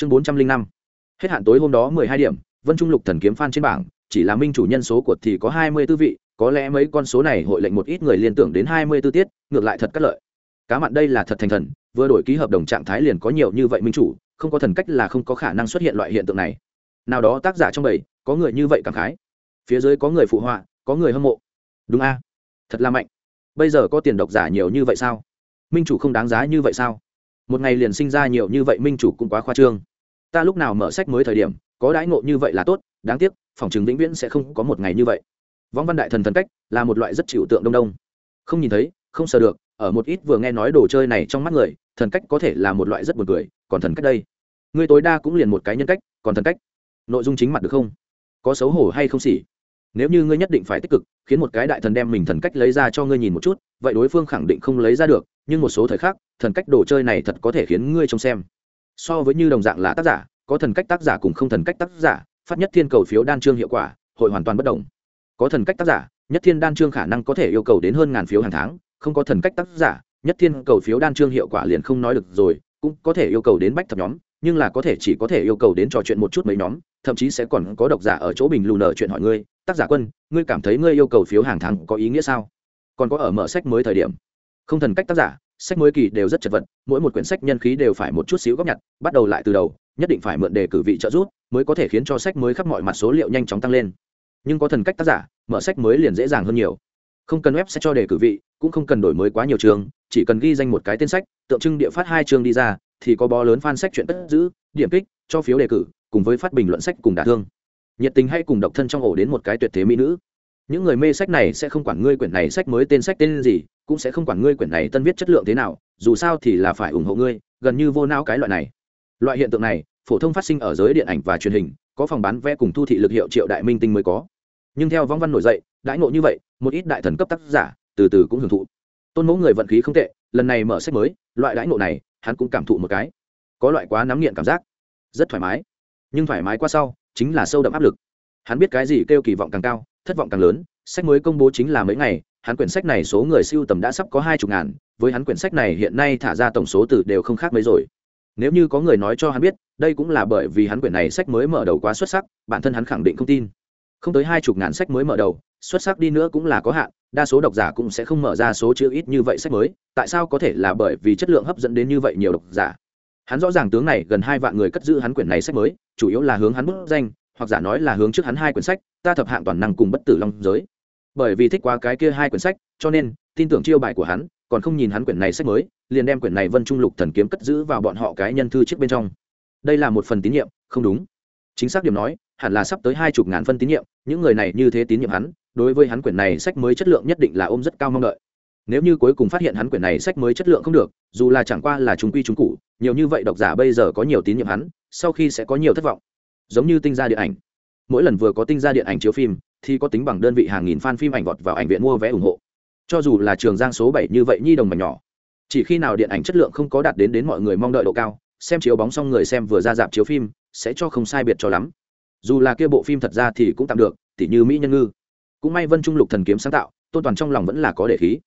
chương bốn trăm linh năm. Hết hạn tối hôm đó mười hai điểm, vân trung lục thần kiếm phan trên bảng, chỉ là minh chủ nhân số của thì có hai mươi tư vị, có lẽ mấy con số này hội lệnh một ít người liên tưởng đến hai mươi tư tiết, ngược lại thật cắt lợi. Cá mặn đây là thật thành thần, vừa đổi ký hợp đồng trạng thái liền có nhiều như vậy minh chủ, không có thần cách là không có khả năng xuất hiện loại hiện tượng này. Nào đó tác giả trong bảy có người như vậy cảm khái. Phía dưới có người phụ họa, có người hâm mộ. Đúng a, thật là mạnh. Bây giờ có tiền độc giả nhiều như vậy sao? Minh chủ không đáng giá như vậy sao? Một ngày liền sinh ra nhiều như vậy minh chủ cũng quá khoa trương. Ta lúc nào mở sách mới thời điểm, có đãi ngộ như vậy là tốt, đáng tiếc, phòng chứng vĩnh viễn sẽ không có một ngày như vậy. Võng văn đại thần thần cách là một loại rất chịu tượng đông đông. Không nhìn thấy, không sờ được, ở một ít vừa nghe nói đồ chơi này trong mắt người, thần cách có thể là một loại rất buồn cười, còn thần cách đây? Ngươi tối đa cũng liền một cái nhân cách, còn thần cách. Nội dung chính mặt được không? Có xấu hổ hay không xỉ? Nếu như ngươi nhất định phải tích cực, khiến một cái đại thần đem mình thần cách lấy ra cho ngươi nhìn một chút, vậy đối phương khẳng định không lấy ra được, nhưng một số thời khác thần cách đồ chơi này thật có thể khiến ngươi trông xem. So với như đồng dạng là tác giả, có thần cách tác giả cùng không thần cách tác giả, phát nhất thiên cầu phiếu đan trương hiệu quả, hội hoàn toàn bất đồng. Có thần cách tác giả, nhất thiên đan trương khả năng có thể yêu cầu đến hơn ngàn phiếu hàng tháng, không có thần cách tác giả, nhất thiên cầu phiếu đan trương hiệu quả liền không nói được rồi, cũng có thể yêu cầu đến bách thập nhóm, nhưng là có thể chỉ có thể yêu cầu đến trò chuyện một chút mấy nhóm thậm chí sẽ còn có độc giả ở chỗ bình lù nở chuyện hỏi ngươi, tác giả quân, ngươi cảm thấy ngươi yêu cầu phiếu hàng tháng có ý nghĩa sao? Còn có ở mở sách mới thời điểm. Không thần cách tác giả, sách mới kỳ đều rất chật vật, mỗi một quyển sách nhân khí đều phải một chút xíu góp nhặt, bắt đầu lại từ đầu, nhất định phải mượn đề cử vị trợ giúp, mới có thể khiến cho sách mới khắp mọi mặt số liệu nhanh chóng tăng lên. Nhưng có thần cách tác giả, mở sách mới liền dễ dàng hơn nhiều. Không cần web sẽ cho đề cử vị, cũng không cần đổi mới quá nhiều trường, chỉ cần ghi danh một cái tên sách, tượng trưng địa phát hai chương đi ra, thì có bó lớn fan sách chuyện cất giữ, điểm kích, cho phiếu đề cử cùng với phát bình luận sách cùng đả thương. Nhiệt tình hay cùng độc thân trong ổ đến một cái tuyệt thế mỹ nữ. Những người mê sách này sẽ không quản ngươi quyển này sách mới tên sách tên gì, cũng sẽ không quản ngươi quyển này tân viết chất lượng thế nào, dù sao thì là phải ủng hộ ngươi, gần như vô não cái loại này. Loại hiện tượng này, phổ thông phát sinh ở giới điện ảnh và truyền hình, có phòng bán vé cùng thu thị lực hiệu triệu đại minh tinh mới có. Nhưng theo vong văn nổi dậy, đãi ngộ như vậy, một ít đại thần cấp tác giả, từ từ cũng hưởng thụ. Tôn mẫu người vận khí không tệ, lần này mở sách mới, loại đãi ngộ này, hắn cũng cảm thụ một cái. Có loại quá nắm nghiện cảm giác. Rất thoải mái nhưng thoải mái qua sau, chính là sâu đậm áp lực. Hắn biết cái gì kêu kỳ vọng càng cao, thất vọng càng lớn, sách mới công bố chính là mấy ngày, hắn quyển sách này số người siêu tầm đã sắp có hai chục ngàn, với hắn quyển sách này hiện nay thả ra tổng số từ đều không khác mấy rồi. Nếu như có người nói cho hắn biết, đây cũng là bởi vì hắn quyển này sách mới mở đầu quá xuất sắc, bản thân hắn khẳng định không tin. Không tới hai chục ngàn sách mới mở đầu, xuất sắc đi nữa cũng là có hạn, đa số độc giả cũng sẽ không mở ra số chữ ít như vậy sách mới, tại sao có thể là bởi vì chất lượng hấp dẫn đến như vậy nhiều độc giả? Hắn rõ ràng tướng này gần hai vạn người cất giữ hắn quyển này sách mới, chủ yếu là hướng hắn bức danh, hoặc giả nói là hướng trước hắn hai quyển sách, ta thập hạng toàn năng cùng bất tử long giới. Bởi vì thích quá cái kia hai quyển sách, cho nên, tin tưởng chiêu bài của hắn, còn không nhìn hắn quyển này sách mới, liền đem quyển này vân trung lục thần kiếm cất giữ vào bọn họ cái nhân thư trước bên trong. Đây là một phần tín nhiệm, không đúng. Chính xác điểm nói, hẳn là sắp tới hai chục ngàn phân tín nhiệm, những người này như thế tín nhiệm hắn, đối với hắn quyển này sách mới chất lượng nhất định là ôm rất cao mong đợi nếu như cuối cùng phát hiện hắn quyển này sách mới chất lượng không được, dù là chẳng qua là chúng quy chúng cụ nhiều như vậy độc giả bây giờ có nhiều tín nhiệm hắn, sau khi sẽ có nhiều thất vọng. Giống như tinh gia điện ảnh. Mỗi lần vừa có tinh gia điện ảnh chiếu phim, thì có tính bằng đơn vị hàng nghìn fan phim ảnh vọt vào ảnh viện mua vé ủng hộ. Cho dù là trường giang số bảy như vậy nhi đồng mà nhỏ, chỉ khi nào điện ảnh chất lượng không có đạt đến đến mọi người mong đợi độ cao, xem chiếu bóng xong người xem vừa ra dạp chiếu phim, sẽ cho không sai biệt cho lắm. Dù là kia bộ phim thật ra thì cũng tạm được, tỉ như mỹ nhân ngư. Cũng may vân trung lục thần kiếm sáng tạo, tôn toàn trong lòng vẫn là có để khí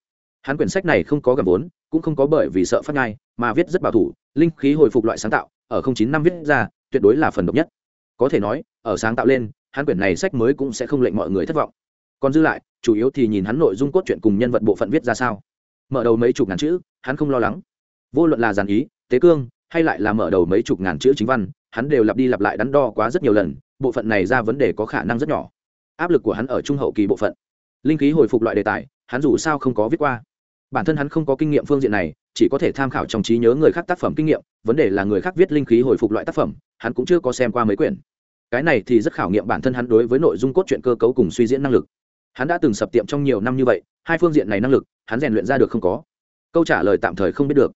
hắn quyển sách này không có gầm vốn, cũng không có bởi vì sợ phát ngai mà viết rất bảo thủ, linh khí hồi phục loại sáng tạo, ở không chín năm viết ra, tuyệt đối là phần độc nhất. Có thể nói, ở sáng tạo lên, hắn quyển này sách mới cũng sẽ không lệnh mọi người thất vọng. Còn dư lại, chủ yếu thì nhìn hắn nội dung cốt truyện cùng nhân vật bộ phận viết ra sao. Mở đầu mấy chục ngàn chữ, hắn không lo lắng. Vô luận là giàn ý, tế cương, hay lại là mở đầu mấy chục ngàn chữ chính văn, hắn đều lặp đi lặp lại đắn đo quá rất nhiều lần, bộ phận này ra vấn đề có khả năng rất nhỏ. Áp lực của hắn ở trung hậu kỳ bộ phận. Linh khí hồi phục loại đề tài, hắn dù sao không có viết qua bản thân hắn không có kinh nghiệm phương diện này, chỉ có thể tham khảo trong trí nhớ người khác tác phẩm kinh nghiệm, vấn đề là người khác viết linh khí hồi phục loại tác phẩm, hắn cũng chưa có xem qua mấy quyển. Cái này thì rất khảo nghiệm bản thân hắn đối với nội dung cốt truyện cơ cấu cùng suy diễn năng lực. Hắn đã từng sập tiệm trong nhiều năm như vậy, hai phương diện này năng lực, hắn rèn luyện ra được không có. Câu trả lời tạm thời không biết được.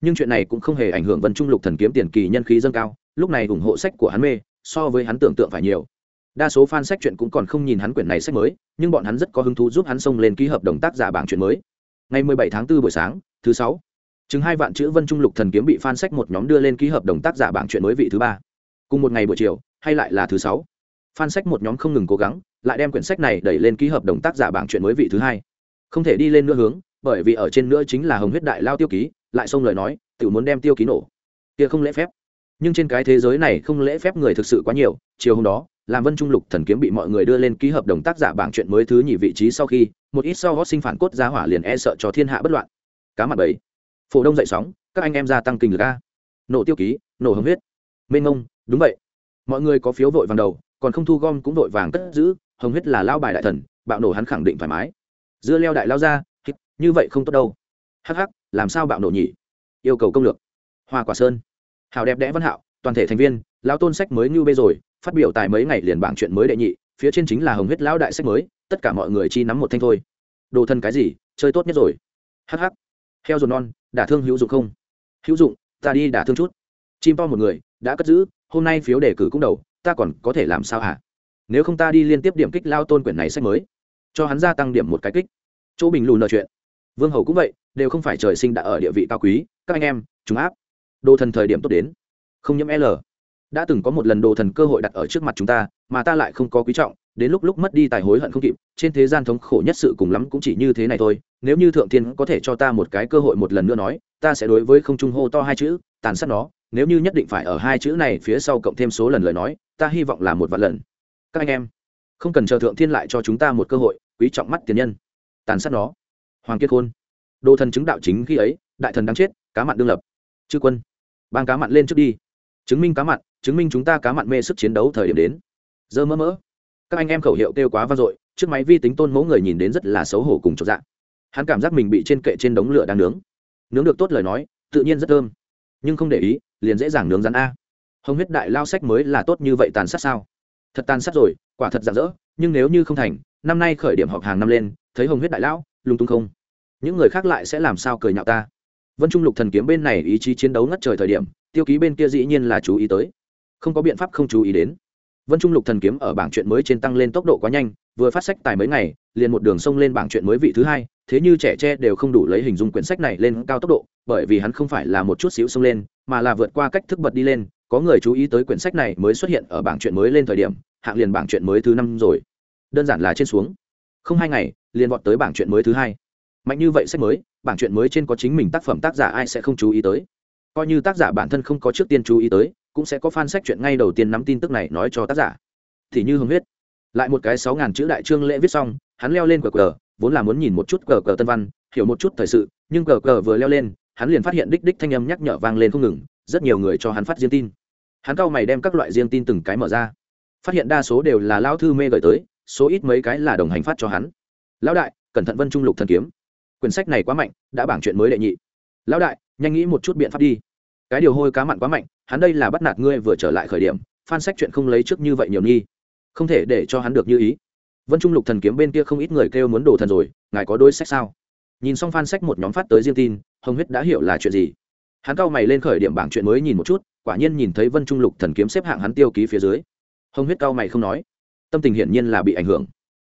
Nhưng chuyện này cũng không hề ảnh hưởng vân trung lục thần kiếm tiền kỳ nhân khí dâng cao, lúc này ủng hộ sách của hắn mê, so với hắn tưởng tượng phải nhiều. Đa số fan sách chuyện cũng còn không nhìn hắn quyển này sách mới, nhưng bọn hắn rất có hứng thú giúp hắn xông lên ký hợp đồng tác giả bảng chuyện mới ngày 17 tháng 4 buổi sáng, thứ sáu. Chừng hai vạn chữ vân trung lục thần kiếm bị fan sách một nhóm đưa lên ký hợp đồng tác giả bảng chuyện mới vị thứ ba. Cùng một ngày buổi chiều, hay lại là thứ sáu. Fan sách một nhóm không ngừng cố gắng, lại đem quyển sách này đẩy lên ký hợp đồng tác giả bảng chuyện mới vị thứ hai. Không thể đi lên nữa hướng, bởi vì ở trên nữa chính là hồng huyết đại lao tiêu ký, lại xông lời nói tự muốn đem tiêu ký nổ. Kia không lễ phép. Nhưng trên cái thế giới này không lễ phép người thực sự quá nhiều, chiều hôm đó làm vân trung lục thần kiếm bị mọi người đưa lên ký hợp đồng tác giả bảng chuyện mới thứ nhì vị trí sau khi, một ít sau gót sinh phản cốt giá hỏa liền e sợ cho thiên hạ bất loạn. Cá mặt bảy phổ đông dậy sóng, các anh em gia tăng kinh lực a. Nổ tiêu ký, nổ hồng huyết. Mênh ngông đúng vậy. Mọi người có phiếu vội vàng đầu, còn không thu gom cũng vội vàng cất giữ, hồng huyết là lao bài đại thần, bạo nổ hắn khẳng định thoải mái. Dưa leo đại lao ra như vậy không tốt đâu. Hắc hắc, làm sao bạo nổ nhỉ? Yêu cầu công lược. Hoa quả sơn. Hào đẹp đẽ văn hạo, toàn thể thành viên, lão tôn sách mới như bê rồi phát biểu tại mấy ngày liền bảng chuyện mới đệ nhị, phía trên chính là hồng huyết lão đại sách mới, tất cả mọi người chi nắm một thanh thôi. Đồ thân cái gì, chơi tốt nhất rồi. Hh heo dồn non, đả thương hữu dụng không? Hữu dụng, ta đi đả thương chút. Chim to một người, đã cất giữ, hôm nay phiếu đề cử cũng đầu, ta còn có thể làm sao hả? Nếu không ta đi liên tiếp điểm kích lao tôn quyển này sách mới, cho hắn gia tăng điểm một cái kích. Chỗ bình lùn nợ chuyện. Vương hầu cũng vậy, đều không phải trời sinh đã ở địa vị cao quý, các anh em, chúng áp. Đồ thần thời điểm tốt đến. Không nhiễm l đã từng có một lần đồ thần cơ hội đặt ở trước mặt chúng ta, mà ta lại không có quý trọng, đến lúc lúc mất đi tài hối hận không kịp, trên thế gian thống khổ nhất sự cùng lắm cũng chỉ như thế này thôi. Nếu như thượng thiên có thể cho ta một cái cơ hội một lần nữa nói, ta sẽ đối với không trung hô to hai chữ, tàn sát nó. Nếu như nhất định phải ở hai chữ này phía sau cộng thêm số lần lời nói, ta hy vọng là một vạn lần. Các anh em, không cần chờ thượng thiên lại cho chúng ta một cơ hội, quý trọng mắt tiền nhân. Tàn sát nó. Hoàng kiệt khôn. Đồ thần chứng đạo chính khi ấy, đại thần đáng chết, cá mặn đương lập. Chư quân, bang cá mặn lên trước đi chứng minh cá mặn, chứng minh chúng ta cá mặn mê sức chiến đấu thời điểm đến. Dơ mỡ mỡ. Các anh em khẩu hiệu kêu quá vang dội chiếc máy vi tính tôn mẫu người nhìn đến rất là xấu hổ cùng chột dạ hắn cảm giác mình bị trên kệ trên đống lửa đang nướng. Nướng được tốt lời nói, tự nhiên rất thơm. Nhưng không để ý, liền dễ dàng nướng rắn a. Hồng huyết đại lao sách mới là tốt như vậy tàn sát sao? Thật tàn sát rồi, quả thật rạng rỡ, nhưng nếu như không thành, năm nay khởi điểm họp hàng năm lên, thấy hồng huyết đại lão, lung tung không? Những người khác lại sẽ làm sao cười nhạo ta? Vân trung lục thần kiếm bên này ý chí chiến đấu ngất trời thời điểm tiêu ký bên kia dĩ nhiên là chú ý tới. Không có biện pháp không chú ý đến. Vân trung lục thần kiếm ở bảng chuyện mới trên tăng lên tốc độ quá nhanh, vừa phát sách tài mấy ngày, liền một đường sông lên bảng chuyện mới vị thứ hai, thế như trẻ tre đều không đủ lấy hình dung quyển sách này lên cao tốc độ, bởi vì hắn không phải là một chút xíu sông lên, mà là vượt qua cách thức bật đi lên, có người chú ý tới quyển sách này mới xuất hiện ở bảng chuyện mới lên thời điểm, hạng liền bảng chuyện mới thứ năm rồi. Đơn giản là trên xuống. Không hai ngày, liền vọt tới bảng chuyện mới thứ hai. Mạnh như vậy sách mới, bảng chuyện mới trên có chính mình tác phẩm tác giả ai sẽ không chú ý tới coi như tác giả bản thân không có trước tiên chú ý tới, cũng sẽ có fan sách chuyện ngay đầu tiên nắm tin tức này nói cho tác giả. Thì như hưng huyết, lại một cái sáu ngàn chữ đại trương lễ viết xong, hắn leo lên cờ cờ, vốn là muốn nhìn một chút cờ cờ tân văn, hiểu một chút thời sự, nhưng cờ cờ vừa leo lên, hắn liền phát hiện đích đích thanh âm nhắc nhở vang lên không ngừng, rất nhiều người cho hắn phát riêng tin. Hắn cao mày đem các loại riêng tin từng cái mở ra. Phát hiện đa số đều là lao thư mê gửi tới, số ít mấy cái là đồng hành phát cho hắn. Lão đại, cẩn thận vân trung lục thần kiếm. Quyển sách này quá mạnh, đã bảng chuyện mới đệ nhị lão đại, nhanh nghĩ một chút biện pháp đi. Cái điều hôi cá mặn quá mạnh, hắn đây là bắt nạt ngươi vừa trở lại khởi điểm, phan sách chuyện không lấy trước như vậy nhiều nghi. Không thể để cho hắn được như ý. Vân trung lục thần kiếm bên kia không ít người kêu muốn đồ thần rồi, ngài có đôi sách sao? Nhìn xong phan sách một nhóm phát tới riêng tin, hồng huyết đã hiểu là chuyện gì. Hắn cao mày lên khởi điểm bảng chuyện mới nhìn một chút, quả nhiên nhìn thấy vân trung lục thần kiếm xếp hạng hắn tiêu ký phía dưới. Hồng huyết cao mày không nói. Tâm tình hiển nhiên là bị ảnh hưởng.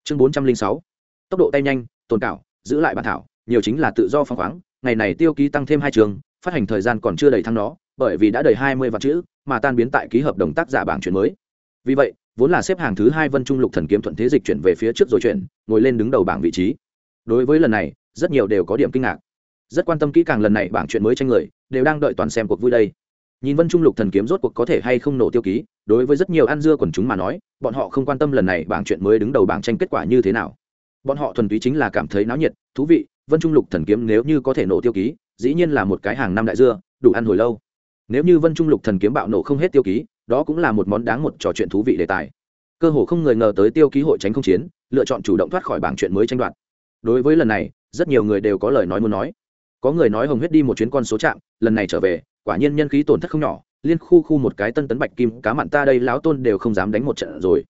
Chương bốn trăm linh sáu. Tốc độ tay nhanh, tồn cảo, giữ lại bản thảo, nhiều chính là tự do phong khoáng ngày này tiêu ký tăng thêm hai trường, phát hành thời gian còn chưa đầy tháng đó, bởi vì đã đầy hai mươi vạn chữ, mà tan biến tại ký hợp đồng tác giả bảng chuyển mới. Vì vậy, vốn là xếp hàng thứ hai vân trung lục thần kiếm thuận thế dịch chuyển về phía trước rồi chuyển, ngồi lên đứng đầu bảng vị trí. Đối với lần này, rất nhiều đều có điểm kinh ngạc. Rất quan tâm kỹ càng lần này bảng chuyện mới tranh người, đều đang đợi toàn xem cuộc vui đây. Nhìn vân trung lục thần kiếm rốt cuộc có thể hay không nổ tiêu ký, đối với rất nhiều ăn dưa quần chúng mà nói, bọn họ không quan tâm lần này bảng chuyện mới đứng đầu bảng tranh kết quả như thế nào. Bọn họ thuần túy chính là cảm thấy náo nhiệt, thú vị vân trung lục thần kiếm nếu như có thể nổ tiêu ký, dĩ nhiên là một cái hàng năm đại dưa, đủ ăn hồi lâu. Nếu như vân trung lục thần kiếm bạo nổ không hết tiêu ký, đó cũng là một món đáng một trò chuyện thú vị đề tài. Cơ hồ không người ngờ tới tiêu ký hội tránh không chiến, lựa chọn chủ động thoát khỏi bảng chuyện mới tranh đoạt. Đối với lần này, rất nhiều người đều có lời nói muốn nói. Có người nói hồng huyết đi một chuyến con số chạm, lần này trở về, quả nhiên nhân khí tổn thất không nhỏ, liên khu khu một cái tân tấn bạch kim cá mặn ta đây láo tôn đều không dám đánh một trận rồi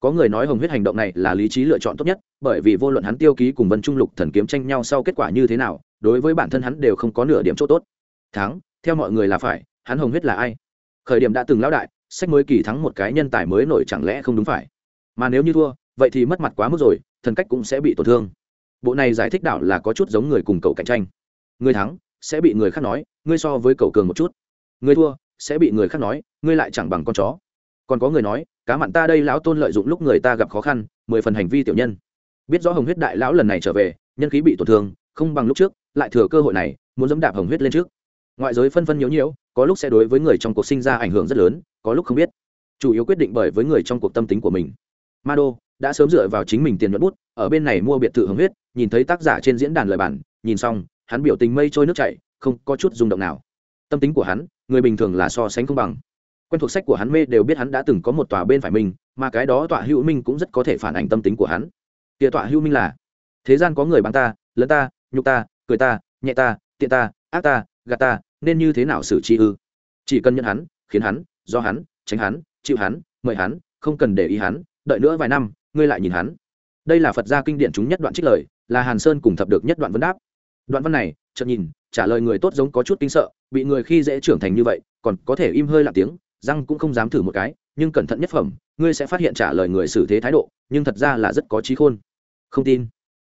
có người nói hồng huyết hành động này là lý trí lựa chọn tốt nhất, bởi vì vô luận hắn tiêu ký cùng vân trung lục thần kiếm tranh nhau sau kết quả như thế nào, đối với bản thân hắn đều không có nửa điểm chỗ tốt. Thắng, theo mọi người là phải, hắn hồng huyết là ai? Khởi điểm đã từng lão đại, sách mới kỳ thắng một cái nhân tài mới nổi chẳng lẽ không đúng phải? Mà nếu như thua, vậy thì mất mặt quá mức rồi, thần cách cũng sẽ bị tổn thương. Bộ này giải thích đạo là có chút giống người cùng cậu cạnh tranh. Người thắng, sẽ bị người khác nói, ngươi so với cậu cường một chút. Người thua, sẽ bị người khác nói, ngươi lại chẳng bằng con chó còn có người nói, cá mặn ta đây lão tôn lợi dụng lúc người ta gặp khó khăn, mười phần hành vi tiểu nhân. Biết rõ hồng huyết đại lão lần này trở về, nhân khí bị tổn thương, không bằng lúc trước, lại thừa cơ hội này, muốn dẫm đạp hồng huyết lên trước. Ngoại giới phân phân nhiễu nhiễu, có lúc sẽ đối với người trong cuộc sinh ra ảnh hưởng rất lớn, có lúc không biết. Chủ yếu quyết định bởi với người trong cuộc tâm tính của mình. Ma đô đã sớm dựa vào chính mình tiền nhuận bút, ở bên này mua biệt thự hồng huyết, nhìn thấy tác giả trên diễn đàn lời bản, nhìn xong, hắn biểu tình mây trôi nước chảy, không có chút rung động nào. Tâm tính của hắn, người bình thường là so sánh không bằng quen thuộc sách của hắn mê đều biết hắn đã từng có một tòa bên phải mình, mà cái đó tọa hữu minh cũng rất có thể phản ảnh tâm tính của hắn. Địa tọa hữu minh là, thế gian có người bắn ta lớn ta, nhục ta, cười ta, nhẹ ta, tiện ta, ác ta, gạt ta, nên như thế nào xử chi ư? Chỉ cần nhận hắn, khiến hắn, do hắn, tránh hắn, chịu hắn, mời hắn, không cần để ý hắn, đợi nữa vài năm, ngươi lại nhìn hắn. Đây là phật gia kinh điển chúng nhất đoạn trích lời, là hàn sơn cùng thập được nhất đoạn vấn đáp. Đoạn văn này, chợt nhìn, trả lời người tốt giống có chút kinh sợ, bị người khi dễ trưởng thành như vậy, còn có thể im hơi lặng tiếng răng cũng không dám thử một cái, nhưng cẩn thận nhất phẩm, ngươi sẽ phát hiện trả lời người xử thế thái độ, nhưng thật ra là rất có trí khôn. Không tin.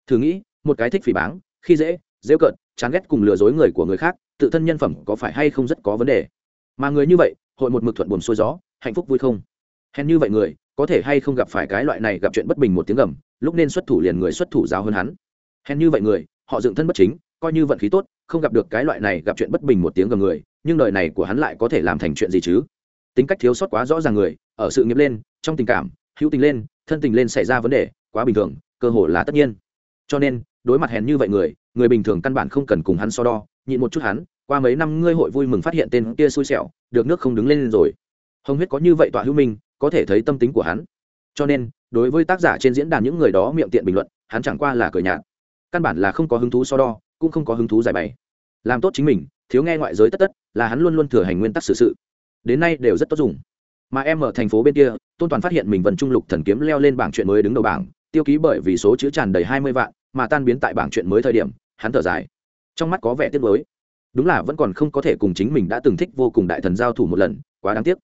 Thử nghĩ, một cái thích phỉ báng, khi dễ dễ cận chán ghét cùng lừa dối người của người khác, tự thân nhân phẩm có phải hay không rất có vấn đề? Mà người như vậy, hội một mực thuận buồm xuôi gió, hạnh phúc vui không? Hèn như vậy người, có thể hay không gặp phải cái loại này gặp chuyện bất bình một tiếng gầm, lúc nên xuất thủ liền người xuất thủ giáo hơn hắn. Hèn như vậy người, họ dựng thân bất chính, coi như vận khí tốt, không gặp được cái loại này gặp chuyện bất bình một tiếng gầm người, nhưng đời này của hắn lại có thể làm thành chuyện gì chứ? Tính cách thiếu sót quá rõ ràng người, ở sự nghiệp lên, trong tình cảm, hữu tình lên, thân tình lên xảy ra vấn đề, quá bình thường, cơ hồ là tất nhiên. Cho nên, đối mặt hèn như vậy người người bình thường căn bản không cần cùng hắn so đo, nhịn một chút hắn, qua mấy năm ngươi hội vui mừng phát hiện tên kia xui xẻo, được nước không đứng lên rồi. Hồng huyết có như vậy tọa hữu minh, có thể thấy tâm tính của hắn. Cho nên, đối với tác giả trên diễn đàn những người đó miệng tiện bình luận, hắn chẳng qua là cười nhạt. Căn bản là không có hứng thú so đo, cũng không có hứng thú giải bày. Làm tốt chính mình, thiếu nghe ngoại giới tất tất, là hắn luôn luôn thừa hành nguyên tắc xử sự đến nay đều rất tốt dùng. Mà em ở thành phố bên kia, tôn toàn phát hiện mình vần trung lục thần kiếm leo lên bảng chuyện mới đứng đầu bảng, tiêu ký bởi vì số chữ tràn đầy hai mươi vạn, mà tan biến tại bảng chuyện mới thời điểm, hắn thở dài. Trong mắt có vẻ tiếc nuối. Đúng là vẫn còn không có thể cùng chính mình đã từng thích vô cùng đại thần giao thủ một lần, quá đáng tiếc.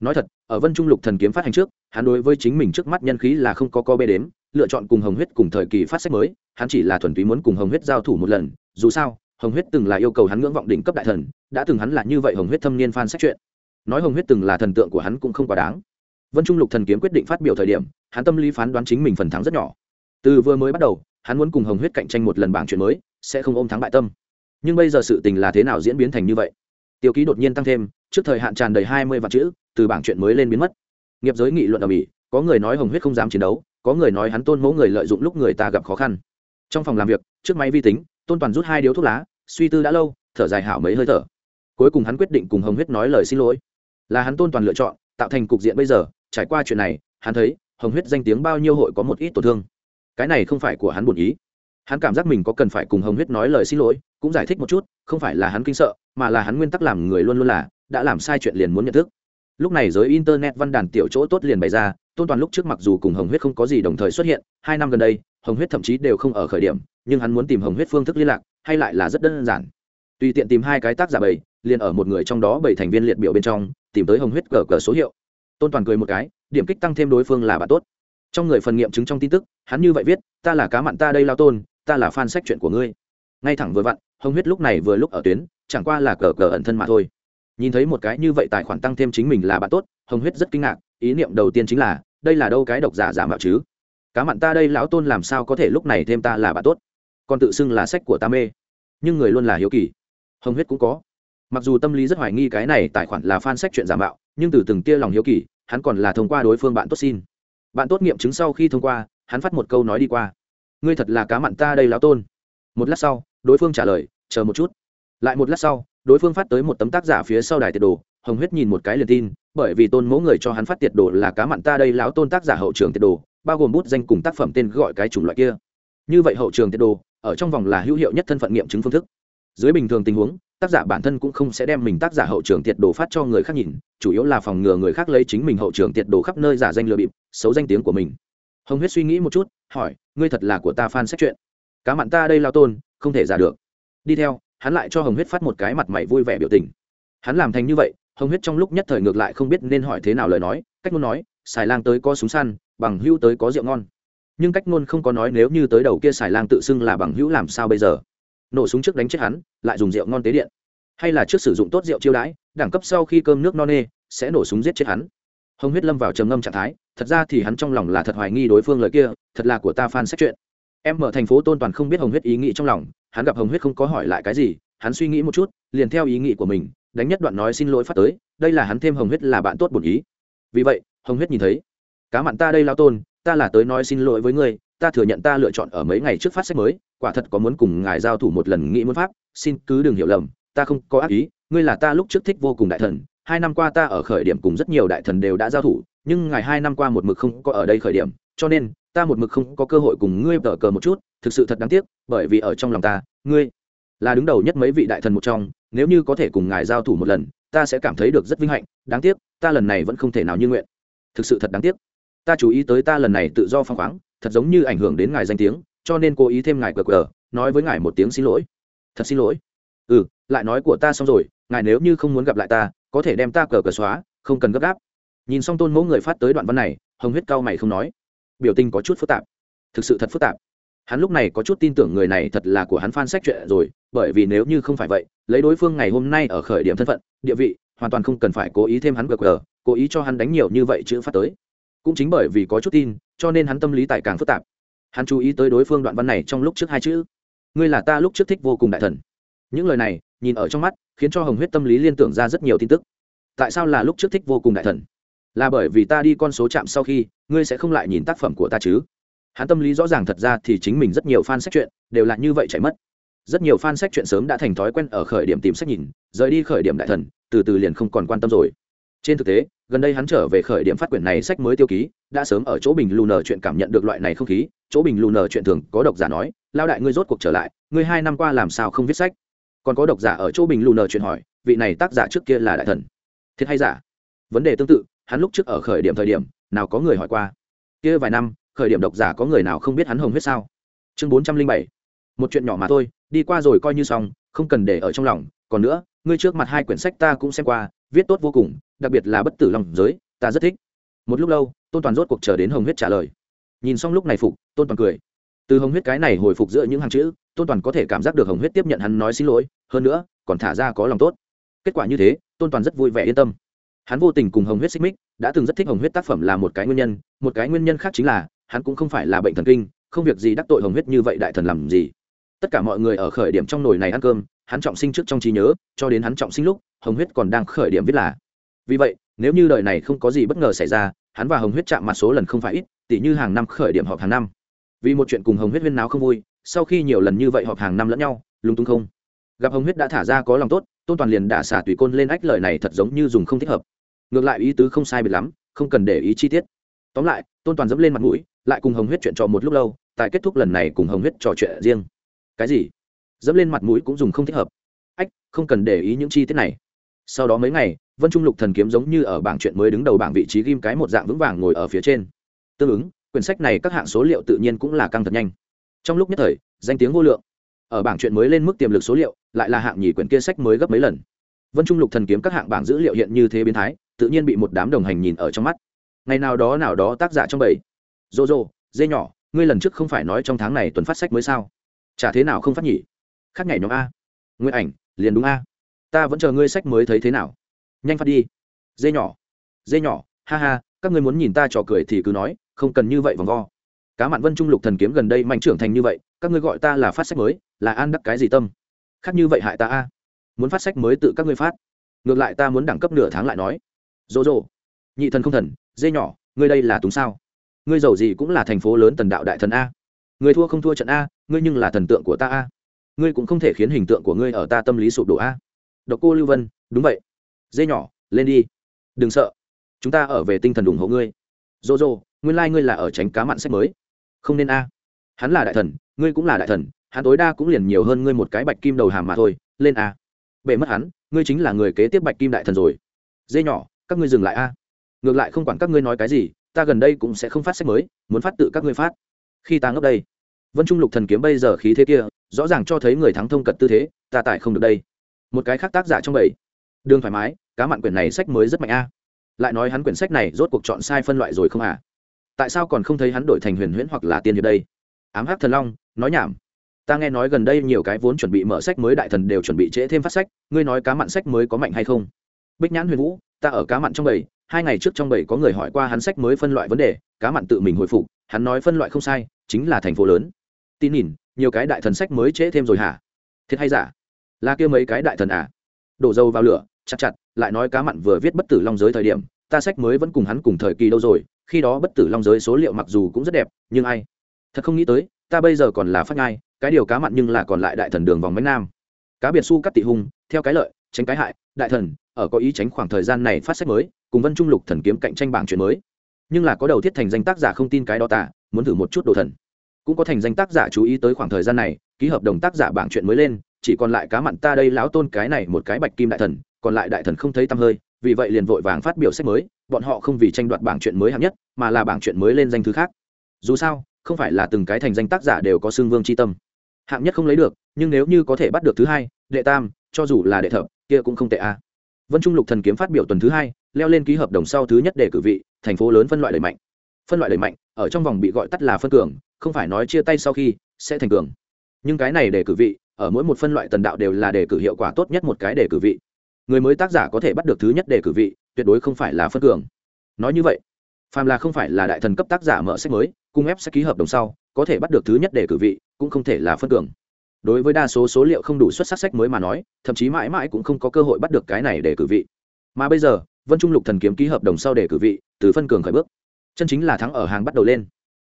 Nói thật, ở vân trung lục thần kiếm phát hành trước, hắn đối với chính mình trước mắt nhân khí là không có co bê đếm, lựa chọn cùng hồng huyết cùng thời kỳ phát sách mới, hắn chỉ là thuần túy muốn cùng hồng huyết giao thủ một lần, dù sao, hồng huyết từng là yêu cầu hắn ngưỡng vọng đỉnh cấp đại thần, đã từng hắn là như vậy hồng huyết thâm niên phan sách chuyện nói hồng huyết từng là thần tượng của hắn cũng không quá đáng. Vân trung lục thần kiếm quyết định phát biểu thời điểm, hắn tâm lý phán đoán chính mình phần thắng rất nhỏ. Từ vừa mới bắt đầu, hắn muốn cùng hồng huyết cạnh tranh một lần bảng chuyện mới, sẽ không ôm thắng bại tâm. Nhưng bây giờ sự tình là thế nào diễn biến thành như vậy? Tiêu ký đột nhiên tăng thêm, trước thời hạn tràn đầy hai mươi vạn chữ, từ bảng chuyện mới lên biến mất. Nghiệp giới nghị luận ở mỹ, có người nói hồng huyết không dám chiến đấu, có người nói hắn tôn mẫu người lợi dụng lúc người ta gặp khó khăn. Trong phòng làm việc, trước máy vi tính, tôn toàn rút hai điếu thuốc lá, suy tư đã lâu, thở dài hảo mấy hơi thở. Cuối cùng hắn quyết định cùng hồng huyết nói lời xin lỗi là hắn tôn toàn lựa chọn, tạo thành cục diện bây giờ, trải qua chuyện này, hắn thấy, hồng huyết danh tiếng bao nhiêu hội có một ít tổn thương. Cái này không phải của hắn buồn ý. Hắn cảm giác mình có cần phải cùng hồng huyết nói lời xin lỗi, cũng giải thích một chút, không phải là hắn kinh sợ, mà là hắn nguyên tắc làm người luôn luôn là, đã làm sai chuyện liền muốn nhận thức. Lúc này giới internet văn đàn tiểu chỗ tốt liền bày ra, tôn toàn lúc trước mặc dù cùng hồng huyết không có gì đồng thời xuất hiện, hai năm gần đây, hồng huyết thậm chí đều không ở khởi điểm, nhưng hắn muốn tìm hồng huyết phương thức liên lạc, hay lại là rất đơn giản. Tùy tiện tìm hai cái tác giả bầy liền ở một người trong đó bảy thành viên liệt biểu bên trong tìm tới hồng huyết cờ cờ số hiệu. Tôn toàn cười một cái, điểm kích tăng thêm đối phương là bạn tốt. Trong người phần nghiệm chứng trong tin tức, hắn như vậy viết, ta là cá mặn ta đây lao tôn, ta là fan sách chuyện của ngươi. Ngay thẳng vừa vặn, hồng huyết lúc này vừa lúc ở tuyến, chẳng qua là cờ cờ ẩn thân mà thôi. Nhìn thấy một cái như vậy tài khoản tăng thêm chính mình là bạn tốt, hồng huyết rất kinh ngạc, ý niệm đầu tiên chính là, đây là đâu cái độc giả giả mạo chứ? Cá mặn ta đây lão tôn làm sao có thể lúc này thêm ta là bạn tốt? Còn tự xưng là sách của ta mê. Nhưng người luôn là hiếu kỳ. Hồng huyết cũng có mặc dù tâm lý rất hoài nghi cái này tài khoản là fan sách chuyện giả mạo, nhưng từ từng tia lòng hiếu kỳ, hắn còn là thông qua đối phương bạn tốt xin. Bạn tốt nghiệm chứng sau khi thông qua, hắn phát một câu nói đi qua. Ngươi thật là cá mặn ta đây lão tôn. Một lát sau, đối phương trả lời, chờ một chút. Lại một lát sau, đối phương phát tới một tấm tác giả phía sau đài tiệt đồ, hồng huyết nhìn một cái liền tin, bởi vì tôn mẫu người cho hắn phát tiệt đồ là cá mặn ta đây lão tôn tác giả hậu trường tiệt đồ, bao gồm bút danh cùng tác phẩm tên gọi cái chủng loại kia. Như vậy hậu trường tiệt đồ, ở trong vòng là hữu hiệu nhất thân phận nghiệm chứng phương thức. Dưới bình thường tình huống tác giả bản thân cũng không sẽ đem mình tác giả hậu trường tiệt đồ phát cho người khác nhìn, chủ yếu là phòng ngừa người khác lấy chính mình hậu trường tiệt đồ khắp nơi giả danh lừa bịp, xấu danh tiếng của mình. Hồng huyết suy nghĩ một chút, hỏi, ngươi thật là của ta fan sách chuyện? Cá mặn ta đây lao tôn, không thể giả được. Đi theo, hắn lại cho hồng huyết phát một cái mặt mày vui vẻ biểu tình. Hắn làm thành như vậy, hồng huyết trong lúc nhất thời ngược lại không biết nên hỏi thế nào lời nói, cách ngôn nói xài lang tới có súng săn, bằng hữu tới có rượu ngon. Nhưng cách ngôn không có nói nếu như tới đầu kia xài lang tự xưng là bằng hữu làm sao bây giờ? Nổ súng trước đánh chết hắn, lại dùng rượu ngon tế điện. Hay là trước sử dụng tốt rượu chiêu đãi, đẳng cấp sau khi cơm nước no nê, sẽ nổ súng giết chết hắn. Hồng huyết lâm vào trầm ngâm trạng thái, thật ra thì hắn trong lòng là thật hoài nghi đối phương lời kia, thật là của ta fan sách chuyện. Em ở thành phố tôn toàn không biết hồng huyết ý nghĩ trong lòng, hắn gặp hồng huyết không có hỏi lại cái gì, hắn suy nghĩ một chút, liền theo ý nghĩ của mình, đánh nhất đoạn nói xin lỗi phát tới, đây là hắn thêm hồng huyết là bạn tốt bổn ý. Vì vậy, hồng huyết nhìn thấy, cá mặn ta đây lao tôn, ta là tới nói xin lỗi với ngươi, ta thừa nhận ta lựa chọn ở mấy ngày trước phát sách mới quả thật có muốn cùng ngài giao thủ một lần nghĩ muốn pháp, xin cứ đừng hiểu lầm, ta không có ác ý, ngươi là ta lúc trước thích vô cùng đại thần, hai năm qua ta ở khởi điểm cùng rất nhiều đại thần đều đã giao thủ, nhưng ngài hai năm qua một mực không có ở đây khởi điểm, cho nên, ta một mực không có cơ hội cùng ngươi tờ cờ một chút, thực sự thật đáng tiếc, bởi vì ở trong lòng ta, ngươi là đứng đầu nhất mấy vị đại thần một trong, nếu như có thể cùng ngài giao thủ một lần, ta sẽ cảm thấy được rất vinh hạnh, đáng tiếc, ta lần này vẫn không thể nào như nguyện. Thực sự thật đáng tiếc. Ta chú ý tới ta lần này tự do phăng khoáng, thật giống như ảnh hưởng đến ngài danh tiếng cho nên cố ý thêm ngài cờ cờ, nói với ngài một tiếng xin lỗi. Thật xin lỗi. Ừ lại nói của ta xong rồi, ngài nếu như không muốn gặp lại ta, có thể đem ta cờ cờ xóa, không cần gấp gáp. Nhìn xong tôn mẫu người phát tới đoạn văn này, hồng huyết cao mày không nói. Biểu tình có chút phức tạp. Thực sự thật phức tạp. Hắn lúc này có chút tin tưởng người này thật là của hắn phan sách chuyện rồi, bởi vì nếu như không phải vậy, lấy đối phương ngày hôm nay ở khởi điểm thân phận, địa vị, hoàn toàn không cần phải cố ý thêm hắn gờ cố ý cho hắn đánh nhiều như vậy chữ phát tới. Cũng chính bởi vì có chút tin, cho nên hắn tâm lý tại càng phức tạp hắn chú ý tới đối phương đoạn văn này trong lúc trước hai chữ. Ngươi là ta lúc trước thích vô cùng đại thần. Những lời này, nhìn ở trong mắt, khiến cho hồng huyết tâm lý liên tưởng ra rất nhiều tin tức. Tại sao là lúc trước thích vô cùng đại thần? Là bởi vì ta đi con số chạm sau khi, ngươi sẽ không lại nhìn tác phẩm của ta chứ? Hắn tâm lý rõ ràng thật ra thì chính mình rất nhiều fan sách chuyện, đều là như vậy chảy mất. Rất nhiều fan sách chuyện sớm đã thành thói quen ở khởi điểm tìm sách nhìn, rời đi khởi điểm đại thần, từ từ liền không còn quan tâm rồi trên thực tế, gần đây hắn trở về khởi điểm phát quyển này sách mới tiêu ký, đã sớm ở chỗ bình lù nờ chuyện cảm nhận được loại này không khí. Chỗ bình lù nờ chuyện thường có độc giả nói lao đại ngươi rốt cuộc trở lại, ngươi hai năm qua làm sao không viết sách? Còn có độc giả ở chỗ bình lù nờ chuyện hỏi, vị này tác giả trước kia là đại thần. Thiệt hay giả? Vấn đề tương tự, hắn lúc trước ở khởi điểm thời điểm, nào có người hỏi qua. Kia vài năm, khởi điểm độc giả có người nào không biết hắn hồng huyết sao? Chương bốn trăm linh bảy. Một chuyện nhỏ mà thôi, đi qua rồi coi như xong, không cần để ở trong lòng. Còn nữa ngươi trước mặt hai quyển sách ta cũng xem qua, viết tốt vô cùng, đặc biệt là bất tử lòng giới, ta rất thích. Một lúc lâu, tôn toàn rốt cuộc chờ đến hồng huyết trả lời. Nhìn xong lúc này phục, tôn toàn cười. Từ hồng huyết cái này hồi phục giữa những hàng chữ, tôn toàn có thể cảm giác được hồng huyết tiếp nhận hắn nói xin lỗi, hơn nữa, còn thả ra có lòng tốt. Kết quả như thế, tôn toàn rất vui vẻ yên tâm. Hắn vô tình cùng hồng huyết xích mích, đã từng rất thích hồng huyết tác phẩm là một cái nguyên nhân, một cái nguyên nhân khác chính là, hắn cũng không phải là bệnh thần kinh, không việc gì đắc tội hồng huyết như vậy đại thần làm gì. Tất cả mọi người ở khởi điểm trong nồi này ăn cơm hắn trọng sinh trước trong trí nhớ, cho đến hắn trọng sinh lúc, hồng huyết còn đang khởi điểm viết là, vì vậy, nếu như đời này không có gì bất ngờ xảy ra, hắn và hồng huyết chạm mặt số lần không phải ít tỷ như hàng năm khởi điểm họp hàng năm. Vì một chuyện cùng hồng huyết huyên náo không vui, sau khi nhiều lần như vậy họp hàng năm lẫn nhau lúng túng không. Gặp hồng huyết đã thả ra có lòng tốt, tôn toàn liền đả xả tùy côn lên ách lời này thật giống như dùng không thích hợp. Ngược lại ý tứ không sai biệt lắm, không cần để ý chi tiết. Tóm lại, tôn toàn dẫm lên mặt mũi, lại cùng hồng huyết chuyện trò một lúc lâu, tại kết thúc lần này cùng hồng huyết trò chuyện riêng. Cái gì? Dẫm lên mặt mũi cũng dùng không thích hợp. Ách, không cần để ý những chi tiết này. Sau đó mấy ngày, vân trung lục thần kiếm giống như ở bảng chuyện mới đứng đầu bảng vị trí ghim cái một dạng vững vàng ngồi ở phía trên. Tương ứng, quyển sách này các hạng số liệu tự nhiên cũng là căng thật nhanh. Trong lúc nhất thời, danh tiếng vô lượng. Ở bảng chuyện mới lên mức tiềm lực số liệu, lại là hạng nhì quyển kia sách mới gấp mấy lần. Vân trung lục thần kiếm các hạng bảng dữ liệu hiện như thế biến thái, tự nhiên bị một đám đồng hành nhìn ở trong mắt. Ngày nào đó nào đó tác giả trong bảy rô rô, dê nhỏ, ngươi lần trước không phải nói trong tháng này tuần phát sách mới sao? Chả thế nào không phát nhỉ? Khác ngày nhóm a. Nguyện ảnh, liền đúng a. Ta vẫn chờ ngươi sách mới thấy thế nào. Nhanh phát đi. Dê nhỏ. Dê nhỏ, ha ha, các ngươi muốn nhìn ta trò cười thì cứ nói, không cần như vậy vòng vo. Cá mặn vân trung lục thần kiếm gần đây mạnh trưởng thành như vậy, các ngươi gọi ta là phát sách mới, là an đắc cái gì tâm? Khác như vậy hại ta a. Muốn phát sách mới tự các ngươi phát. Ngược lại ta muốn đẳng cấp nửa tháng lại nói. Dỗ dỗ nhị thần không thần, dê nhỏ, ngươi đây là túng sao? Ngươi giàu gì cũng là thành phố lớn tần đạo đại thần a. Người thua không thua trận a, ngươi nhưng là thần tượng của ta a ngươi cũng không thể khiến hình tượng của ngươi ở ta tâm lý sụp đổ a. Độc cô lưu vân, đúng vậy. Dê nhỏ, lên đi. Đừng sợ. Chúng ta ở về tinh thần ủng hộ ngươi. Dô dô, nguyên lai、like、ngươi là ở tránh cá mặn sách mới. Không nên a. Hắn là đại thần, ngươi cũng là đại thần, hắn tối đa cũng liền nhiều hơn ngươi một cái bạch kim đầu hàm mà thôi, lên a. Bể mất hắn, ngươi chính là người kế tiếp bạch kim đại thần rồi. Dê nhỏ, các ngươi dừng lại a. Ngược lại không quản các ngươi nói cái gì, ta gần đây cũng sẽ không phát sách mới, muốn phát tự các ngươi phát. Khi ta ngốc đây, vân trung lục thần kiếm bây giờ khí thế kia rõ ràng cho thấy người thắng thông cật tư thế ta tải không được đây. Một cái khác tác giả trong bảy đường thoải mái cá mặn quyển này sách mới rất mạnh a. Lại nói hắn quyển sách này rốt cuộc chọn sai phân loại rồi không à? Tại sao còn không thấy hắn đổi thành huyền huyễn hoặc là tiên hiệp đây? Ám hắc thần long nói nhảm. Ta nghe nói gần đây nhiều cái vốn chuẩn bị mở sách mới đại thần đều chuẩn bị trễ thêm phát sách ngươi nói cá mặn sách mới có mạnh hay không? Bích nhãn huyền vũ ta ở cá mặn trong bảy, hai ngày trước trong bảy có người hỏi qua hắn sách mới phân loại vấn đề cá mặn tự mình hồi phục hắn nói phân loại không sai chính là thành phố lớn. Tin nhìn nhiều cái đại thần sách mới trễ thêm rồi hả? Thiệt hay giả? Là kia mấy cái đại thần à? Đổ dầu vào lửa, chặt chặt, lại nói cá mặn vừa viết bất tử long giới thời điểm, ta sách mới vẫn cùng hắn cùng thời kỳ đâu rồi, khi đó bất tử long giới số liệu mặc dù cũng rất đẹp, nhưng ai? Thật không nghĩ tới, ta bây giờ còn là phát ngai, cái điều cá mặn nhưng là còn lại đại thần đường vòng bánh nam. Cá biệt su cắt tị hung, theo cái lợi, tránh cái hại, đại thần, ở có ý tránh khoảng thời gian này phát sách mới, cùng vân trung lục thần kiếm cạnh tranh bảng chuyện mới. Nhưng là có đầu thiết thành danh tác giả không tin cái đó tả muốn thử một chút đồ thần cũng có thành danh tác giả chú ý tới khoảng thời gian này, ký hợp đồng tác giả bảng chuyện mới lên, chỉ còn lại cá mặn ta đây láo tôn cái này một cái bạch kim đại thần, còn lại đại thần không thấy tăm hơi, vì vậy liền vội vàng phát biểu sách mới, bọn họ không vì tranh đoạt bảng chuyện mới hạng nhất, mà là bảng chuyện mới lên danh thứ khác. Dù sao, không phải là từng cái thành danh tác giả đều có xương vương c h i tâm. Hạng nhất không lấy được, nhưng nếu như có thể bắt được thứ hai, đệ tam, cho dù là đệ thập, kia cũng không tệ a vân trung lục thần kiếm phát biểu tuần thứ hai, leo lên ký hợp đồng sau thứ nhất để cử vị, thành phố lớn phân loại đẩy mạnh. Phân loại đẩy mạnh, ở trong vòng bị gọi tắt là phân cường không phải nói chia tay sau khi sẽ thành cường. Nhưng cái này để cử vị, ở mỗi một phân loại tần đạo đều là đề cử hiệu quả tốt nhất một cái đề cử vị. Người mới tác giả có thể bắt được thứ nhất đề cử vị, tuyệt đối không phải là phân cường. Nói như vậy, phàm là không phải là đại thần cấp tác giả mở sách mới, cung ép sẽ ký hợp đồng sau, có thể bắt được thứ nhất đề cử vị, cũng không thể là phân cường. Đối với đa số số liệu không đủ xuất sắc sách mới mà nói, thậm chí mãi mãi cũng không có cơ hội bắt được cái này để cử vị. Mà bây giờ, vân trung lục thần kiếm ký hợp đồng sau để cử vị, từ phân cường khởi bước. Chân chính là thắng ở hàng bắt đầu lên.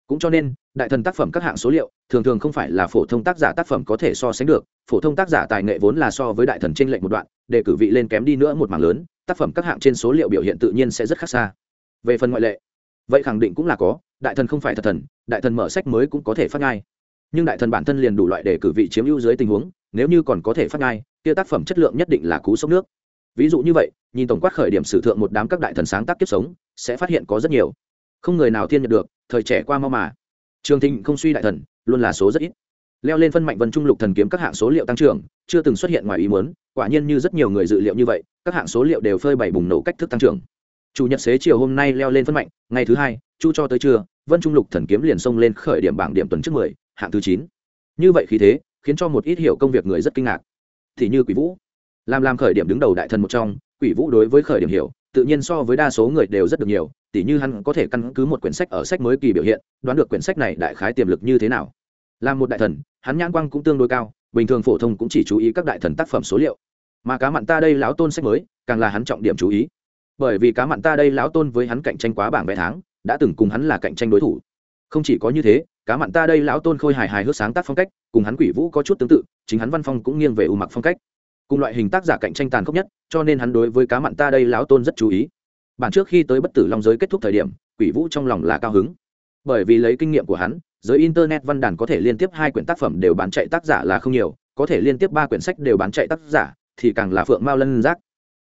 Cũng cho nên đại thần tác phẩm các hạng số liệu, thường thường không phải là phổ thông tác giả tác phẩm có thể so sánh được, phổ thông tác giả tài nghệ vốn là so với đại thần trên lệnh một đoạn, để cử vị lên kém đi nữa một mảng lớn, tác phẩm các hạng trên số liệu biểu hiện tự nhiên sẽ rất khác xa. Về phần ngoại lệ, vậy khẳng định cũng là có, đại thần không phải thật thần, đại thần mở sách mới cũng có thể phát ngay. Nhưng đại thần bản thân liền đủ loại để cử vị chiếm ưu dưới tình huống, nếu như còn có thể phát ngay, kia tác phẩm chất lượng nhất định là cú sốc nước. Ví dụ như vậy, nhìn tổng quát khởi điểm sử thượng một đám các đại thần sáng tác kiếp sống, sẽ phát hiện có rất nhiều không người nào thiên nhận được, thời trẻ qua mau mà trường thịnh không suy đại thần, luôn là số rất ít. Leo lên phân mạnh vân trung lục thần kiếm các hạng số liệu tăng trưởng, chưa từng xuất hiện ngoài ý muốn, quả nhiên như rất nhiều người dự liệu như vậy, các hạng số liệu đều phơi bày bùng nổ cách thức tăng trưởng. Chủ nhật xế chiều hôm nay leo lên phân mạnh, ngày thứ hai, chu cho tới trưa, vân trung lục thần kiếm liền xông lên khởi điểm bảng điểm tuần trước mười, hạng thứ chín. Như vậy khí thế, khiến cho một ít hiểu công việc người rất kinh ngạc. Thì như quỷ vũ, làm làm khởi điểm đứng đầu đại thần một trong, quỷ vũ đối với khởi điểm hiểu, tự nhiên so với đa số người đều rất được nhiều tỉ như hắn có thể căn cứ một quyển sách ở sách mới kỳ biểu hiện, đoán được quyển sách này đại khái tiềm lực như thế nào. Làm một đại thần, hắn nhãn quang cũng tương đối cao, bình thường phổ thông cũng chỉ chú ý các đại thần tác phẩm số liệu. Mà cá mặn ta đây lão tôn sách mới, càng là hắn trọng điểm chú ý. Bởi vì cá mặn ta đây lão tôn với hắn cạnh tranh quá bảng vẽ tháng, đã từng cùng hắn là cạnh tranh đối thủ. Không chỉ có như thế, cá mặn ta đây lão tôn khôi hài hài hước sáng tác phong cách, cùng hắn quỷ vũ có chút tương tự, chính hắn văn phong cũng nghiêng về ưu mặc phong cách. Cùng loại hình tác giả cạnh tranh tàn khốc nhất, cho nên hắn đối với cá mặn ta đây lão tôn rất chú ý bản trước khi tới bất tử long giới kết thúc thời điểm, quỷ vũ trong lòng là cao hứng. Bởi vì lấy kinh nghiệm của hắn, giới internet văn đàn có thể liên tiếp hai quyển tác phẩm đều bán chạy tác giả là không nhiều, có thể liên tiếp ba quyển sách đều bán chạy tác giả thì càng là phượng mao lân giác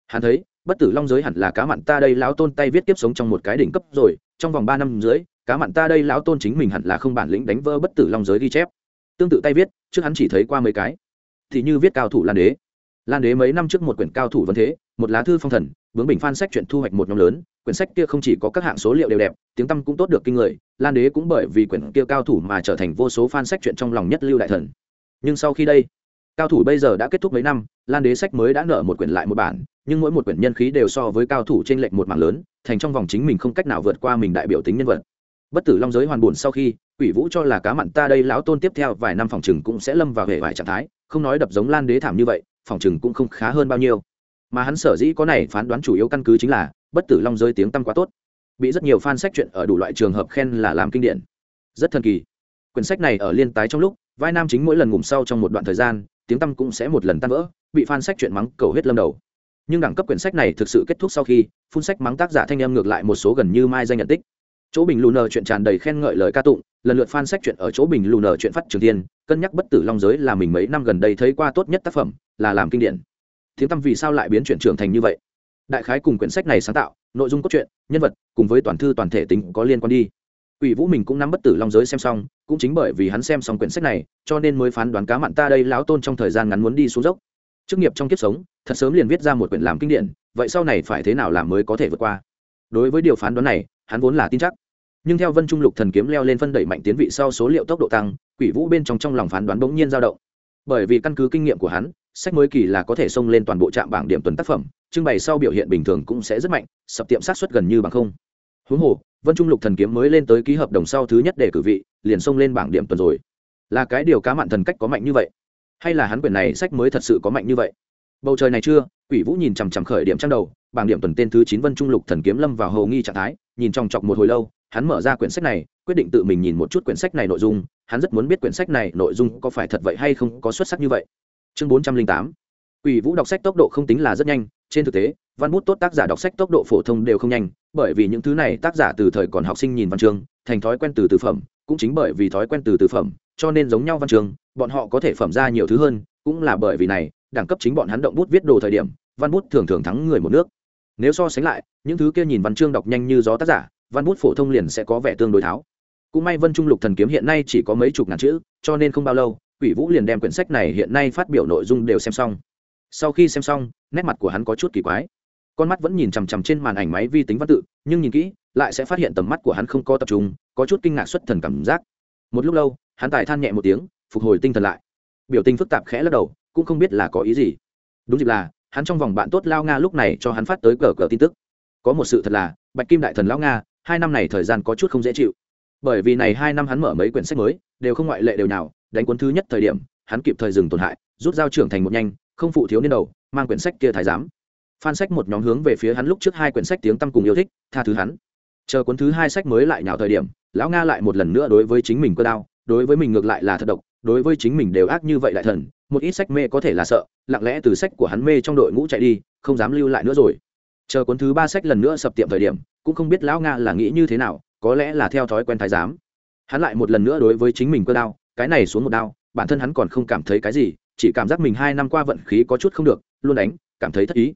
hắn thấy, bất tử long giới hẳn là cá mặn ta đây lão tôn tay viết tiếp sống trong một cái đỉnh cấp rồi, trong vòng ba năm dưới, cá mặn ta đây lão tôn chính mình hẳn là không bản lĩnh đánh vỡ bất tử long giới ghi chép. Tương tự tay viết, trước hắn chỉ thấy qua mấy cái. Thì như viết cao thủ lan đế. Lan đế mấy năm trước một quyển cao thủ vấn thế, một lá thư phong thần bướng bình phan sách chuyện thu hoạch một nhóm lớn, quyển sách kia không chỉ có các hạng số liệu đều đẹp, tiếng tăm cũng tốt được kinh người, lan đế cũng bởi vì quyển kia cao thủ mà trở thành vô số fan sách chuyện trong lòng nhất lưu đại thần. Nhưng sau khi đây, cao thủ bây giờ đã kết thúc mấy năm, lan đế sách mới đã nợ một quyển lại một bản, nhưng mỗi một quyển nhân khí đều so với cao thủ trên lệnh một mảng lớn, thành trong vòng chính mình không cách nào vượt qua mình đại biểu tính nhân vật. Bất tử long giới hoàn buồn sau khi, quỷ vũ cho là cá mặn ta đây lão tôn tiếp theo vài năm phòng chừng cũng sẽ lâm vào hệ vài trạng thái, không nói đập giống lan đế thảm như vậy, phòng chừng cũng không khá hơn bao nhiêu mà hắn sở dĩ có này phán đoán chủ yếu căn cứ chính là, bất tử long giới tiếng tăm quá tốt. Bị rất nhiều fan sách chuyện ở đủ loại trường hợp khen là làm kinh điển. Rất thần kỳ. Quyển sách này ở liên tái trong lúc, vai nam chính mỗi lần ngủm sau trong một đoạn thời gian, tiếng tăm cũng sẽ một lần tan vỡ, bị fan sách chuyện mắng cầu hết lâm đầu. Nhưng đẳng cấp quyển sách này thực sự kết thúc sau khi phun sách mắng tác giả thanh em ngược lại một số gần như mai danh nhận tích. Chỗ bình lù nờ chuyện tràn đầy khen ngợi lời ca tụng, lần lượt fan sách chuyện ở chỗ bình lù nờ chuyện phát trường tiên cân nhắc bất tử long giới là mình mấy năm gần đây thấy qua tốt nhất tác phẩm, là làm kinh điển tiếng tăm vì sao lại biến chuyển trưởng thành như vậy đại khái cùng quyển sách này sáng tạo nội dung cốt truyện nhân vật cùng với toàn thư toàn thể tính có liên quan đi Quỷ Vũ mình cũng nắm bất tử long giới xem xong, cũng chính bởi vì hắn xem xong quyển sách này, cho nên mới phán đoán cá mặn ta đây lão tôn trong thời gian ngắn muốn đi xuống dốc. Chức nghiệp trong kiếp sống, thật sớm liền viết ra một quyển làm kinh điển, vậy sau này phải thế nào làm mới có thể vượt qua? Đối với điều phán đoán này, hắn vốn là tin chắc. Nhưng theo Vân Trung Lục thần kiếm leo lên phân đẩy mạnh tiến vị sau số liệu tốc độ tăng, Quỷ Vũ bên trong trong lòng phán đoán bỗng nhiên dao động. Bởi vì căn cứ kinh nghiệm của hắn, sách mới kỳ là có thể xông lên toàn bộ trạm bảng điểm tuần tác phẩm, trưng bày sau biểu hiện bình thường cũng sẽ rất mạnh, sập tiệm sát suất gần như bằng không. Huống hồ, Vân Trung Lục thần kiếm mới lên tới ký hợp đồng sau thứ nhất để cử vị, liền xông lên bảng điểm tuần rồi. Là cái điều cá mặn thần cách có mạnh như vậy, hay là hắn quyển này sách mới thật sự có mạnh như vậy? bầu trời này chưa quỷ vũ nhìn chằm chằm khởi điểm trang đầu bảng điểm tuần tên thứ chín vân trung lục thần kiếm lâm vào hầu nghi trạng thái nhìn trong chọc một hồi lâu hắn mở ra quyển sách này quyết định tự mình nhìn một chút quyển sách này nội dung hắn rất muốn biết quyển sách này nội dung có phải thật vậy hay không có xuất sắc như vậy. Chương bốn trăm linh tám. Quỷ vũ đọc sách tốc độ không tính là rất nhanh, trên thực tế, văn bút tốt tác giả đọc sách tốc độ phổ thông đều không nhanh, bởi vì những thứ này tác giả từ thời còn học sinh nhìn văn chương, thành thói quen từ từ phẩm, cũng chính bởi vì thói quen từ từ phẩm, cho nên giống nhau văn chương, bọn họ có thể phẩm ra nhiều thứ hơn, cũng là bởi vì này, đẳng cấp chính bọn hắn động bút viết đồ thời điểm, văn bút thường thường thắng người một nước. Nếu so sánh lại, những thứ kia nhìn văn chương đọc nhanh như gió tác giả, văn bút phổ thông liền sẽ có vẻ tương đối tháo cũng may vân trung lục thần kiếm hiện nay chỉ có mấy chục ngàn chữ, cho nên không bao lâu, quỷ vũ liền đem quyển sách này hiện nay phát biểu nội dung đều xem xong. Sau khi xem xong, nét mặt của hắn có chút kỳ quái. Con mắt vẫn nhìn chằm chằm trên màn ảnh máy vi tính văn tự, nhưng nhìn kỹ, lại sẽ phát hiện tầm mắt của hắn không có tập trung, có chút kinh ngạc xuất thần cảm giác. Một lúc lâu, hắn tài than nhẹ một tiếng, phục hồi tinh thần lại. Biểu tình phức tạp khẽ lắc đầu, cũng không biết là có ý gì. Đúng dịp là, hắn trong vòng bạn tốt lao nga lúc này cho hắn phát tới cờ cờ tin tức. Có một sự thật là, bạch kim đại thần lao nga, hai năm này thời gian có chút không dễ chịu bởi vì này hai năm hắn mở mấy quyển sách mới, đều không ngoại lệ đều nào đánh cuốn thứ nhất thời điểm, hắn kịp thời dừng tổn hại, rút dao trưởng thành một nhanh, không phụ thiếu niên đầu, mang quyển sách kia thái giám. Phan sách một nhóm hướng về phía hắn lúc trước hai quyển sách tiếng tăm cùng yêu thích, tha thứ hắn. Chờ cuốn thứ hai sách mới lại nhào thời điểm, lão nga lại một lần nữa đối với chính mình cơ đao, đối với mình ngược lại là thật độc, đối với chính mình đều ác như vậy đại thần, một ít sách mê có thể là sợ, lặng lẽ từ sách của hắn mê trong đội ngũ chạy đi, không dám lưu lại nữa rồi. Chờ cuốn thứ ba sách lần nữa sập tiệm thời điểm, cũng không biết lão nga là nghĩ như thế nào có lẽ là theo thói quen thái giám. Hắn lại một lần nữa đối với chính mình cơ đao, cái này xuống một đao, bản thân hắn còn không cảm thấy cái gì, chỉ cảm giác mình hai năm qua vận khí có chút không được, luôn đánh, cảm thấy thất ý.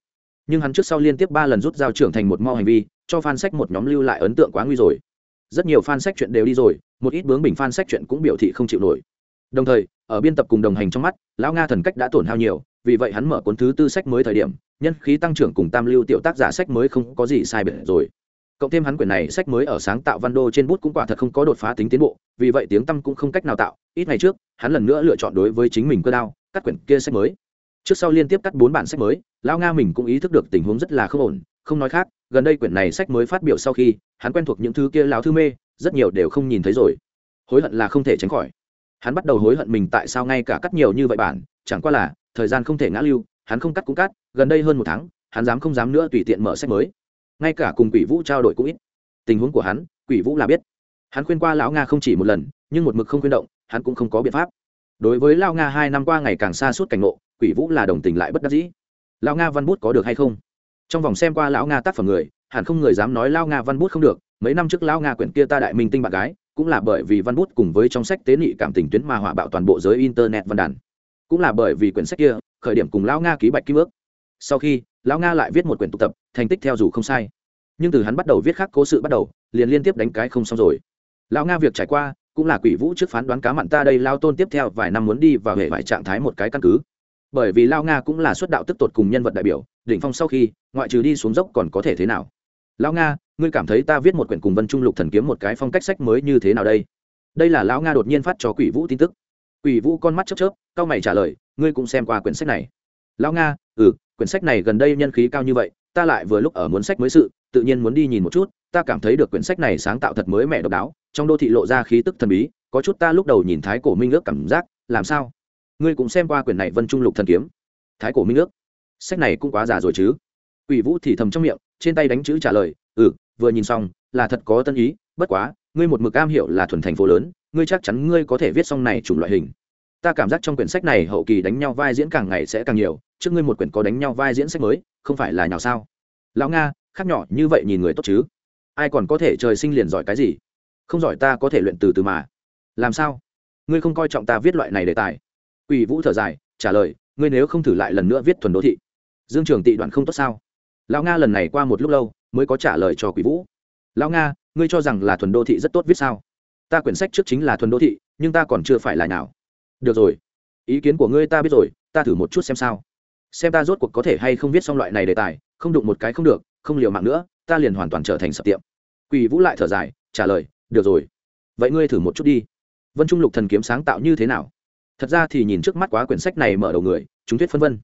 Nhưng hắn trước sau liên tiếp ba lần rút dao trưởng thành một mau hành vi, cho fan sách một nhóm lưu lại ấn tượng quá nguy rồi. Rất nhiều fan sách chuyện đều đi rồi, một ít bướng bình fan sách chuyện cũng biểu thị không chịu nổi. Đồng thời, ở biên tập cùng đồng hành trong mắt, lão nga thần cách đã tổn hao nhiều, vì vậy hắn mở cuốn thứ tư sách mới thời điểm, nhân khí tăng trưởng cùng tam lưu tiểu tác giả sách mới không có gì sai biệt rồi cộng thêm hắn quyển này sách mới ở sáng tạo văn đô trên bút cũng quả thật không có đột phá tính tiến bộ, vì vậy tiếng tăm cũng không cách nào tạo. Ít ngày trước, hắn lần nữa lựa chọn đối với chính mình cơ đao, cắt quyển kia sách mới. Trước sau liên tiếp cắt bốn bản sách mới, lão nga mình cũng ý thức được tình huống rất là không ổn. Không nói khác, gần đây quyển này sách mới phát biểu sau khi, hắn quen thuộc những thứ kia lão thư mê, rất nhiều đều không nhìn thấy rồi. Hối hận là không thể tránh khỏi. Hắn bắt đầu hối hận mình tại sao ngay cả cắt nhiều như vậy bản, chẳng qua là, thời gian không thể ngã lưu, hắn không cắt cũng cắt, gần đây hơn một tháng, hắn dám không dám nữa tùy tiện mở sách mới ngay cả cùng quỷ vũ trao đổi cũng ít. Tình huống của hắn, quỷ vũ là biết. Hắn khuyên qua lão nga không chỉ một lần, nhưng một mực không khuyên động, hắn cũng không có biện pháp. Đối với lao nga hai năm qua ngày càng xa suốt cảnh ngộ, quỷ vũ là đồng tình lại bất đắc dĩ. Lao nga văn bút có được hay không? Trong vòng xem qua lão nga tác phẩm người, hẳn không người dám nói lao nga văn bút không được. Mấy năm trước lao nga quyển kia ta đại minh tinh bạn gái, cũng là bởi vì văn bút cùng với trong sách tế nhị cảm tình tuyến mà hỏa bạo toàn bộ giới internet văn đàn. Cũng là bởi vì quyển sách kia, khởi điểm cùng lão nga ký bạch kim ước. Sau khi, lão nga lại viết một quyển tụ tập thành tích theo dù không sai. Nhưng từ hắn bắt đầu viết khác cố sự bắt đầu, liền liên tiếp đánh cái không xong rồi. Lão nga việc trải qua, cũng là quỷ vũ trước phán đoán cá mặn ta đây lao tôn tiếp theo vài năm muốn đi vào hệ vài trạng thái một cái căn cứ. Bởi vì lao nga cũng là xuất đạo tức tột cùng nhân vật đại biểu, đỉnh phong sau khi, ngoại trừ đi xuống dốc còn có thể thế nào? Lão nga, ngươi cảm thấy ta viết một quyển cùng vân trung lục thần kiếm một cái phong cách sách mới như thế nào đây? Đây là lão nga đột nhiên phát cho quỷ vũ tin tức. Quỷ vũ con mắt chớp chớp cao mày trả lời, ngươi cũng xem qua quyển sách này. Lão nga ừ quyển sách này gần đây nhân khí cao như vậy ta lại vừa lúc ở muốn sách mới sự, tự nhiên muốn đi nhìn một chút, ta cảm thấy được quyển sách này sáng tạo thật mới mẻ độc đáo, trong đô thị lộ ra khí tức thần bí, có chút ta lúc đầu nhìn thái cổ minh ước cảm giác, làm sao? Ngươi cũng xem qua quyển này vân trung lục thần kiếm. Thái cổ minh ước? Sách này cũng quá già rồi chứ? Quỷ vũ thì thầm trong miệng, trên tay đánh chữ trả lời ừ vừa nhìn xong, là thật có tân ý, bất quá, ngươi một mực cam hiểu là thuần thành phố lớn, ngươi chắc chắn ngươi có thể viết xong này chủng loại hình. Ta cảm giác trong quyển sách này hậu kỳ đánh nhau vai diễn càng ngày sẽ càng nhiều trước ngươi một quyển có đánh nhau vai diễn sách mới không phải là nhào sao lão nga khác nhỏ như vậy nhìn người tốt chứ ai còn có thể trời sinh liền giỏi cái gì không giỏi ta có thể luyện từ từ mà làm sao ngươi không coi trọng ta viết loại này đề tài Quỷ Vũ thở dài, trả lời, ngươi nếu không thử lại lần nữa viết thuần đô thị. Dương Trường Tị đoạn không tốt sao? Lão Nga lần này qua một lúc lâu, mới có trả lời cho Quỷ Vũ. Lão Nga, ngươi cho rằng là thuần đô thị rất tốt viết sao? Ta quyển sách trước chính là thuần đô thị, nhưng ta còn chưa phải là nào. Được rồi, ý kiến của ngươi ta biết rồi, ta thử một chút xem sao. Xem ta rốt cuộc có thể hay không viết xong loại này đề tài, không đụng một cái không được, không liều mạng nữa, ta liền hoàn toàn trở thành sập tiệm. Quỷ Vũ lại thở dài, trả lời, được rồi. Vậy ngươi thử một chút đi. Vân Trung Lục Thần kiếm sáng tạo như thế nào? thật ra thì nhìn trước mắt quá quyển sách này mở đầu người chúng thuyết phân vân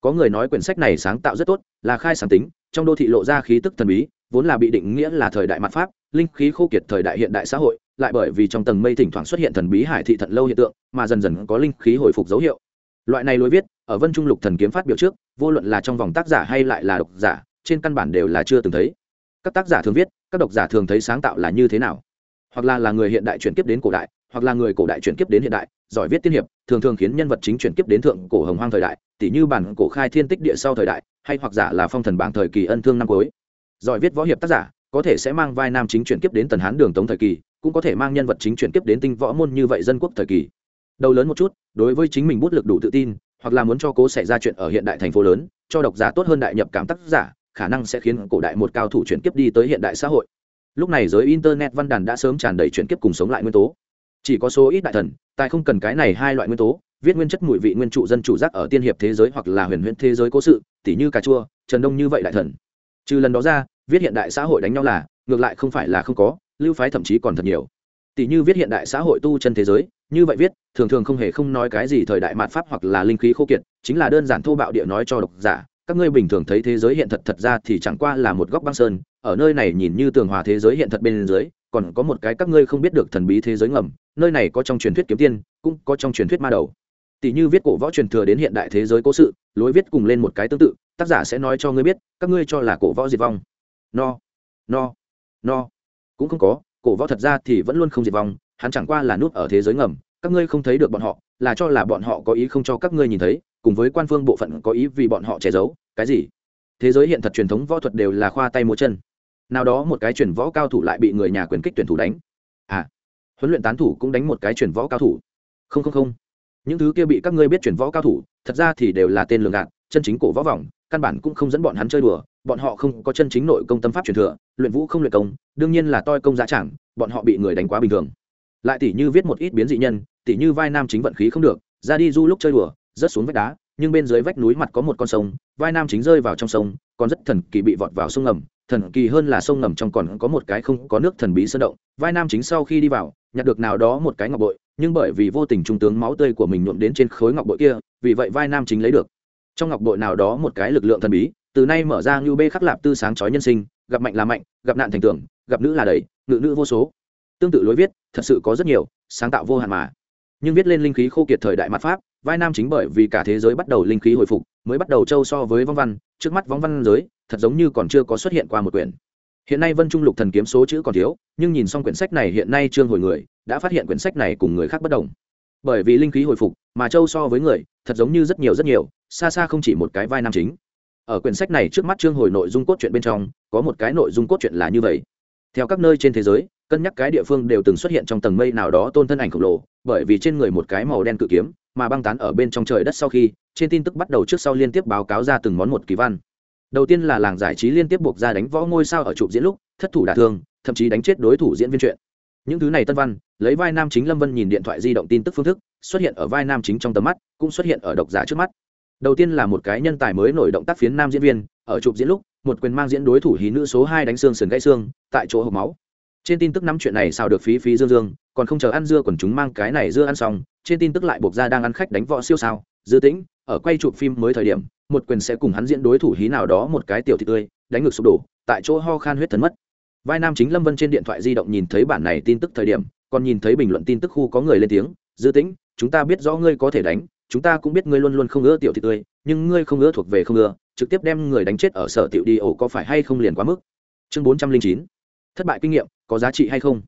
có người nói quyển sách này sáng tạo rất tốt là khai sáng tính trong đô thị lộ ra khí tức thần bí vốn là bị định nghĩa là thời đại mặt pháp linh khí khô kiệt thời đại hiện đại xã hội lại bởi vì trong tầng mây thỉnh thoảng xuất hiện thần bí hải thị thận lâu hiện tượng mà dần dần có linh khí hồi phục dấu hiệu loại này lối viết, ở vân trung lục thần kiếm phát biểu trước, vô luận là trong vòng tác giả hay lại là độc giả, trên căn bản đều là chưa từng thấy. Các tác giả thường viết, các độc giả thường thấy sáng tạo là như thế nào? Hoặc là là người hiện đại chuyển kiếp đến cổ đại, hoặc là người cổ đại chuyển kiếp đến hiện đại, giỏi viết tiên hiệp, thường thường khiến nhân vật chính chuyển kiếp đến thượng cổ hồng hoang thời đại tỷ như bản cổ khai thiên tích địa sau thời đại, hay hoặc giả là phong thần bảng thời kỳ ân thương năm cuối. Giỏi viết võ hiệp tác giả, có thể sẽ mang vai nam chính chuyển kiếp đến tần hán đường tống thời kỳ, cũng có thể mang nhân vật chính chuyển kiếp đến tinh võ môn như vậy dân quốc thời kỳ đầu lớn một chút, đối với chính mình bút lực đủ tự tin, hoặc là muốn cho cố xảy ra chuyện ở hiện đại thành phố lớn, cho độc giả tốt hơn đại nhập cảm tác giả, khả năng sẽ khiến cổ đại một cao thủ chuyển kiếp đi tới hiện đại xã hội. Lúc này giới internet văn đàn đã sớm tràn đầy chuyển kiếp cùng sống lại nguyên tố. Chỉ có số ít đại thần, tài không cần cái này hai loại nguyên tố, viết nguyên chất mùi vị nguyên trụ dân chủ giác ở tiên hiệp thế giới hoặc là huyền huyễn thế giới cố sự, tỉ như cà chua, trần đông như vậy đại thần. Trừ lần đó ra, viết hiện đại xã hội đánh nhau là, ngược lại không phải là không có, lưu phái thậm chí còn thật nhiều tỷ như viết hiện đại xã hội tu chân thế giới, như vậy viết, thường thường không hề không nói cái gì thời đại mạt pháp hoặc là linh khí khô kiệt, chính là đơn giản thô bạo địa nói cho độc giả, các ngươi bình thường thấy thế giới hiện thật thật ra thì chẳng qua là một góc băng sơn, ở nơi này nhìn như tường hòa thế giới hiện thật bên dưới, còn có một cái các ngươi không biết được thần bí thế giới ngầm, nơi này có trong truyền thuyết kiếm tiên, cũng có trong truyền thuyết ma đầu. Tỷ như viết cổ võ truyền thừa đến hiện đại thế giới cố sự, lối viết cùng lên một cái tương tự, tác giả sẽ nói cho ngươi biết, các ngươi cho là cổ võ diệt vong. No. No. No. Cũng không có cổ võ thật ra thì vẫn luôn không diệt vong, hắn chẳng qua là nút ở thế giới ngầm, các ngươi không thấy được bọn họ, là cho là bọn họ có ý không cho các ngươi nhìn thấy, cùng với quan phương bộ phận có ý vì bọn họ che giấu, cái gì? Thế giới hiện thật truyền thống võ thuật đều là khoa tay múa chân. Nào đó một cái chuyển võ cao thủ lại bị người nhà quyền kích tuyển thủ đánh. À huấn luyện tán thủ cũng đánh một cái chuyển võ cao thủ. Không không không. Những thứ kia bị các ngươi biết chuyển võ cao thủ, thật ra thì đều là tên lường gạt, chân chính cổ võ vòng căn bản cũng không dẫn bọn hắn chơi đùa bọn họ không có chân chính nội công tâm pháp truyền thừa, luyện vũ không luyện công, đương nhiên là toi công giá chẳng, bọn họ bị người đánh quá bình thường. Lại tỷ như viết một ít biến dị nhân tỷ như vai nam chính vận khí không được, ra đi du lúc chơi đùa, rớt xuống vách đá, nhưng bên dưới vách núi mặt có một con sông, vai nam chính rơi vào trong sông, còn rất thần kỳ bị vọt vào sông ngầm, thần kỳ hơn là sông ngầm trong còn có một cái không có nước thần bí sơn động, vai nam chính sau khi đi vào, nhặt được nào đó một cái ngọc bội, nhưng bởi vì vô tình trung tướng máu tươi của mình nhuộm đến trên khối ngọc bội kia, vì vậy vai nam chính lấy được. Trong ngọc bội nào đó một cái lực lượng thần bí từ nay mở ra như bê khắc lạp tư sáng chói nhân sinh, gặp mạnh là mạnh, gặp nạn thành tưởng gặp nữ là đầy, ngự nữ vô số. Tương tự lối viết, thật sự có rất nhiều, sáng tạo vô hạn mà. Nhưng viết lên linh khí khô kiệt thời đại mặt pháp, vai nam chính bởi vì cả thế giới bắt đầu linh khí hồi phục, mới bắt đầu châu so với vong văn, trước mắt vong văn giới, thật giống như còn chưa có xuất hiện qua một quyển. Hiện nay vân trung lục thần kiếm số chữ còn thiếu, nhưng nhìn xong quyển sách này hiện nay trương hồi người, đã phát hiện quyển sách này cùng người khác bất đồng. Bởi vì linh khí hồi phục, mà châu so với người, thật giống như rất nhiều rất nhiều, xa xa không chỉ một cái vai nam chính ở quyển sách này trước mắt chương hồi nội dung cốt truyện bên trong, có một cái nội dung cốt truyện là như vậy. Theo các nơi trên thế giới, cân nhắc cái địa phương đều từng xuất hiện trong tầng mây nào đó tôn thân ảnh khổng lồ, bởi vì trên người một cái màu đen cự kiếm, mà băng tán ở bên trong trời đất sau khi, trên tin tức bắt đầu trước sau liên tiếp báo cáo ra từng món một kỳ văn. Đầu tiên là làng giải trí liên tiếp buộc ra đánh võ ngôi sao ở chụp diễn lúc, thất thủ đả thương, thậm chí đánh chết đối thủ diễn viên chuyện. Những thứ này tân văn, lấy vai nam chính lâm vân nhìn điện thoại di động tin tức phương thức, xuất hiện ở vai nam chính trong tầm mắt, cũng xuất hiện ở độc giả trước mắt đầu tiên là một cái nhân tài mới nổi động tác phiến nam diễn viên, ở chụp diễn lúc, một quyền mang diễn đối thủ hí nữ số hai đánh xương sườn gãy xương, tại chỗ hộp máu. Trên tin tức năm chuyện này sao được phí phí dương dương, còn không chờ ăn dưa còn chúng mang cái này dưa ăn xong, trên tin tức lại buộc ra đang ăn khách đánh võ siêu sao, dư tĩnh, ở quay chụp phim mới thời điểm, một quyền sẽ cùng hắn diễn đối thủ hí nào đó một cái tiểu thị tươi, đánh ngực sụp đổ, tại chỗ ho khan huyết thần mất. Vai nam chính lâm vân trên điện thoại di động nhìn thấy bản này tin tức thời điểm, còn nhìn thấy bình luận tin tức khu có người lên tiếng, dư tĩnh, chúng ta biết rõ ngươi có thể đánh chúng ta cũng biết ngươi luôn luôn không ưa tiểu thị tươi, nhưng ngươi không ưa thuộc về không ưa, trực tiếp đem người đánh chết ở sở tiểu đi ổ có phải hay không liền quá mức? Chương bốn trăm linh chín. Thất bại kinh nghiệm, có giá trị hay không?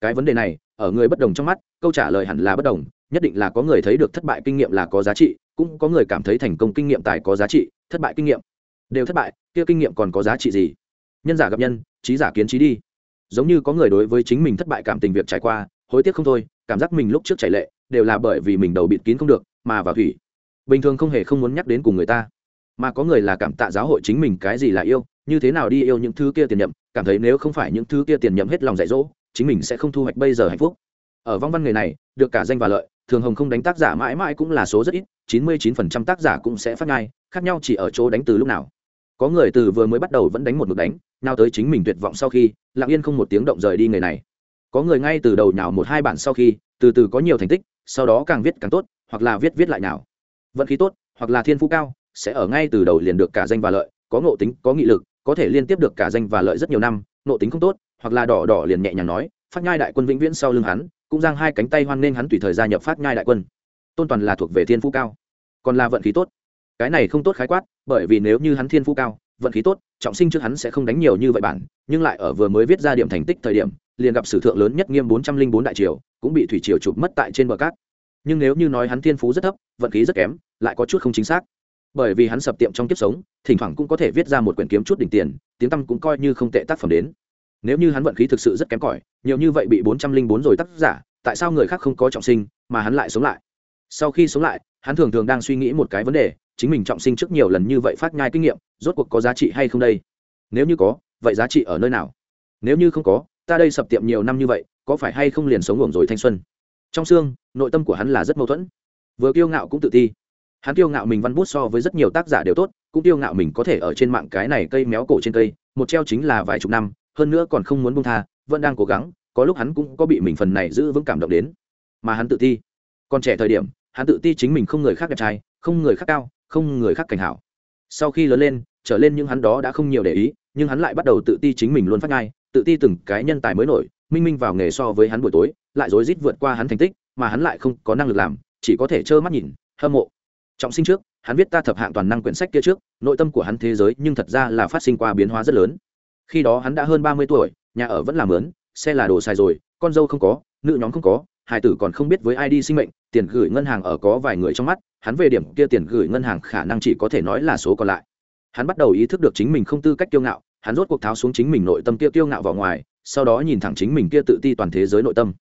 Cái vấn đề này, ở người bất đồng trong mắt, câu trả lời hẳn là bất đồng, nhất định là có người thấy được thất bại kinh nghiệm là có giá trị, cũng có người cảm thấy thành công kinh nghiệm tài có giá trị, thất bại kinh nghiệm. Đều thất bại, kia kinh nghiệm còn có giá trị gì? Nhân giả gặp nhân, trí giả kiến trí đi. Giống như có người đối với chính mình thất bại cảm tình việc trải qua, hối tiếc không thôi, cảm giác mình lúc trước chảy lệ, đều là bởi vì mình đầu bịt kín không được mà vào thủy. Bình thường không hề không muốn nhắc đến cùng người ta. Mà có người là cảm tạ giáo hội chính mình cái gì là yêu, như thế nào đi yêu những thứ kia tiền nhậm, cảm thấy nếu không phải những thứ kia tiền nhậm hết lòng dạy dỗ, chính mình sẽ không thu hoạch bây giờ hạnh phúc. Ở vong văn người này, được cả danh và lợi, thường hồng không đánh tác giả mãi mãi cũng là số rất ít, chín mươi chín phần trăm tác giả cũng sẽ phát ngay khác nhau chỉ ở chỗ đánh từ lúc nào. Có người từ vừa mới bắt đầu vẫn đánh một mực đánh, nào tới chính mình tuyệt vọng sau khi, lặng yên không một tiếng động rời đi người này. Có người ngay từ đầu nhào một hai bản sau khi, từ từ có nhiều thành tích, sau đó càng viết càng tốt hoặc là viết viết lại nào. Vận khí tốt, hoặc là thiên phú cao, sẽ ở ngay từ đầu liền được cả danh và lợi, có ngộ tính, có nghị lực, có thể liên tiếp được cả danh và lợi rất nhiều năm, ngộ tính không tốt, hoặc là đỏ đỏ liền nhẹ nhàng nói, phát nhai đại quân vĩnh viễn sau lưng hắn, cũng giang hai cánh tay hoan nên hắn tùy thời gia nhập phát nhai đại quân. Tôn toàn là thuộc về thiên phú cao, còn là vận khí tốt. Cái này không tốt khái quát, bởi vì nếu như hắn thiên phú cao, vận khí tốt, trọng sinh trước hắn sẽ không đánh nhiều như vậy bản, nhưng lại ở vừa mới viết ra điểm thành tích thời điểm, liền gặp sử thượng lớn nhất nghiêm bốn trăm linh bốn đại triều, cũng bị thủy triều chụp mất tại trên bờ cát nhưng nếu như nói hắn thiên phú rất thấp, vận khí rất kém, lại có chút không chính xác. Bởi vì hắn sập tiệm trong kiếp sống, thỉnh thoảng cũng có thể viết ra một quyển kiếm chút đỉnh tiền, tiếng tăm cũng coi như không tệ tác phẩm đến. Nếu như hắn vận khí thực sự rất kém cỏi, nhiều như vậy bị bốn trăm linh bốn rồi tác giả, tại sao người khác không có trọng sinh, mà hắn lại sống lại? Sau khi sống lại, hắn thường thường đang suy nghĩ một cái vấn đề, chính mình trọng sinh trước nhiều lần như vậy phát nhai kinh nghiệm, rốt cuộc có giá trị hay không đây? Nếu như có, vậy giá trị ở nơi nào? Nếu như không có, ta đây sập tiệm nhiều năm như vậy, có phải hay không liền sống ngủ rồi thanh xuân? Trong xương, nội tâm của hắn là rất mâu thuẫn. Vừa kiêu ngạo cũng tự ti. Hắn kiêu ngạo mình văn bút so với rất nhiều tác giả đều tốt, cũng kiêu ngạo mình có thể ở trên mạng cái này cây méo cổ trên cây, một treo chính là vài chục năm, hơn nữa còn không muốn bông tha, vẫn đang cố gắng, có lúc hắn cũng có bị mình phần này giữ vững cảm động đến. Mà hắn tự ti. Còn trẻ thời điểm, hắn tự ti chính mình không người khác đẹp trai, không người khác cao, không người khác cảnh hảo. Sau khi lớn lên, trở lên những hắn đó đã không nhiều để ý, nhưng hắn lại bắt đầu tự ti chính mình luôn phát ngai tự ti từng cái nhân tài mới nổi minh minh vào nghề so với hắn buổi tối lại rối rít vượt qua hắn thành tích mà hắn lại không có năng lực làm chỉ có thể trơ mắt nhìn hâm mộ. Trọng sinh trước hắn viết ta thập hạng toàn năng quyển sách kia trước nội tâm của hắn thế giới nhưng thật ra là phát sinh qua biến hóa rất lớn. Khi đó hắn đã hơn ba mươi tuổi nhà ở vẫn là lớn, xe là đồ xài rồi con dâu không có nữ nhóm không có hải tử còn không biết với ai đi sinh mệnh tiền gửi ngân hàng ở có vài người trong mắt hắn về điểm kia tiền gửi ngân hàng khả năng chỉ có thể nói là số còn lại. Hắn bắt đầu ý thức được chính mình không tư cách kiêu ngạo hắn rốt cuộc tháo xuống chính mình nội tâm kia kiêu ngạo vào ngoài, sau đó nhìn thẳng chính mình kia tự ti toàn thế giới nội tâm.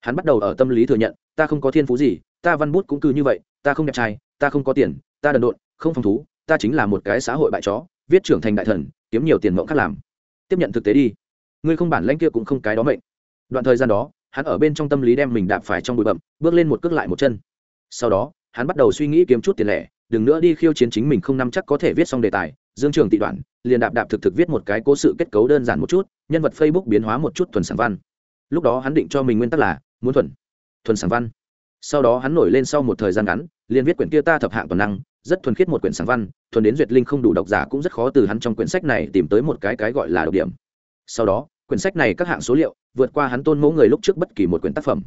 Hắn bắt đầu ở tâm lý thừa nhận, ta không có thiên phú gì, ta văn bút cũng cứ như vậy, ta không đẹp trai, ta không có tiền, ta đần độn, không phong thú, ta chính là một cái xã hội bại chó, viết trưởng thành đại thần, kiếm nhiều tiền mộng khác làm. Tiếp nhận thực tế đi. Ngươi không bản lãnh kia cũng không cái đó mệnh. Đoạn thời gian đó, hắn ở bên trong tâm lý đem mình đạp phải trong bụi bậm bước lên một cước lại một chân. Sau đó, hắn bắt đầu suy nghĩ kiếm chút tiền lẻ, đừng nữa đi khiêu chiến chính mình không nắm chắc có thể viết xong đề tài dương trường tị đoạn, liền đạp đạp thực thực viết một cái cố sự kết cấu đơn giản một chút, nhân vật facebook biến hóa một chút thuần sản văn. Lúc đó hắn định cho mình nguyên tắc là, muốn thuần. Thuần sản văn. Sau đó hắn nổi lên sau một thời gian ngắn, liền viết quyển kia ta thập hạng toàn năng, rất thuần khiết một quyển sản văn, thuần đến duyệt linh không đủ độc giả cũng rất khó từ hắn trong quyển sách này tìm tới một cái cái gọi là độc điểm. Sau đó, quyển sách này các hạng số liệu vượt qua hắn tôn mẫu người lúc trước bất kỳ một quyển tác phẩm.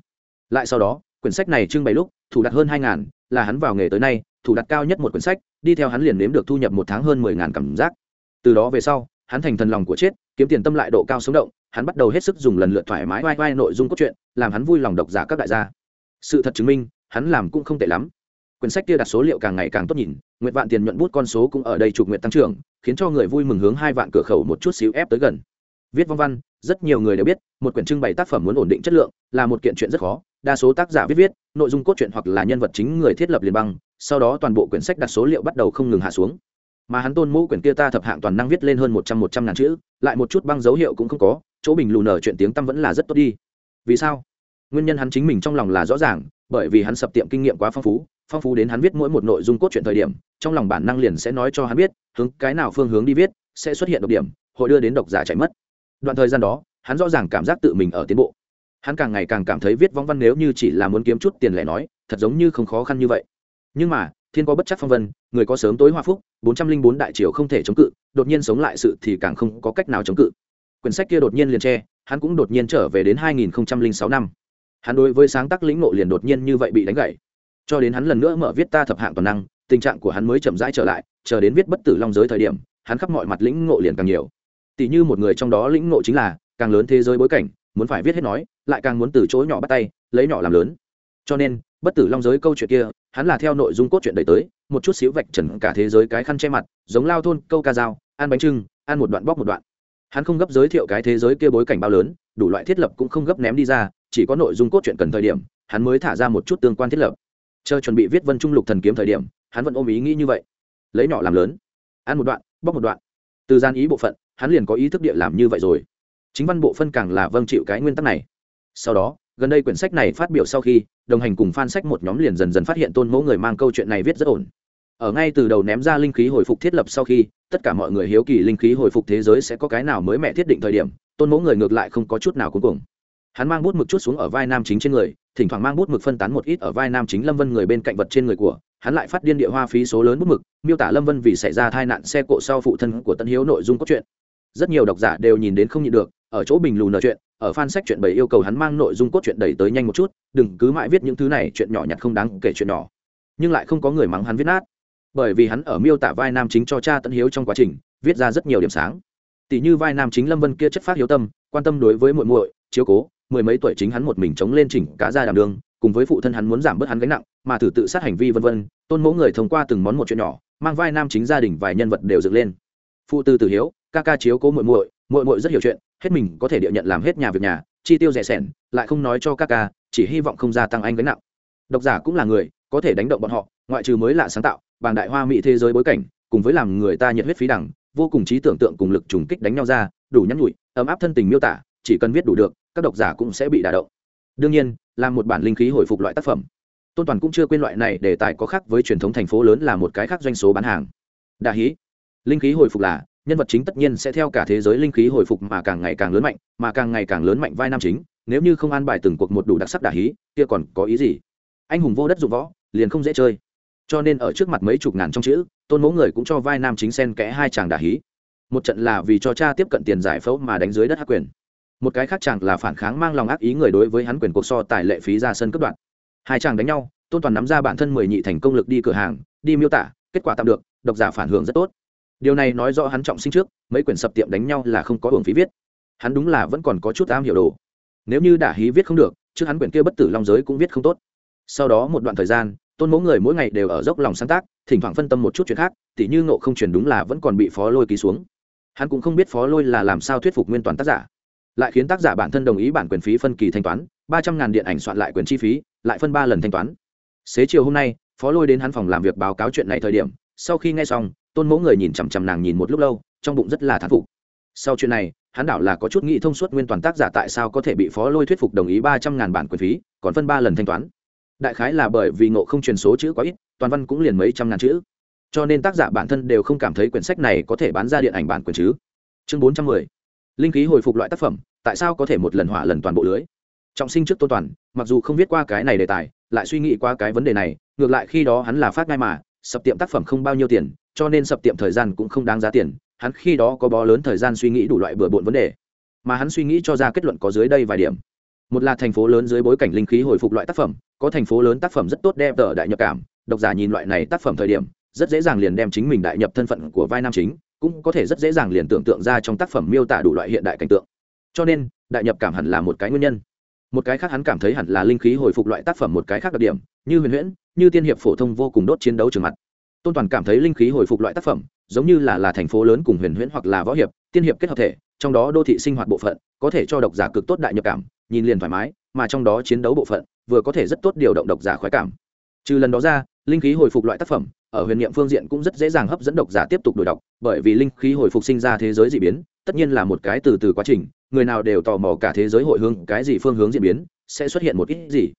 Lại sau đó, quyển sách này trưng bày lúc, thủ đặt hơn hai ngàn, là hắn vào nghề tới nay, thủ đặt cao nhất một quyển sách đi theo hắn liền nếm được thu nhập một tháng hơn mười ngàn cảm giác. Từ đó về sau, hắn thành thần lòng của chết, kiếm tiền tâm lại độ cao sống động, hắn bắt đầu hết sức dùng lần lượt thoải mái vai vai nội dung cốt truyện, làm hắn vui lòng độc giả các đại gia. Sự thật chứng minh, hắn làm cũng không tệ lắm. Quyển sách kia đặt số liệu càng ngày càng tốt nhìn nguyện vạn tiền nhuận bút con số cũng ở đây chụp nguyện tăng trưởng, khiến cho người vui mừng hướng hai vạn cửa khẩu một chút xíu ép tới gần. Viết vong văn, rất nhiều người đều biết, một quyển trưng bày tác phẩm muốn ổn định chất lượng, là một kiện chuyện rất khó, đa số tác giả viết viết, nội dung cốt truyện hoặc là nhân vật chính người thiết lập liền băng sau đó toàn bộ quyển sách đặt số liệu bắt đầu không ngừng hạ xuống. Mà hắn tôn mẫu quyển kia ta thập hạng toàn năng viết lên hơn một trăm một trăm ngàn chữ, lại một chút băng dấu hiệu cũng không có, chỗ bình lù nở chuyện tiếng tăm vẫn là rất tốt đi. Vì sao? Nguyên nhân hắn chính mình trong lòng là rõ ràng, bởi vì hắn sập tiệm kinh nghiệm quá phong phú phong phú đến hắn viết mỗi một nội dung cốt truyện thời điểm, trong lòng bản năng liền sẽ nói cho hắn biết, hướng cái nào phương hướng đi viết, sẽ xuất hiện độc điểm, hội đưa đến độc giả chạy mất. Đoạn thời gian đó, hắn rõ ràng cảm giác tự mình ở tiến bộ. Hắn càng ngày càng cảm thấy viết vong văn nếu như chỉ là muốn kiếm chút tiền lẻ nói, thật giống như không khó khăn như vậy nhưng mà, thiên có bất chấp phong vân, người có sớm tối hoa phúc, bốn trăm linh bốn đại triều không thể chống cự, đột nhiên sống lại sự thì càng không có cách nào chống cự. Quyển sách kia đột nhiên liền tre hắn cũng đột nhiên trở về đến hai nghìn sáu năm. Hắn đối với sáng tác lĩnh ngộ liền đột nhiên như vậy bị đánh gãy. Cho đến hắn lần nữa mở viết ta thập hạng toàn năng, tình trạng của hắn mới chậm rãi trở lại, chờ đến viết bất tử long giới thời điểm, hắn khắp mọi mặt lĩnh ngộ liền càng nhiều. Tỷ như một người trong đó lĩnh ngộ chính là, càng lớn thế giới bối cảnh, muốn phải viết hết nói, lại càng muốn từ chỗ nhỏ bắt tay, lấy nhỏ làm lớn. Cho nên bất tử long giới câu chuyện kia, hắn là theo nội dung cốt truyện đẩy tới, một chút xíu vạch trần cả thế giới cái khăn che mặt, giống lao thôn, câu ca dao, ăn bánh trưng, ăn một đoạn bóc một đoạn. Hắn không gấp giới thiệu cái thế giới kia bối cảnh bao lớn, đủ loại thiết lập cũng không gấp ném đi ra, chỉ có nội dung cốt truyện cần thời điểm, hắn mới thả ra một chút tương quan thiết lập. Chờ chuẩn bị viết vân trung lục thần kiếm thời điểm, hắn vẫn ôm ý nghĩ như vậy. Lấy nhỏ làm lớn, ăn một đoạn, bóc một đoạn. Từ gian ý bộ phận, hắn liền có ý thức địa làm như vậy rồi. Chính văn bộ phân càng là vâng chịu cái nguyên tắc này. Sau đó gần đây quyển sách này phát biểu sau khi, đồng hành cùng fan sách một nhóm liền dần dần phát hiện tôn mẫu người mang câu chuyện này viết rất ổn. Ở ngay từ đầu ném ra linh khí hồi phục thiết lập sau khi, tất cả mọi người hiếu kỳ linh khí hồi phục thế giới sẽ có cái nào mới mẹ thiết định thời điểm, tôn mẫu người ngược lại không có chút nào cuối cùng hắn mang bút mực chút xuống ở vai nam chính trên người, thỉnh thoảng mang bút mực phân tán một ít ở vai nam chính lâm vân người bên cạnh vật trên người của, hắn lại phát điên địa hoa phí số lớn bút mực, miêu tả lâm vân vì xảy ra tai nạn xe cộ sau phụ thân của tân hiếu nội dung cốt truyện. Rất nhiều độc giả đều nhìn đến không nhịn được, ở chỗ bình lù nở chuyện ở fan sách chuyện bảy yêu cầu hắn mang nội dung cốt truyện đẩy tới nhanh một chút, đừng cứ mãi viết những thứ này, chuyện nhỏ nhặt không đáng kể chuyện nhỏ. Nhưng lại không có người mắng hắn viết nát. Bởi vì hắn ở miêu tả vai nam chính cho cha tận hiếu trong quá trình, viết ra rất nhiều điểm sáng. Tỷ như vai nam chính lâm vân kia chất phát hiếu tâm, quan tâm đối với muội muội, chiếu cố, mười mấy tuổi chính hắn một mình chống lên chỉnh cá ra đảm đường, cùng với phụ thân hắn muốn giảm bớt hắn gánh nặng, mà thử tự sát hành vi vân vân, tôn mẫu người thông qua từng món một chuyện nhỏ, mang vai nam chính gia đình vài nhân vật đều dựng lên. Phụ tư tử hiếu, ca ca chiếu cố muội muội muội muội rất hiểu chuyện hết mình có thể địa nhận làm hết nhà việc nhà, chi tiêu rẻ sẻn, lại không nói cho các ca, chỉ hy vọng không gia tăng anh gánh nặng. Độc giả cũng là người, có thể đánh động bọn họ, ngoại trừ mới lạ sáng tạo bàng đại hoa mỹ thế giới bối cảnh, cùng với làm người ta nhiệt huyết phí đẳng vô cùng trí tưởng tượng cùng lực trùng kích đánh nhau ra, đủ nhắn nhụi ấm áp thân tình miêu tả, chỉ cần viết đủ được, các độc giả cũng sẽ bị đả động. Đương nhiên là một bản linh khí hồi phục loại tác phẩm. Tôn toàn cũng chưa quên loại này để tài có khác với truyền thống thành phố lớn là một cái khác doanh số bán hàng. Đà hí, linh khí hồi phục là nhân vật chính tất nhiên sẽ theo cả thế giới linh khí hồi phục mà càng ngày càng lớn mạnh, mà càng ngày càng lớn mạnh vai nam chính, nếu như không an bài từng cuộc một đủ đặc sắc đà hí, kia còn có ý gì? Anh hùng vô đất dụng võ, liền không dễ chơi. Cho nên ở trước mặt mấy chục ngàn trong chữ, tôn mẫu người cũng cho vai nam chính sen kẽ hai chàng đà hí. Một trận là vì cho cha tiếp cận tiền giải phẫu mà đánh dưới đất hắc quyền. Một cái khác chàng là phản kháng mang lòng ác ý người đối với hắn quyền cuộc so tài lệ phí ra sân cấp đoạn. Hai chàng đánh nhau, tôn toàn nắm ra bản thân mười nhị thành công lực đi cửa hàng, đi miêu tả, kết quả tạm được, độc giả phản hưởng rất tốt điều này nói rõ hắn trọng sinh trước, mấy quyển sập tiệm đánh nhau là không có hưởng phí viết. Hắn đúng là vẫn còn có chút am hiểu đồ. Nếu như đả hí viết không được, trước hắn quyển kia bất tử long giới cũng viết không tốt. Sau đó một đoạn thời gian, tôn mẫu người mỗi ngày đều ở dốc lòng sáng tác, thỉnh thoảng phân tâm một chút chuyện khác, tỉ như ngộ không truyền đúng là vẫn còn bị phó lôi ký xuống. Hắn cũng không biết phó lôi là làm sao thuyết phục nguyên toàn tác giả. Lại khiến tác giả bản thân đồng ý bản quyền phí phân kỳ thanh toán, ba trăm ngàn điện ảnh soạn lại quyền chi phí, lại phân ba lần thanh toán. Xế chiều hôm nay, phó lôi đến hắn phòng làm việc báo cáo chuyện này thời điểm, sau khi nghe xong tôn mẫu người nhìn chằm chằm nàng nhìn một lúc lâu, trong bụng rất là thán phục. Sau chuyện này, hắn đảo là có chút nghĩ thông suốt nguyên toàn tác giả tại sao có thể bị phó lôi thuyết phục đồng ý ba trăm ngàn bản quyền phí, còn phân ba lần thanh toán. Đại khái là bởi vì ngộ không truyền số chữ quá ít, toàn văn cũng liền mấy trăm ngàn chữ. Cho nên tác giả bản thân đều không cảm thấy quyển sách này có thể bán ra điện ảnh bản quyền chứ. Chương bốn trăm mười. Linh khí hồi phục loại tác phẩm, tại sao có thể một lần hỏa lần toàn bộ lưới? Trọng sinh trước tôn toàn, mặc dù không viết qua cái này đề tài, lại suy nghĩ qua cái vấn đề này, ngược lại khi đó hắn là phát ngay mà sập tiệm tác phẩm không bao nhiêu tiền, cho nên sập tiệm thời gian cũng không đáng giá tiền, hắn khi đó có bó lớn thời gian suy nghĩ đủ loại bừa bộn vấn đề. Mà hắn suy nghĩ cho ra kết luận có dưới đây vài điểm. Một là thành phố lớn dưới bối cảnh linh khí hồi phục loại tác phẩm, có thành phố lớn tác phẩm rất tốt đẹp tờ đại nhập cảm, độc giả nhìn loại này tác phẩm thời điểm, rất dễ dàng liền đem chính mình đại nhập thân phận của vai nam chính, cũng có thể rất dễ dàng liền tưởng tượng ra trong tác phẩm miêu tả đủ loại hiện đại cảnh tượng. Cho nên, đại nhập cảm hẳn là một cái nguyên nhân một cái khác hắn cảm thấy hẳn là linh khí hồi phục loại tác phẩm một cái khác đặc điểm, như huyền huyễn, như tiên hiệp phổ thông vô cùng đốt chiến đấu trường mặt. Tôn toàn cảm thấy linh khí hồi phục loại tác phẩm, giống như là là thành phố lớn cùng huyền huyễn hoặc là võ hiệp, tiên hiệp kết hợp thể, trong đó đô thị sinh hoạt bộ phận, có thể cho độc giả cực tốt đại nhập cảm, nhìn liền thoải mái, mà trong đó chiến đấu bộ phận, vừa có thể rất tốt điều động độc giả khoái cảm. Trừ lần đó ra, linh khí hồi phục loại tác phẩm, ở huyền niệm phương diện cũng rất dễ dàng hấp dẫn độc giả tiếp tục đổi đọc, bởi vì linh khí hồi phục sinh ra thế giới d ị biến, tất nhiên là một cái từ từ quá trình người nào đều tò mò cả thế giới hội hướng, cái gì phương hướng diễn biến, sẽ xuất hiện một ít gì,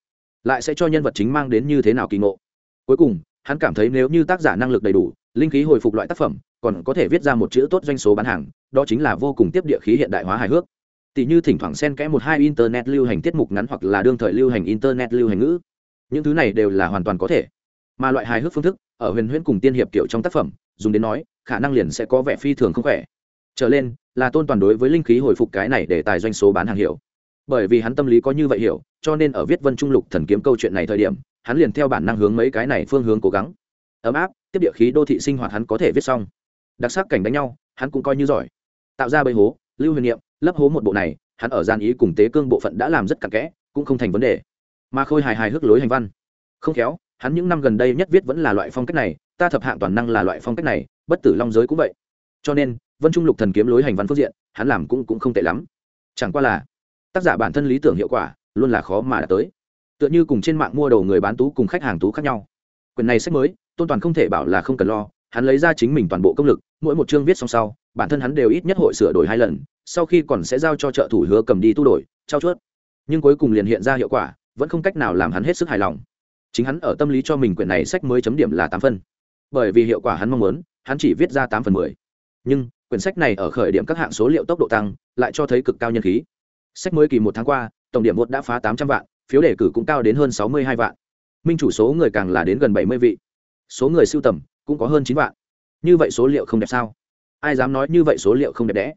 lại sẽ cho nhân vật chính mang đến như thế nào kỳ ngộ. Cuối cùng, hắn cảm thấy nếu như tác giả năng lực đầy đủ, linh khí hồi phục loại tác phẩm, còn có thể viết ra một chữ tốt doanh số bán hàng, đó chính là vô cùng tiếp địa khí hiện đại hóa hài hước. Tỷ như thỉnh thoảng xen kẽ một hai internet lưu hành tiết mục ngắn hoặc là đương thời lưu hành internet lưu hành ngữ. Những thứ này đều là hoàn toàn có thể. Mà loại hài hước phương thức, ở huyền huyễn cùng tiên hiệp kiểu trong tác phẩm, dùng đến nói, khả năng liền sẽ có vẻ phi thường không khỏe. Trở lên là tôn toàn đối với linh khí hồi phục cái này để tài doanh số bán hàng hiểu. Bởi vì hắn tâm lý có như vậy hiểu, cho nên ở viết vân trung lục thần kiếm câu chuyện này thời điểm, hắn liền theo bản năng hướng mấy cái này phương hướng cố gắng. Ấm áp, tiếp địa khí đô thị sinh hoạt hắn có thể viết xong. Đặc sắc cảnh đánh nhau, hắn cũng coi như giỏi. Tạo ra bầy hố, lưu huyền niệm, lấp hố một bộ này, hắn ở gian ý cùng tế cương bộ phận đã làm rất cặn kẽ, cũng không thành vấn đề. Mà khôi hài hài hước lối hành văn. Không khéo, hắn những năm gần đây nhất viết vẫn là loại phong cách này, ta thập hạng toàn năng là loại phong cách này, bất tử long giới cũng vậy. Cho nên vân trung lục thần kiếm lối hành văn phương diện, hắn làm cũng cũng không tệ lắm. Chẳng qua là, tác giả bản thân lý tưởng hiệu quả, luôn là khó mà đã tới. Tựa như cùng trên mạng mua đầu người bán tú cùng khách hàng tú khác nhau. Quyền này sách mới, tôn toàn không thể bảo là không cần lo, hắn lấy ra chính mình toàn bộ công lực, mỗi một chương viết xong sau, bản thân hắn đều ít nhất hội sửa đổi hai lần, sau khi còn sẽ giao cho trợ thủ hứa cầm đi tu đổi, trao chuốt. Nhưng cuối cùng liền hiện ra hiệu quả, vẫn không cách nào làm hắn hết sức hài lòng. Chính hắn ở tâm lý cho mình quyển này sách mới chấm điểm là tám phân bởi vì hiệu quả hắn mong muốn, hắn chỉ viết ra tám phần mười. Nhưng quyển sách này ở khởi điểm các hạng số liệu tốc độ tăng, lại cho thấy cực cao nhân khí. Sách mới kỳ một tháng qua, tổng điểm vốn đã phá tám trăm vạn, phiếu đề cử cũng cao đến hơn sáu mươi hai vạn. Minh chủ số người càng là đến gần bảy mươi vị. Số người sưu tầm cũng có hơn chín vạn. Như vậy số liệu không đẹp sao? Ai dám nói như vậy số liệu không đẹp đẽ?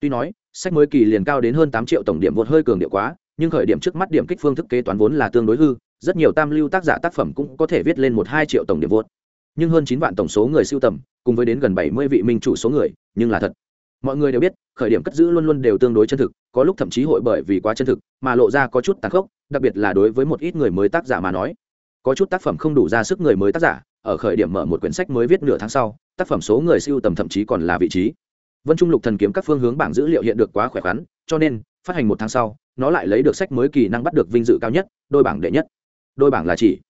Tuy nói, sách mới kỳ liền cao đến hơn tám triệu tổng điểm vượt hơi cường điệu quá, nhưng khởi điểm trước mắt điểm kích phương thức kế toán vốn là tương đối hư, rất nhiều tam lưu tác giả tác phẩm cũng có thể viết lên một hai triệu tổng điểm vốn. nhưng hơn chín vạn tổng số người siêu tầm, cùng với đến gần bảy mươi vị minh chủ số người nhưng là thật. Mọi người đều biết, khởi điểm cất giữ luôn luôn đều tương đối chân thực, có lúc thậm chí hội bởi vì quá chân thực mà lộ ra có chút tàn khốc, đặc biệt là đối với một ít người mới tác giả mà nói. Có chút tác phẩm không đủ ra sức người mới tác giả, ở khởi điểm mở một quyển sách mới viết nửa tháng sau, tác phẩm số người siêu tầm thậm chí còn là vị trí. Vân trung lục thần kiếm các phương hướng bảng dữ liệu hiện được quá khỏe khoắn, cho nên, phát hành một tháng sau, nó lại lấy được sách mới kỳ năng bắt được vinh dự cao nhất, đôi bảng đệ nhất. Đôi bảng là chỉ.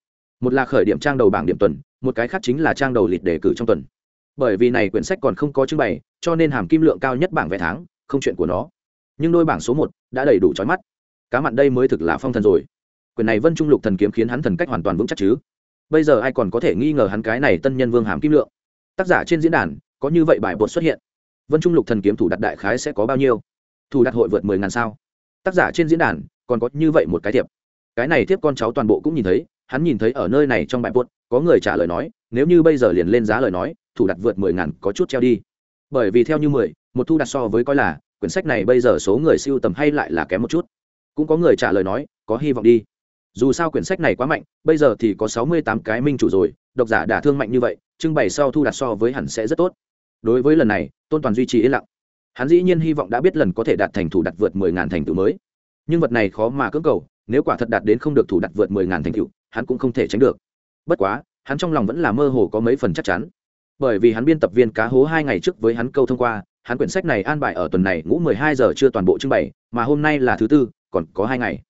Một là khởi điểm trang đầu bảng điểm tuần, một cái khác chính là trang đầu lịt đề cử trong tuần bởi vì này quyển sách còn không có trưng bày, cho nên hàm kim lượng cao nhất bảng vẽ tháng, không chuyện của nó. Nhưng đôi bảng số một đã đầy đủ trói mắt. Cá mặn đây mới thực là phong thần rồi. Quyển này vân trung lục thần kiếm khiến hắn thần cách hoàn toàn vững chắc chứ. Bây giờ ai còn có thể nghi ngờ hắn cái này tân nhân vương hàm kim lượng? Tác giả trên diễn đàn, có như vậy bài bột xuất hiện. Vân trung lục thần kiếm thủ đặt đại khái sẽ có bao nhiêu? Thủ đặt hội vượt mười ngàn sao. Tác giả trên diễn đàn, còn có như vậy một cái thiệp. Cái này thiếp con cháu toàn bộ cũng nhìn thấy, hắn nhìn thấy ở nơi này trong bài bột, có người trả lời nói, nếu như bây giờ liền lên giá lời nói thủ đặt vượt mười ngàn có chút treo đi. Bởi vì theo như mười, một thu đặt so với coi là, quyển sách này bây giờ số người siêu tầm hay lại là kém một chút. Cũng có người trả lời nói, có hy vọng đi. Dù sao quyển sách này quá mạnh, bây giờ thì có sáu mươi tám cái minh chủ rồi, độc giả đả thương mạnh như vậy, trưng bày sau thu đặt so với hẳn sẽ rất tốt. Đối với lần này, tôn toàn duy trì yên lặng. Hắn dĩ nhiên hy vọng đã biết lần có thể đạt thành thủ đặt vượt mười ngàn thành tựu mới. Nhưng vật này khó mà cưỡng cầu, nếu quả thật đạt đến không được thủ đặt vượt mười ngàn thành tựu, hắn cũng không thể tránh được. Bất quá, hắn trong lòng vẫn là mơ hồ có mấy phần chắc chắn bởi vì hắn biên tập viên cá hố hai ngày trước với hắn câu thông qua, hắn quyển sách này an bài ở tuần này ngũ mười hai giờ chưa toàn bộ trưng bày, mà hôm nay là thứ tư, còn có hai ngày.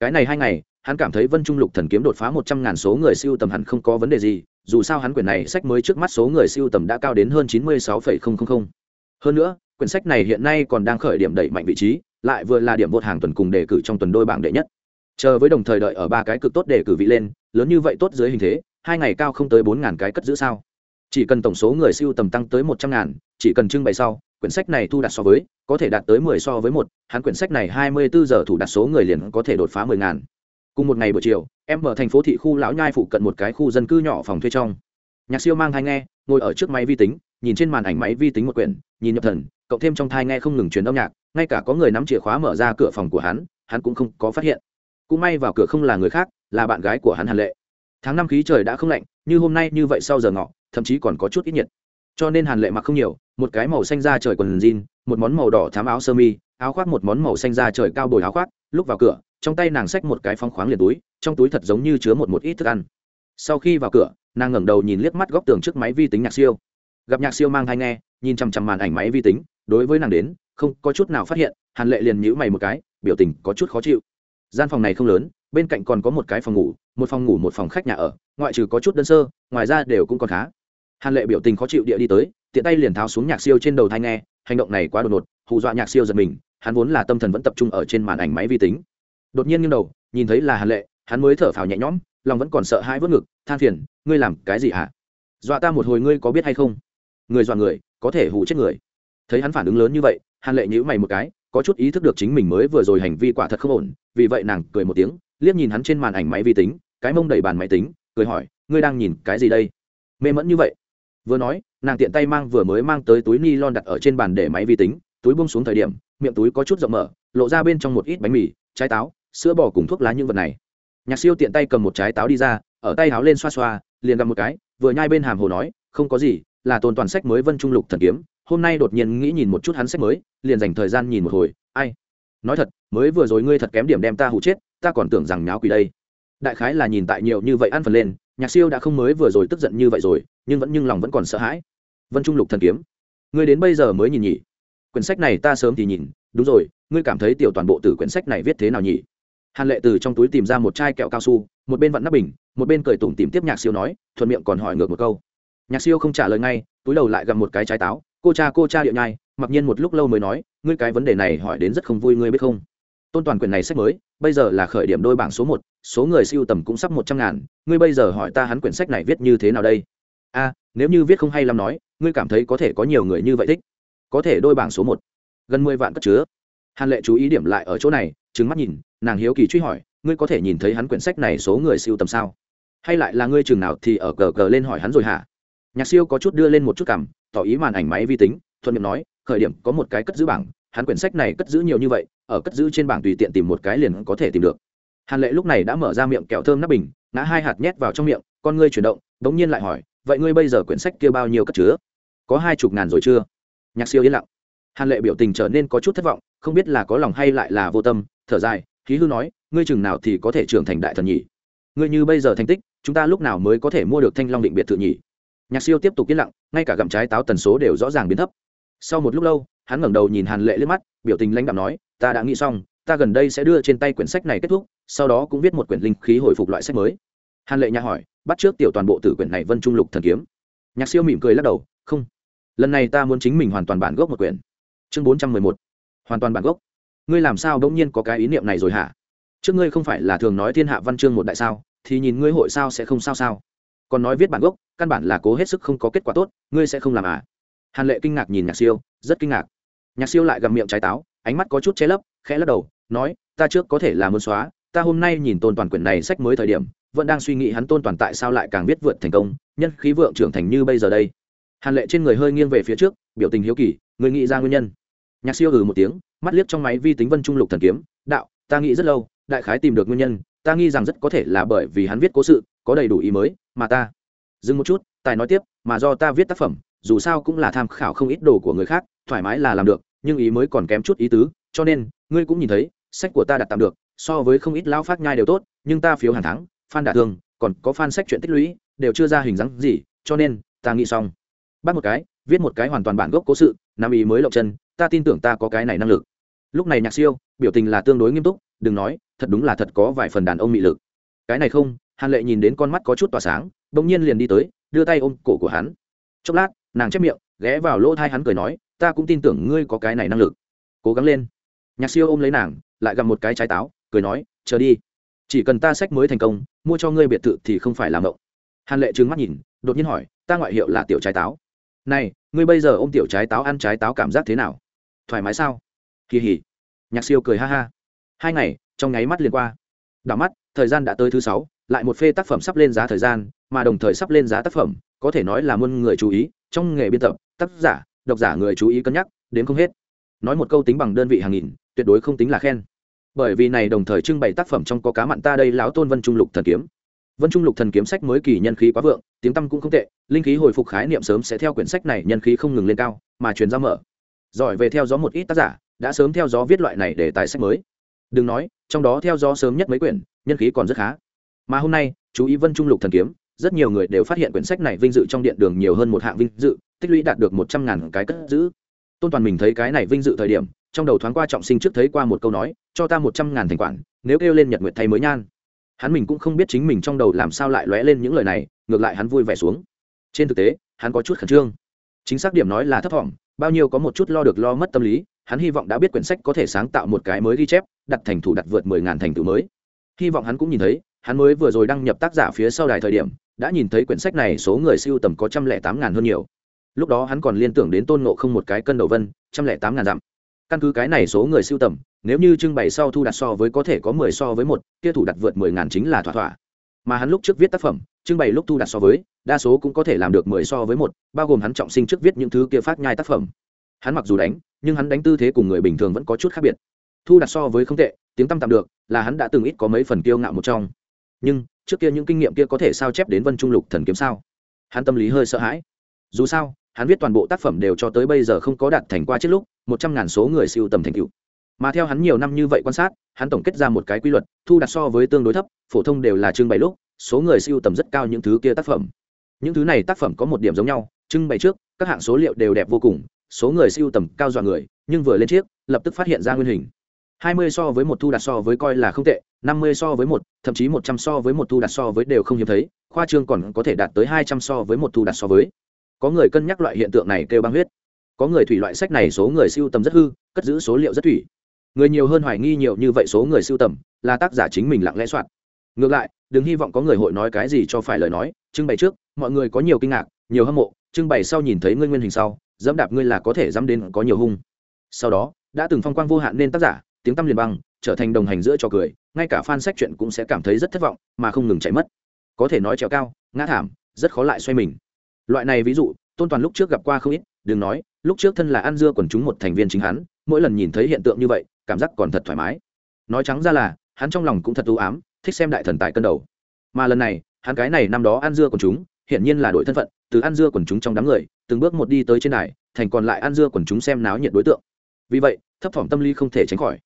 Cái này hai ngày, hắn cảm thấy vân trung lục thần kiếm đột phá một trăm ngàn số người siêu tầm hẳn không có vấn đề gì, dù sao hắn quyển này sách mới trước mắt số người siêu tầm đã cao đến hơn chín mươi sáu phẩy không không không. Hơn nữa, quyển sách này hiện nay còn đang khởi điểm đẩy mạnh vị trí, lại vừa là điểm vượt hàng tuần cùng đề cử trong tuần đôi bảng đệ nhất. Chờ với đồng thời đợi ở ba cái cực tốt đề cử vị lên, lớn như vậy tốt dưới hình thế, hai ngày cao không tới bốn ngàn cái cất giữ sao? Chỉ cần tổng số người siêu tầm tăng tới một trăm ngàn, chỉ cần trưng bày sau, quyển sách này thu đạt so với, có thể đạt tới mười so với một, hắn quyển sách này hai mươi bốn giờ thủ đạt số người liền có thể đột phá mười ngàn. Cùng một ngày buổi chiều, em ở thành phố thị khu lão nhai phụ cận một cái khu dân cư nhỏ phòng thuê trong. Nhạc siêu mang thai nghe, ngồi ở trước máy vi tính, nhìn trên màn ảnh máy vi tính một quyển, nhìn nhập thần, cộng thêm trong thai nghe không ngừng truyền âm nhạc, ngay cả có người nắm chìa khóa mở ra cửa phòng của hắn hắn cũng không có phát hiện. Cũng may vào cửa không là người khác, là bạn gái của hắn hàn lệ. Tháng năm khí trời đã không lạnh, như hôm nay như vậy sau giờ ngọ thậm chí còn có chút ít nhiệt. Cho nên hàn lệ mặc không nhiều, một cái màu xanh da trời quần jean, một món màu đỏ thám áo sơ mi, áo khoác một món màu xanh da trời cao bồi áo khoác, lúc vào cửa, trong tay nàng xách một cái phong khoáng liền túi, trong túi thật giống như chứa một một ít thức ăn. Sau khi vào cửa, nàng ngẩng đầu nhìn liếc mắt góc tường trước máy vi tính nhạc siêu. Gặp nhạc siêu mang thai nghe, nhìn chằm chằm màn ảnh máy vi tính, đối với nàng đến, không có chút nào phát hiện, hàn lệ liền nhíu mày một cái, biểu tình có chút khó chịu. Gian phòng này không lớn, bên cạnh còn có một cái phòng ngủ, một phòng ngủ một phòng khách nhà ở, ngoại trừ có chút đơn sơ, ngoài ra đều cũng còn khá hàn lệ biểu tình khó chịu địa đi tới, tiện tay liền tháo xuống nhạc siêu trên đầu thai nghe, hành động này quá đột ngột, hù dọa nhạc siêu giật mình, hắn vốn là tâm thần vẫn tập trung ở trên màn ảnh máy vi tính. Đột nhiên nghiêng đầu, nhìn thấy là hàn lệ, hắn mới thở phào nhẹ nhõm, lòng vẫn còn sợ hãi vớt ngực, than phiền, ngươi làm cái gì hả? Dọa ta một hồi ngươi có biết hay không? Người dọa người, có thể hù chết người. Thấy hắn phản ứng lớn như vậy, hàn lệ nhíu mày một cái, có chút ý thức được chính mình mới vừa rồi hành vi quả thật không ổn, vì vậy nàng cười một tiếng, liếc nhìn hắn trên màn ảnh máy vi tính, cái mông đẩy bàn máy tính, cười hỏi, ngươi đang nhìn cái gì đây? Mê mẫn như vậy vừa nói, nàng tiện tay mang vừa mới mang tới túi ni lon đặt ở trên bàn để máy vi tính, túi bông xuống thời điểm, miệng túi có chút rộng mở, lộ ra bên trong một ít bánh mì, trái táo, sữa bò cùng thuốc lá những vật này. Nhạc siêu tiện tay cầm một trái táo đi ra, ở tay háo lên xoa xoa, liền gặp một cái, vừa nhai bên hàm hồ nói, không có gì, là tồn toàn sách mới vân trung lục thần kiếm, hôm nay đột nhiên nghĩ nhìn một chút hắn sách mới, liền dành thời gian nhìn một hồi, ai? Nói thật, mới vừa rồi ngươi thật kém điểm đem ta hụ chết, ta còn tưởng rằng nháo quỷ đây. Đại khái là nhìn tại nhiều như vậy ăn phần lên nhạc siêu đã không mới vừa rồi tức giận như vậy rồi, nhưng vẫn nhưng lòng vẫn còn sợ hãi. Vân trung lục thần kiếm. Ngươi đến bây giờ mới nhìn nhỉ? Quyển sách này ta sớm thì nhìn, đúng rồi, ngươi cảm thấy tiểu toàn bộ từ quyển sách này viết thế nào nhỉ? Hàn lệ từ trong túi tìm ra một chai kẹo cao su, một bên vặn nắp bình, một bên cười tủm tìm tiếp nhạc siêu nói, thuận miệng còn hỏi ngược một câu. Nhạc siêu không trả lời ngay, túi đầu lại gặp một cái trái táo, cô cha cô cha điệu nhai. Mặc nhiên một lúc lâu mới nói, ngươi cái vấn đề này hỏi đến rất không vui, ngươi biết không? Tôn toàn quyền này sách mới bây giờ là khởi điểm đôi bảng số một, số người siêu tầm cũng sắp một trăm ngàn, ngươi bây giờ hỏi ta hắn quyển sách này viết như thế nào đây? A, nếu như viết không hay lắm nói, ngươi cảm thấy có thể có nhiều người như vậy thích? Có thể đôi bảng số một. Gần mười vạn cất chứa. Hàn lệ chú ý điểm lại ở chỗ này trứng mắt nhìn, nàng hiếu kỳ truy hỏi, ngươi có thể nhìn thấy hắn quyển sách này số người siêu tầm sao? Hay lại là ngươi chừng nào thì ở cờ cờ lên hỏi hắn rồi hả? Nhạc siêu có chút đưa lên một chút cảm, tỏ ý màn ảnh máy vi tính, thuận miệng nói, khởi điểm có một cái cất giữ bảng hắn quyển sách này cất giữ nhiều như vậy, ở cất giữ trên bảng tùy tiện tìm một cái liền có thể tìm được. Hàn lệ lúc này đã mở ra miệng kẹo thơm nắp bình, ngã hai hạt nhét vào trong miệng, con ngươi chuyển động đ ố n g nhiên lại hỏi, vậy ngươi bây giờ quyển sách kia bao nhiêu cất chứa? Có hai chục ngàn rồi chưa? Nhạc siêu yên lặng. Hàn lệ biểu tình trở nên có chút thất vọng, không biết là có lòng hay lại là vô tâm, thở dài, khí hư nói, ngươi chừng nào thì có thể trưởng thành đại thần nhỉ? Ngươi như bây giờ thành tích, chúng ta lúc nào mới có thể mua được thanh long định biệt thự nhỉ? Nhạc siêu tiếp tục yên lặng, ngay cả gặm trái táo tần số đều rõ ràng biến thấp. Sau một lúc lâu hắn ngẩng đầu nhìn hàn lệ liếc mắt, biểu tình lãnh đạm nói, ta đã nghĩ xong, ta gần đây sẽ đưa trên tay quyển sách này kết thúc, sau đó cũng viết một quyển linh khí hồi phục loại sách mới. Hàn lệ nhà hỏi, bắt trước tiểu toàn bộ tử quyển này vân trung lục thần kiếm. Nhạc siêu mỉm cười lắc đầu, không. Lần này ta muốn chính mình hoàn toàn bản gốc một quyển. Chương bốn trăm mười một. Hoàn toàn bản gốc. Ngươi làm sao đ ỗ n g nhiên có cái ý niệm này rồi hả? Trước ngươi không phải là thường nói thiên hạ văn chương một đại sao, thì nhìn ngươi hội sao sẽ không sao sao. Còn nói viết bản gốc, căn bản là cố hết sức không có kết quả tốt, ngươi sẽ không làm à? Hàn lệ kinh ngạc nhìn nhạc siêu, rất kinh ngạc nhạc siêu lại gặm miệng trái táo, ánh mắt có chút che lấp, khẽ lắc đầu, nói, ta trước có thể là muốn xóa, ta hôm nay nhìn tôn toàn quyển này sách mới thời điểm, vẫn đang suy nghĩ hắn tôn toàn tại sao lại càng biết vượt thành công, nhân khí vượng trưởng thành như bây giờ đây. Hàn lệ trên người hơi nghiêng về phía trước, biểu tình hiếu kỳ người nghĩ ra nguyên nhân? Nhạc siêu ừ một tiếng, mắt liếc trong máy vi tính vân trung lục thần kiếm, đạo, ta nghĩ rất lâu, đại khái tìm được nguyên nhân, ta nghi rằng rất có thể là bởi vì hắn viết cố sự, có đầy đủ ý mới, mà ta dừng một chút, tài nói tiếp, mà do ta viết tác phẩm dù sao cũng là tham khảo không ít đồ của người khác, thoải mái là làm được, nhưng ý mới còn kém chút ý tứ, cho nên, ngươi cũng nhìn thấy, sách của ta đặt tạm được, so với không ít lão phát nhai đều tốt, nhưng ta phiếu hàng tháng, fan đả thương còn có fan sách chuyện tích lũy, đều chưa ra hình dáng gì, cho nên, ta nghĩ xong. Bắt một cái, viết một cái hoàn toàn bản gốc cố sự nam ý mới lộng chân, ta tin tưởng ta có cái này năng lực. Lúc này nhạc siêu, biểu tình là tương đối nghiêm túc, đừng nói, thật đúng là thật có vài phần đàn ông mị lực. Cái này không, hàn lệ nhìn đến con mắt có chút tỏa sáng, bỗng nhiên liền đi tới, đưa tay ôm cổ của hắn. Chốc lát nàng chép miệng, ghé vào lỗ thai hắn cười nói, ta cũng tin tưởng ngươi có cái này năng lực. Cố gắng lên. Nhạc siêu ôm lấy nàng, lại gặp một cái trái táo, cười nói, chờ đi. Chỉ cần ta sách mới thành công, mua cho ngươi biệt thự thì không phải làm mộng. Hàn lệ trừng mắt nhìn, đột nhiên hỏi, ta ngoại hiệu là tiểu trái táo. Này, ngươi bây giờ ôm tiểu trái táo ăn trái táo cảm giác thế nào? Thoải mái sao? Kỳ hỉ. Nhạc siêu cười ha ha. Hai ngày, trong nháy mắt liền qua. Đảo mắt, thời gian đã tới thứ sáu, lại một phê tác phẩm sắp lên giá thời gian, mà đồng thời sắp lên giá tác phẩm, có thể nói là muôn người chú ý trong nghề biên tập, tác giả, độc giả người chú ý cân nhắc đến không hết. Nói một câu tính bằng đơn vị hàng nghìn, tuyệt đối không tính là khen. Bởi vì này đồng thời trưng bày tác phẩm trong có cá mặn ta đây lão tôn vân trung lục thần kiếm. Vân trung lục thần kiếm sách mới kỳ nhân khí quá vượng, tiếng tăm cũng không tệ, linh khí hồi phục khái niệm sớm sẽ theo quyển sách này nhân khí không ngừng lên cao, mà truyền ra mở. Giỏi về theo gió một ít tác giả, đã sớm theo gió viết loại này để tài sách mới. Đừng nói, trong đó theo gió sớm nhất mấy quyển, nhân khí còn rất khá. Mà hôm nay, chú ý vân trung lục thần kiếm rất nhiều người đều phát hiện quyển sách này vinh dự trong điện đường nhiều hơn một hạng vinh dự, tích lũy đạt được một trăm ngàn cái cất giữ. Tôn toàn mình thấy cái này vinh dự thời điểm, trong đầu thoáng qua trọng sinh trước thấy qua một câu nói, cho ta một trăm ngàn thành quản, nếu kêu lên nhật nguyện thay mới nhan. Hắn mình cũng không biết chính mình trong đầu làm sao lại lóe lên những lời này, ngược lại hắn vui vẻ xuống. Trên thực tế, hắn có chút khẩn trương. Chính xác điểm nói là thấp thỏm, bao nhiêu có một chút lo được lo mất tâm lý, hắn hy vọng đã biết quyển sách có thể sáng tạo một cái mới ghi chép, đặt thành thủ đặt vượt mười ngàn thành tựu mới. Hy vọng hắn cũng nhìn thấy hắn mới vừa rồi đăng nhập tác giả phía sau đài thời điểm, đã nhìn thấy quyển sách này số người siêu tầm có trăm lẻ tám ngàn hơn nhiều. Lúc đó hắn còn liên tưởng đến tôn ngộ không một cái cân đầu vân, trăm lẻ tám ngàn dặm. Căn cứ cái này số người siêu tầm, nếu như trưng bày sau thu đặt so với có thể có mười so với một, kia thủ đặt vượt mười ngàn chính là thỏa thỏa. Mà hắn lúc trước viết tác phẩm, trưng bày lúc thu đặt so với, đa số cũng có thể làm được mười so với một, bao gồm hắn trọng sinh trước viết những thứ kia phát nhai tác phẩm. Hắn mặc dù đánh, nhưng hắn đánh tư thế cùng người bình thường vẫn có chút khác biệt. Thu đặt so với không tệ, tiếng tăm tạm được, là hắn đã từng ít có mấy phần kiêu ngạo một trong nhưng trước kia những kinh nghiệm kia có thể sao chép đến vân trung lục thần kiếm sao? Hắn tâm lý hơi sợ hãi. Dù sao, hắn viết toàn bộ tác phẩm đều cho tới bây giờ không có đạt thành qua trước lúc, một trăm ngàn số người siêu tầm thành cựu mà theo hắn nhiều năm như vậy quan sát, hắn tổng kết ra một cái quy luật, thu đặt so với tương đối thấp, phổ thông đều là trưng bày lúc, số người siêu tầm rất cao những thứ kia tác phẩm. Những thứ này tác phẩm có một điểm giống nhau, trưng bày trước, các hạng số liệu đều đẹp vô cùng, số người siêu tầm cao dọa người, nhưng vừa lên chiếc, lập tức phát hiện ra nguyên hình. Hai mươi so với một, thu đặt so với coi là không tệ năm mươi so với một, thậm chí một trăm so với một thu đạt so với đều không hiếm thấy, khoa trương còn có thể đạt tới hai trăm so với một thu đạt so với. Có người cân nhắc loại hiện tượng này kêu băng huyết. Có người thủy loại sách này số người siêu tầm rất hư, cất giữ số liệu rất thủy. Người nhiều hơn hoài nghi nhiều như vậy số người siêu tầm, là tác giả chính mình lặng lẽ soạn. Ngược lại, đừng hy vọng có người hội nói cái gì cho phải lời nói, trưng bày trước, mọi người có nhiều kinh ngạc, nhiều hâm mộ, trưng bày sau nhìn thấy ngươi nguyên hình sau, dẫm đạp ngươi là có thể dám đến có nhiều hung. Sau đó, đã từng phong quang vô hạn nên tác giả, tiếng tăm liền băng, trở thành đồng hành giữa trò cười ngay cả fan sách chuyện cũng sẽ cảm thấy rất thất vọng, mà không ngừng chạy mất. Có thể nói trèo cao, ngã thảm, rất khó lại xoay mình. Loại này ví dụ, tôn toàn lúc trước gặp qua không ít, đừng nói, lúc trước thân là ăn dưa còn chúng một thành viên chính hắn, mỗi lần nhìn thấy hiện tượng như vậy, cảm giác còn thật thoải mái. Nói trắng ra là, hắn trong lòng cũng thật ưu ám, thích xem đại thần tài cân đầu. Mà lần này, hắn cái này năm đó ăn dưa quần chúng, hiển nhiên là đội thân phận, từ ăn dưa quần chúng trong đám người, từng bước một đi tới trên đài, thành còn lại ăn dưa quần chúng xem náo nhiệt đối tượng. Vì vậy, thấp thỏm tâm lý không thể tránh khỏi.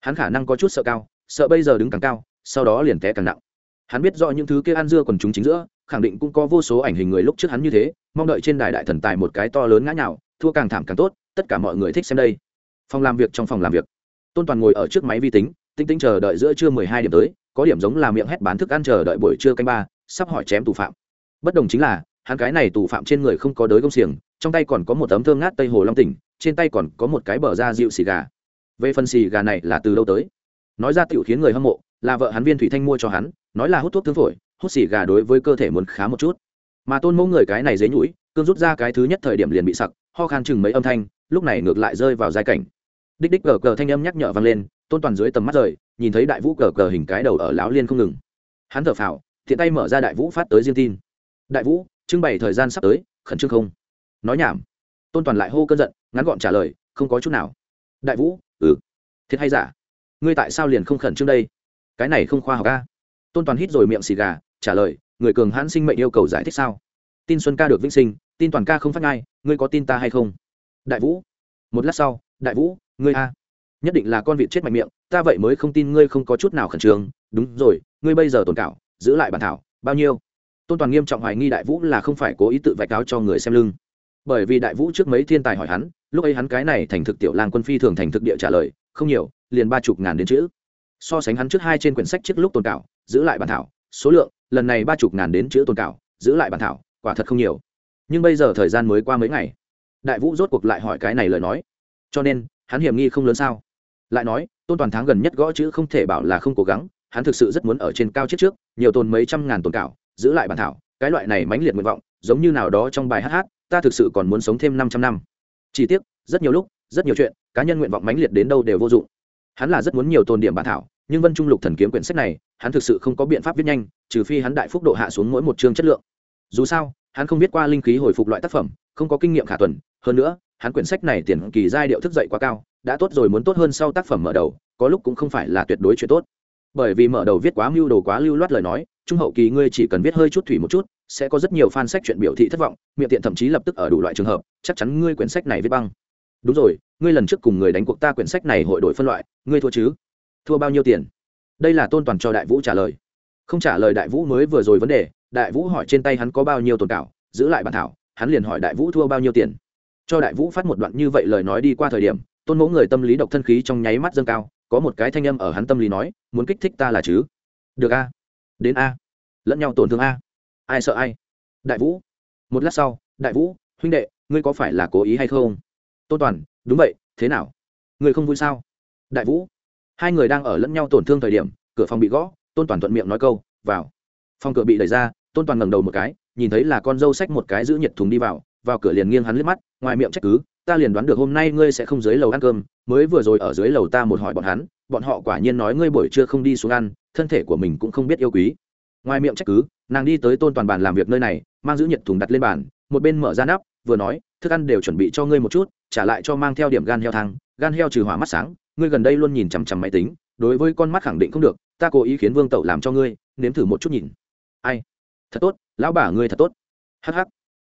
Hắn khả năng có chút sợ cao sợ bây giờ đứng càng cao, sau đó liền té càng nặng. Hắn biết rõ những thứ kia ăn dưa quần chúng chính giữa, khẳng định cũng có vô số ảnh hình người lúc trước hắn như thế, mong đợi trên đài đại thần tài một cái to lớn ngã nhào, thua càng thảm càng tốt, tất cả mọi người thích xem đây. Phòng làm việc trong phòng làm việc. Tôn toàn ngồi ở trước máy vi tính, tinh tinh chờ đợi giữa trưa mười hai điểm tới, có điểm giống là miệng hét bán thức ăn chờ đợi buổi trưa canh ba, sắp hỏi chém tù phạm. Bất đồng chính là, hắn cái này tù phạm trên người không có đới công xiềng, trong tay còn có một tấm thơm ngát tây hồ long tỉnh, trên tay còn có một cái bờ da dịu xì gà. Về phần xì gà này là từ đâu tới? Nói ra tiểu khiến người hâm mộ, là vợ hắn viên thủy thanh mua cho hắn, nói là hút thuốc thương phổi, hút xì gà đối với cơ thể muốn khá một chút. Mà tôn mẫu người cái này dế nhũi, cương rút ra cái thứ nhất thời điểm liền bị sặc, ho khan chừng mấy âm thanh, lúc này ngược lại rơi vào giai cảnh. Đích đích cờ cờ thanh âm nhắc nhở vang lên, tôn toàn dưới tầm mắt rời, nhìn thấy đại vũ cờ cờ hình cái đầu ở lão liên không ngừng. Hắn thở phào thiện tay mở ra đại vũ phát tới riêng tin. Đại vũ, trưng bày thời gian sắp tới, khẩn trương không? Nói nhảm. Tôn toàn lại hô cơn giận, ngắn gọn trả lời, không có chút nào. Đại vũ ừ. Thiệt hay giả? Ngươi tại sao liền không khẩn trương đây? Cái này không khoa học ca tôn toàn hít rồi miệng xì gà, trả lời, người cường hãn sinh mệnh yêu cầu giải thích sao? Tin xuân ca được vĩnh sinh, tin toàn ca không phát ngay ngươi có tin ta hay không? Đại vũ, một lát sau, đại vũ, ngươi a. Nhất định là con vịt chết mạnh miệng, ta vậy mới không tin ngươi không có chút nào khẩn trương. Đúng rồi, ngươi bây giờ tồn cảo, giữ lại bản thảo, bao nhiêu? Tôn toàn nghiêm trọng hoài nghi đại vũ là không phải cố ý tự vạch áo cho người xem lưng. Bởi vì đại vũ trước mấy thiên tài hỏi hắn, lúc ấy hắn cái này thành thực tiểu lang quân phi thường thành thực địa trả lời không nhiều, liền ba chục ngàn đến chữ. So sánh hắn trước hai trên quyển sách trước lúc tồn cảo, giữ lại bản thảo, số lượng, lần này ba chục ngàn đến chữ tồn cảo, giữ lại bản thảo, quả thật không nhiều. Nhưng bây giờ thời gian mới qua mấy ngày, đại vũ rốt cuộc lại hỏi cái này lời nói. Cho nên, hắn hiểm nghi không lớn sao? Lại nói, tôn toàn tháng gần nhất gõ chữ không thể bảo là không cố gắng, hắn thực sự rất muốn ở trên cao chết trước, nhiều tồn mấy trăm ngàn tồn cảo, giữ lại bản thảo, cái loại này mãnh liệt nguyện vọng, giống như nào đó trong bài hát hát, ta thực sự còn muốn sống thêm 500 năm. Chi tiết rất nhiều lúc rất nhiều chuyện, cá nhân nguyện vọng mãnh liệt đến đâu đều vô dụng. Hắn là rất muốn nhiều tồn điểm bản thảo, nhưng vân trung lục thần kiếm quyển sách này, hắn thực sự không có biện pháp viết nhanh, trừ phi hắn đại phúc độ hạ xuống mỗi một chương chất lượng. Dù sao, hắn không biết qua linh khí hồi phục loại tác phẩm, không có kinh nghiệm khả tuần, hơn nữa, hắn quyển sách này tiền kỳ giai điệu thức dậy quá cao, đã tốt rồi muốn tốt hơn sau tác phẩm mở đầu, có lúc cũng không phải là tuyệt đối chuyện tốt. Bởi vì mở đầu viết quá mưu đồ quá lưu loát lời nói, trung hậu kỳ ngươi chỉ cần viết hơi chút thủy một chút, sẽ có rất nhiều fan sách chuyện biểu thị thất vọng, miệng tiện thậm chí lập tức ở đủ loại trường hợp, chắc chắn ngươi quyển sách này viết băng đúng rồi, ngươi lần trước cùng người đánh cuộc ta quyển sách này hội đổi phân loại, ngươi thua chứ? Thua bao nhiêu tiền? Đây là tôn toàn cho đại vũ trả lời. Không trả lời đại vũ mới vừa rồi vấn đề, đại vũ hỏi trên tay hắn có bao nhiêu tồn cảo, giữ lại bản thảo, hắn liền hỏi đại vũ thua bao nhiêu tiền. Cho đại vũ phát một đoạn như vậy lời nói đi qua thời điểm, tôn mẫu người tâm lý độc thân khí trong nháy mắt dâng cao, có một cái thanh âm ở hắn tâm lý nói, muốn kích thích ta là chứ? Được a. Đến a. Lẫn nhau tổn thương a. Ai sợ ai? Đại vũ. Một lát sau, đại vũ, huynh đệ, ngươi có phải là cố ý hay không? Tôn toàn, đúng vậy, thế nào? Người không vui sao? Đại vũ. Hai người đang ở lẫn nhau tổn thương thời điểm, cửa phòng bị gõ, tôn toàn thuận miệng nói câu, vào. Phòng cửa bị đẩy ra, tôn toàn ngẩng đầu một cái, nhìn thấy là con dâu xách một cái giữ nhiệt thùng đi vào vào cửa liền nghiêng hắn liếc mắt, ngoài miệng trách cứ, ta liền đoán được hôm nay ngươi sẽ không dưới lầu ăn cơm, mới vừa rồi ở dưới lầu ta một hỏi bọn hắn, bọn họ quả nhiên nói ngươi buổi trưa không đi xuống ăn, thân thể của mình cũng không biết yêu quý. Ngoài miệng trách cứ, nàng đi tới tôn toàn bàn làm việc nơi này, mang giữ nhiệt thùng đặt lên bàn, một bên mở ra nắp, vừa nói, thức ăn đều chuẩn bị cho ngươi một chút trả lại cho mang theo điểm gan heo thang, gan heo trừ hỏa mắt sáng, ngươi gần đây luôn nhìn chằm chằm máy tính, đối với con mắt khẳng định không được, ta cố ý khiến vương tẩu làm cho ngươi, nếm thử một chút nhìn. Ai? Thật tốt, lão bà ngươi thật tốt. Hh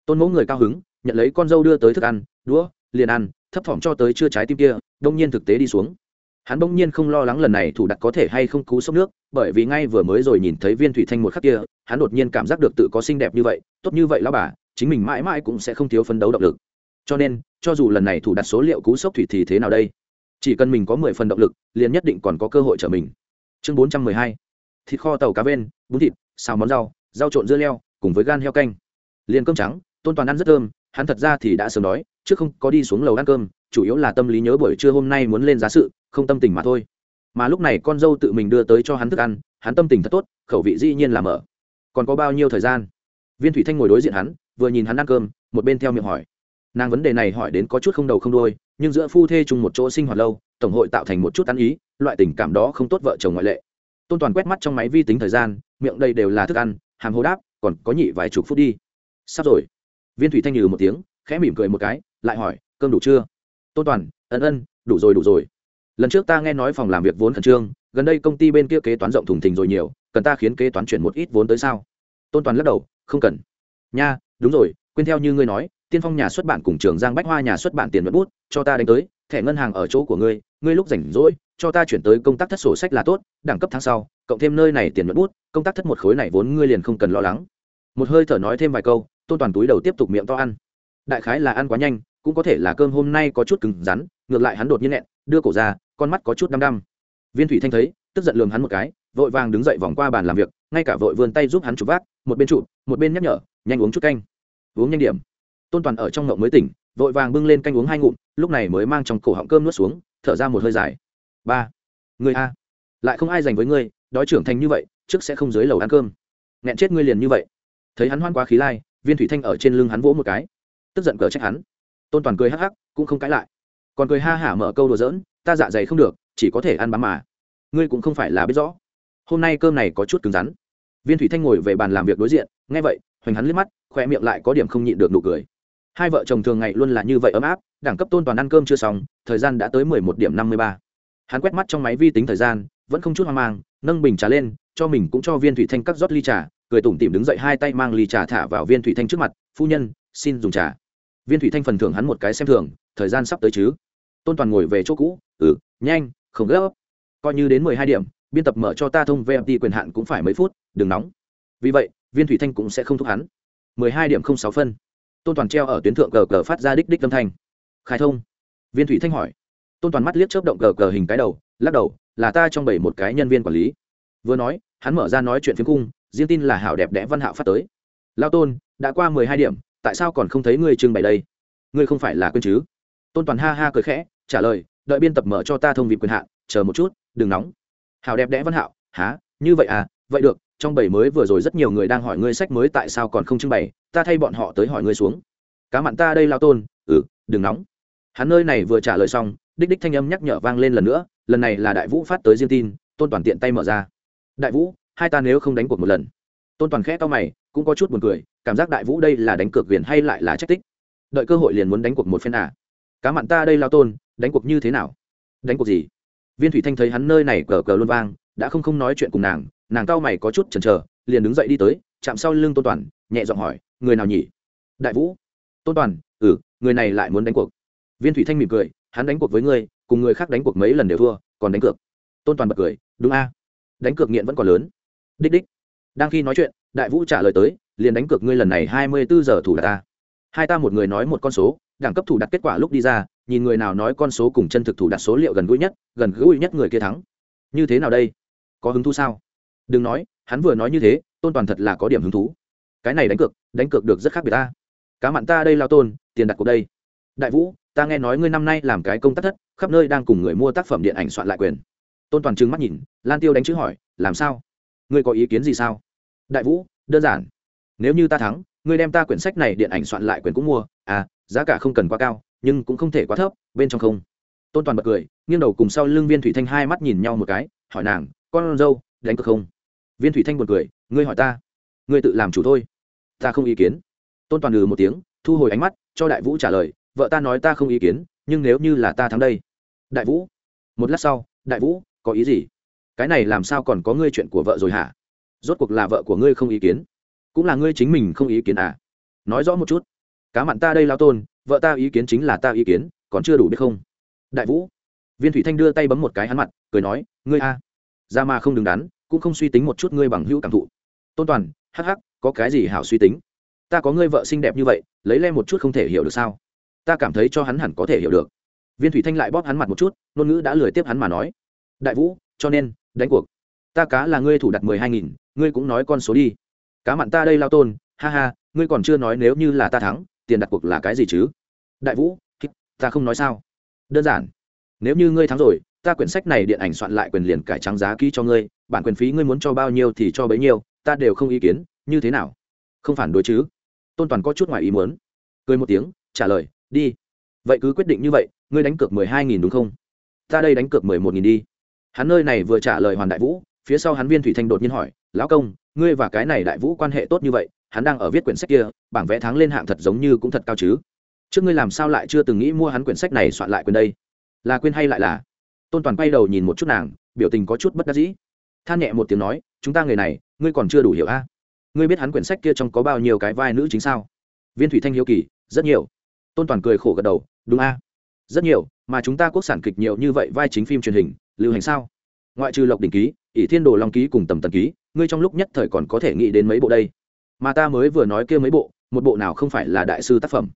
tôn mẫu người cao hứng, nhận lấy con dâu đưa tới thức ăn, đũa, liền ăn, thấp thỏm cho tới chưa trái tim kia, đông nhiên thực tế đi xuống. Hắn bỗng nhiên không lo lắng lần này thủ đặt có thể hay không cú sốc nước, bởi vì ngay vừa mới rồi nhìn thấy viên thủy thanh một khắc kia, hắn đột nhiên cảm giác được tự có xinh đẹp như vậy, tốt như vậy lão bà, chính mình mãi mãi cũng sẽ không thiếu phấn đấu động lực cho nên, cho dù lần này thủ đặt số liệu cú sốc thủy thì thế nào đây? Chỉ cần mình có mười phần động lực, liền nhất định còn có cơ hội trở mình. Chương bốn trăm mười hai. Thịt kho tàu cá ven, bún thịt, xào món rau rau trộn dưa leo, cùng với gan heo canh. Liền cơm trắng, tôn toàn ăn rất thơm, hắn thật ra thì đã sớm đói, chứ không có đi xuống lầu ăn cơm, chủ yếu là tâm lý nhớ buổi trưa hôm nay muốn lên giá sự, không tâm tình mà thôi. Mà lúc này con dâu tự mình đưa tới cho hắn thức ăn, hắn tâm tình thật tốt, khẩu vị dĩ nhiên là mở. Còn có bao nhiêu thời gian? Viên thủy thanh ngồi đối diện hắn, vừa nhìn hắn ăn cơm, một bên theo miệng hỏi nàng vấn đề này hỏi đến có chút không đầu không đôi nhưng giữa phu thê chung một chỗ sinh hoạt lâu, tổng hội tạo thành một chút ăn ý, loại tình cảm đó không tốt vợ chồng ngoại lệ. Tôn toàn quét mắt trong máy vi tính thời gian, miệng đây đều là thức ăn, hàm hô đáp, còn có nhị vài chục phút đi. Sắp rồi. Viên thủy thanh nhừ một tiếng, khẽ mỉm cười một cái, lại hỏi, cơm đủ chưa? Tôn toàn, ân ân, đủ rồi đủ rồi. Lần trước ta nghe nói phòng làm việc vốn khẩn trương, gần đây công ty bên kia kế toán rộng thùng thình rồi nhiều, cần ta khiến kế toán chuyển một ít vốn tới sao? Tôn toàn lắc đầu, không cần. Nha, đúng rồi, quên theo như ngươi nói tiên phong nhà xuất bản cùng trường giang bách hoa nhà xuất bản tiền mất bút, cho ta đánh tới, thẻ ngân hàng ở chỗ của ngươi ngươi lúc rảnh rỗi, cho ta chuyển tới công tác thất sổ sách là tốt, đẳng cấp tháng sau, cộng thêm nơi này tiền mất bút, công tác thất một khối này vốn ngươi liền không cần lo lắng. Một hơi thở nói thêm vài câu, tôn toàn túi đầu tiếp tục miệng to ăn. Đại khái là ăn quá nhanh, cũng có thể là cơm hôm nay có chút cứng rắn, ngược lại hắn đột nhiên nẹn đưa cổ ra, con mắt có chút đăm đăm. Viên thủy thanh thấy, tức giận lườm hắn một cái, vội vàng đứng dậy vòng qua bàn làm việc, ngay cả vội vươn tay giúp hắn chụp vác, một bên chụp, một bên nhắc nhở, nhanh uống chút canh. Uống nhanh điểm tôn toàn ở trong ngộng mới tỉnh, vội vàng bưng lên canh uống hai ngụm, lúc này mới mang trong cổ họng cơm nuốt xuống, thở ra một hơi dài. Ba, người a, lại không ai dành với ngươi, đói trưởng thành như vậy, trước sẽ không dưới lầu ăn cơm. Nghẹn chết ngươi liền như vậy. Thấy hắn hoan quá khí lai, viên thủy thanh ở trên lưng hắn vỗ một cái. Tức giận cờ trách hắn. Tôn toàn cười hắc hắc, cũng không cãi lại. Còn cười ha hả mở câu đùa giỡn, ta dạ dày không được, chỉ có thể ăn bám mà. Ngươi cũng không phải là biết rõ. Hôm nay cơm này có chút cứng rắn. Viên thủy thanh ngồi về bàn làm việc đối diện, nghe vậy, hoành hắn liếc mắt, khoe miệng lại có điểm không nhịn được nụ cười hai vợ chồng thường ngày luôn là như vậy ấm áp, đẳng cấp tôn toàn ăn cơm chưa xong, thời gian đã tới mười một điểm năm mươi ba. Hắn quét mắt trong máy vi tính thời gian, vẫn không chút hoang mang, nâng bình trà lên, cho mình cũng cho viên thủy thanh cắt rót ly trà, cười tủm tỉm đứng dậy hai tay mang ly trà thả vào viên thủy thanh trước mặt, phu nhân, xin dùng trà. Viên thủy thanh phần thưởng hắn một cái xem thường, thời gian sắp tới chứ? Tôn toàn ngồi về chỗ cũ ừ nhanh, không gấp. Coi như đến mười hai điểm, biên tập mở cho ta thông vmt quyền hạn cũng phải mấy phút, đừng nóng. Vì vậy, viên thủy thanh cũng sẽ không thúc hắn. mười hai điểm không sáu phân tôn toàn treo ở tuyến thượng cờ cờ phát ra đích đích âm thanh. Khai thông. Viên thủy thanh hỏi. Tôn toàn mắt liếc chớp động cờ cờ hình cái đầu, lắc đầu, là ta trong bảy một cái nhân viên quản lý. Vừa nói, hắn mở ra nói chuyện phiếm cung, riêng tin là hảo đẹp đẽ văn hạo phát tới. Lao tôn, đã qua mười hai điểm, tại sao còn không thấy ngươi trưng bày đây? Ngươi không phải là quên chứ? Tôn toàn ha ha cười khẽ, trả lời, đợi biên tập mở cho ta thông vị quyền hạn, chờ một chút, đừng nóng. Hảo đẹp đẽ văn hạo há như vậy à vậy được, trong bảy mới vừa rồi rất nhiều người đang hỏi ngươi sách mới tại sao còn không trưng bày, ta thay bọn họ tới hỏi ngươi xuống. Cá mặn ta đây lao tôn ừ đừng nóng. Hắn nơi này vừa trả lời xong, đích đích thanh âm nhắc nhở vang lên lần nữa, lần này là đại vũ phát tới riêng tin, tôn toàn tiện tay mở ra. Đại vũ, hai ta nếu không đánh cuộc một lần. Tôn toàn khẽ to mày, cũng có chút buồn cười, cảm giác đại vũ đây là đánh cược viền hay lại là trách tích. Đợi cơ hội liền muốn đánh cuộc một phen à. Cá mặn ta đây lao tôn, đánh cuộc như thế nào? Đánh cuộc gì? Viên thủy thanh thấy hắn nơi này cờ cờ luôn vang, đã không không nói chuyện cùng nàng nàng cao mày có chút chần chờ, liền đứng dậy đi tới, chạm sau lưng tôn toàn, nhẹ giọng hỏi, người nào nhỉ? Đại vũ. Tôn toàn ừ người này lại muốn đánh cuộc. Viên thủy thanh mỉm cười, hắn đánh cuộc với ngươi, cùng người khác đánh cuộc mấy lần đều thua, còn đánh cược. Tôn toàn bật cười, đúng a, đánh cược nghiện vẫn còn lớn. Đích đích. Đang khi nói chuyện, đại vũ trả lời tới, liền đánh cược ngươi lần này hai mươi bốn giờ thủ đặt ta. Hai ta một người nói một con số, đẳng cấp thủ đặt kết quả lúc đi ra, nhìn người nào nói con số cùng chân thực thủ đặt số liệu gần gũi nhất, gần gũi nhất người kia thắng. Như thế nào đây? Có hứng thú sao? Đừng nói, hắn vừa nói như thế, tôn toàn thật là có điểm hứng thú. Cái này đánh cược đánh cược được rất khác biệt ta. Cá mặn ta đây lao tôn, tiền đặt cuộc đây. Đại vũ, ta nghe nói ngươi năm nay làm cái công tác thất, khắp nơi đang cùng người mua tác phẩm điện ảnh soạn lại quyền. Tôn toàn trừng mắt nhìn, lan tiêu đánh chữ hỏi, làm sao? Ngươi có ý kiến gì sao? Đại vũ, đơn giản. Nếu như ta thắng, ngươi đem ta quyển sách này điện ảnh soạn lại quyền cũng mua. À giá cả không cần quá cao, nhưng cũng không thể quá thấp, bên trong không. Tôn toàn bật cười, nghiêng đầu cùng sau lưng viên thủy thanh hai mắt nhìn nhau một cái, hỏi nàng, con dâu đánh cược không? Viên thủy thanh buồn cười, ngươi hỏi ta, ngươi tự làm chủ thôi, ta không ý kiến. Tôn toàn ừ một tiếng, thu hồi ánh mắt, cho đại vũ trả lời, vợ ta nói ta không ý kiến, nhưng nếu như là ta thắng đây. Đại vũ? Một lát sau, đại vũ, có ý gì? Cái này làm sao còn có ngươi chuyện của vợ rồi hả? Rốt cuộc là vợ của ngươi không ý kiến, cũng là ngươi chính mình không ý kiến à? Nói rõ một chút. Cá mặn ta đây lao tôn, vợ ta ý kiến chính là ta ý kiến, còn chưa đủ biết không? Đại vũ. Viên thủy thanh đưa tay bấm một cái hắn mặt, cười nói, ngươi a ra mà không đứng đắn, cũng không suy tính một chút ngươi bằng hữu cảm thụ. Tôn toàn, hắc hắc, có cái gì hảo suy tính? Ta có ngươi vợ xinh đẹp như vậy, lấy lên một chút không thể hiểu được sao? Ta cảm thấy cho hắn hẳn có thể hiểu được. Viên thủy thanh lại bóp hắn mặt một chút, ngôn ngữ đã lười tiếp hắn mà nói. Đại vũ, cho nên, đánh cuộc. Ta cá là ngươi thủ đặt mười hai nghìn, ngươi cũng nói con số đi. Cá mặn ta đây lao tôn, ha ha, ngươi còn chưa nói nếu như là ta thắng, tiền đặt cuộc là cái gì chứ? Đại vũ ta không nói sao? Đơn giản, nếu như ngươi thắng rồi ta quyển sách này điện ảnh soạn lại quyền liền cải trắng giá ký cho ngươi, bản quyền phí ngươi muốn cho bao nhiêu thì cho bấy nhiêu, ta đều không ý kiến, như thế nào? Không phản đối chứ? Tôn toàn có chút ngoài ý muốn. Cười một tiếng, trả lời, đi. Vậy cứ quyết định như vậy, ngươi đánh cược mười hai nghìn đúng không? Ta đây đánh cược mười một nghìn đi. Hắn nơi này vừa trả lời hoàn đại vũ, phía sau hắn viên thủy thanh đột nhiên hỏi, lão công, ngươi và cái này đại vũ quan hệ tốt như vậy, hắn đang ở viết quyển sách kia, bảng vẽ tháng lên hạng thật giống như cũng thật cao chứ? Trước ngươi làm sao lại chưa từng nghĩ mua hắn quyển sách này soạn lại quyền đây? Là quên hay lại là? Tôn toàn quay đầu nhìn một chút nàng, biểu tình có chút bất đắc dĩ. Than nhẹ một tiếng nói, chúng ta người này, ngươi còn chưa đủ hiểu a? Ngươi biết hắn quyển sách kia trong có bao nhiêu cái vai nữ chính sao? Viên thủy thanh hiếu kỳ, rất nhiều. Tôn toàn cười khổ gật đầu, đúng a. Rất nhiều, mà chúng ta quốc sản kịch nhiều như vậy, vai chính phim truyền hình, lưu hành sao? Ngoại trừ lộc đỉnh ký, ỷ thiên đồ long ký cùng tầm tần ký, ngươi trong lúc nhất thời còn có thể nghĩ đến mấy bộ đây? Mà ta mới vừa nói kia mấy bộ, một bộ nào không phải là đại sư tác phẩm.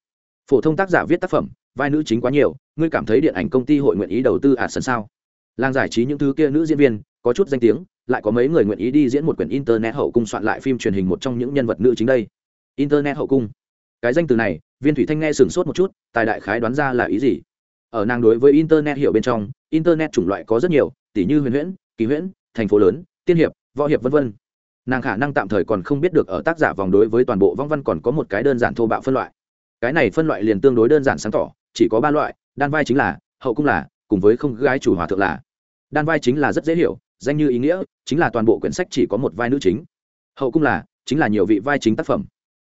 Phổ thông tác giả viết tác phẩm vai nữ chính quá nhiều, ngươi cảm thấy điện ảnh công ty hội nguyện ý đầu tư à ả sân sao? Làng giải trí những thứ kia nữ diễn viên, có chút danh tiếng, lại có mấy người nguyện ý đi diễn một quyển internet hậu cung soạn lại phim truyền hình một trong những nhân vật nữ chính đây. Internet hậu cung. Cái danh từ này, viên thủy thanh nghe sửng sốt một chút, tài đại khái đoán ra là ý gì? Ở nàng đối với internet hiểu bên trong, internet chủng loại có rất nhiều tỷ như huyền huyễn, kỳ huyễn, thành phố lớn, tiên hiệp, võ hiệp v v nàng khả năng tạm thời còn không biết được ở tác giả vòng đối với toàn bộ vong văn còn có một cái đơn giản thô bạo phân loại. Cái này phân loại liền tương đối đơn giản sáng tỏ chỉ có ba loại, đan vai chính là, hậu cung là, cùng với không gái chủ hòa thượng là. Đan vai chính là rất dễ hiểu, danh như ý nghĩa, chính là toàn bộ quyển sách chỉ có một vai nữ chính. Hậu cung là, chính là nhiều vị vai chính tác phẩm.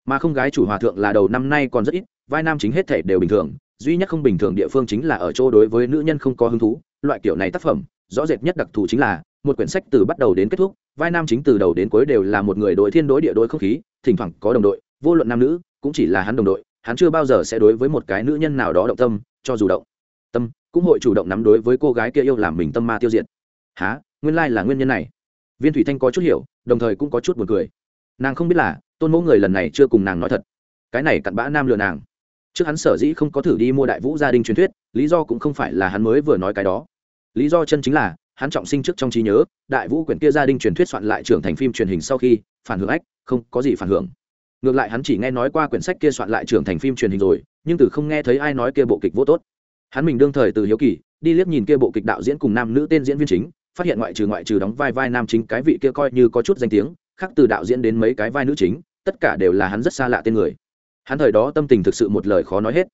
Mà không gái chủ hòa thượng là đầu năm nay còn rất ít, vai nam chính hết thể đều bình thường, duy nhất không bình thường địa phương chính là ở chỗ đối với nữ nhân không có hứng thú, loại kiểu này tác phẩm, rõ rệt nhất đặc thù chính là, một quyển sách từ bắt đầu đến kết thúc, vai nam chính từ đầu đến cuối đều là một người đối thiên đối địa đối không khí, thỉnh thoảng có đồng đội, vô luận nam nữ, cũng chỉ là hắn đồng đội hắn chưa bao giờ sẽ đối với một cái nữ nhân nào đó động tâm, cho dù động tâm, cũng hội chủ động nắm đối với cô gái kia yêu làm mình tâm ma tiêu diệt. Há nguyên lai là nguyên nhân này. Viên thủy thanh có chút hiểu, đồng thời cũng có chút buồn cười. Nàng không biết là, tôn mẫu người lần này chưa cùng nàng nói thật. Cái này cặn bã nam lừa nàng. Trước hắn sở dĩ không có thử đi mua đại vũ gia đình truyền thuyết, lý do cũng không phải là hắn mới vừa nói cái đó. Lý do chân chính là, hắn trọng sinh trước trong trí nhớ, đại vũ quyển kia gia đình truyền thuyết soạn lại trưởng thành phim truyền hình sau khi, phản hưởng ách, không có gì phản hưởng ngược lại hắn chỉ nghe nói qua quyển sách kia soạn lại trưởng thành phim truyền hình rồi nhưng từ không nghe thấy ai nói kia bộ kịch vô tốt. Hắn mình đương thời từ hiếu kỳ đi liếc nhìn kia bộ kịch đạo diễn cùng nam nữ tên diễn viên chính phát hiện ngoại trừ ngoại trừ đóng vai vai nam chính cái vị kia coi như có chút danh tiếng khác từ đạo diễn đến mấy cái vai nữ chính tất cả đều là hắn rất xa lạ tên người. Hắn thời đó tâm tình thực sự một lời khó nói hết.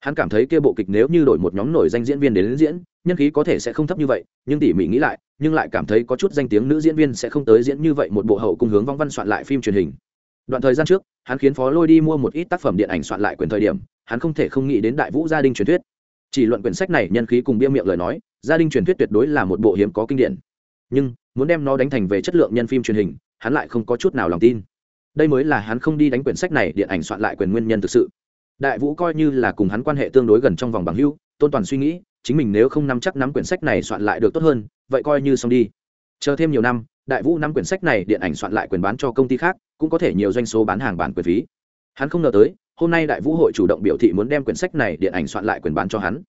Hắn cảm thấy kia bộ kịch nếu như đổi một nhóm nổi danh diễn viên đến, đến diễn nhân khí có thể sẽ không thấp như vậy nhưng tỉ mỉ nghĩ lại nhưng lại cảm thấy có chút danh tiếng nữ diễn viên sẽ không tới diễn như vậy một bộ hậu cung hướng vong văn soạn lại phim truyền hình. Đoạn thời gian trước hắn khiến phó lôi đi mua một ít tác phẩm điện ảnh soạn lại quyền thời điểm, hắn không thể không nghĩ đến đại vũ gia đình truyền thuyết. Chỉ luận quyển sách này nhân khí cùng bia miệng lời nói, gia đình truyền thuyết tuyệt đối là một bộ hiếm có kinh điển. Nhưng, muốn đem nó đánh thành về chất lượng nhân phim truyền hình, hắn lại không có chút nào lòng tin. Đây mới là hắn không đi đánh quyển sách này điện ảnh soạn lại quyền nguyên nhân thực sự. Đại vũ coi như là cùng hắn quan hệ tương đối gần trong vòng bằng hưu tôn toàn suy nghĩ, chính mình nếu không nắm chắc nắm quyển sách này soạn lại được tốt hơn, vậy coi như xong đi. Chờ thêm nhiều năm đại vũ năm quyển sách này điện ảnh soạn lại quyền bán cho công ty khác, cũng có thể nhiều doanh số bán hàng bản quyền phí. Hắn không ngờ tới, hôm nay đại vũ hội chủ động biểu thị muốn đem quyển sách này điện ảnh soạn lại quyền bán cho hắn.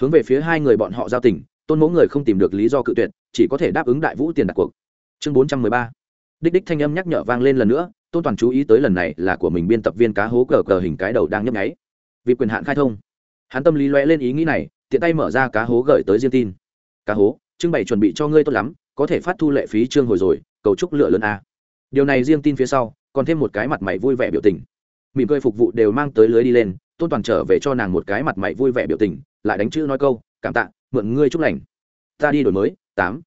Hướng về phía hai người bọn họ giao tình, tôn mẫu người không tìm được lý do cự tuyệt, chỉ có thể đáp ứng đại vũ tiền đặt cuộc. Chương bốn trăm mười ba. Đích đích thanh âm nhắc nhở vang lên lần nữa, tôn toàn chú ý tới lần này là của mình biên tập viên cá hố cờ cờ hình cái đầu đang nhấp nháy. Vì quyền hạn khai thông. Hắn tâm lý loe lên ý nghĩ này, tiện tay mở ra cá hố gửi tới riêng tin. Cá hố, trưng bày chuẩn bị cho ngươi tốt lắm có thể phát thu lệ phí trương hồi rồi, cầu chúc lựa lớn a. Điều này riêng tin phía sau, còn thêm một cái mặt mày vui vẻ biểu tình. Mỉm cười phục vụ đều mang tới lưới đi lên, tôn toàn trở về cho nàng một cái mặt mày vui vẻ biểu tình, lại đánh chữ nói câu, cảm tạ, mượn ngươi chúc lành. Ta đi đổi mới, tám.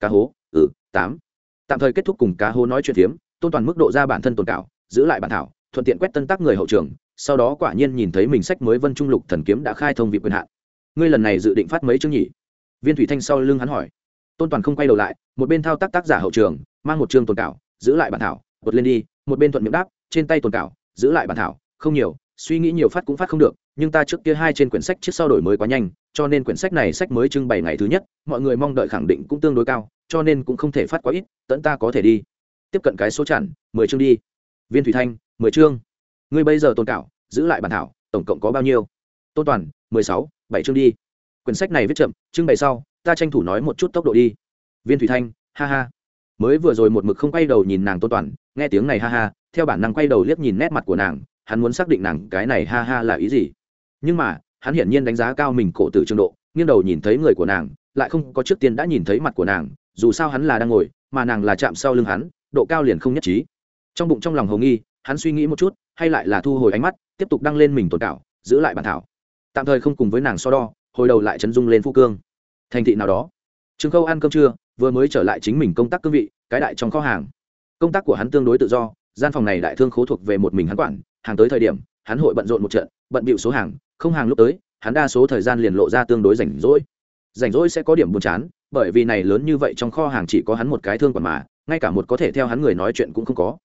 Cá hố ừ tám. Tạm thời kết thúc cùng cá hố nói chuyện phiếm, tôn toàn mức độ ra bản thân tồn cảo, giữ lại bản thảo, thuận tiện quét tân tác người hậu trường, sau đó quả nhiên nhìn thấy mình sách mới vân trung lục thần kiếm đã khai thông vị quyền hạn. Ngươi lần này dự định phát mấy chương nhỉ? Viên thủy thanh sau lưng hắn hỏi tôn toàn không quay đầu lại, một bên thao tác tác giả hậu trường, mang một chương tồn cảo, giữ lại bản thảo vượt lên đi, một bên thuận miệng đáp, trên tay tồn cảo, giữ lại bản thảo, không nhiều, suy nghĩ nhiều phát cũng phát không được, nhưng ta trước kia hai trên quyển sách trước sau đổi mới quá nhanh, cho nên quyển sách này sách mới trưng bày ngày thứ nhất, mọi người mong đợi khẳng định cũng tương đối cao, cho nên cũng không thể phát quá ít tẫn ta có thể đi. Tiếp cận cái số chẵn, mười chương đi. Viên thủy thanh, mười chương. Ngươi bây giờ tồn cảo, giữ lại bản thảo, tổng cộng có bao nhiêu? Tôn toàn, mười sáu, bảy chương đi. Quyển sách này viết chậm, trưng bày sau ta tranh thủ nói một chút tốc độ đi. Viên thủy thanh, ha ha. Mới vừa rồi một mực không quay đầu nhìn nàng tôn toàn, nghe tiếng này ha ha, theo bản năng quay đầu liếc nhìn nét mặt của nàng, hắn muốn xác định nàng cái này ha ha là ý gì. Nhưng mà, hắn hiển nhiên đánh giá cao mình cổ tử trường độ, nghiêng đầu nhìn thấy người của nàng, lại không có trước tiên đã nhìn thấy mặt của nàng, dù sao hắn là đang ngồi, mà nàng là chạm sau lưng hắn, độ cao liền không nhất trí. Trong bụng trong lòng hầu nghi, hắn suy nghĩ một chút, hay lại là thu hồi ánh mắt, tiếp tục đăng lên mình tồn cảo, giữ lại bản thảo. Tạm thời không cùng với nàng so đo, hồi đầu lại chấn dung lên phu cương thành thị nào đó. Trương khâu ăn cơm trưa, vừa mới trở lại chính mình công tác cương vị, cái đại trong kho hàng. Công tác của hắn tương đối tự do, gian phòng này đại thương khố thuộc về một mình hắn quản, hàng tới thời điểm, hắn hội bận rộn một trận, bận bịu số hàng, không hàng lúc tới, hắn đa số thời gian liền lộ ra tương đối rảnh rỗi. Rảnh rỗi sẽ có điểm buồn chán, bởi vì này lớn như vậy trong kho hàng chỉ có hắn một cái thương quản mà, ngay cả một có thể theo hắn người nói chuyện cũng không có.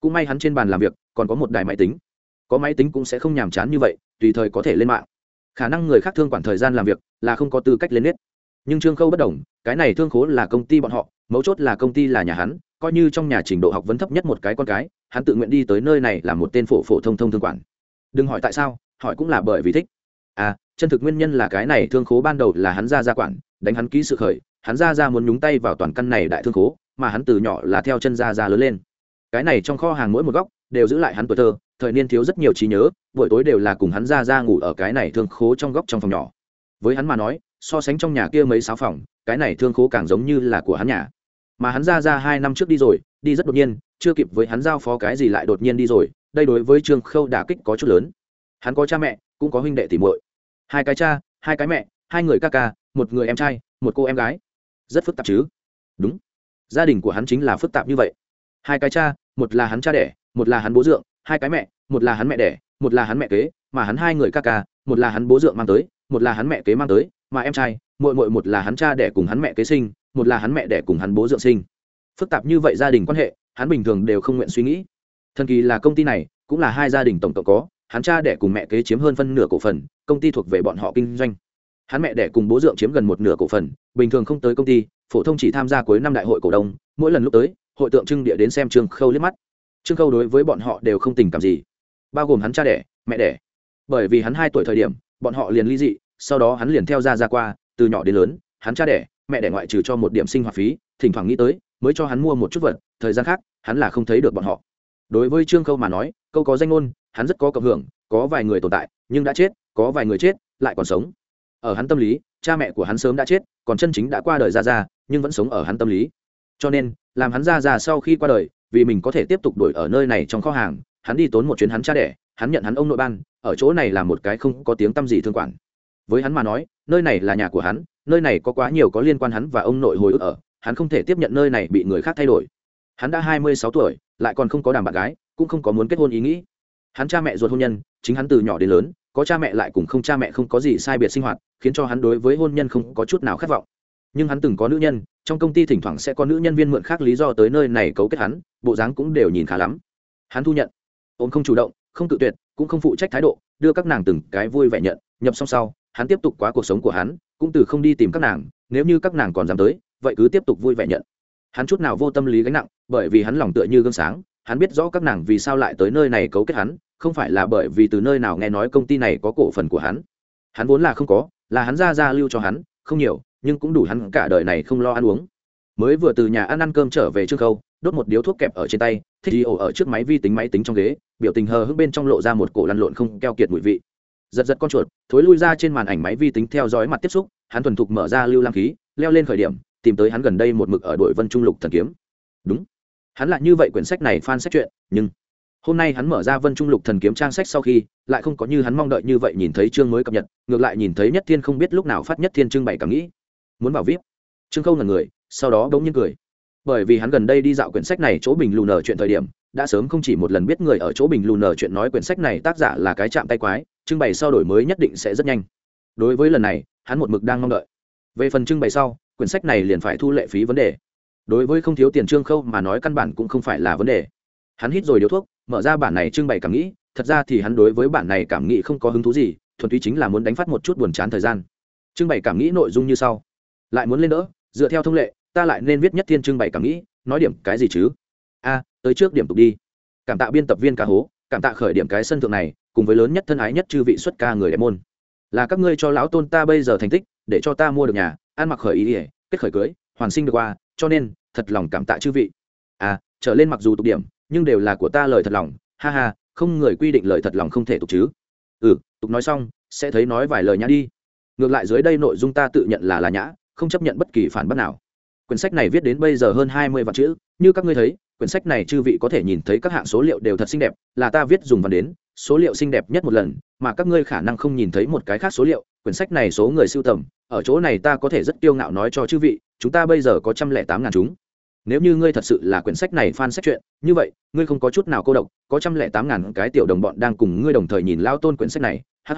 Cũng may hắn trên bàn làm việc, còn có một đài máy tính. Có máy tính cũng sẽ không nhàm chán như vậy, tùy thời có thể lên mạng. Khả năng người khác thương quản thời gian làm việc là không có tư cách lên nét nhưng trương khâu bất đồng, cái này thương khố là công ty bọn họ, mấu chốt là công ty là nhà hắn, coi như trong nhà trình độ học vấn thấp nhất một cái con cái, hắn tự nguyện đi tới nơi này là một tên phổ phổ thông thông thương quản. Đừng hỏi tại sao, hỏi cũng là bởi vì thích. À chân thực nguyên nhân là cái này thương khố ban đầu là hắn ra ra quản, đánh hắn ký sự khởi, hắn ra ra muốn nhúng tay vào toàn căn này đại thương khố, mà hắn từ nhỏ là theo chân ra ra lớn lên. Cái này trong kho hàng mỗi một góc, đều giữ lại hắn tuổi thơ, thời niên thiếu rất nhiều trí nhớ, buổi tối đều là cùng hắn ra ra ngủ ở cái này thương khố trong góc trong phòng nhỏ. Với hắn mà nói so sánh trong nhà kia mấy sáu phòng, cái này thương khố càng giống như là của hắn nhà. Mà hắn ra ra hai năm trước đi rồi, đi rất đột nhiên, chưa kịp với hắn giao phó cái gì lại đột nhiên đi rồi, đây đối với trương khâu đả kích có chút lớn. Hắn có cha mẹ, cũng có huynh đệ tỉ muội. Hai cái cha, hai cái mẹ, hai người ca ca, một người em trai, một cô em gái. Rất phức tạp chứ? Đúng. Gia đình của hắn chính là phức tạp như vậy. Hai cái cha, một là hắn cha đẻ, một là hắn bố dượng, hai cái mẹ, một là hắn mẹ đẻ, một là hắn mẹ kế, mà hắn hai người ca ca, một là hắn bố dượng mang tới một là hắn mẹ kế mang tới, mà em trai, muội muội một là hắn cha đẻ cùng hắn mẹ kế sinh, một là hắn mẹ đẻ cùng hắn bố dưỡng sinh. Phức tạp như vậy gia đình quan hệ, hắn bình thường đều không nguyện suy nghĩ. Thần kỳ là công ty này, cũng là hai gia đình tổng cộng có, hắn cha đẻ cùng mẹ kế chiếm hơn phân nửa cổ phần, công ty thuộc về bọn họ kinh doanh. Hắn mẹ đẻ cùng bố dưỡng chiếm gần một nửa cổ phần, bình thường không tới công ty, phổ thông chỉ tham gia cuối năm đại hội cổ đông, mỗi lần lúc tới, hội tượng trưng địa đến xem trương khâu liếc mắt. Trương khâu đối với bọn họ đều không tình cảm gì, bao gồm hắn cha đẻ, mẹ đẻ. Bởi vì hắn hai tuổi thời điểm bọn họ liền ly dị, sau đó hắn liền theo ra ra qua, từ nhỏ đến lớn, hắn cha đẻ, mẹ đẻ ngoại trừ cho một điểm sinh hoạt phí, thỉnh thoảng nghĩ tới, mới cho hắn mua một chút vật, thời gian khác, hắn là không thấy được bọn họ. Đối với trương khâu mà nói, câu có danh ngôn, hắn rất có cộng hưởng, có vài người tồn tại, nhưng đã chết, có vài người chết, lại còn sống. Ở hắn tâm lý, cha mẹ của hắn sớm đã chết, còn chân chính đã qua đời ra ra, nhưng vẫn sống ở hắn tâm lý. Cho nên, làm hắn ra ra sau khi qua đời, vì mình có thể tiếp tục đổi ở nơi này trong kho hàng, hắn đi tốn một chuyến hắn cha đẻ hắn nhận hắn ông nội ban, ở chỗ này là một cái không có tiếng tăm gì thương quản. Với hắn mà nói, nơi này là nhà của hắn, nơi này có quá nhiều có liên quan hắn và ông nội hồi ức ở, hắn không thể tiếp nhận nơi này bị người khác thay đổi. Hắn đã hai mươi sáu tuổi, lại còn không có đàm bạn gái, cũng không có muốn kết hôn ý nghĩ. Hắn cha mẹ ruột hôn nhân, chính hắn từ nhỏ đến lớn, có cha mẹ lại cùng không cha mẹ không có gì sai biệt sinh hoạt, khiến cho hắn đối với hôn nhân không có chút nào khát vọng. Nhưng hắn từng có nữ nhân, trong công ty thỉnh thoảng sẽ có nữ nhân viên mượn khác lý do tới nơi này cấu kết hắn, bộ dáng cũng đều nhìn khá lắm. Hắn thu nhận. Ôm không chủ động không tự tuyệt, cũng không phụ trách thái độ, đưa các nàng từng cái vui vẻ nhận. Nhập xong sau, hắn tiếp tục quá cuộc sống của hắn, cũng từ không đi tìm các nàng, nếu như các nàng còn dám tới, vậy cứ tiếp tục vui vẻ nhận. Hắn chút nào vô tâm lý gánh nặng, bởi vì hắn lòng tựa như gương sáng, hắn biết rõ các nàng vì sao lại tới nơi này cấu kết hắn, không phải là bởi vì từ nơi nào nghe nói công ty này có cổ phần của hắn. Hắn vốn là không có, là hắn ra ra lưu cho hắn, không nhiều, nhưng cũng đủ hắn cả đời này không lo ăn uống. Mới vừa từ nhà ăn ăn cơm trở về trương khâu đốt một điếu thuốc kẹp ở trên tay, thích đi ổ ở trước máy vi tính máy tính trong ghế, biểu tình hờ hững bên trong lộ ra một cổ lăn lộn không keo kiệt mùi vị. Giật giật con chuột, thối lui ra trên màn ảnh máy vi tính theo dõi mặt tiếp xúc, hắn thuần thục mở ra lưu lam khí, leo lên khởi điểm, tìm tới hắn gần đây một mực ở đội vân trung lục thần kiếm. Đúng. Hắn lại như vậy quyển sách này phan sách chuyện, nhưng hôm nay hắn mở ra vân trung lục thần kiếm trang sách sau khi, lại không có như hắn mong đợi như vậy nhìn thấy chương mới cập nhật, ngược lại nhìn thấy nhất thiên không biết lúc nào phát nhất thiên trưng bày cảm nghĩ. Muốn vào vip. Trương khâu là người, sau đó bỗng nhiên cười bởi vì hắn gần đây đi dạo quyển sách này chỗ bình lù nở chuyện thời điểm, đã sớm không chỉ một lần biết người ở chỗ bình lù nở chuyện nói quyển sách này tác giả là cái chạm tay quái, trưng bày sau đổi mới nhất định sẽ rất nhanh. Đối với lần này, hắn một mực đang mong đợi. Về phần trưng bày sau, quyển sách này liền phải thu lệ phí vấn đề. Đối với không thiếu tiền trương khâu mà nói căn bản cũng không phải là vấn đề. Hắn hít rồi điếu thuốc, mở ra bản này trưng bày cảm nghĩ, thật ra thì hắn đối với bản này cảm nghĩ không có hứng thú gì, thuần túy chính là muốn đánh phát một chút buồn chán thời gian. Trưng bày cảm nghĩ nội dung như sau. Lại muốn lên đỡ, dựa theo thông lệ ta lại nên viết nhất thiên trưng bày cảm nghĩ, nói điểm cái gì chứ? A, tới trước điểm tục đi. Cảm tạ biên tập viên ca hố, cảm tạ khởi điểm cái sân thượng này, cùng với lớn nhất thân ái nhất chư vị xuất ca người đẹp môn. Là các ngươi cho lão tôn ta bây giờ thành tích, để cho ta mua được nhà, ăn mặc khởi ý ỉa kết khởi cưới, hoàn sinh được qua, cho nên, thật lòng cảm tạ chư vị. À trở lên mặc dù tục điểm, nhưng đều là của ta lời thật lòng, ha ha, không người quy định lời thật lòng không thể tục chứ. Ừ tục nói xong, sẽ thấy nói vài lời nhã đi. Ngược lại dưới đây nội dung ta tự nhận là là nhã, không chấp nhận bất kỳ phản bác nào quyển sách này viết đến bây giờ hơn hai mươi vạn chữ, như các ngươi thấy, quyển sách này chư vị có thể nhìn thấy các hạng số liệu đều thật xinh đẹp, là ta viết dùng văn đến, số liệu xinh đẹp nhất một lần, mà các ngươi khả năng không nhìn thấy một cái khác số liệu, quyển sách này số người sưu tầm, ở chỗ này ta có thể rất kiêu ngạo nói cho chư vị, chúng ta bây giờ có trăm lẻ tám ngàn chúng. Nếu như ngươi thật sự là quyển sách này fan sách chuyện, như vậy, ngươi không có chút nào cô độc, có trăm lẻ tám ngàn cái tiểu đồng bọn đang cùng ngươi đồng thời nhìn lao tôn quyển sách này hh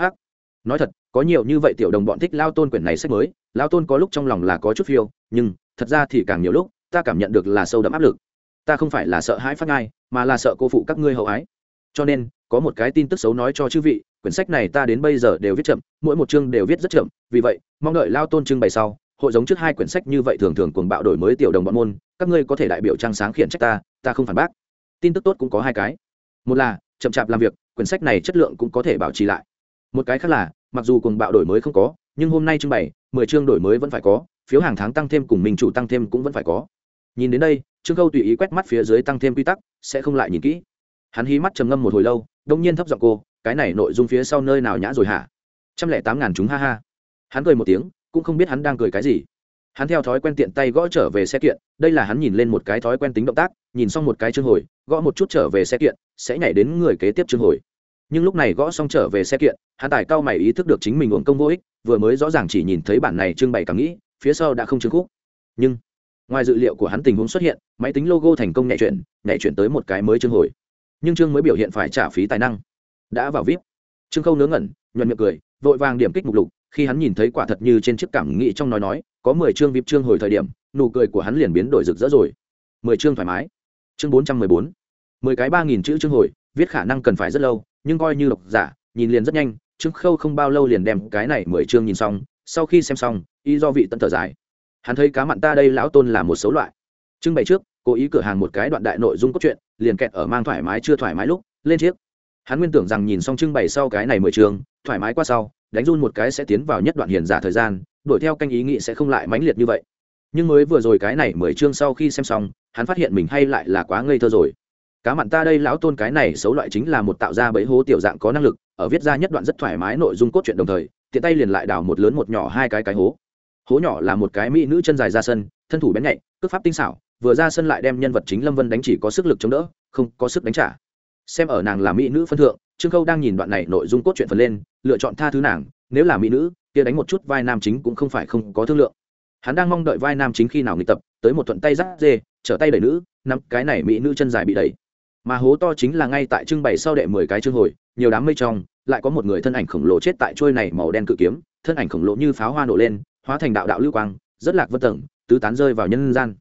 nói thật, có nhiều như vậy tiểu đồng bọn thích lao tôn quyển này sách mới, lao tôn có lúc trong lòng là có chút phiêu, nhưng thật ra thì càng nhiều lúc, ta cảm nhận được là sâu đậm áp lực. Ta không phải là sợ hãi phát ngai, mà là sợ cô phụ các ngươi hậu ái. Cho nên, có một cái tin tức xấu nói cho chư vị, quyển sách này ta đến bây giờ đều viết chậm, mỗi một chương đều viết rất chậm, vì vậy, mong đợi lao tôn trưng bày sau, hội giống trước hai quyển sách như vậy thường thường cuồng bạo đổi mới tiểu đồng bọn môn, các ngươi có thể đại biểu trang sáng khiển trách ta ta không phản bác. Tin tức tốt cũng có hai cái. Một là, chậm chạp làm việc, quyển sách này chất lượng cũng có thể bảo trì lại. Một cái khác là mặc dù cùng bạo đổi mới không có, nhưng hôm nay trưng bày, mười chương đổi mới vẫn phải có, phiếu hàng tháng tăng thêm cùng mình chủ tăng thêm cũng vẫn phải có. Nhìn đến đây, trương khâu tùy ý quét mắt phía dưới tăng thêm quy tắc, sẽ không lại nhìn kỹ. Hắn hí mắt trầm ngâm một hồi lâu, đông nhiên thấp giọng cô, cái này nội dung phía sau nơi nào nhã rồi hả? Trăm lẻ tám ngàn chúng ha ha. Hắn cười một tiếng, cũng không biết hắn đang cười cái gì. Hắn theo thói quen tiện tay gõ trở về xe kiện, đây là hắn nhìn lên một cái thói quen tính động tác, nhìn xong một cái chương hồi, gõ một chút trở về xe kiện, sẽ nhảy đến người kế tiếp chương hồi nhưng lúc này gõ xong trở về xe kiện hạ tài cao mày ý thức được chính mình uổng công vô ích, vừa mới rõ ràng chỉ nhìn thấy bản này trưng bày cảm nghĩ, phía sau đã không chứng khúc. Nhưng, ngoài dự liệu của hắn tình huống xuất hiện, máy tính logo thành công nhảy chuyển nhảy chuyển tới một cái mới chương hồi. Nhưng chương mới biểu hiện phải trả phí tài năng. Đã vào vip. Trương khâu nướng ngẩn, nhuận miệng cười, vội vàng điểm kích mục lục, khi hắn nhìn thấy quả thật như trên chiếc cảm nghĩ trong nói nói, có mười chương vip chương hồi thời điểm, nụ cười của hắn liền biến đổi rực rỡ rồi. Mười chương thoải mái. Chương bốn trăm mười bốn. Mười cái ba nghìn chữ chương hồi, viết khả năng cần phải rất lâu nhưng coi như độc giả, nhìn liền rất nhanh, trương khâu không bao lâu liền đem cái này mười chương nhìn xong, sau khi xem xong, y do vị tận thở dài. Hắn thấy cá mặn ta đây lão tôn là một số loại. Trưng bày trước, cố ý cửa hàng một cái đoạn đại nội dung cốt truyện, liền kẹt ở mang thoải mái chưa thoải mái lúc, lên chiếc. Hắn nguyên tưởng rằng nhìn xong trưng bày sau cái này mười trường thoải mái qua sau, đánh run một cái sẽ tiến vào nhất đoạn hiền giả thời gian, đuổi theo canh ý nghĩ sẽ không lại mãnh liệt như vậy. Nhưng mới vừa rồi cái này mười chương sau khi xem xong, hắn phát hiện mình hay lại là quá ngây thơ rồi cá mặn ta đây, lão tôn cái này xấu loại chính là một tạo ra bẫy hố tiểu dạng có năng lực, ở viết ra nhất đoạn rất thoải mái nội dung cốt truyện đồng thời, tiện tay liền lại đào một lớn một nhỏ hai cái cái hố. Hố nhỏ là một cái mỹ nữ chân dài ra sân, thân thủ bén nhạy, cước pháp tinh xảo, vừa ra sân lại đem nhân vật chính lâm vân đánh chỉ có sức lực chống đỡ, không có sức đánh trả. Xem ở nàng là mỹ nữ phân thượng, trương khâu đang nhìn đoạn này nội dung cốt truyện phần lên, lựa chọn tha thứ nàng, nếu là mỹ nữ, kia đánh một chút vai nam chính cũng không phải không có thương lượng. Hắn đang mong đợi vai nam chính khi nào nghịch tập, tới một thuận tay rắc dê, trở tay đẩy nữ, năm cái này mỹ nữ chân dài bị đẩy mà hố to chính là ngay tại trưng bày sau đệ mười cái chương hồi, nhiều đám mây trong, lại có một người thân ảnh khổng lồ chết tại trôi này màu đen cự kiếm, thân ảnh khổng lồ như pháo hoa nổ lên, hóa thành đạo đạo lưu quang, rất lạc vân tầng, tứ tán rơi vào nhân gian.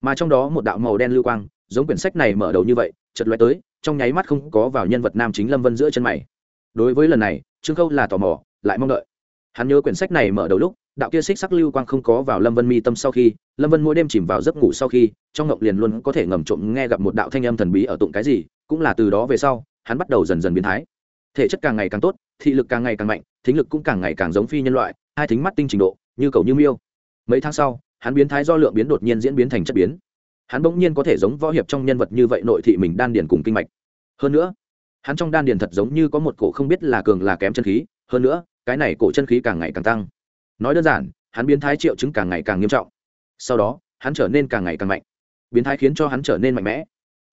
Mà trong đó một đạo màu đen lưu quang, giống quyển sách này mở đầu như vậy chật lóe tới, trong nháy mắt không có vào nhân vật nam chính lâm vân giữa chân mày. Đối với lần này, trương khâu là tò mò, lại mong đợi. Hắn nhớ quyển sách này mở đầu lúc đạo kia xích sắc lưu quang không có vào lâm vân mi tâm sau khi, lâm vân mỗi đêm chìm vào giấc ngủ sau khi, trong ngộng liền luôn có thể ngầm trộm nghe gặp một đạo thanh âm thần bí ở tụng cái gì, cũng là từ đó về sau, hắn bắt đầu dần dần biến thái. Thể chất càng ngày càng tốt, thị lực càng ngày càng mạnh, thính lực cũng càng ngày càng giống phi nhân loại, hai thính mắt tinh trình độ, như cầu như miêu. Mấy tháng sau, hắn biến thái do lượng biến đột nhiên diễn biến thành chất biến. Hắn bỗng nhiên có thể giống võ hiệp trong nhân vật như vậy nội thị mình đan điền cùng kinh mạch. Hơn nữa, hắn trong đan điền thật giống như có một cổ không biết là cường là kém chân khí, hơn nữa, cái này cổ chân khí càng ngày càng tăng nói đơn giản, hắn biến thái triệu chứng càng ngày càng nghiêm trọng. Sau đó, hắn trở nên càng ngày càng mạnh. Biến thái khiến cho hắn trở nên mạnh mẽ.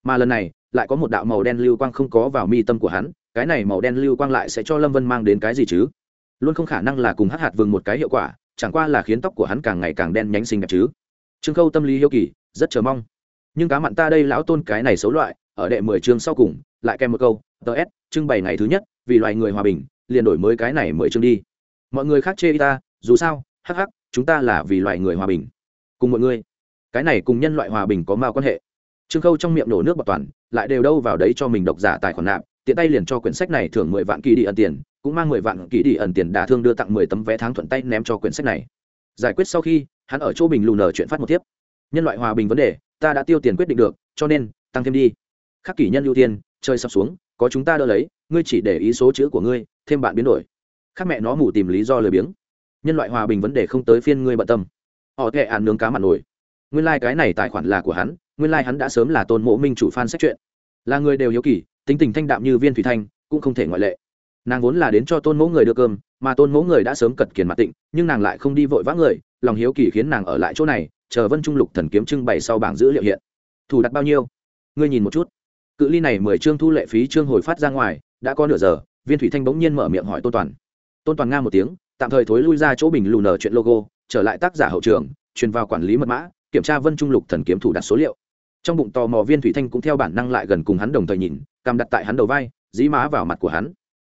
Mà lần này, lại có một đạo màu đen lưu quang không có vào mi tâm của hắn, cái này màu đen lưu quang lại sẽ cho lâm vân mang đến cái gì chứ? Luôn không khả năng là cùng hát hạt vừng một cái hiệu quả, chẳng qua là khiến tóc của hắn càng ngày càng đen nhánh xinh đẹp chứ. Trương khâu tâm lý hiếu kỳ, rất chờ mong. Nhưng cá mặn ta đây lão tôn cái này xấu loại, ở đệ mười chương sau cùng, lại kèm một câu ts trưng bày ngày thứ nhất, vì loài người hòa bình, liền đổi mới cái này mười chương đi. Mọi người khác chê ta dù sao, hắc hắc, chúng ta là vì loài người hòa bình. Cùng mọi người. Cái này cùng nhân loại hòa bình có mao quan hệ. Trương khâu trong miệng nổ nước bọt toàn, lại đều đâu vào đấy cho mình độc giả tài khoản nạp, tiện tay liền cho quyển sách này thưởng mười vạn kỳ đi ẩn tiền, cũng mang mười vạn kỳ đi ẩn tiền đả thương đưa tặng mười tấm vé tháng thuận tay ném cho quyển sách này. Giải quyết sau khi, hắn ở chỗ bình lù nở chuyện phát một tiếp. Nhân loại hòa bình vấn đề, ta đã tiêu tiền quyết định được, cho nên, tăng thêm đi. Khắc kỷ nhân ưu tiên chơi sắp xuống, có chúng ta đỡ lấy, ngươi chỉ để ý số chữ của ngươi, thêm bạn biến đổi. Khác mẹ nó mù tìm lý do lười biếng nhân loại hòa bình vấn đề không tới phiên ngươi bận tâm. Họ thẹ ạn nướng cá mặn nổi. Nguyên lai、like、cái này tài khoản là của hắn, nguyên lai、like、hắn đã sớm là tôn mộ minh chủ phan xét chuyện là người đều hiếu kỳ, tính tình thanh đạm như viên thủy thanh, cũng không thể ngoại lệ. Nàng vốn là đến cho tôn mẫu người đưa cơm, mà tôn mẫu người đã sớm cật kiền mặt tịnh, nhưng nàng lại không đi vội vã người, lòng hiếu kỳ khiến nàng ở lại chỗ này, chờ vân trung lục thần kiếm trưng bày sau bảng dữ liệu hiện. Thủ đặt bao nhiêu? Ngươi nhìn một chút. Cự ly này mười chương thu lệ phí chương hồi phát ra ngoài, đã có nửa giờ, viên thủy thanh bỗng nhiên mở miệng hỏi tôn toàn. Tôn toàn nga một tiếng tạm thời thối lui ra chỗ bình lù nở chuyện logo, trở lại tác giả hậu trường, truyền vào quản lý mật mã, kiểm tra vân trung lục thần kiếm thủ đặt số liệu. Trong bụng tò mò viên thủy thanh cũng theo bản năng lại gần cùng hắn đồng thời nhìn cầm đặt tại hắn đầu vai, dí má vào mặt của hắn.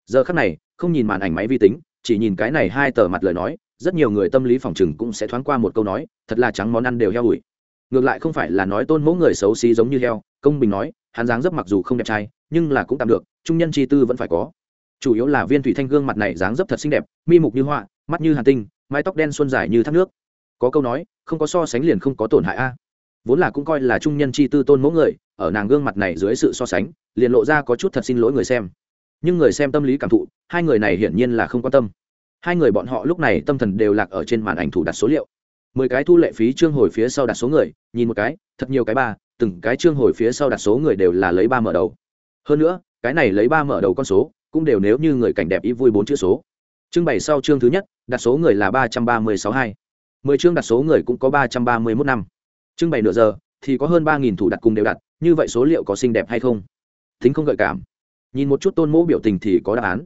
Giờ khắc này, không nhìn màn ảnh máy vi tính, chỉ nhìn cái này hai tờ mặt lời nói, rất nhiều người tâm lý phòng chừng cũng sẽ thoáng qua một câu nói, thật là trắng món ăn đều heo ủi. Ngược lại không phải là nói tôn mẫu người xấu xí giống như heo, công bình nói, hắn dáng dấp mặc dù không đẹp trai, nhưng là cũng tạm được, trung nhân chi tư vẫn phải có chủ yếu là viên thủy thanh gương mặt này dáng dấp thật xinh đẹp, mi mục như họa mắt như hàn tinh, mái tóc đen xuân dài như thác nước. Có câu nói, không có so sánh liền không có tổn hại a. Vốn là cũng coi là trung nhân chi tư tôn mẫu người, ở nàng gương mặt này dưới sự so sánh, liền lộ ra có chút thật xin lỗi người xem. Nhưng người xem tâm lý cảm thụ, hai người này hiển nhiên là không quan tâm. Hai người bọn họ lúc này tâm thần đều lạc ở trên màn ảnh thủ đặt số liệu. Mười cái thu lệ phí trương hồi phía sau đặt số người, nhìn một cái, thật nhiều cái ba, từng cái trương hồi phía sau đặt số người đều là lấy ba mở đầu. Hơn nữa, cái này lấy ba mở đầu con số cũng đều nếu như người cảnh đẹp ý vui bốn chữ số. Trưng bày sau chương thứ nhất, đặt số người là ba trăm ba mươi sáu hai. Mười chương đặt số người cũng có ba trăm ba mươi mốt năm. Trưng bày nửa giờ, thì có hơn ba nghìn thủ đặt cùng đều đặt, như vậy số liệu có xinh đẹp hay không? Thính không gợi cảm. Nhìn một chút tôn mẫu biểu tình thì có đáp án.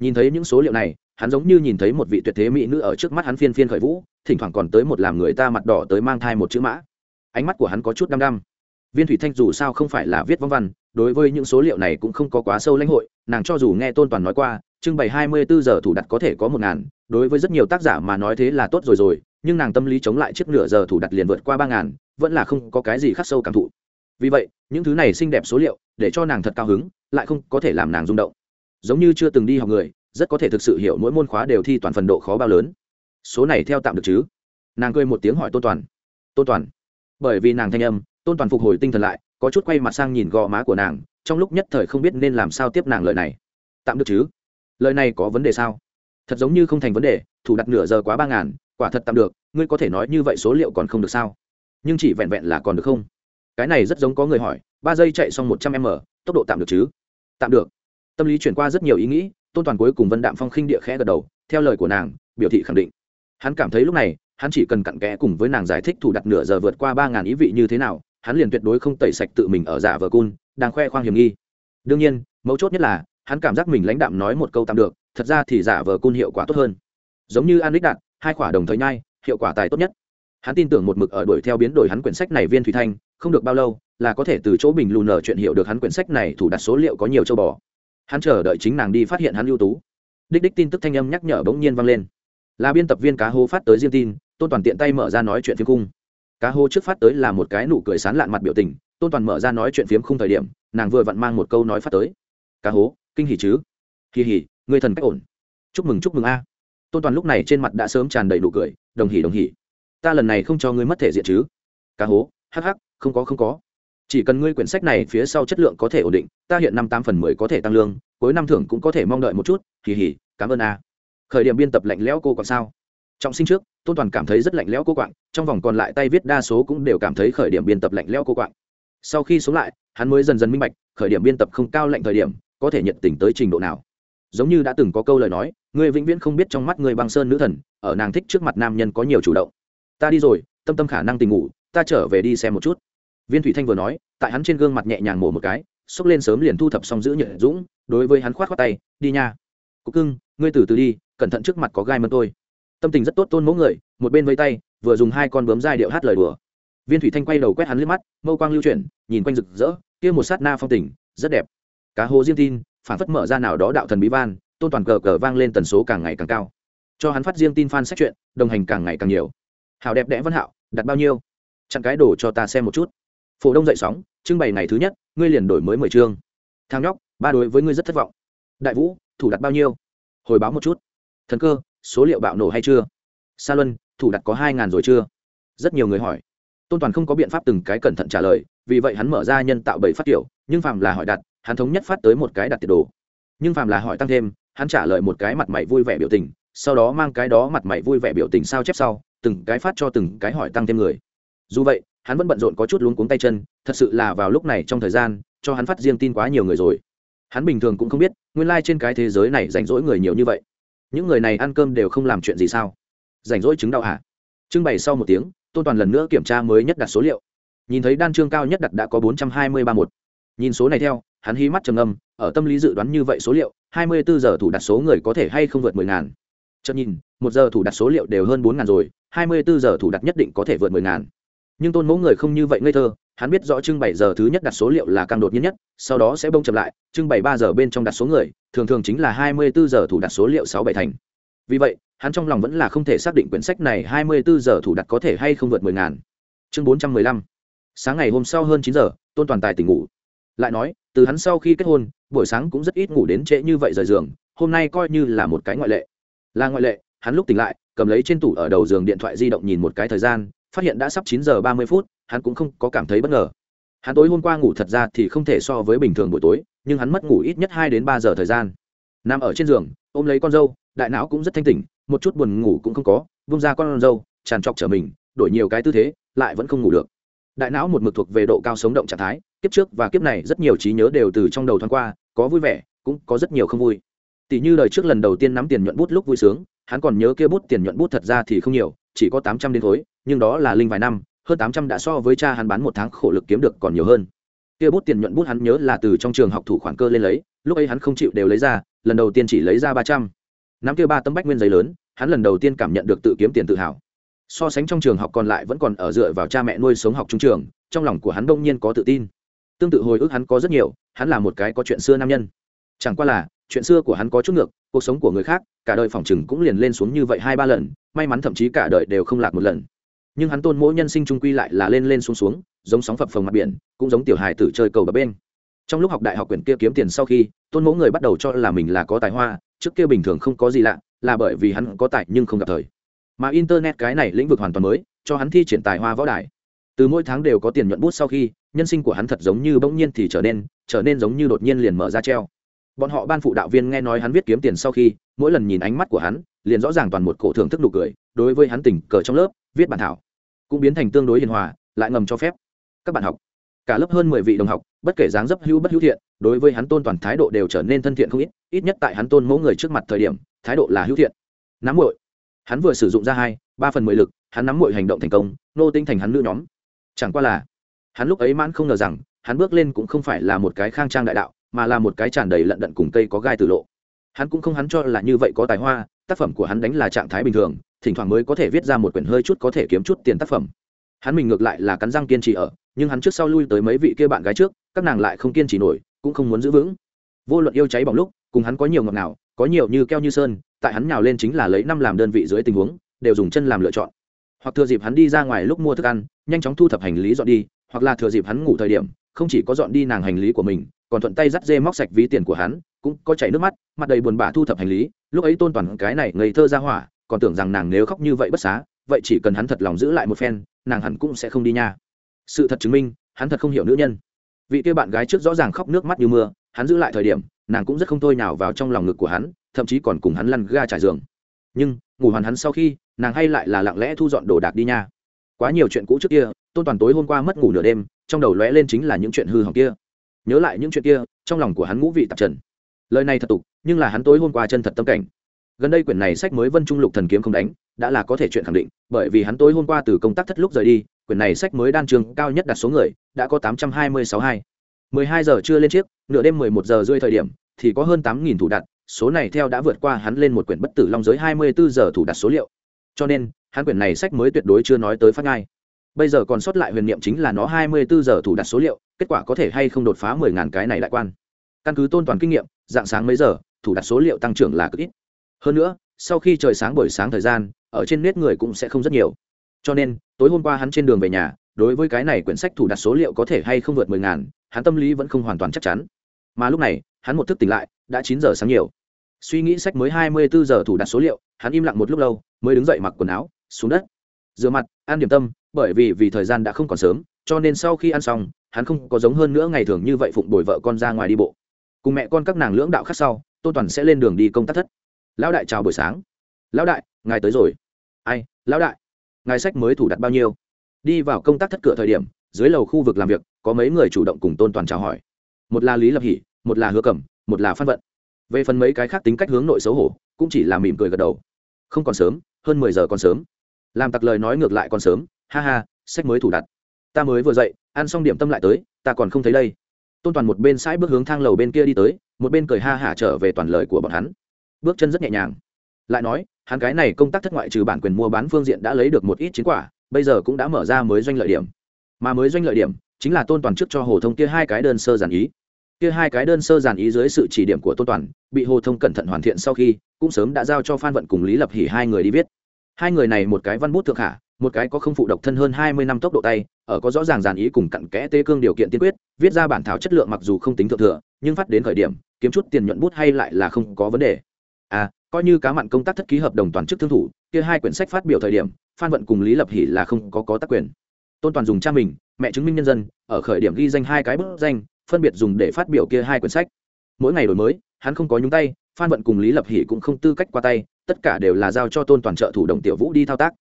Nhìn thấy những số liệu này, hắn giống như nhìn thấy một vị tuyệt thế mỹ nữ ở trước mắt hắn phiên phiên khởi vũ, thỉnh thoảng còn tới một làm người ta mặt đỏ tới mang thai một chữ mã. Ánh mắt của hắn có chút đăm đăm. Viên thủy thanh dù sao không phải là viết vong văn đối với những số liệu này cũng không có quá sâu lãnh hội, nàng cho dù nghe tôn toàn nói qua, trưng bày hai mươi bốn giờ thủ đặt có thể có một ngàn, đối với rất nhiều tác giả mà nói thế là tốt rồi rồi, nhưng nàng tâm lý chống lại chiếc nửa giờ thủ đặt liền vượt qua ba ngàn, vẫn là không có cái gì khắc sâu cảm thụ. Vì vậy, những thứ này xinh đẹp số liệu, để cho nàng thật cao hứng, lại không có thể làm nàng rung động. Giống như chưa từng đi học người, rất có thể thực sự hiểu mỗi môn khóa đều thi toàn phần độ khó bao lớn. Số này theo tạm được chứ? Nàng cười một tiếng hỏi tôn toàn. Tôn toàn. Bởi vì nàng thanh âm, tôn toàn phục hồi tinh thần lại có chút quay mặt sang nhìn gò má của nàng, trong lúc nhất thời không biết nên làm sao tiếp nàng lời này. Tạm được chứ? Lời này có vấn đề sao? Thật giống như không thành vấn đề, thủ đặt nửa giờ quá ba ngàn, quả thật tạm được, ngươi có thể nói như vậy số liệu còn không được sao? Nhưng chỉ vẹn vẹn là còn được không? Cái này rất giống có người hỏi, ba giây chạy xong một trăm m, tốc độ tạm được chứ? Tạm được. Tâm lý chuyển qua rất nhiều ý nghĩ, tôn toàn cuối cùng vân đạm phong khinh địa khẽ gật đầu, theo lời của nàng, biểu thị khẳng định. Hắn cảm thấy lúc này, hắn chỉ cần cặn kẽ cùng với nàng giải thích thủ đặt nửa giờ vượt qua ba ngàn ý vị như thế nào hắn liền tuyệt đối không tẩy sạch tự mình ở giả vờ cun, đang khoe khoang hiểm nghi. Đương nhiên, mấu chốt nhất là, hắn cảm giác mình lãnh đạm nói một câu tạm được, thật ra thì giả vờ cun hiệu quả tốt hơn. Giống như an đích đạn hai quả đồng thời nhai, hiệu quả tài tốt nhất. Hắn tin tưởng một mực ở đuổi theo biến đổi hắn quyển sách này viên thủy thanh, không được bao lâu, là có thể từ chỗ bình lù nở chuyện hiểu được hắn quyển sách này thủ đặt số liệu có nhiều châu bò. Hắn chờ đợi chính nàng đi phát hiện hắn ưu tú. Đích đích tin tức thanh âm nhắc nhở bỗng nhiên vang lên. Là biên tập viên cá hô phát tới riêng tin, tôn toàn tiện tay mở ra nói chuyện phiếm cung cá hô trước phát tới là một cái nụ cười sán lạn mặt biểu tình, tôn toàn mở ra nói chuyện phiếm không thời điểm, nàng vừa vặn mang một câu nói phát tới. Cá hố, kinh hỉ chứ? Kỳ hỉ người thần cách ổn. Chúc mừng chúc mừng a. Tôn toàn lúc này trên mặt đã sớm tràn đầy nụ cười, đồng hỉ đồng hỉ. Ta lần này không cho ngươi mất thể diện chứ. Cá hố, hắc hắc, không có không có. Chỉ cần ngươi quyển sách này phía sau chất lượng có thể ổn định, ta hiện năm tám phần mười có thể tăng lương, cuối năm thưởng cũng có thể mong đợi một chút. Kỳ hỉ cảm ơn a. Khởi điểm biên tập lạnh lẽo cô còn sao? Trọng sinh trước, tôn toàn cảm thấy rất lạnh lẽo cô quạng, trong vòng còn lại tay viết đa số cũng đều cảm thấy khởi điểm biên tập lạnh lẽo cô quạng. Sau khi sống lại, hắn mới dần dần minh bạch, khởi điểm biên tập không cao lạnh thời điểm, có thể nhận tình tới trình độ nào. Giống như đã từng có câu lời nói người vĩnh viễn không biết trong mắt người băng sơn nữ thần, ở nàng thích trước mặt nam nhân có nhiều chủ động. Ta đi rồi, tâm tâm khả năng tình ngủ, ta trở về đi xem một chút. Viên thủy thanh vừa nói, tại hắn trên gương mặt nhẹ nhàng mổ một cái, xốc lên sớm liền thu thập xong giữ nhựa dũng, đối với hắn khoát khoát tay, đi nha. Cục cưng, ngươi từ từ đi, cẩn thận trước mặt có gai mân tôi tâm tình rất tốt tôn mẫu người, một bên vây tay, vừa dùng hai con bướm dai điệu hát lời đùa. Viên thủy thanh quay đầu quét hắn liếc mắt, mâu quang lưu chuyển, nhìn quanh rực rỡ, kia một sát na phong tình, rất đẹp. Cá hồ riêng tin phản phất mở ra nào đó đạo thần bí van, tôn toàn cờ cờ vang lên tần số càng ngày càng cao. Cho hắn phát riêng tin fan sách chuyện, đồng hành càng ngày càng nhiều. Hào đẹp đẽ văn hạo, đặt bao nhiêu? Chặn cái đồ cho ta xem một chút. Phổ đông dậy sóng, trưng bày ngày thứ nhất, ngươi liền đổi mới mười chương. Thang nhóc, ba đối với ngươi rất thất vọng. Đại vũ, thủ đặt bao nhiêu? Hồi báo một chút. Thần cơ số liệu bạo nổ hay chưa? Sa luân, thủ đặt có hai ngàn rồi chưa? Rất nhiều người hỏi. Tôn toàn không có biện pháp từng cái cẩn thận trả lời, vì vậy hắn mở ra nhân tạo bảy phát kiểu nhưng phàm là hỏi đặt, hắn thống nhất phát tới một cái đặt tiệt đồ. Nhưng phàm là hỏi tăng thêm, hắn trả lời một cái mặt mày vui vẻ biểu tình, sau đó mang cái đó mặt mày vui vẻ biểu tình sao chép sau, từng cái phát cho từng cái hỏi tăng thêm người. Dù vậy, hắn vẫn bận rộn có chút luống cuống tay chân, thật sự là vào lúc này trong thời gian, cho hắn phát riêng tin quá nhiều người rồi. Hắn bình thường cũng không biết, nguyên lai、like、trên cái thế giới này rảnh rỗi người nhiều như vậy những người này ăn cơm đều không làm chuyện gì sao? Rảnh rỗi chứng đau hả? Trưng bày sau một tiếng, tôn toàn lần nữa kiểm tra mới nhất đặt số liệu. Nhìn thấy đan chương cao nhất đặt đã có bốn trăm hai mươi ba một nhìn số này theo, hắn hí mắt trầm âm ở tâm lý dự đoán như vậy số liệu, hai mươi bốn giờ thủ đặt số người có thể hay không vượt mười ngàn. Chợt nhìn, một giờ thủ đặt số liệu đều hơn bốn ngàn rồi, hai mươi bốn giờ thủ đặt nhất định có thể vượt mười ngàn. Nhưng tôn mẫu người không như vậy ngây thơ hắn biết rõ trưng bày giờ thứ nhất đặt số liệu là càng đột nhiên nhất, sau đó sẽ bông chậm lại, trưng bày ba giờ bên trong đặt số người, thường thường chính là hai mươi bốn giờ thủ đặt số liệu sáu bảy thành. Vì vậy, hắn trong lòng vẫn là không thể xác định quyển sách này hai mươi bốn giờ thủ đặt có thể hay không vượt mười ngàn. Chương bốn trăm mười lăm. Sáng ngày hôm sau hơn chín giờ, tôn toàn tài tỉnh ngủ. Lại nói, từ hắn sau khi kết hôn, buổi sáng cũng rất ít ngủ đến trễ như vậy rời giường, hôm nay coi như là một cái ngoại lệ. Là ngoại lệ, hắn lúc tỉnh lại, cầm lấy trên tủ ở đầu giường điện thoại di động nhìn một cái thời gian, phát hiện đã sắp chín giờ ba mươi phút hắn cũng không có cảm thấy bất ngờ. Hắn tối hôm qua ngủ thật ra thì không thể so với bình thường buổi tối, nhưng hắn mất ngủ ít nhất hai đến ba giờ thời gian. Nằm ở trên giường, ôm lấy con dâu, đại não cũng rất thanh tỉnh, một chút buồn ngủ cũng không có, vung ra con dâu, tràn trọc trở mình, đổi nhiều cái tư thế, lại vẫn không ngủ được. Đại não một mực thuộc về độ cao sống động trạng thái, kiếp trước và kiếp này rất nhiều trí nhớ đều từ trong đầu thoáng qua, có vui vẻ, cũng có rất nhiều không vui. Tỷ như đời trước lần đầu tiên nắm tiền nhuận bút lúc vui sướng, hắn còn nhớ kia bút tiền nhuận bút thật ra thì không nhiều, chỉ có tám trăm đến thối, nhưng đó là linh vài năm hơn tám trăm đã so với cha hắn bán một tháng khổ lực kiếm được còn nhiều hơn. Kia bút tiền nhuận bút hắn nhớ là từ trong trường học thủ khoản cơ lên lấy, lúc ấy hắn không chịu đều lấy ra, lần đầu tiên chỉ lấy ra ba trăm. Nắm kia ba tấm bách nguyên giấy lớn, hắn lần đầu tiên cảm nhận được tự kiếm tiền tự hào. So sánh trong trường học còn lại vẫn còn ở dựa vào cha mẹ nuôi sống học trung trường, trong lòng của hắn đông nhiên có tự tin. Tương tự hồi ức hắn có rất nhiều, hắn là một cái có chuyện xưa nam nhân. Chẳng qua là, chuyện xưa của hắn có chút ngược, cuộc sống của người khác, cả đời phòng chừng cũng liền lên xuống như vậy hai ba lần, may mắn thậm chí cả đời đều không lạc một lần nhưng hắn tôn mỗi nhân sinh trung quy lại là lên lên xuống xuống, giống sóng phập phồng mặt biển, cũng giống tiểu hài tử chơi cầu bập bên. Trong lúc học đại học quyển kia kiếm tiền sau khi, tôn mẫu người bắt đầu cho là mình là có tài hoa, trước kia bình thường không có gì lạ, là bởi vì hắn có tài nhưng không gặp thời. Mà internet cái này lĩnh vực hoàn toàn mới, cho hắn thi triển tài hoa võ đài. Từ mỗi tháng đều có tiền nhuận bút sau khi, nhân sinh của hắn thật giống như bỗng nhiên thì trở nên trở nên giống như đột nhiên liền mở ra treo. Bọn họ ban phụ đạo viên nghe nói hắn viết kiếm tiền sau khi, mỗi lần nhìn ánh mắt của hắn, liền rõ ràng toàn một cổ thưởng thức nụ cười, đối với hắn tình cờ trong lớp, viết bản thảo cũng biến thành tương đối hiền hòa, lại ngầm cho phép. Các bạn học, cả lớp hơn mười vị đồng học, bất kể dáng dấp hữu bất hữu thiện, đối với hắn tôn toàn thái độ đều trở nên thân thiện không ít ít nhất tại hắn tôn mẫu người trước mặt thời điểm, thái độ là hữu thiện. Nắm muội, hắn vừa sử dụng ra hai, ba phần mười lực, hắn nắm muội hành động thành công, nô tinh thành hắn nữ nhóm. Chẳng qua là, hắn lúc ấy mãn không ngờ rằng, hắn bước lên cũng không phải là một cái khang trang đại đạo, mà là một cái tràn đầy lận đận cùng cây có gai từ lộ. Hắn cũng không hắn cho là như vậy có tài hoa, tác phẩm của hắn đánh là trạng thái bình thường thỉnh thoảng mới có thể viết ra một quyển hơi chút có thể kiếm chút tiền tác phẩm. Hắn mình ngược lại là cắn răng kiên trì ở, nhưng hắn trước sau lui tới mấy vị kia bạn gái trước, các nàng lại không kiên trì nổi, cũng không muốn giữ vững. Vô luận yêu cháy bỏng lúc, cùng hắn có nhiều ngọt ngào, có nhiều như keo như sơn, tại hắn nhào lên chính là lấy năm làm đơn vị dưới tình huống, đều dùng chân làm lựa chọn. Hoặc thừa dịp hắn đi ra ngoài lúc mua thức ăn, nhanh chóng thu thập hành lý dọn đi, hoặc là thừa dịp hắn ngủ thời điểm, không chỉ có dọn đi nàng hành lý của mình, còn thuận tay dắt dê móc sạch ví tiền của hắn, cũng có chảy nước mắt, mặt đầy buồn bã thu thập hành lý, lúc ấy tôn toàn cái này ngây thơ ra hỏa còn tưởng rằng nàng nếu khóc như vậy bất xá, vậy chỉ cần hắn thật lòng giữ lại một phen, nàng hẳn cũng sẽ không đi nha. Sự thật chứng minh, hắn thật không hiểu nữ nhân. Vị kia bạn gái trước rõ ràng khóc nước mắt như mưa, hắn giữ lại thời điểm, nàng cũng rất không thôi nào vào trong lòng ngực của hắn, thậm chí còn cùng hắn lăn ga trải giường. Nhưng, ngủ hoàn hắn sau khi, nàng hay lại là lặng lẽ thu dọn đồ đạc đi nha. Quá nhiều chuyện cũ trước kia, tôn toàn tối hôm qua mất ngủ nửa đêm, trong đầu lóe lên chính là những chuyện hư hỏng kia. Nhớ lại những chuyện kia, trong lòng của hắn ngũ vị tạp trần. Lời này thật tục, nhưng là hắn tối hôm qua chân thật tâm cảnh gần đây quyển này sách mới vân trung lục thần kiếm không đánh, đã là có thể chuyện khẳng định, bởi vì hắn tối hôm qua từ công tác thất lúc rời đi, quyển này sách mới đan trường cao nhất đặt số người, đã có tám trăm hai mươi sáu hai. mười hai giờ chưa lên chiếc nửa đêm mười một giờ rơi thời điểm, thì có hơn tám nghìn thủ đặt số này theo đã vượt qua hắn lên một quyển bất tử long giới hai mươi bốn giờ thủ đặt số liệu. Cho nên, hắn quyển này sách mới tuyệt đối chưa nói tới phát ngai. Bây giờ còn sót lại huyền niệm chính là nó hai mươi bốn giờ thủ đặt số liệu, kết quả có thể hay không đột phá mười ngàn cái này đại quan. Căn cứ tôn toàn kinh nghiệm, dạng sáng mấy giờ, thủ đặt số liệu tăng trưởng là cực ít hơn nữa, sau khi trời sáng buổi sáng thời gian, ở trên nét người cũng sẽ không rất nhiều. Cho nên, tối hôm qua hắn trên đường về nhà, đối với cái này quyển sách thủ đặt số liệu có thể hay không vượt mười ngàn, hắn tâm lý vẫn không hoàn toàn chắc chắn. Mà lúc này, hắn một thức tỉnh lại, đã chín giờ sáng nhiều. Suy nghĩ sách mới hai mươi bốn giờ thủ đặt số liệu, hắn im lặng một lúc lâu, mới đứng dậy mặc quần áo, xuống đất. Rửa mặt, ăn điểm tâm, bởi vì vì thời gian đã không còn sớm, cho nên sau khi ăn xong, hắn không có giống hơn nữa ngày thường như vậy phụng đổi vợ con ra ngoài đi bộ. Cùng mẹ con các nàng lưỡng đạo khác sau tôn toàn sẽ lên đường đi công tác thất lão đại chào buổi sáng. Lão đại, ngài tới rồi. Ai, lão đại? Ngài sách mới thủ đặt bao nhiêu? Đi vào công tác thất cửa thời điểm, dưới lầu khu vực làm việc, có mấy người chủ động cùng tôn toàn chào hỏi. Một là lý lập hỷ, một là hứa cẩm, một là phan vận. Về phần mấy cái khác tính cách hướng nội xấu hổ, cũng chỉ là mỉm cười gật đầu. Không còn sớm, hơn mười giờ còn sớm. Làm tặc lời nói ngược lại còn sớm, ha ha, sách mới thủ đặt. Ta mới vừa dậy, ăn xong điểm tâm lại tới, ta còn không thấy đây. Tôn toàn một bên sãi bước hướng thang lầu bên kia đi tới, một bên cười ha hả trở về toàn lời của bọn hắn bước chân rất nhẹ nhàng. Lại nói, hắn cái này công tác thất ngoại trừ bản quyền mua bán phương diện đã lấy được một ít chiến quả, bây giờ cũng đã mở ra mới doanh lợi điểm. Mà mới doanh lợi điểm chính là tôn toàn trước cho hồ thông kia hai cái đơn sơ giản ý. Kia hai cái đơn sơ giản ý dưới sự chỉ điểm của tôn toàn, bị hồ thông cẩn thận hoàn thiện sau khi, cũng sớm đã giao cho phan vận cùng lý lập hỉ hai người đi viết. Hai người này một cái văn bút thượng hạ, một cái có không phụ độc thân hơn hai mươi năm tốc độ tay, ở có rõ ràng giản ý cùng cặn kẽ tê cương điều kiện tiên quyết, viết ra bản thảo chất lượng mặc dù không tính thượng thừa, nhưng phát đến khởi điểm, kiếm chút tiền nhuận bút hay lại là không có vấn đề à coi như cá mặn công tác thất ký hợp đồng toàn chức thương thủ, kia hai quyển sách phát biểu thời điểm, phan vận cùng lý lập hỷ là không có có tác quyền. Tôn toàn dùng cha mình, mẹ chứng minh nhân dân, ở khởi điểm ghi danh hai cái bức danh, phân biệt dùng để phát biểu kia hai quyển sách. Mỗi ngày đổi mới, hắn không có nhúng tay, phan vận cùng lý lập hỷ cũng không tư cách qua tay, tất cả đều là giao cho tôn toàn trợ thủ đồng tiểu vũ đi thao tác.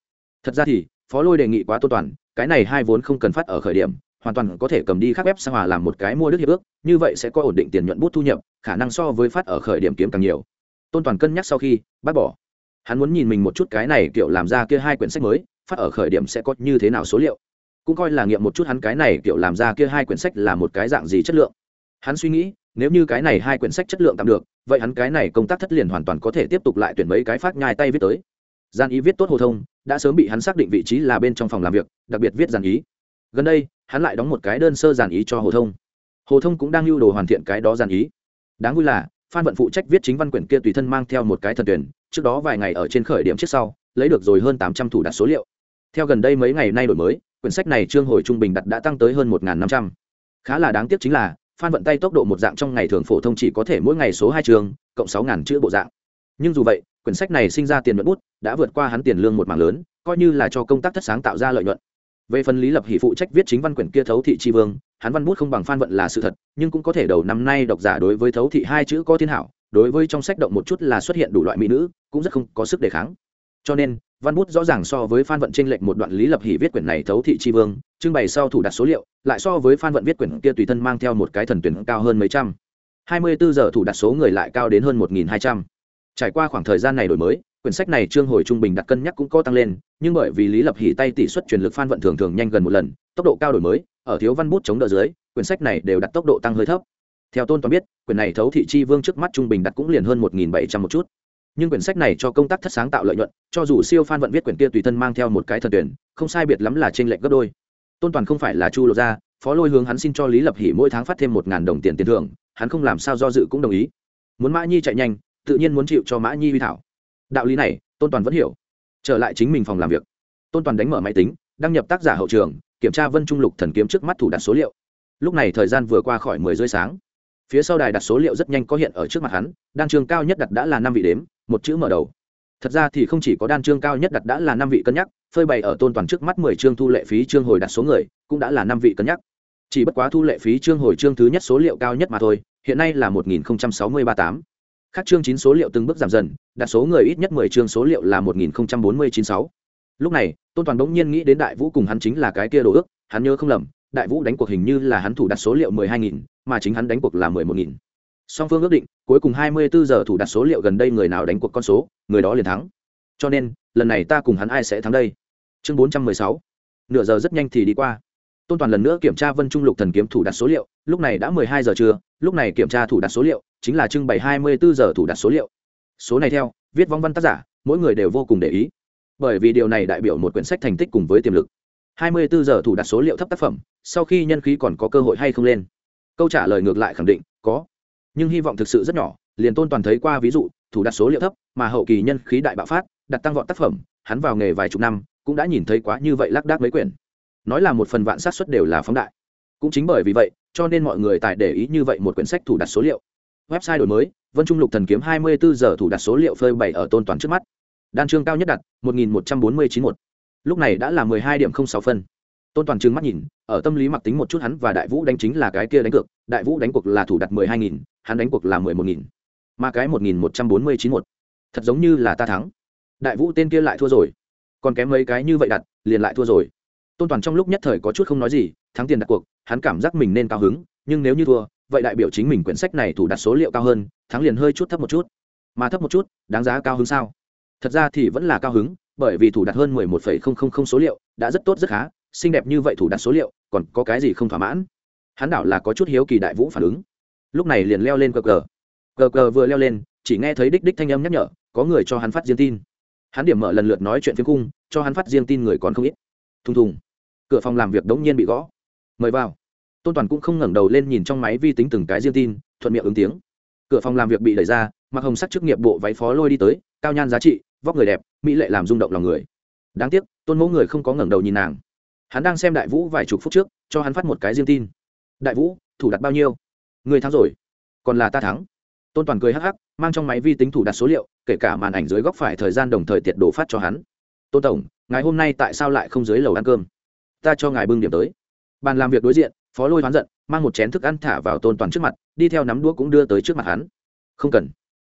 Thật ra thì, phó lôi đề nghị quá tôn toàn, cái này hai vốn không cần phát ở khởi điểm, hoàn toàn có thể cầm đi khắc web sang hòa làm một cái mua đức hiệp ước, như vậy sẽ có ổn định tiền nhuận bút thu nhập, khả năng so với phát ở khởi điểm kiếm càng nhiều tôn toàn cân nhắc sau khi bác bỏ. Hắn muốn nhìn mình một chút cái này kiểu làm ra kia hai quyển sách mới, phát ở khởi điểm sẽ có như thế nào số liệu. Cũng coi là nghiệm một chút hắn cái này kiểu làm ra kia hai quyển sách là một cái dạng gì chất lượng. Hắn suy nghĩ, nếu như cái này hai quyển sách chất lượng tạm được, vậy hắn cái này công tác thất liền hoàn toàn có thể tiếp tục lại tuyển mấy cái phát nhai tay viết tới. Gian ý viết tốt hồ thông, đã sớm bị hắn xác định vị trí là bên trong phòng làm việc, đặc biệt viết giàn ý gần đây, hắn lại đóng một cái đơn sơ giàn ý cho hồ thông. Hồ thông cũng đang lưu đồ hoàn thiện cái đó giàn ý đáng vui là phan vận phụ trách viết chính văn quyển kia tùy thân mang theo một cái thần tuyển, trước đó vài ngày ở trên khởi điểm trước sau, lấy được rồi hơn tám trăm thủ đặt số liệu. Theo gần đây mấy ngày nay đổi mới, quyển sách này trương hồi trung bình đặt đã tăng tới hơn một năm trăm. Khá là đáng tiếc chính là, phan vận tay tốc độ một dạng trong ngày thường phổ thông chỉ có thể mỗi ngày số hai trường, cộng sáu ngàn chữ bộ dạng. Nhưng dù vậy, quyển sách này sinh ra tiền nhuận bút, đã vượt qua hắn tiền lương một mảng lớn, coi như là cho công tác thất sáng tạo ra lợi nhuận. Về phần lý lập hỷ phụ trách viết chính văn quyển kia thấu thị tri vương hắn văn bút không bằng phan vận là sự thật, nhưng cũng có thể đầu năm nay độc giả đối với thấu thị hai chữ có thiên hảo, đối với trong sách động một chút là xuất hiện đủ loại mỹ nữ, cũng rất không có sức đề kháng. Cho nên, văn bút rõ ràng so với phan vận tranh lệch một đoạn lý lập hỷ viết quyển này thấu thị tri vương, trưng bày sau thủ đặt số liệu, lại so với phan vận viết quyển kia tùy thân mang theo một cái thần tuyển cao hơn mấy trăm. Hai mươi bốn giờ thủ đặt số người lại cao đến hơn một nghìn hai trăm. Trải qua khoảng thời gian này đổi mới, quyển sách này trương hồi trung bình đặt cân nhắc cũng có tăng lên, nhưng bởi vì lý lập hỉ tay tỷ suất truyền lực phan vận thường thường nhanh gần một lần, tốc độ cao đổi mới ở thiếu văn bút chống đỡ dưới quyển sách này đều đặt tốc độ tăng hơi thấp. Theo tôn toàn biết quyển này thấu thị chi vương trước mắt trung bình đặt cũng liền hơn một nghìn bảy trăm một chút. Nhưng quyển sách này cho công tác thất sáng tạo lợi nhuận cho dù siêu phan vận viết quyển kia tùy thân mang theo một cái thần tuyển không sai biệt lắm là trên lệch gấp đôi. Tôn toàn không phải là chu lộ ra, phó lôi hướng hắn xin cho lý lập hỉ mỗi tháng phát thêm một ngàn đồng tiền tiền thưởng hắn không làm sao do dự cũng đồng ý. Muốn mã nhi chạy nhanh tự nhiên muốn chịu cho mã nhi huy thảo. Đạo lý này tôn toàn vẫn hiểu. Trở lại chính mình phòng làm việc. Tôn toàn đánh mở máy tính đăng nhập tác giả hậu trường kiểm tra vân trung lục thần kiếm trước mắt thủ đặt số liệu. Lúc này thời gian vừa qua khỏi mười rưỡi sáng. Phía sau đài đặt số liệu rất nhanh có hiện ở trước mặt hắn, đan trương cao nhất đặt đã là năm vị đếm, một chữ mở đầu. Thật ra thì không chỉ có đan chương cao nhất đặt đã là năm vị cân nhắc, phơi bày ở tôn toàn trước mắt mười chương thu lệ phí chương hồi đặt số người, cũng đã là năm vị cân nhắc. Chỉ bất quá thu lệ phí chương hồi chương thứ nhất số liệu cao nhất mà thôi, hiện nay là một nghìn sáu mươi ba tám. Khác chương chín số liệu từng bước giảm dần, đặt số người ít nhất mười chương số liệu là một nghìn bốn mươi chín sáu lúc này, tôn toàn bỗng nhiên nghĩ đến đại vũ cùng hắn chính là cái kia đồ ước, hắn nhớ không lầm, đại vũ đánh cuộc hình như là hắn thủ đặt số liệu mười hai nghìn, mà chính hắn đánh cuộc là mười một nghìn. Song phương ước định, cuối cùng hai mươi bốn giờ thủ đặt số liệu gần đây người nào đánh cuộc con số, người đó liền thắng. Cho nên, lần này ta cùng hắn ai sẽ thắng đây? Chương bốn trăm mười sáu. Nửa giờ rất nhanh thì đi qua. Tôn toàn lần nữa kiểm tra vân trung lục thần kiếm thủ đặt số liệu, lúc này đã mười hai giờ trưa, lúc này kiểm tra thủ đặt số liệu, chính là trưng bày hai mươi bốn giờ thủ đặt số liệu. Số này theo, viết vong văn tác giả, mỗi người đều vô cùng để ý bởi vì điều này đại biểu một quyển sách thành tích cùng với tiềm lực. Hai mươi bốn giờ thủ đặt số liệu thấp tác phẩm, sau khi nhân khí còn có cơ hội hay không lên? Câu trả lời ngược lại khẳng định, có. Nhưng hy vọng thực sự rất nhỏ, liền tôn toàn thấy qua ví dụ, thủ đặt số liệu thấp, mà hậu kỳ nhân khí đại bạo phát, đặt tăng vọt tác phẩm, hắn vào nghề vài chục năm, cũng đã nhìn thấy quá như vậy lác đác mấy quyển. Nói là một phần vạn sát suất đều là phóng đại. Cũng chính bởi vì vậy, cho nên mọi người tại để ý như vậy một quyển sách thủ đặt số liệu. Website đổi mới, vân trung lục thần kiếm 24 giờ thủ đặt số liệu phơi bày ở tôn toàn trước mắt đan chương cao nhất đặt 1149 một lúc này đã là 12 điểm 06 phân. Tôn toàn trừng mắt nhìn ở tâm lý mặc tính một chút hắn và đại vũ đánh chính là cái kia đánh cược đại vũ đánh cuộc là thủ đặt 12.000, hắn đánh cuộc là 11.000. mà cái 1149 một thật giống như là ta thắng. Đại vũ tên kia lại thua rồi. Còn kém mấy cái như vậy đặt liền lại thua rồi. Tôn toàn trong lúc nhất thời có chút không nói gì thắng tiền đặt cuộc hắn cảm giác mình nên cao hứng nhưng nếu như thua vậy đại biểu chính mình quyển sách này thủ đặt số liệu cao hơn thắng liền hơi chút thấp một chút. Mà thấp một chút đáng giá cao hứng sao? Thật ra thì vẫn là cao hứng, bởi vì thủ đặt hơn mười một phẩy không không không số liệu, đã rất tốt rất khá, xinh đẹp như vậy thủ đặt số liệu, còn có cái gì không thỏa mãn? Hắn đảo là có chút hiếu kỳ đại vũ phản ứng. Lúc này liền leo lên cờ cờ. Cờ cờ vừa leo lên, chỉ nghe thấy đích đích thanh âm nhắc nhở, có người cho hắn phát riêng tin. Hắn điểm mở lần lượt nói chuyện phiếm cung, cho hắn phát riêng tin người còn không ít. Thùng thùng. Cửa phòng làm việc đống nhiên bị gõ. Mời vào. Tôn toàn cũng không ngẩng đầu lên nhìn trong máy vi tính từng cái riêng tin, thuận miệng ứng tiếng. Cửa phòng làm việc bị đẩy ra, mặc hồng sắc chức nghiệp bộ váy phó lôi đi tới, cao nhan giá trị vóc người đẹp, mỹ lệ làm rung động lòng người. Đáng tiếc, tôn mẫu người không có ngẩng đầu nhìn nàng. Hắn đang xem đại vũ vài chục phút trước, cho hắn phát một cái riêng tin. Đại vũ, thủ đặt bao nhiêu? Người thắng rồi. Còn là ta thắng. Tôn toàn cười hắc hắc, mang trong máy vi tính thủ đặt số liệu, kể cả màn ảnh dưới góc phải thời gian đồng thời tiệt đổ phát cho hắn. Tôn tổng, ngày hôm nay tại sao lại không dưới lầu ăn cơm? Ta cho ngài bưng điểm tới. Bàn làm việc đối diện, phó lôi hoán giận, mang một chén thức ăn thả vào tôn toàn trước mặt, đi theo nắm đũa cũng đưa tới trước mặt hắn. Không cần.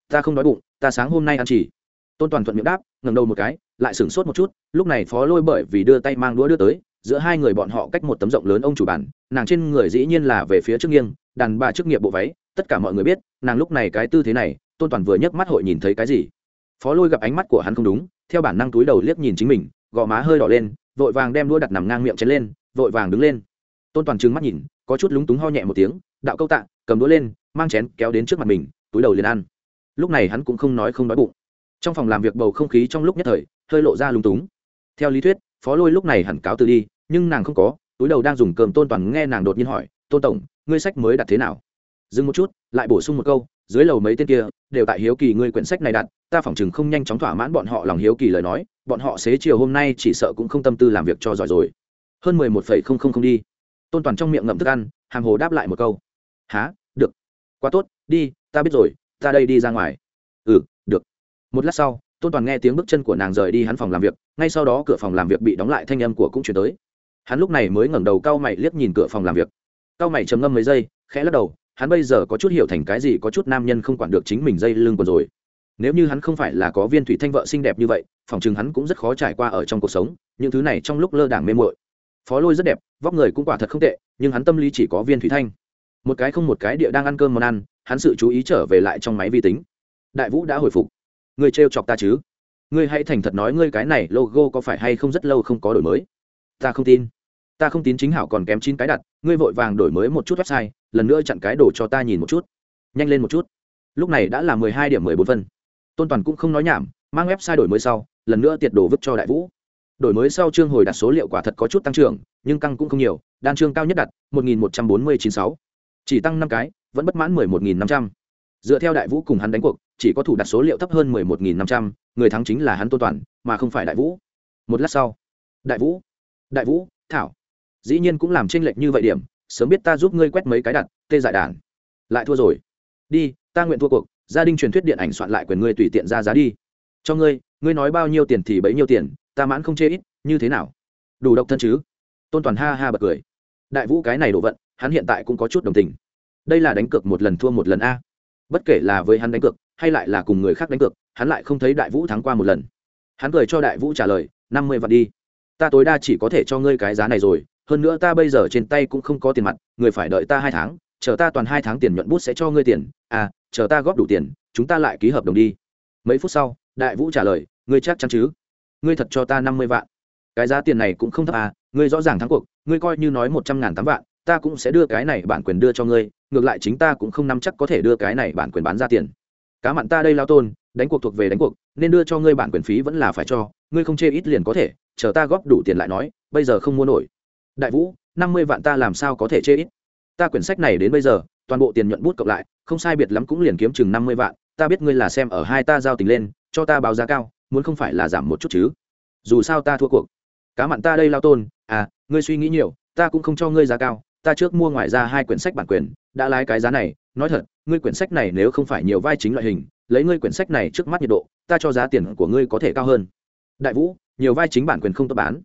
Ta không đói bụng, ta sáng hôm nay ăn chỉ tôn toàn thuận miệng đáp, ngẩng đầu một cái, lại sửng sốt một chút, lúc này phó lôi bởi vì đưa tay mang đũa đưa tới, giữa hai người bọn họ cách một tấm rộng lớn ông chủ bản, nàng trên người dĩ nhiên là về phía trước nghiêng, đàn bà chức nghiệp bộ váy, tất cả mọi người biết, nàng lúc này cái tư thế này, tôn toàn vừa nhấc mắt hội nhìn thấy cái gì. Phó lôi gặp ánh mắt của hắn không đúng, theo bản năng túi đầu liếc nhìn chính mình, gò má hơi đỏ lên, vội vàng đem đũa đặt nằm ngang miệng chén lên, vội vàng đứng lên. Tôn toàn trừng mắt nhìn, có chút lúng túng ho nhẹ một tiếng, đạo câu tạ, cầm đũa lên, mang chén kéo đến trước mặt mình, túi đầu liền ăn. Lúc này hắn cũng không nói không nói bụng trong phòng làm việc bầu không khí trong lúc nhất thời hơi lộ ra lúng túng. Theo lý thuyết, phó lôi lúc này hẳn cáo từ đi, nhưng nàng không có, túi đầu đang dùng cơm tôn toàn nghe nàng đột nhiên hỏi, tôn tổng, ngươi sách mới đặt thế nào? Dừng một chút, lại bổ sung một câu, dưới lầu mấy tên kia, đều tại hiếu kỳ ngươi quyển sách này đặt, ta phỏng chừng không nhanh chóng thỏa mãn bọn họ lòng hiếu kỳ lời nói, bọn họ xế chiều hôm nay chỉ sợ cũng không tâm tư làm việc cho giỏi rồi. Hơn mười một phẩy không không không đi. Tôn toàn trong miệng ngậm thức ăn hàng hồ đáp lại một câu há được. Quá tốt, đi, ta biết rồi, ta đây đi ra ngoài. Ừ một lát sau, tôn toàn nghe tiếng bước chân của nàng rời đi hắn phòng làm việc, ngay sau đó cửa phòng làm việc bị đóng lại thanh âm của cũng chuyển tới. Hắn lúc này mới ngẩng đầu cau mày liếc nhìn cửa phòng làm việc. Cau mày trầm ngâm mấy giây, khẽ lắc đầu, hắn bây giờ có chút hiểu thành cái gì, có chút nam nhân không quản được chính mình dây lưng còn rồi. Nếu như hắn không phải là có viên thủy thanh vợ xinh đẹp như vậy, phòng chừng hắn cũng rất khó trải qua ở trong cuộc sống, những thứ này trong lúc lơ đảng mê mội phó lôi rất đẹp, vóc người cũng quả thật không tệ, nhưng hắn tâm lý chỉ có viên thủy thanh. Một cái không một cái địa đang ăn cơm món ăn, hắn sự chú ý trở về lại trong máy vi tính. Đại vũ đã hồi phục. Ngươi trêu chọc ta chứ? Ngươi hãy thành thật nói ngươi cái này logo có phải hay không rất lâu không có đổi mới. Ta không tin. Ta không tin chính hảo còn kém chín cái đặt, ngươi vội vàng đổi mới một chút website, lần nữa chặn cái đồ cho ta nhìn một chút. Nhanh lên một chút. Lúc này đã là mười hai điểm mười bốn phân. Tôn toàn cũng không nói nhảm, mang website đổi mới sau, lần nữa tiệt đồ vứt cho đại vũ. Đổi mới sau chương hồi đặt số liệu quả thật có chút tăng trưởng, nhưng căng cũng không nhiều, đan chương cao nhất đặt, một nghìn một trăm bốn mươi chín sáu. Chỉ tăng năm cái, vẫn bất mãn mười một nghìn năm trăm. Dựa theo đại vũ cùng hắn đánh cuộc chỉ có thủ đặt số liệu thấp hơn mười một nghìn năm trăm, người thắng chính là hắn tôn toàn, mà không phải đại vũ. Một lát sau, đại vũ đại vũ, thảo. Dĩ nhiên cũng làm tranh lệch như vậy điểm, sớm biết ta giúp ngươi quét mấy cái đặt, tê dại đàn. Lại thua rồi. Đi, ta nguyện thua cuộc, gia đình truyền thuyết điện ảnh soạn lại quyền ngươi tùy tiện ra giá đi. Cho ngươi ngươi nói bao nhiêu tiền thì bấy nhiêu tiền, ta mãn không chê ít, như thế nào? Đủ độc thân chứ? Tôn toàn ha ha bật cười. Đại vũ cái này đổ vận, hắn hiện tại cũng có chút đồng tình. Đây là đánh cược một lần thua một lần a. Bất kể là với hắn đánh cược hay lại là cùng người khác đánh cược, hắn lại không thấy đại vũ thắng qua một lần. Hắn cười cho đại vũ trả lời, năm mươi vạn đi. Ta tối đa chỉ có thể cho ngươi cái giá này rồi, hơn nữa ta bây giờ trên tay cũng không có tiền mặt, người phải đợi ta hai tháng, chờ ta toàn hai tháng tiền nhuận bút sẽ cho ngươi tiền. À chờ ta góp đủ tiền, chúng ta lại ký hợp đồng đi. Mấy phút sau, đại vũ trả lời, ngươi chắc chắn chứ? Ngươi thật cho ta năm mươi vạn. Cái giá tiền này cũng không thấp à ngươi rõ ràng thắng cuộc, ngươi coi như nói một trăm ngàn tám vạn, ta cũng sẽ đưa cái này bản quyền đưa cho ngươi, ngược lại chính ta cũng không nắm chắc có thể đưa cái này bản quyền bán ra tiền cá mặn ta đây lao tôn, đánh cuộc thuộc về đánh cuộc, nên đưa cho ngươi bản quyền phí vẫn là phải cho, ngươi không chê ít liền có thể, chờ ta góp đủ tiền lại nói, bây giờ không mua nổi. Đại vũ, năm mươi vạn ta làm sao có thể chê ít? Ta quyển sách này đến bây giờ, toàn bộ tiền nhuận bút cộng lại, không sai biệt lắm cũng liền kiếm chừng năm mươi vạn, ta biết ngươi là xem ở hai ta giao tình lên, cho ta báo giá cao, muốn không phải là giảm một chút chứ. Dù sao ta thua cuộc. Cá mặn ta đây lao tôn à ngươi suy nghĩ nhiều, ta cũng không cho ngươi giá cao, ta trước mua ngoài ra hai quyển sách bản quyền, đã lái cái giá này nói thật, ngươi quyển sách này nếu không phải nhiều vai chính loại hình, lấy ngươi quyển sách này trước mắt nhiệt độ, ta cho giá tiền của ngươi có thể cao hơn. Đại vũ, nhiều vai chính bản quyền không tốt bán.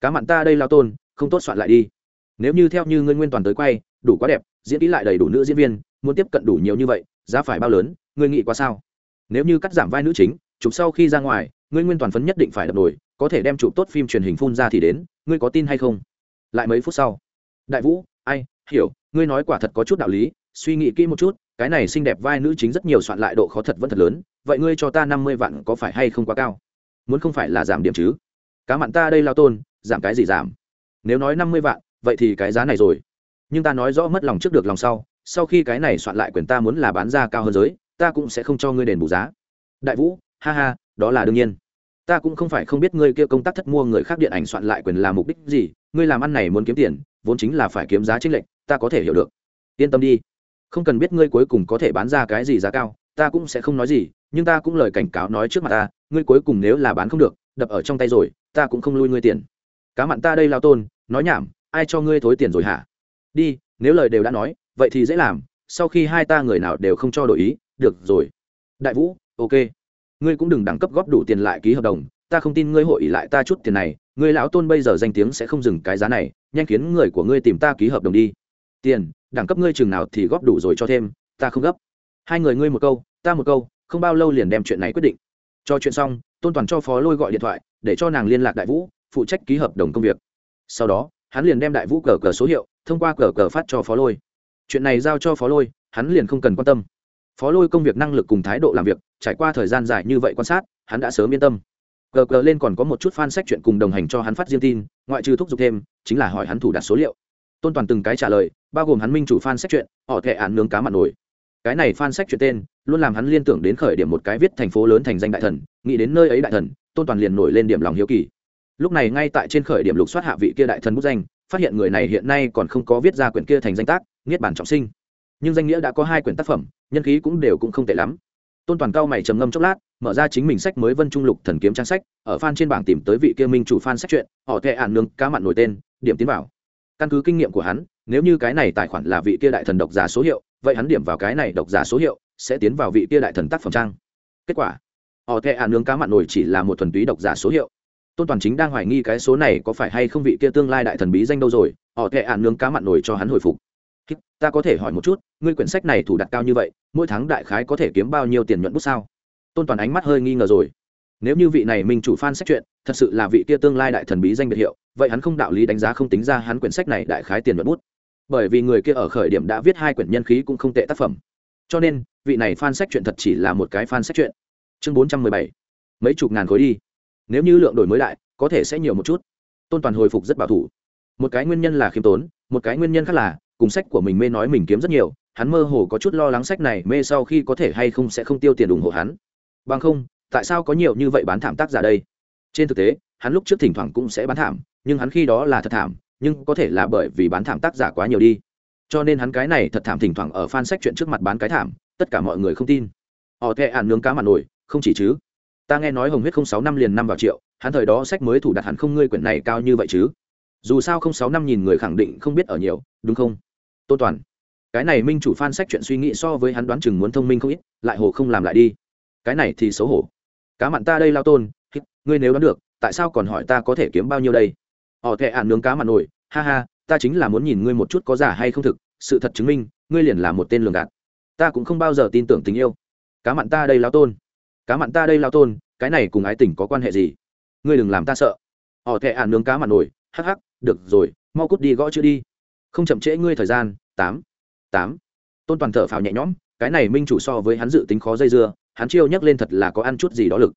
Cá mặn ta đây lao tôn, không tốt soạn lại đi. Nếu như theo như ngươi nguyên toàn tới quay, đủ quá đẹp, diễn kỹ lại đầy đủ nữ diễn viên, muốn tiếp cận đủ nhiều như vậy, giá phải bao lớn, ngươi nghĩ quá sao? Nếu như cắt giảm vai nữ chính, chụp sau khi ra ngoài, ngươi nguyên toàn phấn nhất định phải đập nổi, có thể đem chụp tốt phim truyền hình phun ra thì đến, ngươi có tin hay không? Lại mấy phút sau. Đại vũ, ai, hiểu, ngươi nói quả thật có chút đạo lý suy nghĩ kỹ một chút, cái này xinh đẹp vai nữ chính rất nhiều soạn lại độ khó thật vẫn thật lớn, vậy ngươi cho ta năm mươi vạn có phải hay không quá cao? Muốn không phải là giảm điểm chứ? Cá mặn ta đây lao tôn, giảm cái gì giảm? Nếu nói năm mươi vạn, vậy thì cái giá này rồi. Nhưng ta nói rõ mất lòng trước được lòng sau sau khi cái này soạn lại quyền ta muốn là bán ra cao hơn giới, ta cũng sẽ không cho ngươi đền bù giá. Đại vũ, ha ha, đó là đương nhiên. Ta cũng không phải không biết ngươi kia công tác thất mua người khác điện ảnh soạn lại quyền là mục đích gì, ngươi làm ăn này muốn kiếm tiền, vốn chính là phải kiếm giá chênh lệch, ta có thể hiểu được. Yên tâm đi không cần biết ngươi cuối cùng có thể bán ra cái gì giá cao, ta cũng sẽ không nói gì, nhưng ta cũng lời cảnh cáo nói trước mặt ta, ngươi cuối cùng nếu là bán không được, đập ở trong tay rồi, ta cũng không lui ngươi tiền. Cá mặn ta đây lao tôn, nói nhảm, ai cho ngươi thối tiền rồi hả? Đi, nếu lời đều đã nói, vậy thì dễ làm, sau khi hai ta người nào đều không cho đổi ý, được rồi. Đại vũ, ok. Ngươi cũng đừng đẳng cấp góp đủ tiền lại ký hợp đồng, ta không tin ngươi hội ý lại ta chút tiền này, ngươi lão tôn bây giờ danh tiếng sẽ không dừng cái giá này, nhanh khiến người của ngươi tìm ta ký hợp đồng đi tiền, đẳng cấp ngươi chừng nào thì góp đủ rồi cho thêm, ta không gấp. Hai người ngươi một câu, ta một câu, không bao lâu liền đem chuyện này quyết định. Cho chuyện xong, tôn toàn cho phó lôi gọi điện thoại, để cho nàng liên lạc đại vũ, phụ trách ký hợp đồng công việc. Sau đó, hắn liền đem đại vũ cờ cờ số hiệu, thông qua cờ cờ phát cho phó lôi. Chuyện này giao cho phó lôi, hắn liền không cần quan tâm. Phó lôi công việc năng lực cùng thái độ làm việc, trải qua thời gian dài như vậy quan sát, hắn đã sớm yên tâm. Cờ cờ lên còn có một chút fan sách chuyện cùng đồng hành cho hắn phát riêng tin, ngoại trừ thúc giục thêm, chính là hỏi hắn thủ đặt số liệu tôn toàn từng cái trả lời, bao gồm hắn minh chủ fan sách chuyện họ thệ án nướng cá mặn nổi cái này fan sách chuyện tên, luôn làm hắn liên tưởng đến khởi điểm một cái viết thành phố lớn thành danh đại thần, nghĩ đến nơi ấy đại thần, tôn toàn liền nổi lên điểm lòng hiếu kỳ. Lúc này ngay tại trên khởi điểm lục soát hạ vị kia đại thần bút danh, phát hiện người này hiện nay còn không có viết ra quyển kia thành danh tác, niết bản trọng sinh. Nhưng danh nghĩa đã có hai quyển tác phẩm, nhân khí cũng đều cũng không tệ lắm. Tôn toàn cao mày trầm ngâm chốc lát, mở ra chính mình sách mới vân trung lục thần kiếm trang sách, ở fan trên bảng tìm tới vị kia minh chủ fan sách chuyện họ thệ ạn nương cá mặn nổi tên, điểm tiến vào căn cứ kinh nghiệm của hắn, nếu như cái này tài khoản là vị kia đại thần độc giả số hiệu, vậy hắn điểm vào cái này độc giả số hiệu, sẽ tiến vào vị kia đại thần tác phẩm trang. Kết quả, họ tệ ạn à nướng cá mặn nổi chỉ là một thuần túy độc giả số hiệu. Tôn toàn chính đang hoài nghi cái số này có phải hay không vị kia tương lai đại thần bí danh đâu rồi, họ tệ ạn à nướng cá mặn nổi cho hắn hồi phục. Ta có thể hỏi một chút, ngươi quyển sách này thủ đặt cao như vậy, mỗi tháng đại khái có thể kiếm bao nhiêu tiền nhuận bút sao? Tôn toàn ánh mắt hơi nghi ngờ rồi. Nếu như vị này minh chủ fan sách chuyện thật sự là vị kia tương lai đại thần bí danh biệt hiệu, vậy hắn không đạo lý đánh giá không tính ra hắn quyển sách này đại khái tiền nhuận bút. Bởi vì người kia ở khởi điểm đã viết hai quyển nhân khí cũng không tệ tác phẩm. Cho nên, vị này fan sách chuyện thật chỉ là một cái fan sách chuyện. Chương bốn trăm mười bảy. Mấy chục ngàn khối đi. Nếu như lượng đổi mới đại, có thể sẽ nhiều một chút. Tôn toàn hồi phục rất bảo thủ. Một cái nguyên nhân là khiêm tốn, một cái nguyên nhân khác là, cùng sách của mình mê nói mình kiếm rất nhiều, hắn mơ hồ có chút lo lắng sách này mê sau khi có thể hay không sẽ không tiêu tiền ủng hộ hắn. Bằng không, tại sao có nhiều như vậy bán thảm tác giả đây? Trên thực tế, hắn lúc trước thỉnh thoảng cũng sẽ bán thảm, nhưng hắn khi đó là thật thảm, nhưng có thể là bởi vì bán thảm tác giả quá nhiều đi. Cho nên hắn cái này thật thảm thỉnh thoảng ở fan sách chuyện trước mặt bán cái thảm, tất cả mọi người không tin. Họ thẹ ạn nướng cá mặt nổi, không chỉ chứ. Ta nghe nói hồng huyết không sáu năm liền năm vào triệu, hắn thời đó sách mới thủ đặt hẳn không ngươi quyển này cao như vậy chứ. Dù sao không sáu năm nhìn người khẳng định không biết ở nhiều, đúng không? Tôn toàn, cái này minh chủ f sách chuyện suy nghĩ so với hắn đoán chừng muốn thông minh không ít, lại hồ không làm lại đi. Cái này thì xấu hổ. Cá mặn ta đây lao tôn ngươi nếu đoán được, tại sao còn hỏi ta có thể kiếm bao nhiêu đây? Họ thẹ ạn nướng cá mặn nổi, ha ha, ta chính là muốn nhìn ngươi một chút có giả hay không thực, sự thật chứng minh, ngươi liền là một tên lường gạt. Ta cũng không bao giờ tin tưởng tình yêu. Cá mặn ta đây lao tôn. Cá mặn ta đây lao tôn, cái này cùng ái tình có quan hệ gì? Ngươi đừng làm ta sợ. Họ thẹ ạn nướng cá mặn nổi, hắc hắc, được rồi, mau cút đi gõ chữ đi. Không chậm trễ ngươi thời gian, tám tám. Tôn toàn thở phào nhẹ nhõm, cái này minh chủ so với hắn dự tính khó dây dưa, hắn chiêu nhắc lên thật là có ăn chút gì đó lực.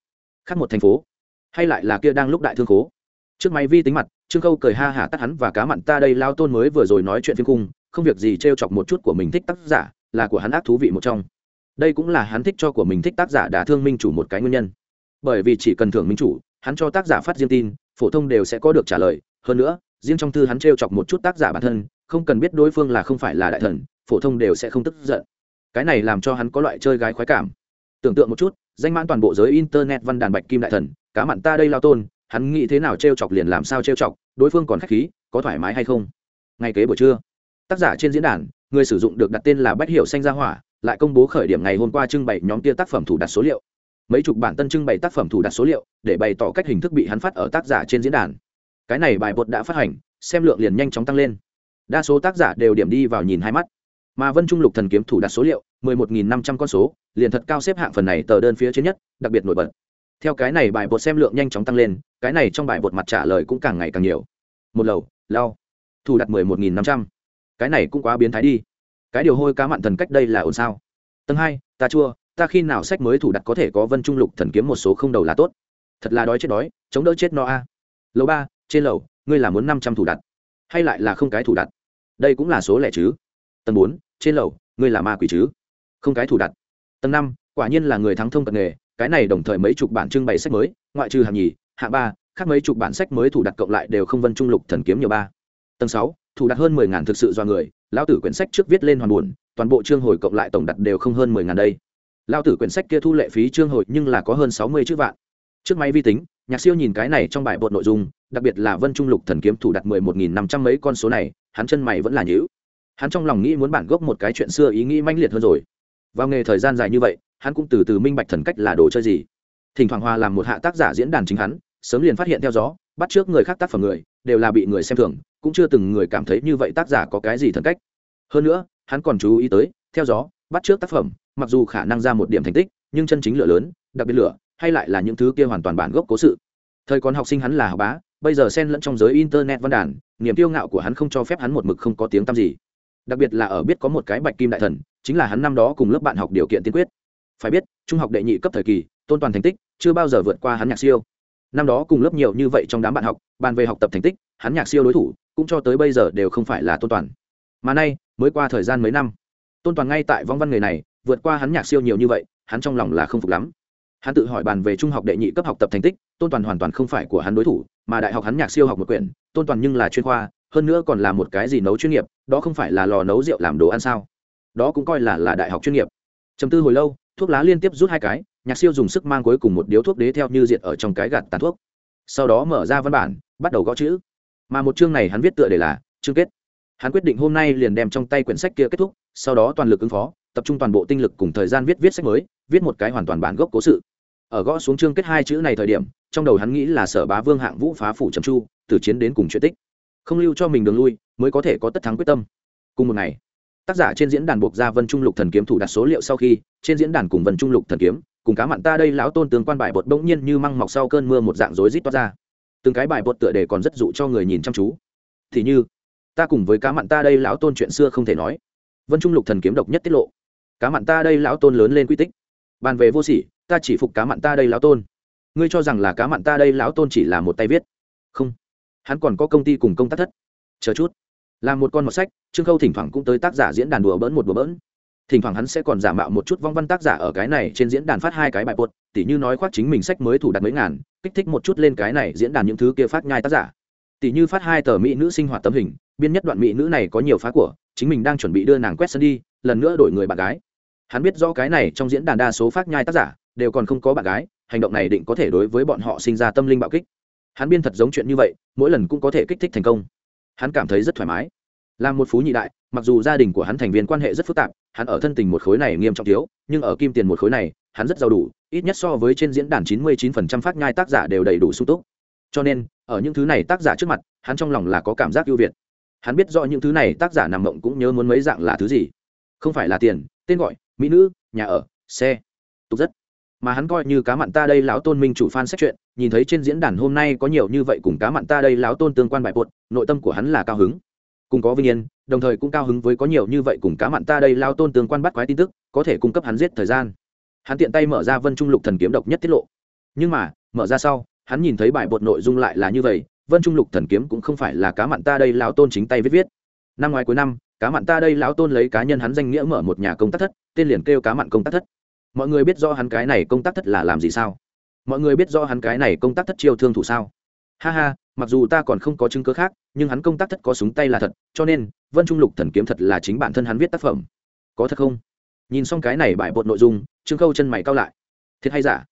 Khác một thành phố hay lại là kia đang lúc đại thương khố. Trước máy vi tính mặt, trương khâu cười ha hả tắt hắn và cá mặn ta đây lao tôn mới vừa rồi nói chuyện phim cung, không việc gì t r e o chọc một chút của mình thích tác giả, là của hắn ác thú vị một trong. Đây cũng là hắn thích cho của mình thích tác giả đả thương minh chủ một cái nguyên nhân. Bởi vì chỉ cần thưởng minh chủ, hắn cho tác giả phát riêng tin, phổ thông đều sẽ có được trả lời. Hơn nữa, riêng trong thư hắn t r e o chọc một chút tác giả bản thân, không cần biết đối phương là không phải là đại thần, phổ thông đều sẽ không tức giận. Cái này làm cho hắn có loại chơi gái khoái cảm. Tưởng tượng một chút, danh mãn toàn bộ giới internet văn đàn bạch kim đại thần cá mặn ta đây lao tôn, hắn nghĩ thế nào t r e o chọc liền làm sao t r e o chọc, đối phương còn k h á c h khí, có thoải mái hay không? Ngay kế buổi trưa, tác giả trên diễn đàn, người sử dụng được đặt tên là bách hiệu xanh gia hỏa, lại công bố khởi điểm ngày hôm qua trưng bày nhóm tia tác phẩm thủ đặt số liệu. Mấy chục bản tân trưng bày tác phẩm thủ đặt số liệu để bày tỏ cách hình thức bị hắn phát ở tác giả trên diễn đàn. Cái này bài bột đã phát hành, xem lượng liền nhanh chóng tăng lên. Đa số tác giả đều điểm đi vào nhìn hai mắt. Mà vân trung lục thần kiếm thủ đặt số liệu, mười một nghìn năm trăm con số, liền thật cao xếp hạng phần này tờ đơn phía trên nhất, đặc biệt nổi bật theo cái này bài bột xem lượng nhanh chóng tăng lên, cái này trong bài bột mặt trả lời cũng càng ngày càng nhiều. Một lầu lao thủ đặt mười một nghìn năm trăm. Cái này cũng quá biến thái đi. Cái điều hôi cá mặn thần cách đây là ổn sao? Tầng hai, ta chua, ta khi nào sách mới thủ đặt có thể có vân trung lục thần kiếm một số không đầu là tốt. Thật là đói chết đói, chống đỡ chết no a. Lầu ba, trên lầu, ngươi là muốn năm trăm thủ đặt, hay lại là không cái thủ đặt? Đây cũng là số lẻ chứ. Tầng bốn, trên lầu, ngươi là ma quỷ chứ? Không cái thủ đặt. Tầng năm, quả nhiên là người thắng thông cận nghề cái này đồng thời mấy chục bản trưng bày sách mới, ngoại trừ hạng nhì, hạng ba, khác mấy chục bản sách mới thủ đặt cộng lại đều không vân trung lục thần kiếm nhiều ba. Tầng sáu, thủ đặt hơn mười ngàn thực sự do người lao tử quyển sách trước viết lên hoàn buồn, toàn bộ chương hồi cộng lại tổng đặt đều không hơn mười ngàn đây. Lao tử quyển sách kia thu lệ phí chương hồi nhưng là có hơn sáu mươi chữ vạn. Trước máy vi tính, nhạc siêu nhìn cái này trong bài bột nội dung, đặc biệt là vân trung lục thần kiếm thủ đặt mười một nghìn năm trăm mấy con số này, hắn chân mày vẫn là nhữ hắn trong lòng nghĩ muốn bản gốc một cái chuyện xưa ý nghĩ manh liệt hơn rồi. Vào nghề thời gian dài như vậy hắn cũng từ từ minh bạch thần cách là đồ chơi gì. Thỉnh thoảng hòa làm một hạ tác giả diễn đàn chính hắn, sớm liền phát hiện theo gió, bắt trước người khác tác phẩm người, đều là bị người xem thường, cũng chưa từng người cảm thấy như vậy tác giả có cái gì thần cách. Hơn nữa, hắn còn chú ý tới, theo gió, bắt trước tác phẩm, mặc dù khả năng ra một điểm thành tích, nhưng chân chính lửa lớn, đặc biệt lửa, hay lại là những thứ kia hoàn toàn bản gốc cố sự. Thời còn học sinh hắn là học bá, bây giờ xen lẫn trong giới internet văn đàn, niềm kiêu ngạo của hắn không cho phép hắn một mực không có tiếng tăm gì. Đặc biệt là ở biết có một cái bạch kim đại thần, chính là hắn năm đó cùng lớp bạn học điều kiện tiên quyết phải biết, trung học đệ nhị cấp thời kỳ, tôn toàn thành tích, chưa bao giờ vượt qua hắn nhạc siêu. Năm đó cùng lớp nhiều như vậy trong đám bạn học, bàn về học tập thành tích, hắn nhạc siêu đối thủ, cũng cho tới bây giờ đều không phải là tôn toàn. Mà nay, mới qua thời gian mấy năm, tôn toàn ngay tại vong văn người này, vượt qua hắn nhạc siêu nhiều như vậy, hắn trong lòng là không phục lắm. Hắn tự hỏi bàn về trung học đệ nhị cấp học tập thành tích, tôn toàn hoàn toàn không phải của hắn đối thủ, mà đại học hắn nhạc siêu học một quyển, tôn toàn nhưng là chuyên khoa, hơn nữa còn là một cái gì nấu chuyên nghiệp, đó không phải là lò nấu rượu làm đồ ăn sao? Đó cũng coi là là đại học chuyên nghiệp. Chấm tư hồi lâu thuốc lá liên tiếp rút hai cái, nhạc siêu dùng sức mang cuối cùng một điếu thuốc đế theo như diệt ở trong cái gạt tàn thuốc. Sau đó mở ra văn bản, bắt đầu gõ chữ. Mà một chương này hắn viết tựa để là chương kết. Hắn quyết định hôm nay liền đem trong tay quyển sách kia kết thúc, sau đó toàn lực ứng phó, tập trung toàn bộ tinh lực cùng thời gian viết viết sách mới, viết một cái hoàn toàn bản gốc cố sự. Ở gõ xuống chương kết hai chữ này thời điểm, trong đầu hắn nghĩ là sở bá vương hạng vũ phá phủ trầm chu, từ chiến đến cùng chuyện tích. Không lưu cho mình đường lui, mới có thể có tất thắng quyết tâm. Cùng một ngày tác giả trên diễn đàn buộc ra vân trung lục thần kiếm thủ đặt số liệu sau khi, trên diễn đàn cùng vân trung lục thần kiếm, cùng cá mặn ta đây lão tôn tướng quan bài bột bỗng nhiên như măng mọc sau cơn mưa một dạng rối rít toát ra. Từng cái bài bột tựa đề còn rất dụ cho người nhìn chăm chú. Thì như, ta cùng với cá mặn ta đây lão tôn chuyện xưa không thể nói. Vân trung lục thần kiếm độc nhất tiết lộ. Cá mặn ta đây lão tôn lớn lên quy tích. Bàn về vô sỉ, ta chỉ phục cá mặn ta đây lão tôn. Ngươi cho rằng là cá mặn ta đây lão tôn chỉ là một tay viết? Không. Hắn còn có công ty cùng công tác thất. Chờ chút là một con một sách, trương khâu thỉnh thoảng cũng tới tác giả diễn đàn đùa bỡn một đùa bỡn. Thỉnh thoảng hắn sẽ còn giả mạo một chút vong văn tác giả ở cái này trên diễn đàn phát hai cái bài bột tỉ như nói khoác chính mình sách mới thủ đặt mấy ngàn, kích thích một chút lên cái này diễn đàn những thứ kia phát nhai tác giả. Tỉ như phát hai tờ mỹ nữ sinh hoạt tấm hình, biên nhất đoạn mỹ nữ này có nhiều phá của, chính mình đang chuẩn bị đưa nàng quét sân đi, lần nữa đổi người bạn gái. Hắn biết rõ cái này trong diễn đàn đa số phát nhai tác giả đều còn không có bạn gái, hành động này định có thể đối với bọn họ sinh ra tâm linh bạo kích. Hắn biên thật giống chuyện như vậy, mỗi lần cũng có thể kích thích thành công hắn cảm thấy rất thoải mái. Làm một phú nhị đại, mặc dù gia đình của hắn thành viên quan hệ rất phức tạp, hắn ở thân tình một khối này nghiêm trọng thiếu, nhưng ở kim tiền một khối này, hắn rất giàu đủ, ít nhất so với trên diễn đàn chín mươi 99% phát nhai tác giả đều đầy đủ sung túc. Cho nên, ở những thứ này tác giả trước mặt, hắn trong lòng là có cảm giác ưu việt. Hắn biết rõ những thứ này tác giả nằm mộng cũng nhớ muốn mấy dạng là thứ gì. Không phải là tiền, tên gọi, mỹ nữ, nhà ở, xe. Tục rất mà hắn coi như cá mặn ta đây lão tôn minh chủ fan xét chuyện, nhìn thấy trên diễn đàn hôm nay có nhiều như vậy cùng cá mặn ta đây lão tôn tương quan bài bột, nội tâm của hắn là cao hứng. Cùng có vinh yên, đồng thời cũng cao hứng với có nhiều như vậy cùng cá mặn ta đây lao tôn tương quan bắt quái tin tức, có thể cung cấp hắn giết thời gian. Hắn tiện tay mở ra vân trung lục thần kiếm độc nhất tiết lộ. Nhưng mà, mở ra sau, hắn nhìn thấy bài bột nội dung lại là như vậy, vân trung lục thần kiếm cũng không phải là cá mặn ta đây lão tôn chính tay viết viết. Năm ngoái cuối năm, cá mặn ta đây lão tôn lấy cá nhân hắn danh nghĩa mở một nhà công tác thất, tên liền kêu cá mặn công tác thất mọi người biết do hắn cái này công tác thất là làm gì sao? Mọi người biết do hắn cái này công tác thất chiêu thương thủ sao? Ha ha, mặc dù ta còn không có chứng cứ khác, nhưng hắn công tác thất có súng tay là thật, cho nên, vân trung lục thần kiếm thật là chính bản thân hắn viết tác phẩm. Có thật không? Nhìn xong cái này bại bột nội dung, trương khâu chân mày cao lại. Thiệt hay giả?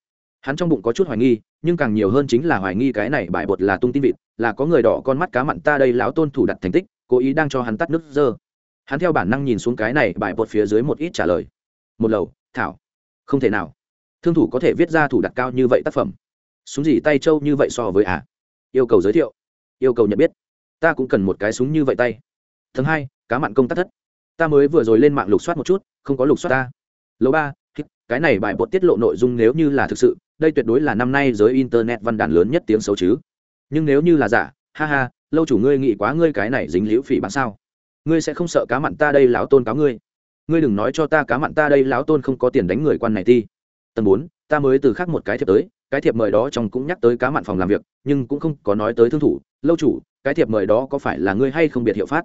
Hắn trong bụng có chút hoài nghi, nhưng càng nhiều hơn chính là hoài nghi cái này bại bột là tung tin vịt, là có người đỏ con mắt cá mặn ta đây lão tôn thủ đặt thành tích, cố ý đang cho hắn tắt nước dơ. Hắn theo bản năng nhìn xuống cái này bại bột phía dưới một ít trả lời. Một lầu, thảo không thể nào. Thương thủ có thể viết ra thủ đặt cao như vậy tác phẩm. Súng gì tay trâu như vậy so với à? Yêu cầu giới thiệu. Yêu cầu nhận biết. Ta cũng cần một cái súng như vậy tay. Thứ hai, cá mặn công tác thất. Ta mới vừa rồi lên mạng lục soát một chút, không có lục soát ta. Lầu ba cái này bài bột tiết lộ nội dung nếu như là thực sự, đây tuyệt đối là năm nay giới internet văn đàn lớn nhất tiếng xấu chứ. Nhưng nếu như là giả, ha ha, lâu chủ ngươi nghĩ quá ngươi cái này dính liễu phỉ bán sao? Ngươi sẽ không sợ cá mặn ta đây láo tôn cáo ngươi ngươi đừng nói cho ta cá mặn ta đây láo tôn không có tiền đánh người quan này thi. Tầng bốn, ta mới từ khác một cái thiệp tới, cái thiệp mời đó trong cũng nhắc tới cá mặn phòng làm việc, nhưng cũng không có nói tới thương thủ, lâu chủ, cái thiệp mời đó có phải là ngươi hay không biệt hiệu phát?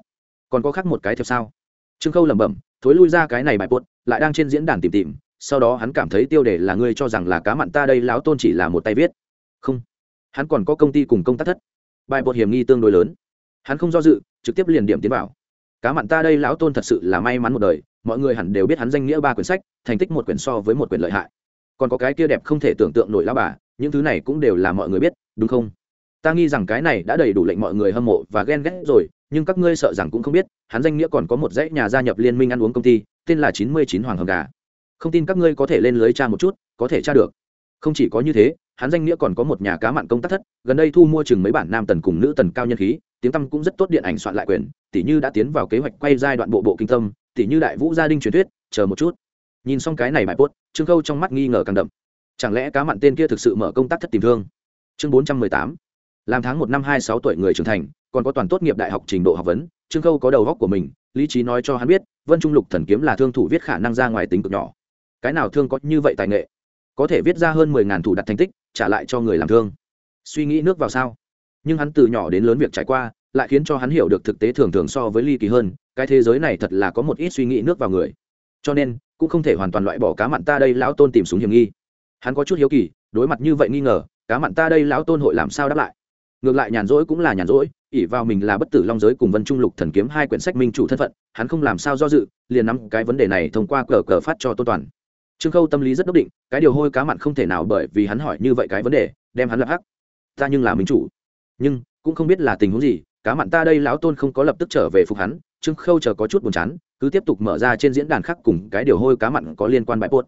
Còn có khác một cái thiệp sao? Trương khâu lẩm bẩm, thối lui ra cái này bài buốt lại đang trên diễn đàn tìm tìm, sau đó hắn cảm thấy tiêu đề là ngươi cho rằng là cá mặn ta đây láo tôn chỉ là một tay viết. Không, hắn còn có công ty cùng công tác thất. Bài buốt hiểm nghi tương đối lớn. Hắn không do dự, trực tiếp liền điểm tiến vào cá mặn ta đây lão tôn thật sự là may mắn một đời, mọi người hẳn đều biết hắn danh nghĩa ba quyển sách, thành tích một quyển so với một quyển lợi hại. Còn có cái kia đẹp không thể tưởng tượng nổi lão bà, những thứ này cũng đều là mọi người biết, đúng không? Ta nghi rằng cái này đã đầy đủ lệnh mọi người hâm mộ và ghen ghét rồi, nhưng các ngươi sợ rằng cũng không biết, hắn danh nghĩa còn có một dãy nhà gia nhập liên minh ăn uống công ty, tên là chín mươi chín hoàng hồng gà. Không tin các ngươi có thể lên lưới tra một chút, có thể tra được. Không chỉ có như thế, hắn danh nghĩa còn có một nhà cá mặn công tác thất, gần đây thu mua chừng mấy bản nam tần cùng nữ tần cao nhân khí tiếng tăm cũng rất tốt điện ảnh soạn lại quyền tỷ như đã tiến vào kế hoạch quay giai đoạn bộ bộ kinh tâm tỷ như đại vũ gia đình truyền thuyết, chờ một chút. Nhìn xong cái này bài post, trương khâu trong mắt nghi ngờ càng đậm. Chẳng lẽ cá mặn tên kia thực sự mở công tác thất tìm thương? Chương bốn trăm mười tám. Làm tháng một năm hai sáu tuổi người trưởng thành, còn có toàn tốt nghiệp đại học trình độ học vấn, trương khâu có đầu góc của mình, lý trí nói cho hắn biết, vân trung lục thần kiếm là thương thủ viết khả năng ra ngoài tính cực nhỏ. Cái nào thương có như vậy tài nghệ? Có thể viết ra hơn mười ngàn thủ đặt thành tích, trả lại cho người làm thương. Suy nghĩ nước vào sao? Nhưng hắn từ nhỏ đến lớn việc trải qua, lại khiến cho hắn hiểu được thực tế thường thường so với ly kỳ hơn, cái thế giới này thật là có một ít suy nghĩ nước vào người. Cho nên, cũng không thể hoàn toàn loại bỏ cá mặn ta đây lão tôn tìm súng hiểm nghi. Hắn có chút hiếu kỳ, đối mặt như vậy nghi ngờ, cá mặn ta đây lão tôn hội làm sao đáp lại? Ngược lại nhàn rỗi cũng là nhàn rỗi ỉ vào mình là bất tử long giới cùng vân trung lục thần kiếm hai quyển sách minh chủ thân phận, hắn không làm sao do dự, liền nắm cái vấn đề này thông qua cờ cờ phát cho tô toàn. Trương khâu tâm lý rất đốc định, cái điều hôi cá mặn không thể nào bởi vì hắn hỏi như vậy cái vấn đề, đem hắn lập hắc. Ta nhưng là minh chủ nhưng cũng không biết là tình huống gì, cá mặn ta đây lão tôn không có lập tức trở về phục hắn, trương khâu chờ có chút buồn chán, cứ tiếp tục mở ra trên diễn đàn khác cùng cái điều hôi cá mặn có liên quan bài bột.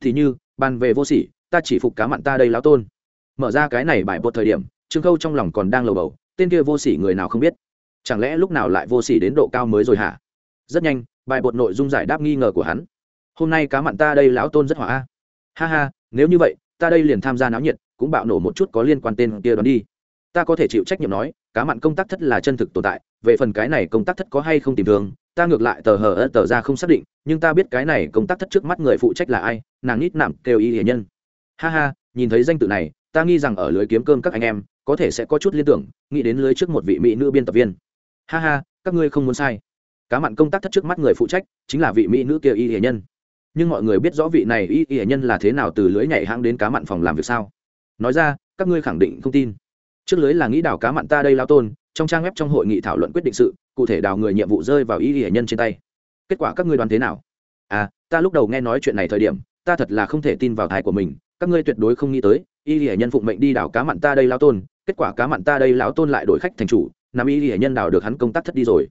Thì như, bàn về vô sỉ, ta chỉ phục cá mặn ta đây lão tôn. Mở ra cái này bài bột thời điểm, trương khâu trong lòng còn đang lầu bầu, tên kia vô sỉ người nào không biết? Chẳng lẽ lúc nào lại vô sỉ đến độ cao mới rồi hả? Rất nhanh, bài bột nội dung giải đáp nghi ngờ của hắn. Hôm nay cá mặn ta đây lão tôn rất hỏa ha ha, nếu như vậy, ta đây liền tham gia náo nhiệt, cũng bạo nổ một chút có liên quan tên kia đón đi ta có thể chịu trách nhiệm nói, cá mặn công tác thất là chân thực tồn tại, về phần cái này công tác thất có hay không tìm thường ta ngược lại tờ hờ ớt tờ ra không xác định, nhưng ta biết cái này công tác thất trước mắt người phụ trách là ai, nàng nít nạm kêu y hiền nhân. Ha ha, nhìn thấy danh tự này, ta nghi rằng ở lưới kiếm cơm các anh em, có thể sẽ có chút liên tưởng, nghĩ đến lưới trước một vị mỹ nữ biên tập viên. Ha ha, các ngươi không muốn sai. Cá mặn công tác thất trước mắt người phụ trách, chính là vị mỹ nữ kia y hiền nhân. Nhưng mọi người biết rõ vị này y hiền nhân là thế nào từ lưới nhảy hãng đến cá mặn phòng làm việc sao? Nói ra, các ngươi khẳng định không tin trước lưới là nghĩ đào cá mặn ta đây lao tôn, trong trang web trong hội nghị thảo luận quyết định sự, cụ thể đào người nhiệm vụ rơi vào y nghĩa nhân trên tay. Kết quả các ngươi đoán thế nào? À ta lúc đầu nghe nói chuyện này thời điểm, ta thật là không thể tin vào thai của mình, các ngươi tuyệt đối không nghĩ tới y hiển nhân phụng mệnh đi đào cá mặn ta đây lao tôn, kết quả cá mặn ta đây lão tôn lại đổi khách thành chủ nằm y hiển nhân đào được hắn công tác thất đi rồi.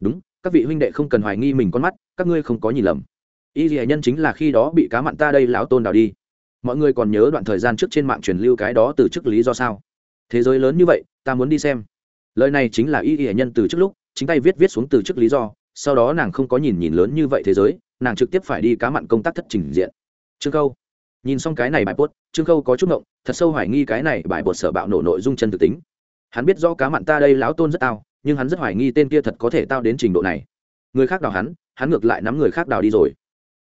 Đúng, các vị huynh đệ không cần hoài nghi mình con mắt, các ngươi không có nhìn lầm. Y hiển nhân chính là khi đó bị cá mặn ta đây lão tôn đào đi. Mọi người còn nhớ đoạn thời gian trước trên mạng truyền lưu cái đó từ chức lý do sao? Thế giới lớn như vậy, ta muốn đi xem. Lời này chính là y hiển nhân từ trước lúc, chính tay viết viết xuống từ trước lý do, sau đó nàng không có nhìn nhìn lớn như vậy thế giới, nàng trực tiếp phải đi cá mặn công tác thất trình diện. Trương câu nhìn xong cái này bài bột trương khâu có chút ngộng, thật sâu hoài nghi cái này bài bột sở bạo nổ nội dung chân thực tính. Hắn biết do cá mặn ta đây lão tôn rất tao, nhưng hắn rất hoài nghi tên kia thật có thể tao đến trình độ này. Người khác đào hắn hắn ngược lại nắm người khác đào đi rồi.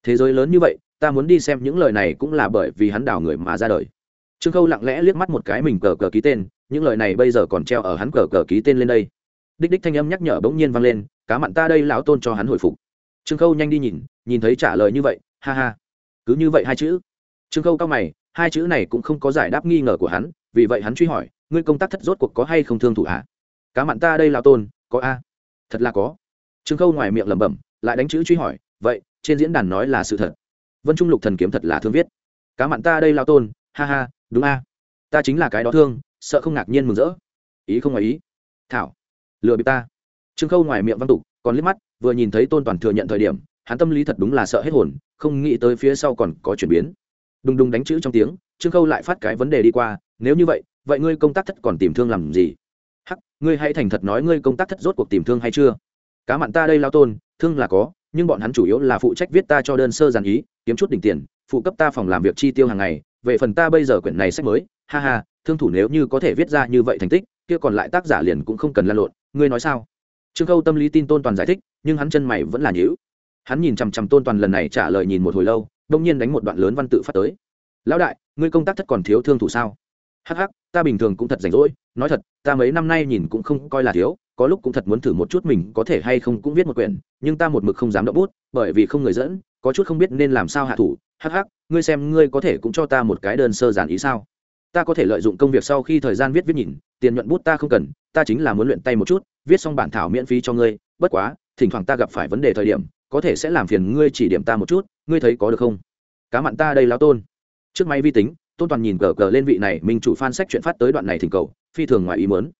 Thế giới lớn như vậy, ta muốn đi xem những lời này cũng là bởi vì hắn đào người mà ra đời. Trương khâu lặng lẽ liếc mắt một cái mình cờ cờ ký tên những lời này bây giờ còn treo ở hắn cờ cờ ký tên lên đây. Đích đích thanh âm nhắc nhở bỗng nhiên vang lên, cá mặn ta đây, lão tôn cho hắn hồi phục. Trương khâu nhanh đi nhìn nhìn thấy trả lời như vậy, ha ha. Cứ như vậy hai chữ. Trương khâu cao mày, hai chữ này cũng không có giải đáp nghi ngờ của hắn, vì vậy hắn truy hỏi, ngươi công tác thất rốt cuộc có hay không thương thủ hạ cá mặn ta đây, lão tôn, có a. Thật là có. Trương khâu ngoài miệng lẩm bẩm, lại đánh chữ truy hỏi, vậy, trên diễn đàn nói là sự thật. Vân trung lục thần kiếm thật là thương viết. Cá mặn ta đây, lão tôn, ha ha, đúng a. Ta chính là cái đó thương sợ không ngạc nhiên mừng rỡ. Ý không ngoài ý. Thảo, lừa bị ta. Trương khâu ngoài miệng văn tục, còn liếc mắt, vừa nhìn thấy tôn toàn thừa nhận thời điểm, hắn tâm lý thật đúng là sợ hết hồn, không nghĩ tới phía sau còn có chuyển biến. Đùng đùng đánh chữ trong tiếng, trương khâu lại phát cái vấn đề đi qua, nếu như vậy vậy ngươi công tác thất còn tìm thương làm gì? Hắc, ngươi hãy thành thật nói ngươi công tác thất rốt cuộc tìm thương hay chưa? Cá mặn ta đây lao tôn, thương là có, nhưng bọn hắn chủ yếu là phụ trách viết ta cho đơn sơ giản ý, kiếm chút đỉnh tiền, phụ cấp ta phòng làm việc chi tiêu hàng ngày, về phần ta bây giờ quyển này sách mới, ha ha thương thủ nếu như có thể viết ra như vậy thành tích, kia còn lại tác giả liền cũng không cần lan lộn. Ngươi nói sao? Trương khâu tâm lý tin tôn toàn giải thích, nhưng hắn chân mày vẫn là nhữ hắn nhìn chằm chằm tôn toàn lần này trả lời nhìn một hồi lâu, đông nhiên đánh một đoạn lớn văn tự phát tới. Lão đại, ngươi công tác thất còn thiếu thương thủ sao? Hắc hắc, ta bình thường cũng thật rảnh rỗi, nói thật, ta mấy năm nay nhìn cũng không coi là thiếu, có lúc cũng thật muốn thử một chút mình có thể hay không cũng viết một quyển, nhưng ta một mực không dám động bút, bởi vì không người dẫn, có chút không biết nên làm sao hạ thủ. Hắc hắc, ngươi xem ngươi có thể cũng cho ta một cái đơn sơ giản ý sao? Ta có thể lợi dụng công việc sau khi thời gian viết viết nhìn, tiền nhuận bút ta không cần, ta chính là muốn luyện tay một chút, viết xong bản thảo miễn phí cho ngươi, bất quá, thỉnh thoảng ta gặp phải vấn đề thời điểm, có thể sẽ làm phiền ngươi chỉ điểm ta một chút, ngươi thấy có được không? Cá mặn ta đây lao tôn. Trước máy vi tính, tôn toàn nhìn cờ cờ lên vị này, mình chủ phan sách chuyện phát tới đoạn này thỉnh cầu, phi thường ngoài ý mớn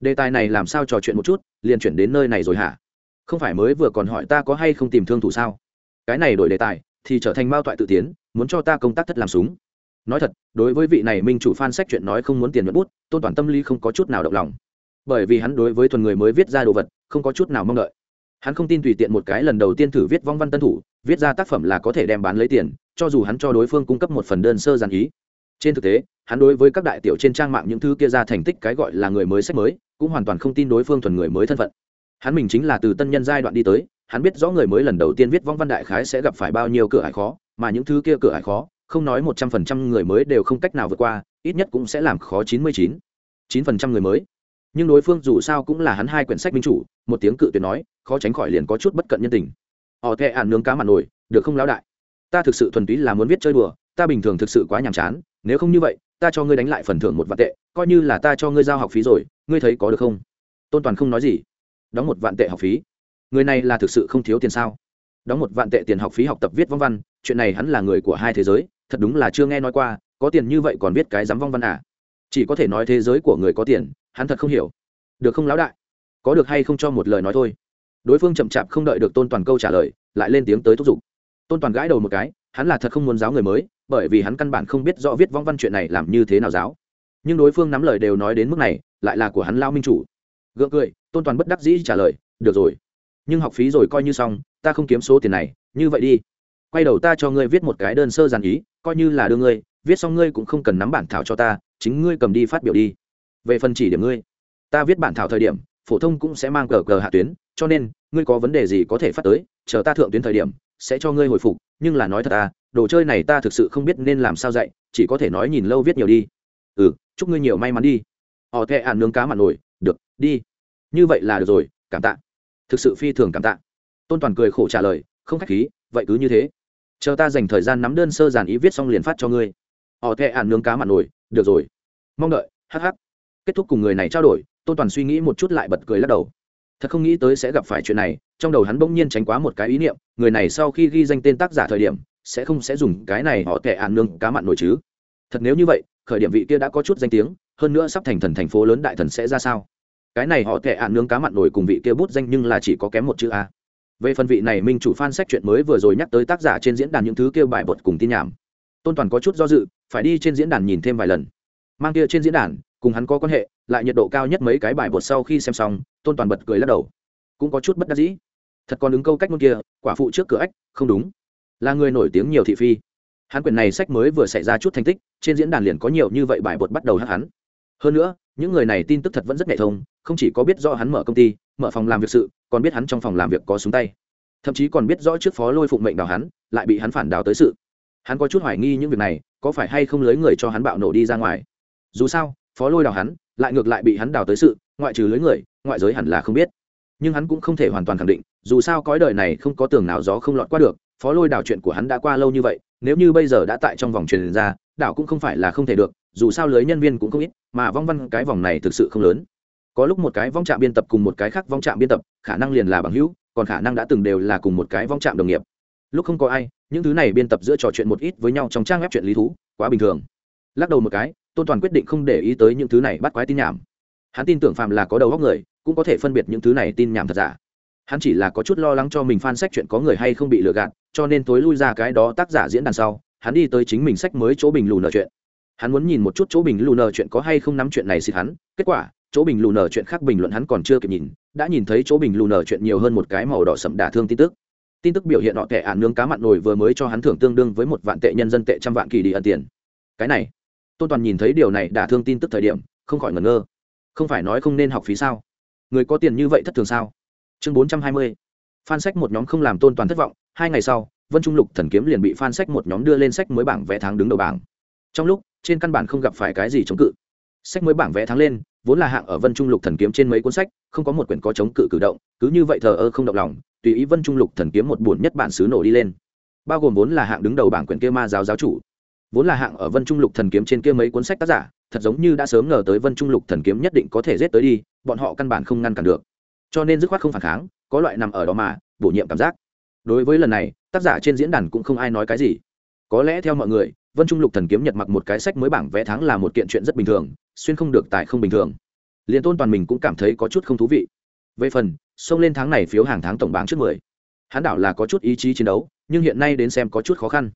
đề tài này làm sao trò chuyện một chút, liền chuyển đến nơi này rồi hả? Không phải mới vừa còn hỏi ta có hay không tìm thương thủ sao? Cái này đổi đề tài, thì trở thành mao toại tự tiến, muốn cho ta công tác thất làm súng nói thật, đối với vị này minh chủ phan sách chuyện nói không muốn tiền nhuận bút, tôn toàn tâm lý không có chút nào động lòng. Bởi vì hắn đối với thuần người mới viết ra đồ vật, không có chút nào mong đợi. Hắn không tin tùy tiện một cái lần đầu tiên thử viết vong văn tân thủ, viết ra tác phẩm là có thể đem bán lấy tiền, cho dù hắn cho đối phương cung cấp một phần đơn sơ giản ý. Trên thực tế, hắn đối với các đại tiểu trên trang mạng những thứ kia ra thành tích cái gọi là người mới sách mới, cũng hoàn toàn không tin đối phương thuần người mới thân phận. Hắn mình chính là từ tân nhân giai đoạn đi tới, hắn biết rõ người mới lần đầu tiên viết vong văn đại khái sẽ gặp phải bao nhiêu cửa hải khó, mà những thứ kia cửa hải khó không nói một trăm phần trăm người mới đều không cách nào vượt qua, ít nhất cũng sẽ làm khó chín mươi chín chín phần trăm người mới. Nhưng đối phương dù sao cũng là hắn hai quyển sách minh chủ, một tiếng cự tuyệt nói, khó tránh khỏi liền có chút bất cận nhân tình. Họ thẹ ạn nướng cá mặt nổi, được không lão đại? Ta thực sự thuần túy là muốn viết chơi đùa, ta bình thường thực sự quá nhàm chán, nếu không như vậy, ta cho ngươi đánh lại phần thưởng một vạn tệ, coi như là ta cho ngươi giao học phí rồi, ngươi thấy có được không? Tôn toàn không nói gì. Đóng một vạn tệ học phí. Người này là thực sự không thiếu tiền sao? Đóng một vạn tệ tiền học phí học tập viết văn văn, chuyện này hắn là người của hai thế giới thật đúng là chưa nghe nói qua, có tiền như vậy còn biết cái dám vong văn à? Chỉ có thể nói thế giới của người có tiền, hắn thật không hiểu. Được không lão đại? Có được hay không cho một lời nói thôi. Đối phương chậm chạp không đợi được tôn toàn câu trả lời, lại lên tiếng tới thúc giục. Tôn toàn gãi đầu một cái, hắn là thật không muốn giáo người mới, bởi vì hắn căn bản không biết rõ viết vong văn chuyện này làm như thế nào giáo. Nhưng đối phương nắm lời đều nói đến mức này, lại là của hắn lao minh chủ. Gượng cười, tôn toàn bất đắc dĩ trả lời, được rồi. Nhưng học phí rồi coi như xong, ta không kiếm số tiền này, như vậy đi. Quay đầu ta cho ngươi viết một cái đơn sơ giản ý coi như là đưa ngươi, viết xong ngươi cũng không cần nắm bản thảo cho ta, chính ngươi cầm đi phát biểu đi. Về phần chỉ điểm ngươi, ta viết bản thảo thời điểm, phổ thông cũng sẽ mang cờ cờ hạ tuyến, cho nên, ngươi có vấn đề gì có thể phát tới, chờ ta thượng tuyến thời điểm, sẽ cho ngươi hồi phục, nhưng là nói thật à đồ chơi này ta thực sự không biết nên làm sao dạy, chỉ có thể nói nhìn lâu viết nhiều đi. Ừ chúc ngươi nhiều may mắn đi. Họ thẹ ạn nướng cá mặn nổi, được, đi. Như vậy là được rồi, cảm tạ. Thực sự phi thường cảm tạ. Tôn toàn cười khổ trả lời, không khách khí, vậy cứ như thế chờ ta dành thời gian nắm đơn sơ giản ý viết xong liền phát cho ngươi. Họ thẹ ạn nướng cá mặn nổi được rồi. Mong đợi hh kết thúc cùng người này trao đổi, tôn toàn suy nghĩ một chút lại bật cười lắc đầu. Thật không nghĩ tới sẽ gặp phải chuyện này, trong đầu hắn bỗng nhiên tránh quá một cái ý niệm, người này sau khi ghi danh tên tác giả thời điểm, sẽ không sẽ dùng cái này họ tệ ạn nương cá mặn nổi chứ. Thật nếu như vậy, khởi điểm vị kia đã có chút danh tiếng, hơn nữa sắp thành thần thành phố lớn đại thần sẽ ra sao? Cái này họ tệ ạn nương cá mặn nổi cùng vị kia bút danh nhưng là chỉ có kém một chữ a về phần vị này minh chủ phan sách chuyện mới vừa rồi nhắc tới tác giả trên diễn đàn những thứ kêu bài bột cùng tin nhảm. Tôn toàn có chút do dự, phải đi trên diễn đàn nhìn thêm vài lần. Mang kia trên diễn đàn, cùng hắn có quan hệ, lại nhiệt độ cao nhất mấy cái bài bột sau khi xem xong, tôn toàn bật cười lắc đầu. Cũng có chút bất đắc dĩ. Thật còn ứng câu cách ngôn kia, quả phụ trước cửa ách, không đúng. Là người nổi tiếng nhiều thị phi. Hắn quyền này sách mới vừa xảy ra chút thành tích, trên diễn đàn liền có nhiều như vậy bài bột bắt đầu hát hắn. Hơn nữa, những người này tin tức thật vẫn rất nhạy thông không chỉ có biết rõ hắn mở công ty, mở phòng làm việc sự, còn biết hắn trong phòng làm việc có súng tay. Thậm chí còn biết rõ trước phó lôi phụng mệnh đào hắn, lại bị hắn phản đào tới sự. Hắn có chút hoài nghi những việc này, có phải hay không lấy người cho hắn bạo nổ đi ra ngoài? Dù sao, phó lôi đào hắn, lại ngược lại bị hắn đào tới sự, ngoại trừ lưới người, ngoại giới hẳn là không biết. Nhưng hắn cũng không thể hoàn toàn khẳng định, dù sao cõi đời này không có tường nào gió không lọt qua được, phó lôi đào chuyện của hắn đã qua lâu như vậy, nếu như bây giờ đã tại trong vòng truyền ra, đảo cũng không phải là không thể được, dù sao lưới nhân viên cũng không ít, mà vong văn cái vòng này thực sự không lớn có lúc một cái vong trạm biên tập cùng một cái khác vong trạm biên tập, khả năng liền là bằng hữu, còn khả năng đã từng đều là cùng một cái vong trạm đồng nghiệp. Lúc không có ai, những thứ này biên tập giữa trò chuyện một ít với nhau trong trang web chuyện lý thú, quá bình thường. Lắc đầu một cái, tôn toàn quyết định không để ý tới những thứ này bắt quái tin nhảm. Hắn tin tưởng phạm là có đầu góc người, cũng có thể phân biệt những thứ này tin nhảm thật giả. Hắn chỉ là có chút lo lắng cho mình phan sách chuyện có người hay không bị lừa gạt, cho nên tối lui ra cái đó tác giả diễn đàn sau, hắn đi tới chính mình sách mới chỗ bình lù nợ chuyện. Hắn muốn nhìn một chút chỗ bình lù nợ chuyện có hay không nắm chuyện này xịt hắn, kết quả chỗ bình lù nở chuyện khác bình luận hắn còn chưa kịp nhìn, đã nhìn thấy chỗ bình lù nở chuyện nhiều hơn một cái màu đỏ sậm đả thương tin tức. Tin tức biểu hiện họ tệ ạn nướng cá mặn nổi vừa mới cho hắn thưởng tương đương với một vạn tệ nhân dân tệ trăm vạn kỳ đi ẩn tiền. Cái này, tôn toàn nhìn thấy điều này đả thương tin tức thời điểm, không khỏi ngẩn ngơ. Không phải nói không nên học phí sao? Người có tiền như vậy thất thường sao? Chương bốn trăm hai mươi. Phan sách một nhóm không làm tôn toàn thất vọng, hai ngày sau, vân trung lục thần kiếm liền bị phan sách một nhóm đưa lên sách mới bảng vẽ tháng đứng đầu bảng. Trong lúc, trên căn bản không gặp phải cái gì chống cự. Sách mới bảng vẽ tháng lên vốn là hạng ở vân trung lục thần kiếm trên mấy cuốn sách, không có một quyển có chống cự cử động, cứ như vậy thờ ơ không động lòng, tùy ý vân trung lục thần kiếm một buồn nhất bản xứ nổ đi lên. Bao gồm vốn là hạng đứng đầu bảng quyển kia ma giáo giáo chủ, vốn là hạng ở vân trung lục thần kiếm trên kia mấy cuốn sách tác giả, thật giống như đã sớm ngờ tới vân trung lục thần kiếm nhất định có thể giết tới đi, bọn họ căn bản không ngăn cản được. Cho nên dứt khoát không phản kháng, có loại nằm ở đó mà, bổ nhiệm cảm giác. Đối với lần này, tác giả trên diễn đàn cũng không ai nói cái gì. Có lẽ theo mọi người, vân trung lục thần kiếm nhật mặc một cái sách mới bảng vẽ tháng là một kiện chuyện rất bình thường xuyên không được tại không bình thường. Liền tôn toàn mình cũng cảm thấy có chút không thú vị. Về phần, xông lên tháng này phiếu hàng tháng tổng bảng trước mười. Hắn đảo là có chút ý chí chiến đấu, nhưng hiện nay đến xem có chút khó khăn.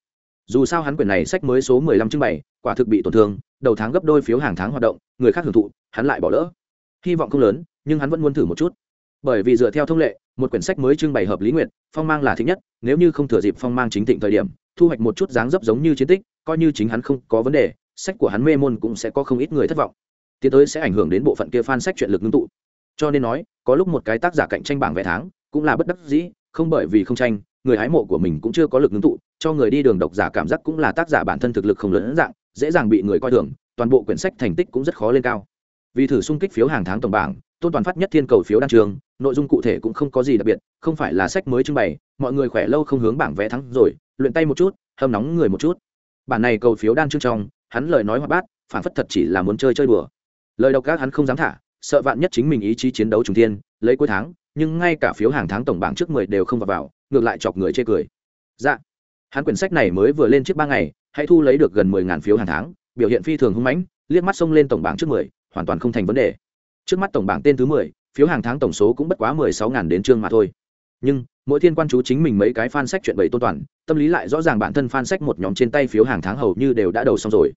Dù sao hắn quyển này sách mới số mười lăm trưng bày, quả thực bị tổn thương, đầu tháng gấp đôi phiếu hàng tháng hoạt động, người khác hưởng thụ, hắn lại bỏ lỡ. Hy vọng không lớn, nhưng hắn vẫn muốn thử một chút. Bởi vì dựa theo thông lệ, một quyển sách mới trưng bày hợp lý nguyện, phong mang là thích nhất, nếu như không thừa dịp phong mang chính thịnh thời điểm, thu hoạch một chút dáng dấp giống như chiến tích, coi như chính hắn không có vấn đề sách của hắn mê môn cũng sẽ có không ít người thất vọng. Tiến tới sẽ ảnh hưởng đến bộ phận kia fan sách chuyện lực ngưng tụ. Cho nên nói, có lúc một cái tác giả cạnh tranh bảng vẽ tháng, cũng là bất đắc dĩ, không bởi vì không tranh, người hái mộ của mình cũng chưa có lực ngưng tụ, cho người đi đường độc giả cảm giác cũng là tác giả bản thân thực lực không lớn dạng, dễ dàng bị người coi thường, toàn bộ quyển sách thành tích cũng rất khó lên cao. Vì thử xung kích phiếu hàng tháng tổng bảng, tôn toàn phát nhất thiên cầu phiếu đăng trường, nội dung cụ thể cũng không có gì đặc biệt, không phải là sách mới trưng bày, mọi người khỏe lâu không hướng bảng vẽ thắng rồi, luyện tay một chút, hâm nóng người một chút. Bản này cầu phiếu đan chương trong hắn lời nói hoạt bát phản phất thật chỉ là muốn chơi chơi đùa. Lời độc ác hắn không dám thả sợ vạn nhất chính mình ý chí chiến đấu trùng thiên lấy cuối tháng nhưng ngay cả phiếu hàng tháng tổng bảng trước mười đều không vào, vào ngược lại chọc người chê cười. Dạ. Hắn quyển sách này mới vừa lên trước ba ngày hãy thu lấy được gần mười ngàn phiếu hàng tháng biểu hiện phi thường hung mãnh liếc mắt xông lên tổng bảng trước mười hoàn toàn không thành vấn đề. Trước mắt tổng bảng tên thứ mười phiếu hàng tháng tổng số cũng bất quá mười sáu ngàn đến chương mà thôi. Nhưng mỗi thiên quan chú chính mình mấy cái fan sách chuyện bảy tôn toàn tâm lý lại rõ ràng bản thân fan sách một nhóm trên tay phiếu hàng tháng hầu như đều đã đầu xong rồi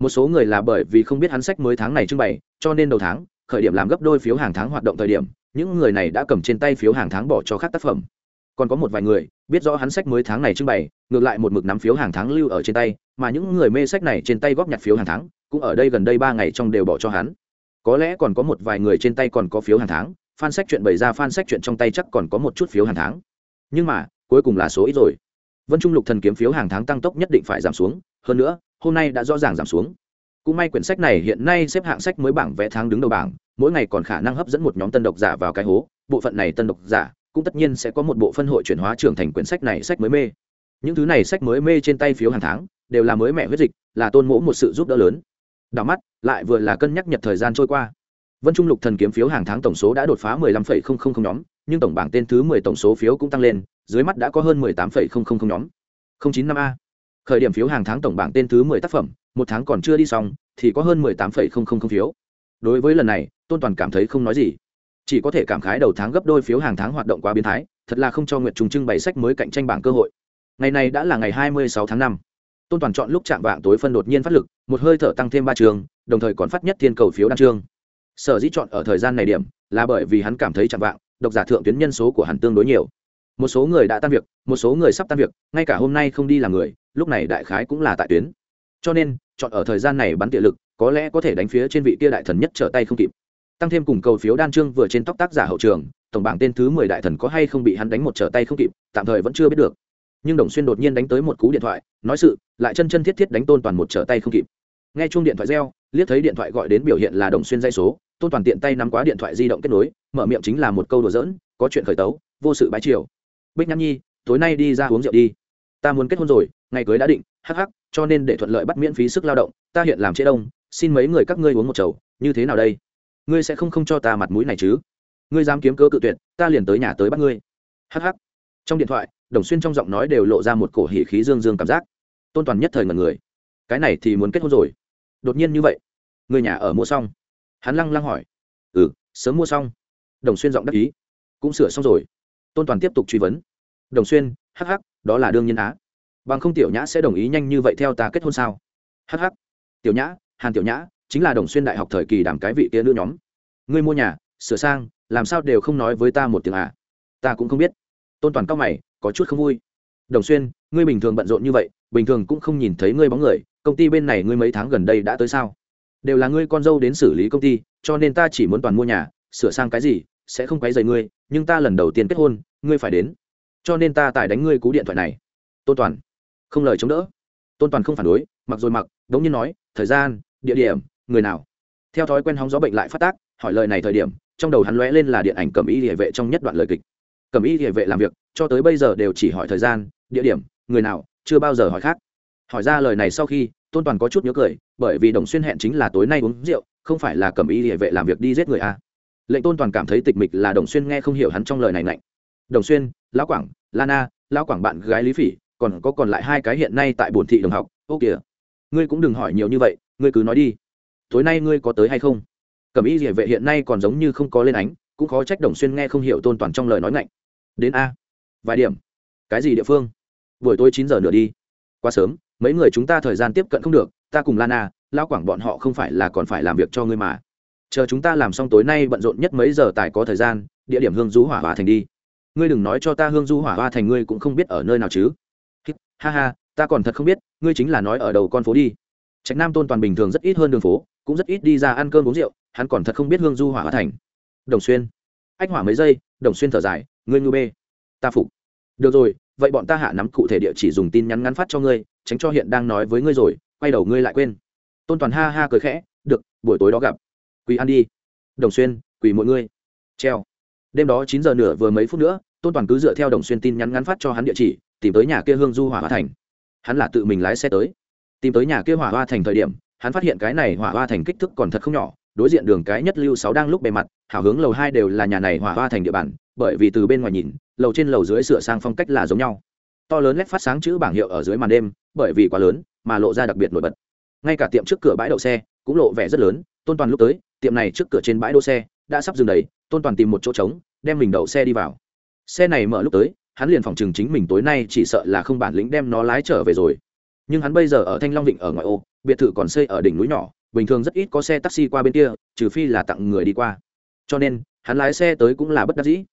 một số người là bởi vì không biết hắn sách mới tháng này trưng bày, cho nên đầu tháng, khởi điểm làm gấp đôi phiếu hàng tháng hoạt động thời điểm, những người này đã cầm trên tay phiếu hàng tháng bỏ cho các tác phẩm. Còn có một vài người, biết rõ hắn sách mới tháng này trưng bày, ngược lại một mực nắm phiếu hàng tháng lưu ở trên tay, mà những người mê sách này trên tay góp nhặt phiếu hàng tháng, cũng ở đây gần đây ba ngày trong đều bỏ cho hắn. Có lẽ còn có một vài người trên tay còn có phiếu hàng tháng, fan sách chuyện bày ra fan sách chuyện trong tay chắc còn có một chút phiếu hàng tháng. Nhưng mà, cuối cùng là số ít rồi. Vân trung lục thần kiếm phiếu hàng tháng tăng tốc nhất định phải giảm xuống, hơn nữa hôm nay đã rõ ràng giảm xuống. Cũng may quyển sách này hiện nay xếp hạng sách mới bảng vẽ tháng đứng đầu bảng mỗi ngày còn khả năng hấp dẫn một nhóm tân độc giả vào cái hố. Bộ phận này tân độc giả cũng tất nhiên sẽ có một bộ phân hội chuyển hóa trưởng thành quyển sách này sách mới mê. Những thứ này sách mới mê trên tay phiếu hàng tháng đều là mới mẹ huyết dịch là tôn mỗ một sự giúp đỡ lớn. Đảo mắt lại vừa là cân nhắc nhật thời gian trôi qua. Vân trung lục thần kiếm phiếu hàng tháng tổng số đã đột phá 15,000 nhóm nhưng tổng bảng tên thứ 10 tổng số phiếu cũng tăng lên dưới mắt đã có hơn 18,000 nhóm. 095 a khởi điểm phiếu hàng tháng tổng bảng tên thứ 10 tác phẩm một tháng còn chưa đi xong thì có hơn 18,000 phiếu. Đối với lần này tôn toàn cảm thấy không nói gì. Chỉ có thể cảm khái đầu tháng gấp đôi phiếu hàng tháng hoạt động quá biến thái thật là không cho nguyệt trùng trưng bày sách mới cạnh tranh bảng cơ hội. Ngày này đã là ngày 26 tháng 5 tôn toàn chọn lúc chạm vạng tối phân đột nhiên phát lực một hơi thở tăng thêm ba trường đồng thời còn phát nhất thiên cầu phiếu đan trương sở dĩ chọn ở thời gian này điểm là bởi vì hắn cảm thấy chạm vạng độc giả thượng tuyến nhân số của hắn tương đối nhiều. Một số người đã tan việc một số người sắp tan việc ngay cả hôm nay không đi làm người lúc này đại khái cũng là tại tuyến. Cho nên, chọn ở thời gian này bắn địa lực, có lẽ có thể đánh phía trên vị kia đại thần nhất trở tay không kịp. Tăng thêm cùng cầu phiếu đan trương vừa trên tóc tác giả hậu trường, tổng bảng tên thứ mười đại thần có hay không bị hắn đánh một trở tay không kịp, tạm thời vẫn chưa biết được. Nhưng đồng xuyên đột nhiên đánh tới một cú điện thoại, nói sự, lại chân chân thiết thiết đánh tôn toàn một trở tay không kịp. Nghe chuông điện thoại reo, liếc thấy điện thoại gọi đến biểu hiện là đồng xuyên dây số, tôn toàn tiện tay nắm quá điện thoại di động kết nối, mở miệng chính là một câu đùa giỡn, có chuyện khởi tấu, vô sự bái triều. Bích nhắn nhi, tối nay đi ra uống rượu đi. Ta muốn kết hôn rồi ngày cưới đã định, hắc hắc, cho nên để thuận lợi bắt miễn phí sức lao động, ta hiện làm chế đông, xin mấy người các ngươi uống một chầu, như thế nào đây? Ngươi sẽ không không cho ta mặt mũi này chứ? Ngươi dám kiếm cớ cự tuyệt, ta liền tới nhà tới bắt ngươi. Hắc hắc. Trong điện thoại, đồng xuyên trong giọng nói đều lộ ra một cổ hỉ khí dương dương cảm giác. Tôn toàn nhất thời ngần người. Cái này thì muốn kết hôn rồi. Đột nhiên như vậy, người nhà ở mua xong. Hắn lăng lăng hỏi. Ừ sớm mua xong. Đồng xuyên giọng đắc ý. Cũng sửa xong rồi. Tôn toàn tiếp tục truy vấn. Đồng xuyên, hắc hắc, đó là đương nhiên á bằng không tiểu nhã sẽ đồng ý nhanh như vậy theo ta kết hôn sao? Hh tiểu nhã, hàn tiểu nhã, chính là đồng xuyên đại học thời kỳ đảm cái vị kia nữ nhóm. Ngươi mua nhà, sửa sang, làm sao đều không nói với ta một tiếng à? Ta cũng không biết. Tôn toàn cao mày, có chút không vui. Đồng xuyên, ngươi bình thường bận rộn như vậy, bình thường cũng không nhìn thấy ngươi bóng người, công ty bên này ngươi mấy tháng gần đây đã tới sao? Đều là ngươi con dâu đến xử lý công ty, cho nên ta chỉ muốn toàn mua nhà, sửa sang cái gì, sẽ không quấy rầy ngươi, nhưng ta lần đầu tiên kết hôn, ngươi phải đến. Cho nên ta tải đánh ngươi cú điện thoại này. Tôn toàn không lời chống đỡ. Tôn toàn không phản đối, mặc rồi mặc, đống nhiên nói, thời gian, địa điểm, người nào? Theo thói quen hóng gió bệnh lại phát tác, hỏi lời này thời điểm, trong đầu hắn lóe lên là điện ảnh cầm y địa vệ trong nhất đoạn lời kịch. Cầm y địa vệ làm việc, cho tới bây giờ đều chỉ hỏi thời gian, địa điểm, người nào, chưa bao giờ hỏi khác. Hỏi ra lời này sau khi, tôn toàn có chút nhớ cười, bởi vì đồng xuyên hẹn chính là tối nay uống rượu, không phải là cầm y địa vệ làm việc đi giết người a lệnh tôn toàn cảm thấy tịch mịch là đồng xuyên nghe không hiểu hắn trong lời này lạnh đồng xuyên, lão quảng lana lão quảng bạn gái lý phỉ còn có còn lại hai cái hiện nay tại bổn thị đồng học, ô kìa. Ngươi cũng đừng hỏi nhiều như vậy, ngươi cứ nói đi. Tối nay ngươi có tới hay không? Cẩm y địa vệ hiện nay còn giống như không có lên ánh, cũng khó trách đồng xuyên nghe không hiểu tôn toàn trong lời nói ngạnh. Đến a. Vài điểm. Cái gì địa phương? Buổi tối chín giờ nửa đi. Quá sớm, mấy người chúng ta thời gian tiếp cận không được, ta cùng lana lao quảng bọn họ không phải là còn phải làm việc cho ngươi mà. Chờ chúng ta làm xong tối nay bận rộn nhất mấy giờ tài có thời gian, địa điểm hương du hỏa hoa thành đi. Ngươi đừng nói cho ta hương du hỏa hoa thành ngươi cũng không biết ở nơi nào chứ ha ha, ta còn thật không biết, ngươi chính là nói ở đầu con phố đi. Trạch nam tôn toàn bình thường rất ít hơn đường phố, cũng rất ít đi ra ăn cơm uống rượu, hắn còn thật không biết hương du hỏa hóa thành. Đồng xuyên. Ách hỏa mấy giây, đồng xuyên thở dài, ngươi ngư bê. Ta phục. Được rồi, vậy bọn ta hạ nắm cụ thể địa chỉ dùng tin nhắn ngắn phát cho ngươi, tránh cho hiện đang nói với ngươi rồi, quay đầu ngươi lại quên. Tôn toàn ha ha cười khẽ, được, buổi tối đó gặp. Quỳ ăn đi. Đồng xuyên, quỳ mỗi ngươi treo. Đêm đó chín giờ nửa vừa mấy phút nữa, tôn toàn cứ dựa theo đồng xuyên tin nhắn ngắn phát cho hắn địa chỉ tìm tới nhà kia hương du hỏa hoa thành. Hắn là tự mình lái xe tới. Tìm tới nhà kia hỏa hoa thành thời điểm, hắn phát hiện cái này hỏa hoa thành kích thước còn thật không nhỏ, đối diện đường cái nhất lưu sáu đang lúc bề mặt, hảo hướng lầu hai đều là nhà này hỏa hoa thành địa bàn, bởi vì từ bên ngoài nhìn, lầu trên lầu dưới sửa sang phong cách là giống nhau. To lớn lét phát sáng chữ bảng hiệu ở dưới màn đêm, bởi vì quá lớn mà lộ ra đặc biệt nổi bật. Ngay cả tiệm trước cửa bãi đậu xe cũng lộ vẻ rất lớn, tôn toàn lúc tới, tiệm này trước cửa trên bãi đỗ xe đã sắp dừng đầy, tôn toàn tìm một chỗ trống, đem mình đậu xe đi vào. Xe này mở lúc tới hắn liền phòng chừng chính mình tối nay chỉ sợ là không bản lĩnh đem nó lái trở về rồi. Nhưng hắn bây giờ ở thanh long vịnh ở ngoại ô, biệt thự còn xây ở đỉnh núi nhỏ, bình thường rất ít có xe taxi qua bên kia, trừ phi là tặng người đi qua. Cho nên, hắn lái xe tới cũng là bất đắc dĩ.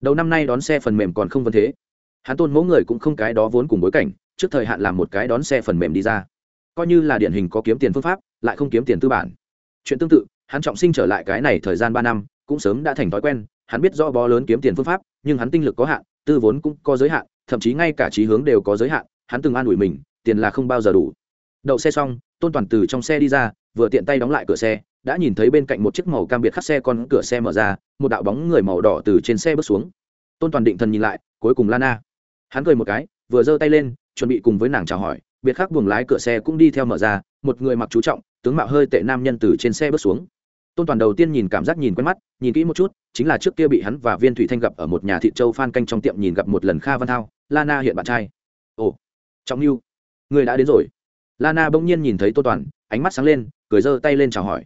Đầu năm nay đón xe phần mềm còn không vấn thế. Hắn tôn mẫu người cũng không cái đó vốn cùng bối cảnh, trước thời hạn làm một cái đón xe phần mềm đi ra. Coi như là điển hình có kiếm tiền phương pháp, lại không kiếm tiền tư bản. Chuyện tương tự, hắn trọng sinh trở lại cái này thời gian ba năm, cũng sớm đã thành thói quen, hắn biết do bó lớn kiếm tiền phương pháp, nhưng hắn tinh lực có hạn tư vốn cũng có giới hạn, thậm chí ngay cả trí hướng đều có giới hạn, hắn từng an ủi mình, tiền là không bao giờ đủ. Đậu xe xong, tôn toàn từ trong xe đi ra, vừa tiện tay đóng lại cửa xe, đã nhìn thấy bên cạnh một chiếc màu cam biệt khắc xe con cửa xe mở ra, một đạo bóng người màu đỏ từ trên xe bước xuống. Tôn toàn định thần nhìn lại, cuối cùng lana. Hắn cười một cái, vừa giơ tay lên, chuẩn bị cùng với nàng chào hỏi, biệt khắc buồng lái cửa xe cũng đi theo mở ra, một người mặc chú trọng, tướng mạo hơi tệ nam nhân từ trên xe bước xuống tôn toàn đầu tiên nhìn cảm giác nhìn quen mắt, nhìn kỹ một chút, chính là trước kia bị hắn và viên thủy thanh gặp ở một nhà thị châu phan canh trong tiệm nhìn gặp một lần kha văn thao lana hiện bạn trai. Ồ, trọng mưu người đã đến rồi. Lana bỗng nhiên nhìn thấy tôn toàn, ánh mắt sáng lên, cười giơ tay lên chào hỏi.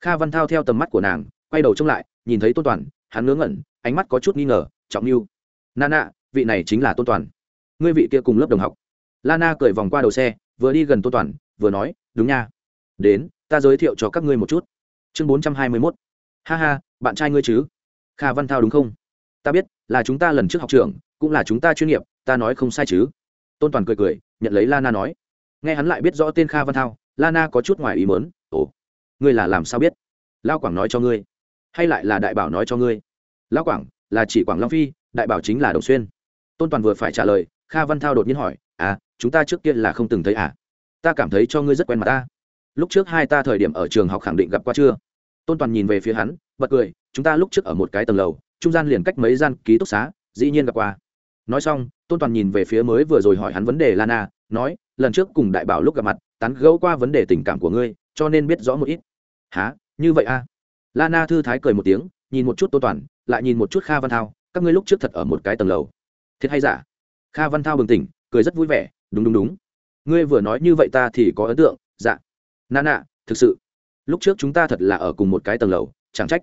Kha văn thao theo tầm mắt của nàng, quay đầu trông lại, nhìn thấy tôn toàn, hắn ngớ ngẩn, ánh mắt có chút nghi ngờ, trọng mưu nana vị này chính là tôn toàn. Ngươi vị kia cùng lớp đồng học. Lana cười vòng qua đầu xe, vừa đi gần tôn toàn, vừa nói, đúng nha. Đến, ta giới thiệu cho các ngươi một chút chương bốn trăm hai mươi mốt. Ha ha, bạn trai ngươi chứ? Kha văn thao đúng không? Ta biết, là chúng ta lần trước học trường cũng là chúng ta chuyên nghiệp, ta nói không sai chứ. Tôn toàn cười cười, nhận lấy lana nói. Nghe hắn lại biết rõ tên kha văn thao, lana có chút ngoài ý mớn ồ, ngươi là làm sao biết? Lao quảng nói cho ngươi, hay lại là đại bảo nói cho ngươi? Lao quảng, là chỉ quảng long phi, đại bảo chính là đồng xuyên. Tôn toàn vừa phải trả lời, kha văn thao đột nhiên hỏi à chúng ta trước kia là không từng thấy à? Ta cảm thấy cho ngươi rất quen mặt ta lúc trước hai ta thời điểm ở trường học khẳng định gặp qua chưa? Tôn toàn nhìn về phía hắn, bật cười, chúng ta lúc trước ở một cái tầng lầu, trung gian liền cách mấy gian ký túc xá, dĩ nhiên gặp qua. Nói xong, tôn toàn nhìn về phía mới vừa rồi hỏi hắn vấn đề lana, nói, lần trước cùng đại bảo lúc gặp mặt, tán gẫu qua vấn đề tình cảm của ngươi, cho nên biết rõ một ít. Há như vậy a à? lana thư thái cười một tiếng, nhìn một chút tôn toàn, lại nhìn một chút kha văn thao, các ngươi lúc trước thật ở một cái tầng lầu. Thiệt hay giả? Kha văn thao bừng tỉnh, cười rất vui vẻ, đúng đúng đúng. Ngươi vừa nói như vậy ta thì có ấn tượng dạ nà nạ thực sự. Lúc trước chúng ta thật là ở cùng một cái tầng lầu, chẳng trách.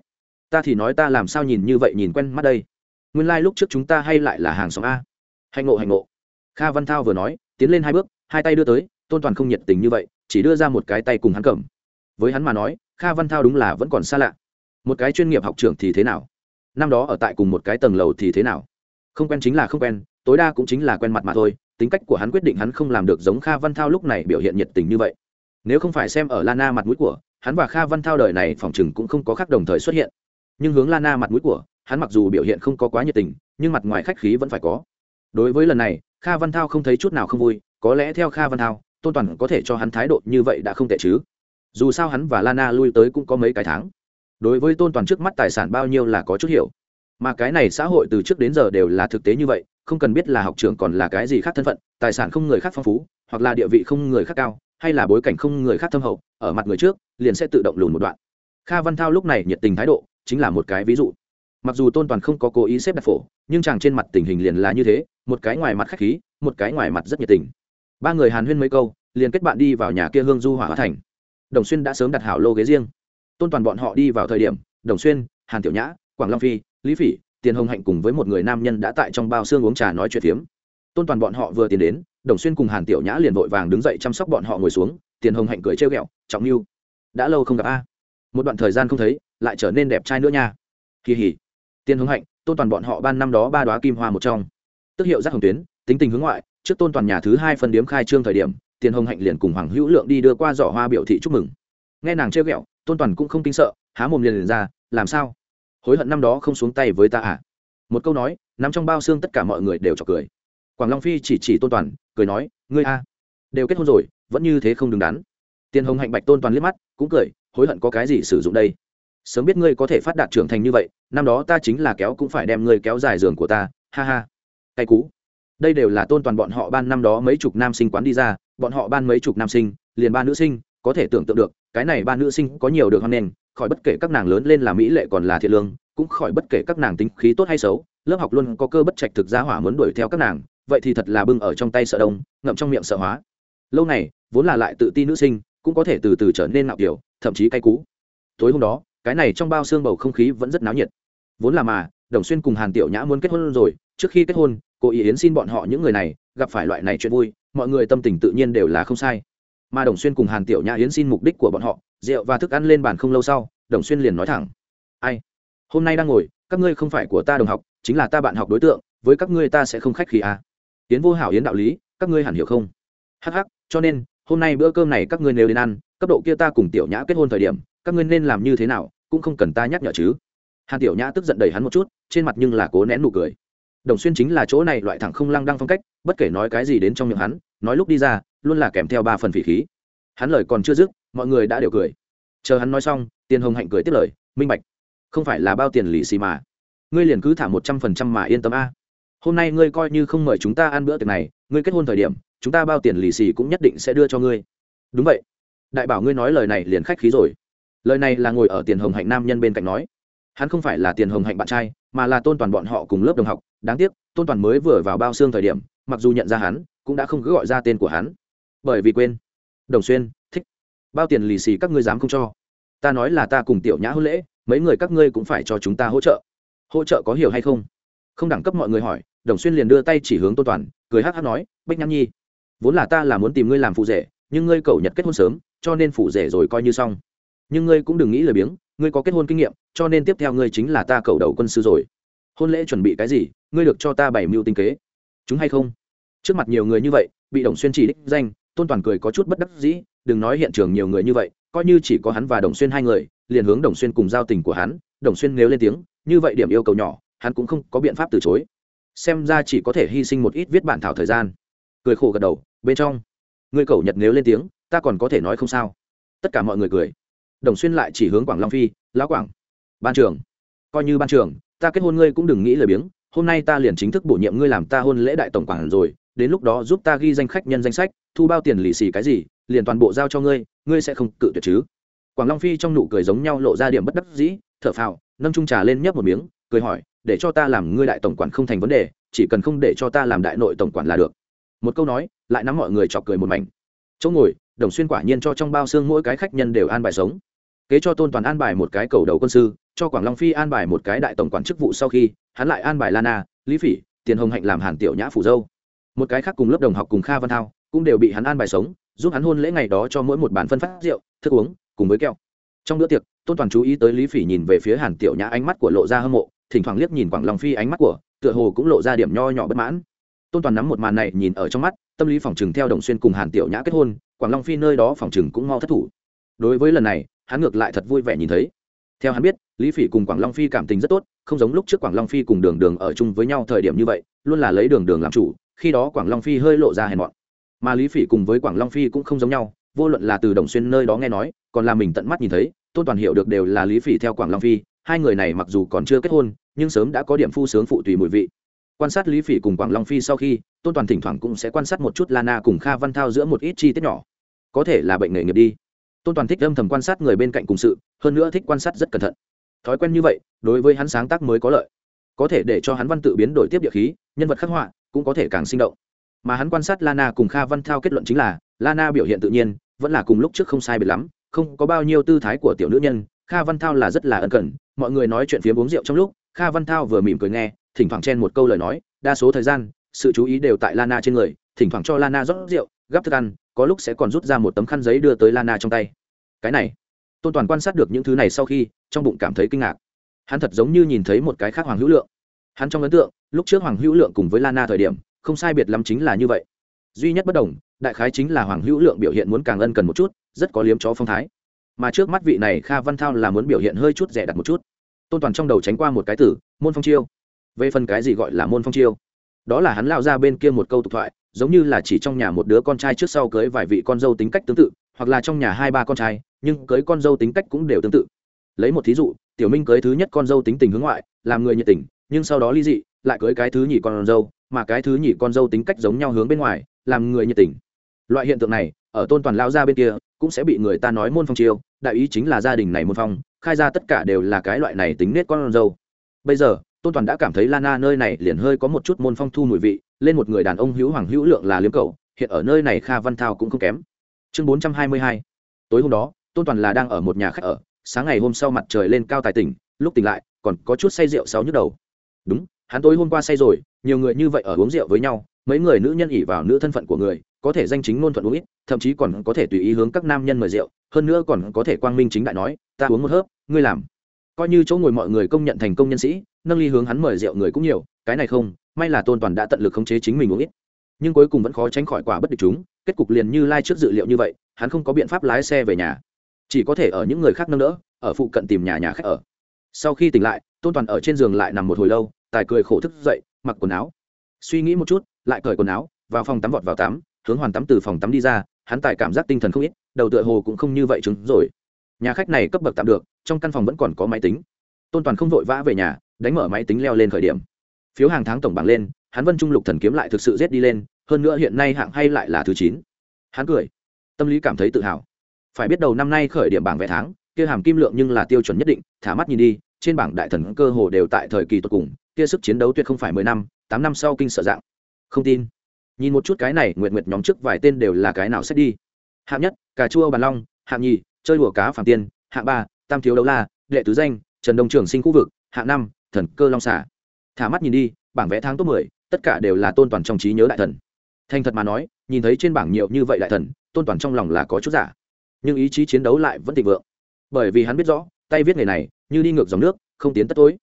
Ta thì nói ta làm sao nhìn như vậy nhìn quen mắt đây. Nguyên lai、like、lúc trước chúng ta hay lại là hàng xóm a. Hạnh ngộ hạnh ngộ. Kha văn thao vừa nói, tiến lên hai bước, hai tay đưa tới, tôn toàn không nhiệt tình như vậy, chỉ đưa ra một cái tay cùng hắn cầm. Với hắn mà nói, kha văn thao đúng là vẫn còn xa lạ. Một cái chuyên nghiệp học trưởng thì thế nào? Năm đó ở tại cùng một cái tầng lầu thì thế nào? Không quen chính là không quen, tối đa cũng chính là quen mặt mà thôi, tính cách của hắn quyết định hắn không làm được giống kha văn thao lúc này biểu hiện nhiệt tình như vậy nếu không phải xem ở lana mặt mũi của, hắn và kha văn thao đời này phòng chừng cũng không có khác đồng thời xuất hiện. Nhưng hướng lana mặt mũi của, hắn mặc dù biểu hiện không có quá nhiệt tình, nhưng mặt ngoài khách khí vẫn phải có. Đối với lần này, kha văn thao không thấy chút nào không vui, có lẽ theo kha văn thao, tôn toàn có thể cho hắn thái độ như vậy đã không tệ chứ. Dù sao hắn và lana lui tới cũng có mấy cái tháng. Đối với tôn toàn trước mắt tài sản bao nhiêu là có chút hiểu. Mà cái này xã hội từ trước đến giờ đều là thực tế như vậy, không cần biết là học trường còn là cái gì khác thân phận, tài sản không người khác phong phú, hoặc là địa vị không người khác cao hay là bối cảnh không người khác thâm hậu, ở mặt người trước, liền sẽ tự động lùn một đoạn. Kha văn thao lúc này nhiệt tình thái độ chính là một cái ví dụ. Mặc dù tôn toàn không có cố ý xếp đặt phổ, nhưng chàng trên mặt tình hình liền là như thế, một cái ngoài mặt khách khí, một cái ngoài mặt rất nhiệt tình. Ba người hàn huyên mấy câu, liền kết bạn đi vào nhà kia hương du hỏa hóa thành. Đồng xuyên đã sớm đặt hảo lô ghế riêng. Tôn toàn bọn họ đi vào thời điểm, đồng xuyên, hàn tiểu nhã, quảng long phi, lý phỉ, tiền hồng hạnh cùng với một người nam nhân đã tại trong bao xương uống trà nói chuyện phiếm. Tôn toàn bọn họ vừa tiến đến đồng xuyên cùng hàn tiểu nhã liền vội vàng đứng dậy chăm sóc bọn họ ngồi xuống tiền hồng hạnh cười trêu ghẹo trọng mưu đã lâu không gặp a. Một đoạn thời gian không thấy lại trở nên đẹp trai nữa nha. Kỳ hỉ. Tiền hồng hạnh tôn toàn bọn họ ban năm đó ba đoá kim hoa một trong. Tức hiệu giác hồng tuyến tính tình hướng ngoại trước tôn toàn nhà thứ hai phân điếm khai trương thời điểm tiền hồng hạnh liền cùng hoàng hữu lượng đi đưa qua giỏ hoa biểu thị chúc mừng. Nghe nàng trêu ghẹo tôn toàn cũng không kinh sợ há mồm liền, liền ra làm sao? Hối hận năm đó không xuống tay với ta à? Một câu nói nằm trong bao xương tất cả mọi người đều chọc cười. Quảng long phi chỉ chỉ tôn toàn cười nói, ngươi a, đều kết hôn rồi, vẫn như thế không đứng đắn. Tiền hồng hạnh bạch tôn toàn liếc mắt, cũng cười, hối hận có cái gì sử dụng đây? Sớm biết ngươi có thể phát đạt trưởng thành như vậy, năm đó ta chính là kéo cũng phải đem ngươi kéo dài giường của ta, ha ha. Tay cú. Đây đều là tôn toàn bọn họ ban năm đó mấy chục nam sinh quán đi ra, bọn họ ban mấy chục nam sinh, liền ba nữ sinh, có thể tưởng tượng được, cái này ba nữ sinh có nhiều được hoan nghênh, khỏi bất kể các nàng lớn lên là mỹ lệ còn là thiện lương, cũng khỏi bất kể các nàng tính khí tốt hay xấu, lớp học luôn có cơ bất trạch thực gia hỏa muốn đuổi theo các nàng vậy thì thật là bưng ở trong tay sợ đông, ngậm trong miệng sợ hóa. Lâu này, vốn là lại tự ti nữ sinh, cũng có thể từ từ trở nên nạo kiểu, thậm chí cay cú. Tối hôm đó, cái này trong bao xương bầu không khí vẫn rất náo nhiệt. Vốn là mà, đồng xuyên cùng hàn tiểu nhã muốn kết hôn rồi, trước khi kết hôn, cô ý yến xin bọn họ những người này, gặp phải loại này chuyện vui, mọi người tâm tình tự nhiên đều là không sai. Mà đồng xuyên cùng hàn tiểu nhã yến xin mục đích của bọn họ, rượu và thức ăn lên bàn không lâu sau, đồng xuyên liền nói thẳng. Ai, hôm nay đang ngồi, các ngươi không phải của ta đồng học, chính là ta bạn học đối tượng, với các ngươi ta sẽ không khách khí à yến vô hảo yến đạo lý các ngươi hẳn hiểu không? Hắc hắc, cho nên hôm nay bữa cơm này các ngươi nếu đến ăn cấp độ kia ta cùng tiểu nhã kết hôn thời điểm các ngươi nên làm như thế nào cũng không cần ta nhắc nhở chứ. Hàn tiểu nhã tức giận đầy hắn một chút trên mặt nhưng là cố nén nụ cười. Đồng xuyên chính là chỗ này loại thẳng không lăng đăng phong cách bất kể nói cái gì đến trong miệng hắn nói lúc đi ra luôn là kèm theo ba phần phỉ khí. Hắn lời còn chưa dứt mọi người đã đều cười. Chờ hắn nói xong tiền hồng hạnh cười tiếp lời minh bạch không phải là bao tiền lì xì mà. Ngươi liền cứ thả một trăm phần trăm mà yên tâm a hôm nay ngươi coi như không mời chúng ta ăn bữa tiệc này, ngươi kết hôn thời điểm, chúng ta bao tiền lì xì cũng nhất định sẽ đưa cho ngươi. Đúng vậy. Đại bảo ngươi nói lời này liền khách khí rồi. Lời này là ngồi ở tiền hồng hạnh nam nhân bên cạnh nói. Hắn không phải là tiền hồng hạnh bạn trai, mà là tôn toàn bọn họ cùng lớp đồng học. Đáng tiếc, tôn toàn mới vừa vào bao xương thời điểm, mặc dù nhận ra hắn, cũng đã không cứ gọi ra tên của hắn. Bởi vì quên. Đồng xuyên, thích. Bao tiền lì xì các ngươi dám không cho? Ta nói là ta cùng tiểu nhã hôn lễ, mấy người các ngươi cũng phải cho chúng ta hỗ trợ. Hỗ trợ có hiểu hay không? Không đẳng cấp mọi người hỏi, đồng xuyên liền đưa tay chỉ hướng tôn toàn, cười hắc hắc nói, bách nhãn nhi, vốn là ta là muốn tìm ngươi làm phụ rể, nhưng ngươi cầu nhật kết hôn sớm, cho nên phụ rể rồi coi như xong. Nhưng ngươi cũng đừng nghĩ lời biếng, ngươi có kết hôn kinh nghiệm, cho nên tiếp theo ngươi chính là ta cầu đầu quân sư rồi. Hôn lễ chuẩn bị cái gì, ngươi được cho ta bảy mưu tinh kế. Chúng hay không? Trước mặt nhiều người như vậy, bị đồng xuyên chỉ đích danh, tôn toàn cười có chút bất đắc dĩ, đừng nói hiện trường nhiều người như vậy, coi như chỉ có hắn và đồng xuyên hai người, liền hướng đồng xuyên cùng giao tình của hắn. Đồng xuyên nếu lên tiếng, như vậy điểm yêu cầu nhỏ hắn cũng không có biện pháp từ chối. Xem ra chỉ có thể hy sinh một ít viết bản thảo thời gian. Cười khổ gật đầu, bên trong. Người cầu nhật nếu lên tiếng, ta còn có thể nói không sao. Tất cả mọi người cười. Đồng xuyên lại chỉ hướng quảng long phi, lão quảng, ban trưởng, coi như ban trưởng, ta kết hôn ngươi cũng đừng nghĩ lời biếng. Hôm nay ta liền chính thức bổ nhiệm ngươi làm ta hôn lễ đại tổng quản rồi, đến lúc đó giúp ta ghi danh khách nhân danh sách, thu bao tiền lì xì cái gì, liền toàn bộ giao cho ngươi ngươi sẽ không cự tuyệt chứ. Quảng long phi trong nụ cười giống nhau lộ ra điểm bất đắc dĩ, thở phào, nâng trung trà lên nhấp một miếng cười hỏi, để cho ta làm ngươi đại tổng quản không thành vấn đề, chỉ cần không để cho ta làm đại nội tổng quản là được. Một câu nói, lại nắm mọi người chọc cười một mảnh. Chỗ ngồi, đồng xuyên quả nhiên cho trong bao xương mỗi cái khách nhân đều an bài sống. Kế cho tôn toàn an bài một cái cầu đầu quân sư, cho quảng long phi an bài một cái đại tổng quản chức vụ sau khi, hắn lại an bài lana, lý phỉ, tiền hồng hạnh làm hàn tiểu nhã phủ dâu. Một cái khác cùng lớp đồng học cùng kha văn thao cũng đều bị hắn an bài sống, giúp hắn hôn lễ ngày đó cho mỗi một bàn phân phát rượu, thức uống, cùng với keo trong bữa tiệc, tôn toàn chú ý tới lý phỉ nhìn về phía hàn tiểu nhã ánh mắt của lộ ra hâm mộ thỉnh thoảng liếc nhìn quảng long phi ánh mắt của, tựa hồ cũng lộ ra điểm nho nhỏ bất mãn. Tôn toàn nắm một màn này nhìn ở trong mắt, tâm lý phòng trừng theo đồng xuyên cùng hàn tiểu nhã kết hôn, quảng long phi nơi đó phòng trừng cũng mau thất thủ. Đối với lần này, hắn ngược lại thật vui vẻ nhìn thấy. Theo hắn biết, lý phỉ cùng quảng long phi cảm tình rất tốt, không giống lúc trước quảng long phi cùng đường đường ở chung với nhau thời điểm như vậy, luôn là lấy đường đường làm chủ, khi đó quảng long phi hơi lộ ra hèn mọn. Mà lý phỉ cùng với quảng long phi cũng không giống nhau, vô luận là từ đồng xuyên nơi đó nghe nói, còn là mình tận mắt nhìn thấy, tôn toàn hiểu được đều là lý phỉ theo quảng long phi hai người này mặc dù còn chưa kết hôn, nhưng sớm đã có điểm phu sướng phụ tùy mùi vị. Quan sát lý phỉ cùng quảng long phi sau khi, tôn toàn thỉnh thoảng cũng sẽ quan sát một chút lana cùng kha văn thao giữa một ít chi tiết nhỏ. Có thể là bệnh nghề nghiệp đi. Tôn toàn thích âm thầm quan sát người bên cạnh cùng sự, hơn nữa thích quan sát rất cẩn thận. Thói quen như vậy, đối với hắn sáng tác mới có lợi. Có thể để cho hắn văn tự biến đổi tiếp địa khí, nhân vật khắc họa cũng có thể càng sinh động. Mà hắn quan sát lana cùng kha văn thao kết luận chính là, lana biểu hiện tự nhiên, vẫn là cùng lúc trước không sai biệt lắm, không có bao nhiêu tư thái của tiểu nữ nhân kha văn thao là rất là ân cần, mọi người nói chuyện phía uống rượu trong lúc, kha văn thao vừa mỉm cười nghe, thỉnh thoảng chen một câu lời nói, đa số thời gian, sự chú ý đều tại lana trên người, thỉnh thoảng cho lana rót rượu, gắp thức ăn, có lúc sẽ còn rút ra một tấm khăn giấy đưa tới lana trong tay. Cái này, tôn toàn quan sát được những thứ này sau khi, trong bụng cảm thấy kinh ngạc. Hắn thật giống như nhìn thấy một cái khác hoàng hữu lượng. Hắn trong ấn tượng, lúc trước hoàng hữu lượng cùng với lana thời điểm, không sai biệt lắm chính là như vậy. Duy nhất bất đồng, đại khái chính là hoàng hữu lượng biểu hiện muốn càng ân cần một chút, rất có liếm chó phong thái mà trước mắt vị này kha văn thao là muốn biểu hiện hơi chút rẻ đặt một chút. Tôn toàn trong đầu tránh qua một cái tử môn phong chiêu. Về phần cái gì gọi là môn phong chiêu? Đó là hắn lao ra bên kia một câu tục thoại, giống như là chỉ trong nhà một đứa con trai trước sau cưới vài vị con dâu tính cách tương tự, hoặc là trong nhà hai ba con trai, nhưng cưới con dâu tính cách cũng đều tương tự. Lấy một thí dụ, tiểu minh cưới thứ nhất con dâu tính tình hướng ngoại, làm người nhiệt tình, nhưng sau đó ly dị, lại cưới cái thứ nhì con dâu, mà cái thứ nhì con dâu tính cách giống nhau hướng bên ngoài, làm người nhiệt tình. Loại hiện tượng này, ở tôn toàn lao ra bên kia, cũng sẽ bị người ta nói môn phong chiêu đại ý chính là gia đình này môn phong, khai ra tất cả đều là cái loại này tính nết con dâu. Bây giờ, tôn toàn đã cảm thấy lana nơi này liền hơi có một chút môn phong thu mùi vị, lên một người đàn ông hữu hoàng hữu lượng là liếm cầu hiện ở nơi này kha văn thao cũng không kém. Chương bốn trăm hai mươi hai. Tối hôm đó, tôn toàn là đang ở một nhà khách ở, sáng ngày hôm sau mặt trời lên cao tài tỉnh, lúc tỉnh lại, còn có chút say rượu sáu nhức đầu. Đúng, hắn tối hôm qua say rồi, nhiều người như vậy ở uống rượu với nhau, mấy người nữ nhân ỉ vào nữ thân phận của người, có thể danh chính ngôn thuận uống ít thậm chí còn có thể tùy ý hướng các nam nhân mời rượu, hơn nữa còn có thể quang minh chính đại nói, ta uống một hớp, ngươi làm. Coi như chỗ ngồi mọi người công nhận thành công nhân sĩ, nâng ly hướng hắn mời rượu người cũng nhiều, cái này không, may là tôn toàn đã tận lực khống chế chính mình uống ít. Nhưng cuối cùng vẫn khó tránh khỏi quả bất địch chúng, kết cục liền như lai trước dự liệu như vậy, hắn không có biện pháp lái xe về nhà. Chỉ có thể ở những người khác nâng đỡ, ở phụ cận tìm nhà nhà khách ở. Sau khi tỉnh lại, tôn toàn ở trên giường lại nằm một hồi lâu, tài cười khổ thức dậy, mặc quần áo. Suy nghĩ một chút, lại cởi quần áo, vào phòng tắm vọt vào tắm, hướng hoàn tắm từ phòng tắm đi ra hắn tài cảm giác tinh thần không ít, đầu tựa hồ cũng không như vậy chứng rồi. Nhà khách này cấp bậc tạm được, trong căn phòng vẫn còn có máy tính. Tôn toàn không vội vã về nhà, đánh mở máy tính leo lên khởi điểm. Phiếu hàng tháng tổng bảng lên, hắn vân trung lục thần kiếm lại thực sự rét đi lên, hơn nữa hiện nay hạng hay lại là thứ chín. Hắn cười. Tâm lý cảm thấy tự hào. Phải biết đầu năm nay khởi điểm bảng vẽ tháng, kia hàm kim lượng nhưng là tiêu chuẩn nhất định, thả mắt nhìn đi, trên bảng đại thần cơ hồ đều tại thời kỳ tột cùng, kia sức chiến đấu tuyệt không phải mười năm, tám năm sau kinh sợ dạng. Không tin nhìn một chút cái này nguyệt nguyệt nhóm trước vài tên đều là cái nào xét đi. Hạng nhất, cà chua bàn long, hạng nhì, chơi đùa cá phàm tiên, hạng ba, tam thiếu đấu la, đệ tứ danh, trần đông trường sinh khu vực, hạng năm, thần cơ long xả thả mắt nhìn đi, bảng vẽ tháng top mười, tất cả đều là tôn toàn trong trí nhớ đại thần. Thành thật mà nói, nhìn thấy trên bảng nhiều như vậy đại thần, tôn toàn trong lòng là có chút giả. Nhưng ý chí chiến đấu lại vẫn thịnh vượng. Bởi vì hắn biết rõ, tay viết nghề này, như đi ngược dòng nước, không tiến tất tối.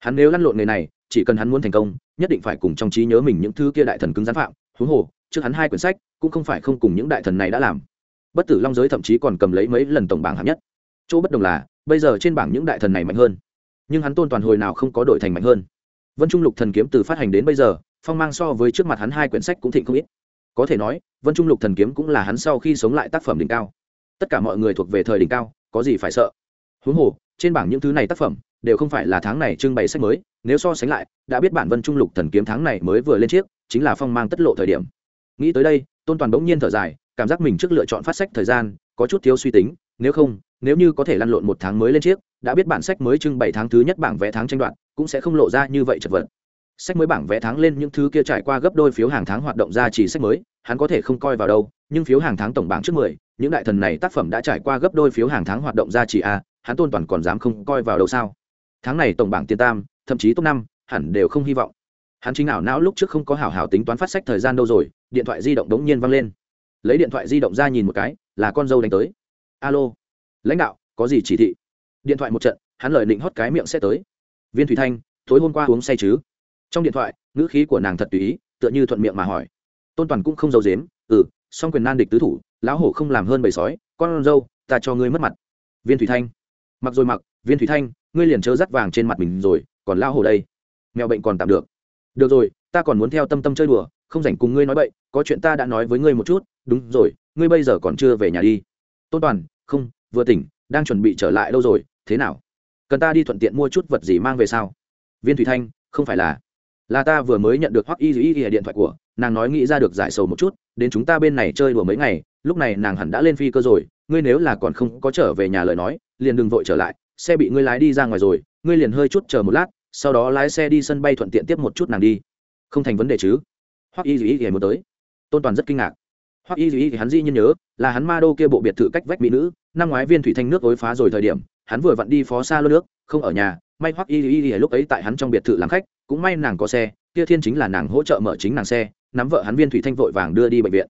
Hắn nếu lăn lộn nghề này, chỉ cần hắn muốn thành công, nhất định phải cùng trong trí nhớ mình những thứ kia đại thần cứng gián phạm huống hồ, trước hắn hai quyển sách, cũng không phải không cùng những đại thần này đã làm. Bất tử long giới thậm chí còn cầm lấy mấy lần tổng bảng hạng nhất. Chỗ bất đồng là, bây giờ trên bảng những đại thần này mạnh hơn. Nhưng hắn tôn toàn hồi nào không có đổi thành mạnh hơn. Vân trung lục thần kiếm từ phát hành đến bây giờ, phong mang so với trước mặt hắn hai quyển sách cũng thịnh không ít. Có thể nói, vân trung lục thần kiếm cũng là hắn sau khi sống lại tác phẩm đỉnh cao. Tất cả mọi người thuộc về thời đỉnh cao, có gì phải sợ? Huống hồ, trên bảng những thứ này tác phẩm đều không phải là tháng này trưng bày sách mới, nếu so sánh lại, đã biết bản vân trung lục thần kiếm tháng này mới vừa lên chiếc, chính là phong mang tất lộ thời điểm. Nghĩ tới đây, tôn toàn bỗng nhiên thở dài, cảm giác mình trước lựa chọn phát sách thời gian, có chút thiếu suy tính, nếu không, nếu như có thể lăn lộn một tháng mới lên chiếc, đã biết bản sách mới trưng bày tháng thứ nhất bảng vẽ tháng tranh đoạn cũng sẽ không lộ ra như vậy chật vật. Sách mới bảng vẽ tháng lên những thứ kia trải qua gấp đôi phiếu hàng tháng hoạt động ra chỉ sách mới, hắn có thể không coi vào đâu, nhưng phiếu hàng tháng tổng bảng trước mười, những đại thần này tác phẩm đã trải qua gấp đôi phiếu hàng tháng hoạt động ra chỉ a, hắn tôn toàn còn dám không coi vào đâu sao? Tháng này tổng bảng tiền tam, thậm chí top năm, hẳn đều không hy vọng. Hắn chính ảo não lúc trước không có hảo hảo tính toán phát sách thời gian đâu rồi, điện thoại di động đống nhiên văng lên. Lấy điện thoại di động ra nhìn một cái, là con dâu đánh tới. Alo. Lãnh đạo, có gì chỉ thị? Điện thoại một trận, hắn lời định hót cái miệng sẽ tới. Viên thủy thanh, tối hôm qua uống say chứ? Trong điện thoại, ngữ khí của nàng thật tùy ý, tựa như thuận miệng mà hỏi. Tôn toàn cũng không giấu dếm ừ song quyền nan địch tứ thủ, lão hổ không làm hơn bầy sói, con dâu, ta cho ngươi mất mặt. Viên thủy thanh. Mặc rồi mặc, viên thủy thanh ngươi liền chớ dắt vàng trên mặt mình rồi, còn lao hổ đây. Mèo bệnh còn tạm được. Được rồi, ta còn muốn theo tâm tâm chơi đùa, không rảnh cùng ngươi nói bậy, có chuyện ta đã nói với ngươi một chút. Đúng rồi, ngươi bây giờ còn chưa về nhà đi. Tôn toàn, không, vừa tỉnh, đang chuẩn bị trở lại đâu rồi, thế nào? Cần ta đi thuận tiện mua chút vật gì mang về sao? Viên thủy thanh, không phải là. Là ta vừa mới nhận được hoắc y y y điện thoại của, nàng nói nghĩ ra được giải sầu một chút, đến chúng ta bên này chơi đùa mấy ngày, lúc này nàng hẳn đã lên phi cơ rồi ngươi nếu là còn không có trở về nhà lời nói, liền đừng vội trở lại, xe bị ngươi lái đi ra ngoài rồi, ngươi liền hơi chút chờ một lát, sau đó lái xe đi sân bay thuận tiện tiếp một chút nàng đi. Không thành vấn đề chứ? Hoặc y dù ý muốn tới. Tôn toàn rất kinh ngạc. Hoặc y dù ý thì hắn dĩ nhiên nhớ, là hắn ma đô kia bộ biệt thự cách vách mỹ nữ, năm ngoái viên thủy thanh nước ối phá rồi thời điểm, hắn vừa vặn đi phó xa lô nước, không ở nhà, may hoặc y dù ý lúc ấy tại hắn trong biệt thự làm khách, cũng may nàng có xe, kia thiên chính là nàng hỗ trợ mở chính nàng xe, nắm vợ hắn viên thủy thanh vội vàng đưa đi bệnh viện.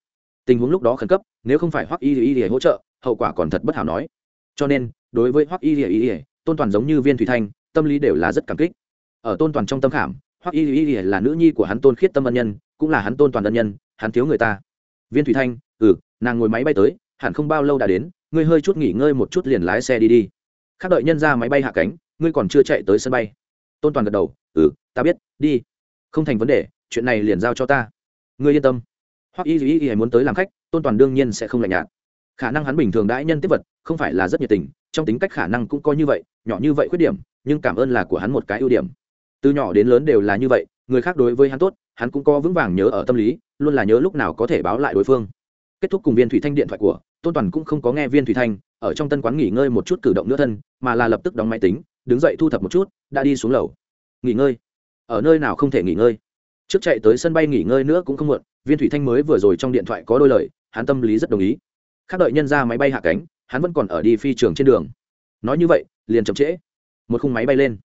Tình huống lúc đó khẩn cấp, nếu không phải hoặc y y hỗ trợ hậu quả còn thật bất hảo nói. Cho nên, đối với Hoắc y y tôn toàn giống như viên thủy thanh, tâm lý đều là rất cảm kích. Ở tôn toàn trong tâm khảm, Hoắc y y là nữ nhi của hắn tôn khiết tâm ân nhân, cũng là hắn tôn toàn ân nhân, hắn thiếu người ta. Viên thủy thanh ừ nàng ngồi máy bay tới, hẳn không bao lâu đã đến, ngươi hơi chút nghỉ ngơi một chút liền lái xe đi đi. Khác đợi nhân ra máy bay hạ cánh, ngươi còn chưa chạy tới sân bay. Tôn toàn gật đầu ừ ta biết, đi. Không thành vấn đề, chuyện này liền giao cho ta. Ngươi yên tâm. Hoặc y y y muốn tới làm khách, tôn toàn đương nhiên sẽ không lạnh nhạt khả năng hắn bình thường đãi nhân tiếp vật, không phải là rất nhiệt tình, trong tính cách khả năng cũng coi như vậy, nhỏ như vậy khuyết điểm, nhưng cảm ơn là của hắn một cái ưu điểm. Từ nhỏ đến lớn đều là như vậy, người khác đối với hắn tốt, hắn cũng có vững vàng nhớ ở tâm lý, luôn là nhớ lúc nào có thể báo lại đối phương. Kết thúc cùng viên thủy thanh điện thoại của, tôn toàn cũng không có nghe viên thủy thanh, ở trong tân quán nghỉ ngơi một chút cử động nữa thân, mà là lập tức đóng máy tính, đứng dậy thu thập một chút, đã đi xuống lầu. Nghỉ ngơi. Ở nơi nào không thể nghỉ ngơi? Trước chạy tới sân bay nghỉ ngơi nữa cũng không muộn, viên thủy thanh mới vừa rồi trong điện thoại có đôi lời, hắn tâm lý rất đồng ý khác đợi nhân ra máy bay hạ cánh, hắn vẫn còn ở đi phi trường trên đường. Nói như vậy, liền chậm trễ. Một khung máy bay lên.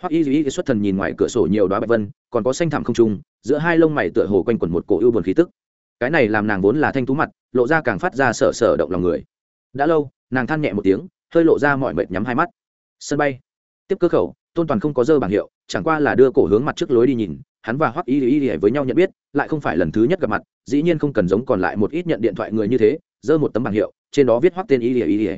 Hoặc y duy xuất thần nhìn ngoài cửa sổ nhiều đoá bạch vân, còn có xanh thảm không trung, giữa hai lông mày tựa hồ quanh quẩn một cổ ưu buồn khí tức. Cái này làm nàng vốn là thanh tú mặt, lộ ra càng phát ra sở sở động lòng người. Đã lâu, nàng than nhẹ một tiếng, hơi lộ ra mọi mệt nhắm hai mắt. Sân bay. Tiếp cơ khẩu, tôn toàn không có dơ bảng hiệu, chẳng qua là đưa cổ hướng mặt trước lối đi nhìn, hắn và hoắc y y với nhau nhận biết, lại không phải lần thứ nhất gặp mặt, dĩ nhiên không cần giống còn lại một ít nhận điện thoại người như thế giơ một tấm bảng hiệu trên đó viết hoắc tên y y y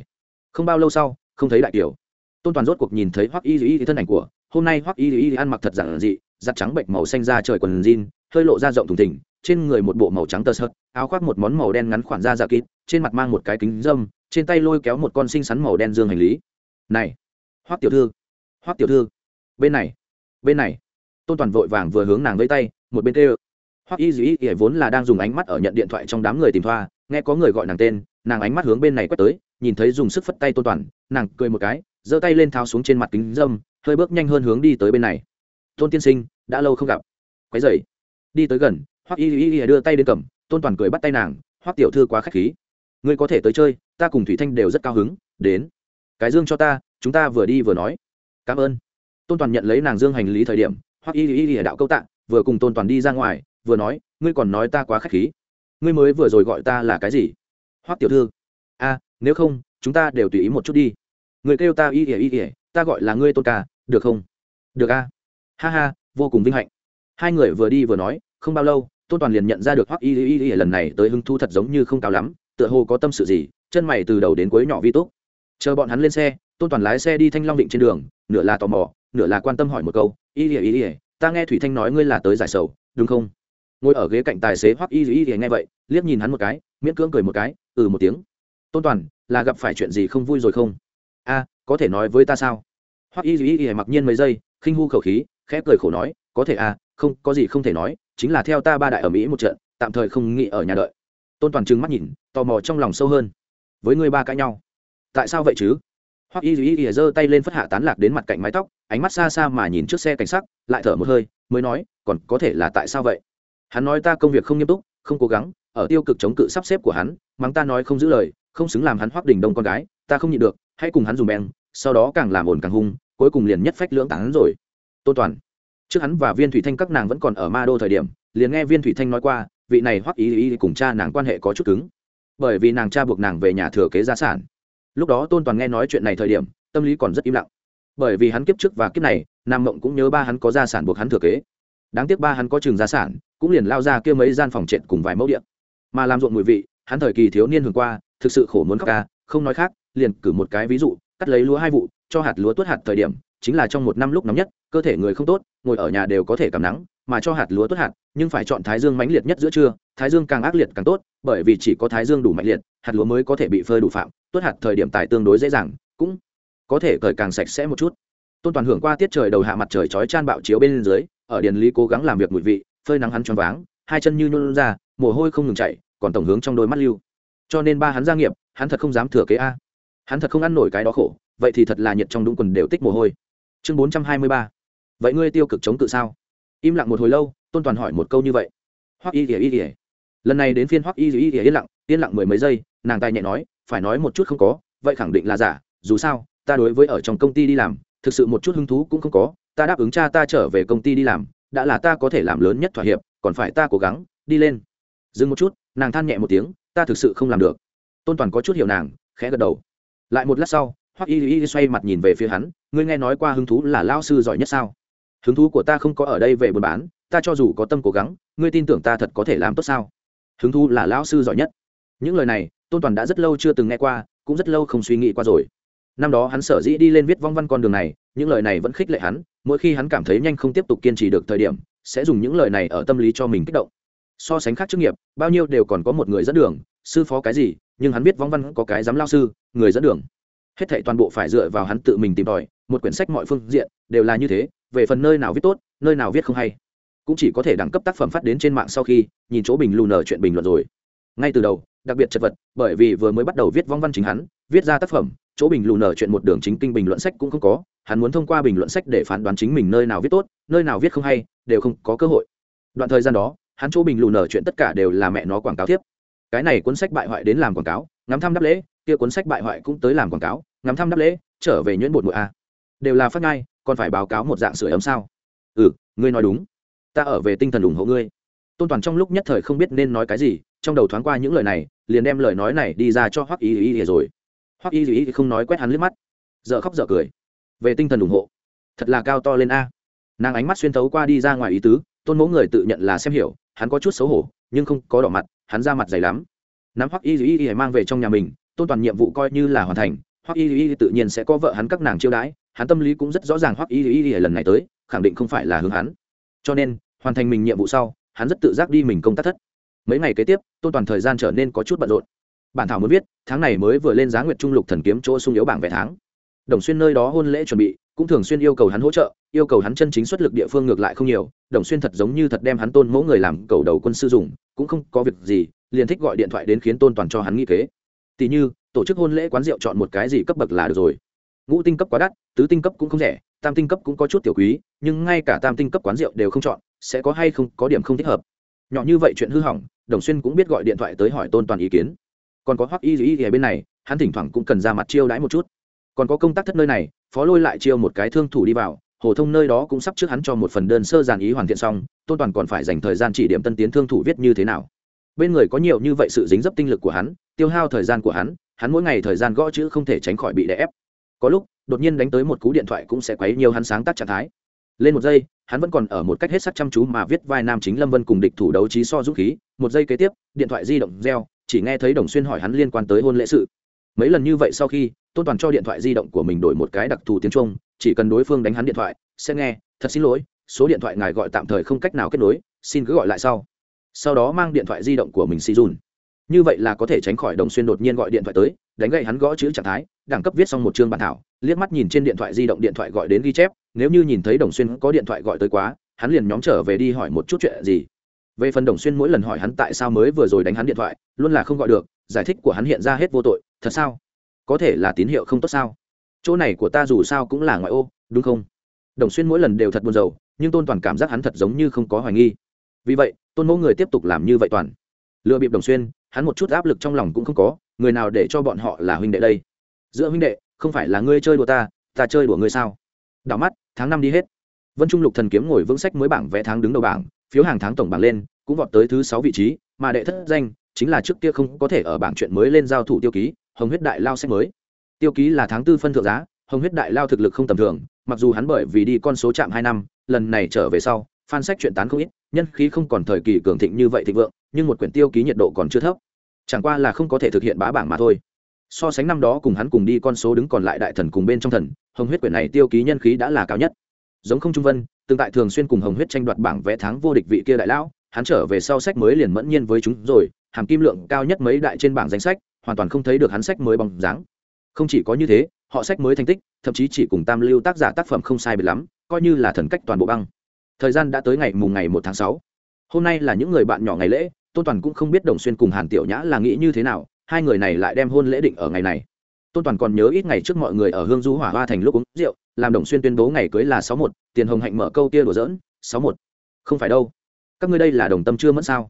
không bao lâu sau không thấy đại tiểu. Tôn toàn rốt cuộc nhìn thấy hoắc y y thân ảnh của hôm nay hoắc y y ăn mặc thật giản dị giặt trắng bệnh màu xanh da trời quần jean hơi lộ ra rộng thùng thình trên người một bộ màu trắng tơ sợt áo khoác một món màu đen ngắn khoản da dạ kín, trên mặt mang một cái kính dâm trên tay lôi kéo một con xinh xắn màu đen dương hành lý. Này hoắc tiểu thư hoắc tiểu thư bên này bên này. Tôn toàn vội vàng vừa hướng nàng vẫy tay một bên kêu hoặc y dĩ ỉa vốn là đang dùng ánh mắt ở nhận điện thoại trong đám người tìm thoa, nghe có người gọi nàng tên, nàng ánh mắt hướng bên này quét tới, nhìn thấy dùng sức phất tay tôn toàn, nàng cười một cái, giơ tay lên tháo xuống trên mặt kính dâm, hơi bước nhanh hơn hướng đi tới bên này. Tôn tiên sinh, đã lâu không gặp. Quái dậy đi tới gần hoặc y y y đưa tay đến cầm, tôn toàn cười bắt tay nàng hoặc tiểu thư quá k h á c h khí. Ngươi có thể tới chơi, ta cùng thủy thanh đều rất cao hứng, đến. Cái dương cho ta, chúng ta vừa đi vừa nói. Cảm ơn. Tôn toàn nhận lấy nàng dương hành lý thời điểm hoặc y y y đạo câu tạ, vừa cùng tôn toàn đi ra ngoài vừa nói, ngươi còn nói ta quá k h á c h khí. Ngươi mới vừa rồi gọi ta là cái gì? Hoắc tiểu thư. A, nếu không, chúng ta đều tùy ý một chút đi. Người kêu ta y ỉa y ỉa ta gọi là ngươi tôn ca, được không? Được a. Ha ha, vô cùng vinh hạnh. Hai người vừa đi vừa nói, không bao lâu, tôn toàn liền nhận ra được hoắc y y y lần này tới hưng thu thật giống như không cao lắm, tựa hồ có tâm sự gì, chân mày từ đầu đến cuối nhỏ vi tốt chờ bọn hắn lên xe, tôn toàn lái xe đi thanh long định trên đường, nửa là tò mò, nửa là quan tâm hỏi một câu, y ỉa y ỉa ta nghe thủy thanh nói ngươi là tới giải sầu, đúng không? Ngồi ở ghế cạnh tài xế Hoắc y y ỉa nghe vậy, liếc nhìn hắn một cái, miễn cưỡng cười một cái ừ một tiếng. Tôn toàn, là gặp phải chuyện gì không vui rồi không? A, có thể nói với ta sao? Hoắc y y ỉa mặc nhiên mấy giây, khinh hu khẩu khí, khẽ cười khổ nói, có thể a không, có gì không thể nói, chính là theo ta ba đại ở mỹ một trận, tạm thời không nghĩ ở nhà đợi. Tôn toàn trừng mắt nhìn, tò mò trong lòng sâu hơn. Với ngươi ba cãi nhau. Tại sao vậy chứ? Hoắc y y y giơ tay lên phất hạ tán lạc đến mặt cạnh mái tóc, ánh mắt xa xa mà nhìn trước xe cảnh sát lại thở một hơi, mới nói, còn có thể là tại sao vậy? Hắn nói ta công việc không nghiêm túc, không cố gắng, ở tiêu cực chống cự sắp xếp của hắn, mắng ta nói không giữ lời, không xứng làm hắn hoác đình đông con gái, ta không nhịn được, hãy cùng hắn dùng beng, sau đó càng làm ổn càng hung, cuối cùng liền nhất phách lưỡng tảng hắn rồi. Tôn toàn, trước hắn và viên thủy thanh các nàng vẫn còn ở ma đô thời điểm, liền nghe viên thủy thanh nói qua, vị này hoắc ý ý cùng cha nàng quan hệ có chút cứng. Bởi vì nàng cha buộc nàng về nhà thừa kế gia sản. Lúc đó tôn toàn nghe nói chuyện này thời điểm, tâm lý còn rất im lặng. Bởi vì hắn kiếp trước và kiếp này, nam mộng cũng nhớ ba hắn có gia sản buộc hắn thừa kế đáng tiếc ba hắn có trường gia sản, cũng liền lao ra kia mấy gian phòng trệt cùng vài mẫu điện mà làm ruộng mùi vị, hắn thời kỳ thiếu niên hưởng qua, thực sự khổ muốn khóc ca, không nói khác, liền cử một cái ví dụ, cắt lấy lúa hai vụ, cho hạt lúa tuốt hạt thời điểm, chính là trong một năm lúc nóng nhất, cơ thể người không tốt, ngồi ở nhà đều có thể cảm nắng, mà cho hạt lúa tuốt hạt, nhưng phải chọn thái dương mãnh liệt nhất giữa trưa, thái dương càng ác liệt càng tốt, bởi vì chỉ có thái dương đủ mạnh liệt, hạt lúa mới có thể bị phơi đủ phạm, tuốt hạt thời điểm tài tương đối dễ dàng, cũng có thể cởi càng sạch sẽ một chút. Tôn toàn hưởng qua tiết trời đầu hạ mặt trời chói chan bạo chiếu bên dưới ở điền lý cố gắng làm việc mùi vị, phơi nắng hắn choáng váng, hai chân như nhún ra, mồ hôi không ngừng chảy, còn tổng hướng trong đôi mắt lưu. Cho nên ba hắn gia nghiệp, hắn thật không dám thừa kế a. Hắn thật không ăn nổi cái đó khổ, vậy thì thật là nhiệt trong đúng quần đều tích mồ hôi. Chương bốn trăm hai mươi ba. Vậy ngươi tiêu cực chống cự sao? Im lặng một hồi lâu, tôn toàn hỏi một câu như vậy. Hoắc y ỉa y ỉa lần này đến phiên hoắc y y ỉa yên lặng yên lặng mười mấy giây, nàng tài nhẹ nói, phải nói một chút không có, vậy khẳng định là giả, dù sao, ta đối với ở trong công ty đi làm, thực sự một chút hứng thú cũng không có ta đáp ứng cha ta trở về công ty đi làm, đã là ta có thể làm lớn nhất thỏa hiệp, còn phải ta cố gắng, đi lên. Dừng một chút, nàng than nhẹ một tiếng, ta thực sự không làm được. Tôn toàn có chút hiểu nàng, khẽ gật đầu. Lại một lát sau, hoắc y y xoay mặt nhìn về phía hắn, ngươi nghe nói qua hứng thú là lao sư giỏi nhất sao? Hứng thú của ta không có ở đây về buôn bán, ta cho dù có tâm cố gắng, ngươi tin tưởng ta thật có thể làm tốt sao? Hứng thú là lão sư giỏi nhất. Những lời này, tôn toàn đã rất lâu chưa từng nghe qua, cũng rất lâu không suy nghĩ qua rồi. Năm đó hắn sở dĩ đi lên viết vong văn con đường này, những lời này vẫn khích lệ hắn mỗi khi hắn cảm thấy nhanh không tiếp tục kiên trì được thời điểm, sẽ dùng những lời này ở tâm lý cho mình kích động. So sánh khác chức nghiệp, bao nhiêu đều còn có một người dẫn đường, sư phó cái gì, nhưng hắn biết vong văn có cái dám lao sư, người dẫn đường. Hết thảy toàn bộ phải dựa vào hắn tự mình tìm tòi, một quyển sách mọi phương diện đều là như thế, về phần nơi nào viết tốt, nơi nào viết không hay, cũng chỉ có thể đẳng cấp tác phẩm phát đến trên mạng sau khi, nhìn chỗ bình lù nở chuyện bình luận rồi. Ngay từ đầu, đặc biệt chật vật, bởi vì vừa mới bắt đầu viết vong văn chính hắn, viết ra tác phẩm, chỗ bình lù nở chuyện một đường chính kinh bình luận sách cũng không có hắn muốn thông qua bình luận sách để phán đoán chính mình nơi nào viết tốt, nơi nào viết không hay, đều không có cơ hội. Đoạn thời gian đó, hắn chỗ bình lù nở chuyện tất cả đều là mẹ nó quảng cáo tiếp cái này cuốn sách bại hoại đến làm quảng cáo, ngắm thăm đáp lễ, kia cuốn sách bại hoại cũng tới làm quảng cáo, ngắm thăm đáp lễ, trở về nhuyễn bột mũi a. Đều là phát ngay, còn phải báo cáo một dạng sửa ấm sao? Ừ ngươi nói đúng. Ta ở về tinh thần ủng hộ ngươi. Tôn toàn trong lúc nhất thời không biết nên nói cái gì, trong đầu thoáng qua những lời này, liền đem lời nói này đi ra cho hoắc y y rồi. Hoắc y y không nói quét hắn liếc mắt. Dợ khóc dợ cười về tinh thần ủng hộ. Thật là cao to lên a. Nàng ánh mắt xuyên thấu qua đi ra ngoài ý tứ, tôn mẫu người tự nhận là xem hiểu, hắn có chút xấu hổ, nhưng không có đỏ mặt, hắn ra mặt dày lắm. Nắm hoắc y y y mang về trong nhà mình, tôn toàn nhiệm vụ coi như là hoàn thành, hoắc y y tự nhiên sẽ có vợ hắn các nàng chiêu đãi, hắn tâm lý cũng rất rõ ràng hoắc y y lần này tới, khẳng định không phải là hướng hắn. Cho nên, hoàn thành mình nhiệm vụ sau, hắn rất tự giác đi mình công tác thất. Mấy ngày kế tiếp, tôn toàn thời gian trở nên có chút bận rộn. Bản thảo muốn viết, tháng này mới vừa lên giá nguyệt trung lục thần kiếm chỗ sung yếu bảng vẽ tháng đồng xuyên nơi đó hôn lễ chuẩn bị, cũng thường xuyên yêu cầu hắn hỗ trợ, yêu cầu hắn chân chính xuất lực địa phương ngược lại không nhiều. Đồng xuyên thật giống như thật đem hắn tôn mẫu người làm cầu đầu quân sư dùng, cũng không có việc gì, liền thích gọi điện thoại đến khiến tôn toàn cho hắn nghĩ kế. Tỷ như, tổ chức hôn lễ quán rượu chọn một cái gì cấp bậc là được rồi. Ngũ tinh cấp quá đắt, tứ tinh cấp cũng không rẻ, tam tinh cấp cũng có chút tiểu quý, nhưng ngay cả tam tinh cấp quán rượu đều không chọn, sẽ có hay không có điểm không thích hợp. Nhỏ như vậy chuyện hư hỏng, đồng xuyên cũng biết gọi điện thoại tới hỏi tôn toàn ý kiến. Còn có hoắc y dĩ ở bên này, hắn thỉnh thoảng cũng cần ra mặt chiêu đãi một chút còn có công tác thất nơi này, phó lôi lại chiêu một cái thương thủ đi vào, hồ thông nơi đó cũng sắp trước hắn cho một phần đơn sơ giản ý hoàn thiện xong, tôn toàn còn phải dành thời gian chỉ điểm tân tiến thương thủ viết như thế nào. Bên người có nhiều như vậy sự dính dấp tinh lực của hắn, tiêu hao thời gian của hắn hắn mỗi ngày thời gian gõ chữ không thể tránh khỏi bị đè ép. Có lúc, đột nhiên đánh tới một cú điện thoại cũng sẽ quấy nhiều hắn sáng tác trạng thái. Lên một giây, hắn vẫn còn ở một cách hết sắc chăm chú mà viết vai nam chính lâm vân cùng địch thủ đấu trí so dũng khí. Một giây kế tiếp, điện thoại di động reo, chỉ nghe thấy đồng xuyên hỏi hắn liên quan tới hôn lễ sự. Mấy lần như vậy sau khi tôn toàn cho điện thoại di động của mình đổi một cái đặc thù tiếng trung, chỉ cần đối phương đánh hắn điện thoại, sẽ nghe, thật xin lỗi, số điện thoại ngài gọi tạm thời không cách nào kết nối, xin cứ gọi lại sau. Sau đó mang điện thoại di động của mình si dùn như vậy là có thể tránh khỏi đồng xuyên đột nhiên gọi điện thoại tới, đánh gậy hắn gõ chữ trạng thái, đẳng cấp viết xong một chương bản thảo, liếc mắt nhìn trên điện thoại di động điện thoại gọi đến ghi chép, nếu như nhìn thấy đồng xuyên có điện thoại gọi tới quá, hắn liền nhóm trở về đi hỏi một chút chuyện gì. Về phần đồng xuyên mỗi lần hỏi hắn tại sao mới vừa rồi đánh hắn điện thoại, luôn là không gọi được, giải thích của hắn hiện ra hết vô tội, thật sao? Có thể là tín hiệu không tốt sao? Chỗ này của ta dù sao cũng là ngoại ô, đúng không? Đồng xuyên mỗi lần đều thật buồn rầu, nhưng tôn toàn cảm giác hắn thật giống như không có hoài nghi. Vì vậy, tôn mẫu người tiếp tục làm như vậy toàn. Lựa bịp đồng xuyên, hắn một chút áp lực trong lòng cũng không có, người nào để cho bọn họ là huynh đệ đây? Giữa huynh đệ, không phải là ngươi chơi đùa ta ta chơi đùa ngươi sao? Đảo mắt, tháng năm đi hết. Vân trung lục thần kiếm ngồi vững sách mới bảng vẽ tháng đứng đầu bảng, phiếu hàng tháng tổng bảng lên, cũng vọt tới thứ sáu vị trí, mà đệ thất danh chính là trước kia không có thể ở bảng chuyện mới lên giao thủ tiêu ký hồng huyết đại lao sách mới. Tiêu ký là tháng tư phân thượng giá, hồng huyết đại lao thực lực không tầm thường, mặc dù hắn bởi vì đi con số chạm hai năm, lần này trở về sau phan sách chuyện tán không ít, nhân khí không còn thời kỳ cường thịnh như vậy thịnh vượng, nhưng một quyển tiêu ký nhiệt độ còn chưa thấp. Chẳng qua là không có thể thực hiện bá bảng mà thôi. So sánh năm đó cùng hắn cùng đi con số đứng còn lại đại thần cùng bên trong thần, hồng huyết quyển này tiêu ký nhân khí đã là cao nhất. Giống không trung vân, tương tại thường xuyên cùng hồng huyết tranh đoạt bảng vẽ tháng vô địch vị kia đại lão, hắn trở về sau sách mới liền mẫn nhiên với chúng rồi, hàm kim lượng cao nhất mấy đại trên bảng danh sách hoàn toàn không thấy được hắn sách mới bằng dáng. Không chỉ có như thế, họ sách mới thành tích, thậm chí chỉ cùng tam lưu tác giả tác phẩm không sai biệt lắm, coi như là thần cách toàn bộ băng. Thời gian đã tới ngày mùng ngày một tháng sáu. Hôm nay là những người bạn nhỏ ngày lễ, tôn toàn cũng không biết đồng xuyên cùng hàn tiểu nhã là nghĩ như thế nào, hai người này lại đem hôn lễ định ở ngày này. Tôn toàn còn nhớ ít ngày trước mọi người ở hương du hỏa hoa thành lúc uống rượu, làm đồng xuyên tuyên bố ngày cưới là sáu một, tiền hồng hạnh mở câu kia đùa dỡn sáu một. Không phải đâu. Các ngươi đây là đồng tâm chưa mất sao?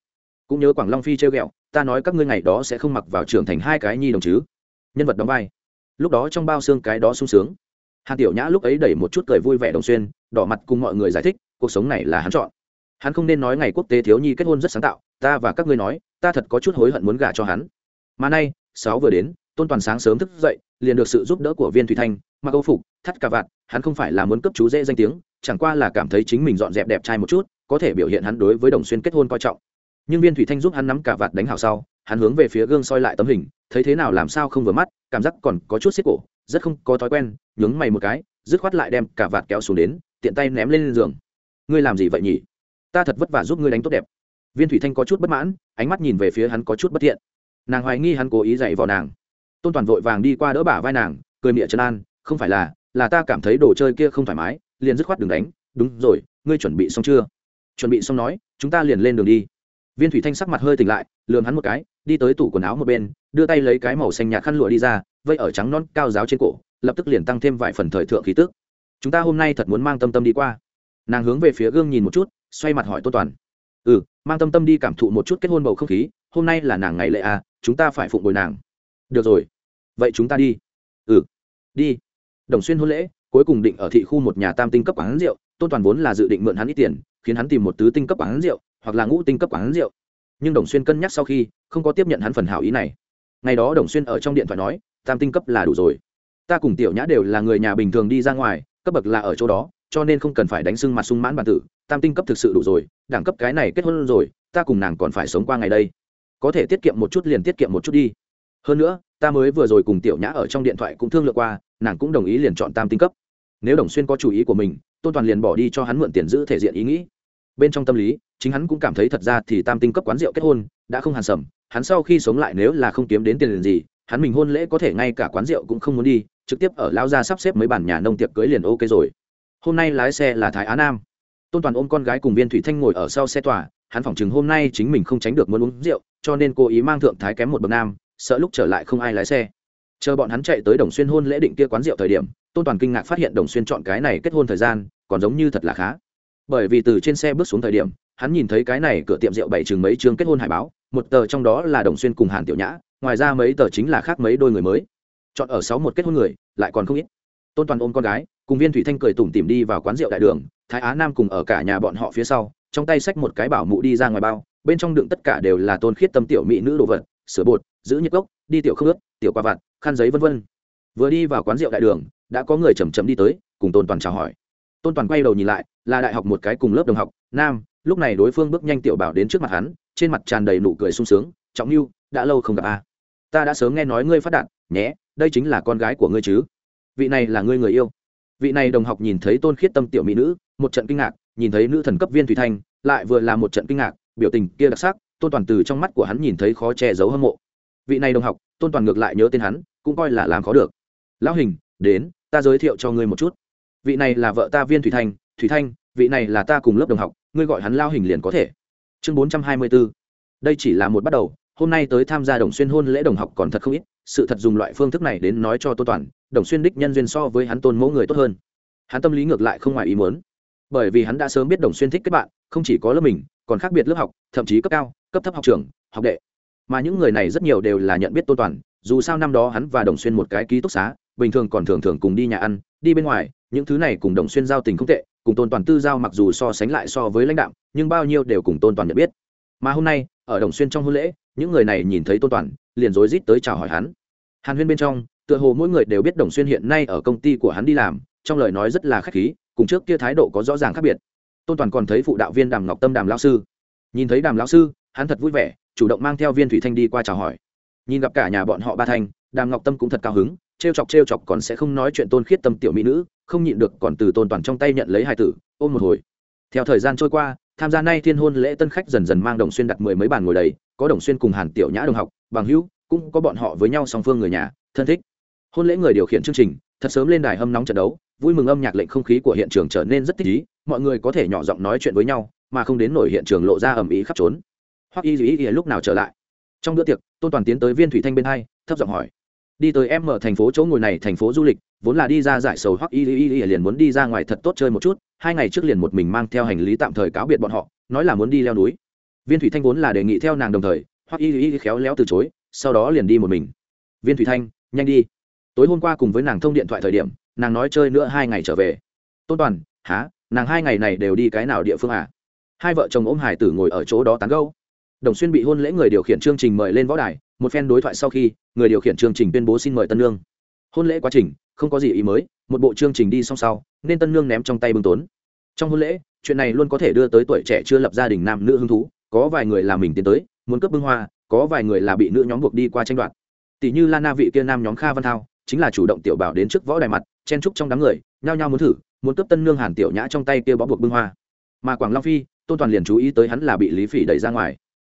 Cũng nhớ quảng long phi chơi ghẹo, ta nói các ngươi ngày đó sẽ không mặc vào trường thành hai cái nhi đồng chứ. Nhân vật đóng vai. Lúc đó trong bao xương cái đó sung sướng. Hàn tiểu nhã lúc ấy đẩy một chút cười vui vẻ đồng xuyên, đỏ mặt cùng mọi người giải thích, cuộc sống này là hắn chọn. Hắn không nên nói ngày quốc tế thiếu nhi kết hôn rất sáng tạo, ta và các ngươi nói, ta thật có chút hối hận muốn gả cho hắn. Mà nay, sáu vừa đến, tôn toàn sáng sớm thức dậy, liền được sự giúp đỡ của viên thủy thanh, mặc âu phục, thắt cà vạt, hắn không phải là muốn cấp chú dễ danh tiếng, chẳng qua là cảm thấy chính mình dọn dẹp đẹp trai một chút, có thể biểu hiện hắn đối với đồng xuyên kết hôn coi trọng nhưng viên thủy thanh giúp hắn nắm cả vạt đánh hào sau, hắn hướng về phía gương soi lại tấm hình, thấy thế nào làm sao không vừa mắt, cảm giác còn có chút xiết cổ, rất không có thói quen, nhướng mày một cái, dứt khoát lại đem cả vạt kéo xuống đến, tiện tay ném lên giường. Ngươi làm gì vậy nhỉ? Ta thật vất vả giúp ngươi đánh tốt đẹp. Viên thủy thanh có chút bất mãn, ánh mắt nhìn về phía hắn có chút bất thiện. Nàng hoài nghi hắn cố ý dạy vào nàng. Tôn toàn vội vàng đi qua đỡ bả vai nàng, cười miệng chân an, không phải là là ta cảm thấy đồ chơi kia không thoải mái, liền dứt khoát đừng đánh. Đúng rồi, ngươi chuẩn bị xong chưa? Chuẩn bị xong nói, chúng ta liền lên đường đi viên thủy thanh sắc mặt hơi tỉnh lại lường hắn một cái, đi tới tủ quần áo một bên, đưa tay lấy cái màu xanh nhạt khăn lụa đi ra, vây ở trắng non cao giáo trên cổ, lập tức liền tăng thêm vài phần thời thượng khí tức. Chúng ta hôm nay thật muốn mang tâm tâm đi qua. Nàng hướng về phía gương nhìn một chút, xoay mặt hỏi tôn toàn. Ừ mang tâm tâm đi cảm thụ một chút kết hôn bầu không khí, hôm nay là nàng ngày lễ à chúng ta phải phụng bồi nàng. Được rồi. Vậy chúng ta đi. Ừ. Đi. Đồng xuyên hôn lễ, cuối cùng định ở thị khu một nhà tam tinh cấp quán rượu, tôn toàn vốn là dự định mượn hắn ít tiền, khiến hắn tìm một tứ tinh cấp quán rượu hoặc là ngũ tinh cấp quán rượu. Nhưng đồng xuyên cân nhắc sau khi, không có tiếp nhận hắn phần hảo ý này. Ngày đó đồng xuyên ở trong điện thoại nói, tam tinh cấp là đủ rồi. Ta cùng tiểu nhã đều là người nhà bình thường đi ra ngoài, cấp bậc là ở chỗ đó, cho nên không cần phải đánh sưng mặt sung mãn bản tử. Tam tinh cấp thực sự đủ rồi, đẳng cấp cái này kết hôn rồi, ta cùng nàng còn phải sống qua ngày đây. Có thể tiết kiệm một chút liền tiết kiệm một chút đi. Hơn nữa, ta mới vừa rồi cùng tiểu nhã ở trong điện thoại cũng thương lượng qua, nàng cũng đồng ý liền chọn tam tinh cấp. Nếu đồng xuyên có chủ ý của mình, tôn toàn liền bỏ đi cho hắn mượn tiền giữ thể diện ý nghĩ. Bên trong tâm lý chính hắn cũng cảm thấy thật ra thì tam tinh cấp quán rượu kết hôn đã không hàn sầm, hắn sau khi sống lại nếu là không kiếm đến tiền liền gì, hắn mình hôn lễ có thể ngay cả quán rượu cũng không muốn đi, trực tiếp ở lao ra sắp xếp mấy bản nhà nông tiệc cưới liền ok rồi. Hôm nay lái xe là thái á nam. Tôn toàn ôm con gái cùng viên thủy thanh ngồi ở sau xe tòa, hắn phỏng chừng hôm nay chính mình không tránh được muốn uống rượu, cho nên cố ý mang thượng thái kém một bậc nam, sợ lúc trở lại không ai lái xe. Chờ bọn hắn chạy tới đồng xuyên hôn lễ định kia quán rượu thời điểm, tôn toàn kinh ngạc phát hiện đồng xuyên chọn cái này kết hôn thời gian, còn giống như thật là khá. Bởi vì từ trên xe bước xuống thời điểm hắn nhìn thấy cái này cửa tiệm rượu bảy chừng mấy chương kết hôn hải báo, một tờ trong đó là đồng xuyên cùng hàn tiểu nhã, ngoài ra mấy tờ chính là khác mấy đôi người mới. Chọn ở sáu một kết hôn người, lại còn không ít. Tôn toàn ôm con gái, cùng viên thủy thanh cười tủm tỉm đi vào quán rượu đại đường, thái á nam cùng ở cả nhà bọn họ phía sau, trong tay xách một cái bảo mụ đi ra ngoài bao, bên trong đựng tất cả đều là tôn khiết tâm tiểu mỹ nữ đồ vật sửa bột, giữ nhiệt gốc, đi tiểu không ướt tiểu qua vặt, khăn giấy vân vân. Vừa đi vào quán rượu đại đường, đã có người chầm chậm đi tới, cùng tôn toàn chào hỏi. Tôn toàn quay đầu nhìn lại, là đại học một cái cùng lớp đồng học, nam lúc này đối phương bước nhanh tiểu bảo đến trước mặt hắn, trên mặt tràn đầy nụ cười sung sướng, trọng lưu đã lâu không gặp a. Ta đã sớm nghe nói ngươi phát đạt, nhé, đây chính là con gái của ngươi chứ. Vị này là ngươi người yêu. Vị này đồng học nhìn thấy tôn khiết tâm tiểu mỹ nữ, một trận kinh ngạc, nhìn thấy nữ thần cấp viên thủy thanh, lại vừa là một trận kinh ngạc, biểu tình kia đặc sắc, tôn toàn từ trong mắt của hắn nhìn thấy khó che giấu hâm mộ. Vị này đồng học, tôn toàn ngược lại nhớ tên hắn, cũng coi là làm khó được. Lão hình, đến, ta giới thiệu cho ngươi một chút. Vị này là vợ ta viên thủy thanh thủy thanh vị này là ta cùng lớp đồng học, ngươi gọi hắn lao hình liền có thể. Chương bốn trăm hai mươi b ố đây chỉ là một bắt đầu, hôm nay tới tham gia đồng xuyên hôn lễ đồng học còn thật không ít, sự thật dùng loại phương thức này đến nói cho tôn toàn, đồng xuyên đích nhân duyên so với hắn tôn mẫu người tốt hơn. Hắn tâm lý ngược lại không ngoài ý muốn. Bởi vì hắn đã sớm biết đồng xuyên thích kết bạn, không chỉ có lớp mình, còn khác biệt lớp học, thậm chí cấp cao, cấp thấp học trường, học đệ. Mà những người này rất nhiều đều là nhận biết tôn toàn, dù sao năm đó hắn và đồng xuyên một cái ký túc xá, bình thường còn thường thường cùng đi nhà ăn, đi bên ngoài những thứ này cùng đồng xuyên giao tình không tệ, cùng tôn toàn tư giao mặc dù so sánh lại so với lãnh đạo nhưng bao nhiêu đều cùng tôn toàn nhận biết. Mà hôm nay, ở đồng xuyên trong hôn lễ, những người này nhìn thấy tôn toàn, liền rối rít tới chào hỏi hắn. Hàn huyên bên trong, tựa hồ mỗi người đều biết đồng xuyên hiện nay ở công ty của hắn đi làm, trong lời nói rất là khách khí, cùng trước kia thái độ có rõ ràng khác biệt. Tôn toàn còn thấy phụ đạo viên đàm ngọc tâm đàm lão sư. Nhìn thấy đàm lão sư, hắn thật vui vẻ, chủ động mang theo viên thủy thanh đi qua chào hỏi. Nhìn gặp cả nhà bọn họ ba thanh, đàm ngọc tâm cũng thật cao hứng trêu chọc trêu chọc còn sẽ không nói chuyện tôn khiết tâm tiểu mỹ nữ, không nhịn được còn từ tôn toàn trong tay nhận lấy hai tử, ôm một hồi. Theo thời gian trôi qua, tham gia nay thiên hôn lễ tân khách dần dần mang đồng xuyên đặt mười mấy bàn ngồi đầy, có đồng xuyên cùng hàn tiểu nhã đồng học, bằng hữu, cũng có bọn họ với nhau song phương người nhà, thân thích. Hôn lễ người điều khiển chương trình, thật sớm lên đài hâm nóng trận đấu, vui mừng âm nhạc lệnh không khí của hiện trường trở nên rất thích ý, mọi người có thể nhỏ giọng nói chuyện với nhau, mà không đến nổi hiện trường lộ ra ầm ĩ khắp trốn. Hoặc y dù ý lúc nào trở lại? Trong bữa tiệc, tôn toàn tiến tới viên thủy thanh bên hai, thấp giọng hỏi đi tới em ở thành phố chỗ ngồi này, thành phố du lịch, vốn là đi ra giải sầu hoặc y y y liền muốn đi ra ngoài thật tốt chơi một chút, hai ngày trước liền một mình mang theo hành lý tạm thời cáo biệt bọn họ, nói là muốn đi leo núi. Viên thủy thanh vốn là đề nghị theo nàng đồng thời, hoặc y y khéo léo từ chối, sau đó liền đi một mình. Viên thủy thanh, nhanh đi. Tối hôm qua cùng với nàng thông điện thoại thời điểm, nàng nói chơi nữa hai ngày trở về. Tôn toàn há nàng hai ngày này đều đi cái nào địa phương à? Hai vợ chồng ôm hải tử ngồi ở chỗ đó tán gâu đồng xuyên bị hôn lễ người điều khiển chương trình mời lên võ đài, một phen đối thoại sau khi, người điều khiển chương trình tuyên bố xin mời tân lương hôn lễ quá trình, không có gì ý mới, một bộ chương trình đi xong sau, nên tân lương ném trong tay bưng tốn. Trong hôn lễ, chuyện này luôn có thể đưa tới tuổi trẻ chưa lập gia đình nam nữ hứng thú, có vài người là mình tiến tới, muốn cướp bưng hoa, có vài người là bị nữ nhóm buộc đi qua tranh đoạt. Tỷ như lana vị kia nam nhóm kha văn thao, chính là chủ động tiểu bảo đến trước võ đài mặt, chen trúc trong đám người, nhao nhao muốn thử, muốn cướp tân nương hàn tiểu nhã trong tay kia bó buộc bưng hoa. Mà quảng long phi, tôn toàn liền chú ý tới hắn là bị lý phỉ đẩy ra ngoài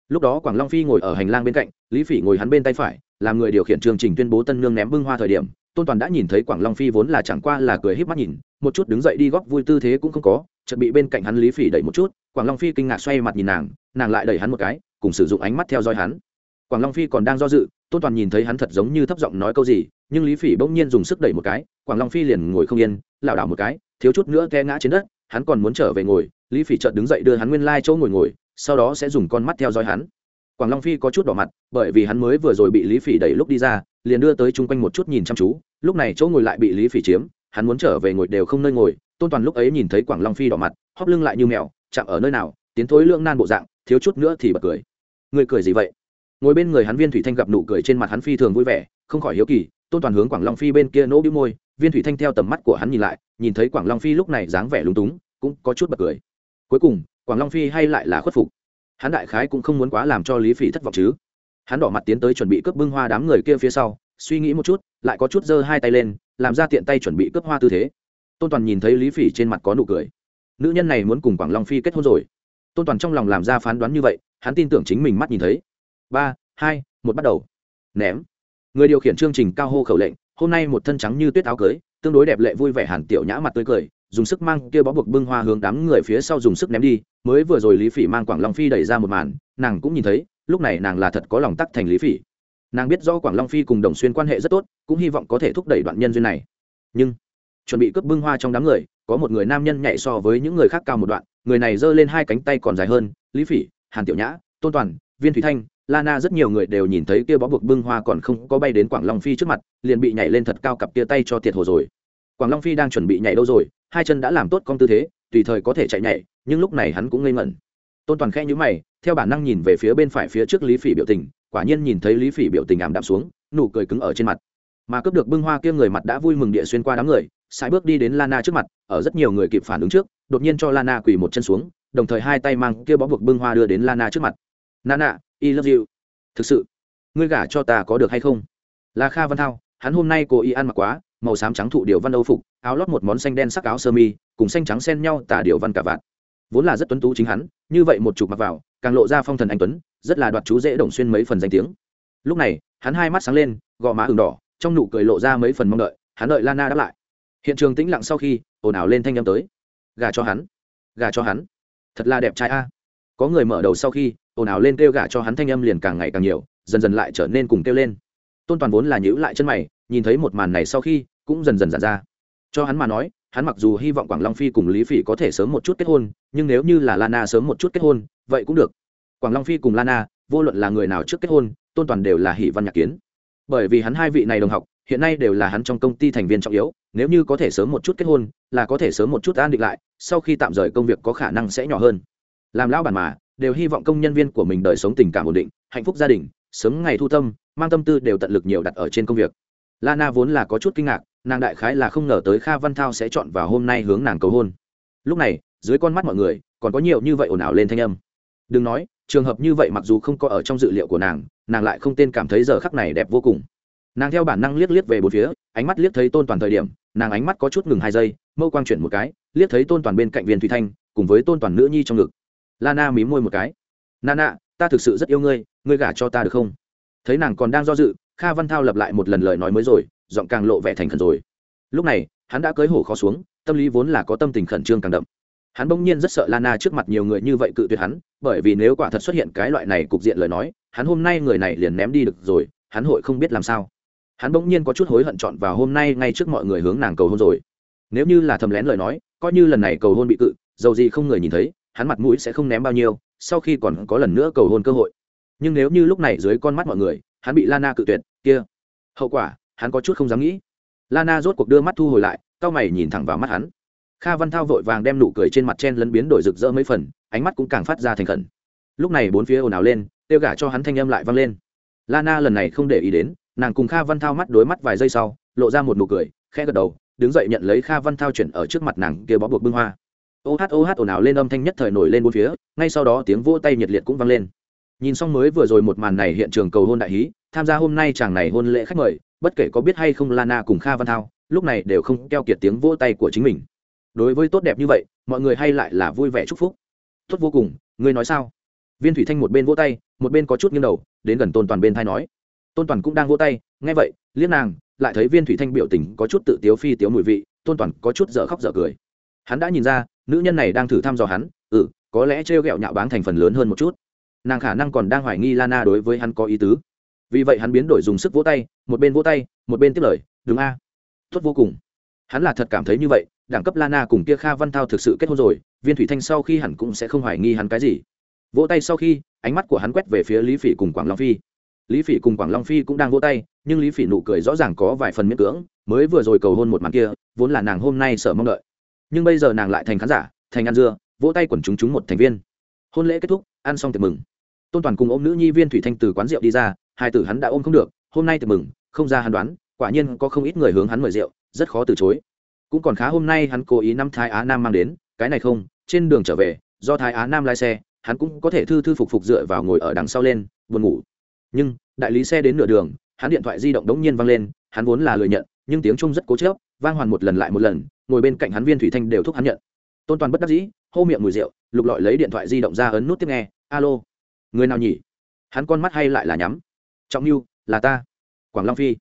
lúc đó quảng long phi ngồi ở hành lang bên cạnh, lý phỉ ngồi hắn bên tay phải, làm người điều khiển chương trình tuyên bố tân nương ném bưng hoa thời điểm, tôn toàn đã nhìn thấy quảng long phi vốn là chẳng qua là cười híp mắt nhìn, một chút đứng dậy đi góp vui tư thế cũng không có, chợt bị bên cạnh hắn lý phỉ đẩy một chút, quảng long phi kinh ngạc xoay mặt nhìn nàng nàng lại đẩy hắn một cái, cùng sử dụng ánh mắt theo dõi hắn. Quảng long phi còn đang do dự, tôn toàn nhìn thấy hắn thật giống như thấp giọng nói câu gì, nhưng lý phỉ bỗng nhiên dùng sức đẩy một cái, quảng long phi liền ngồi không yên, lảo đảo một cái, thiếu chút nữa té ngã trên đất, hắn còn muốn trở về ngồi, lý phỉ chợt đứng dậy đưa hắn nguyên lai chỗ ngồi ngồi sau đó sẽ dùng con mắt theo dõi hắn. Quảng long phi có chút đỏ mặt, bởi vì hắn mới vừa rồi bị lý phỉ đẩy lúc đi ra, liền đưa tới chung quanh một chút nhìn chăm chú, lúc này chỗ ngồi lại bị lý phỉ chiếm, hắn muốn trở về ngồi đều không nơi ngồi, tôn toàn lúc ấy nhìn thấy quảng long phi đỏ mặt, hóp lưng lại như mèo, chạm ở nơi nào, tiến thối lưỡng nan bộ dạng, thiếu chút nữa thì bật cười. Người cười gì vậy? Ngồi bên người hắn viên thủy thanh gặp nụ cười trên mặt hắn phi thường vui vẻ, không khỏi hiếu kỳ, tôn toàn hướng quảng long phi bên kia nỗ bĩu môi, viên thủy thanh theo tầm mắt của hắn nhìn lại, nhìn thấy quảng long phi lúc này dáng vẻ lúng túng, cũng có chút bật cười. Cuối cùng quảng long phi hay lại là khuất phục? Hắn đại khái cũng không muốn quá làm cho lý phỉ thất vọng chứ. Hắn đỏ mặt tiến tới chuẩn bị cướp bưng hoa đám người kia phía sau, suy nghĩ một chút, lại có chút giơ hai tay lên, làm ra tiện tay chuẩn bị cướp hoa tư thế. Tôn toàn nhìn thấy lý phỉ trên mặt có nụ cười. Nữ nhân này muốn cùng quảng long phi kết hôn rồi. Tôn toàn trong lòng làm ra phán đoán như vậy, hắn tin tưởng chính mình mắt nhìn thấy. Ba, hai, một bắt đầu. Ném. Người điều khiển chương trình cao hô khẩu lệnh, hôm nay một thân trắng như tuyết áo cưới, tương đối đẹp lệ vui vẻ hàn tiểu nhã mặt tươi cười dùng sức mang kia bó buộc bưng hoa hướng đám người phía sau dùng sức ném đi, mới vừa rồi lý phỉ mang quảng long phi đẩy ra một màn, nàng cũng nhìn thấy, lúc này nàng là thật có lòng tắc thành lý phỉ. Nàng biết do quảng long phi cùng đồng xuyên quan hệ rất tốt, cũng hy vọng có thể thúc đẩy đoạn nhân duyên này. Nhưng, chuẩn bị cướp bưng hoa trong đám người, có một người nam nhân nhảy so với những người khác cao một đoạn, người này giơ lên hai cánh tay còn dài hơn, lý phỉ, hàn tiểu nhã, tôn toàn, viên thủy thanh, lana rất nhiều người đều nhìn thấy kia bó buộc bưng hoa còn không có bay đến quảng long phi trước mặt, liền bị nhảy lên thật cao cặp kia tay cho tiệt hồ rồi. Quảng long phi đang chuẩn bị nhảy đâu rồi hai chân đã làm tốt con tư thế, tùy thời có thể chạy nhảy, nhưng lúc này hắn cũng ngây ngẩn. Tôn toàn khe nhữ mày, theo bản năng nhìn về phía bên phải phía trước lý phỉ biểu tình, quả nhiên nhìn thấy lý phỉ biểu tình ảm đạm xuống, nụ cười cứng ở trên mặt. Mà cướp được bưng hoa kia người mặt đã vui mừng địa xuyên qua đám người sai bước đi đến lana trước mặt, ở rất nhiều người kịp phản ứng trước, đột nhiên cho lana quỳ một chân xuống, đồng thời hai tay mang kia bó buộc bưng hoa đưa đến lana trước mặt. Nana, i love you. Thực sự, ngươi gả cho ta có được hay không? Là kha văn thao, hắn hôm nay cố ý ăn mặc quá màu xám trắng thụ điều văn âu phục, áo lót một món xanh đen sắc áo sơ mi, cùng xanh trắng xen nhau tả điều văn cả vạn vốn là rất tuấn tú chính hắn, như vậy một chụp mặc vào, càng lộ ra phong thần anh tuấn, rất là đoạt chú dễ đồng xuyên mấy phần danh tiếng. Lúc này, hắn hai mắt sáng lên, gò má ửng đỏ, trong nụ cười lộ ra mấy phần mong đợi, hắn đợi lana đáp lại. Hiện trường tĩnh lặng sau khi, ồn ào lên thanh â m tới. Gà cho hắn, gà cho hắn. Thật là đẹp trai a. Có người mở đầu sau khi, ồn ào lên kêu gà cho hắn, thanh âm liền càng ngày càng nhiều, dần dần lại trở nên cùng kêu lên tôn toàn vốn là nhữ lại chân mày, nhìn thấy một màn này sau khi, cũng dần dần giản ra. Cho hắn mà nói, hắn mặc dù hy vọng quảng long phi cùng lý phỉ có thể sớm một chút kết hôn, nhưng nếu như là lana sớm một chút kết hôn, vậy cũng được. Quảng long phi cùng lana, vô luận là người nào trước kết hôn, tôn toàn đều là hỷ văn nhạc kiến. Bởi vì hắn hai vị này đồng học, hiện nay đều là hắn trong công ty thành viên trọng yếu, nếu như có thể sớm một chút kết hôn, là có thể sớm một chút an định lại, sau khi tạm rời công việc có khả năng sẽ nhỏ hơn. Làm lão bản mà, đều hy vọng công nhân viên của mình đời sống tình cảm ổn định, hạnh phúc gia đình, sớm ngày thu tâm mang tâm tư đều tận lực nhiều đặt ở trên công việc. Lana vốn là có chút kinh ngạc, nàng đại khái là không ngờ tới kha văn thao sẽ chọn vào hôm nay hướng nàng cầu hôn. Lúc này, dưới con mắt mọi người, còn có nhiều như vậy ồn ào lên thanh âm. Đừng nói, trường hợp như vậy mặc dù không có ở trong dự liệu của nàng nàng lại không tên cảm thấy giờ khắc này đẹp vô cùng. Nàng theo bản năng liếc liếc về bốn phía, ánh mắt liếc thấy tôn toàn thời điểm, nàng ánh mắt có chút ngừng hai giây, mâu quang chuyển một cái, liếc thấy tôn toàn bên cạnh viên thủy thanh, cùng với tôn toàn nữ nhi trong ngực. Lana mím môi một cái. Nana, ta thực sự rất yêu ngươi ngươi gả cho ta được không? Thấy nàng còn đang do dự, kha văn thao lập lại một lần lời nói mới rồi, giọng càng lộ vẻ thành khẩn rồi. Lúc này, hắn đã cưới hổ khó xuống, tâm lý vốn là có tâm tình khẩn trương càng đậm. Hắn bỗng nhiên rất sợ lana trước mặt nhiều người như vậy cự tuyệt hắn, bởi vì nếu quả thật xuất hiện cái loại này cục diện lời nói, hắn hôm nay người này liền ném đi được rồi, hắn hội không biết làm sao. Hắn bỗng nhiên có chút hối hận chọn vào hôm nay ngay trước mọi người hướng nàng cầu hôn rồi. Nếu như là thầm lén lời nói, coi như lần này cầu hôn bị cự, dầu gì không người nhìn thấy, hắn mặt mũi sẽ không ném bao nhiêu, sau khi còn có lần nữa cầu hôn cơ hội nhưng nếu như lúc này dưới con mắt mọi người, hắn bị lana cự tuyệt, kia, hậu quả, hắn có chút không dám nghĩ. Lana rốt cuộc đưa mắt thu hồi lại c mày nhìn thẳng vào mắt hắn. Kha văn thao vội vàng đem nụ cười trên mặt chen lấn biến đổi rực rỡ mấy phần, ánh mắt cũng càng phát ra thành khẩn. Lúc này bốn phía ồn ào lên tiêu gả cho hắn thanh âm lại vang lên. Lana lần này không để ý đến, nàng cùng kha văn thao mắt đối mắt vài giây sau, lộ ra một nụ cười, khẽ gật đầu, đứng dậy nhận lấy kha văn thao chuyển ở trước mặt nàng kia bó buộc bưng hoa. Ô hát ô hát ồn ào lên âm thanh nhất thời nổi lên bốn phía, ngay sau đó tiếng vỗ tay nhiệt liệt cũng vang lên nhìn xong mới vừa rồi một màn này hiện trường cầu hôn đại hí, tham gia hôm nay chàng này hôn lễ khách mời, bất kể có biết hay không lana cùng kha văn thao, lúc này đều không keo kiệt tiếng vỗ tay của chính mình. Đối với tốt đẹp như vậy, mọi người hay lại là vui vẻ chúc phúc. Tốt vô cùng, ngươi nói sao? Viên thủy thanh một bên vỗ tay, một bên có chút nghiêng đầu, đến gần tôn toàn bên thai nói. Tôn toàn cũng đang vỗ tay, nghe vậy, liếc nàng, lại thấy viên thủy thanh biểu tình có chút tự tiếu phi tiếu mùi vị, tôn toàn có chút dở khóc dở cười. Hắn đã nhìn ra, nữ nhân này đang thử thăm dò hắn ừ có lẽ trêu ghẹo nhạo báng thành phần lớn hơn một chút nàng khả năng còn đang hoài nghi lana đối với hắn có ý tứ. Vì vậy hắn biến đổi dùng sức vỗ tay, một bên vỗ tay, một bên tiếp lời, đúng a à. tốt vô cùng. Hắn là thật cảm thấy như vậy, đẳng cấp lana cùng kia kha văn thao thực sự kết hôn rồi, viên thủy thanh sau khi hẳn cũng sẽ không hoài nghi hắn cái gì. Vỗ tay sau khi, ánh mắt của hắn quét về phía lý phỉ cùng quảng long phi. Lý phỉ cùng quảng long phi cũng đang vỗ tay, nhưng lý phỉ nụ cười rõ ràng có vài phần miễn cưỡng, mới vừa rồi cầu hôn một màn kia, vốn là nàng hôm nay sợ mong đợi. Nhưng bây giờ nàng lại thành khán giả, thành ăn dưa, vỗ tay quần chúng chúng một thành viên. Hôn lễ kết thúc ăn xong tiệc mừng. Tôn toàn cùng ôm nữ nhi viên thủy thanh từ quán rượu đi ra, hai tử hắn đã ôm không được, hôm nay tiệc mừng, không ra hắn đoán, quả nhiên có không ít người hướng hắn mời rượu, rất khó từ chối. Cũng còn khá hôm nay hắn cố ý năm thái á nam mang đến, cái này không, trên đường trở về, do thái á nam lái xe, hắn cũng có thể thư thư phục phục dựa vào ngồi ở đằng sau lên, buồn ngủ. Nhưng, đại lý xe đến nửa đường, hắn điện thoại di động đống nhiên vang lên, hắn vốn là lười nhận, nhưng tiếng trung rất cố chớp vang hoàn một lần lại một lần, ngồi bên cạnh hắn viên thủy thanh đều thúc hắn nhận. Tôn toàn bất đắc dĩ, hô miệng mùi rượu, lục lọi lấy điện thoại di động ra ấn nút tiếp nghe alo. Người nào nhỉ? Hắn con mắt hay lại là nhắm? Trọng mưu là ta. Quảng long phi.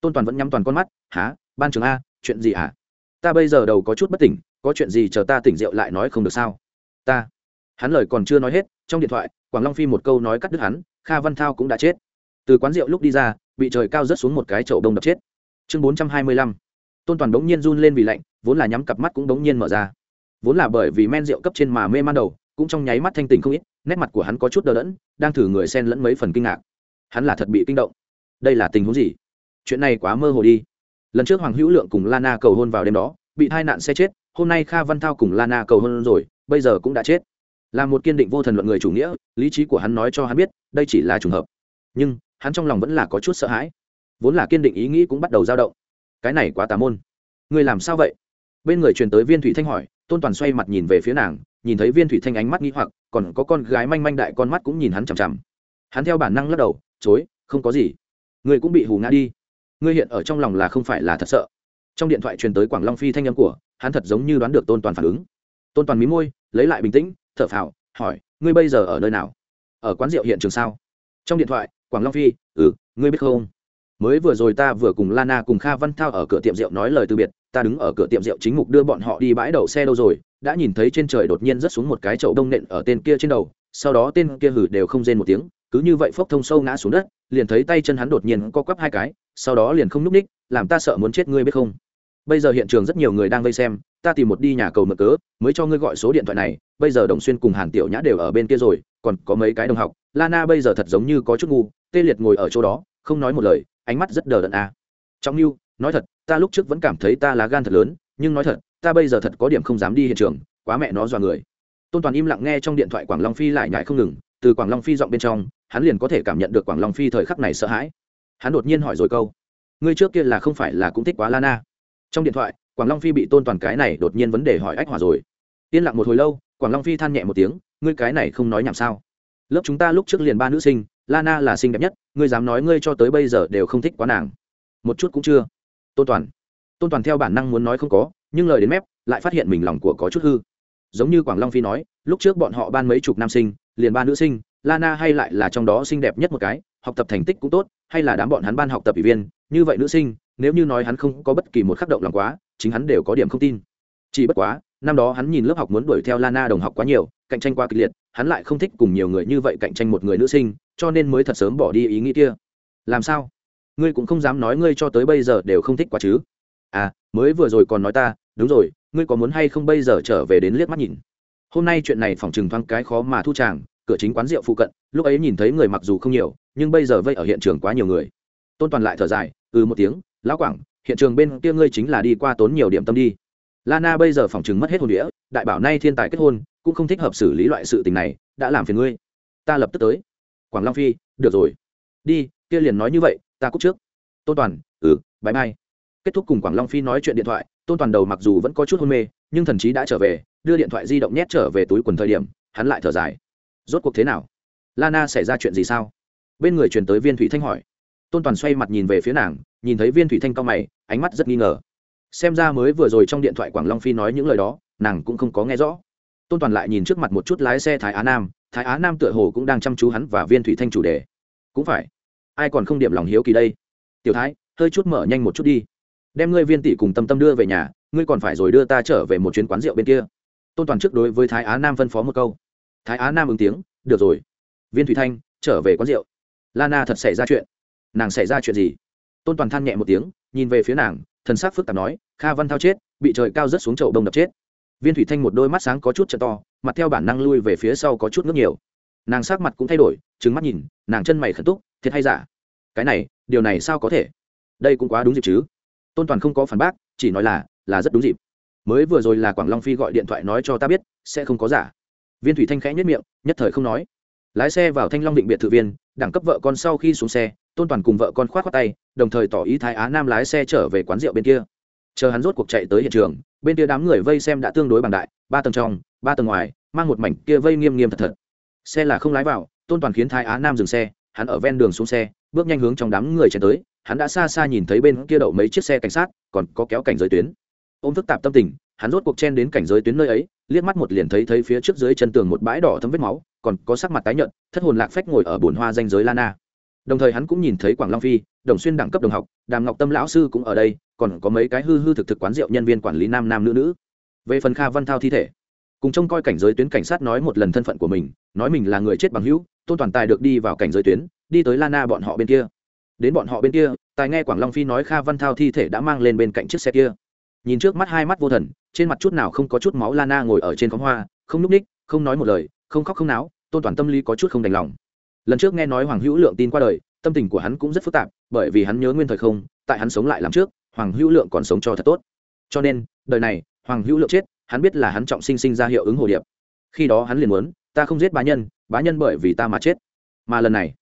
Tôn toàn vẫn nhắm toàn con mắt. Há ban trường a, chuyện gì hả? Ta bây giờ đầu có chút bất tỉnh, có chuyện gì chờ ta tỉnh rượu lại nói không được sao? Ta. Hắn lời còn chưa nói hết, trong điện thoại, quảng long phi một câu nói cắt đứt hắn, kha văn thao cũng đã chết. Từ quán rượu lúc đi ra, bị trời cao rớt xuống một cái chậu đông đập chết. Chương bốn trăm hai mươi lăm. Tôn toàn đống nhiên run lên vì lạnh, vốn là nhắm cặp mắt cũng đống nhiên mở ra. Vốn là bởi vì men rượu cấp trên mà mê man đầu, cũng trong nháy mắt thanh tình không ít nét mặt của hắn có chút đờ đẫn, đang thử người xen lẫn mấy phần kinh ngạc. Hắn là thật bị kinh động. Đây là tình huống gì? Chuyện này quá mơ hồ đi. Lần trước hoàng hữu lượng cùng lana cầu hôn vào đêm đó, bị hai nạn xe chết, hôm nay kha văn thao cùng lana cầu hôn rồi, bây giờ cũng đã chết. Là một kiên định vô thần luận người chủ nghĩa, lý trí của hắn nói cho hắn biết, đây chỉ là trùng hợp. Nhưng, hắn trong lòng vẫn là có chút sợ hãi. Vốn là kiên định ý nghĩ cũng bắt đầu dao động. Cái này quá tà môn. Người làm sao vậy? Bên người truyền tới viên thủy thanh hỏi, tôn toàn xoay mặt nhìn về phía nàng nhìn thấy viên thủy thanh ánh mắt nghĩ hoặc, còn có con gái manh manh đại con mắt cũng nhìn hắn chằm chằm. Hắn theo bản năng lắc đầu, chối, không có gì. Người cũng bị hù ngã đi. Ngươi hiện ở trong lòng là không phải là thật sợ. Trong điện thoại truyền tới quảng long phi thanh âm của, hắn thật giống như đoán được tôn toàn phản ứng. Tôn toàn mí môi, lấy lại bình tĩnh, thở phào, hỏi, ngươi bây giờ ở nơi nào? Ở quán rượu hiện trường sao? Trong điện thoại, quảng long phi ừ ngươi biết không? Mới vừa rồi ta vừa cùng lana cùng kha văn thao ở cửa tiệm rượu nói lời từ biệt, ta đứng ở cửa tiệm rượu chính mục đưa bọn họ đi bãi đậu xe đâu rồi đã nhìn thấy trên trời đột nhiên rớt xuống một cái chậu đông nện ở tên kia trên đầu, sau đó tên kia hử đều không rên một tiếng, cứ như vậy phốc thông sâu ngã xuống đất, liền thấy tay chân hắn đột nhiên co quắp hai cái, sau đó liền không núp ních, làm ta sợ muốn chết ngươi biết không bây giờ hiện trường rất nhiều người đang vây xem, ta tìm một đi nhà cầu mở cớ, mới cho ngươi gọi số điện thoại này, bây giờ đồng xuyên cùng hàn tiểu nhã đều ở bên kia rồi, còn có mấy cái đồng học, lana bây giờ thật giống như có chút ngu, tê liệt ngồi ở chỗ đó, không nói một lời, ánh mắt rất đờ đẫn à. trong mưu nói thật, ta lúc trước vẫn cảm thấy ta lá gan thật lớn nhưng nói thật, ta bây giờ thật có điểm không dám đi hiện trường, quá mẹ nó dọa người. Tôn toàn im lặng nghe trong điện thoại quảng long phi lại nhại không ngừng, từ quảng long phi giọng bên trong, hắn liền có thể cảm nhận được quảng long phi thời khắc này sợ hãi. Hắn đột nhiên hỏi rồi câu, ngươi trước kia là không phải là cũng thích quá lana? Trong điện thoại, quảng long phi bị tôn toàn cái này đột nhiên vấn đề hỏi ách hỏa rồi. Yên lặng một hồi lâu, quảng long phi than nhẹ một tiếng, ngươi cái này không nói nhảm sao? Lớp chúng ta lúc trước liền ba nữ sinh, lana là xinh đẹp nhất, ngươi dám nói ngươi cho tới bây giờ đều không thích quá nàng. Một chút cũng chưa. Tôn toàn tôn toàn theo bản năng muốn nói không có, nhưng lời đến mép lại phát hiện mình lòng của có chút hư. Giống như quảng long phi nói, lúc trước bọn họ ban mấy chục nam sinh, liền ba nữ sinh, lana hay lại là trong đó xinh đẹp nhất một cái, học tập thành tích cũng tốt, hay là đám bọn hắn ban học tập ủy viên, như vậy nữ sinh, nếu như nói hắn không có bất kỳ một khắc động lòng quá, chính hắn đều có điểm không tin. Chỉ bất quá, năm đó hắn nhìn lớp học muốn đuổi theo lana đồng học quá nhiều, cạnh tranh quá kịch liệt, hắn lại không thích cùng nhiều người như vậy cạnh tranh một người nữ sinh, cho nên mới thật sớm bỏ đi ý nghĩ kia. Làm sao? Ngươi cũng không dám nói ngươi cho tới bây giờ đều không thích quá chứ à mới vừa rồi còn nói ta, đúng rồi, ngươi có muốn hay không bây giờ trở về đến liếc mắt nhìn? Hôm nay chuyện này phòng chừng thoáng cái khó mà thu tràng, cửa chính quán rượu phụ cận, lúc ấy nhìn thấy người mặc dù không nhiều, nhưng bây giờ vây ở hiện trường quá nhiều người. Tôn toàn lại thở dài ừ một tiếng, lão quảng, hiện trường bên kia ngươi chính là đi qua tốn nhiều điểm tâm đi. Lana bây giờ phòng chừng mất hết hồn đĩa, đại bảo nay thiên tài kết hôn, cũng không thích hợp xử lý loại sự tình này, đã làm phiền ngươi. Ta lập tức tới. Quảng long phi, được rồi. Đi, kia liền nói như vậy, ta cúc trước. Tôn toàn ừ bãi mai kết thúc cùng quảng long phi nói chuyện điện thoại, tôn toàn đầu mặc dù vẫn có chút hôn mê, nhưng thần chí đã trở về, đưa điện thoại di động nhét trở về túi quần thời điểm, hắn lại thở dài. Rốt cuộc thế nào? Lana xảy ra chuyện gì sao? Bên người truyền tới viên thủy thanh hỏi. Tôn toàn xoay mặt nhìn về phía nàng, nhìn thấy viên thủy thanh cao mày, ánh mắt rất nghi ngờ. Xem ra mới vừa rồi trong điện thoại quảng long phi nói những lời đó, nàng cũng không có nghe rõ. Tôn toàn lại nhìn trước mặt một chút lái xe thái á nam, thái á nam tựa hồ cũng đang chăm chú hắn và viên thủy thanh chủ đề. Cũng phải. Ai còn không điểm lòng hiếu kỳ đây? Tiểu thái, hơi chút mở nhanh một chút đi đem ngươi viên tỷ cùng tâm tâm đưa về nhà, ngươi còn phải rồi đưa ta trở về một chuyến quán rượu bên kia. Tôn toàn trước đối với thái á nam phân phó một câu. Thái á nam ứng tiếng, được rồi. Viên thủy thanh, trở về quán rượu. Lana thật xảy ra chuyện. Nàng xảy ra chuyện gì? Tôn toàn than nhẹ một tiếng, nhìn về phía nàng, thần sắc phức tạp nói, kha văn thao chết, bị trời cao rớt xuống chậu đông đập chết. Viên thủy thanh một đôi mắt sáng có chút t to, mặt theo bản năng lui về phía sau có chút ngước nhiều. Nàng sắc mặt cũng thay đổi trứng mắt nhìn, nàng chân mày khẩn túc, thiệt hay giả? Cái này, điều này sao có thể? Đây cũng quá đúng dịp chứ? Tôn toàn không có phản bác, chỉ nói là là rất đúng dịp. Mới vừa rồi là quảng long phi gọi điện thoại nói cho ta biết, sẽ không có giả. Viên thủy thanh khẽ nhất miệng, nhất thời không nói. Lái xe vào thanh long định biệt thự viên, đẳng cấp vợ con sau khi xuống xe, tôn toàn cùng vợ con k h o á t khoác tay, đồng thời tỏ ý thái á nam lái xe trở về quán rượu bên kia. Chờ hắn rốt cuộc chạy tới hiện trường, bên kia đám người vây xem đã tương đối bằng đại, ba tầng trong, ba tầng ngoài, mang một mảnh kia vây nghiêm nghiêm thật thật. Xe là không lái vào, tôn toàn khiến thái á nam dừng xe, hắn ở ven đường xuống xe, bước nhanh hướng trong đám người chạy tới hắn đã xa xa nhìn thấy bên kia đậu mấy chiếc xe cảnh sát, còn có kéo cảnh giới tuyến. Ôm phức tạp tâm tình, hắn rốt cuộc chen đến cảnh giới tuyến nơi ấy, liếc mắt một liền thấy thấy phía trước dưới chân tường một bãi đỏ thấm vết máu, còn có sắc mặt tái nhợt, thất hồn lạc phách ngồi ở bồn hoa danh giới lana. Đồng thời hắn cũng nhìn thấy quảng long phi, đồng xuyên đẳng cấp đồng học, đàm ngọc tâm lão sư cũng ở đây, còn có mấy cái hư hư thực thực quán rượu nhân viên quản lý nam nam nữ nữ. Về phần kha văn thao thi thể, cùng trông coi cảnh giới tuyến cảnh sát nói một lần thân phận của mình, nói mình là người chết bằng hữu, tôn toàn tài được đi vào cảnh giới tuyến, đi tới lana bọn họ bên kia đến bọn họ bên kia, tài nghe quảng long phi nói kha văn thao thi thể đã mang lên bên cạnh chiếc xe kia. Nhìn trước mắt hai mắt vô thần, trên mặt chút nào không có chút máu lana ngồi ở trên khóm hoa, không n ú c ních, không nói một lời, không khóc không náo, tôn toàn tâm lý có chút không đành lòng. Lần trước nghe nói hoàng hữu lượng tin qua đời, tâm tình của hắn cũng rất phức tạp, bởi vì hắn nhớ nguyên thời không, tại hắn sống lại làm trước, hoàng hữu lượng còn sống cho thật tốt. Cho nên, đời này, hoàng hữu lượng chết, hắn biết là hắn trọng sinh sinh ra hiệu ứng hồ điệp. Khi đó hắn liền muốn, ta không giết bá nhân bá nhân bởi vì ta mà chết. Mà lần này,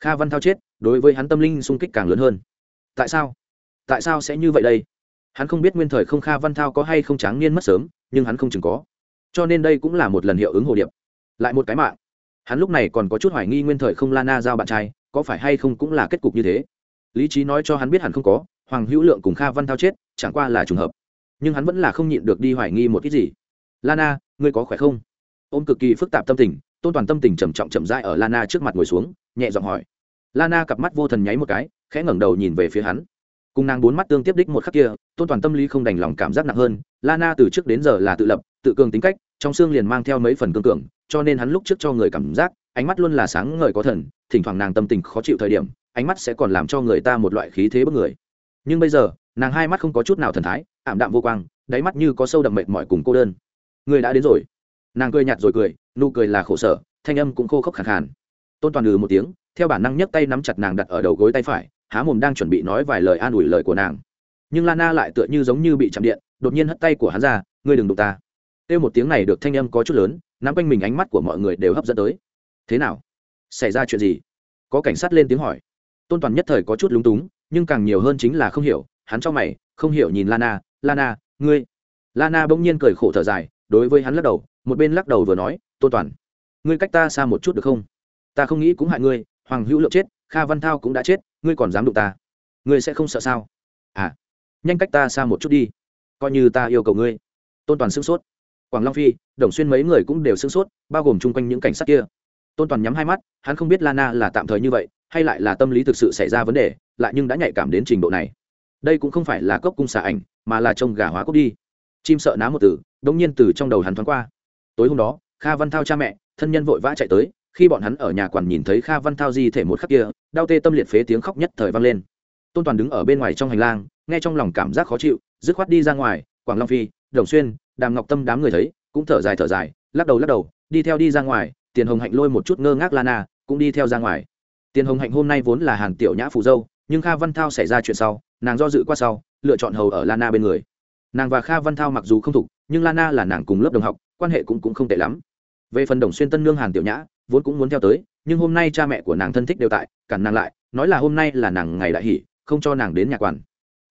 kha văn thao chết đối với hắn tâm linh sung kích càng lớn hơn. Tại sao? Tại sao sẽ như vậy đây? Hắn không biết nguyên thời không kha văn thao có hay không tráng niên mất sớm, nhưng hắn không chừng có. Cho nên đây cũng là một lần hiệu ứng hồ điệp. Lại một cái mạng. Hắn lúc này còn có chút hoài nghi nguyên thời không lana giao bạn trai, có phải hay không cũng là kết cục như thế? Lý trí nói cho hắn biết hẳn không có, hoàng hữu lượng cùng kha văn thao chết, chẳng qua là trùng hợp. Nhưng hắn vẫn là không nhịn được đi hoài nghi một ít gì. Lana ngươi có khỏe không? Ôm cực kỳ phức tạp tâm tình, tôn toàn tâm tình trầm trọng chậm dai ở lana trước mặt ngồi xuống, nhẹ giọng hỏi lana cặp mắt vô thần nháy một cái, khẽ ngẩng đầu nhìn về phía hắn. Cùng nàng bốn mắt tương tiếp đích một khắc kia, tôn toàn tâm lý không đành lòng cảm giác nặng hơn. Lana từ trước đến giờ là tự lập, tự cường tính cách, trong xương liền mang theo mấy phần cương cường, cho nên hắn lúc trước cho người cảm giác, ánh mắt luôn là sáng ngời có thần, thỉnh thoảng nàng tâm tình khó chịu thời điểm, ánh mắt sẽ còn làm cho người ta một loại khí thế bất người. Nhưng bây giờ, nàng hai mắt không có chút nào thần thái, ảm đạm vô quang, đáy mắt như có sâu đậm mệt mỏi cùng cô đơn. Người đã đến rồi. Nàng cười nhạt rồi cười, nụ cười là khổ sở, thanh âm cũng khô khốc khẳng khàn. Tôn toàn ừ một tiếng theo bản năng nhấc tay nắm chặt nàng đặt ở đầu gối tay phải, há mồm đang chuẩn bị nói vài lời an ủi lời của nàng. Nhưng lana lại tựa như giống như bị chạm điện, đột nhiên hất tay của hắn ra, ngươi đừng đụng ta. Kêu một tiếng này được thanh âm có chút lớn, nắm quanh mình ánh mắt của mọi người đều hấp dẫn tới. Thế nào? Xảy ra chuyện gì? Có cảnh sát lên tiếng hỏi. Tôn toàn nhất thời có chút lúng túng, nhưng càng nhiều hơn chính là không hiểu, hắn cho mày, không hiểu nhìn lana lana, ngươi? Lana bỗng nhiên cười khổ thở dài, đối với hắn lắc đầu, một bên lắc đầu vừa nói, tôn toàn, ngươi cách ta xa một chút được không? Ta không nghĩ cũng hại ngươi hoàng hữu lượng chết, kha văn thao cũng đã chết, ngươi còn dám đụng ta? Ngươi sẽ không sợ sao? À nhanh cách ta xa một chút đi. Coi như ta yêu cầu ngươi. Tôn toàn sửng sốt. Quảng long phi, đồng xuyên mấy người cũng đều sửng sốt, bao gồm chung quanh những cảnh sát kia. Tôn toàn nhắm hai mắt, hắn không biết lana là tạm thời như vậy, hay lại là tâm lý thực sự xảy ra vấn đề, lại nhưng đã nhạy cảm đến trình độ này. Đây cũng không phải là cốc cung xả ảnh, mà là trông gà hóa cốc đi. Chim sợ ná một từ đ ỗ n g nhiên từ trong đầu hắn thoáng qua. Tối hôm đó, kha văn thao cha mẹ, thân nhân vội vã chạy tới khi bọn hắn ở nhà quản nhìn thấy kha văn thao di thể một khắc kia đau tê tâm liệt phế tiếng khóc nhất thời vang lên. Tôn toàn đứng ở bên ngoài trong hành lang nghe trong lòng cảm giác khó chịu dứt khoát đi ra ngoài quảng long phi đồng xuyên đàm ngọc tâm đám người thấy cũng thở dài thở dài lắc đầu lắc đầu đi theo đi ra ngoài tiền hồng hạnh lôi một chút ngơ ngác lana cũng đi theo ra ngoài. Tiền hồng hạnh hôm nay vốn là hàn tiểu nhã phù dâu nhưng kha văn thao xảy ra chuyện sau nàng do dự qua sau lựa chọn hầu ở lana bên người. Nàng và kha văn thao mặc dù không thục nhưng lana là nàng cùng lớp đồng học quan hệ cũng, cũng không tệ lắm. Về phần đồng xuyên tân nương hàn tiểu nhã vốn cũng muốn theo tới, nhưng hôm nay cha mẹ của nàng thân thích đều tại, cản nàng lại, nói là hôm nay là nàng ngày đại hỷ, không cho nàng đến nhà quản.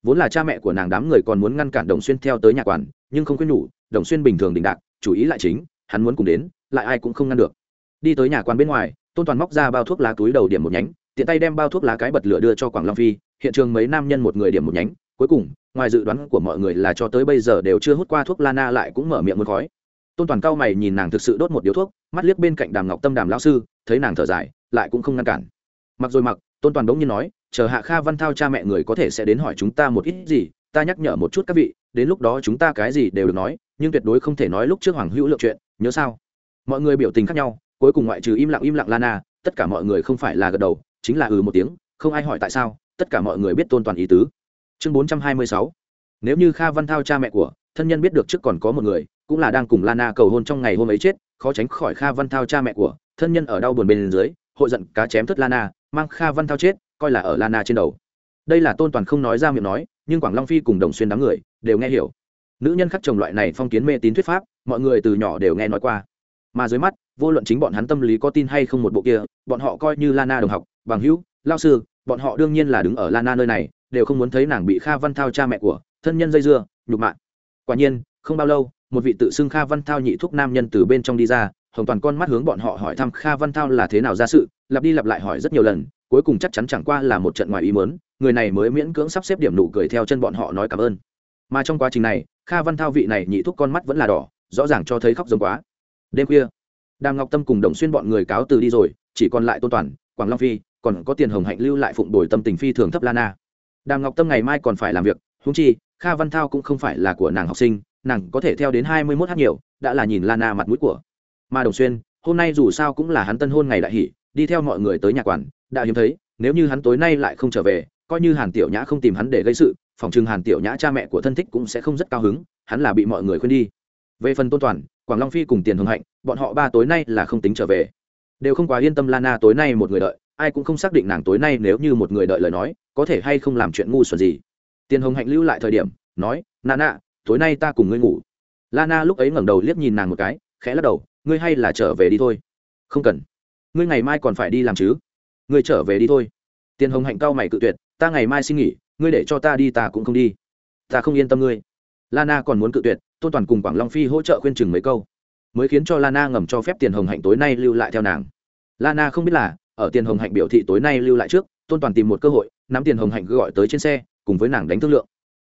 Vốn là cha mẹ của nàng đám người còn muốn ngăn cản đồng xuyên theo tới nhà quản, nhưng không khuyên nhủ, đồng xuyên bình thường đình đạc, chủ ý lại chính, hắn muốn cùng đến, lại ai cũng không ngăn được. Đi tới nhà quan bên ngoài, tôn toàn móc ra bao thuốc lá túi đầu điểm một nhánh, tiện tay đem bao thuốc lá cái bật lửa đưa cho quảng long phi, hiện trường mấy nam nhân một người điểm một nhánh, cuối cùng, ngoài dự đoán của mọi người là cho tới bây giờ đều chưa hút qua thuốc lana lại cũng mở miệng một khói tôn toàn cao mày nhìn nàng thực sự đốt một điếu thuốc mắt liếc bên cạnh đàm ngọc tâm đàm lão sư thấy nàng thở dài lại cũng không ngăn cản mặc rồi mặc tôn toàn đống nhiên nói chờ hạ kha văn thao cha mẹ người có thể sẽ đến hỏi chúng ta một ít gì ta nhắc nhở một chút các vị đến lúc đó chúng ta cái gì đều được nói nhưng tuyệt đối không thể nói lúc trước hoàng hữu lượng chuyện nhớ sao mọi người biểu tình khác nhau cuối cùng ngoại trừ im lặng im lặng lana tất cả mọi người không phải là gật đầu chính là ừ một tiếng không ai hỏi tại sao tất cả mọi người biết tôn toàn ý tứ chương bốn trăm hai mươi sáu nếu như kha văn thao cha mẹ của thân nhân biết được trước còn có một người, cũng là đang cùng lana cầu hôn trong ngày hôm ấy chết, khó tránh khỏi kha văn thao cha mẹ của, thân nhân ở đau buồn bên dưới, hội giận cá chém thất lana, mang kha văn thao chết, coi là ở lana trên đầu. Đây là tôn toàn không nói ra miệng nói, nhưng quảng long phi cùng đồng xuyên đám người đều nghe hiểu. Nữ nhân khắc chồng loại này phong kiến mê tín thuyết pháp, mọi người từ nhỏ đều nghe nói qua. Mà dưới mắt, vô luận chính bọn hắn tâm lý có tin hay không một bộ kia, bọn họ coi như lana đồng học, bằng hữu, lao sư, bọn họ đương nhiên là đứng ở lana nơi này, đều không muốn thấy nàng bị kha văn thao cha mẹ của, thân nhân dây dưa, nhục mạng quả nhiên, không bao lâu, một vị tự xưng kha văn thao nhị thúc nam nhân từ bên trong đi ra, hồng toàn con mắt hướng bọn họ hỏi thăm kha văn thao là thế nào ra sự, lặp đi lặp lại hỏi rất nhiều lần, cuối cùng chắc chắn chẳng qua là một trận ngoài ý mớn người này mới miễn cưỡng sắp xếp điểm nụ cười theo chân bọn họ nói cảm ơn. Mà trong quá trình này, kha văn thao vị này nhị thúc con mắt vẫn là đỏ, rõ ràng cho thấy khóc giống quá. Đêm khuya, đàm ngọc tâm cùng đồng xuyên bọn người cáo từ đi rồi, chỉ còn lại tôn toàn, quảng long phi, còn có tiền hồng hạnh lưu lại phụng đổi tâm tình phi thường thấp lana. Đàm ngọc tâm ngày mai còn phải làm việc húng chi kha văn thao cũng không phải là của nàng học sinh, nàng có thể theo đến hai mươi mốt h nhiều, đã là nhìn lana mặt mũi của. Mà đồng xuyên, hôm nay dù sao cũng là hắn tân hôn ngày đại hỷ, đi theo mọi người tới nhà quản, đã hiếm thấy, nếu như hắn tối nay lại không trở về, coi như hàn tiểu nhã không tìm hắn để gây sự, phòng chừng hàn tiểu nhã cha mẹ của thân thích cũng sẽ không rất cao hứng, hắn là bị mọi người khuyên đi. Về phần tôn toàn, quảng long phi cùng tiền hồng hạnh, bọn họ ba tối nay là không tính trở về. Đều không quá yên tâm lana tối nay một người đợi, ai cũng không xác định nàng tối nay nếu như một người đợi lời nói, có thể hay không làm chuyện ngu xuẩn gì tiền hồng hạnh lưu lại thời điểm, nói nana tối nay ta cùng ngươi ngủ. Lana lúc ấy ngẩng đầu liếc nhìn nàng một cái, khẽ lắc đầu, ngươi hay là trở về đi thôi. Không cần. Ngươi ngày mai còn phải đi làm chứ? Ngươi trở về đi thôi. Tiền hồng hạnh cao mày cự tuyệt, ta ngày mai xin nghỉ, ngươi để cho ta đi ta cũng không đi. Ta không yên tâm ngươi. Lana còn muốn cự tuyệt, tôn toàn cùng quảng long phi hỗ trợ khuyên chừng mấy câu, mới khiến cho lana ngầm cho phép tiền hồng hạnh tối nay lưu lại theo nàng. Lana không biết là, ở tiền hồng hạnh biểu thị tối nay lưu lại trước, tôn toàn tìm một cơ hội, nắm tiền hồng hạnh gọi tới trên xe cùng với nàng đánh thương lượng.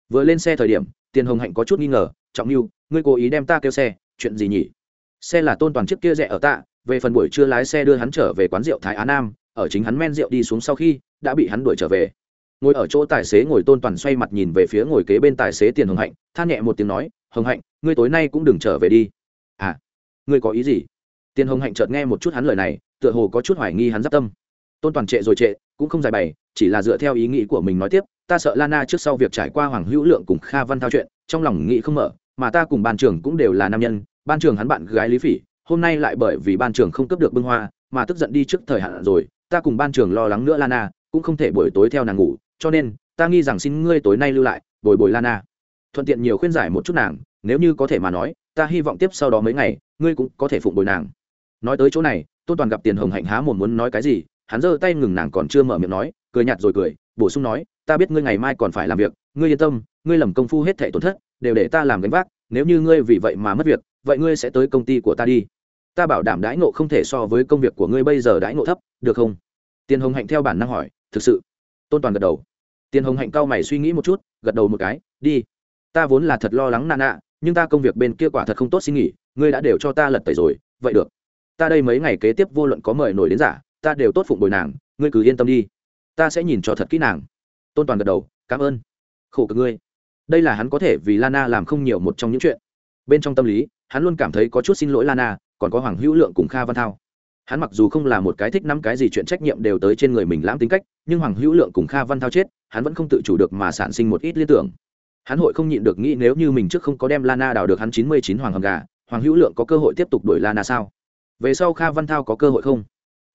Vừa lên xe thời điểm, tiền hồng hạnh có chút nghi ngờ, trọng lưu ngươi cố ý đem ta kêu xe, chuyện gì nhỉ? Xe là tôn toàn chiếc kia rẻ ở tạ, về phần buổi trưa lái xe đưa hắn trở về quán rượu thái á nam, ở chính hắn men rượu đi xuống sau khi, đã bị hắn đuổi trở về. Ngồi ở chỗ tài xế ngồi tôn toàn xoay mặt nhìn về phía ngồi kế bên tài xế tiền hồng hạnh, than nhẹ một tiếng nói, hồng hạnh, ngươi tối nay cũng đừng trở về đi. À ngươi có ý gì? Tiền hồng hạnh chợt nghe một chút hắn lời này, tựa hồ có chút hoài nghi hắn giáp tâm. Tôn toàn trệ rồi trệ, cũng không giải bày, chỉ là dựa theo ý nghĩ của mình nói tiếp ta sợ lana trước sau việc trải qua hoàng hữu lượng cùng kha văn thao chuyện, trong lòng nghĩ không mở, mà ta cùng ban trưởng cũng đều là nam nhân, ban trưởng hắn bạn gái lý phỉ, hôm nay lại bởi vì ban trưởng không cấp được bưng hoa, mà tức giận đi trước thời hạn rồi, ta cùng ban trưởng lo lắng nữa lana, cũng không thể buổi tối theo nàng ngủ, cho nên, ta nghi rằng xin ngươi tối nay lưu lại, bồi bồi lana. Thuận tiện nhiều khuyên giải một chút nàng, nếu như có thể mà nói, ta hy vọng tiếp sau đó mấy ngày, ngươi cũng có thể phụng bồi nàng. Nói tới chỗ này, tôn toàn gặp tiền hồng hạnh há một muốn nói cái gì, hắn giơ tay ngừng nàng còn chưa mở miệng nói, cười nhạt rồi cười bổ sung nói, ta biết ngươi ngày mai còn phải làm việc, ngươi yên tâm, ngươi lầm công phu hết thảy tổn thất, đều để ta làm gánh vác, nếu như ngươi vì vậy mà mất việc, vậy ngươi sẽ tới công ty của ta đi. Ta bảo đảm đãi ngộ không thể so với công việc của ngươi bây giờ đãi ngộ thấp, được không? Tiền hồng hạnh theo bản năng hỏi, thực sự? Tôn toàn gật đầu. Tiền hồng hạnh cao mày suy nghĩ một chút, gật đầu một cái, đi. Ta vốn là thật lo lắng nạ nạ nhưng ta công việc bên kia quả thật không tốt xin nghỉ, ngươi đã đều cho ta lật tẩy rồi, vậy được. Ta đây mấy ngày kế tiếp vô luận có mời nổi đến giả, ta đều tốt phụng bồi nàng, ngươi cứ yên tâm đi ta sẽ nhìn cho thật kỹ nàng. Tôn toàn gật đầu, cảm ơn. Khổ cực ngươi. Đây là hắn có thể vì lana làm không nhiều một trong những chuyện. Bên trong tâm lý, hắn luôn cảm thấy có chút xin lỗi lana, còn có hoàng hữu lượng cùng kha văn thao. Hắn mặc dù không là một cái thích năm cái gì chuyện trách nhiệm đều tới trên người mình lãng tính cách, nhưng hoàng hữu lượng cùng kha văn thao chết, hắn vẫn không tự chủ được mà sản sinh một ít liên tưởng. Hắn hội không nhịn được nghĩ nếu như mình trước không có đem lana đào được hắn chín mươi chín hoàng hầm gà, hoàng hữu lượng có cơ hội tiếp tục đuổi lana sao? Về sau kha văn thao có cơ hội không?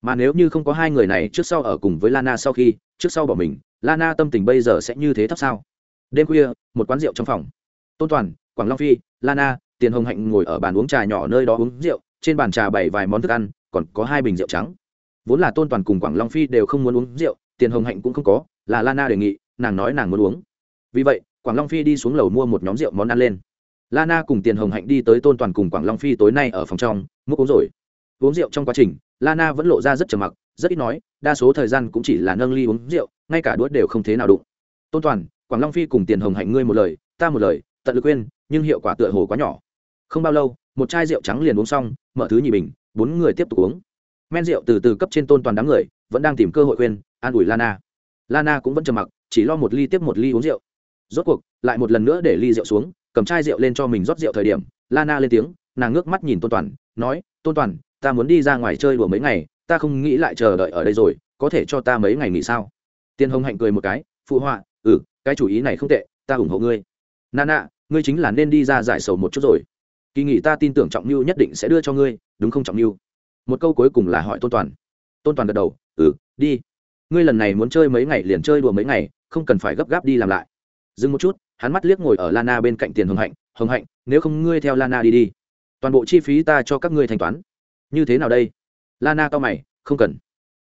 Mà nếu như không có hai người này trước sau ở cùng với lana sau khi, trước sau bỏ mình, lana tâm tình bây giờ sẽ như thế thấp sao? Đêm khuya, một quán rượu trong phòng. Tôn toàn, quảng long phi, lana, tiền hồng hạnh ngồi ở bàn uống trà nhỏ nơi đó uống rượu, trên bàn trà bày vài món thức ăn, còn có hai bình rượu trắng. Vốn là tôn toàn cùng quảng long phi đều không muốn uống rượu, tiền hồng hạnh cũng không có, là lana đề nghị, nàng nói nàng muốn uống. Vì vậy, quảng long phi đi xuống lầu mua một nhóm rượu món ăn lên. Lana cùng tiền hồng hạnh đi tới tôn toàn cùng quảng long phi tối nay ở phòng trong, múc uống rồi. Uống rượu trong quá trình lana vẫn lộ ra rất trầm mặc, rất ít nói, đa số thời gian cũng chỉ là nâng ly uống rượu, ngay cả đuốt đều không thế nào đụng. Tôn toàn, quảng long phi cùng tiền hồng hạnh ngươi một lời, ta một lời, tận lực quên, nhưng hiệu quả tựa hồ quá nhỏ. Không bao lâu, một chai rượu trắng liền uống xong, mở thứ nhị bình, bốn người tiếp tục uống. Men rượu từ từ cấp trên tôn toàn đám người, vẫn đang tìm cơ hội khuyên an ủi lana. Lana cũng vẫn trầm mặc, chỉ lo một ly tiếp một ly uống rượu. Rốt cuộc, lại một lần nữa để ly rượu xuống, cầm chai rượu lên cho mình rót rượu thời điểm, lana lên tiếng, nàng ngước mắt nhìn tôn toàn, nói, tôn toàn ta muốn đi ra ngoài chơi đùa mấy ngày, ta không nghĩ lại chờ đợi ở đây rồi, có thể cho ta mấy ngày nghỉ sao? Tiên hồng hạnh cười một cái, phụ họa ừ cái chủ ý này không tệ, ta ủng hộ ngươi. Nana, ngươi chính là nên đi ra giải sầu một chút rồi. Kỳ nghỉ ta tin tưởng trọng mưu nhất định sẽ đưa cho ngươi, đúng không trọng mưu một câu cuối cùng là hỏi tôn toàn. Tôn toàn gật đầu ừ đi. Ngươi lần này muốn chơi mấy ngày liền chơi đùa mấy ngày, không cần phải gấp gáp đi làm lại. Dừng một chút, hắn mắt liếc ngồi ở lana bên cạnh tiền hồng hạnh hồng hạnh, nếu không ngươi theo lana đi đi, toàn bộ chi phí ta cho các ngươi thanh toán như thế nào đây? Lana cao mày, không cần.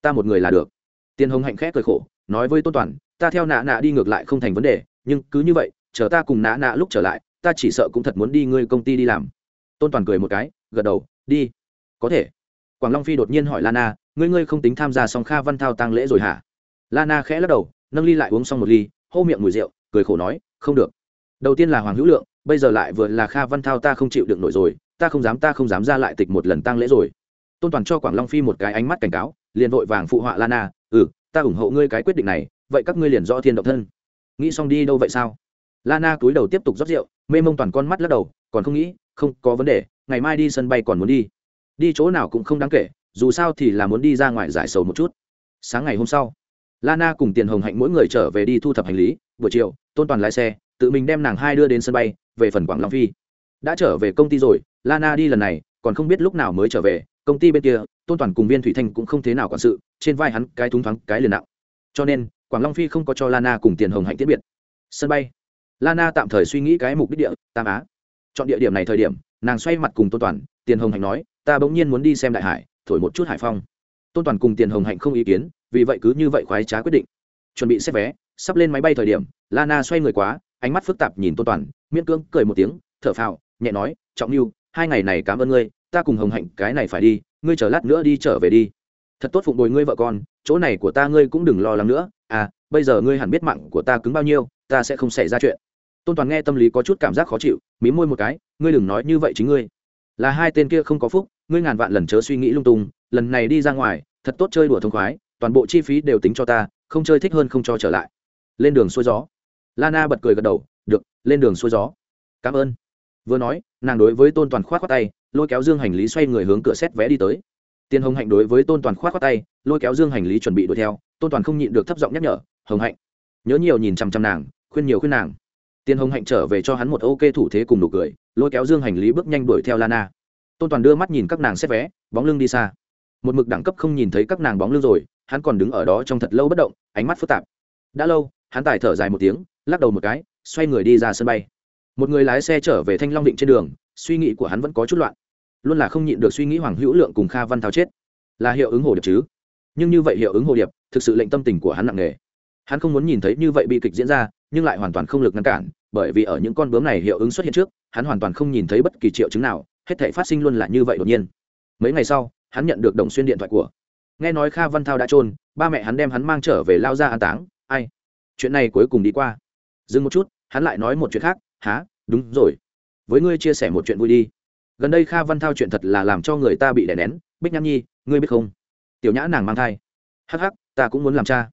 Ta một người là được. Tiền hồng hạnh khẽ cười khổ, nói với tôn toàn, ta theo nạ nạ đi ngược lại không thành vấn đề, nhưng cứ như vậy, chờ ta cùng nạ nạ lúc trở lại, ta chỉ sợ cũng thật muốn đi ngươi công ty đi làm. Tôn toàn cười một cái, gật đầu, đi. Có thể. Quảng long phi đột nhiên hỏi lana, ngươi ngươi không tính tham gia song kha văn thao tăng lễ rồi hả? Lana khẽ lắc đầu, nâng ly lại uống xong một ly, hô miệng mùi rượu, cười khổ nói, không được. Đầu tiên là hoàng hữu lượng, bây giờ lại vừa là kha văn thao ta không chịu được nổi rồi ta không dám, ta không dám ra lại tịch một lần tăng lễ rồi. Tôn toàn cho quảng long phi một cái ánh mắt cảnh cáo, liền vội vàng phụ họa lana ừ ta ủng hộ ngươi cái quyết định này, vậy các ngươi liền rõ thiên động thân. Nghĩ xong đi đâu vậy sao? Lana cúi đầu tiếp tục rót rượu, mê mông toàn con mắt lắc đầu, còn không nghĩ, không có vấn đề, ngày mai đi sân bay còn muốn đi. Đi chỗ nào cũng không đáng kể, dù sao thì là muốn đi ra ngoài giải sầu một chút. Sáng ngày hôm sau, lana cùng tiền hồng hạnh mỗi người trở về đi thu thập hành lý. Buổi chiều, tôn toàn lái xe, tự mình đem nàng hai đưa đến sân bay, về phần quảng long phi đã trở về công ty rồi, lana đi lần này, còn không biết lúc nào mới trở về, công ty bên kia, tôn toàn cùng viên thủy thanh cũng không thế nào quản sự, trên vai hắn cái thúng thoáng cái liền nặng. Cho nên, quảng long phi không có cho lana cùng tiền hồng hạnh tiết biệt. Sân bay. Lana tạm thời suy nghĩ cái mục đích địa, tam á. Chọn địa điểm này thời điểm, nàng xoay mặt cùng tôn toàn, tiền hồng hạnh nói, ta bỗng nhiên muốn đi xem đại hải, thổi một chút hải phong. Tôn toàn cùng tiền hồng hạnh không ý kiến, vì vậy cứ như vậy khoái trá quyết định. Chuẩn bị xếp vé, sắp lên máy bay thời điểm, lana xoay người quá, ánh mắt phức tạp nhìn tôn toàn, miễn cưỡng cười một tiếng, thở phào nhẹ nói, trọng mưu hai ngày này cảm ơn ngươi, ta cùng hồng hạnh cái này phải đi, ngươi chờ lát nữa đi trở về đi. Thật tốt phụng bồi ngươi vợ con, chỗ này của ta ngươi cũng đừng lo lắng nữa à bây giờ ngươi hẳn biết mạng của ta cứng bao nhiêu, ta sẽ không xảy ra chuyện. Tôn toàn nghe tâm lý có chút cảm giác khó chịu mí môi một cái, ngươi đừng nói như vậy chính ngươi. Là hai tên kia không có phúc, ngươi ngàn vạn lần chớ suy nghĩ lung tung, lần này đi ra ngoài, thật tốt chơi đùa thông khoái, toàn bộ chi phí đều tính cho ta, không chơi thích hơn không cho trở lại. Lên đường xuôi gió. Lana bật cười gật đầu, được, lên đường xuôi gió. Cảm ơn vừa nói, nàng đối với tôn toàn k h o á t k tay, lôi kéo dương hành lý xoay người hướng cửa xét vé đi tới. Tiên hồng hạnh đối với tôn toàn k h o á t k tay, lôi kéo dương hành lý chuẩn bị đuổi theo, tôn toàn không nhịn được thấp giọng nhắc nhở, hồng hạnh, nhớ nhiều nhìn chằm chằm nàng, khuyên nhiều khuyên nàng. Tiên hồng hạnh trở về cho hắn một ok thủ thế cùng nụ cười, lôi kéo dương hành lý bước nhanh đuổi theo lana. Tôn toàn đưa mắt nhìn các nàng xét vé, bóng lưng đi xa. Một mực đẳng cấp không nhìn thấy các nàng bóng lưng rồi, hắn còn đứng ở đó trong thật lâu bất động, ánh mắt phức tạp. Đã lâu, hắn tài thở dài một tiếng, lắc đầu một cái, xoay người đi ra sân bay một người lái xe trở về thanh long định trên đường, suy nghĩ của hắn vẫn có chút loạn. Luôn là không nhịn được suy nghĩ hoàng hữu lượng cùng kha văn Thao chết. Là hiệu ứng hồ điệp chứ? Nhưng như vậy hiệu ứng hồ điệp, thực sự lệnh tâm tình của hắn nặng nề. Hắn không muốn nhìn thấy như vậy bị kịch diễn ra, nhưng lại hoàn toàn không lực ngăn cản, bởi vì ở những con bướm này hiệu ứng xuất hiện trước, hắn hoàn toàn không nhìn thấy bất kỳ triệu chứng nào, hết thể phát sinh luôn là như vậy đột nhiên. Mấy ngày sau, hắn nhận được đồng xuyên điện thoại của. Nghe nói kha văn thao đã trôn ba mẹ hắn đem hắn mang trở về lao ra an táng. Ai? Chuyện này cuối cùng đi qua. Dừng một chút, hắn lại nói một chuyện khác há đúng rồi. Với ngươi chia sẻ một chuyện vui đi. Gần đây kha văn thao chuyện thật là làm cho người ta bị đè nén. Bích nham nhi, ngươi biết không? Tiểu nhã nàng mang thai. Hắc hắc, ta cũng muốn làm cha.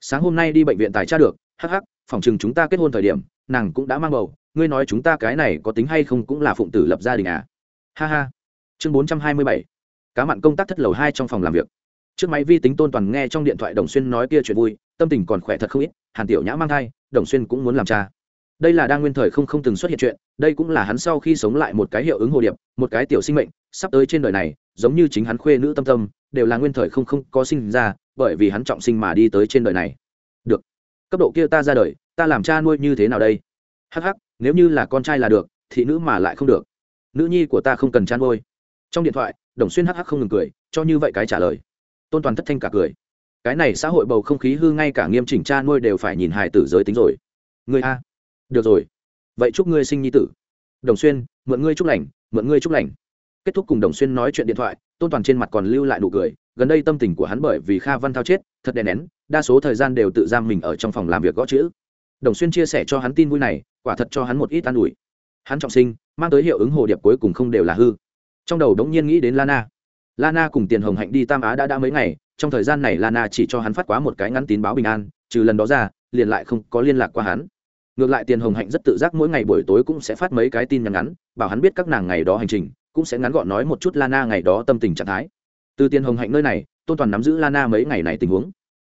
Sáng hôm nay đi bệnh viện tài cha được. Hắc hắc, phòng chừng chúng ta kết hôn thời điểm, nàng cũng đã mang bầu. Ngươi nói chúng ta cái này có tính hay không cũng là phụng tử lập gia đình à? Ha ha. Chương bốn trăm hai mươi bảy. Cá mặn công tác thất lầu hai trong phòng làm việc. Trước máy vi tính tôn toàn nghe trong điện thoại đồng xuyên nói kia chuyện vui, tâm tình còn khỏe thật không ít. Hàn tiểu nhã mang thai, đồng xuyên cũng muốn làm cha đây là đang nguyên thời không không từng xuất hiện chuyện, đây cũng là hắn sau khi sống lại một cái hiệu ứng hồ điệp, một cái tiểu sinh mệnh, sắp tới trên đời này, giống như chính hắn khuê nữ tâm tâm, đều là nguyên thời không không có sinh ra, bởi vì hắn trọng sinh mà đi tới trên đời này. Được. Cấp độ kia ta ra đời, ta làm cha nuôi như thế nào đây? Hắc hắc, nếu như là con trai là được, thị nữ mà lại không được. Nữ nhi của ta không cần chăn nuôi. Trong điện thoại, đồng xuyên hắc hắc không ngừng cười, cho như vậy cái trả lời. Tôn toàn thất thanh cả cười. Cái này xã hội bầu không khí hư ngay cả nghiêm chỉnh cha nuôi đều phải nhìn hài tử giới tính rồi. Người a được rồi. Vậy chúc ngươi sinh nhi tử. Đồng xuyên, mượn ngươi chúc lành, mượn ngươi chúc lành. Kết thúc cùng đồng xuyên nói chuyện điện thoại, tôn toàn trên mặt còn lưu lại nụ cười. Gần đây tâm tình của hắn bởi vì kha văn thao chết, thật đè nén, đa số thời gian đều tự giam mình ở trong phòng làm việc gõ chữ. Đồng xuyên chia sẻ cho hắn tin vui này, quả thật cho hắn một ít an ủi. Hắn trọng sinh, mang tới hiệu ứng hồ điệp cuối cùng không đều là hư. Trong đầu đống nhiên nghĩ đến lana. Lana cùng tiền hồng hạnh đi tam á đã đã mấy ngày, trong thời gian này lana chỉ cho hắn phát quá một cái ngắn tín báo bình an, trừ lần đó ra, liền lại không có liên lạc qua hắn ngược lại tiền hồng hạnh rất tự giác mỗi ngày buổi tối cũng sẽ phát mấy cái tin nhắn ngắn, bảo hắn biết các nàng ngày đó hành trình, cũng sẽ ngắn gọn nói một chút lana ngày đó tâm tình trạng thái. Từ tiền hồng hạnh nơi này, tôn toàn nắm giữ lana mấy ngày này tình huống.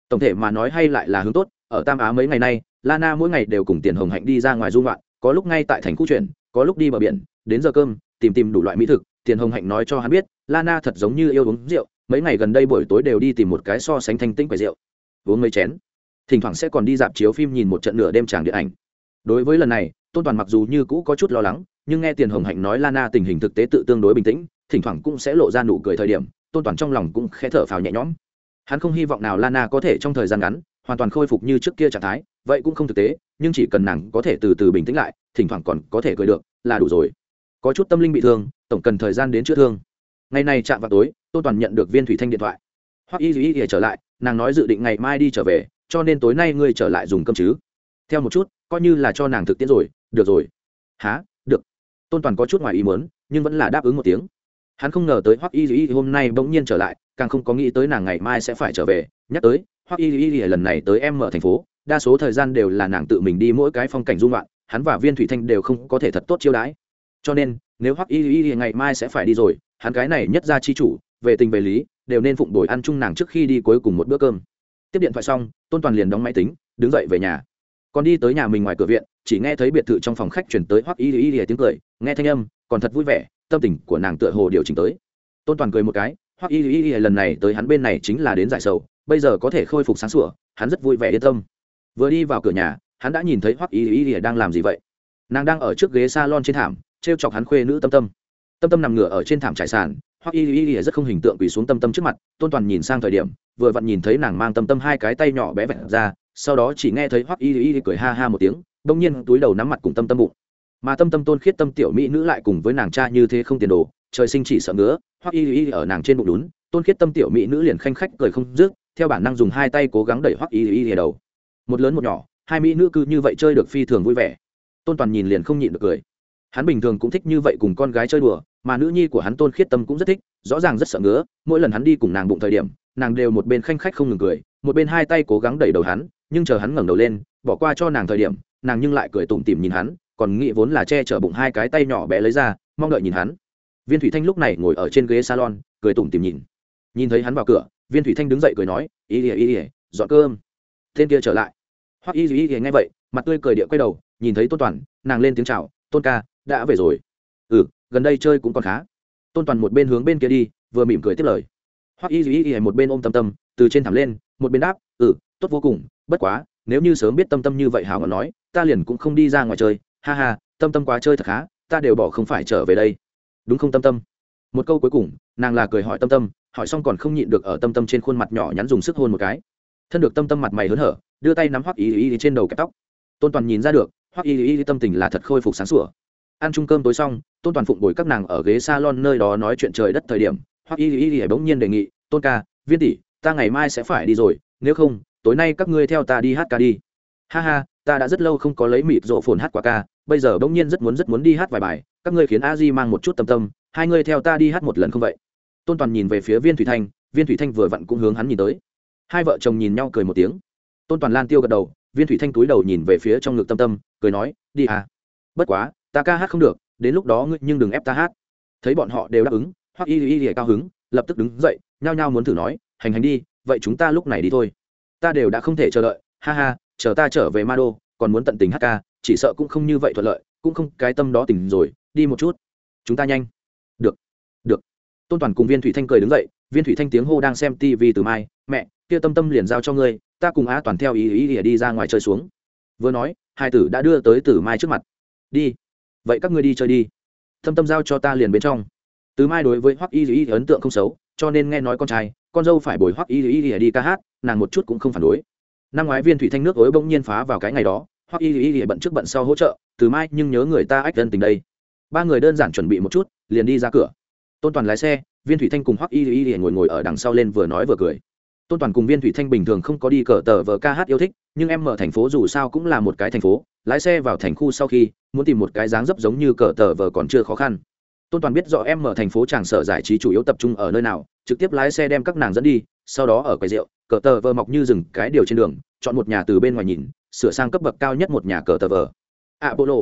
Tổng thể mà nói hay lại là hướng tốt, ở tam á mấy ngày nay, lana mỗi ngày đều cùng tiền hồng hạnh đi ra ngoài dung loạn có lúc ngay tại thành khu chuyển có lúc đi bờ biển, đến giờ cơm, tìm tìm đủ loại mỹ thực, tiền hồng hạnh nói cho hắn biết, lana thật giống như yêu uống rượu, mấy ngày gần đây buổi tối đều đi tìm một cái so sánh thanh tĩnh quầy rượu. Uống mấy chén. Thỉnh thoảng sẽ còn đi dạp chiếu phim nhìn một trận nửa đêm tràng điện ảnh đối với lần này, tôn toàn mặc dù như cũ có chút lo lắng, nhưng nghe tiền hồng hạnh nói lana tình hình thực tế tự tương đối bình tĩnh, thỉnh thoảng cũng sẽ lộ ra nụ cười thời điểm, tôn toàn trong lòng cũng khẽ thở phào nhẹ nhõm. Hắn không hy vọng nào lana có thể trong thời gian ngắn, hoàn toàn khôi phục như trước kia trạng thái, vậy cũng không thực tế, nhưng chỉ cần nàng có thể từ từ bình tĩnh lại, thỉnh thoảng còn có thể cười được, là đủ rồi. Có chút tâm linh bị thương, tổng cần thời gian đến chữa thương. Ngày này chạm vào tối, tôn toàn nhận được viên thủy thanh điện thoại. Hoặc y duy y trở lại, nàng nói dự định ngày mai đi trở về, cho nên tối nay ngươi trở lại dùng cơm chứ? Theo một chút, coi như là cho nàng thực tiễn rồi, được rồi. Há được. Tôn toàn có chút ngoài ý muốn, nhưng vẫn là đáp ứng một tiếng. Hắn không ngờ tới hoắc y y hôm nay bỗng nhiên trở lại, càng không có nghĩ tới nàng ngày mai sẽ phải trở về. Nhắc tới, hoắc y y lần này tới em ở thành phố, đa số thời gian đều là nàng tự mình đi mỗi cái phong cảnh dung loạn, hắn và viên thủy thanh đều không có thể thật tốt chiêu đãi. Cho nên, nếu hoắc y y ngày mai sẽ phải đi rồi, hắn cái này nhất ra chi chủ, về tình về lý, đều nên phụng đổi ăn chung nàng trước khi đi cuối cùng một bữa cơm. Tiếp điện thoại xong, tôn toàn liền đóng máy tính, đứng dậy về nhà còn đi tới nhà mình ngoài cửa viện, chỉ nghe thấy biệt thự trong phòng khách chuyển tới hoắc y y y tiếng cười, nghe thanh âm, còn thật vui vẻ, tâm tình của nàng tựa hồ điều chỉnh tới. Tôn toàn cười một cái, hoắc y y y lần này tới hắn bên này chính là đến giải sầu, bây giờ có thể khôi phục sáng sủa, hắn rất vui vẻ yên tâm. Vừa đi vào cửa nhà, hắn đã nhìn thấy hoắc y y y đang làm gì vậy? Nàng đang ở trước ghế salon trên thảm, trêu chọc hắn khuê nữ tâm tâm. Tâm tâm nằm ngửa ở trên thảm trải sàn, hoắc y y y rất không hình tượng quỳ xuống tâm tâm trước mặt, tôn toàn nhìn sang thời điểm, vừa vặn nhìn thấy nàng mang tâm tâm hai cái tay nhỏ bé vẹn ra sau đó chỉ nghe thấy hoắc y y cười ha ha một tiếng bỗng nhiên túi đầu nắm mặt cùng tâm tâm bụng. Mà tâm tâm tôn khiết tâm tiểu mỹ nữ lại cùng với nàng cha như thế không tiền đồ, trời sinh chỉ sợ ngứa, hoắc y y ở nàng trên bụng đún, tôn khiết tâm tiểu mỹ nữ liền khanh khách cười không dứt, theo bản năng dùng hai tay cố gắng đẩy hoắc y y y đầu. Một lớn một nhỏ, hai mỹ nữ cứ như vậy chơi được phi thường vui vẻ. Tôn toàn nhìn liền không nhịn được cười. Hắn bình thường cũng thích như vậy cùng con gái chơi đùa, mà nữ nhi của hắn tôn khiết tâm cũng rất thích, rõ ràng rất sợ ngứa, mỗi lần hắn đi cùng nàng bụng thời điểm, nàng đều một bên khanh khách không ngừng cười, một bên hai tay cố gắng đẩy đầu hắn nhưng chờ hắn ngẩng đầu lên, bỏ qua cho nàng thời điểm, nàng nhưng lại cười tủm tỉm nhìn hắn, còn nghĩ vốn là che chở bụng hai cái tay nhỏ bé lấy ra, mong đợi nhìn hắn. Viên thủy thanh lúc này ngồi ở trên ghế salon, cười tủm tỉm nhìn. Nhìn thấy hắn vào cửa, viên thủy thanh đứng dậy cười nói, ý ỉa ý ỉa dọn cơm. Tên kia trở lại. Hoặc y ý ỉa nghe vậy, mặt tươi cười địa quay đầu, nhìn thấy tôn toàn, nàng lên tiếng chào, tôn ca, đã về rồi. Ừ gần đây chơi cũng còn khá. Tôn toàn một bên hướng bên kia đi, vừa mỉm cười tiếp lời. Hoặc y ý ỉa một bên ôm tâm tâm, từ trên thảm lên, một bên đáp ừ tốt vô cùng, bất quá, nếu như sớm biết tâm tâm như vậy hảo ngọt nói, ta liền cũng không đi ra ngoài chơi. Ha ha, tâm tâm quá chơi thật khá, ta đều bỏ không phải trở về đây. Đúng không tâm tâm? Một câu cuối cùng, nàng là cười hỏi tâm tâm, hỏi xong còn không nhịn được ở tâm tâm trên khuôn mặt nhỏ nhắn dùng sức hôn một cái. Thân được tâm tâm mặt mày hớn hở, đưa tay nắm hoắc y y trên đầu kẹp tóc. Tôn toàn nhìn ra được, hoắc y y tâm tình là thật khôi phục sáng sủa. Ăn chung cơm tối xong, tôn toàn phụng bồi các nàng ở ghế salon nơi đó nói chuyện trời đất thời điểm, hoắc y y y bỗng nhiên đề nghị, tôn ca, viên tỷ, ta ngày mai sẽ phải đi rồi, nếu không tối nay các ngươi theo ta đi hát ca đi. Ha ha, ta đã rất lâu không có lấy mịt rộ phồn hát qua ca, bây giờ bỗng nhiên rất muốn rất muốn đi hát vài bài, các ngươi khiến a di mang một chút tâm tâm, hai ngươi theo ta đi hát một lần không vậy? Tôn toàn nhìn về phía viên thủy thanh, viên thủy thanh vừa vặn cũng hướng hắn nhìn tới. Hai vợ chồng nhìn nhau cười một tiếng. Tôn toàn lan tiêu gật đầu, viên thủy thanh túi đầu nhìn về phía trong ngực tâm tâm, cười nói, đi à. Bất quá, ta ca hát không được, đến lúc đó ngươi nhưng đừng ép ta hát. Thấy bọn họ đều đáp ứng hoặc y y y cao hứng, lập tức đứng dậy, nhao nhao muốn thử nói, hành hành đi, vậy chúng ta lúc này đi thôi ta đều đã không thể chờ đợi, ha ha, chờ ta trở về ma đô còn muốn tận tình hát ca, chỉ sợ cũng không như vậy thuận lợi, cũng không cái tâm đó tỉnh rồi, đi một chút. Chúng ta nhanh. Được được. Tôn toàn cùng viên thủy thanh cười đứng dậy, viên thủy thanh tiếng hô đang xem tv từ mai, mẹ, kia tâm tâm liền giao cho ngươi, ta cùng á toàn theo ý ý ỉa đi ra ngoài chơi xuống. Vừa nói, hai tử đã đưa tới từ mai trước mặt. Đi, vậy các ngươi đi chơi đi. Tâm tâm giao cho ta liền bên trong. Từ mai đối với hoắc y y ấn tượng không xấu, cho nên nghe nói con trai, con dâu phải bồi hoắc y y ỉa đi ca hát nàng một chút cũng không phản đối. Năm ngoái viên thủy thanh nước ối bỗng nhiên phá vào cái ngày đó, hoắc y y y bận trước bận sau hỗ trợ, từ mai nhưng nhớ người ta ách dân tình đây. Ba người đơn giản chuẩn bị một chút, liền đi ra cửa. Tôn toàn lái xe, viên thủy thanh cùng hoắc y y y ngồi ngồi ở đằng sau lên vừa nói vừa cười. Tôn toàn cùng viên thủy thanh bình thường không có đi cờ tờ vờ ca hát yêu thích, nhưng em mở thành phố dù sao cũng là một cái thành phố, lái xe vào thành khu sau khi, muốn tìm một cái dáng dấp giống như cờ tờ vờ còn chưa khó khăn. Tôn toàn biết rõ em mở thành phố tràng sở giải trí chủ yếu tập trung ở nơi nào trực tiếp lái xe đem các nàng dẫn đi, sau đó ở quầy rượu, cờ tờ vờ mọc như rừng cái điều trên đường, chọn một nhà từ bên ngoài nhìn, sửa sang cấp bậc cao nhất một nhà cờ tờ vờ. Apollo.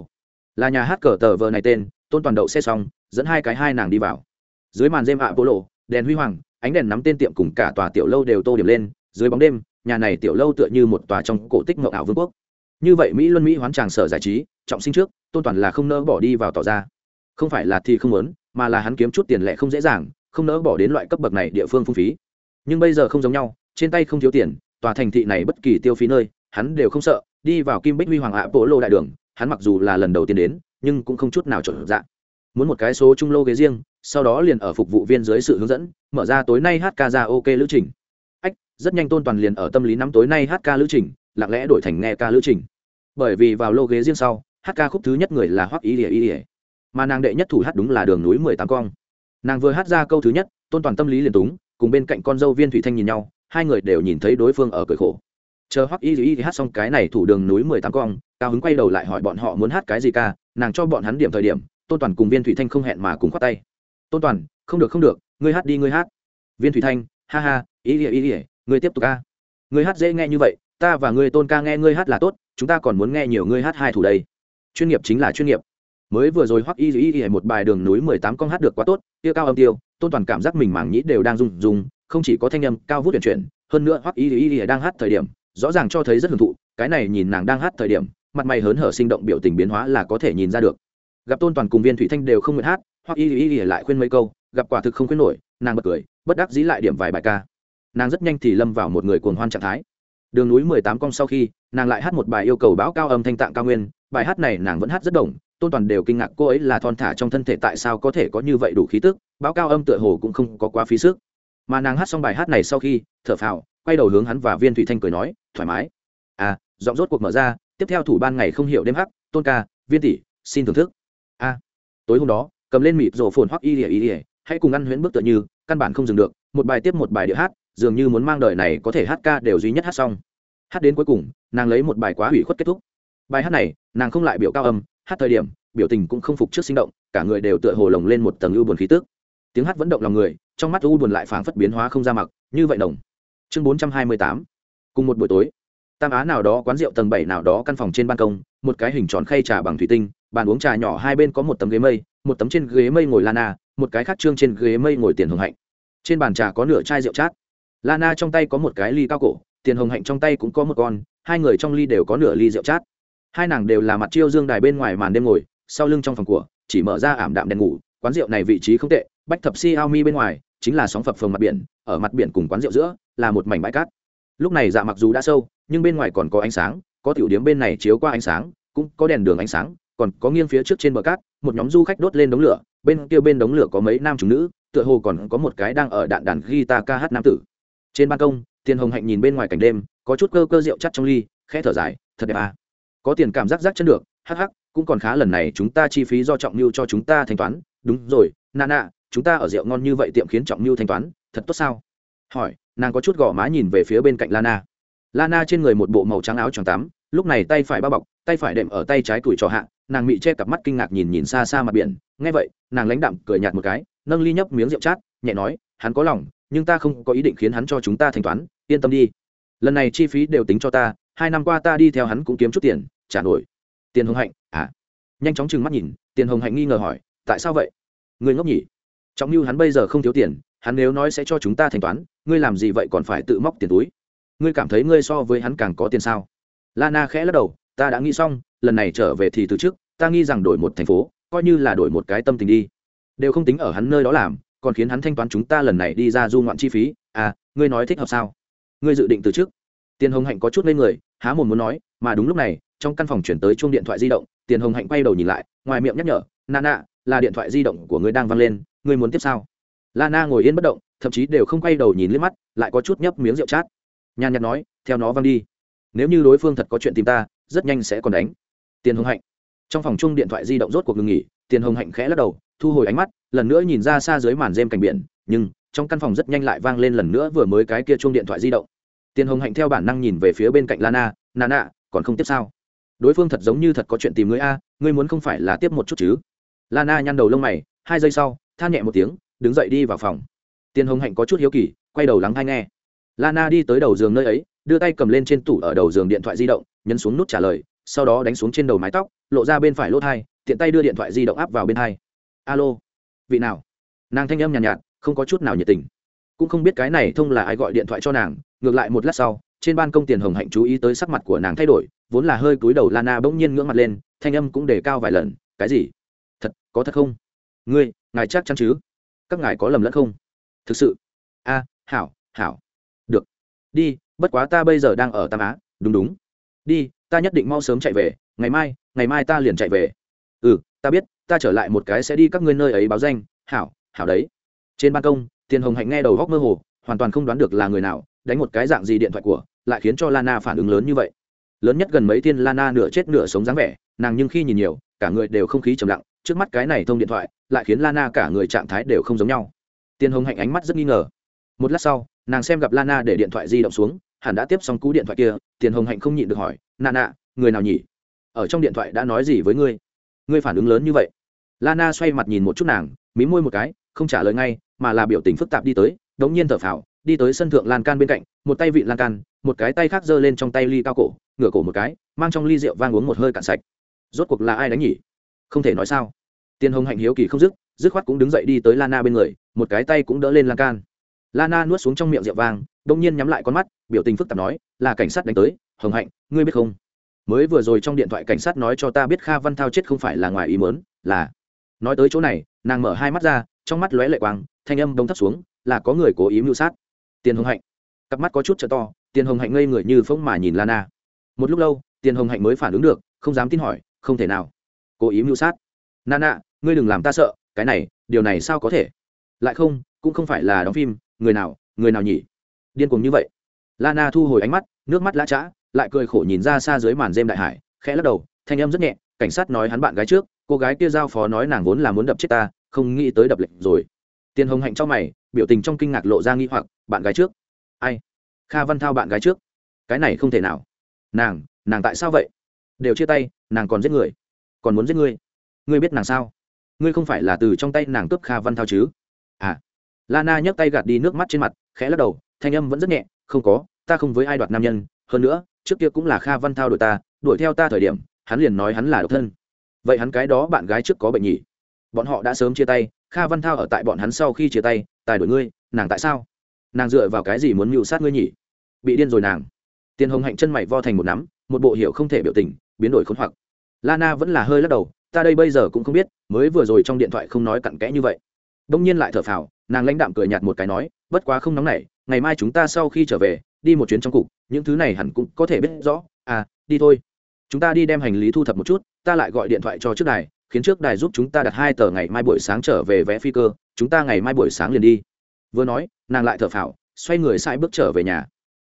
Là nhà hát cờ tờ vờ này tên, tôn toàn đậu xe xong, dẫn hai cái hai nàng đi vào. Dưới màn đêm apollo, đèn huy hoàng, ánh đèn nắm tên tiệm cùng cả tòa tiểu lâu đều tô điểm lên, dưới bóng đêm, nhà này tiểu lâu tựa như một tòa trong cổ tích mậu ảo vương quốc. Như vậy mỹ luân mỹ hoán tràng sở giải trí, trọng sinh trước, tôn toàn là không nỡ bỏ đi vào tỏ ra. Không phải là thì không muốn, mà là hắn kiếm chút tiền lẻ không dễ dàng không nỡ bỏ đến loại cấp bậc này địa phương phung phí. Nhưng bây giờ không giống nhau, trên tay không thiếu tiền, tòa thành thị này bất kỳ tiêu phí nơi, hắn đều không sợ, đi vào kim bích huy hoàng ạ bộ lô đại đường, hắn mặc dù là lần đầu tiên đến, nhưng cũng không chút nào trở dạng. Muốn một cái số trung lô ghế riêng, sau đó liền ở phục vụ viên dưới sự hướng dẫn, mở ra tối nay hát ca ra ok lữ trình. Ách, rất nhanh tôn toàn liền ở tâm lý năm tối nay hát ca lữ trình, lặng lẽ đổi thành nghe ca lữ trình. Bởi vì vào lô ghế riêng sau, hát ca khúc thứ nhất người là hoắc ý ỉa ý ỉa mà nàng đệ nhất thủ hát đúng là đường núi mười tám cong nàng vừa hát ra câu thứ nhất, tôn toàn tâm lý liền túng, cùng bên cạnh con dâu viên thủy thanh nhìn nhau, hai người đều nhìn thấy đối phương ở cười khổ. Chờ hoắc y y hát xong cái này thủ đường núi mười tám cong, cao hứng quay đầu lại hỏi bọn họ muốn hát cái gì ca, nàng cho bọn hắn điểm thời điểm, tôn toàn cùng viên thủy thanh không hẹn mà cùng khoát tay. Tôn toàn, không được không được, ngươi hát đi ngươi hát. Viên thủy thanh, ha ha, ý ỉa ý ỉa ngươi tiếp tục ca. Ngươi hát dễ nghe như vậy, ta và ngươi tôn ca nghe ngươi hát là tốt, chúng ta còn muốn nghe nhiều ngươi hát hai thủ đây. Chuyên nghiệp chính là chuyên nghiệp mới vừa rồi hoắc y y y một bài đường núi mười tám con hát được quá tốt tiêu cao âm tiêu, tôn toàn cảm giác mình mảng nhĩ đều đang rung rung, không chỉ có thanh âm cao vút chuyển chuyển, hơn nữa hoắc y y y đang hát thời điểm, rõ ràng cho thấy rất hưởng thụ, cái này nhìn nàng đang hát thời điểm, mặt mày hớn hở sinh động biểu tình biến hóa là có thể nhìn ra được. Gặp tôn toàn cùng viên thủy thanh đều không nguyện hát, Hoắc y y y lại khuyên mấy câu, gặp quả thực không khuyên nổi, nàng bật cười, bất đắc dĩ lại điểm vài bài ca. Nàng rất nhanh thì lâm vào một người cuồng hoan trạng thái. Đường núi mười tám cong sau khi, nàng lại hát một bài yêu cầu báo cao âm thanh tạng cao nguyên, bài hát này nàng vẫn hát rất đồng tôn toàn đều kinh ngạc cô ấy là thon thả trong thân thể tại sao có thể có như vậy đủ khí tức, báo cao âm tựa hồ cũng không có quá phí sức. Mà nàng hát xong bài hát này sau khi, thở phào, quay đầu hướng hắn và viên thủy thanh cười nói, thoải mái. À giọng rốt cuộc mở ra, tiếp theo thủ ban ngày không hiểu đêm hắc, tôn ca, viên tỷ, xin thưởng thức. A, tối hôm đó, cầm lên mịt rổ phồn hoắc y ỉa y ỉa hãy cùng ăn huyễn bước tựa như, căn bản không dừng được, một bài tiếp một bài địa hát, dường như muốn mang đời này có thể hát ca đều duy nhất hát xong. Hát đến cuối cùng, nàng lấy một bài quá hủy khuất kết thúc. Bài hát này, nàng không lại biểu cao âm hát thời điểm, biểu tình cũng không phục trước sinh động, cả người đều tựa hồ lồng lên một tầng ưu buồn khí tức. Tiếng hát vẫn động lòng người, trong mắt u buồn lại phảng phất biến hóa không ra mặc, như vậy đồng. Chương bốn trăm hai mươi tám. Cùng một buổi tối, tam á nào đó quán rượu tầng bảy nào đó căn phòng trên ban công, một cái hình tròn khay trà bằng thủy tinh, bàn uống trà nhỏ hai bên có một tấm ghế mây, một tấm trên ghế mây ngồi lana, một cái khác trương trên ghế mây ngồi tiền hồng hạnh. Trên bàn trà có nửa chai rượu chát. Lana trong tay có một cái ly cao cổ, tiền hồng hạnh trong tay cũng có một con, hai người trong ly đều có nửa ly rượu chát hai nàng đều là mặt chiêu dương đài bên ngoài màn đêm ngồi, sau lưng trong phòng của, chỉ mở ra ảm đạm đèn ngủ, quán rượu này vị trí không tệ, bách thập si ao mi bên ngoài, chính là sóng phập phồng mặt biển, ở mặt biển cùng quán rượu giữa, là một mảnh bãi cát lúc này dạ mặc dù đã sâu, nhưng bên ngoài còn có ánh sáng, có tiểu điếm bên này chiếu qua ánh sáng, cũng có đèn đường ánh sáng, còn có nghiêng phía trước trên bờ cát, một nhóm du khách đốt lên đống lửa, bên kia bên đống lửa có mấy nam chúng nữ, tựa hồ còn có một cái đang ở đạn đàn guitar ca hát nam tử trên ban công, tiền hồng hạnh nhìn bên ngoài cảnh đêm, có chút cơ cơ rượu chắt trong ly, khẽ thở dài, thật đẹp à có tiền cảm giác rác chân được, hắc hắc, cũng còn khá lần này chúng ta chi phí do trọng mưu cho chúng ta thanh toán. Đúng rồi, nà nà, chúng ta ở rượu ngon như vậy tiệm khiến trọng mưu thanh toán, thật tốt sao? Hỏi, nàng có chút gò má nhìn về phía bên cạnh lana. Lana trên người một bộ màu trắng áo tròn tắm lúc này tay phải bao bọc, tay phải đệm ở tay trái tuổi trò hạ, nàng mị che cặp mắt kinh ngạc nhìn nhìn xa xa mặt biển. Nghe vậy, nàng lãnh đạm cười nhạt một cái, nâng ly nhấp miếng rượu chát, nhẹ nói, hắn có lòng, nhưng ta không có ý định khiến hắn cho chúng ta thanh toán, yên tâm đi. Lần này chi phí đều tính cho ta hai năm qua ta đi theo hắn cũng kiếm chút tiền, trả nổi. Tiền hồng hạnh à? Nhanh chóng trừng mắt nhìn, tiền hồng hạnh nghi ngờ hỏi, tại sao vậy? Người ngốc nhỉ? Trọng như hắn bây giờ không thiếu tiền, hắn nếu nói sẽ cho chúng ta thanh toán, ngươi làm gì vậy còn phải tự móc tiền túi? Ngươi cảm thấy ngươi so với hắn càng có tiền sao? Lana khẽ lắc đầu, ta đã nghĩ xong, lần này trở về thì từ trước, ta nghi rằng đổi một thành phố, coi như là đổi một cái tâm tình đi. Đều không tính ở hắn nơi đó làm, còn khiến hắn thanh toán chúng ta lần này đi ra du ngoạn chi phí à ngươi nói thích hợp sao? Ngươi dự định từ trước. Tiền hồng hạnh có chút lên người há mồm muốn nói, mà đúng lúc này, trong căn phòng chuyển tới chuông điện thoại di động, tiền hồng hạnh quay đầu nhìn lại, ngoài miệng nhắc nhở nà là điện thoại di động của ngươi đang văng lên, ngươi muốn tiếp sao? Lana ngồi yên bất động, thậm chí đều không quay đầu nhìn liếc mắt, lại có chút nhấp miếng rượu chát. Nhàn nhạt nói, theo nó văng đi. Nếu như đối phương thật có chuyện tìm ta, rất nhanh sẽ còn đánh. Tiền hồng hạnh. Trong phòng chung điện thoại di động rốt cuộc ngừng nghỉ, tiền hồng hạnh khẽ lắc đầu, thu hồi ánh mắt, lần nữa nhìn ra xa dưới màn rêm cảnh biển, nhưng trong căn phòng rất nhanh lại vang lên lần nữa vừa mới cái kia chuông điện thoại di động tiền hồng hạnh theo bản năng nhìn về phía bên cạnh lana nà nạ còn không tiếp sao? Đối phương thật giống như thật có chuyện tìm ngươi a ngươi muốn không phải là tiếp một chút chứ? Lana nhăn đầu lông mày hai giây sau than nhẹ một tiếng đứng dậy đi vào phòng. Tiền hồng hạnh có chút hiếu kỳ quay đầu lắng hay nghe. Lana đi tới đầu giường nơi ấy đưa tay cầm lên trên tủ ở đầu giường điện thoại di động nhấn xuống nút trả lời sau đó đánh xuống trên đầu mái tóc lộ ra bên phải lỗ thai tiện tay đưa điện thoại di động áp vào bên thai alo vị nào? Nàng thanh âm nhàn nhạt, nhạt không có chút nào nhiệt tình cũng không biết cái này thông là ai gọi điện thoại cho nàng, ngược lại một lát sau, trên ban công tiền hồng hạnh chú ý tới sắc mặt của nàng thay đổi, vốn là hơi cúi đầu lana bỗng nhiên ngưỡng mặt lên, thanh âm cũng đề cao vài lần, cái gì? Thật, có thật không? Ngươi, ngài chắc chắn chứ? Các ngài có lầm lẫn không? Thực sự? A, hảo hảo. Được. Đi, bất quá ta bây giờ đang ở tam á. Đúng đúng. Đi, ta nhất định mau sớm chạy về, ngày mai ngày mai ta liền chạy về. Ừ ta biết, ta trở lại một cái sẽ đi các ngươi nơi ấy báo danh. Hảo hảo đấy. Trên ban công tiền hồng hạnh nghe đầu góc mơ hồ, hoàn toàn không đoán được là người nào, đánh một cái dạng gì điện thoại của, lại khiến cho lana phản ứng lớn như vậy. Lớn nhất gần mấy thiên lana nửa chết nửa sống dáng vẻ, nàng nhưng khi nhìn nhiều, cả người đều không khí trầm lặng, trước mắt cái này thông điện thoại, lại khiến lana cả người trạng thái đều không giống nhau. Tiền hồng hạnh ánh mắt rất nghi ngờ. Một lát sau, nàng xem gặp lana để điện thoại di động xuống, hẳn đã tiếp xong cú điện thoại kia, tiền hồng hạnh không nhịn được hỏi nà người nào nhỉ? Ở trong điện thoại đã nói gì với ngươi? Ngươi phản ứng lớn như vậy. Lana xoay mặt nhìn một chút nàng, mí môi một cái, không trả lời ngay mà là biểu tình phức tạp đi tới, đống nhiên thở phào, đi tới sân thượng lan can bên cạnh, một tay vị lan can, một cái tay khác giơ lên trong tay ly cao cổ, ngửa cổ một cái, mang trong ly rượu vang uống một hơi cạn sạch. Rốt cuộc là ai đánh nhỉ? Không thể nói sao. Tiên hồng hạnh hiếu kỳ không dứt dứt khoát cũng đứng dậy đi tới lana bên người, một cái tay cũng đỡ lên lan can. Lana nuốt xuống trong miệng rượu vang đông nhiên nhắm lại con mắt, biểu tình phức tạp nói, là cảnh sát đánh tới, hồng hạnh, ngươi biết không? Mới vừa rồi trong điện thoại cảnh sát nói cho ta biết kha văn thao chết không phải là ngoài ý mớn là nói tới chỗ này, nàng mở hai mắt ra trong mắt lóe lệ quang, thanh âm đông thấp xuống, là có người cố ý mưu sát. Tiền hồng hạnh. Cặp mắt có chút t to, tiền hồng hạnh ngây người như phông mà nhìn lana. Một lúc lâu, tiền hồng hạnh mới phản ứng được, không dám tin hỏi, không thể nào. Cố ý mưu sát. Nana, ngươi đừng làm ta sợ, cái này, điều này sao có thể? Lại không, cũng không phải là đóng phim, người nào người nào nhỉ? Điên cuồng như vậy. Lana thu hồi ánh mắt, nước mắt lã chã lại cười khổ nhìn ra xa dưới màn đêm đại hải, khẽ lắc đầu, thanh âm rất nhẹ, cảnh sát nói hắn bạn gái trước, cô gái kia giao phó nói nàng vốn là muốn đập chết ta không nghĩ tới đập lệnh rồi. Tiền hồng hạnh cho mày, biểu tình trong kinh ngạc lộ ra nghi hoặc, bạn gái trước. Ai? Kha văn thao bạn gái trước. Cái này không thể nào. Nàng nàng tại sao vậy? Đều chia tay, nàng còn giết người. Còn muốn giết ngươi. Ngươi biết nàng sao? Ngươi không phải là từ trong tay nàng cướp kha văn thao chứ? À. Lana nhấc tay gạt đi nước mắt trên mặt, khẽ lắc đầu, thanh âm vẫn rất nhẹ, không có, ta không với ai đoạt nam nhân. Hơn nữa, trước kia cũng là kha văn thao đuổi ta, đuổi theo ta thời điểm, hắn liền nói hắn là độc thân. Vậy hắn cái đó bạn gái trước có bệnh nhỉ? Bọn họ đã sớm chia tay, kha văn thao ở tại bọn hắn sau khi chia tay, tài đổi ngươi, nàng tại sao? Nàng dựa vào cái gì muốn mưu sát ngươi nhỉ? Bị điên rồi nàng. Tiền hồng hạnh chân mày vo thành một nắm, một bộ hiệu không thể biểu tình, biến đổi khốn hoặc. Lana vẫn là hơi lắc đầu, ta đây bây giờ cũng không biết, mới vừa rồi trong điện thoại không nói cặn kẽ như vậy. Đông nhiên lại thở phào, nàng lãnh đạm cười nhạt một cái nói, bất quá không nóng nảy, ngày mai chúng ta sau khi trở về, đi một chuyến trong cục, những thứ này hẳn cũng có thể biết rõ. À đi thôi. Chúng ta đi đem hành lý thu thập một chút, ta lại gọi điện thoại cho trước đài khiến trước đài giúp chúng ta đặt hai tờ ngày mai buổi sáng trở về vé phi cơ, chúng ta ngày mai buổi sáng liền đi. Vừa nói, nàng lại thở phào, xoay người sai bước trở về nhà.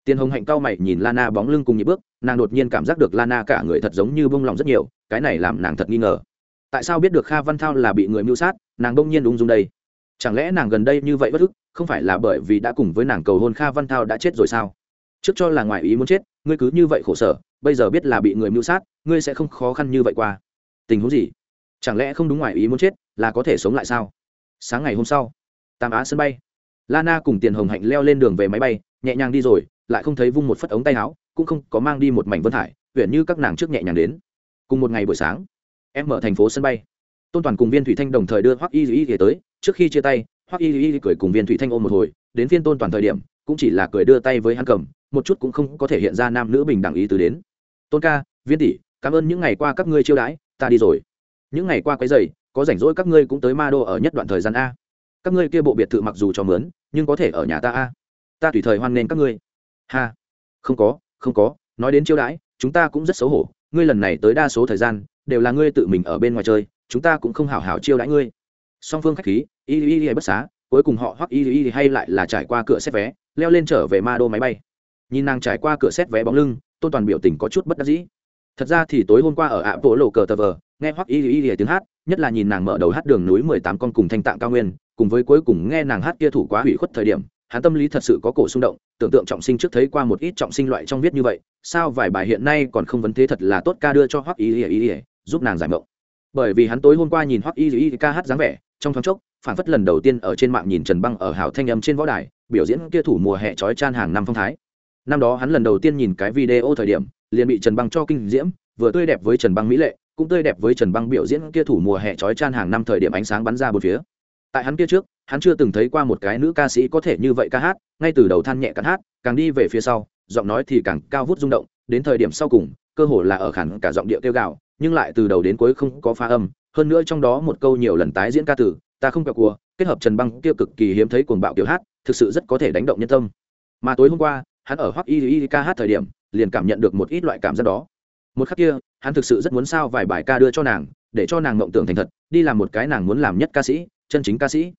Tiền hồng hạnh cao mày nhìn lana bóng lưng cùng nhịp bước, nàng đột nhiên cảm giác được lana cả người thật giống như bông lòng rất nhiều, cái này làm nàng thật nghi ngờ. Tại sao biết được kha văn thao là bị người mưu sát, nàng đông nhiên ung dung đây? Chẳng lẽ nàng gần đây như vậy bất ức, không phải là bởi vì đã cùng với nàng cầu hôn kha văn thao đã chết rồi sao? Trước cho là ngoài ý muốn chết, ngươi cứ như vậy khổ sở, bây giờ biết là bị người mưu sát, ngươi sẽ không khó khăn như vậy qua. Tình huống gì? Chẳng lẽ không đúng ngoài ý muốn chết, là có thể sống lại sao? Sáng ngày hôm sau, tam á sân bay. Lana cùng tiền hồng hạnh leo lên đường về máy bay, nhẹ nhàng đi rồi, lại không thấy vung một phất ống tay áo, cũng không có mang đi một mảnh vân thải, huyện như các nàng trước nhẹ nhàng đến. Cùng một ngày buổi sáng, em mở thành phố sân bay. Tôn toàn cùng viên thủy thanh đồng thời đưa hoắc y y y tới, trước khi chia tay, hoắc y y cười cùng viên thủy thanh ôm một hồi, đến phiên tôn toàn thời điểm, cũng chỉ là cười đưa tay với hắn cầm, một chút cũng không có thể hiện ra nam nữ bình đẳng ý từ đến. Tôn ca, viên tỷ, cảm ơn những ngày qua các ngươi chiêu đãi, ta đi rồi những ngày qua cái dày có rảnh rỗi các ngươi cũng tới ma đô ở nhất đoạn thời gian a. Các ngươi kia bộ biệt thự mặc dù cho mướn, nhưng có thể ở nhà ta a. Ta tùy thời hoan nghênh các ngươi. Ha. Không có không có, nói đến chiêu đãi, chúng ta cũng rất xấu hổ. Ngươi lần này tới đa số thời gian, đều là ngươi tự mình ở bên ngoài chơi, chúng ta cũng không hảo hảo chiêu đãi ngươi. Song phương khách khí, y y y bất xá, cuối cùng họ hoặc y y hay lại là trải qua cửa xét vé, leo lên trở về ma đô máy bay. Nhìn nàng trải qua cửa xét vé bóng lưng, tôn toàn biểu tình có chút bất đắc dĩ thật ra thì tối hôm qua ở ạ bộ lộ cờ tờ vờ, nghe hoặc y y y tiếng hát, nhất là nhìn nàng mở đầu hát đường núi mười tám con cùng thanh tạng cao nguyên, cùng với cuối cùng nghe nàng hát kia thủ quá hủy khuất thời điểm, hắn tâm lý thật sự có cổ xung động, tưởng tượng trọng sinh trước thấy qua một ít trọng sinh loại trong viết như vậy, sao vài bài hiện nay còn không vấn thế thật là tốt ca đưa cho hoắc y y y giúp nàng giải mộng. Bởi vì hắn tối hôm qua nhìn hoắc y y ca hát dáng vẻ, trong thoáng chốc phản phất lần đầu tiên ở trên mạng nhìn trần băng ở hào thanh âm trên võ đài, biểu diễn kia thủ mùa hè trói chan hàng năm phong thái. Năm đó hắn lần đầu tiên nhìn cái video thời điểm liền bị trần băng cho kinh diễm vừa tươi đẹp với trần băng mỹ lệ cũng tươi đẹp với trần băng biểu diễn kia thủ mùa hè trói chan hàng năm thời điểm ánh sáng bắn ra bốn phía. Tại hắn kia trước hắn chưa từng thấy qua một cái nữ ca sĩ có thể như vậy ca hát ngay từ đầu than nhẹ cắn hát càng đi về phía sau giọng nói thì càng cao vút rung động đến thời điểm sau cùng cơ hồ là ở hẳn cả giọng điệu kêu gạo nhưng lại từ đầu đến cuối không có pha âm. Hơn nữa trong đó một câu nhiều lần tái diễn ca từ, ta không kẹo cua kết hợp trần băng kia cực kỳ hiếm thấy cuồng bạo kiểu hát thực sự rất có thể đánh động nhân tâm. Mà tối hôm qua hắn ở hoắc y y ca hát thời điểm liền cảm nhận được một ít loại cảm giác đó. Một khắc kia, hắn thực sự rất muốn sao vài bài ca đưa cho nàng, để cho nàng mộng tưởng thành thật, đi làm một cái nàng muốn làm nhất ca sĩ, chân chính ca sĩ.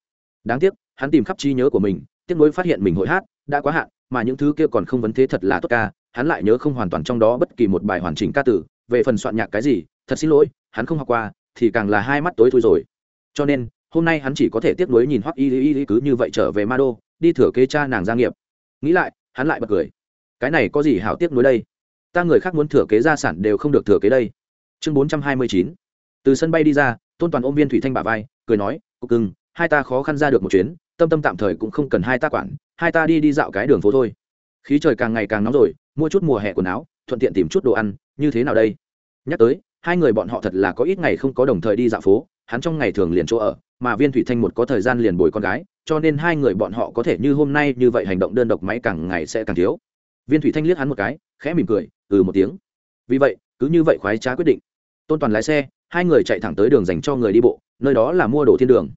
Đáng tiếc, hắn tìm khắp trí nhớ của mình, tiếc nuối phát hiện mình hội hát đã quá hạn, mà những thứ kia còn không vấn thế thật là tốt ca, hắn lại nhớ không hoàn toàn trong đó bất kỳ một bài hoàn chỉnh ca tử về phần soạn nhạc cái gì, thật xin lỗi, hắn không học qua, thì càng là hai mắt tối thui rồi. Cho nên, hôm nay hắn chỉ có thể tiếc nuối nhìn hoắc y y y cứ như vậy trở về ma đô đi thừa kế cha nàng gia nghiệp. Nghĩ lại, hắn lại bật cười cái này có gì hảo tiếp nối đây? Ta người khác muốn thừa kế gia sản đều không được thừa kế đây. Chương bốn trăm hai mươi chín. Từ sân bay đi ra, tôn toàn ôm viên thủy thanh bà vai, cười nói, cục cưng, hai ta khó khăn ra được một chuyến, tâm tâm tạm thời cũng không cần hai ta quản, hai ta đi đi dạo cái đường phố thôi. Khí trời càng ngày càng nóng rồi, mua chút mùa hè quần áo, thuận tiện tìm chút đồ ăn, như thế nào đây? Nhắc tới, hai người bọn họ thật là có ít ngày không có đồng thời đi dạo phố, hắn trong ngày thường liền chỗ ở, mà viên thủy thanh một có thời gian liền bồi con gái, cho nên hai người bọn họ có thể như hôm nay như vậy hành động đơn độc máy càng ngày sẽ càng thiếu viên thủy thanh liếc hắn một cái, khẽ mỉm cười ừ một tiếng. Vì vậy, cứ như vậy khoái trá quyết định. Tôn toàn lái xe, hai người chạy thẳng tới đường dành cho người đi bộ, nơi đó là mua đồ thiên đường.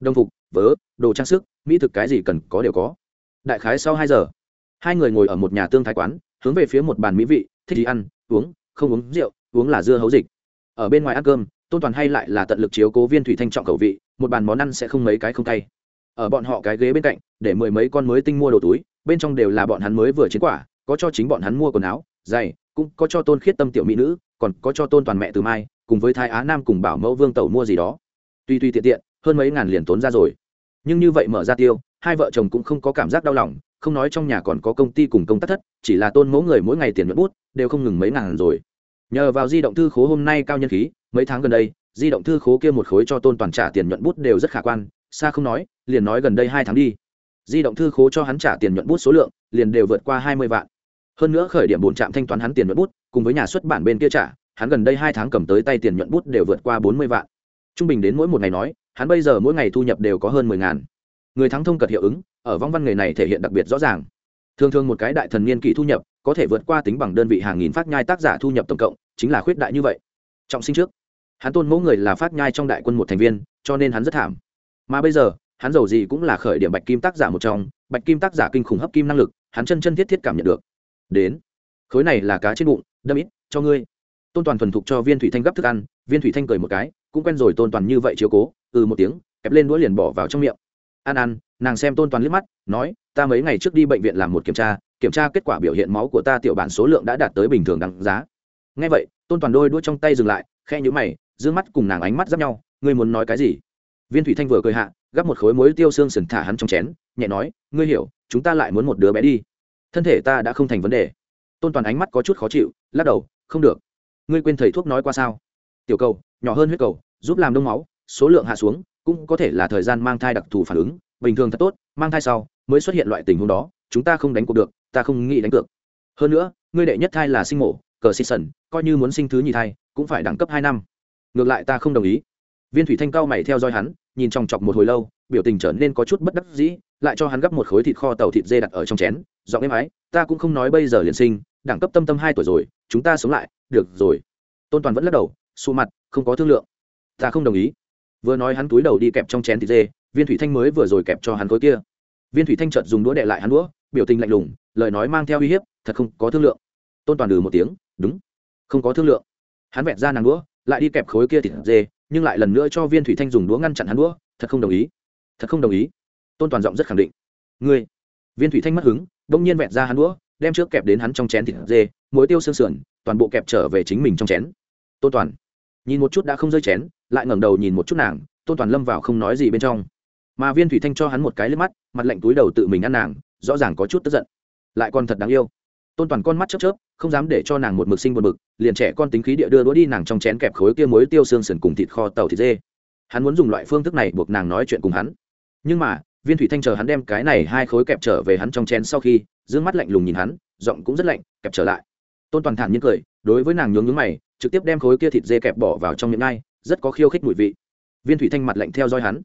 Đồng phục, vớ, đồ trang sức, mỹ thực cái gì cần có đều có. Đại khái sau hai giờ, hai người ngồi ở một nhà tương thái quán, hướng về phía một bàn mỹ vị, thích gì ăn, uống, không uống rượu, uống là dưa hấu dịch. Ở bên ngoài ăn cơm, tôn toàn hay lại là tận lực chiếu cố viên thủy thanh trọng khẩu vị, một bàn món ăn sẽ không mấy cái không tay ở bọn họ cái ghế bên cạnh, để mười mấy con mới tinh mua đồ túi, bên trong đều là bọn hắn mới vừa chiến quả có cho chính bọn hắn mua quần áo, giày, cũng có cho tôn khiết tâm tiểu mỹ nữ, còn có cho tôn toàn mẹ từ mai, cùng với thái á nam cùng bảo mẫu vương tẩu mua gì đó. Tuy tuy tiện tiện, hơn mấy ngàn liền tốn ra rồi. Nhưng như vậy mở ra tiêu, hai vợ chồng cũng không có cảm giác đau lòng, không nói trong nhà còn có công ty cùng công tác thất, chỉ là tôn mẫu người mỗi ngày tiền nhuận bút, đều không ngừng mấy ngàn rồi. Nhờ vào di động thư khố hôm nay cao nhân khí, mấy tháng gần đây, di động thư khố kia một khối cho tôn toàn trả tiền nhuận bút đều rất khả quan, xa không nói, liền nói gần đây hai tháng đi. Di động thư khố cho hắn trả tiền nhuận bút số lượng, liền đều vượt qua hai mươi vạn hơn nữa khởi điểm bổn trạm thanh toán hắn tiền nhuận bút, cùng với nhà xuất bản bên kia trả, hắn gần đây hai tháng cầm tới tay tiền nhuận bút đều vượt qua bốn mươi vạn. Trung bình đến mỗi một ngày nói, hắn bây giờ mỗi ngày thu nhập đều có hơn mười ngàn. Người thắng thông cật hiệu ứng, ở vong văn nghề này thể hiện đặc biệt rõ ràng. Thường thường một cái đại thần niên kỷ thu nhập, có thể vượt qua tính bằng đơn vị hàng nghìn phát nhai tác giả thu nhập tổng cộng, chính là khuyết đại như vậy. Trọng sinh trước, hắn tôn mẫu người là phát nhai trong đại quân một thành viên, cho nên hắn rất thảm. Mà bây giờ, hắn giàu gì cũng là khởi điểm bạch kim tác giả một trong, bạch kim tác giả kinh khủng hấp kim năng lực, hắn chân chân thiết thiết cảm nhận được đến. Khối này là cá trên bụng, đâm ít, cho ngươi. Tôn toàn thuần thục cho viên thủy thanh gấp thức ăn, viên thủy thanh cười một cái, cũng quen rồi tôn toàn như vậy chiếu cố ừ một tiếng, kẹp lên đũa liền bỏ vào trong miệng. Ăn ăn nàng xem tôn toàn liếc mắt, nói, ta mấy ngày trước đi bệnh viện làm một kiểm tra kiểm tra kết quả biểu hiện máu của ta tiểu bản số lượng đã đạt tới bình thường đáng giá. Ngay vậy, tôn toàn đôi đũa trong tay dừng lại khe nhữ mày d mắt cùng nàng ánh mắt giáp nhau, ngươi muốn nói cái gì? Viên thủy thanh vừa cười hạ, gắp một khối muối tiêu xương sừng thả hắn trong chén, nhẹ nói, ngươi hiểu, chúng ta lại muốn một đứa bé đi thân thể ta đã không thành vấn đề. Tôn toàn ánh mắt có chút khó chịu, lắc đầu, không được. Ngươi quên thầy thuốc nói qua sao? Tiểu cầu, nhỏ hơn huyết cầu, giúp làm đông máu, số lượng hạ xuống, cũng có thể là thời gian mang thai đặc thù phản ứng, bình thường thật tốt, mang thai sau mới xuất hiện loại tình huống đó, chúng ta không đánh cuộc được, ta không nghĩ đánh cược. Hơn nữa, ngươi đệ nhất thai là sinh mổ, cờ xì sần, coi như muốn sinh thứ nhì thai, cũng phải đẳng cấp hai năm. Ngược lại ta không đồng ý. Viên thủy thanh cao mày theo dõi hắn, nhìn chòng chọc một hồi lâu, biểu tình trở nên có chút bất đắc dĩ lại cho hắn gấp một khối thịt kho tàu thịt dê đặt ở trong chén, giọng êm ái, ta cũng không nói bây giờ liền sinh, đẳng cấp tâm tâm hai tuổi rồi, chúng ta sống lại, được rồi. Tôn toàn vẫn lắc đầu xù mặt, không có thương lượng. Ta không đồng ý. Vừa nói hắn túi đầu đi kẹp trong chén thịt dê, viên thủy thanh mới vừa rồi kẹp cho hắn khối kia. Viên thủy thanh chợt dùng đũa đệ lại hắn đũa, biểu tình lạnh lùng, lời nói mang theo uy hiếp, thật không có thương lượng. Tôn toàn ừ một tiếng, đúng, không có thương lượng. Hắn vẹn ra nàng đũa, lại đi kẹp khối kia thịt dê, nhưng lại lần nữa cho viên thủy thanh dùng đũa ngăn chặn hắn đũa, thật không đồng ý, thật không đồng ý tôn toàn giọng rất khẳng định. Ngươi. Viên thủy thanh mất hứng đông nhiên vẹn ra hắn đũa, đem trước kẹp đến hắn trong chén thịt dê, muối tiêu xương sườn, toàn bộ kẹp trở về chính mình trong chén. Tôn toàn. Nhìn một chút đã không rơi chén, lại ngẩng đầu nhìn một chút nàng, tôn toàn lâm vào không nói gì bên trong. Mà viên thủy thanh cho hắn một cái lên mắt, mặt lạnh túi đầu tự mình ăn nàng, rõ ràng có chút tức giận. Lại còn thật đáng yêu. Tôn toàn con mắt chớp chớp, không dám để cho nàng một mực sinh một mực, liền trẻ con tính khí địa đưa đũa đi nàng trong chén kẹp khối kia muối tiêu xương sườn cùng thịt kho tàu thịt dê. Hắn muốn dùng loại phương thức này buộc nàng nói chuyện cùng hắn. Nhưng mà viên thủy thanh chờ hắn đem cái này hai khối kẹp trở về hắn trong chén sau khi d mắt lạnh lùng nhìn hắn, giọng cũng rất lạnh, kẹp trở lại. Tôn toàn thản nhiên cười, đối với nàng nhướng nhướng mày, trực tiếp đem khối kia thịt dê kẹp bỏ vào trong miệng ngay, rất có khiêu khích mùi vị. Viên thủy thanh mặt lạnh theo dõi hắn.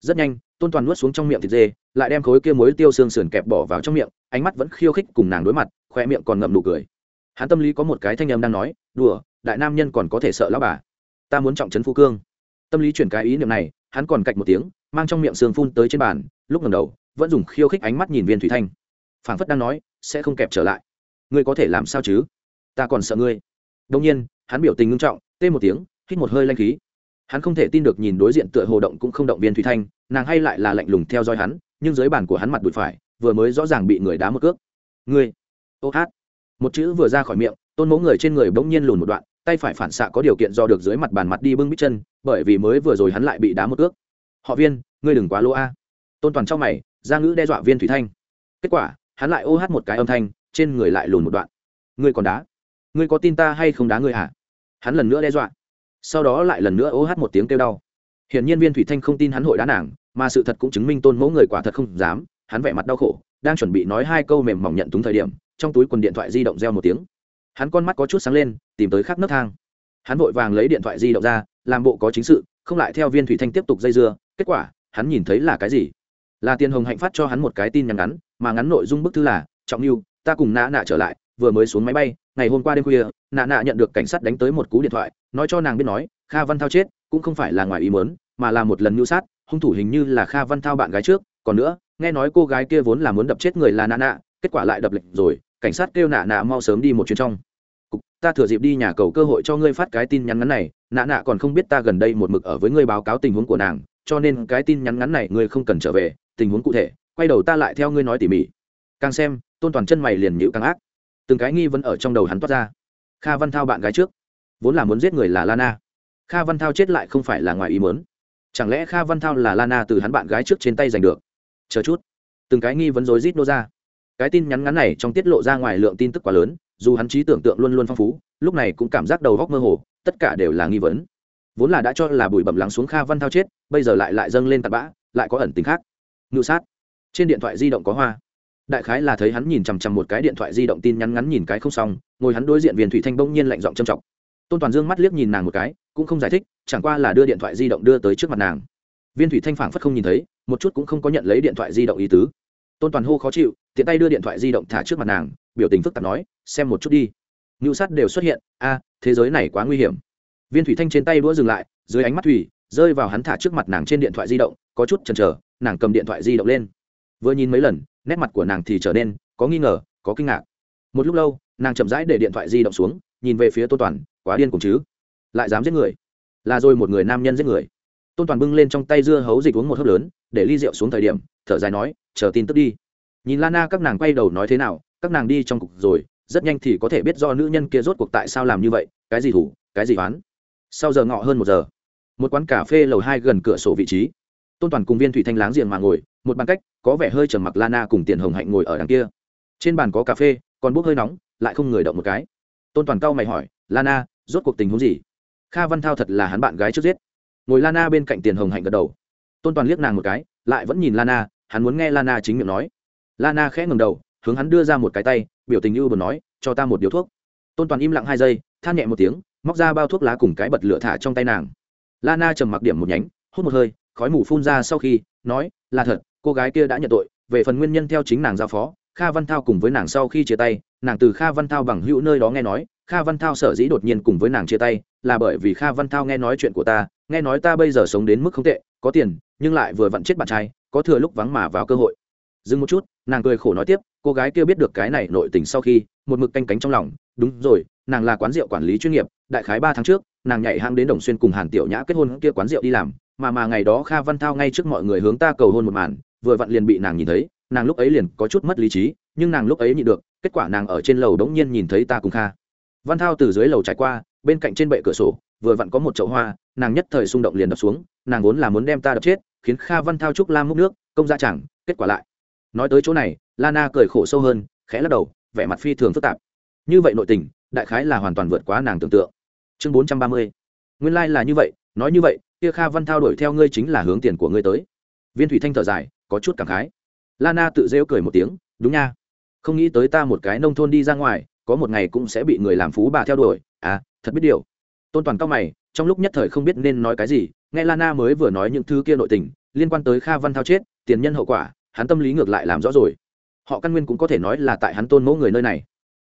Rất nhanh, tôn toàn nuốt xuống trong miệng thịt dê, lại đem khối kia muối tiêu xương sườn kẹp bỏ vào trong miệng, ánh mắt vẫn khiêu khích cùng nàng đối mặt khoe miệng còn ngậm nụ cười. Hắn tâm lý có một cái thanh âm đang nói, đùa, đại nam nhân còn có thể sợ lão bà. Ta muốn trọng trấn phu cương. Tâm lý chuyển cái ý niệm này hắn còn cạch một tiếng, mang trong miệng sương phun tới trên bàn, lúc ngầm đầu, vẫn dùng khiêu khích ánh mắt nhìn viên thủy thanh. Phảng phất đang nói, sẽ không kẹp trở lại. Ngươi có thể làm sao chứ? Ta còn sợ ngươi. Đông nhiên, hắn biểu tình ngưng trọng, tê một tiếng, hít một hơi lanh khí. Hắn không thể tin được nhìn đối diện tựa hồ động cũng không động viên thủy thanh, nàng hay lại là lạnh lùng theo dõi hắn, nhưng dưới bàn của hắn mặt đùi phải, vừa mới rõ ràng bị người đá một cước. Ngươi. Ô hát. Một chữ vừa ra khỏi miệng, tôn mẫu người trên người bỗng nhiên lùn một đoạn tay phải phản xạ có điều kiện do được dưới mặt bàn mặt đi bưng bít chân, bởi vì mới vừa rồi hắn lại bị đá một ước họ viên, ngươi đừng quá lỗ a. Tôn toàn trong mày, ra ngữ đe dọa viên thủy thanh. Kết quả, hắn lại ô hát một cái âm thanh, trên người lại lùn một đoạn. Ngươi còn đá? Ngươi có tin ta hay không đá ngươi hả? Hắn lần nữa đe dọa. Sau đó lại lần nữa ô hát một tiếng kêu đau. Hiển nhiên viên thủy thanh không tin hắn hội đá nàng, mà sự thật cũng chứng minh tôn mẫu người quả thật không dám. Hắn vẻ mặt đau khổ, đang chuẩn bị nói hai câu mềm mỏng nhận túng thời điểm, trong túi quần điện thoại di động reo một tiếng hắn con mắt có chút sáng lên, tìm tới khắc nấc thang. Hắn vội vàng lấy điện thoại di động ra, làm bộ có chính sự, không lại theo viên thủy thanh tiếp tục dây dưa, kết quả, hắn nhìn thấy là cái gì? Là tiền hồng hạnh phát cho hắn một cái tin nhắn ngắn, mà ngắn nội dung bức thư là, trọng lưu ta cùng nã nạ trở lại, vừa mới xuống máy bay, ngày hôm qua đêm khuya nạ nạ nhận được cảnh sát đánh tới một cú điện thoại, nói cho nàng biết nói, kha văn thao chết, cũng không phải là ngoài ý mớn mà là một lần mưu sát, hung thủ hình như là kha văn thao bạn gái trước, còn nữa, nghe nói cô gái kia vốn là muốn đập chết người là nạ nạ, kết quả lại đập lệnh rồi cảnh sát kêu nạ nạ mau sớm đi một chuyến trong. Cục, ta thừa dịp đi nhà cầu cơ hội cho ngươi phát cái tin nhắn ngắn này nạ nạ còn không biết ta gần đây một mực ở với ngươi báo cáo tình huống của nàng cho nên cái tin nhắn ngắn này ngươi không cần trở về tình huống cụ thể quay đầu ta lại theo ngươi nói tỉ mỉ. Càng xem tôn toàn chân mày liền nhịu càng ác. Từng cái nghi vấn ở trong đầu hắn toát ra. Kha văn thao bạn gái trước. Vốn là muốn giết người là lana. Kha văn thao chết lại không phải là ngoài ý mớn chẳng lẽ kha văn thao là lana từ hắn bạn gái trước trên tay giành được? Chờ chút. Từng cái nghi vấn rối rít nô ra cái tin nhắn ngắn này trong tiết lộ ra ngoài lượng tin tức quá lớn, dù hắn trí tưởng tượng luôn luôn phong phú, lúc này cũng cảm giác đầu góc mơ hồ, tất cả đều là nghi vấn. Vốn là đã cho là bụi bẩm lắng xuống kha văn thao chết, bây giờ lại lại dâng lên tạt bã, lại có ẩn tính khác. Ngự sát. Trên điện thoại di động có hoa. Đại khái là thấy hắn nhìn chằm chằm một cái điện thoại di động tin nhắn ngắn nhìn cái không xong, ngồi hắn đối diện viên thủy thanh bỗng nhiên lạnh giọng trầm trọng tôn toàn dương mắt liếc nhìn nàng một cái, cũng không giải thích, chẳng qua là đưa điện thoại di động đưa tới trước mặt nàng. Viên thủy thanh phảng phất không nhìn thấy, một chút cũng không có nhận lấy điện thoại di động ý tứ. Tôn toàn hô khó chịu tiện tay đưa điện thoại di động thả trước mặt nàng, biểu tình phức tạp nói, xem một chút đi. Ngưu sát đều xuất hiện, a, thế giới này quá nguy hiểm. Viên thủy thanh trên tay đũa dừng lại, dưới ánh mắt thủy, rơi vào hắn thả trước mặt nàng trên điện thoại di động, có chút chần chờ, nàng cầm điện thoại di động lên. Vừa nhìn mấy lần, nét mặt của nàng thì trở nên có nghi ngờ, có kinh ngạc. Một lúc lâu, nàng chậm rãi để điện thoại di động xuống, nhìn về phía tôn toàn, quá điên cùng chứ? Lại dám giết người? Là rồi một người nam nhân giết người. Tôn toàn bưng lên trong tay dưa hấu dịch uống một hớp lớn, để ly rượu xuống thời điểm, thở dài nói, chờ tin tức đi nhìn lana các nàng quay đầu nói thế nào, các nàng đi trong cục rồi, rất nhanh thì có thể biết do nữ nhân kia rốt cuộc tại sao làm như vậy, cái gì thủ, cái gì oán. Sau giờ ngọ hơn một giờ, một quán cà phê lầu hai gần cửa sổ vị trí. Tôn toàn cùng viên thủy thanh láng giềng mà ngồi, một bàn cách, có vẻ hơi trầm mặc lana cùng tiền hồng hạnh ngồi ở đằng kia. Trên bàn có cà phê, còn bốc hơi nóng, lại không người động một cái. Tôn toàn cau mày hỏi, lana, rốt cuộc tình huống gì? Kha văn thao thật là hắn bạn gái trước giết. Ngồi lana bên cạnh tiền hồng hạnh gật đầu. Tôn toàn liếc nàng một cái, lại vẫn nhìn lana, hắn muốn nghe lana chính miệng nói lana khẽ ngầm đầu, hướng hắn đưa ra một cái tay, biểu tình ưu buồn nói, cho ta một điếu thuốc. Tôn toàn im lặng hai giây, than nhẹ một tiếng, móc ra bao thuốc lá cùng cái bật lửa thả trong tay nàng. Lana trầm mặc điểm một nhánh, hút một hơi, khói mù phun ra sau khi, nói, là thật, cô gái kia đã nhận tội, về phần nguyên nhân theo chính nàng giao phó, kha văn thao cùng với nàng sau khi chia tay, nàng từ kha văn thao bằng hữu nơi đó nghe nói, kha văn thao sở dĩ đột nhiên cùng với nàng chia tay, là bởi vì kha văn thao nghe nói chuyện của ta, nghe nói ta bây giờ sống đến mức không tệ, có tiền, nhưng lại vừa vặn chết bạn trai, có thừa lúc vắng mà vào cơ hội. Dừng một chút nàng cười khổ nói tiếp, cô gái kia biết được cái này nội tình sau khi, một mực canh cánh trong lòng. Đúng rồi, nàng là quán rượu quản lý chuyên nghiệp, đại khái ba tháng trước, nàng nhảy hang đến đồng xuyên cùng hàn tiểu nhã kết hôn kia quán rượu đi làm. Mà mà ngày đó kha văn thao ngay trước mọi người hướng ta cầu hôn một màn, vừa vặn liền bị nàng nhìn thấy, nàng lúc ấy liền có chút mất lý trí, nhưng nàng lúc ấy nhịn được, kết quả nàng ở trên lầu đống nhiên nhìn thấy ta cùng kha. Văn thao từ dưới lầu trải qua, bên cạnh trên bệ cửa sổ, vừa vặn có một chậu hoa, nàng nhất thời xung động liền đập xuống, nàng vốn là muốn đem ta đập chết, khiến kha văn thao trúc lam múc nước, công ra chẳng, kết quả lại nói tới chỗ này, lana cười khổ sâu hơn, khẽ lắc đầu, vẻ mặt phi thường phức tạp. Như vậy nội tình, đại khái là hoàn toàn vượt quá nàng tưởng tượng. Chương bốn trăm ba mươi. Nguyên lai、like、là như vậy, nói như vậy, kia kha văn thao đuổi theo ngươi chính là hướng tiền của ngươi tới. Viên thủy thanh thở dài, có chút cảm khái. Lana tự rêu cười một tiếng, đúng nha. Không nghĩ tới ta một cái nông thôn đi ra ngoài, có một ngày cũng sẽ bị người làm phú bà theo đuổi. À thật biết điều. Tôn toàn cao mày, trong lúc nhất thời không biết nên nói cái gì, nghe lana mới vừa nói những thứ kia nội tình, liên quan tới kha văn thao chết, tiền nhân hậu quả hắn tâm lý ngược lại làm rõ rồi. Họ căn nguyên cũng có thể nói là tại hắn tôn mẫu người nơi này.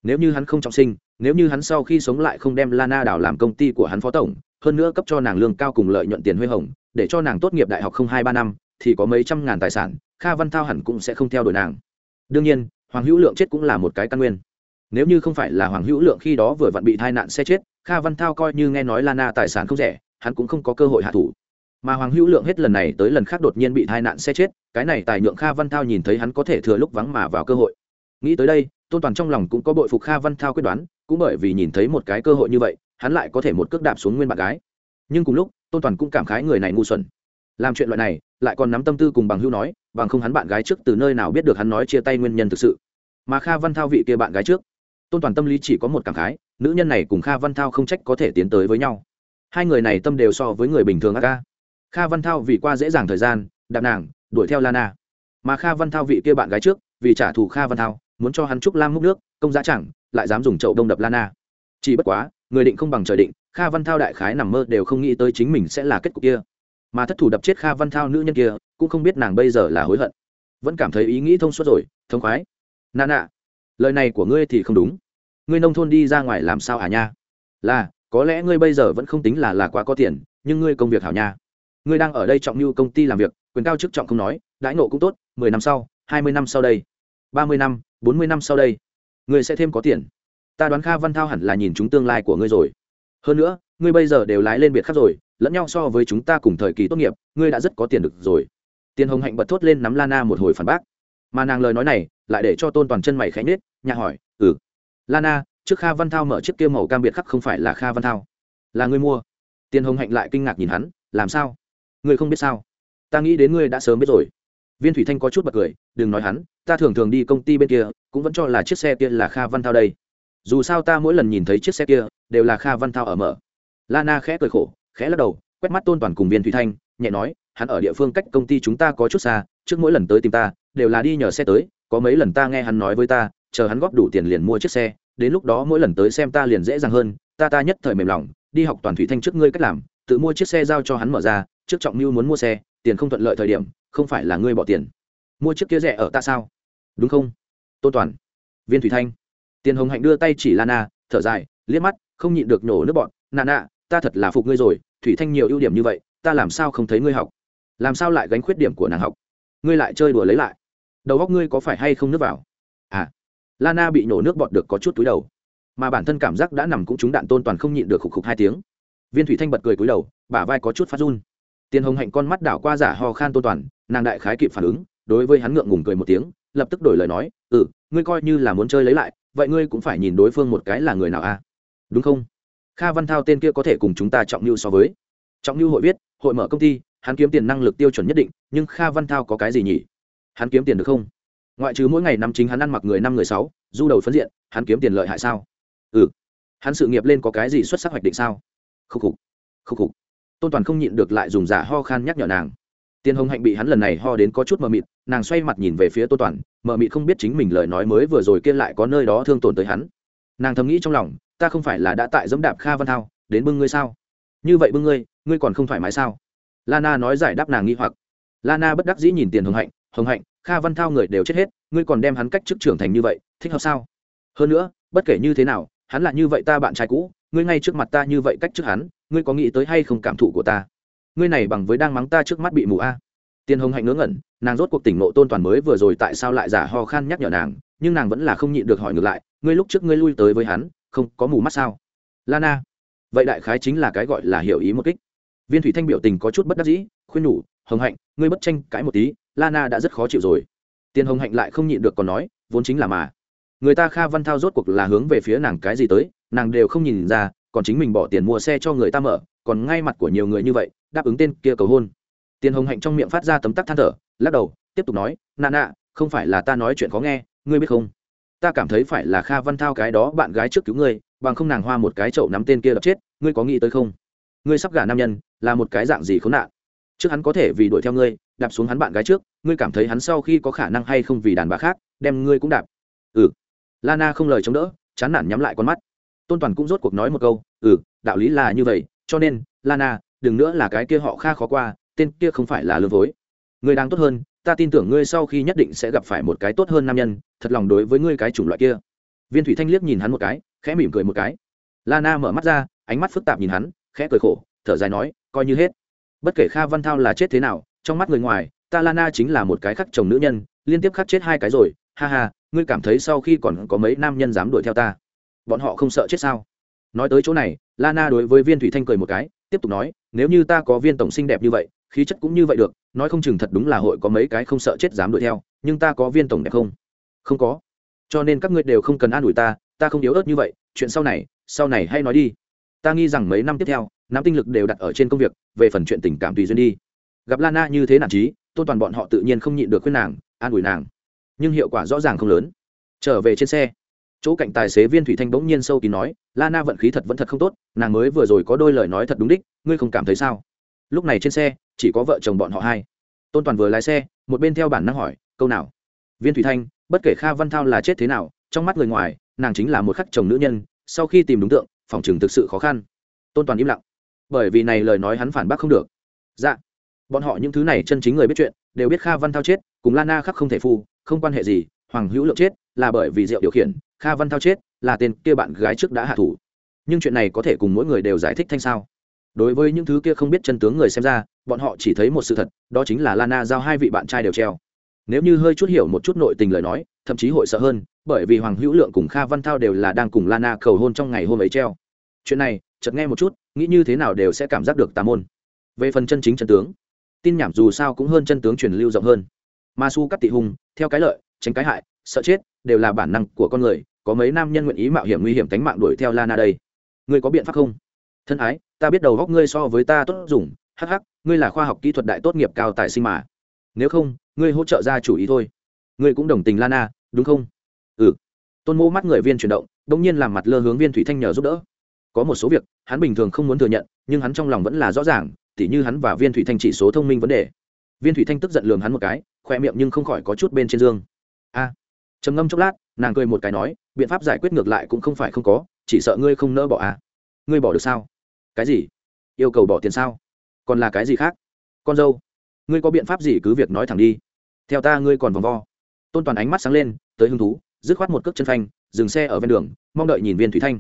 Nếu như hắn không trọng sinh, nếu như hắn sau khi sống lại không đem lana đảo làm công ty của hắn phó tổng, hơn nữa cấp cho nàng lương cao cùng lợi nhuận tiền huê hồng, để cho nàng tốt nghiệp đại học không hai ba năm, thì có mấy trăm ngàn tài sản, kha văn thao hẳn cũng sẽ không theo đuổi nàng. Đương nhiên, hoàng hữu lượng chết cũng là một cái căn nguyên. Nếu như không phải là hoàng hữu lượng khi đó vừa vặn bị tai nạn xe chết, kha văn thao coi như nghe nói lana tài sản không rẻ, hắn cũng không có cơ hội hạ thủ mà hoàng hữu lượng hết lần này tới lần khác đột nhiên bị tai nạn xe chết, cái này tài nhượng kha văn thao nhìn thấy hắn có thể thừa lúc vắng mà vào cơ hội. Nghĩ tới đây, tôn toàn trong lòng cũng có bội phục kha văn thao quyết đoán, cũng bởi vì nhìn thấy một cái cơ hội như vậy, hắn lại có thể một cước đạp xuống nguyên bạn gái. Nhưng cùng lúc, tôn toàn cũng cảm khái người này ngu xuẩn. Làm chuyện loại này, lại còn nắm tâm tư cùng bằng hữu nói, bằng không hắn bạn gái trước từ nơi nào biết được hắn nói chia tay nguyên nhân thực sự. Mà kha văn thao vị kia bạn gái trước, tôn toàn tâm lý chỉ có một cảm khái, nữ nhân này cùng kha văn thao không trách có thể tiến tới với nhau. Hai người này tâm đều so với người bình thường a. ca kha văn thao vì qua dễ dàng thời gian, đạp nàng, đuổi theo lana. Mà kha văn thao vị kia bạn gái trước, vì trả thù kha văn thao, muốn cho hắn trúc lam múc nước, công giá chẳng, lại dám dùng chậu đông đập lana. Chỉ bất quá, người định không bằng trời định, kha văn thao đại khái nằm mơ đều không nghĩ tới chính mình sẽ là kết cục kia. Mà thất thủ đập chết kha văn thao nữ nhân kia, cũng không biết nàng bây giờ là hối hận. Vẫn cảm thấy ý nghĩ thông suốt rồi, thông khoái. Nà nạ lời này của ngươi thì không đúng. Ngươi nông thôn đi ra ngoài làm sao hả nha? Là, có lẽ ngươi bây giờ vẫn không tính là là quá có tiền, nhưng ngươi công việc hảo nha ngươi đang ở đây trọng như công ty làm việc, quyền cao chức trọng không nói, đãi nộ cũng tốt, mười năm sau, hai mươi năm sau đây, ba mươi năm, bốn mươi năm sau đây, ngươi sẽ thêm có tiền. Ta đoán kha văn thao hẳn là nhìn chúng tương lai của ngươi rồi. Hơn nữa, ngươi bây giờ đều lái lên biệt khác rồi, lẫn nhau so với chúng ta cùng thời kỳ tốt nghiệp, ngươi đã rất có tiền được rồi. Tiền hồng hạnh bật thốt lên nắm lana một hồi phản bác. Mà nàng lời nói này, lại để cho tôn toàn chân mày khẽ nết nhà hỏi ừ lana, trước kha văn thao mở chiếc kia màu cam biệt khắc không phải là kha văn thao, là ngươi mua? Tiền hồng hạnh lại kinh ngạc nhìn hắn, làm sao? Ngươi không biết sao? Ta nghĩ đến ngươi đã sớm biết rồi. Viên thủy thanh có chút bật cười, đừng nói hắn, ta thường thường đi công ty bên kia, cũng vẫn cho là chiếc xe kia là kha văn thao đây. Dù sao ta mỗi lần nhìn thấy chiếc xe kia, đều là kha văn thao ở mở. Lana khẽ cười khổ, khẽ lắc đầu, quét mắt tôn toàn cùng viên thủy thanh, nhẹ nói, hắn ở địa phương cách công ty chúng ta có chút xa, trước mỗi lần tới tìm ta, đều là đi nhờ xe tới, có mấy lần ta nghe hắn nói với ta, chờ hắn góp đủ tiền liền mua chiếc xe, đến lúc đó mỗi lần tới xem ta liền dễ dàng hơn, ta ta nhất thời mềm lòng, đi học toàn thủy thanh trước ngươi cách làm, tự mua chiếc xe giao cho hắn mở ra trước trọng mưu muốn mua xe, tiền không thuận lợi thời điểm, không phải là ngươi bỏ tiền. Mua chiếc kia rẻ ở ta sao? Đúng không? Tôn toàn. Viên thủy thanh. Tiền hồng hạnh đưa tay chỉ lana, thở dài, liếc mắt, không nhịn được nhổ nước bọn nà nà, ta thật là phục ngươi rồi, thủy thanh nhiều ưu điểm như vậy, ta làm sao không thấy ngươi học? Làm sao lại gánh khuyết điểm của nàng học? Ngươi lại chơi đùa lấy lại. Đầu góc ngươi có phải hay không nước vào? À. Lana bị nổ nước bọt được có chút túi đầu. Mà bản thân cảm giác đã nằm cũng trúng đạn tôn toàn không nhịn được khục khục hai tiếng. Viên thủy thanh bật cười cúi đầu, bả vai có chút phát run tiền hồng hạnh con mắt đảo qua giả ho khan tôn toàn, nàng đại khái kịp phản ứng, đối với hắn ngượng ngùng cười một tiếng, lập tức đổi lời nói ừ ngươi coi như là muốn chơi lấy lại, vậy ngươi cũng phải nhìn đối phương một cái là người nào a? À? đúng không? Kha văn thao tên kia có thể cùng chúng ta trọng mưu so với. Trọng mưu hội viết, hội mở công ty, hắn kiếm tiền năng lực tiêu chuẩn nhất định, nhưng kha văn thao có cái gì nhỉ? Hắn kiếm tiền được không? Ngoại trừ mỗi ngày năm chính hắn ăn mặc người năm người sáu, du đầu phấn diện, hắn kiếm tiền lợi hại sao? Ừ. Hắn sự nghiệp lên có cái gì xuất sắc hoạch định sao? Khúc khục. Khúc khục tôn toàn không nhịn được lại dùng giả ho khan nhắc nhở nàng. Tiên hồng hạnh bị hắn lần này ho đến có chút mờ mịt, nàng xoay mặt nhìn về phía tôn toàn, mờ mịt không biết chính mình lời nói mới vừa rồi kia lại có nơi đó thương tổn tới hắn. Nàng thầm nghĩ trong lòng, ta không phải là đã tại dẫm đạp kha văn thao, đến bưng ngươi sao? Như vậy bưng ngươi ngươi còn không thoải mái sao? Lana nói giải đáp nàng nghi hoặc. Lana bất đắc dĩ nhìn tiền hồng hạnh hồng hạnh, kha văn thao người đều chết hết, ngươi còn đem hắn cách chức trưởng thành như vậy, thích hợp sao? Hơn nữa, bất kể như thế nào, hắn là như vậy ta bạn trai cũ, ngươi ngay trước mặt ta như vậy cách trước hắn ngươi có nghĩ tới hay không cảm thụ của ta? Ngươi này bằng với đang mắng ta trước mắt bị mù a. Tiền hồng hạnh ngớ ngẩn, nàng rốt cuộc tỉnh nộ tôn toàn mới vừa rồi tại sao lại giả ho khan nhắc nhở nàng, nhưng nàng vẫn là không nhịn được hỏi ngược lại, ngươi lúc trước ngươi lui tới với hắn, không, có mù mắt sao? Lana, vậy đại khái chính là cái gọi là hiểu ý một kích. Viên thủy thanh biểu tình có chút bất đắc dĩ, khuyên nhủ, hồng hạnh, ngươi bất tranh cãi một tí, lana đã rất khó chịu rồi. Tiền hồng hạnh lại không nhịn được còn nói, vốn chính là mà. Người ta kha văn thao rốt cuộc là hướng về phía nàng cái gì tới, nàng đều không nhìn ra còn chính mình bỏ tiền mua xe cho người ta mở, còn ngay mặt của nhiều người như vậy, đáp ứng tên kia cầu hôn. Tiền hồng hạnh trong miệng phát ra tấm tắc than thở, lắc đầu, tiếp tục nói, nà nà, không phải là ta nói chuyện khó nghe, ngươi biết không? Ta cảm thấy phải là kha văn thao cái đó bạn gái trước cứu ngươi, bằng không nàng hoa một cái chậu nắm tên kia đập chết, ngươi có nghĩ tới không? Ngươi sắp gả nam nhân, là một cái dạng gì khốn nạn? Trước hắn có thể vì đuổi theo ngươi, đạp xuống hắn bạn gái trước, ngươi cảm thấy hắn sau khi có khả năng hay không vì đàn bà khác, đem ngươi cũng đạp. Ừ. Lana không lời chống đỡ, chán nản nhắm lại con mắt tôn toàn cũng rốt cuộc nói một câu ừ đạo lý là như vậy, cho nên, lana, đừng nữa là cái kia họ kha khó qua, tên kia không phải là lương phối ngươi đang tốt hơn, ta tin tưởng ngươi sau khi nhất định sẽ gặp phải một cái tốt hơn nam nhân, thật lòng đối với ngươi cái chủng loại kia. Viên thủy thanh liếc nhìn hắn một cái, khẽ mỉm cười một cái. Lana mở mắt ra, ánh mắt phức tạp nhìn hắn, khẽ cười khổ, thở dài nói, coi như hết. Bất kể kha văn thao là chết thế nào, trong mắt người ngoài, ta lana chính là một cái khắc chồng nữ nhân, liên tiếp khắc chết hai cái rồi, ha ha, ngươi cảm thấy sau khi còn có mấy nam nhân dám đuổi theo ta? Bọn họ không sợ chết sao? Nói tới chỗ này, lana đối với viên thủy thanh cười một cái, tiếp tục nói, nếu như ta có viên tổng xinh đẹp như vậy, khí chất cũng như vậy được, nói không chừng thật đúng là hội có mấy cái không sợ chết dám đuổi theo, nhưng ta có viên tổng đẹp không? Không có. Cho nên các ngươi đều không cần an ủi ta ta không yếu ớt như vậy, chuyện sau này sau này hay nói đi. Ta nghi rằng mấy năm tiếp theo, nắm tinh lực đều đặt ở trên công việc, về phần chuyện tình cảm tùy duyên đi. Gặp lana như thế nản trí, tôn toàn bọn họ tự nhiên không nhịn được khuyên nàng, an ủi nàng. Nhưng hiệu quả rõ ràng không lớn. Trở về trên xe chỗ cạnh tài xế viên thủy thanh bỗng nhiên sâu kín nói, lana vận khí thật vẫn thật không tốt, nàng mới vừa rồi có đôi lời nói thật đúng đích, ngươi không cảm thấy sao? Lúc này trên xe, chỉ có vợ chồng bọn họ hai. Tôn toàn vừa lái xe, một bên theo bản năng hỏi, câu nào? Viên thủy thanh, bất kể kha văn thao là chết thế nào, trong mắt người ngoài, nàng chính là một khắc chồng nữ nhân, sau khi tìm đúng tượng, phòng chừng thực sự khó khăn. Tôn toàn im lặng. Bởi vì này lời nói hắn phản bác không được. Dạ. Bọn họ những thứ này chân chính người biết chuyện, đều biết kha văn thao chết, cùng lana khắc không thể phu không quan hệ gì, hoàng hữu lượng chết, là bởi vì rượu điều khiển kha văn thao chết là tên kia bạn gái trước đã hạ thủ. Nhưng chuyện này có thể cùng mỗi người đều giải thích thanh sao? Đối với những thứ kia không biết chân tướng người xem ra bọn họ chỉ thấy một sự thật đó chính là lana giao hai vị bạn trai đều treo. Nếu như hơi chút hiểu một chút nội tình lời nói thậm chí hội sợ hơn bởi vì hoàng hữu lượng cùng kha văn thao đều là đang cùng lana cầu hôn trong ngày hôm ấy treo. Chuyện này chợt nghe một chút nghĩ như thế nào đều sẽ cảm giác được tà môn. Về phần chân chính chân tướng tin nhảm dù sao cũng hơn chân tướng truyền lưu rộng hơn. Ma su cắt tị hung, theo cái lợi tránh cái hại sợ chết đều là bản năng của con người có mấy nam nhân nguyện ý mạo hiểm nguy hiểm tính mạng đuổi theo lana đây. Ngươi có biện pháp không? Thân ái, ta biết đầu góc ngươi so với ta tốt dùng. Hắc hắc, ngươi là khoa học kỹ thuật đại tốt nghiệp cao tài sinh mà. Nếu không, ngươi hỗ trợ ra chủ ý thôi. Ngươi cũng đồng tình lana, đúng không? Ừ. Tôn mô mắt người viên chuyển động đ nhiên làm mặt lơ hướng viên thủy thanh nhờ giúp đỡ. Có một số việc, hắn bình thường không muốn thừa nhận, nhưng hắn trong lòng vẫn là rõ ràng, tỉ như hắn và viên thủy thanh chỉ số thông minh vấn đề. Viên thủy thanh tức giận lườm hắn một cái, khoe miệng nhưng không khỏi có chút bên trên dương trầm ngâm chốc lát, nàng cười một cái nói, biện pháp giải quyết ngược lại cũng không phải không có, chỉ sợ ngươi không nỡ bỏ à. Ngươi bỏ được sao? Cái gì? Yêu cầu bỏ tiền sao? Còn là cái gì khác? Con dâu, ngươi có biện pháp gì cứ việc nói thẳng đi. Theo ta ngươi còn vòng vo. Tôn toàn ánh mắt sáng lên, tới hứng thú, dứt khoát một cước chân phanh, dừng xe ở ven đường, mong đợi nhìn viên thủy thanh.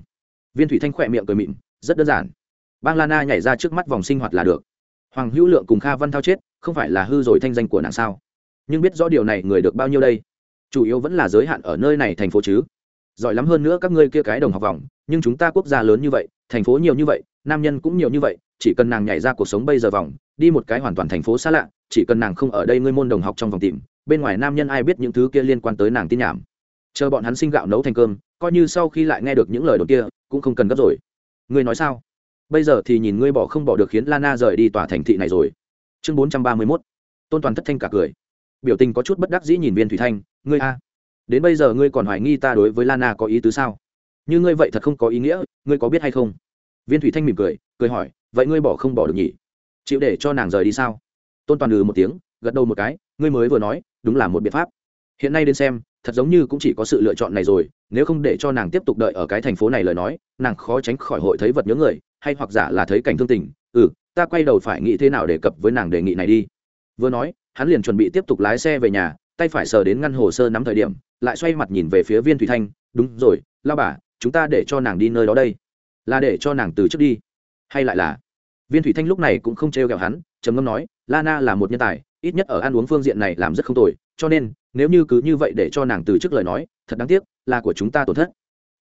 Viên thủy thanh khỏe miệng cười mịn, rất đơn giản. Bang lana nhảy ra trước mắt vòng sinh hoạt là được. Hoàng hữu lượng cùng kha văn thao chết, không phải là hư rồi thanh danh của nàng sao? Nhưng biết rõ điều này người được bao nhiêu đây? Chủ yếu vẫn là giới hạn ở nơi này thành phố chứ. Giỏi lắm hơn nữa các ngươi kia cái đồng học vòng, nhưng chúng ta quốc gia lớn như vậy, thành phố nhiều như vậy, nam nhân cũng nhiều như vậy, chỉ cần nàng nhảy ra cuộc sống bây giờ vòng, đi một cái hoàn toàn thành phố xa lạ, chỉ cần nàng không ở đây ngươi môn đồng học trong vòng tìm, bên ngoài nam nhân ai biết những thứ kia liên quan tới nàng tin nhảm. Chờ bọn hắn sinh gạo nấu thành cơm, coi như sau khi lại nghe được những lời đồn kia, cũng không cần gấp rồi. Ngươi nói sao? Bây giờ thì nhìn ngươi bỏ không bỏ được khiến lana rời đi tòa thành thị này rồi. Chương bốn trăm ba mươi mốt. Tôn toàn thất thanh cả cười biểu tình có chút bất đắc dĩ nhìn viên thủy thanh, ngươi a, đến bây giờ ngươi còn hoài nghi ta đối với lana có ý tứ sao? Như ngươi vậy thật không có ý nghĩa, ngươi có biết hay không? Viên thủy thanh mỉm cười cười hỏi, vậy ngươi bỏ không bỏ được nhỉ? Chịu để cho nàng rời đi sao? Tôn toàn ừ một tiếng, gật đầu một cái, ngươi mới vừa nói, đúng là một biện pháp. Hiện nay đến xem, thật giống như cũng chỉ có sự lựa chọn này rồi, nếu không để cho nàng tiếp tục đợi ở cái thành phố này lời nói, nàng khó tránh khỏi hội thấy vật nhớ người, hay hoặc giả là thấy cảnh thương tình. Ừ ta quay đầu phải nghĩ thế nào đề cập với nàng đề nghị này đi. Vừa nói hắn liền chuẩn bị tiếp tục lái xe về nhà, tay phải sờ đến ngăn hồ sơ nắm thời điểm, lại xoay mặt nhìn về phía viên thủy thanh, đúng rồi lao bà, chúng ta để cho nàng đi nơi đó đây. Là để cho nàng từ trước đi. Hay lại là? Viên thủy thanh lúc này cũng không trêu ghẹo hắn, trầm ngâm nói lana là một nhân tài, ít nhất ở ăn uống phương diện này làm rất không tồi, cho nên, nếu như cứ như vậy để cho nàng từ trước lời nói, thật đáng tiếc, là của chúng ta tổn thất.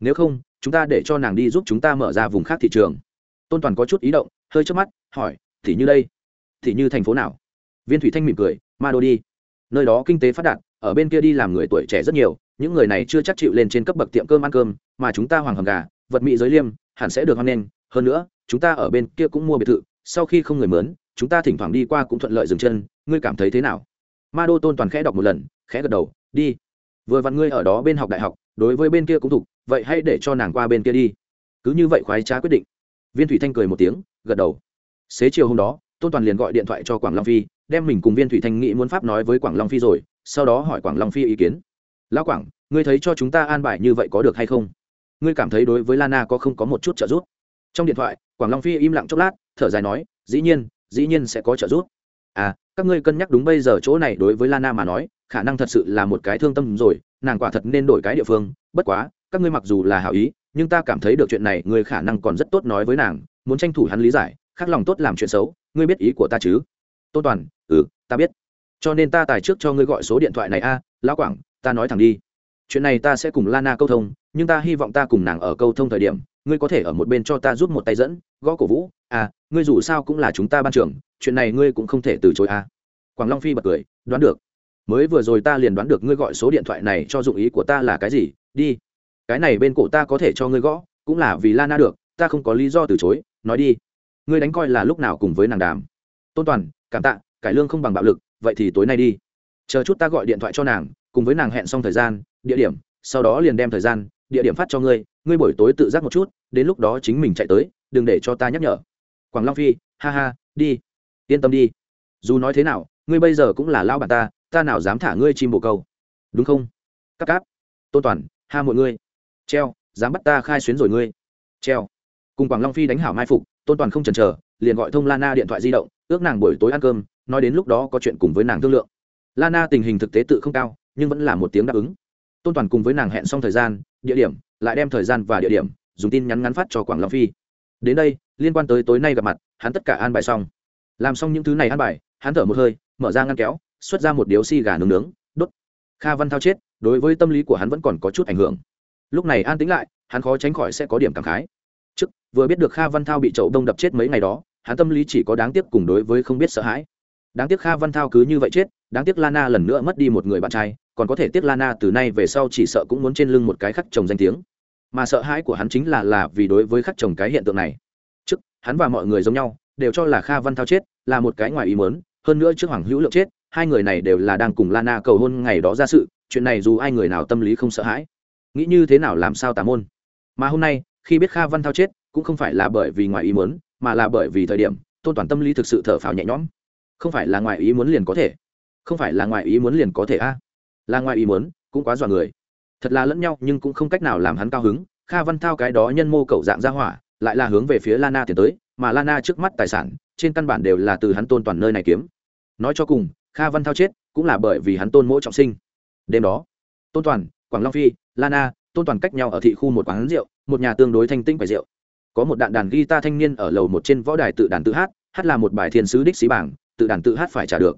Nếu không, chúng ta để cho nàng đi giúp chúng ta mở ra vùng khác thị trường. Tôn toàn có chút ý động, hơi trước mắt, hỏi, thì như đây, thì như thành phố nào? Viên thủy thanh mỉm cười, ma đô đi. Nơi đó kinh tế phát đạt, ở bên kia đi làm người tuổi trẻ rất nhiều, những người này chưa chắc chịu lên trên cấp bậc tiệm cơm ăn cơm, mà chúng ta hoàng hầm gà, vật mỹ giới liêm, hẳn sẽ được hoan nghênh. Hơn nữa, chúng ta ở bên kia cũng mua biệt thự, sau khi không người mướn, chúng ta thỉnh thoảng đi qua cũng thuận lợi dừng chân. Ngươi cảm thấy thế nào? Ma đô tôn toàn khẽ đọc một lần, khẽ gật đầu, đi. Vừa vặn ngươi ở đó bên học đại học, đối với bên kia cũng thục, vậy hãy để cho nàng qua bên kia đi. Cứ như vậy khoái trá quyết định. Viên thủy thanh cười một tiếng, gật đầu. Xế chiều hôm đó, tôn toàn liền gọi điện thoại cho quảng long phi đem mình cùng viên thủy thanh nghĩ muốn pháp nói với quảng long phi rồi, sau đó hỏi quảng long phi ý kiến. Lão quảng, ngươi thấy cho chúng ta an bài như vậy có được hay không? Ngươi cảm thấy đối với lana có không có một chút trợ giúp? Trong điện thoại, quảng long phi im lặng chốc lát, thở dài nói, dĩ nhiên dĩ nhiên sẽ có trợ giúp. À các ngươi cân nhắc đúng bây giờ chỗ này đối với lana mà nói, khả năng thật sự là một cái thương tâm rồi, nàng quả thật nên đổi cái địa phương. Bất quá, các ngươi mặc dù là hảo ý, nhưng ta cảm thấy được chuyện này, ngươi khả năng còn rất tốt nói với nàng, muốn tranh thủ hắn lý giải khắc lòng tốt làm chuyện xấu, ngươi biết ý của ta chứ? Tôn toàn ừ ta biết. Cho nên ta tài trước cho ngươi gọi số điện thoại này a, lão quảng, ta nói thẳng đi. Chuyện này ta sẽ cùng lana câu thông, nhưng ta hy vọng ta cùng nàng ở câu thông thời điểm, ngươi có thể ở một bên cho ta giúp một tay dẫn, gõ cổ vũ. À ngươi dù sao cũng là chúng ta ban trưởng, chuyện này ngươi cũng không thể từ chối à quảng long phi bật cười, đoán được. Mới vừa rồi ta liền đoán được ngươi gọi số điện thoại này cho dụng ý của ta là cái gì, đi. Cái này bên cổ ta có thể cho ngươi gõ, cũng là vì lana được, ta không có lý do từ chối, nói đi. Ngươi đánh coi là lúc nào cùng với nàng đàm. Tôn toàn cảm tạ, cải lương không bằng bạo lực, vậy thì tối nay đi. Chờ chút ta gọi điện thoại cho nàng, cùng với nàng hẹn xong thời gian, địa điểm, sau đó liền đem thời gian, địa điểm phát cho ngươi ngươi buổi tối tự giác một chút, đến lúc đó chính mình chạy tới, đừng để cho ta nhắc nhở. Quảng long phi, ha ha, đi. Yên tâm đi. Dù nói thế nào, ngươi bây giờ cũng là lao bản ta ta nào dám thả ngươi chim bồ câu. Đúng không? Cắp cáp. Tôn toàn, ha mọi ngươi treo, dám bắt ta khai xuyến rồi ngươi. Treo. Cùng quảng long phi đánh hảo mai phục tôn toàn không chần chờ liền gọi thông lana điện thoại di động, ước nàng buổi tối ăn cơm, nói đến lúc đó có chuyện cùng với nàng thương lượng. Lana tình hình thực tế tự không cao, nhưng vẫn là một tiếng đáp ứng. Tôn toàn cùng với nàng hẹn xong thời gian, địa điểm, lại đem thời gian và địa điểm, dùng tin nhắn ngắn phát cho quảng long phi. Đến đây, liên quan tới tối nay gặp mặt, hắn tất cả an bài xong. Làm xong những thứ này an bài, hắn thở một hơi, mở ra ngăn kéo, xuất ra một điếu xi gà nướng nướng, đốt. Kha văn thao chết, đối với tâm lý của hắn vẫn còn có chút ảnh hưởng. Lúc này an tính lại, hắn khó tránh khỏi sẽ có điểm cảm khái. Trước, vừa biết được kha văn thao bị chậu đông đập chết mấy ngày đó hắn tâm lý chỉ có đáng tiếc cùng đối với không biết sợ hãi. Đáng tiếc kha văn thao cứ như vậy chết, đáng tiếc lana lần nữa mất đi một người bạn trai, còn có thể tiếc lana từ nay về sau chỉ sợ cũng muốn trên lưng một cái khắc chồng danh tiếng. Mà sợ hãi của hắn chính là là vì đối với khắc chồng cái hiện tượng này. Trước, hắn và mọi người giống nhau, đều cho là kha văn thao chết là một cái ngoài ý mớn hơn nữa trước hoàng hữu lượng chết, hai người này đều là đang cùng lana cầu hôn ngày đó ra sự, chuyện này dù ai người nào tâm lý không sợ hãi. Nghĩ như thế nào làm sao tà môn? Mà hôm nay, khi biết kha văn thao chết, cũng không phải là bởi vì ngoài ý muốn mà là bởi vì thời điểm, tôn toàn tâm lý thực sự thở phào nhẹ nhõm. Không phải là ngoài ý muốn liền có thể. Không phải là ngoài ý muốn liền có thể a. Là ngoài ý muốn, cũng quá dọa người. Thật là lẫn nhau nhưng cũng không cách nào làm hắn cao hứng. Kha văn thao cái đó nhân mô cầu dạng ra hỏa, lại là hướng về phía lana tiến tới, mà lana trước mắt tài sản, trên căn bản đều là từ hắn tôn toàn nơi này kiếm. Nói cho cùng, kha văn thao chết, cũng là bởi vì hắn tôn mỗi trọng sinh. Đêm đó, tôn toàn, quảng long phi, lana, tôn toàn cách nhau ở thị khu một quán rượu, một nhà tương đối thanh tinh phải rượu có một đạn đàn guitar thanh niên ở lầu một trên võ đài tự đàn tự hát hát là một bài thiên sứ đích xí bảng, tự đàn tự hát phải trả được.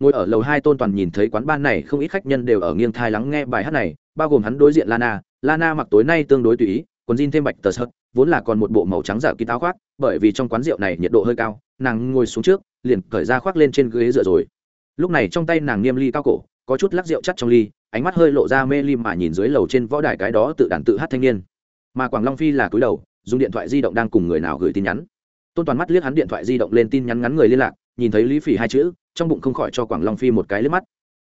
Ngồi ở lầu hai tôn toàn nhìn thấy quán ban này, không ít khách nhân đều ở nghiêng thai lắng nghe bài hát này, bao gồm hắn đối diện lana. Lana mặc tối nay tương đối tùy ý quần jean thêm bạch tờ sợt, vốn là còn một bộ màu trắng giả kín táo khoác, bởi vì trong quán rượu này nhiệt độ hơi cao, nàng ngồi xuống trước, liền cởi ra khoác lên trên ghế dựa rồi. Lúc này trong tay nàng niêm ly cao cổ, có chút lắc rượu chắt trong ly, ánh mắt hơi lộ ra mê ly mà nhìn dưới lầu trên võ đài cái đó tự đàn tự hát thanh niên. Mà quảng long phi là cúi đầu dùng điện thoại di động đang cùng người nào gửi tin nhắn. Tôn toàn mắt liếc hắn điện thoại di động lên tin nhắn ngắn người liên lạc, nhìn thấy lý phỉ hai chữ, trong bụng không khỏi cho quảng long phi một cái liếc mắt.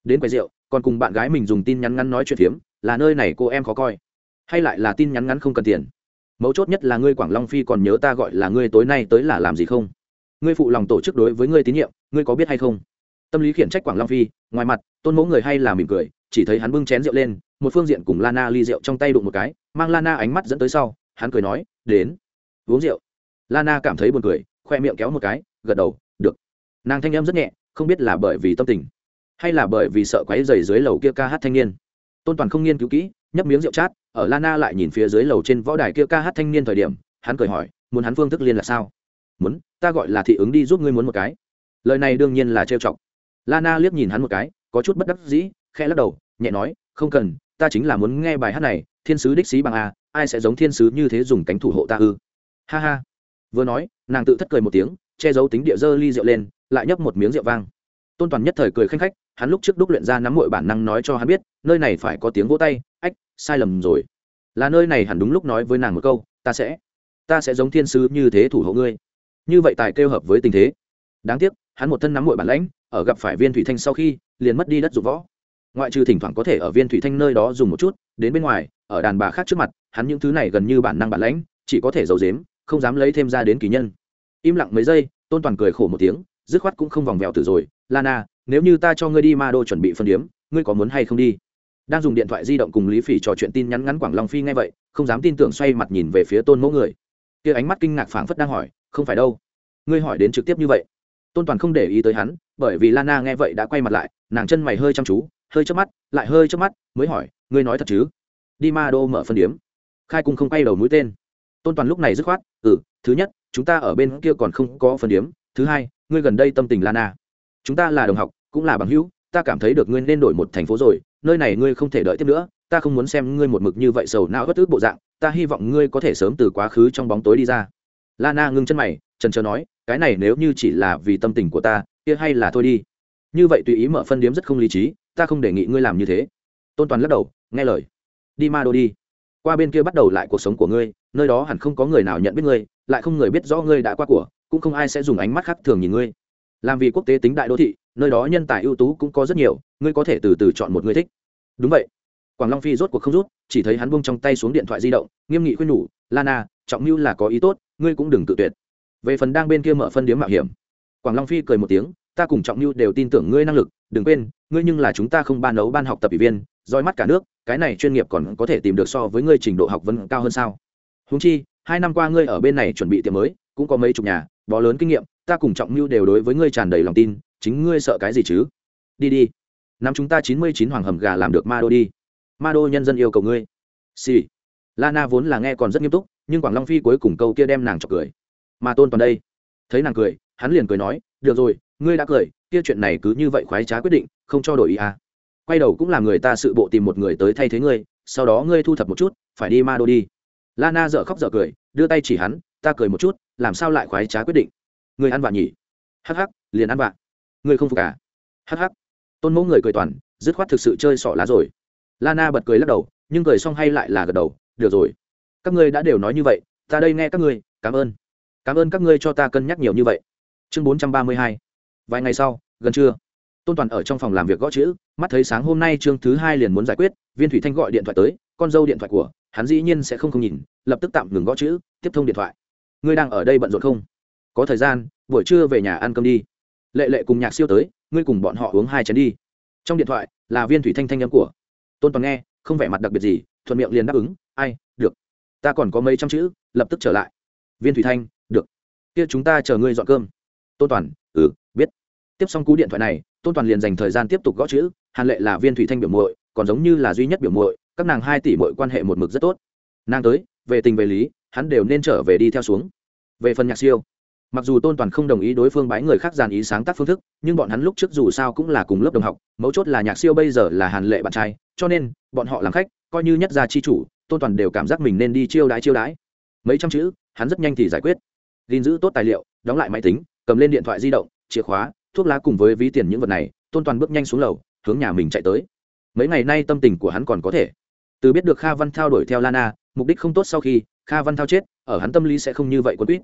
Đến quầy rượu, còn cùng bạn gái mình dùng tin nhắn ngắn nói chuyện phiếm, là nơi này cô em khó coi. Hay lại là tin nhắn ngắn không cần tiền. Mấu chốt nhất là ngươi quảng long phi còn nhớ ta gọi là ngươi tối nay tới là làm gì không? Ngươi phụ lòng tổ chức đối với ngươi tín nhiệm, ngươi có biết hay không? Tâm lý khiển trách quảng long phi, ngoài mặt, tôn mẫu người hay là mỉm cười, chỉ thấy hắn bưng chén rượu lên, một phương diện cùng lana ly rượu trong tay đụng một cái, mang lana ánh mắt dẫn tới sau, hắn cười nói đến. Uống rượu. Lana cảm thấy buồn cười, khoe miệng kéo một cái, gật đầu, được. Nàng thanh em rất nhẹ, không biết là bởi vì tâm tình, hay là bởi vì sợ quáy dày dưới lầu kia ca hát thanh niên. Tôn toàn không nghiên cứu kỹ, nhấp miếng rượu chát, ở lana lại nhìn phía dưới lầu trên võ đài kia ca hát thanh niên thời điểm, hắn cười hỏi, muốn hắn phương thức liên là sao? Muốn, ta gọi là thị ứng đi giúp ngươi muốn một cái. Lời này đương nhiên là trêu chọc. Lana liếc nhìn hắn một cái, có chút bất đắc dĩ, khẽ lắc đầu, nhẹ nói, không cần ta chính là muốn nghe bài hát này, thiên sứ đích sĩ bằng a, ai sẽ giống thiên sứ như thế dùng cánh thủ hộ ta ư? Ha ha. Vừa nói, nàng tự thất cười một tiếng, che giấu tính địa dơ ly rượu lên, lại nhấp một miếng rượu vang. Tôn toàn nhất thời cười khanh khách, hắn lúc trước đúc luyện ra nắm mọi bản năng nói cho hắn biết, nơi này phải có tiếng vỗ tay, ách, sai lầm rồi. Là nơi này hẳn đúng lúc nói với nàng một câu, ta sẽ ta sẽ giống thiên sứ như thế thủ hộ ngươi. Như vậy tài kêu hợp với tình thế. Đáng tiếc, hắn một thân nắm mọi bản lãnh, ở gặp phải viên thủy thanh sau khi, liền mất đi đất dụng võ ngoại trừ thỉnh thoảng có thể ở viên thủy thanh nơi đó dùng một chút, đến bên ngoài, ở đàn bà khác trước mặt, hắn những thứ này gần như bản năng bản lãnh, chỉ có thể giấu dếm không dám lấy thêm ra đến kỳ nhân. Im lặng mấy giây, tôn toàn cười khổ một tiếng, dứt khoát cũng không vòng vèo từ rồi, lana, nếu như ta cho ngươi đi ma đô chuẩn bị phân điếm, ngươi có muốn hay không đi? Đang dùng điện thoại di động cùng lý phỉ trò chuyện tin nhắn ngắn quảng long phi ngay vậy, không dám tin tưởng xoay mặt nhìn về phía tôn mẫu người. Kia ánh mắt kinh ngạc phảng phất đang hỏi, không phải đâu, ngươi hỏi đến trực tiếp như vậy? Tôn toàn không để ý tới hắn, bởi vì lana nghe vậy đã quay mặt lại, nàng chân mày hơi chăm chú hơi chớp mắt, lại hơi chớp mắt, mới hỏi, ngươi nói thật chứ? Đi ma đô mở phân điếm. Khai cung không quay đầu mũi tên. Tôn toàn lúc này dứt khoát ừ thứ nhất, chúng ta ở bên kia còn không có phân điếm. Thứ hai, ngươi gần đây tâm tình lana chúng ta là đồng học, cũng là bằng hữu, ta cảm thấy được ngươi nên đổi một thành phố rồi, nơi này ngươi không thể đợi tiếp nữa, ta không muốn xem ngươi một mực như vậy sầu não bất ức bộ dạng, ta hy vọng ngươi có thể sớm từ quá khứ trong bóng tối đi ra. Lana ngưng chân mày, trần trờ nói, cái này nếu như chỉ là vì tâm tình của ta, kia hay là thôi đi. Như vậy tùy ý mở phân điếm rất không lý trí ta không đề nghị ngươi làm như thế. Tôn toàn lắc đầu, nghe lời. Đi ma đô đi. Qua bên kia bắt đầu lại cuộc sống của ngươi, nơi đó hẳn không có người nào nhận biết ngươi, lại không người biết rõ ngươi đã qua của, cũng không ai sẽ dùng ánh mắt khác thường nhìn ngươi. Làm vì quốc tế tính đại đô thị, nơi đó nhân tài ưu tú cũng có rất nhiều, ngươi có thể từ từ chọn một người thích. Đúng vậy. Quảng long phi rốt cuộc không rút, chỉ thấy hắn bông trong tay xuống điện thoại di động, nghiêm nghị khuyên nhủ, lana, trọng mưu là có ý tốt, ngươi cũng đừng tự tuyệt. Về phần đang bên kia mở phân điếm mạo hiểm, quảng long phi cười một tiếng ta cùng trọng mưu đều tin tưởng ngươi năng lực, đừng quên, ngươi nhưng là chúng ta không ban nấu ban học tập ủy viên, roi mắt cả nước, cái này chuyên nghiệp còn có thể tìm được so với ngươi trình độ học vấn cao hơn sao. Húng chi, hai năm qua ngươi ở bên này chuẩn bị tiệm mới, cũng có mấy chục nhà, bó lớn kinh nghiệm, ta cùng trọng mưu đều đối với ngươi tràn đầy lòng tin, chính ngươi sợ cái gì chứ? Đi đi năm chúng ta chín mươi chín hoàng hầm gà làm được ma đô đi. Ma đô nhân dân yêu cầu ngươi. Xì、sì. lana vốn là nghe còn rất nghiêm túc, nhưng quảng long phi cuối cùng câu kia đem nàng chọc cười. Mà tôn toàn đây. Thấy nàng cười, hắn liền cười nói, được rồi ngươi đã cười, kia chuyện này cứ như vậy khoái trá quyết định, không cho đổi ý à. quay đầu cũng là người ta sự bộ tìm một người tới thay thế ngươi, sau đó ngươi thu thập một chút, phải đi ma đô đi. Lana dợ khóc dợ cười, đưa tay chỉ hắn, ta cười một chút, làm sao lại khoái trá quyết định? Ngươi ăn vạ nhỉ? Hắc hắc, liền ăn vạ. Ngươi không phục à? Hắc hắc. Tôn mẫu người cười toàn, dứt khoát thực sự chơi sỏ lá rồi. Lana bật cười lắc đầu, nhưng cười xong hay lại là gật đầu, được rồi. Các ngươi đã đều nói như vậy, ta đây nghe các ngươi, cảm ơn. Cảm ơn các ngươi cho ta cân nhắc nhiều như vậy. Chương bốn trăm ba mươi hai vài ngày sau, gần trưa, tôn toàn ở trong phòng làm việc gõ chữ, mắt thấy sáng hôm nay chương thứ hai liền muốn giải quyết, viên thủy thanh gọi điện thoại tới, con dâu điện thoại của hắn dĩ nhiên sẽ không không nhìn, lập tức tạm ngừng gõ chữ, tiếp thông điện thoại. Ngươi đang ở đây bận rộn không? Có thời gian, buổi trưa về nhà ăn cơm đi. Lệ lệ cùng nhạc siêu tới, ngươi cùng bọn họ uống hai chén đi. Trong điện thoại là viên thủy thanh thanh âm của tôn toàn nghe, không vẻ mặt đặc biệt gì, thuận miệng liền đáp ứng, ai, được. Ta còn có mấy trăm chữ, lập tức trở lại. Viên thủy thanh, được. Kia chúng ta chờ ngươi dọn cơm. Tôn toàn ừ tiếp xong cú điện thoại này, tôn toàn liền dành thời gian tiếp tục gõ chữ, hàn lệ là viên thủy thanh biểu muội, còn giống như là duy nhất biểu muội, các nàng hai tỷ muội quan hệ một mực rất tốt. Nàng tới, về tình về lý, hắn đều nên trở về đi theo xuống. Về phần nhạc siêu, mặc dù tôn toàn không đồng ý đối phương bái người khác dàn ý sáng tác phương thức, nhưng bọn hắn lúc trước dù sao cũng là cùng lớp đồng học, mấu chốt là nhạc siêu bây giờ là hàn lệ bạn trai, cho nên, bọn họ làm khách, coi như nhất gia chi chủ, tôn toàn đều cảm giác mình nên đi chiêu đãi chiêu đãi. Mấy trăm chữ, hắn rất nhanh thì giải quyết. Gìn giữ tốt tài liệu, đóng lại máy tính, cầm lên điện thoại di động, chìa khóa thuốc lá cùng với ví tiền những vật này, tôn toàn bước nhanh xuống lầu, hướng nhà mình chạy tới. Mấy ngày nay tâm tình của hắn còn có thể. Từ biết được kha văn thao đuổi theo lana, mục đích không tốt sau khi kha văn thao chết, ở hắn tâm lý sẽ không như vậy quân quýt.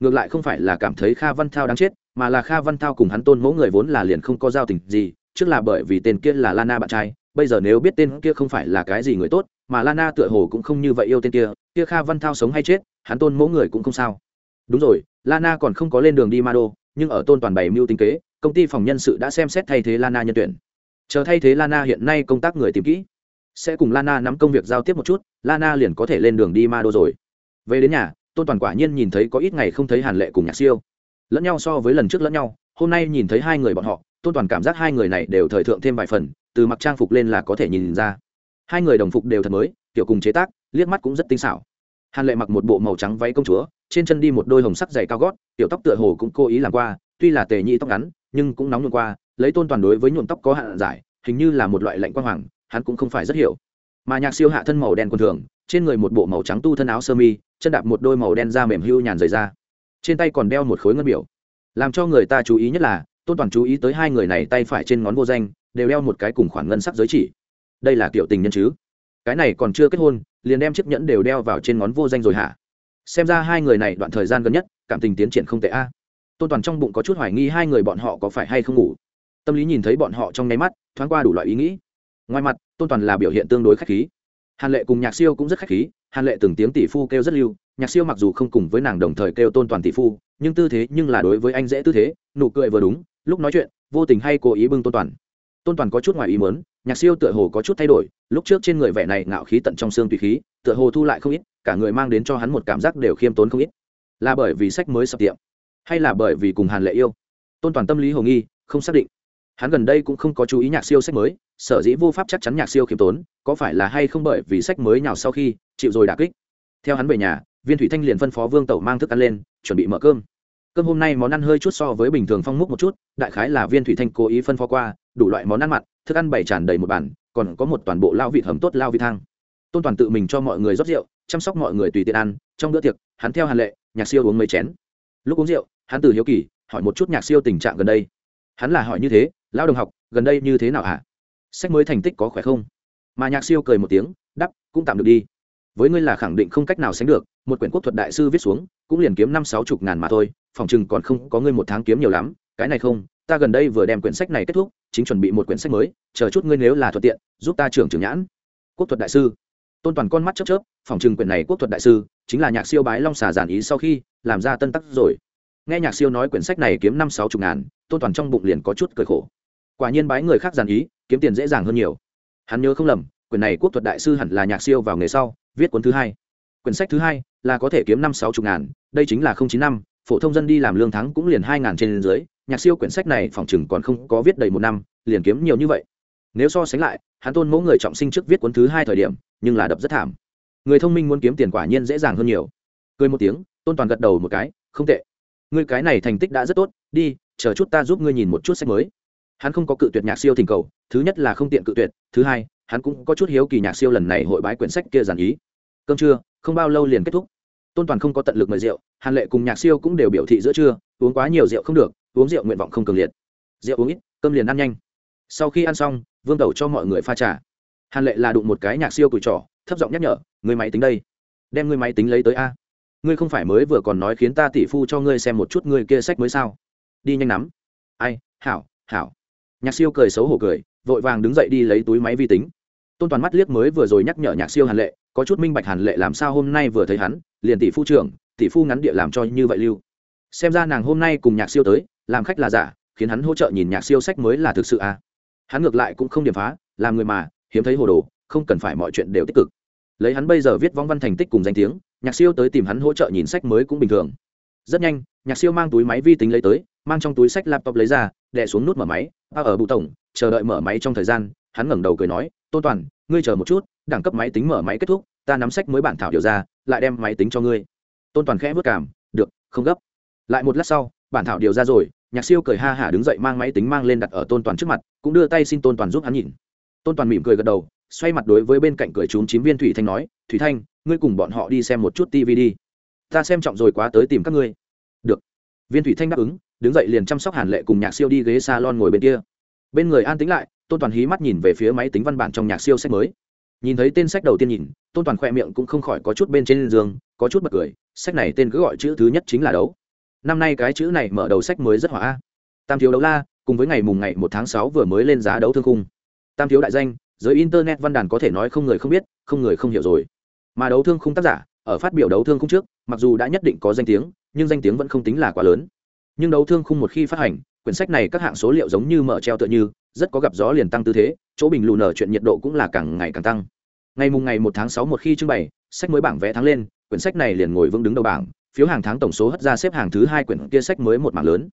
Ngược lại không phải là cảm thấy kha văn thao đáng chết, mà là kha văn thao cùng hắn tôn mẫu người vốn là liền không có giao tình gì, trước là bởi vì tên kia là lana bạn trai, bây giờ nếu biết tên kia không phải là cái gì người tốt, mà lana tựa hồ cũng không như vậy yêu tên kia kia kha văn thao sống hay chết, hắn tôn mẫu người cũng không sao. Đúng rồi, lana còn không có lên đường đi ma đô nhưng ở tôn toàn bày mưu tính kế công ty phòng nhân sự đã xem xét thay thế lana nhân tuyển. Chờ thay thế lana hiện nay công tác người tìm kỹ. Sẽ cùng lana nắm công việc giao tiếp một chút, lana liền có thể lên đường đi ma đô rồi. Về đến nhà, tôn toàn quả nhiên nhìn thấy có ít ngày không thấy hàn lệ cùng nhạc siêu. Lẫn nhau so với lần trước lẫn nhau, hôm nay nhìn thấy hai người bọn họ, tôn toàn cảm giác hai người này đều thời thượng thêm vài phần, từ mặc trang phục lên là có thể nhìn ra. Hai người đồng phục đều thật mới, kiểu cùng chế tác, liếc mắt cũng rất tinh xảo. Hàn lệ mặc một bộ màu trắng váy công chúa, trên chân đi một đôi hồng sắc dày cao gót tiểu tóc tựa hồ cũng cố ý làm qua, tuy là tề nhị tóc ngắn nhưng cũng nóng nhuộm qua, lấy tôn toàn đối với nhuộm tóc có hạn giải, hình như là một loại lạnh quang hoàng, hắn cũng không phải rất hiểu. Mà nhạc siêu hạ thân màu đen quần thường, trên người một bộ màu trắng tu thân áo sơ mi, chân đạp một đôi màu đen da mềm hưu nhàn rời ra. Trên tay còn đeo một khối ngân biểu. Làm cho người ta chú ý nhất là, tôn toàn chú ý tới hai người này tay phải trên ngón vô danh, đều đeo một cái cùng khoản ngân sắc giới chỉ. Đây là kiểu tình nhân chứ? Cái này còn chưa kết hôn, liền đem chiếc nhẫn đều đeo vào trên ngón vô danh rồi hả? Xem ra hai người này đoạn thời gian gần nhất, cảm tình tiến triển không tệ a tôn toàn trong bụng có chút hoài nghi hai người bọn họ có phải hay không ngủ. Tâm lý nhìn thấy bọn họ trong nháy mắt, thoáng qua đủ loại ý nghĩ. Ngoài mặt, tôn toàn là biểu hiện tương đối k h á c h khí. Hàn lệ cùng nhạc siêu cũng rất k h á c h khí, hàn lệ từng tiếng tỷ phu kêu rất lưu, nhạc siêu mặc dù không cùng với nàng đồng thời kêu tôn toàn tỷ phu, nhưng tư thế nhưng là đối với anh dễ tư thế, nụ cười vừa đúng, lúc nói chuyện, vô tình hay cố ý bưng tôn toàn. Tôn toàn có chút ngoài ý mớn nhạc siêu tựa hồ có chút thay đổi, lúc trước trên người vẻ này ngạo khí tận trong xương tùy khí, tựa hồ thu lại không ít, cả người mang đến cho hắn một cảm giác đều khiêm tốn không ít. Là bởi vì sách mới sập tiệm hay là bởi vì cùng hàn lệ yêu? Tôn toàn tâm lý hồ nghi, không xác định. Hắn gần đây cũng không có chú ý nhạc siêu sách mới, sở dĩ vô pháp chắc chắn nhạc siêu khiêm tốn, có phải là hay không bởi vì sách mới nào sau khi, chịu rồi đà kích. Theo hắn về nhà, viên thủy thanh liền phân phó vương tẩu mang thức ăn lên, chuẩn bị mở cơm. Cơm hôm nay món ăn hơi chút so với bình thường phong múc một chút, đại khái là viên thủy thanh cố ý phân phó qua, đủ loại món ăn mặn, thức ăn bày tràn đầy một bàn, còn có một toàn bộ lao vịt hầm tốt lao vịt thang. Tôn toàn tự mình cho mọi người rót rượu, chăm sóc mọi người tùy tiện ăn, trong bữa tiệc, hắn theo hàn lệ, nhạc siêu uống mấy chén. Lúc uống rượu hắn từ hiếu kỳ hỏi một chút nhạc siêu tình trạng gần đây. Hắn là hỏi như thế lao đồng học, gần đây như thế nào hả? Sách mới thành tích có khỏe không? Mà nhạc siêu cười một tiếng, đắp, cũng tạm được đi. Với ngươi là khẳng định không cách nào sánh được, một quyển quốc thuật đại sư viết xuống, cũng liền kiếm năm sáu chục ngàn mà thôi, phòng chừng còn không có ngươi một tháng kiếm nhiều lắm, cái này không, ta gần đây vừa đem quyển sách này kết thúc, chính chuẩn bị một quyển sách mới, chờ chút ngươi nếu là thuận tiện, giúp ta trưởng trưởng nhãn. Quốc thuật đại sư. Tôn toàn con mắt chớp chớp, phòng chừng quyển này quốc thuật đại sư, chính là nhạc siêu bái long xà giản ý sau khi làm ra tân tắc rồi nghe nhạc siêu nói quyển sách này kiếm năm sáu chục ngàn, tôn toàn trong bụng liền có chút cười khổ. Quả nhiên bái người khác giản ý, kiếm tiền dễ dàng hơn nhiều. Hắn nhớ không lầm, quyển này quốc thuật đại sư hẳn là nhạc siêu vào nghề sau, viết cuốn thứ hai. Quyển sách thứ hai là có thể kiếm năm sáu chục ngàn, đây chính là không chín năm, phổ thông dân đi làm lương thắng cũng liền hai ngàn trên dưới, nhạc siêu quyển sách này phòng chừng còn không có viết đầy một năm, liền kiếm nhiều như vậy. Nếu so sánh lại, hắn tôn mẫu người trọng sinh trước viết cuốn thứ hai thời điểm, nhưng là đập rất thảm. Người thông minh muốn kiếm tiền quả nhiên dễ dàng hơn nhiều. Cười một tiếng, tôn toàn gật đầu một cái, không tệ ngươi cái này thành tích đã rất tốt, đi, chờ chút ta giúp ngươi nhìn một chút sách mới. Hắn không có cự tuyệt nhạc siêu thỉnh cầu, thứ nhất là không tiện cự tuyệt, thứ hai, hắn cũng có chút hiếu kỳ nhạc siêu lần này hội bái quyển sách kia giản ý. Cơm trưa, không bao lâu liền kết thúc. Tôn toàn không có tận lực mời rượu, hàn lệ cùng nhạc siêu cũng đều biểu thị giữa trưa, uống quá nhiều rượu không được, uống rượu nguyện vọng không cường liệt. Rượu uống ít, cơm liền ăn nhanh. Sau khi ăn xong, vương tẩu cho mọi người pha trà. Hàn lệ là đụng một cái nhạc siêu cùi trỏ thấp giọng nhắc nhở, người máy tính đây, đem người máy tính lấy tới a ngươi không phải mới vừa còn nói khiến ta tỷ phu cho ngươi xem một chút ngươi kia sách mới sao? Đi nhanh lắm ai, hảo hảo. Nhạc siêu cười xấu hổ cười, vội vàng đứng dậy đi lấy túi máy vi tính. Tôn toàn mắt liếc mới vừa rồi nhắc nhở nhạc siêu hàn lệ, có chút minh bạch hàn lệ làm sao hôm nay vừa thấy hắn, liền tỷ phu trưởng, tỷ phu ngắn địa làm cho như vậy lưu. Xem ra nàng hôm nay cùng nhạc siêu tới, làm khách là giả, khiến hắn hỗ trợ nhìn nhạc siêu sách mới là thực sự à. Hắn ngược lại cũng không điểm phá, làm người mà, hiếm thấy hồ đồ, không cần phải mọi chuyện đều tích cực. Lấy hắn bây giờ viết vong văn thành tích cùng danh tiếng nhạc siêu tới tìm hắn hỗ trợ nhìn sách mới cũng bình thường. Rất nhanh, nhạc siêu mang túi máy vi tính lấy tới, mang trong túi sách laptop lấy ra, đè xuống nút mở máy a ở bụ tổng, chờ đợi mở máy trong thời gian. Hắn ngẩng đầu cười nói, tôn toàn, ngươi chờ một chút, đẳng cấp máy tính mở máy kết thúc, ta nắm sách mới bản thảo điều ra, lại đem máy tính cho ngươi. Tôn toàn khẽ vất cảm được, không gấp. Lại một lát sau, bản thảo điều ra rồi, nhạc siêu cười ha hả đứng dậy mang máy tính mang lên đặt ở tôn toàn trước mặt, cũng đưa tay xin tôn toàn giúp hắn nhìn. Tôn toàn mỉm cười gật đầu, xoay mặt đối với bên cạnh cười trúng chín viên thủy thanh nói, thủy thanh ngươi cùng bọn họ đi xem một chút tv đi. Ta xem trọng rồi quá tới tìm các ngươi. Được. Viên thủy thanh đáp ứng, đứng dậy liền chăm sóc hàn lệ cùng nhạc siêu đi ghế s a lon ngồi bên kia. Bên người an tính lại, tôn toàn hí mắt nhìn về phía máy tính văn bản trong nhạc siêu sách mới. Nhìn thấy tên sách đầu tiên nhìn, tôn toàn khoe miệng cũng không khỏi có chút bên trên giường, có chút bật cười, sách này tên cứ gọi chữ thứ nhất chính là đấu. Năm nay cái chữ này mở đầu sách mới rất hỏa. Tam thiếu đấu la, cùng với ngày mùng ngày một tháng sáu vừa mới lên giá đấu thương khung. Tam thiếu đại danh, giới internet văn đàn có thể nói không người không biết, không người không hiểu rồi mà đấu thương khung tác giả, ở phát biểu đấu thương khung trước, mặc dù đã nhất định có danh tiếng, nhưng danh tiếng vẫn không tính là quá lớn. Nhưng đấu thương khung một khi phát hành, quyển sách này các hạng số liệu giống như mở treo tựa như, rất có gặp gió liền tăng tư thế, chỗ bình lù nở chuyện nhiệt độ cũng là càng ngày càng tăng. Ngày mùng ngày một tháng sáu một khi trưng bày, sách mới bảng vẽ tháng lên, quyển sách này liền ngồi vững đứng đầu bảng, phiếu hàng tháng tổng số hất ra xếp hàng thứ hai quyển kia sách mới một mảng lớn.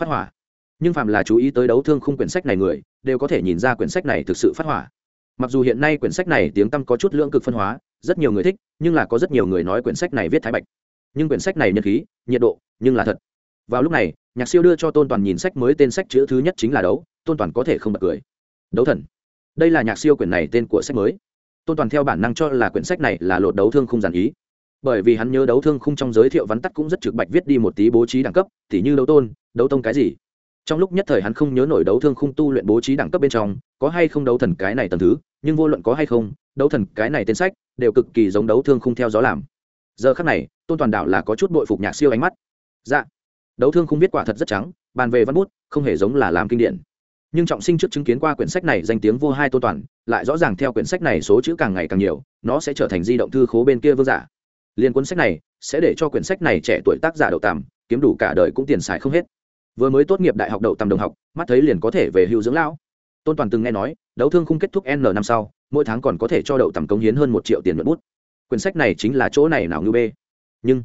Phát hỏa. Nhưng phạm là chú ý tới đấu thương khung quyển sách này người, đều có thể nhìn ra quyển sách này thực sự phát hỏa. Mặc dù hiện nay quyển sách này tiếng tăm có chút lưỡng cực phân hóa rất nhiều người thích, nhưng là có rất nhiều người nói quyển sách này viết thái bạch. Nhưng quyển sách này nhân khí, nhiệt độ, nhưng là thật. Vào lúc này, nhạc siêu đưa cho tôn toàn nhìn sách mới tên sách chữ thứ nhất chính là đấu, tôn toàn có thể không bật cười. Đấu thần. Đây là nhạc siêu quyển này tên của sách mới. Tôn toàn theo bản năng cho là quyển sách này là lột đấu thương không giản ý. Bởi vì hắn nhớ đấu thương khung trong giới thiệu vắn tắt cũng rất trực bạch viết đi một tí bố trí đẳng cấp t h như đấu tôn, đấu tông cái gì. Trong lúc nhất thời hắn không nhớ nổi đấu thương khung tu luyện bố trí đẳng cấp bên trong, có hay không đấu thần cái này tầm thứ, nhưng vô luận có hay không đấu thần cái này tên sách đều cực kỳ giống đấu thương khung theo gió làm. Giờ khắc này, tôn toàn đạo là có chút bội phục nhạc siêu ánh mắt. Dạ. Đấu thương khung viết quả thật rất trắng, bàn về văn bút, không hề giống là làm kinh điển. Nhưng trọng sinh trước chứng kiến qua quyển sách này danh tiếng vô hai tôn toàn, lại rõ ràng theo quyển sách này số chữ càng ngày càng nhiều, nó sẽ trở thành di động thư khố bên kia vương giả. Liên cuốn sách này sẽ để cho quyển sách này trẻ tuổi tác giả đậu tàm kiếm đủ cả đời cũng tiền xài không hết. Vừa mới tốt nghiệp đại học đậu tầm đồng học, mắt thấy liền có thể về hưu dưỡng lão. Tôn toàn từng nghe nói, đấu thương khung kết thúc n năm sau mỗi tháng còn có thể cho đậu tầm cống hiến hơn một triệu tiền nhuận bút. Quyển sách này chính là chỗ này nào ngư bê? Nhưng,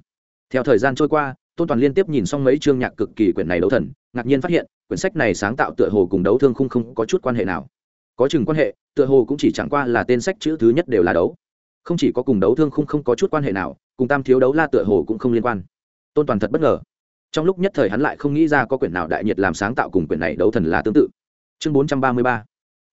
theo thời gian trôi qua, tôn toàn liên tiếp nhìn xong mấy chương nhạc cực kỳ quyển này đấu thần, ngạc nhiên phát hiện, quyển sách này sáng tạo tựa hồ cùng đấu thương khung không có chút quan hệ nào. Có chừng quan hệ, tựa hồ cũng chỉ chẳng qua là tên sách chữ thứ nhất đều là đấu. Không chỉ có cùng đấu thương khung không có chút quan hệ nào, cùng tam thiếu đấu la tựa hồ cũng không liên quan. Tôn toàn thật bất ngờ. Trong lúc nhất thời hắn lại không nghĩ ra có quyển nào đại nhiệt làm sáng tạo cùng quyển này đấu thần là tương tự. Chương bốn trăm ba mươi ba.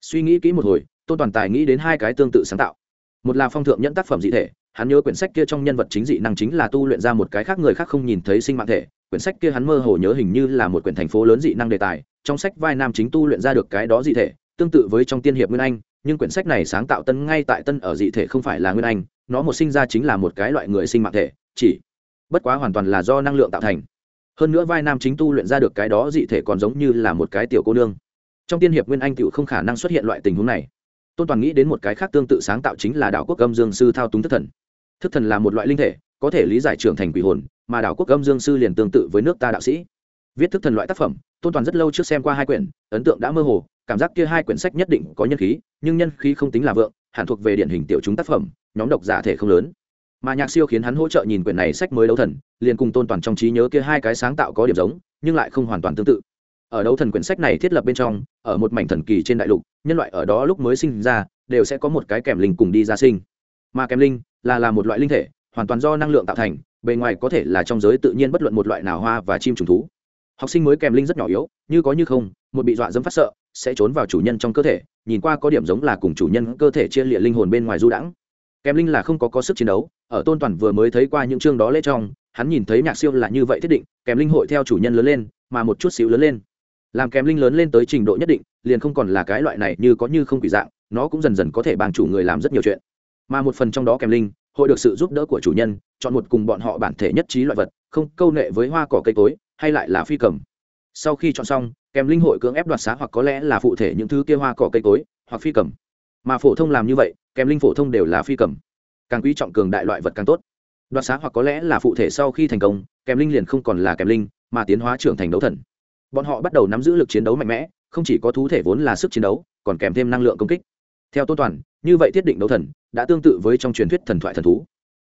Suy nghĩ kỹ một hồi tôn toàn tài nghĩ đến hai cái tương tự sáng tạo. Một là phong thượng nhẫn tác phẩm dị thể, hắn nhớ quyển sách kia trong nhân vật chính dị năng chính là tu luyện ra một cái khác người khác không nhìn thấy sinh mạng thể, quyển sách kia hắn mơ hồ nhớ hình như là một quyển thành phố lớn dị năng đề tài, trong sách vai nam chính tu luyện ra được cái đó dị thể, tương tự với trong tiên hiệp nguyên anh, nhưng quyển sách này sáng tạo tân ngay tại tân ở dị thể không phải là nguyên anh, nó một sinh ra chính là một cái loại người sinh mạng thể, chỉ bất quá hoàn toàn là do năng lượng tạo thành. Hơn nữa vai nam chính tu luyện ra được cái đó dị thể còn giống như là một cái tiểu cô nương. Trong tiên hiệp nguyên anh tựu không khả năng xuất hiện loại tình huống này tôn toàn nghĩ đến một cái khác tương tự sáng tạo chính là Đảo quốc âm dương sư thao túng thức thần thức thần là một loại linh thể có thể lý giải trưởng thành quỷ hồn mà Đảo quốc âm dương sư liền tương tự với nước ta đạo sĩ viết thức thần loại tác phẩm tôn toàn rất lâu trước xem qua hai quyển ấn tượng đã mơ hồ cảm giác kia hai quyển sách nhất định có nhân khí nhưng nhân khí không tính là vượng hẳn thuộc về điển hình tiểu chúng tác phẩm nhóm độc giả thể không lớn mà nhạc siêu khiến hắn hỗ trợ nhìn quyển này sách mới đấu thần liền cùng tôn toàn trong trí nhớ kia hai cái sáng tạo có điểm giống nhưng lại không hoàn toàn tương tự ở đấu thần quyển sách này thiết lập bên trong, ở một mảnh thần kỳ trên đại lục, nhân loại ở đó lúc mới sinh ra, đều sẽ có một cái kèm linh cùng đi ra sinh. Mà kèm linh là là một loại linh thể, hoàn toàn do năng lượng tạo thành, bề ngoài có thể là trong giới tự nhiên bất luận một loại nào hoa và chim trùng thú. Học sinh mới kèm linh rất nhỏ yếu, như có như không, một bị dọa dẫm phát sợ, sẽ trốn vào chủ nhân trong cơ thể, nhìn qua có điểm giống là cùng chủ nhân cơ thể chia lịa linh hồn bên ngoài du đãng. Kèm linh là không có có sức chiến đấu, ở tôn toàn vừa mới thấy qua những chương đó lễ trong, hắn nhìn thấy nhạc siêu là như vậy thiết định, kèm linh hội theo chủ nhân lớn lên, mà một chút xíu lớn lên làm kèm linh lớn lên tới trình độ nhất định, liền không còn là cái loại này như có như không quỷ dạng, nó cũng dần dần có thể bằng chủ người làm rất nhiều chuyện. Mà một phần trong đó kèm linh, hội được sự giúp đỡ của chủ nhân, chọn một cùng bọn họ bản thể nhất trí loại vật, không câu nệ với hoa cỏ cây cối, hay lại là phi cầm. Sau khi chọn xong kèm linh hội cưỡng ép đoạt xá hoặc có lẽ là phụ thể những thứ kia hoa cỏ cây cối, hoặc phi cầm. Mà phổ thông làm như vậy kèm linh phổ thông đều là phi cầm. Càng quý trọng cường đại loại vật càng tốt. Đoạt xá hoặc có lẽ là phụ thể sau khi thành công kèm linh liền không còn là kèm linh, mà tiến hóa trưởng thành đấu thần bọn họ bắt đầu nắm giữ lực chiến đấu mạnh mẽ, không chỉ có thú thể vốn là sức chiến đấu, còn kèm thêm năng lượng công kích. Theo tôn toàn, như vậy thiết định đấu thần, đã tương tự với trong truyền thuyết thần thoại thần thú.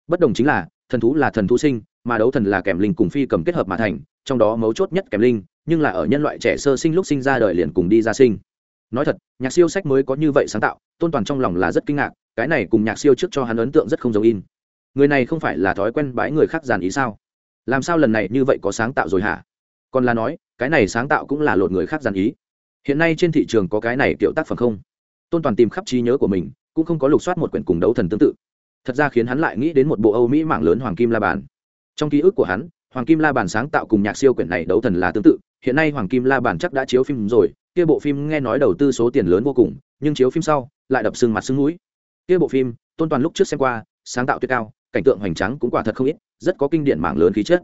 Bất đồng chính là, thần thú là thần thú sinh, mà đấu thần là kèm linh cùng phi cầm kết hợp mà thành, trong đó mấu chốt nhất kèm linh, nhưng là ở nhân loại trẻ sơ sinh lúc sinh ra đời liền cùng đi ra sinh. Nói thật, nhạc siêu sách mới có như vậy sáng tạo, tôn toàn trong lòng là rất kinh ngạc, cái này cùng nhạc siêu trước cho hắn ấn tượng rất không giống in. Người này không phải là thói quen bãi người khác giàn ý sao? Làm sao lần này như vậy có sáng tạo rồi hả? Còn là nói cái này sáng tạo cũng là lột người khác giàn ý. Hiện nay trên thị trường có cái này kiểu tác phẩm không? Tôn toàn tìm khắp trí nhớ của mình, cũng không có lục soát một quyển cùng đấu thần tương tự. Thật ra khiến hắn lại nghĩ đến một bộ âu mỹ mạng lớn hoàng kim la bàn. Trong ký ức của hắn, hoàng kim la bàn sáng tạo cùng nhạc siêu quyển này đấu thần là tương tự. Hiện nay hoàng kim la bàn chắc đã chiếu phim rồi, kia bộ phim nghe nói đầu tư số tiền lớn vô cùng, nhưng chiếu phim sau, lại đập sưng mặt sưng mũi kia bộ phim, tôn toàn lúc trước xem qua, sáng tạo tuyệt cao, cảnh tượng hoành tráng cũng quả thật không ít, rất có kinh điển mạng lớn khí chất.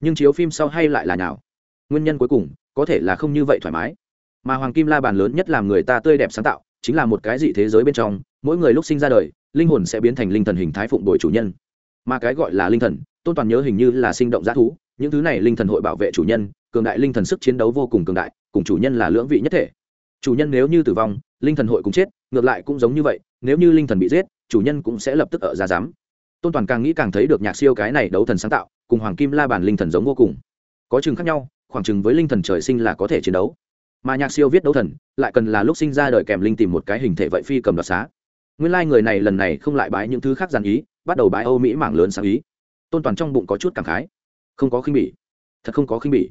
Nhưng chiếu phim sau hay lại là nào nguyên nhân cuối cùng, có thể là không như vậy thoải mái. Mà hoàng kim la bàn lớn nhất làm người ta tươi đẹp sáng tạo, chính là một cái dị thế giới bên trong, mỗi người lúc sinh ra đời, linh hồn sẽ biến thành linh thần hình thái phụng đổi chủ nhân. Mà cái gọi là linh thần, tôn toàn nhớ hình như là sinh động g thú, những thứ này linh thần hội bảo vệ chủ nhân, cường đại linh thần sức chiến đấu vô cùng cường đại, cùng chủ nhân là lưỡng vị nhất thể. Chủ nhân nếu như tử vong, linh thần hội cũng chết, ngược lại cũng giống như vậy, nếu như linh thần bị giết, chủ nhân cũng sẽ lập tức ở ra giám. Tôn toàn càng nghĩ càng thấy được nhạc siêu cái này đấu thần sáng tạo, cùng hoàng kim la bàn linh thần giống vô cùng. Có chừng khác nhau khoảng chừng với linh thần trời sinh là có thể chiến đấu. Mà nhạc siêu viết đấu thần, lại cần là lúc sinh ra đời kèm linh tìm một cái hình thể vậy phi cầm đoạt xá. Nguyên lai、like、người này lần này không lại bái những thứ khác giàn ý, bắt đầu bái âu mỹ mảng lớn sáng ý. Tôn toàn trong bụng có chút cảm khái. Không có khinh bỉ. Thật không có khinh bỉ.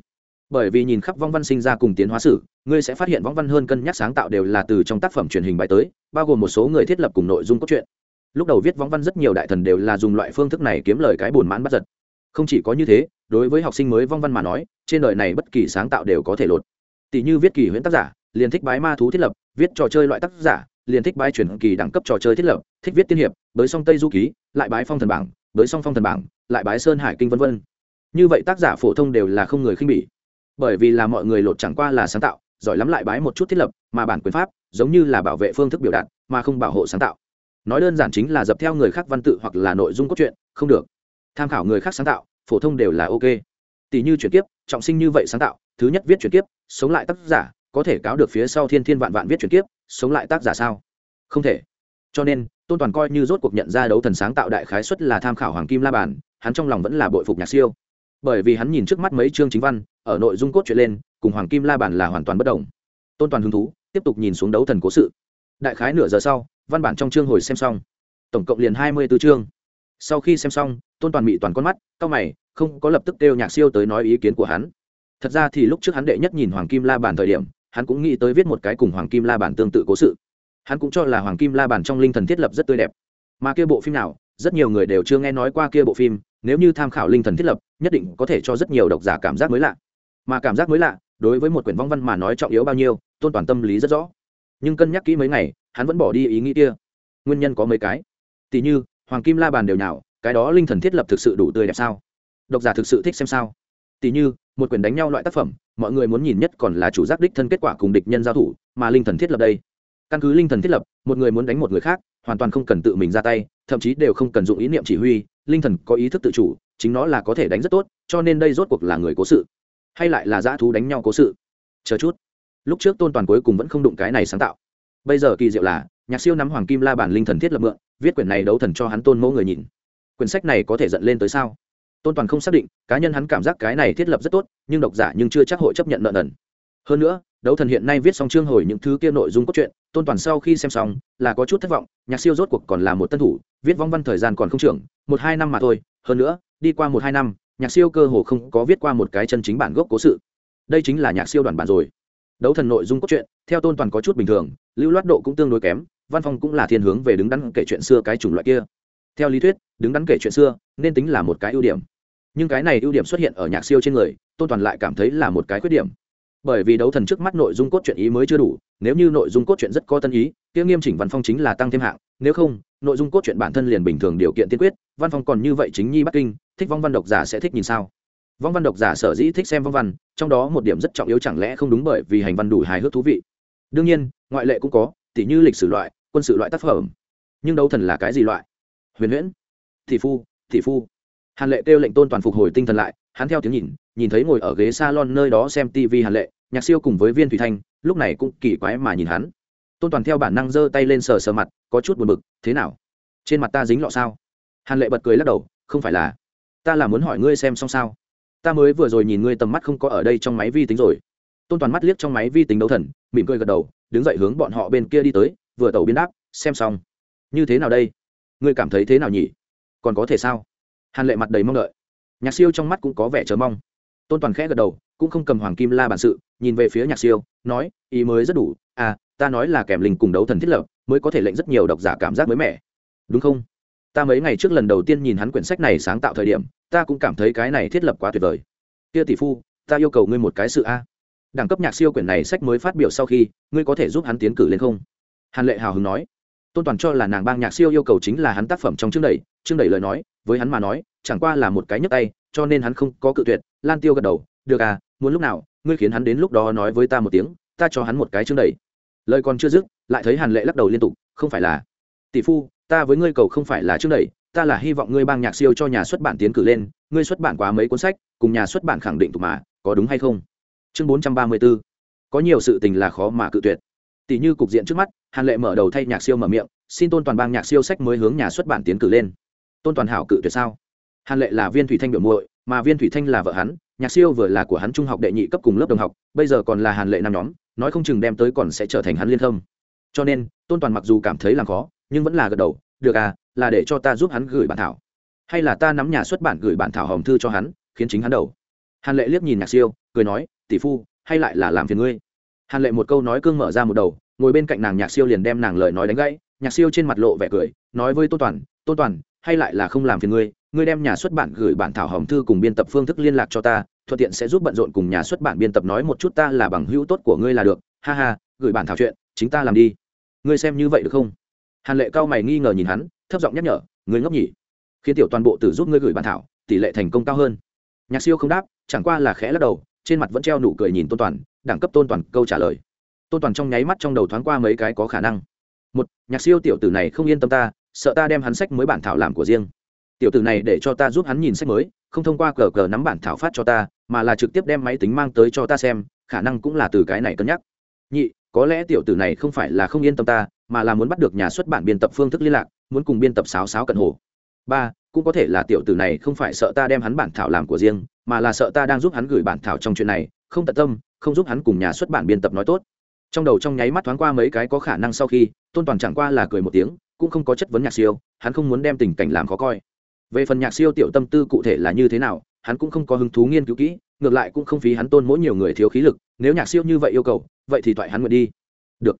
Bởi vì nhìn khắp vong văn sinh ra cùng tiến hóa sử, ngươi sẽ phát hiện vong văn hơn cân nhắc sáng tạo đều là từ trong tác phẩm truyền hình bài tới, bao gồm một số người thiết lập cùng nội dung cốt truyện. Lúc đầu viết vong văn rất nhiều đại thần đều là dùng loại phương thức này kiếm lời cái buồn mãn bắt giật. Không chỉ có như thế, đối với học sinh mới vong văn mà nói trên đời này bất kỳ sáng tạo đều có thể lột. Tỷ như viết kỳ huyễn tác giả, liền thích bái ma thú thiết lập, viết trò chơi loại tác giả, liền thích bái chuyển kỳ đẳng cấp trò chơi thiết lập, thích viết tiên hiệp, bới song tây du ký, lại bái phong thần bảng, bới song phong thần bảng, lại bái sơn hải kinh vân vân. Như vậy tác giả phổ thông đều là không người khinh bỉ. Bởi vì là mọi người lột chẳng qua là sáng tạo, giỏi lắm lại bái một chút thiết lập, mà bản quyền pháp giống như là bảo vệ phương thức biểu đạt, mà không bảo hộ sáng tạo. Nói đơn giản chính là dập theo người khác văn tự hoặc là nội dung cốt truyện, không được. Tham khảo người khác sáng tạo, phổ thông đều là ok tỷ như chuyển kiếp, trọng sinh như vậy sáng tạo, thứ nhất viết chuyển kiếp, sống lại tác giả, có thể cáo được phía sau thiên thiên vạn vạn viết chuyển kiếp, sống lại tác giả sao? Không thể. Cho nên, tôn toàn coi như rốt cuộc nhận ra đấu thần sáng tạo đại khái xuất là tham khảo hoàng kim la bàn, hắn trong lòng vẫn là bội phục nhạc siêu. Bởi vì hắn nhìn trước mắt mấy chương chính văn, ở nội dung cốt truyện lên, cùng hoàng kim la bàn là hoàn toàn bất đồng. Tôn toàn hứng thú, tiếp tục nhìn xuống đấu thần cố sự. Đại khái nửa giờ sau, văn bản trong chương hồi xem xong. Tổng cộng liền hai mươi b ố chương. Sau khi xem xong tôn toàn mị toàn con mắt c mày, không có lập tức kêu nhạc siêu tới nói ý kiến của hắn. Thật ra thì lúc trước hắn đệ nhất nhìn hoàng kim la bàn thời điểm, hắn cũng nghĩ tới viết một cái cùng hoàng kim la bàn tương tự cố sự. Hắn cũng cho là hoàng kim la bàn trong linh thần thiết lập rất tươi đẹp. Mà kia bộ phim nào, rất nhiều người đều chưa nghe nói qua kia bộ phim, nếu như tham khảo linh thần thiết lập, nhất định có thể cho rất nhiều độc giả cảm giác mới lạ. Mà cảm giác mới lạ, đối với một quyển vong văn mà nói trọng yếu bao nhiêu, tôn toàn tâm lý rất rõ. Nhưng cân nhắc kỹ mấy ngày, hắn vẫn bỏ đi ý nghĩ kia. Nguyên nhân có mấy cái. Tỷ như, hoàng kim la bàn đều nào cái đó linh thần thiết lập thực sự đủ tươi đẹp sao? Độc giả thực sự thích xem sao? Tỷ như, một quyển đánh nhau loại tác phẩm, mọi người muốn nhìn nhất còn là chủ giác đích thân kết quả cùng địch nhân giao thủ, mà linh thần thiết lập đây. Căn cứ linh thần thiết lập, một người muốn đánh một người khác, hoàn toàn không cần tự mình ra tay, thậm chí đều không cần dụng ý niệm chỉ huy, linh thần có ý thức tự chủ, chính nó là có thể đánh rất tốt, cho nên đây rốt cuộc là người cố sự. Hay lại là dã thú đánh nhau cố sự. Chờ chút. Lúc trước tôn toàn cuối cùng vẫn không đụng cái này sáng tạo. Bây giờ kỳ diệu là, nhạc siêu nắm hoàng kim la bản linh thần thiết lập mượn, viết quyển này đấu thần cho hắn tôn mẫu người nhìn quyển sách này có thể dẫn lên tới sao? Tôn toàn không xác định, cá nhân hắn cảm giác cái này thiết lập rất tốt, nhưng độc giả nhưng chưa chắc hội chấp nhận nợ nần. Hơn nữa, đấu thần hiện nay viết xong chương hồi những thứ kia nội dung cốt truyện, tôn toàn sau khi xem xong, là có chút thất vọng, nhạc siêu rốt cuộc còn là một tân thủ, viết vong văn thời gian còn không trưởng, một hai năm mà thôi. Hơn nữa, đi qua một hai năm, nhạc siêu cơ hồ không có viết qua một cái chân chính bản gốc cố sự. Đây chính là nhạc siêu đoàn bản rồi. Đấu thần nội dung cốt truyện, theo tôn toàn có chút bình thường, lưu loát độ cũng tương đối kém, văn phong cũng là thiên hướng về đứng đắn kể chuyện xưa cái chủng loại kia theo lý thuyết, đứng đắn kể chuyện xưa nên tính là một cái ưu điểm. Nhưng cái này ưu điểm xuất hiện ở nhạc siêu trên người, tôn toàn lại cảm thấy là một cái khuyết điểm. Bởi vì đấu thần trước mắt nội dung cốt truyện ý mới chưa đủ, nếu như nội dung cốt truyện rất có tân ý tiêu nghiêm chỉnh văn phong chính là tăng thêm hạng, nếu không, nội dung cốt truyện bản thân liền bình thường điều kiện tiên quyết, văn phong còn như vậy chính nhi bắc kinh, thích vong văn độc giả sẽ thích nhìn sao? Vong văn độc giả sở dĩ thích xem vong văn, trong đó một điểm rất trọng yếu chẳng lẽ không đúng bởi vì hành văn đủ hài hước thú vị. Đương nhiên, ngoại lệ cũng có, tỉ như lịch sử loại, quân sự loại tác phẩm. Nhưng đấu thần là cái gì loại? Huyền huyễn, thị phu thị phu. Hàn lệ kêu lệnh tôn toàn phục hồi tinh thần lại, hắn theo tiếng nhìn nhìn thấy ngồi ở ghế salon nơi đó xem tv hàn lệ, nhạc siêu cùng với viên thủy thanh, lúc này cũng kỳ quái mà nhìn hắn. Tôn toàn theo bản năng giơ tay lên sờ sờ mặt, có chút buồn bực, thế nào? Trên mặt ta dính lọ sao? Hàn lệ bật cười lắc đầu, không phải là, ta là muốn hỏi ngươi xem xong sao? Ta mới vừa rồi nhìn ngươi tầm mắt không có ở đây trong máy vi tính rồi. Tôn toàn mắt liếc trong máy vi tính đấu thần, mỉm cười gật đầu, đứng dậy hướng bọn họ bên kia đi tới, vừa tẩu biến đáp, xem xong. Như thế nào đây? Ngươi cảm thấy thế nào nhỉ? Còn có thể sao? Hàn lệ mặt đầy mong đợi. Nhạc siêu trong mắt cũng có vẻ chờ mong. Tôn toàn khẽ gật đầu, cũng không cầm hoàng kim la bản sự, nhìn về phía nhạc siêu, nói, ý mới rất đủ. À ta nói là kèm linh cùng đấu thần thiết lập, mới có thể lệnh rất nhiều độc giả cảm giác mới mẻ. Đúng không? Ta mấy ngày trước lần đầu tiên nhìn hắn quyển sách này sáng tạo thời điểm, ta cũng cảm thấy cái này thiết lập quá tuyệt vời. Kia tỷ phu, ta yêu cầu ngươi một cái sự a. Đẳng cấp nhạc siêu quyển này sách mới phát biểu sau khi, ngươi có thể giúp hắn tiến cử lên không? Hàn lệ hào hứng nói tôn toàn cho là nàng bang nhạc siêu yêu cầu chính là hắn tác phẩm trong chương đẩy chương đẩy lời nói, với hắn mà nói, chẳng qua là một cái nhấp tay, cho nên hắn không có cự tuyệt, lan tiêu gật đầu, được à muốn lúc nào, ngươi khiến hắn đến lúc đó nói với ta một tiếng, ta cho hắn một cái chương đẩy. Lời còn chưa dứt, lại thấy hàn lệ lắc đầu liên tục, không phải là. Tỷ phu, ta với ngươi cầu không phải là chương đẩy, ta là hy vọng ngươi bang nhạc siêu cho nhà xuất bản tiến cử lên, ngươi xuất bản quá mấy cuốn sách, cùng nhà xuất bản khẳng định tụ mà, có đúng hay không? Chương bốn trăm ba mươi b ố có nhiều sự tình là khó mà cự tuyệt tỷ như cục diện trước mắt, hàn lệ mở đầu thay nhạc siêu mở miệng, xin tôn toàn bang nhạc siêu sách mới hướng nhà xuất bản tiến cử lên. Tôn toàn hảo cự tuyệt sao? Hàn lệ là viên thủy thanh biểu muội, mà viên thủy thanh là vợ hắn, nhạc siêu vừa là của hắn trung học đệ nhị cấp cùng lớp đồng học, bây giờ còn là hàn lệ năm nhóm, nói không chừng đem tới còn sẽ trở thành hắn liên thông. Cho nên, tôn toàn mặc dù cảm thấy làm khó, nhưng vẫn là gật đầu, được à là để cho ta giúp hắn gửi bản thảo. Hay là ta nắm nhà xuất bản gửi bản thảo hồng thư cho hắn, khiến chính hắn đầu. Hàn lệ liếc nhìn nhạc siêu, cười nói, tỷ phu, hay lại là làm phiền ngươi? Hàn lệ một câu nói cương mở ra một đầu ngồi bên cạnh nàng nhạc siêu liền đem nàng lời nói đánh gãy, nhạc siêu trên mặt lộ vẻ cười, nói với tôn toàn tôn toàn, hay lại là không làm phiền ngươi ngươi đem nhà xuất bản gửi bản thảo hồng thư cùng biên tập phương thức liên lạc cho ta, thuận tiện sẽ giúp bận rộn cùng nhà xuất bản biên tập nói một chút ta là bằng hữu tốt của ngươi là được, ha ha, gửi bản thảo chuyện, chính ta làm đi. Ngươi xem như vậy được không? Hàn lệ cao mày nghi ngờ nhìn hắn, thấp giọng nhắc nhở, ngươi ngốc nhỉ? Khiến tiểu toàn bộ tử giúp ngươi gửi bản thảo, tỷ lệ thành công cao hơn. Nhạc siêu không đáp, chẳng qua là khẽ lắc đầu, trên mặt vẫn treo nụ cười nhìn tôn toàn, đẳng cấp tôn toàn câu trả lời tôn toàn trong nháy mắt trong đầu thoáng qua mấy cái có khả năng. Một, nhạc siêu tiểu tử này không yên tâm ta, sợ ta đem hắn sách mới bản thảo làm của riêng. Tiểu tử này để cho ta giúp hắn nhìn sách mới, không thông qua cờ cờ nắm bản thảo phát cho ta, mà là trực tiếp đem máy tính mang tới cho ta xem, khả năng cũng là từ cái này cân nhắc. Nhị, có lẽ tiểu tử này không phải là không yên tâm ta, mà là muốn bắt được nhà xuất bản biên tập phương thức liên lạc, muốn cùng biên tập sáo sáo cận hồ. Ba, cũng có thể là tiểu tử này không phải sợ ta đem hắn bản thảo làm của riêng, mà là sợ ta đang giúp hắn gửi bản thảo trong chuyện này, không tận tâm, không giúp hắn cùng nhà xuất bản biên tập nói tốt trong đầu trong nháy mắt thoáng qua mấy cái có khả năng sau khi, tôn toàn chẳng qua là cười một tiếng, cũng không có chất vấn nhạc siêu, hắn không muốn đem tình cảnh làm khó coi. Về phần nhạc siêu tiểu tâm tư cụ thể là như thế nào, hắn cũng không có hứng thú nghiên cứu kỹ, ngược lại cũng không phí hắn tôn mỗi nhiều người thiếu khí lực, nếu nhạc siêu như vậy yêu cầu, vậy thì thoại hắn nguyện đi. Được,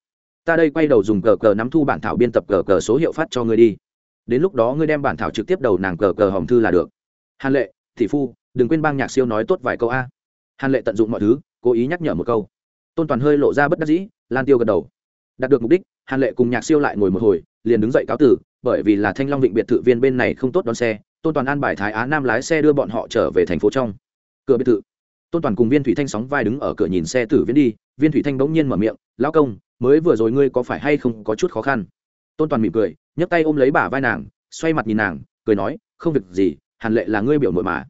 ta đây quay đầu dùng cờ cờ nắm thu bản thảo biên tập cờ cờ số hiệu phát cho ngươi đi. Đến lúc đó ngươi đem bản thảo trực tiếp đầu nàng cờ cờ hồng thư là được. Hàn lệ, thị phu, đừng quên bang nhạc siêu nói tốt vài câu a. Hàn lệ tận dụng mọi thứ, cố ý nhắc nhở một câu tôn toàn hơi lộ ra bất đắc dĩ, lan tiêu gật đầu. Đạt được mục đích, hàn lệ cùng nhạc siêu lại ngồi một hồi, liền đứng dậy cáo tử bởi vì là thanh long vịnh biệt thự viên bên này không tốt đón xe, tôn toàn an bài thái á nam lái xe đưa bọn họ trở về thành phố trong. Cửa biệt thự. Tôn toàn cùng viên thủy thanh sóng vai đứng ở cửa nhìn xe tử viễn đi, viên thủy thanh bỗng nhiên mở miệng, lão công, mới vừa rồi ngươi có phải hay không có chút khó khăn? Tôn toàn mỉm cười, nhấc tay ôm lấy bả vai nàng, xoay mặt nhìn nàng, cười nói, không việc gì, hàn lệ là ngươi biểu mội mà.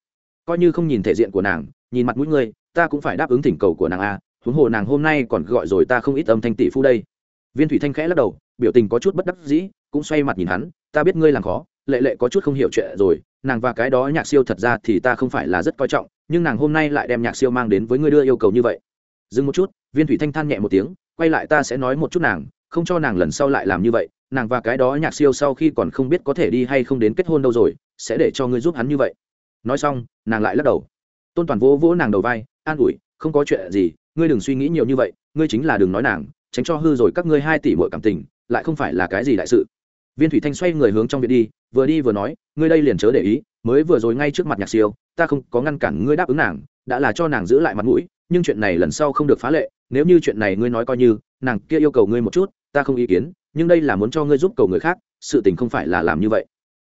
Coi như không nhìn thể diện của nàng, nhìn mặt mũi ngươi, ta cũng phải đáp ứng thỉnh cầu của nàng a huống hồ nàng hôm nay còn gọi rồi ta không ít âm thanh tỷ phu đây. Viên thủy thanh khẽ lắc đầu, biểu tình có chút bất đắc dĩ, cũng xoay mặt nhìn hắn, ta biết ngươi làm khó, lệ lệ có chút không hiểu chuyện rồi, nàng và cái đó nhạc siêu thật ra thì ta không phải là rất coi trọng, nhưng nàng hôm nay lại đem nhạc siêu mang đến với ngươi đưa yêu cầu như vậy. Dừng một chút, viên thủy thanh than nhẹ một tiếng, quay lại ta sẽ nói một chút nàng, không cho nàng lần sau lại làm như vậy, nàng và cái đó nhạc siêu sau khi còn không biết có thể đi hay không đến kết hôn đâu rồi, sẽ để cho ngươi giúp hắn như vậy. Nói xong, nàng lại lắc đầu. Tôn toàn vỗ vỗ nàng đầu vai, an ủi, không có chuyện gì ngươi đừng suy nghĩ nhiều như vậy, ngươi chính là đừng nói nàng, tránh cho hư rồi các ngươi hai tỷ mỗi cảm tình, lại không phải là cái gì đại sự. Viên thủy thanh xoay người hướng trong viện đi, vừa đi vừa nói, ngươi đây liền chớ để ý, mới vừa rồi ngay trước mặt nhạc siêu, ta không có ngăn cản ngươi đáp ứng nàng, đã là cho nàng giữ lại mặt mũi, nhưng chuyện này lần sau không được phá lệ, nếu như chuyện này ngươi nói coi như, nàng kia yêu cầu ngươi một chút, ta không ý kiến, nhưng đây là muốn cho ngươi giúp cầu người khác, sự tình không phải là làm như vậy.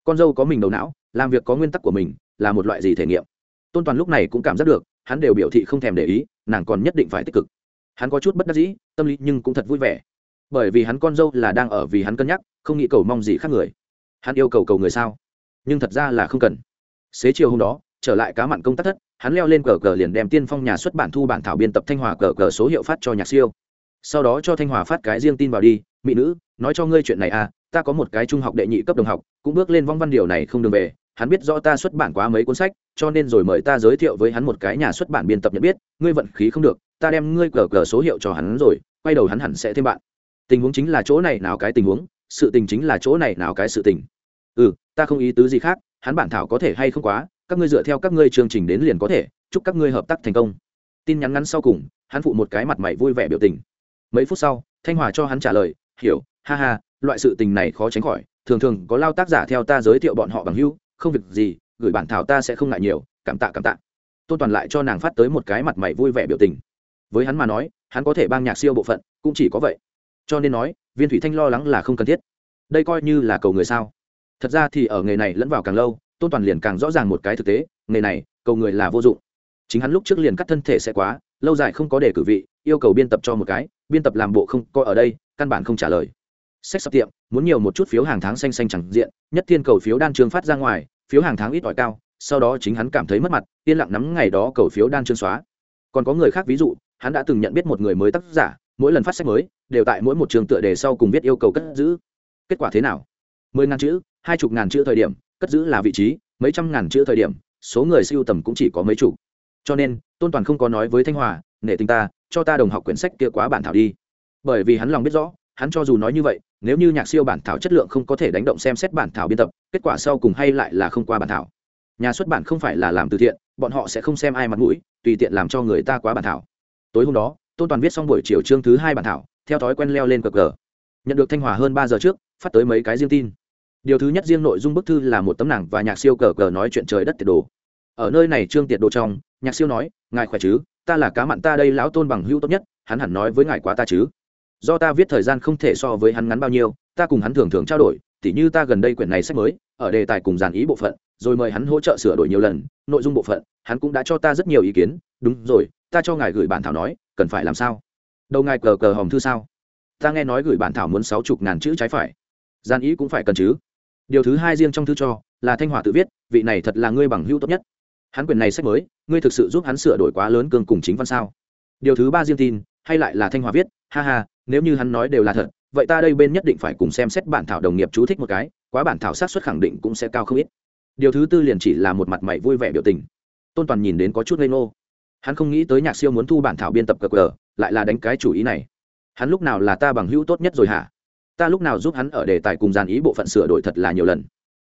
Con dâu có mình đầu não, làm việc có nguyên tắc của mình, là một loại gì thể nghiệm? Tôn toàn lúc này cũng cảm giác được hắn đều biểu thị không thèm để ý, nàng còn nhất định phải tích cực. Hắn có chút bất đắc dĩ, tâm lý nhưng cũng thật vui vẻ. Bởi vì hắn con dâu là đang ở vì hắn cân nhắc, không nghĩ cầu mong gì khác người. Hắn yêu cầu cầu người sao? Nhưng thật ra là không cần. Xế chiều hôm đó, trở lại cá mặn công tác thất, hắn leo lên cờ cờ liền đem tiên phong nhà xuất bản thu bản thảo biên tập thanh hòa cờ cờ số hiệu phát cho nhạc siêu. Sau đó cho thanh hòa phát cái riêng tin vào đi, mỹ nữ, nói cho ngươi chuyện này à ta có một cái trung học đệ nhị cấp đồng học, cũng bước lên vong văn điều này không đường về hắn biết rõ ta xuất bản quá mấy cuốn sách, cho nên rồi mời ta giới thiệu với hắn một cái nhà xuất bản biên tập nhận biết, ngươi vận khí không được, ta đem ngươi cờ cờ số hiệu cho hắn rồi, quay đầu hắn hẳn sẽ thêm bạn. Tình huống chính là chỗ này nào cái tình huống, sự tình chính là chỗ này nào cái sự tình. Ừ ta không ý tứ gì khác, hắn bản thảo có thể hay không quá, các ngươi dựa theo các ngươi chương trình đến liền có thể, chúc các ngươi hợp tác thành công. Tin nhắn ngắn sau cùng, hắn phụ một cái mặt mày vui vẻ biểu tình. Mấy phút sau, thanh hòa cho hắn trả lời, hiểu, ha ha, loại sự tình này khó tránh khỏi, thường thường có lao tác giả theo ta giới thiệu bọn họ bằng hữu không việc gì, gửi bản thảo ta sẽ không ngại nhiều, cảm tạ cảm tạ. Tôn toàn lại cho nàng phát tới một cái mặt mày vui vẻ biểu tình. Với hắn mà nói, hắn có thể bang nhạc siêu bộ phận, cũng chỉ có vậy. Cho nên nói, viên thủy thanh lo lắng là không cần thiết. Đây coi như là cầu người sao. Thật ra thì ở nghề này lẫn vào càng lâu tôn toàn liền càng rõ ràng một cái thực tế, nghề này, cầu người là vô dụng. Chính hắn lúc trước liền cắt thân thể sẽ quá, lâu dài không có để cử vị, yêu cầu biên tập cho một cái, biên tập làm bộ không coi ở đây, căn bản không trả lời sách sắp tiệm, muốn nhiều một chút phiếu hàng tháng xanh xanh chẳng diện, nhất thiên cầu phiếu đan trường phát ra ngoài, phiếu hàng tháng ít ỏi cao, sau đó chính hắn cảm thấy mất mặt, yên lặng nắm ngày đó cầu phiếu đan trương xóa. Còn có người khác ví dụ, hắn đã từng nhận biết một người mới tác giả, mỗi lần phát sách mới, đều tại mỗi một trường tựa đề sau cùng viết yêu cầu cất giữ. Kết quả thế nào? Mười ngàn chữ, hai chục ngàn chữ thời điểm, cất giữ là vị trí, mấy trăm ngàn chữ thời điểm, số người siêu tầm cũng chỉ có mấy chục. Cho nên, tôn toàn không có nói với thanh hòa, nể tình ta, cho ta đồng học quyển sách kia quá bản thảo đi. Bởi vì hắn lòng biết rõ hắn cho dù nói như vậy, nếu như nhạc siêu bản thảo chất lượng không có thể đánh động xem xét bản thảo biên tập, kết quả sau cùng hay lại là không qua bản thảo. Nhà xuất bản không phải là làm từ thiện, bọn họ sẽ không xem ai mặt mũi, tùy tiện làm cho người ta quá bản thảo. Tối hôm đó, tôn toàn viết xong buổi chiều chương thứ hai bản thảo, theo thói quen leo lên cờ cờ. Nhận được thanh hòa hơn ba giờ trước, phát tới mấy cái riêng tin. Điều thứ nhất riêng nội dung bức thư là một tấm nàng và nhạc siêu cờ cờ nói chuyện trời đất tiệt đồ. Ở nơi này trương tiệt đồ trong, nhạc siêu nói, ngài khỏe chứ? Ta là cá mặn ta đây, lão tôn bằng hữu tốt nhất, hắn hẳn nói với ngài quá ta chứ do ta viết thời gian không thể so với hắn ngắn bao nhiêu, ta cùng hắn thường thường trao đổi, tỉ như ta gần đây quyển này sách mới, ở đề tài cùng dàn ý bộ phận, rồi mời hắn hỗ trợ sửa đổi nhiều lần, nội dung bộ phận, hắn cũng đã cho ta rất nhiều ý kiến. Đúng rồi, ta cho ngài gửi bản thảo nói, cần phải làm sao? Đâu ngài cờ cờ hòm thư sao? Ta nghe nói gửi bản thảo muốn sáu chục ngàn chữ trái phải. Gian ý cũng phải cần chứ. Điều thứ hai riêng trong thư cho, là thanh hòa tự viết, vị này thật là ngươi bằng hữu tốt nhất. Hắn quyền này sách mới, ngươi thực sự giúp hắn sửa đổi quá lớn cương cùng chính văn sao? Điều thứ ba riêng tin, hay lại là thanh hòa viết ha ha, nếu như hắn nói đều là thật, vậy ta đây bên nhất định phải cùng xem xét bản thảo đồng nghiệp chú thích một cái, quá bản thảo sát xuất khẳng định cũng sẽ cao không ít. Điều thứ tư liền chỉ là một mặt mày vui vẻ biểu tình. Tôn toàn nhìn đến có chút ngây ngô. Hắn không nghĩ tới nhạc siêu muốn thu bản thảo biên tập cờ cờ, lại là đánh cái chủ ý này. Hắn lúc nào là ta bằng hữu tốt nhất rồi hả? Ta lúc nào giúp hắn ở đề tài cùng dàn ý bộ phận sửa đổi thật là nhiều lần.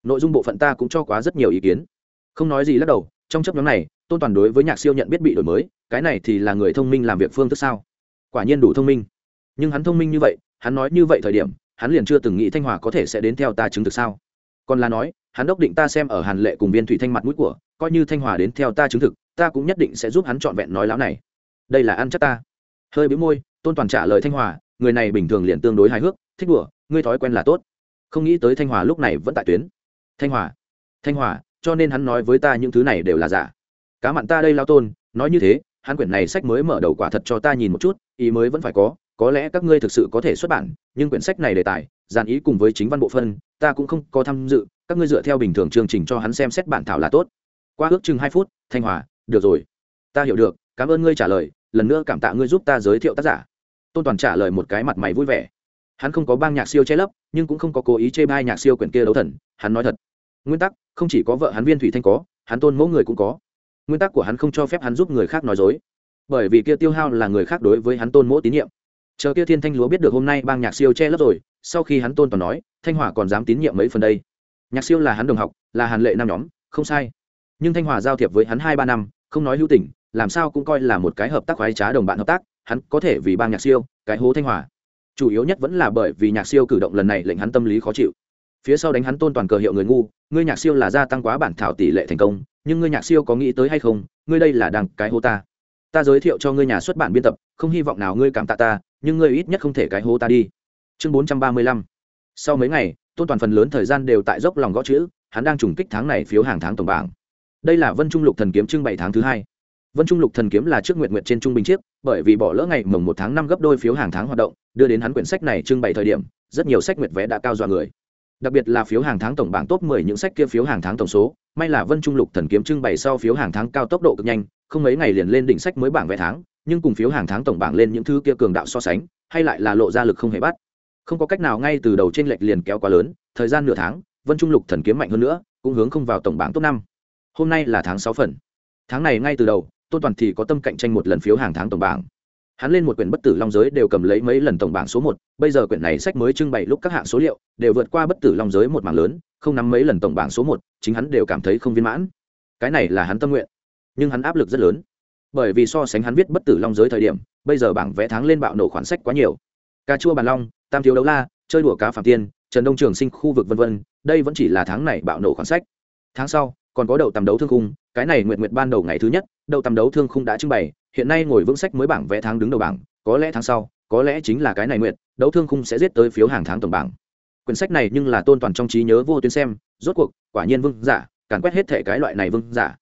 Nội dung bộ phận ta cũng cho quá rất nhiều ý kiến. Không nói gì lắc đầu, trong chấp nhóm này, tôn toàn đối với nhạc siêu nhận biết bị đổi mới, cái này thì là người thông minh làm việc phương thức sao? Quả nhiên đủ thông minh. Nhưng hắn thông minh như vậy, hắn nói như vậy thời điểm, hắn liền chưa từng nghĩ thanh hòa có thể sẽ đến theo ta chứng thực sao? Còn là nói, hắn đốc định ta xem ở hàn lệ cùng viên thủy thanh mặt mũi của, coi như thanh hòa đến theo ta chứng thực, ta cũng nhất định sẽ giúp hắn trọn vẹn nói láo này. Đây là ăn chắc ta. Hơi bĩu môi, tôn toàn trả lời thanh hòa, người này bình thường liền tương đối hài hước, thích đùa, ngươi thói quen là tốt. Không nghĩ tới thanh hòa lúc này vẫn tại tuyến. Thanh hòa thanh hòa, cho nên hắn nói với ta những thứ này đều là giả. Cá mặn ta đây lao tôn, nói như thế hắn quyển này sách mới mở đầu quả thật cho ta nhìn một chút, ý mới vẫn phải có có lẽ các ngươi thực sự có thể xuất bản, nhưng quyển sách này đề tài, dàn ý cùng với chính văn bộ phân, ta cũng không có tham dự, các ngươi dựa theo bình thường chương trình cho hắn xem xét bản thảo là tốt. Qua ước chừng hai phút, thanh hòa, được rồi. Ta hiểu được, cảm ơn ngươi trả lời, lần nữa cảm tạ ngươi giúp ta giới thiệu tác giả. Tôn toàn trả lời một cái mặt mày vui vẻ. Hắn không có bang nhạc siêu che lấp, nhưng cũng không có cố ý chê bai nhạc siêu quyển kia đấu thần, hắn nói thật. Nguyên tắc, không chỉ có vợ hắn viên thủy thanh có, hắn tôn mẫu người cũng có nguyên tắc của hắn không cho phép hắn giúp người khác nói dối. Bởi vì kia tiêu hao là người khác đối với hắn tôn mỗ tín nhiệm. Chờ kia thiên thanh lúa biết được hôm nay bang nhạc siêu che lấp rồi, sau khi hắn tôn toàn nói, thanh hòa còn dám tín nhiệm mấy phần đây? Nhạc siêu là hắn đồng học, là hàn lệ nam nhóm, không sai. Nhưng thanh hòa giao thiệp với hắn hai ba năm, không nói hữu tình, làm sao cũng coi là một cái hợp tác khoái trá đồng bạn hợp tác, hắn có thể vì bang nhạc siêu, cái hố thanh hòa chủ yếu nhất vẫn là bởi vì nhạc siêu cử động lần này lệnh hắn tâm lý khó chịu. Phía sau đánh hắn tôn toàn cờ hiệu người ngu, ngươi nhạc siêu là gia tăng quá bản thảo tỷ lệ thành công nhưng ngươi nhạc siêu có nghĩ tới hay không? Ngươi đây là đằng cái hố ta. Ta giới thiệu cho ngươi nhà xuất bản biên tập, không hy vọng nào ngươi cảm tạ ta, nhưng ngươi ít nhất không thể cái hố ta đi. Chương bốn trăm ba mươi lăm. Sau mấy ngày, tôn toàn phần lớn thời gian đều tại dốc lòng gõ chữ, hắn đang trùng kích tháng này phiếu hàng tháng tổng bảng. Đây là vân trung lục thần kiếm trưng bày tháng thứ hai. Vân trung lục thần kiếm là trước nguyện nguyện trên trung bình chiếc, bởi vì bỏ lỡ ngày mồng một tháng năm gấp đôi phiếu hàng tháng hoạt động, đưa đến hắn quyển sách này trưng bày thời điểm, rất nhiều sách nguyệt vé đã cao dọa người. Đặc biệt là phiếu hàng tháng tổng bảng top 10 những sách kia phiếu hàng tháng tổng số may là vân trung lục thần kiếm trưng bày sau phiếu hàng tháng cao tốc độ cực nhanh, không mấy ngày liền lên đỉnh sách mới bảng vé tháng, nhưng cùng phiếu hàng tháng tổng bảng lên những thứ kia cường đạo so sánh, hay lại là lộ ra lực không hề bắt. Không có cách nào ngay từ đầu trên lệch liền kéo quá lớn, thời gian nửa tháng, vân trung lục thần kiếm mạnh hơn nữa, cũng hướng không vào tổng bảng top năm. Hôm nay là tháng sáu phần. Tháng này ngay từ đầu, tôn toàn thì có tâm cạnh tranh một lần phiếu hàng tháng tổng bảng. Hắn lên một quyển bất tử long giới đều cầm lấy mấy lần tổng bảng số một, bây giờ quyển này sách mới trưng bày lúc các hạng số liệu, đều vượt qua bất tử long giới một mảng lớn, không nắm mấy lần tổng bảng số một chính hắn đều cảm thấy không viên mãn. Cái này là hắn tâm nguyện, nhưng hắn áp lực rất lớn. Bởi vì so sánh hắn viết bất tử long giới thời điểm, bây giờ bảng vẽ tháng lên bạo nổ khoản sách quá nhiều. Cà chua bàn long, tam thiếu đấu la, chơi đùa cá phạm tiên, trần đông trường sinh khu vực v v đây vẫn chỉ là tháng này bạo nổ khoản sách. Tháng sau, còn có đậu tầm đấu thương khung, cái này nguyện nguyện ban đầu ngày thứ nhất, đậu tầm đấu thương khung đã trưng bày, hiện nay ngồi vững sách mới bảng vẽ tháng đứng đầu bảng, có lẽ tháng sau, có lẽ chính là cái này nguyện đấu thương khung sẽ giết tới phiếu hàng tháng tổng bảng quyển sách này nhưng là tôn toàn trong trí nhớ vô tuyến xem, rốt cuộc, quả nhiên vương giả, càn quét hết thể cái loại này vương giả.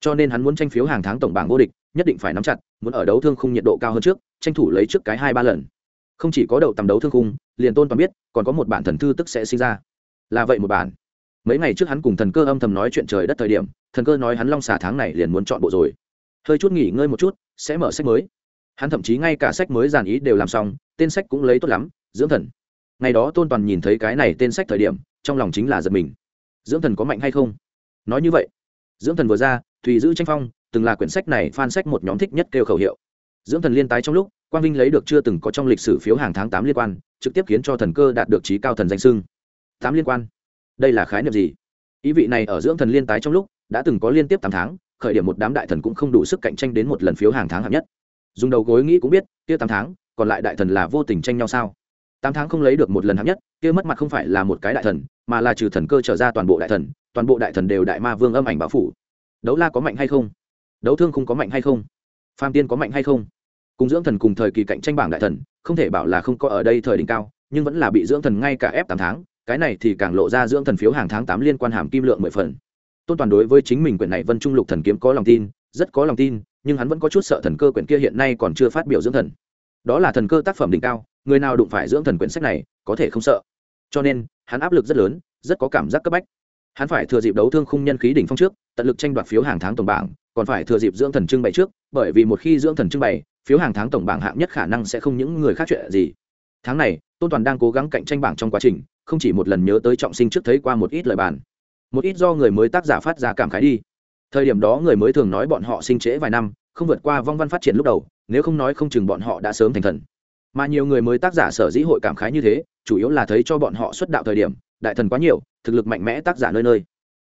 Cho nên hắn muốn tranh phiếu hàng tháng tổng bảng vô địch, nhất định phải nắm chặt, muốn ở đấu thương khung nhiệt độ cao hơn trước, tranh thủ lấy trước cái hai ba lần. Không chỉ có đậu tầm đấu thương khung, liền tôn toàn biết, còn có một bản thần thư tức sẽ sinh ra. Là vậy một bản. Mấy ngày trước hắn cùng thần cơ âm thầm nói chuyện trời đất thời điểm, thần cơ nói hắn long xà tháng này liền muốn chọn bộ rồi. Hơi chút nghỉ ngơi một chút, sẽ mở sách mới. Hắn thậm chí ngay cả sách mới giàn ý đều làm xong, tên sách cũng lấy tốt lắm, dưỡng thần ngày đó tôn toàn nhìn thấy cái này tên sách thời điểm, trong lòng chính là giật mình. Dưỡng thần có mạnh hay không? Nói như vậy, dưỡng thần vừa ra, thùy giữ tranh phong, từng là quyển sách này phan sách một nhóm thích nhất kêu khẩu hiệu. Dưỡng thần liên tái trong lúc, quang vinh lấy được chưa từng có trong lịch sử phiếu hàng tháng tám liên quan, trực tiếp khiến cho thần cơ đạt được trí cao thần danh sưng tám liên quan? Đây là khái niệm gì? Ý vị này ở dưỡng thần liên tái trong lúc, đã từng có liên tiếp tám tháng, khởi điểm một đám đại thần cũng không đủ sức cạnh tranh đến một lần phiếu hàng tháng hạng nhất. Dùng đầu gối nghĩ cũng biết, kia tám tháng, còn lại đại thần là vô tình tranh nhau sao? Tám tháng không lấy được một lần hạng nhất, kia mất mặt không phải là một cái đại thần, mà là trừ thần cơ trở ra toàn bộ đại thần, toàn bộ đại thần đều đại ma vương âm ảnh bảo phủ. Đấu la có mạnh hay không? Đấu thương không có mạnh hay không? Phàm tiên có mạnh hay không? Cùng dưỡng thần cùng thời kỳ cạnh tranh bảng đại thần, không thể bảo là không có ở đây thời đỉnh cao, nhưng vẫn là bị dưỡng thần ngay cả ép tám tháng, cái này thì càng lộ ra dưỡng thần phiếu hàng tháng tám liên quan hàm kim lượng mười phần. Tôn toàn đối với chính mình quyển này vân trung lục thần kiếm có lòng tin, rất có lòng tin, nhưng hắn vẫn có chút sợ thần cơ quyển kia hiện nay còn chưa phát biểu dưỡng thần đó là thần cơ tác phẩm đỉnh cao, người nào đụng phải dưỡng thần quyển sách này, có thể không sợ. Cho nên, hắn áp lực rất lớn, rất có cảm giác cấp bách. Hắn phải thừa dịp đấu thương khung nhân khí đỉnh phong trước, tận lực tranh đoạt phiếu hàng tháng tổng bảng, còn phải thừa dịp dưỡng thần trưng bày trước, bởi vì một khi dưỡng thần trưng bày, phiếu hàng tháng tổng bảng hạng nhất khả năng sẽ không những người khác chuyện gì. Tháng này, tôn toàn đang cố gắng cạnh tranh bảng trong quá trình, không chỉ một lần nhớ tới trọng sinh trước thấy qua một ít lời bàn. Một ít do người mới tác giả phát ra cảm khái đi. Thời điểm đó người mới thường nói bọn họ sinh trễ vài năm, không vượt qua vong văn phát triển lúc đầu nếu không nói không chừng bọn họ đã sớm thành thần. Mà nhiều người mới tác giả sở dĩ hội cảm khái như thế, chủ yếu là thấy cho bọn họ xuất đạo thời điểm, đại thần quá nhiều, thực lực mạnh mẽ tác giả nơi nơi.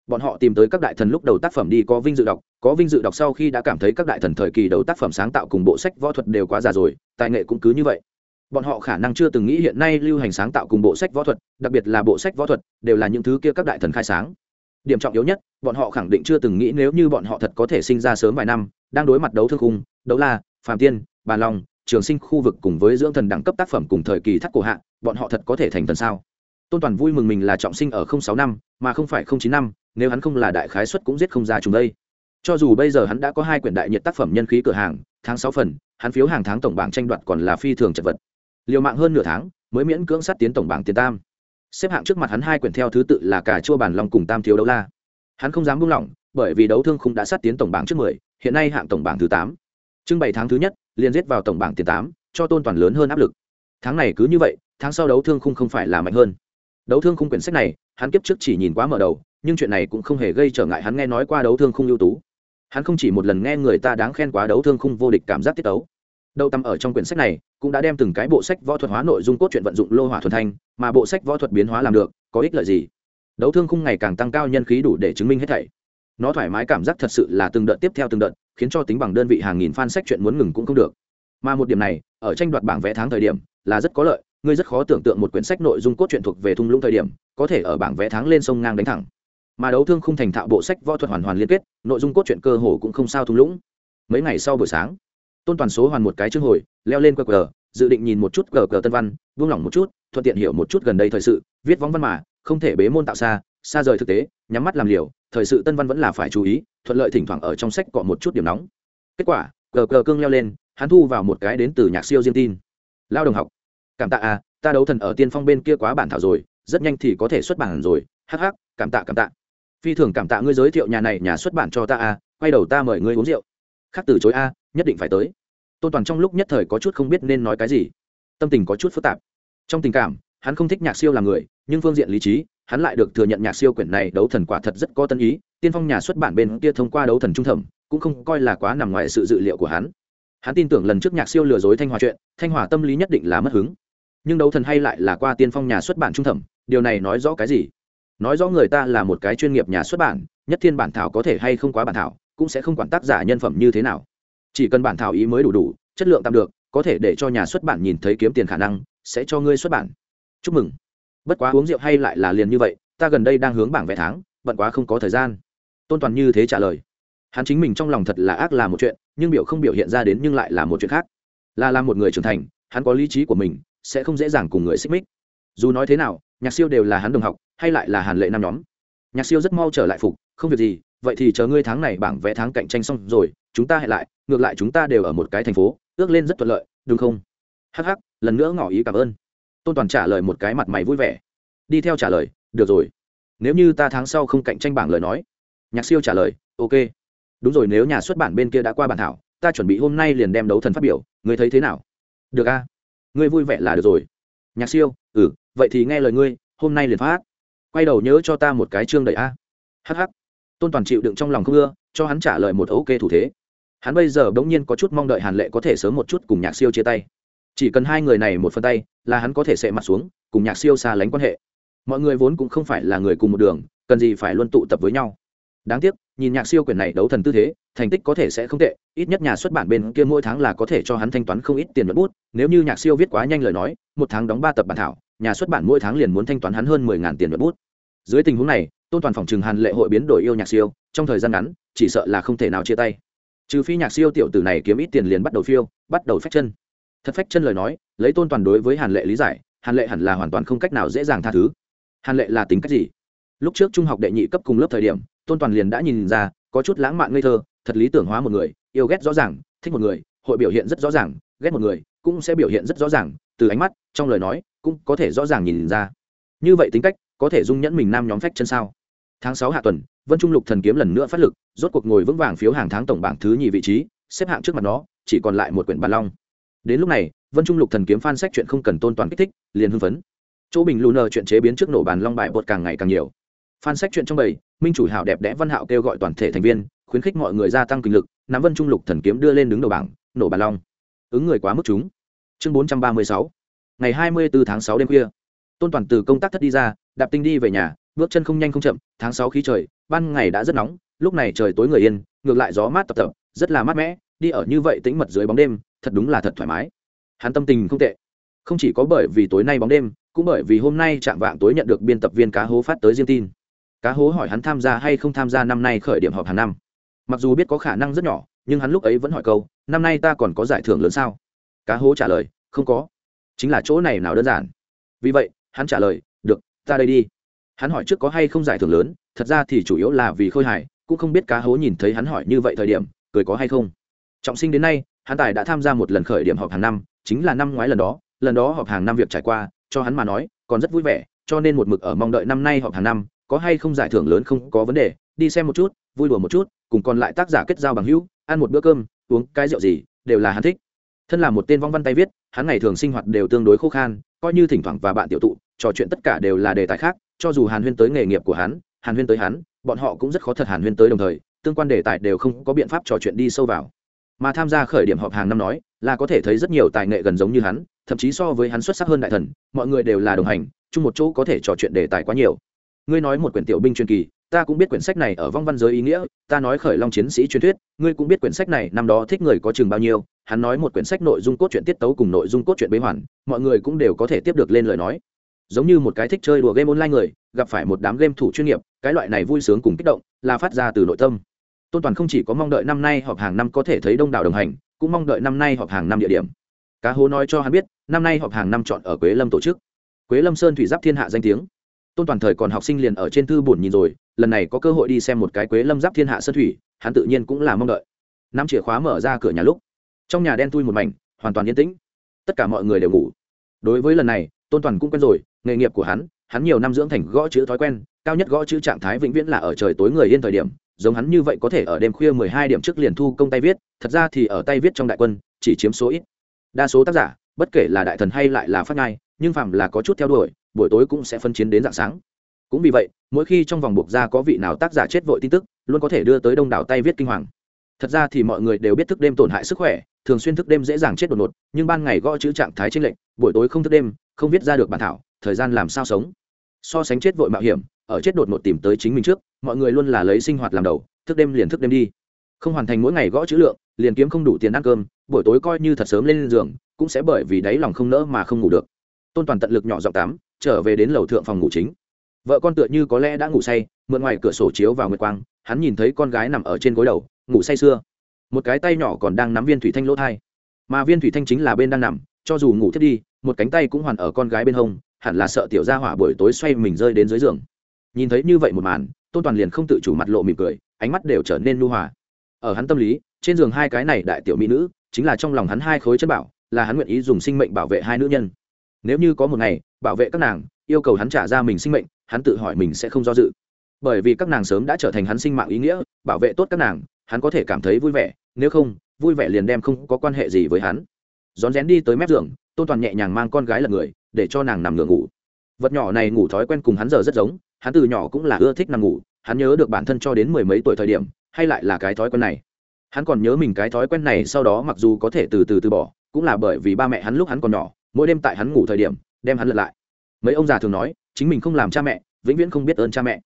Bọn họ tìm tới các đại thần lúc đầu tác phẩm đi có vinh dự đọc, có vinh dự đọc sau khi đã cảm thấy các đại thần thời kỳ đầu tác phẩm sáng tạo cùng bộ sách võ thuật đều quá già rồi, tài nghệ cũng cứ như vậy. Bọn họ khả năng chưa từng nghĩ hiện nay lưu hành sáng tạo cùng bộ sách võ thuật, đặc biệt là bộ sách võ thuật, đều là những thứ kia các đại thần khai sáng. Điểm trọng yếu nhất, bọn họ khẳng định chưa từng nghĩ nếu như bọn họ thật có thể sinh ra sớm vài năm, đang đối mặt đấu thương khung, đấu la phàm tiên bàn long, trường sinh khu vực cùng với dưỡng thần đẳng cấp tác phẩm cùng thời kỳ thắt cổ hạ, bọn họ thật có thể thành thần sao? Tôn toàn vui mừng mình là trọng sinh ở không sáu năm, mà không phải không chín năm, nếu hắn không là đại khái xuất cũng giết không ra chúng đây. Cho dù bây giờ hắn đã có hai quyển đại nhiệt tác phẩm nhân khí cửa hàng, tháng sáu phần, hắn phiếu hàng tháng tổng bảng tranh đoạt còn là phi thường chật vật. Liều mạng hơn nửa tháng, mới miễn cưỡng sát tiến tổng bảng tiền tam. Xếp hạng trước mặt hắn hai quyển theo thứ tự là cả chua bản long cùng tam thiếu đấu la. Hắn không dám buông lỏng, bởi vì đấu thương không đã sát tiến tổng bảng trước mười, hiện nay hạng tổng bảng thứ tám trưng bày tháng thứ nhất, liền giết vào tổng bảng tiền tám, cho tôn toàn lớn hơn áp lực. Tháng này cứ như vậy, tháng sau đấu thương khung không phải là mạnh hơn. Đấu thương khung quyển sách này, hắn kiếp trước chỉ nhìn quá mở đầu, nhưng chuyện này cũng không hề gây trở ngại hắn nghe nói qua đấu thương khung ưu tú. Hắn không chỉ một lần nghe người ta đáng khen quá đấu thương khung vô địch cảm giác tiết tấu. Đậu tâm ở trong quyển sách này, cũng đã đem từng cái bộ sách võ thuật hóa nội dung cốt truyện vận dụng lô hỏa thuần thanh, mà bộ sách võ thuật biến hóa làm được, có ích lợi gì? Đấu thương khung ngày càng tăng cao nhân khí đủ để chứng minh hết thảy. Nó thoải mái cảm giác thật sự là từng đợt tiếp theo từng đợt khiến cho tính bằng đơn vị hàng nghìn fan sách chuyện muốn ngừng cũng không được. Mà một điểm này, ở tranh đoạt bảng vẽ tháng thời điểm, là rất có lợi, ngươi rất khó tưởng tượng một quyển sách nội dung cốt truyện thuộc về thung lũng thời điểm, có thể ở bảng vẽ tháng lên sông ngang đánh thẳng. Mà đấu thương không thành thạo bộ sách võ thuật hoàn hoàn liên kết, nội dung cốt truyện cơ hồ cũng không sao thung lũng. Mấy ngày sau buổi sáng, tôn toàn số hoàn một cái chương hồi, leo lên qr dự định nhìn một chút cờ cờ tân văn, buông lỏng một chút, thuận tiện hiểu một chút gần đây thời sự, viết vóng văn mà, không thể bế môn tạo xa xa rời thực tế, nhắm mắt làm liều, thời sự tân văn vẫn là phải chú ý thuận lợi thỉnh thoảng ở trong sách cọ một chút điểm nóng. Kết quả, cờ cờ cương leo lên, hắn thu vào một cái đến từ nhạc siêu diêm tin. Lao đồng học. Cảm tạ à ta đấu thần ở tiên phong bên kia quá bản thảo rồi, rất nhanh thì có thể xuất bản rồi. Hắc hắc, cảm tạ cảm tạ. Phi thường cảm tạ ngươi giới thiệu nhà này, nhà xuất bản cho ta à quay đầu ta mời ngươi uống rượu. Khác từ chối a, nhất định phải tới. Tôn toàn trong lúc nhất thời có chút không biết nên nói cái gì. Tâm tình có chút phức tạp. Trong tình cảm, hắn không thích nhạc siêu là người, nhưng phương diện lý trí, hắn lại được thừa nhận nhạc siêu quyển này đấu thần quả thật rất có tân ý tiên phong nhà xuất bản bên kia thông qua đấu thần trung thẩm, cũng không coi là quá nằm ngoài sự dự liệu của hắn. Hắn tin tưởng lần trước nhạc siêu lừa dối thanh hòa chuyện, thanh hòa tâm lý nhất định là mất hứng. Nhưng đấu thần hay lại là qua tiên phong nhà xuất bản trung thẩm, điều này nói rõ cái gì? Nói rõ người ta là một cái chuyên nghiệp nhà xuất bản, nhất thiên bản thảo có thể hay không quá bản thảo, cũng sẽ không quản tác giả nhân phẩm như thế nào. Chỉ cần bản thảo ý mới đủ đủ, chất lượng tạm được, có thể để cho nhà xuất bản nhìn thấy kiếm tiền khả năng, sẽ cho ngươi xuất bản. Chúc mừng. Bất quá uống rượu hay lại là liền như vậy, ta gần đây đang hướng bảng vẽ tháng, bận quá không có thời gian tôn toàn như thế trả lời. Hắn chính mình trong lòng thật là ác là một chuyện, nhưng biểu không biểu hiện ra đến nhưng lại là một chuyện khác. Là làm một người trưởng thành, hắn có lý trí của mình, sẽ không dễ dàng cùng người xích mích. Dù nói thế nào, nhạc siêu đều là hắn đồng học, hay lại là hàn lệ năm nhóm. Nhạc siêu rất mau trở lại phục, không việc gì, vậy thì chờ ngươi tháng này bảng vẽ tháng cạnh tranh xong rồi, chúng ta hẹn lại, ngược lại chúng ta đều ở một cái thành phố, ước lên rất thuận lợi, đúng không? Hh lần nữa ngỏ ý cảm ơn. Tôn toàn trả lời một cái mặt mày vui vẻ. Đi theo trả lời, được rồi. Nếu như ta tháng sau không cạnh tranh bảng lời nói nhạc siêu trả lời, ok. Đúng rồi, nếu nhà xuất bản bên kia đã qua bản thảo, ta chuẩn bị hôm nay liền đem đấu thần phát biểu. Ngươi thấy thế nào? Được a. Ngươi vui vẻ là được rồi. Nhạc siêu ừ vậy thì nghe lời ngươi, hôm nay liền phát. Quay đầu nhớ cho ta một cái chương đầy a. Hh tôn toàn chịu đựng trong lòng không ưa, cho hắn trả lời một ok thủ thế. Hắn bây giờ bỗng nhiên có chút mong đợi hàn lệ có thể sớm một chút cùng nhạc siêu chia tay. Chỉ cần hai người này một phân tay, là hắn có thể sệ mặt xuống, cùng nhạc siêu xa lánh quan hệ. Mọi người vốn cũng không phải là người cùng một đường, cần gì phải luôn tụ tập với nhau đáng tiếc, nhìn nhạc siêu quyền này đấu thần tư thế, thành tích có thể sẽ không tệ, ít nhất nhà xuất bản bên kia mỗi tháng là có thể cho hắn thanh toán không ít tiền mất bút, nếu như nhạc siêu viết quá nhanh lời nói, một tháng đóng ba tập bản thảo, nhà xuất bản mỗi tháng liền muốn thanh toán hắn hơn mười ngàn tiền mất bút. Dưới tình huống này, tôn toàn phòng trừng hàn lệ hội biến đổi yêu nhạc siêu, trong thời gian ngắn, chỉ sợ là không thể nào chia tay. Trừ phi nhạc siêu tiểu tử này kiếm ít tiền liền bắt đầu phiêu, bắt đầu phách chân. Thật phách chân lời nói, lấy tôn toàn đối với hàn lệ lý giải, hàn lệ hẳn là hoàn toàn không cách nào dễ dàng tha thứ. Hàn lệ là tính cách gì? Lúc trước trung học đệ nhị cấp cùng lớp thời điểm tôn toàn liền đã nhìn ra, có chút lãng mạn ngây thơ, thật lý tưởng hóa một người, yêu ghét rõ ràng, thích một người, hội biểu hiện rất rõ ràng, ghét một người cũng sẽ biểu hiện rất rõ ràng, từ ánh mắt, trong lời nói, cũng có thể rõ ràng nhìn ra. Như vậy tính cách, có thể dung nhẫn mình nam nhóm phách chân sao? Tháng sáu hạ tuần, vân trung lục thần kiếm lần nữa phát lực, rốt cuộc ngồi vững vàng phiếu hàng tháng tổng bảng thứ nhì vị trí, xếp hạng trước mặt nó, chỉ còn lại một quyển bàn long. Đến lúc này, vân trung lục thần kiếm phan sách chuyện không cần tôn toàn kích thích, liền hưng phấn. Chỗ bình lù nờ chuyện chế biến trước nổ bàn long bài bột càng ngày càng nhiều. Phan sách chuyện trong bầy minh chủ hảo đẹp đẽ văn hạo kêu gọi toàn thể thành viên, khuyến khích mọi người gia tăng kinh lực nắm vân trung lục thần kiếm đưa lên đứng đầu bảng, nổ bàn long. Ứng người quá mức chúng. Chương bốn trăm ba mươi sáu. Ngày hai mươi bốn tháng sáu đêm khuya. Tôn toàn từ công tác thất đi ra, đạp tinh đi về nhà, bước chân không nhanh không chậm, tháng sáu khí trời, ban ngày đã rất nóng, lúc này trời tối người yên, ngược lại gió mát tập tập, rất là mát mẻ, đi ở như vậy tĩnh mật dưới bóng đêm, thật đúng là thật thoải mái. Hắn tâm tình không tệ. Không chỉ có bởi vì tối nay bóng đêm, cũng bởi vì hôm nay chạm vạng tối nhận được biên tập viên cá hố phát tới riêng tin cá hố hỏi hắn tham gia hay không tham gia năm nay khởi điểm họp hàng năm. Mặc dù biết có khả năng rất nhỏ, nhưng hắn lúc ấy vẫn hỏi câu, năm nay ta còn có giải thưởng lớn sao? Cá hố trả lời, không có. Chính là chỗ này nào đơn giản. Vì vậy, hắn trả lời, được, ta đây đi. Hắn hỏi trước có hay không giải thưởng lớn, thật ra thì chủ yếu là vì khôi hài, cũng không biết cá hố nhìn thấy hắn hỏi như vậy thời điểm, cười có hay không. Trọng sinh đến nay, hắn tài đã tham gia một lần khởi điểm họp hàng năm, chính là năm ngoái lần đó lần đó họp hàng năm việc trải qua, cho hắn mà nói, còn rất vui vẻ, cho nên một mực ở mong đợi năm nay họp hàng năm có hay không giải thưởng lớn không có vấn đề, đi xem một chút, vui đùa một chút, cùng còn lại tác giả kết giao bằng hữu, ăn một bữa cơm, uống cái rượu gì, đều là hắn thích. Thân là một tên vong văn tay viết, hắn ngày thường sinh hoạt đều tương đối khô khan, coi như thỉnh thoảng và bạn tiểu tụ, trò chuyện tất cả đều là đề tài khác, cho dù hàn huyên tới nghề nghiệp của hắn, hàn huyên tới hắn, bọn họ cũng rất khó thật hàn huyên tới đồng thời, tương quan đề tài đều không có biện pháp trò chuyện đi sâu vào. Mà tham gia khởi điểm họp hàng năm nói, là có thể thấy rất nhiều tài nghệ gần giống như hắn, thậm chí so với hắn xuất sắc hơn đại thần, mọi người đều là đồng hành, chung một chỗ có thể trò chuyện đề tài quá nhiều ngươi nói một quyển tiểu binh truyền kỳ, ta cũng biết quyển sách này ở vong văn giới ý nghĩa, ta nói khởi long chiến sĩ truyền thuyết, ngươi cũng biết quyển sách này năm đó thích người có chừng bao nhiêu, hắn nói một quyển sách nội dung cốt truyện tiết tấu cùng nội dung cốt truyện bế hoàn, mọi người cũng đều có thể tiếp được lên lời nói. Giống như một cái thích chơi đùa game online người, gặp phải một đám game thủ chuyên nghiệp, cái loại này vui sướng cùng kích động, là phát ra từ nội tâm. Tôn toàn không chỉ có mong đợi năm nay họp hàng năm có thể thấy đông đảo đồng hành, cũng mong đợi năm nay họp hàng năm địa điểm. Cá hố nói cho hắn biết, năm nay họp hàng năm chọn ở quế lâm tổ chức. Quế lâm sơn thủy giáp thiên hạ danh tiếng tôn toàn thời còn học sinh liền ở trên thư bổn nhìn rồi, lần này có cơ hội đi xem một cái quế lâm giáp thiên hạ sơn thủy, hắn tự nhiên cũng là mong đợi. Năm chìa khóa mở ra cửa nhà lúc, trong nhà đen tui một mảnh, hoàn toàn yên tĩnh. Tất cả mọi người đều ngủ. Đối với lần này, tôn toàn cũng quen rồi, nghề nghiệp của hắn hắn nhiều năm dưỡng thành gõ chữ thói quen, cao nhất gõ chữ trạng thái vĩnh viễn là ở trời tối người yên thời điểm, giống hắn như vậy có thể ở đêm khuya mười hai điểm trước liền thu công tay viết, thật ra thì ở tay viết trong đại quân, chỉ chiếm số ít. Đa số tác giả, bất kể là đại thần hay lại là phát ngai nhưng phạm là có chút theo đuổi buổi tối cũng sẽ phân chiến đến dạng sáng. Cũng vì vậy, mỗi khi trong vòng buộc ra có vị nào tác giả chết vội tin tức, luôn có thể đưa tới đông đảo tay viết kinh hoàng. Thật ra thì mọi người đều biết thức đêm tổn hại sức khỏe, thường xuyên thức đêm dễ dàng chết đột ngột, nhưng ban ngày gõ chữ trạng thái trên lệnh buổi tối không thức đêm, không viết ra được bản thảo, thời gian làm sao sống? So sánh chết vội mạo hiểm, ở chết đột ngột tìm tới chính mình trước, mọi người luôn là lấy sinh hoạt làm đầu, thức đêm liền thức đêm đi. Không hoàn thành mỗi ngày gõ chữ lượng, liền kiếm không đủ tiền ăn cơm, buổi tối coi như thật sớm lên giường, cũng sẽ bởi vì đáy lòng không nỡ mà không ngủ được. Tôn toàn tận lực nhỏ giọng tám trở về đến lầu thượng phòng ngủ chính. Vợ con tựa như có lẽ đã ngủ say, mượn ngoài cửa sổ chiếu vào nguyệt quang, hắn nhìn thấy con gái nằm ở trên gối đầu, ngủ say sưa một cái tay nhỏ còn đang nắm viên thủy thanh lỗ thai. Mà viên thủy thanh chính là bên đang nằm, cho dù ngủ thiết đi, một cánh tay cũng hoàn ở con gái bên hông, hẳn là sợ tiểu gia hỏa buổi tối xoay mình rơi đến dưới giường. Nhìn thấy như vậy một màn, tôn toàn liền không tự chủ mặt lộ mỉm cười, ánh mắt đều trở nên nu hòa. Ở hắn tâm lý, trên giường hai cái này đại tiểu mỹ nữ, chính là trong lòng hắn hai khối chất bảo, là hắn nguyện ý dùng sinh mệnh bảo vệ hai nữ nhân. Nếu như có một ngày bảo vệ các nàng, yêu cầu hắn trả ra mình sinh mệnh, hắn tự hỏi mình sẽ không do dự. Bởi vì các nàng sớm đã trở thành hắn sinh mạng ý nghĩa, bảo vệ tốt các nàng, hắn có thể cảm thấy vui vẻ, nếu không, vui vẻ liền đem không có quan hệ gì với hắn. Rón rén đi tới mép giường, tôn toàn nhẹ nhàng mang con gái lật người, để cho nàng nằm ngửa ngủ. Vật nhỏ này ngủ thói quen cùng hắn giờ rất giống, hắn từ nhỏ cũng là ưa thích nằm ngủ, hắn nhớ được bản thân cho đến mười mấy tuổi thời điểm, hay lại là cái thói quen này. Hắn còn nhớ mình cái thói quen này sau đó mặc dù có thể từ từ từ bỏ, cũng là bởi vì ba mẹ hắn lúc hắn còn nhỏ, mỗi đêm tại hắn ngủ thời điểm đem hắn lật lại. Mấy ông già thường nói, chính mình không làm cha mẹ, vĩnh viễn không biết ơn cha mẹ.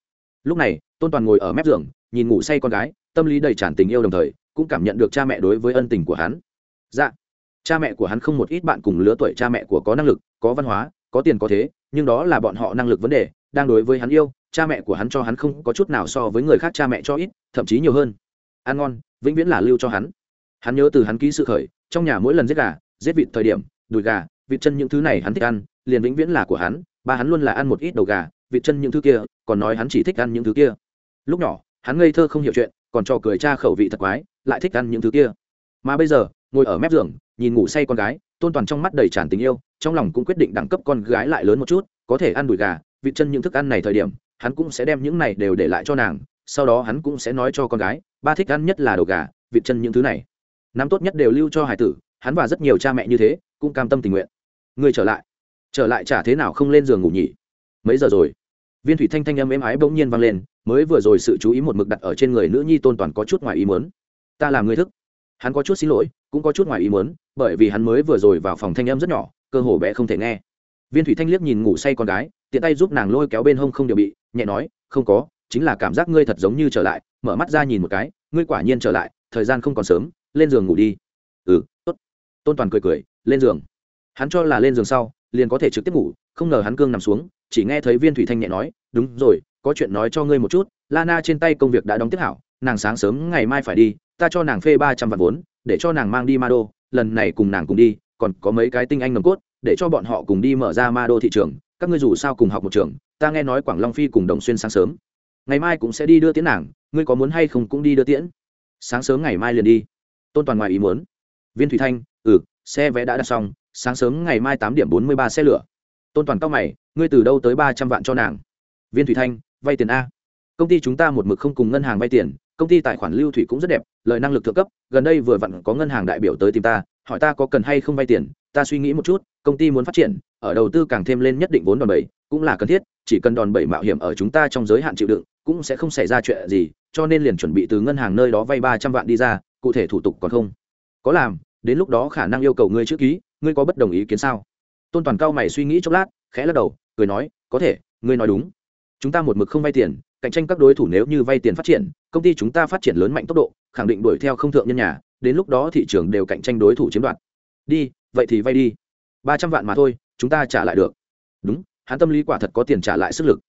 Lúc này, tôn toàn ngồi ở mép giường, nhìn ngủ say con gái, tâm lý đầy tràn tình yêu đồng thời, cũng cảm nhận được cha mẹ đối với ân tình của hắn. Dạ cha mẹ của hắn không một ít bạn cùng lứa tuổi cha mẹ của có năng lực, có văn hóa, có tiền có thế, nhưng đó là bọn họ năng lực vấn đề, đang đối với hắn yêu, cha mẹ của hắn cho hắn không có chút nào so với người khác cha mẹ cho ít, thậm chí nhiều hơn. Ăn ngon, vĩnh viễn là lưu cho hắn. Hắn nhớ từ hắn ký sự khởi, trong nhà mỗi lần giết gà, giết vịt thời điểm, đùi gà, vịt chân những thứ này hắn thích ăn liền vĩnh viễn là của hắn, ba hắn luôn là ăn một ít đầu gà, vịt chân những thứ kia, còn nói hắn chỉ thích ăn những thứ kia. Lúc nhỏ, hắn ngây thơ không hiểu chuyện, còn cho cười cha khẩu vị thật quái, lại thích ăn những thứ kia. Mà bây giờ, ngồi ở mép giường, nhìn ngủ say con gái, tôn toàn trong mắt đầy tràn tình yêu, trong lòng cũng quyết định đẳng cấp con gái lại lớn một chút, có thể ăn đùi gà, vịt chân những thức ăn này thời điểm, hắn cũng sẽ đem những này đều để lại cho nàng, sau đó hắn cũng sẽ nói cho con gái, ba thích ăn nhất là đầu gà, vịt chân những thứ này. Nắm tốt nhất đều lưu cho hải tử, hắn và rất nhiều cha mẹ như thế, cũng cam tâm tình nguyện. Người trở lại trở lại chả thế nào không lên giường ngủ nhỉ? Mấy giờ rồi? Viên thủy thanh thanh âm êm ái bỗng nhiên vang lên, mới vừa rồi sự chú ý một mực đặt ở trên người nữ nhi tôn toàn có chút ngoài ý muốn. Ta làm người thức. Hắn có chút xin lỗi, cũng có chút ngoài ý muốn, bởi vì hắn mới vừa rồi vào phòng thanh âm rất nhỏ, cơ hồ bé không thể nghe. Viên thủy thanh liếc nhìn ngủ say con gái, tiện tay giúp nàng lôi kéo bên hông không điều bị, nhẹ nói, không có, chính là cảm giác ngươi thật giống như trở lại. Mở mắt ra nhìn một cái, ngươi quả nhiên trở lại, thời gian không còn sớm, lên giường ngủ đi. Ừ tốt. Tôn toàn cười cười, lên giường. Hắn cho là lên giường sau liền có thể trực tiếp ngủ, không ngờ hắn cương nằm xuống, chỉ nghe thấy viên thủy thanh nhẹ nói, đúng rồi, có chuyện nói cho ngươi một chút, lana trên tay công việc đã đóng tiếp hảo, nàng sáng sớm ngày mai phải đi, ta cho nàng phê ba trăm vạn vốn, để cho nàng mang đi ma đô lần này cùng nàng cùng đi, còn có mấy cái tinh anh nồng cốt, để cho bọn họ cùng đi mở ra ma đô thị trường, các ngươi dù sao cùng học một trường, ta nghe nói quảng long phi cùng đồng xuyên sáng sớm. Ngày mai cũng sẽ đi đưa tiễn nàng, ngươi có muốn hay không cũng đi đưa tiễn. Sáng sớm ngày mai liền đi. Tôn toàn ngoài ý muốn. Viên thủy thanh ừ xe vé đã đặt xong sáng sớm ngày mai tám điểm bốn mươi ba xe lửa. Tôn toàn cao mày, ngươi từ đâu tới ba trăm vạn cho nàng? Viên thủy thanh, vay tiền a. Công ty chúng ta một mực không cùng ngân hàng vay tiền, công ty tài khoản lưu thủy cũng rất đẹp lợi năng lực thượng cấp, gần đây vừa vặn có ngân hàng đại biểu tới tìm ta, hỏi ta có cần hay không vay tiền, ta suy nghĩ một chút, công ty muốn phát triển, ở đầu tư càng thêm lên nhất định vốn đòn bẩy, cũng là cần thiết, chỉ cần đòn bẩy mạo hiểm ở chúng ta trong giới hạn chịu đựng, cũng sẽ không xảy ra chuyện gì, cho nên liền chuẩn bị từ ngân hàng nơi đó vay ba trăm vạn đi ra, cụ thể thủ tục còn không. Có làm, đến lúc đó khả năng yêu cầu ngươi chữ ký ngươi có bất đồng ý kiến sao? Tôn toàn cao mày suy nghĩ chốc lát, khẽ lắc đầu, cười nói, có thể, ngươi nói đúng. Chúng ta một mực không vay tiền, cạnh tranh các đối thủ nếu như vay tiền phát triển, công ty chúng ta phát triển lớn mạnh tốc độ, khẳng định đuổi theo không thượng nhân nhà, đến lúc đó thị trường đều cạnh tranh đối thủ chiếm đoạt. Đi, vậy thì vay đi. Ba trăm vạn mà thôi, chúng ta trả lại được. Đúng, hắn tâm lý quả thật có tiền trả lại sức lực.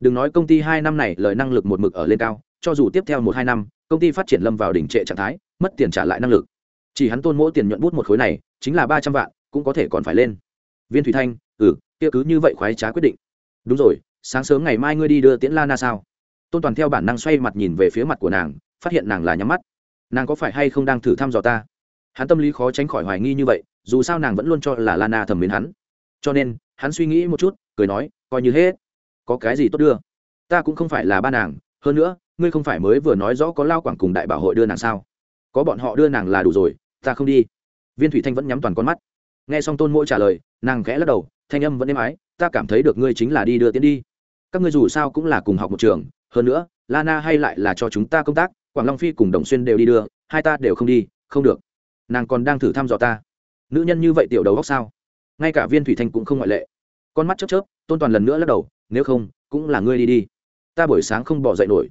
Đừng nói công ty hai năm này lời năng lực một mực ở lên cao, cho dù tiếp theo một hai năm, công ty phát triển lâm vào đỉnh trệ trạng thái, mất tiền trả lại năng lực. Chỉ hắn tôn mỗi tiền nhuận bút một khối này, chính là ba trăm vạn cũng có thể còn phải lên. Viên thủy thanh ừ kia cứ như vậy khoái trá quyết định. Đúng rồi, sáng sớm ngày mai ngươi đi đưa tiễn la na sao? Tôn toàn theo bản năng xoay mặt nhìn về phía mặt của nàng, phát hiện nàng là nhắm mắt. Nàng có phải hay không đang thử thăm dò ta? Hắn tâm lý khó tránh khỏi hoài nghi như vậy, dù sao nàng vẫn luôn cho là lana thầm mến hắn. Cho nên, hắn suy nghĩ một chút, cười nói, coi như hết. Có cái gì tốt đưa? Ta cũng không phải là ba nàng, hơn nữa, ngươi không phải mới vừa nói rõ có lao quảng cùng đại bảo hội đưa nàng sao? Có bọn họ đưa nàng là đủ rồi, ta không đi. Viên thủy thanh vẫn nhắm toàn con mắt nghe xong tôn mỗi trả lời, nàng khẽ lắc đầu, thanh âm vẫn êm ái, ta cảm thấy được ngươi chính là đi đưa tiến đi. Các ngươi dù sao cũng là cùng học một trường, hơn nữa, lana hay lại là cho chúng ta công tác, quảng long phi cùng đồng xuyên đều đi đưa, hai ta đều không đi, không được. Nàng còn đang thử thăm dò ta. Nữ nhân như vậy tiểu đầu góc sao? Ngay cả viên thủy thanh cũng không ngoại lệ. Con mắt chớp chớp, tôn toàn lần nữa lắc đầu, nếu không, cũng là ngươi đi đi. Ta buổi sáng không bỏ dậy nổi.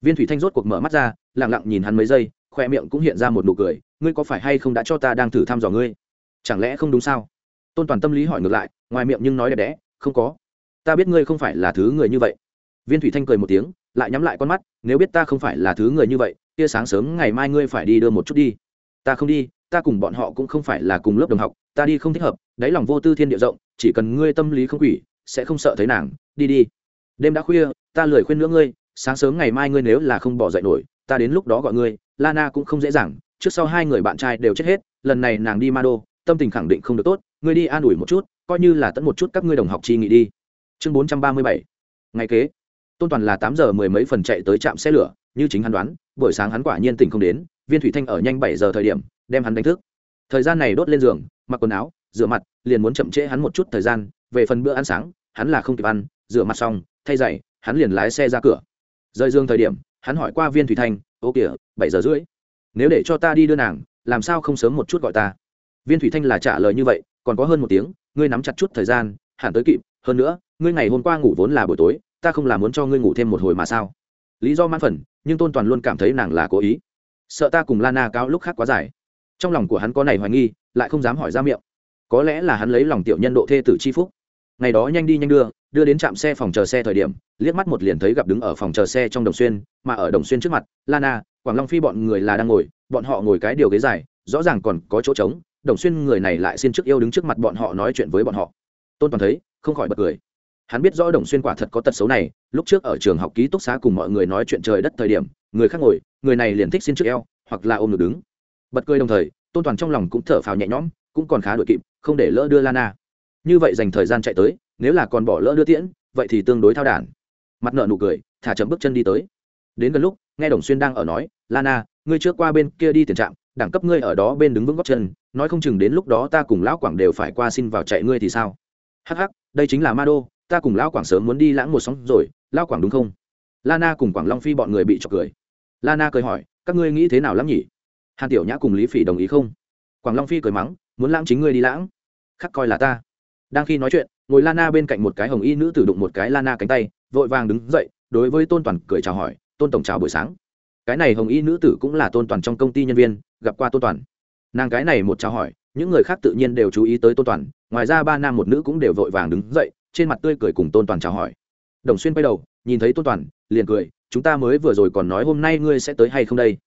Viên thủy thanh rốt cuộc mở mắt ra lẳng lặng nhìn hắn mấy giây, khoe miệng cũng hiện ra một nụ cười, ngươi có phải hay không đã cho ta đang thử thăm dò ngươi? Chẳng lẽ không đúng sao? Tôn toàn tâm lý hỏi ngược lại, ngoài miệng nhưng nói đẹp đẽ, không có. Ta biết ngươi không phải là thứ người như vậy. Viên thủy thanh cười một tiếng, lại nhắm lại con mắt, nếu biết ta không phải là thứ người như vậy, kia sáng sớm ngày mai ngươi phải đi đưa một chút đi. Ta không đi, ta cùng bọn họ cũng không phải là cùng lớp đồng học, ta đi không thích hợp, đáy lòng vô tư thiên địa rộng, chỉ cần ngươi tâm lý không quỷ, sẽ không sợ thấy nàng, đi đi. Đêm đã khuya, ta lười khuyên nữa ngươi, sáng sớm ngày mai ngươi nếu là không bỏ dậy nổi, ta đến lúc đó gọi ngươi, lana cũng không dễ dàng, trước sau hai người bạn trai đều chết hết, lần này nàng đi ma đô tâm tình khẳng định không được tốt, ngươi đi an ủi một chút, coi như là tận một chút các ngươi đồng học chi nghị đi. Chương bốn trăm ba mươi bảy. Ngày kế. Tôn toàn là tám giờ mười mấy phần chạy tới trạm xe lửa, như chính hắn đoán, buổi sáng hắn quả nhiên tỉnh không đến, viên thủy thanh ở nhanh bảy giờ thời điểm, đem hắn đánh thức. Thời gian này đốt lên giường, mặc quần áo, rửa mặt, liền muốn chậm trễ hắn một chút thời gian, về phần bữa ăn sáng, hắn là không kịp ăn, rửa mặt xong, thay giày, hắn liền lái xe ra cửa. Rời giường thời điểm, hắn hỏi qua viên thủy thanh, ô kìa, bảy giờ rưỡi. Nếu để cho ta đi đưa nàng, làm sao không sớm một chút gọi ta? Viên thủy thanh là trả lời như vậy, còn có hơn một tiếng, ngươi nắm chặt chút thời gian, hẳn tới kịp, hơn nữa, ngươi ngày hôm qua ngủ vốn là buổi tối, ta không là muốn cho ngươi ngủ thêm một hồi mà sao? Lý do mãn phần, nhưng tôn toàn luôn cảm thấy nàng là cố ý. Sợ ta cùng lana cao lúc khác quá dài. Trong lòng của hắn có này hoài nghi, lại không dám hỏi ra miệng. Có lẽ là hắn lấy lòng tiểu nhân độ thê tử chi phúc. Ngày đó nhanh đi nhanh đưa đưa đến trạm xe phòng chờ xe thời điểm, liếc mắt một liền thấy gặp đứng ở phòng chờ xe trong đồng xuyên, mà ở đồng xuyên trước mặt, lana, quảng long phi bọn người là đang ngồi, bọn họ ngồi cái điều ghế dài, rõ ràng còn có chỗ trống đồng xuyên người này lại xin trước yêu đứng trước mặt bọn họ nói chuyện với bọn họ. Tôn toàn thấy, không khỏi bật cười. Hắn biết rõ đồng xuyên quả thật có tật xấu này, lúc trước ở trường học ký túc xá cùng mọi người nói chuyện trời đất thời điểm, người khác ngồi, người này liền thích xin trước eo, hoặc là ôm ngực đứng. Bật cười đồng thời, tôn toàn trong lòng cũng thở phào nhẹ nhõm, cũng còn khá đội kịp, không để lỡ đưa lana. Như vậy dành thời gian chạy tới, nếu là còn bỏ lỡ đưa tiễn, vậy thì tương đối thao đản. Mặt nợ nụ cười, thả chậm bước chân đi tới. Đến gần lúc, nghe đồng xuyên đang ở nói, lana, ngươi trước qua bên kia đi tiền trạm đẳng cấp ngươi ở đó bên đứng vững góc chân, nói không chừng đến lúc đó ta cùng lão quảng đều phải qua xin vào chạy ngươi thì sao? Hắc hắc, đây chính là ma đô, ta cùng lão quảng sớm muốn đi lãng một sóng rồi, lão quảng đúng không? Lana cùng quảng long phi bọn người bị chọc cười. Lana cười hỏi, các ngươi nghĩ thế nào lắm nhỉ? Hàn tiểu nhã cùng lý phỉ đồng ý không? Quảng long phi cười mắng, muốn lãng chính ngươi đi lãng. Khắc coi là ta. Đang khi nói chuyện, ngồi lana bên cạnh một cái hồng y nữ tử đụng một cái lana cánh tay, vội vàng đứng dậy, đối với tôn toàn cười chào hỏi, tôn tổng chào buổi sáng. Cái này hồng y nữ tử cũng là tôn toàn trong công ty nhân viên gặp qua tôn toàn. Nàng cái này một chào hỏi, những người khác tự nhiên đều chú ý tới tôn toàn, ngoài ra ba nam một nữ cũng đều vội vàng đứng dậy, trên mặt tươi cười cùng tôn toàn chào hỏi. Đồng xuyên quay đầu, nhìn thấy tôn toàn, liền cười, chúng ta mới vừa rồi còn nói hôm nay ngươi sẽ tới hay không đây?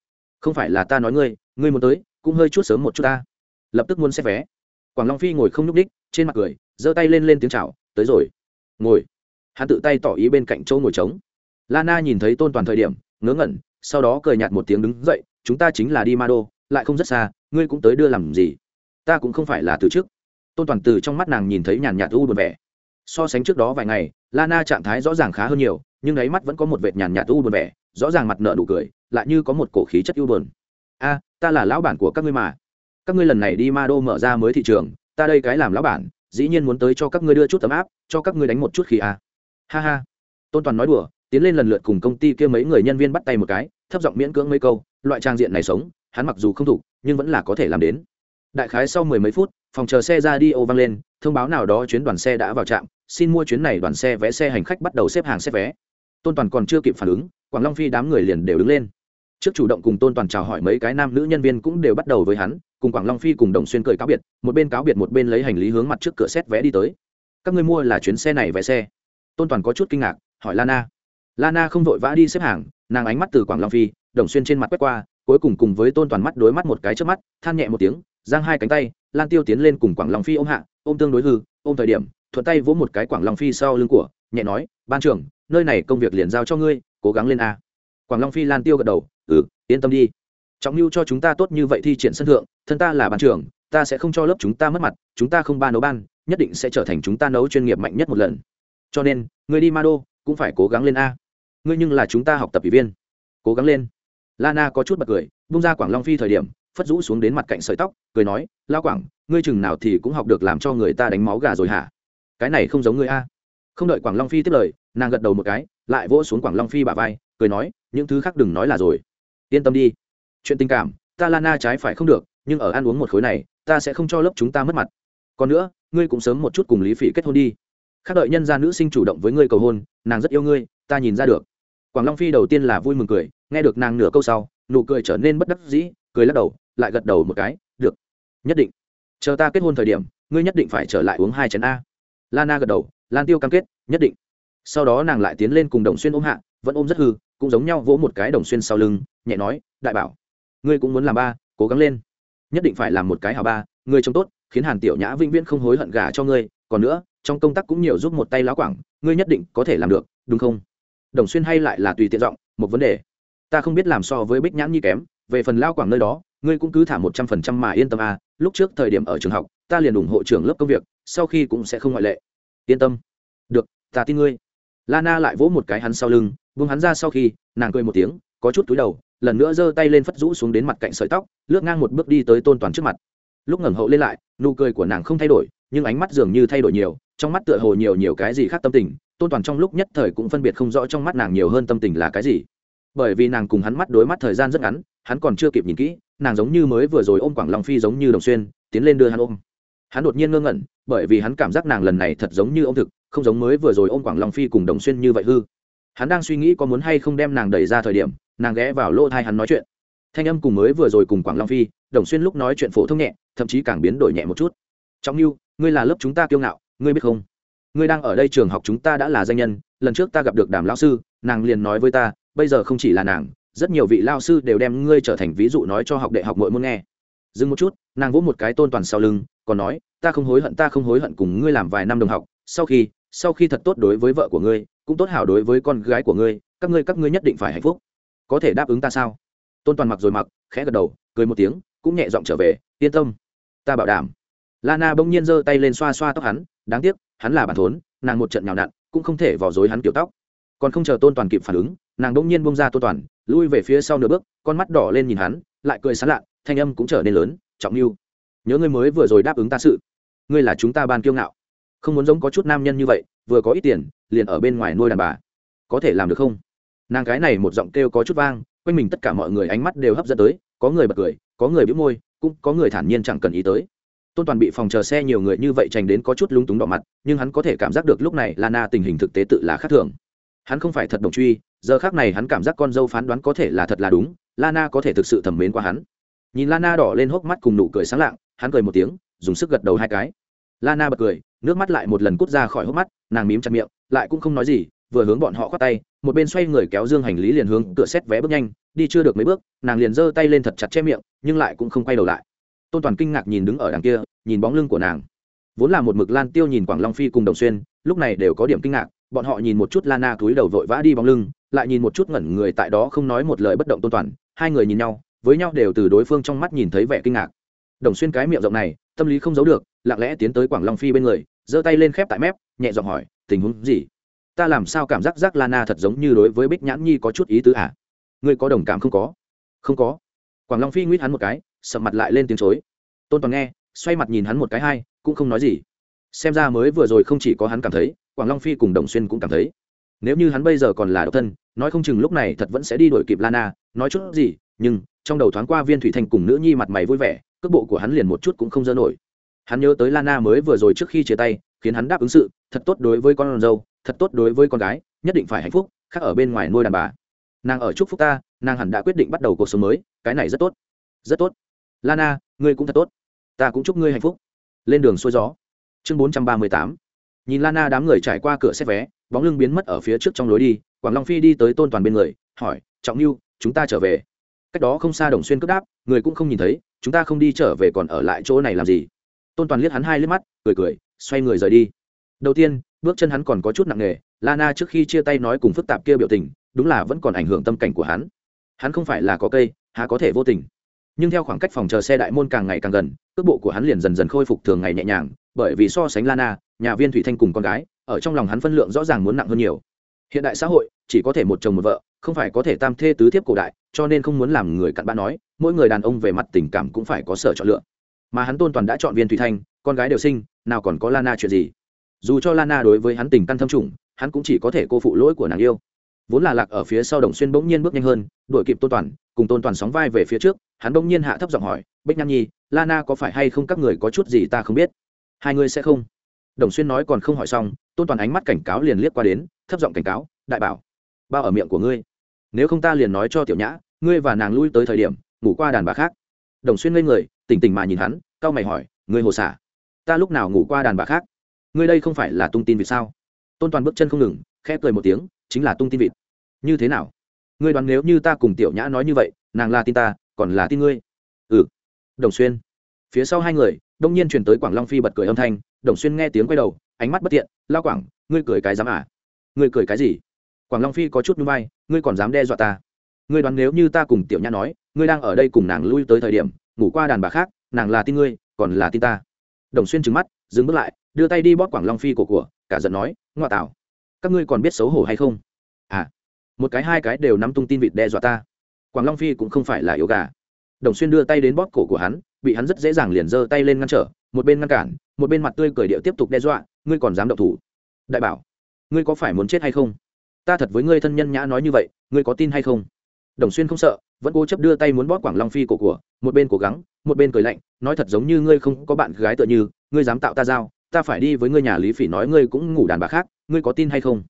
Không phải là ta nói ngươi ngươi muốn tới, cũng hơi chút sớm một chút ta. Lập tức muốn xét vé. Quảng long phi ngồi không nhúc ních trên mặt cười, giơ tay lên lên tiếng chào, tới rồi. Ngồi. Hắn tự tay tỏ ý bên cạnh chỗ ngồi trống. Lana nhìn thấy tôn toàn thời điểm, ngớ ngẩn, sau đó cười nhạt một tiếng đứng dậy, chúng ta chính là đi ma đô lại không rất xa, ngươi cũng tới đưa làm gì? Ta cũng không phải là từ trước. Tôn toàn từ trong mắt nàng nhìn thấy nhàn nhạt u buồn vẻ. So sánh trước đó vài ngày, lana trạng thái rõ ràng khá hơn nhiều, nhưng đáy mắt vẫn có một vệt nhàn nhạt u buồn vẻ, rõ ràng mặt nợ nụ cười, lại như có một cổ khí chất u buồn. A, ta là lão bản của các ngươi mà. Các ngươi lần này đi ma đô mở ra mới thị trường, ta đây cái làm lão bản, dĩ nhiên muốn tới cho các ngươi đưa chút tấm áp, cho các ngươi đánh một chút khí a. Ha ha. Tôn toàn nói đùa, tiến lên lần lượt cùng công ty kia mấy người nhân viên bắt tay một cái, thấp giọng miễn cưỡng mấy câu, loại trang diện này sống hắn mặc dù không đủ nhưng vẫn là có thể làm đến. Đại khái sau mười mấy phút, phòng chờ xe ra đi ô vang lên, thông báo nào đó chuyến đoàn xe đã vào trạm, xin mua chuyến này đoàn xe vé xe hành khách bắt đầu xếp hàng xếp vé. Tôn toàn còn chưa kịp phản ứng, quảng long phi đám người liền đều đứng lên. Trước chủ động cùng tôn toàn chào hỏi mấy cái nam nữ nhân viên cũng đều bắt đầu với hắn, cùng quảng long phi cùng đồng xuyên cười cáo biệt, một bên cáo biệt một bên lấy hành lý hướng mặt trước cửa xét vé đi tới. Các ngươi mua là chuyến xe này vé xe? Tôn toàn có chút kinh ngạc, hỏi lana. Lana không vội vã đi xếp hàng, nàng ánh mắt từ quảng long phi, đồng xuyên trên mặt quét qua cuối cùng cùng với tôn toàn mắt đối mắt một cái trước mắt, than nhẹ một tiếng, giang hai cánh tay, lan tiêu tiến lên cùng quảng long phi ôm hạ, ôm tương đối hư, ôm thời điểm, thuận tay vỗ một cái quảng long phi sau lưng của, nhẹ nói, ban trưởng, nơi này công việc liền giao cho ngươi, cố gắng lên a. Quảng long phi lan tiêu gật đầu ừ yên tâm đi. Trọng mưu cho chúng ta tốt như vậy thi triển sân thượng, thân ta là ban trưởng, ta sẽ không cho lớp chúng ta mất mặt, chúng ta không ba nấu ban, nhất định sẽ trở thành chúng ta nấu chuyên nghiệp mạnh nhất một lần. Cho nên người đi ma đô cũng phải cố gắng lên a. Ngươi nhưng là chúng ta học tập ủy viên. Cố gắng lên lana có chút bật cười, bung ra quảng long phi thời điểm, phất rũ xuống đến mặt cạnh sợi tóc, cười nói lao quảng, ngươi chừng nào thì cũng học được làm cho người ta đánh máu gà rồi hả? Cái này không giống ngươi a. Không đợi quảng long phi tiếp lời, nàng gật đầu một cái, lại vỗ xuống quảng long phi bả vai, cười nói, những thứ khác đừng nói là rồi. Yên tâm đi. Chuyện tình cảm, ta lana trái phải không được, nhưng ở ăn uống một khối này, ta sẽ không cho lớp chúng ta mất mặt. Còn nữa, ngươi cũng sớm một chút cùng lý phỉ kết hôn đi. Khác đợi nhân gia nữ sinh chủ động với ngươi cầu hôn, nàng rất yêu ngươi, ta nhìn ra được. Quảng long phi đầu tiên là vui mừng cười nghe được nàng nửa câu sau, nụ cười trở nên bất đắc dĩ, cười lắc đầu, lại gật đầu một cái, được, nhất định. Chờ ta kết hôn thời điểm, ngươi nhất định phải trở lại uống hai chén a. Lana gật đầu, lan tiêu cam kết, nhất định. Sau đó nàng lại tiến lên cùng đồng xuyên ôm hạ, vẫn ôm rất hư, cũng giống nhau vỗ một cái đồng xuyên sau lưng, nhẹ nói, đại bảo, ngươi cũng muốn làm ba, cố gắng lên. Nhất định phải làm một cái hào ba ngươi trông tốt, khiến hàn tiểu nhã vĩnh viễn không hối hận gà cho ngươi. Còn nữa, trong công tác cũng nhiều giúp một tay lá quảng, ngươi nhất định có thể làm được, đúng không? Đồng xuyên hay lại là tùy tiện giọng, một vấn đề ta không biết làm so với bích nhãn nhi kém, về phần lao quảng nơi đó, ngươi cũng cứ thả một trăm phần trăm mà yên tâm à lúc trước thời điểm ở trường học, ta liền ủng hộ trưởng lớp công việc, sau khi cũng sẽ không ngoại lệ. Yên tâm. Được, ta tin ngươi. Lana lại vỗ một cái hắn sau lưng, buông hắn ra sau khi, nàng cười một tiếng, có chút túi đầu, lần nữa giơ tay lên phất rũ xuống đến mặt cạnh sợi tóc, lướt ngang một bước đi tới tôn toàn trước mặt. Lúc ngẩng hậu lên lại, nụ cười của nàng không thay đổi, nhưng ánh mắt dường như thay đổi nhiều, trong mắt tựa hồ nhiều nhiều cái gì khác tâm tình, tôn toàn trong lúc nhất thời cũng phân biệt không rõ trong mắt nàng nhiều hơn tâm tình là cái gì bởi vì nàng cùng hắn mắt đối mắt thời gian rất ngắn, hắn còn chưa kịp nhìn kỹ, nàng giống như mới vừa rồi ôm quảng long phi giống như đồng xuyên, tiến lên đưa hắn ôm. Hắn đột nhiên ngơ ngẩn, bởi vì hắn cảm giác nàng lần này thật giống như ôm thực, không giống mới vừa rồi ôm quảng long phi cùng đồng xuyên như vậy hư. Hắn đang suy nghĩ có muốn hay không đem nàng đẩy ra thời điểm, nàng ghé vào lỗ thai hắn nói chuyện. Thanh âm cùng mới vừa rồi cùng quảng long phi, đồng xuyên lúc nói chuyện phổ thông nhẹ, thậm chí càng biến đổi nhẹ một chút. Trong như ngươi là lớp chúng ta kiêu ngạo, ngươi biết không? Ngươi đang ở đây trường học chúng ta đã là danh nhân, lần trước ta gặp được đàm lão sư, nàng liền nói với ta bây giờ không chỉ là nàng, rất nhiều vị lao sư đều đem ngươi trở thành ví dụ nói cho học đại học mỗi môn nghe. Dừng một chút, nàng vỗ một cái tôn toàn sau lưng, còn nói, ta không hối hận, ta không hối hận cùng ngươi làm vài năm đồng học, sau khi sau khi thật tốt đối với vợ của ngươi, cũng tốt hảo đối với con gái của ngươi, các ngươi các ngươi nhất định phải hạnh phúc. Có thể đáp ứng ta sao? Tôn toàn mặc rồi mặc, khẽ gật đầu, cười một tiếng, cũng nhẹ giọng trở về, yên tâm, ta bảo đảm. Lana bỗng nhiên giơ tay lên xoa xoa tóc hắn, đáng tiếc, hắn là bản thốn, nàng một trận nhào nặn, cũng không thể vò dối hắn kiểu tóc còn không chờ tôn toàn kịp phản ứng, nàng bỗng nhiên bông ra tôn toàn, lui về phía sau nửa bước, con mắt đỏ lên nhìn hắn, lại cười sán lạ, thanh âm cũng trở nên lớn, trọng mưu nhớ ngươi mới vừa rồi đáp ứng ta sự. Ngươi là chúng ta ban kiêu ngạo. Không muốn giống có chút nam nhân như vậy, vừa có ít tiền, liền ở bên ngoài nuôi đàn bà. Có thể làm được không? Nàng gái này một giọng kêu có chút vang, quanh mình tất cả mọi người ánh mắt đều hấp dẫn tới, có người bật cười, có người bĩu môi, cũng có người thản nhiên chẳng cần ý tới. Tôn toàn bị phòng chờ xe nhiều người như vậy trành đến có chút lúng túng đỏ mặt, nhưng hắn có thể cảm giác được lúc này lana tình hình thực tế tự là khác thường hắn không phải thật đồng truy, giờ khác này hắn cảm giác con dâu phán đoán có thể là thật là đúng, lana có thể thực sự thẩm mến qua hắn. Nhìn lana đỏ lên hốc mắt cùng nụ cười sáng lạng, hắn cười một tiếng, dùng sức gật đầu hai cái. Lana bật cười, nước mắt lại một lần cút ra khỏi hốc mắt, nàng mím chặt miệng, lại cũng không nói gì, vừa hướng bọn họ khoác tay, một bên xoay người kéo dương hành lý liền hướng cửa xét vé bước nhanh, đi chưa được mấy bước, nàng liền giơ tay lên thật chặt che miệng, nhưng lại cũng không quay đầu lại. Tôn toàn kinh ngạc nhìn đứng ở đằng kia, nhìn bóng lưng của nàng. Vốn là một mực lan tiêu nhìn quảng long phi cùng đồng xuyên, lúc này đều có điểm kinh ngạc bọn họ nhìn một chút lana túi đầu vội vã đi bóng lưng, lại nhìn một chút ngẩn người tại đó không nói một lời bất động tôn toàn, hai người nhìn nhau, với nhau đều từ đối phương trong mắt nhìn thấy vẻ kinh ngạc. Đồng xuyên cái miệng rộng này, tâm lý không giấu được, lặng lẽ tiến tới quảng long phi bên người, giơ tay lên khép tại mép, nhẹ giọng hỏi, tình huống gì? Ta làm sao cảm giác giác lana thật giống như đối với bích nhãn nhi có chút ý tứ à? ngươi có đồng cảm không có? Không có. Quảng long phi nguyết hắn một cái sập mặt lại lên tiếng chối. Tôn toàn nghe, xoay mặt nhìn hắn một cái hai, cũng không nói gì. Xem ra mới vừa rồi không chỉ có hắn cảm thấy quảng long phi cùng đồng xuyên cũng cảm thấy, nếu như hắn bây giờ còn là độc thân, nói không chừng lúc này thật vẫn sẽ đi đổi kịp lana, nói chút gì, nhưng trong đầu thoáng qua viên thủy thanh cùng nữ nhi mặt mày vui vẻ, cước bộ của hắn liền một chút cũng không dơ nổi. Hắn nhớ tới lana mới vừa rồi trước khi chia tay, khiến hắn đáp ứng sự, thật tốt đối với con dâu, thật tốt đối với con gái, nhất định phải hạnh phúc, khác ở bên ngoài nuôi đàn bà. Nàng ở chúc phúc ta, nàng hẳn đã quyết định bắt đầu cuộc sống mới, cái này rất tốt rất tốt. Lana, ngươi cũng thật tốt, ta cũng chúc ngươi hạnh phúc. Lên đường xuôi gió. Chương bốn trăm ba mươi tám nhìn lana đám người trải qua cửa xét vé, bóng lưng biến mất ở phía trước trong lối đi, quảng long phi đi tới tôn toàn bên người, hỏi, trọng lưu chúng ta trở về? Cách đó không xa đồng xuyên cướp đáp, người cũng không nhìn thấy, chúng ta không đi trở về còn ở lại chỗ này làm gì? Tôn toàn liếc hắn hai liếc mắt, cười cười, xoay người rời đi. Đầu tiên, bước chân hắn còn có chút nặng nề, lana trước khi chia tay nói cùng phức tạp kia biểu tình, đúng là vẫn còn ảnh hưởng tâm cảnh của hắn. Hắn không phải là có cây, há có thể vô tình. Nhưng theo khoảng cách phòng chờ xe đại môn càng ngày càng gần, cước bộ của hắn liền dần dần khôi phục thường ngày nhẹ nhàng, bởi vì so sánh lana nhà viên thủy thanh cùng con gái, ở trong lòng hắn phân lượng rõ ràng muốn nặng hơn nhiều. Hiện đại xã hội, chỉ có thể một chồng một vợ, không phải có thể tam thê tứ thiếp cổ đại, cho nên không muốn làm người cặn bã nói, mỗi người đàn ông về mặt tình cảm cũng phải có sở chọn lựa. Mà hắn tôn toàn đã chọn viên thủy thanh, con gái đều sinh, nào còn có lana chuyện gì? Dù cho lana đối với hắn tình căn thâm trùng, hắn cũng chỉ có thể cô phụ lỗi của nàng yêu. Vốn là lạc ở phía sau đồng xuyên bỗng nhiên bước nhanh hơn, đuổi kịp tôn toàn, cùng tôn toàn sóng vai về phía trước, hắn bỗng nhiên hạ thấp giọng hỏi, bích nhan nhi, lana có phải hay không các người có chút gì ta không biết? Hai người sẽ không? Đồng xuyên nói còn không hỏi xong, tôn toàn ánh mắt cảnh cáo liền liếc qua đến, thấp giọng cảnh cáo, đại bảo, bao ở miệng của ngươi. Nếu không ta liền nói cho tiểu nhã, ngươi và nàng lui tới thời điểm, ngủ qua đàn bà khác. Đồng xuyên ngây người, tỉnh tỉnh mà nhìn hắn cau mày hỏi, ngươi hồ xả? Ta lúc nào ngủ qua đàn bà khác? Ngươi đây không phải là tung tin vì sao? Tôn toàn bước chân không ngừng, khẽ cười một tiếng, chính là tung tin vịt. Như thế nào? Ngươi đoán nếu như ta cùng tiểu nhã nói như vậy, nàng là tin ta, còn là tin ngươi? Ừ. Đồng xuyên, phía sau hai người đông nhiên chuyển tới quảng long phi bật cười âm thanh, đồng xuyên nghe tiếng quay đầu, ánh mắt bất tiện lao quảng, ngươi cười cái dám à? Ngươi cười cái gì? Quảng long phi có chút núi bay ngươi còn dám đe dọa ta? Ngươi đoán nếu như ta cùng tiểu nhã nói, ngươi đang ở đây cùng nàng lui tới thời điểm, ngủ qua đàn bà khác, nàng là tin ngươi, còn là tin ta? Đồng xuyên trừng mắt, dừng bước lại, đưa tay đi bóp quảng long phi của của, cả giận nói ngoại tạo các ngươi còn biết xấu hổ hay không? À một cái hai cái đều nắm tung tin vịt đe dọa ta. Quảng long phi cũng không phải là yếu gà. Đồng xuyên đưa tay đến bóp cổ của hắn bị hắn rất dễ dàng liền giơ tay lên ngăn trở, một bên ngăn cản, một bên mặt tươi cười điệu tiếp tục đe dọa, ngươi còn dám động thủ? Đại bảo, ngươi có phải muốn chết hay không? Ta thật với ngươi thân nhân nhã nói như vậy, ngươi có tin hay không? Đồng xuyên không sợ, vẫn cố chấp đưa tay muốn bóp quảng long phi cổ của, một bên cố gắng, một bên cười lạnh, nói thật giống như ngươi không có bạn gái tựa như, ngươi dám tạo ta giao, ta phải đi với ngươi nhà lý phỉ nói ngươi cũng ngủ đàn bà khác, ngươi có tin hay không?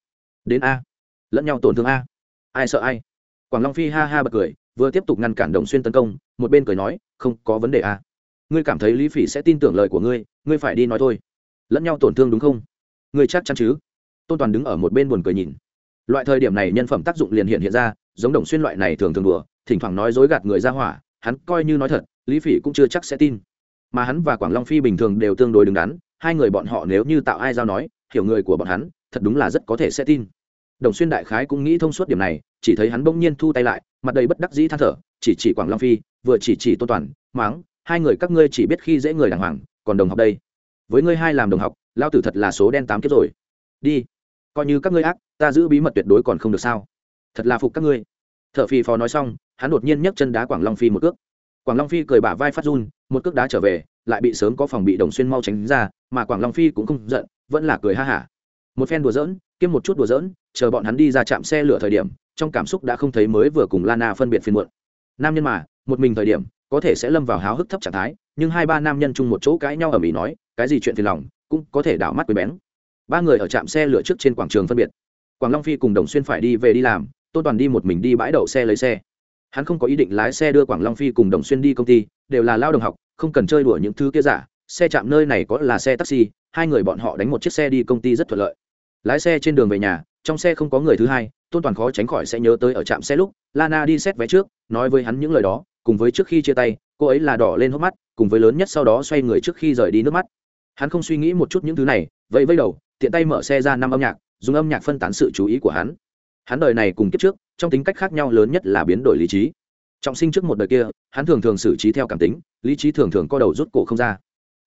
Đến a. Lẫn nhau tổn thương a. Ai sợ ai? Quảng long phi ha ha bật cười vừa tiếp tục ngăn cản đồng xuyên tấn công, một bên cười nói, không có vấn đề à? ngươi cảm thấy lý phỉ sẽ tin tưởng lời của ngươi ngươi phải đi nói thôi. Lẫn nhau tổn thương đúng không? Ngươi chắc chắn chứ? Tôn toàn đứng ở một bên buồn cười nhìn. Loại thời điểm này nhân phẩm tác dụng liền hiện hiện ra, giống đồng xuyên loại này thường thường đùa, thỉnh thoảng nói dối gạt người ra hỏa, hắn coi như nói thật, lý phỉ cũng chưa chắc sẽ tin. Mà hắn và quảng long phi bình thường đều tương đối đứng đắn, hai người bọn họ nếu như tạo ai giao nói, hiểu người của bọn hắn, thật đúng là rất có thể sẽ tin. Đồng xuyên đại khái cũng nghĩ thông suốt điểm này, chỉ thấy hắn bỗng nhiên thu tay lại mặt đầy bất đắc dĩ than thở, chỉ chỉ quảng long phi, vừa chỉ chỉ tôn toàn, máng, hai người các ngươi chỉ biết khi dễ người đàng hoàng, còn đồng học đây. Với ngươi hai làm đồng học lao tử thật là số đen tám kiếp rồi. Đi, coi như các ngươi ác, ta giữ bí mật tuyệt đối còn không được sao. Thật là phục các ngươi. T h ở phi phò nói xong, hắn đột nhiên nhấc chân đá quảng long phi một cước. Quảng long phi cười bả vai phát run, một cước đá trở về, lại bị sớm có phòng bị đồng xuyên mau tránh ra, mà quảng long phi cũng không giận, vẫn là cười ha hả. Một phen đùa giỡn, kiêm một chút đùa giỡn, chờ bọn hắn đi ra chạm xe lửa thời điểm trong cảm xúc đã không thấy mới vừa cùng lana phân biệt phiên muộn. Nam nhân mà, một mình thời điểm, có thể sẽ lâm vào háo hức thấp trạng thái, nhưng hai ba nam nhân chung một chỗ cãi nhau ở mỹ nói, cái gì chuyện phiền lòng, cũng có thể đảo mắt quên bén. Ba người ở trạm xe lửa trước trên quảng trường phân biệt. Quảng long phi cùng đồng xuyên phải đi về đi làm, tôn toàn đi một mình đi bãi đậu xe lấy xe. Hắn không có ý định lái xe đưa quảng long phi cùng đồng xuyên đi công ty, đều là lao đồng học, không cần chơi đùa những thứ kia giả. Xe chạm nơi này có là xe taxi, hai người bọn họ đánh một chiếc xe đi công ty rất thuận lợi. Lái xe trên đường về nhà, trong xe không có người thứ hai tôn toàn khó tránh khỏi sẽ nhớ tới ở trạm xe lúc, lana đi xét vé trước, nói với hắn những lời đó, cùng với trước khi chia tay, cô ấy là đỏ lên hốc mắt, cùng với lớn nhất sau đó xoay người trước khi rời đi nước mắt. Hắn không suy nghĩ một chút những thứ này vậy vây đầu, tiện tay mở xe ra năm âm nhạc, dùng âm nhạc phân tán sự chú ý của hắn. Hắn đời này cùng kiếp trước, trong tính cách khác nhau lớn nhất là biến đổi lý trí. Trọng sinh trước một đời kia, hắn thường thường xử trí theo cảm tính, lý trí thường thường co đầu rút cổ không ra.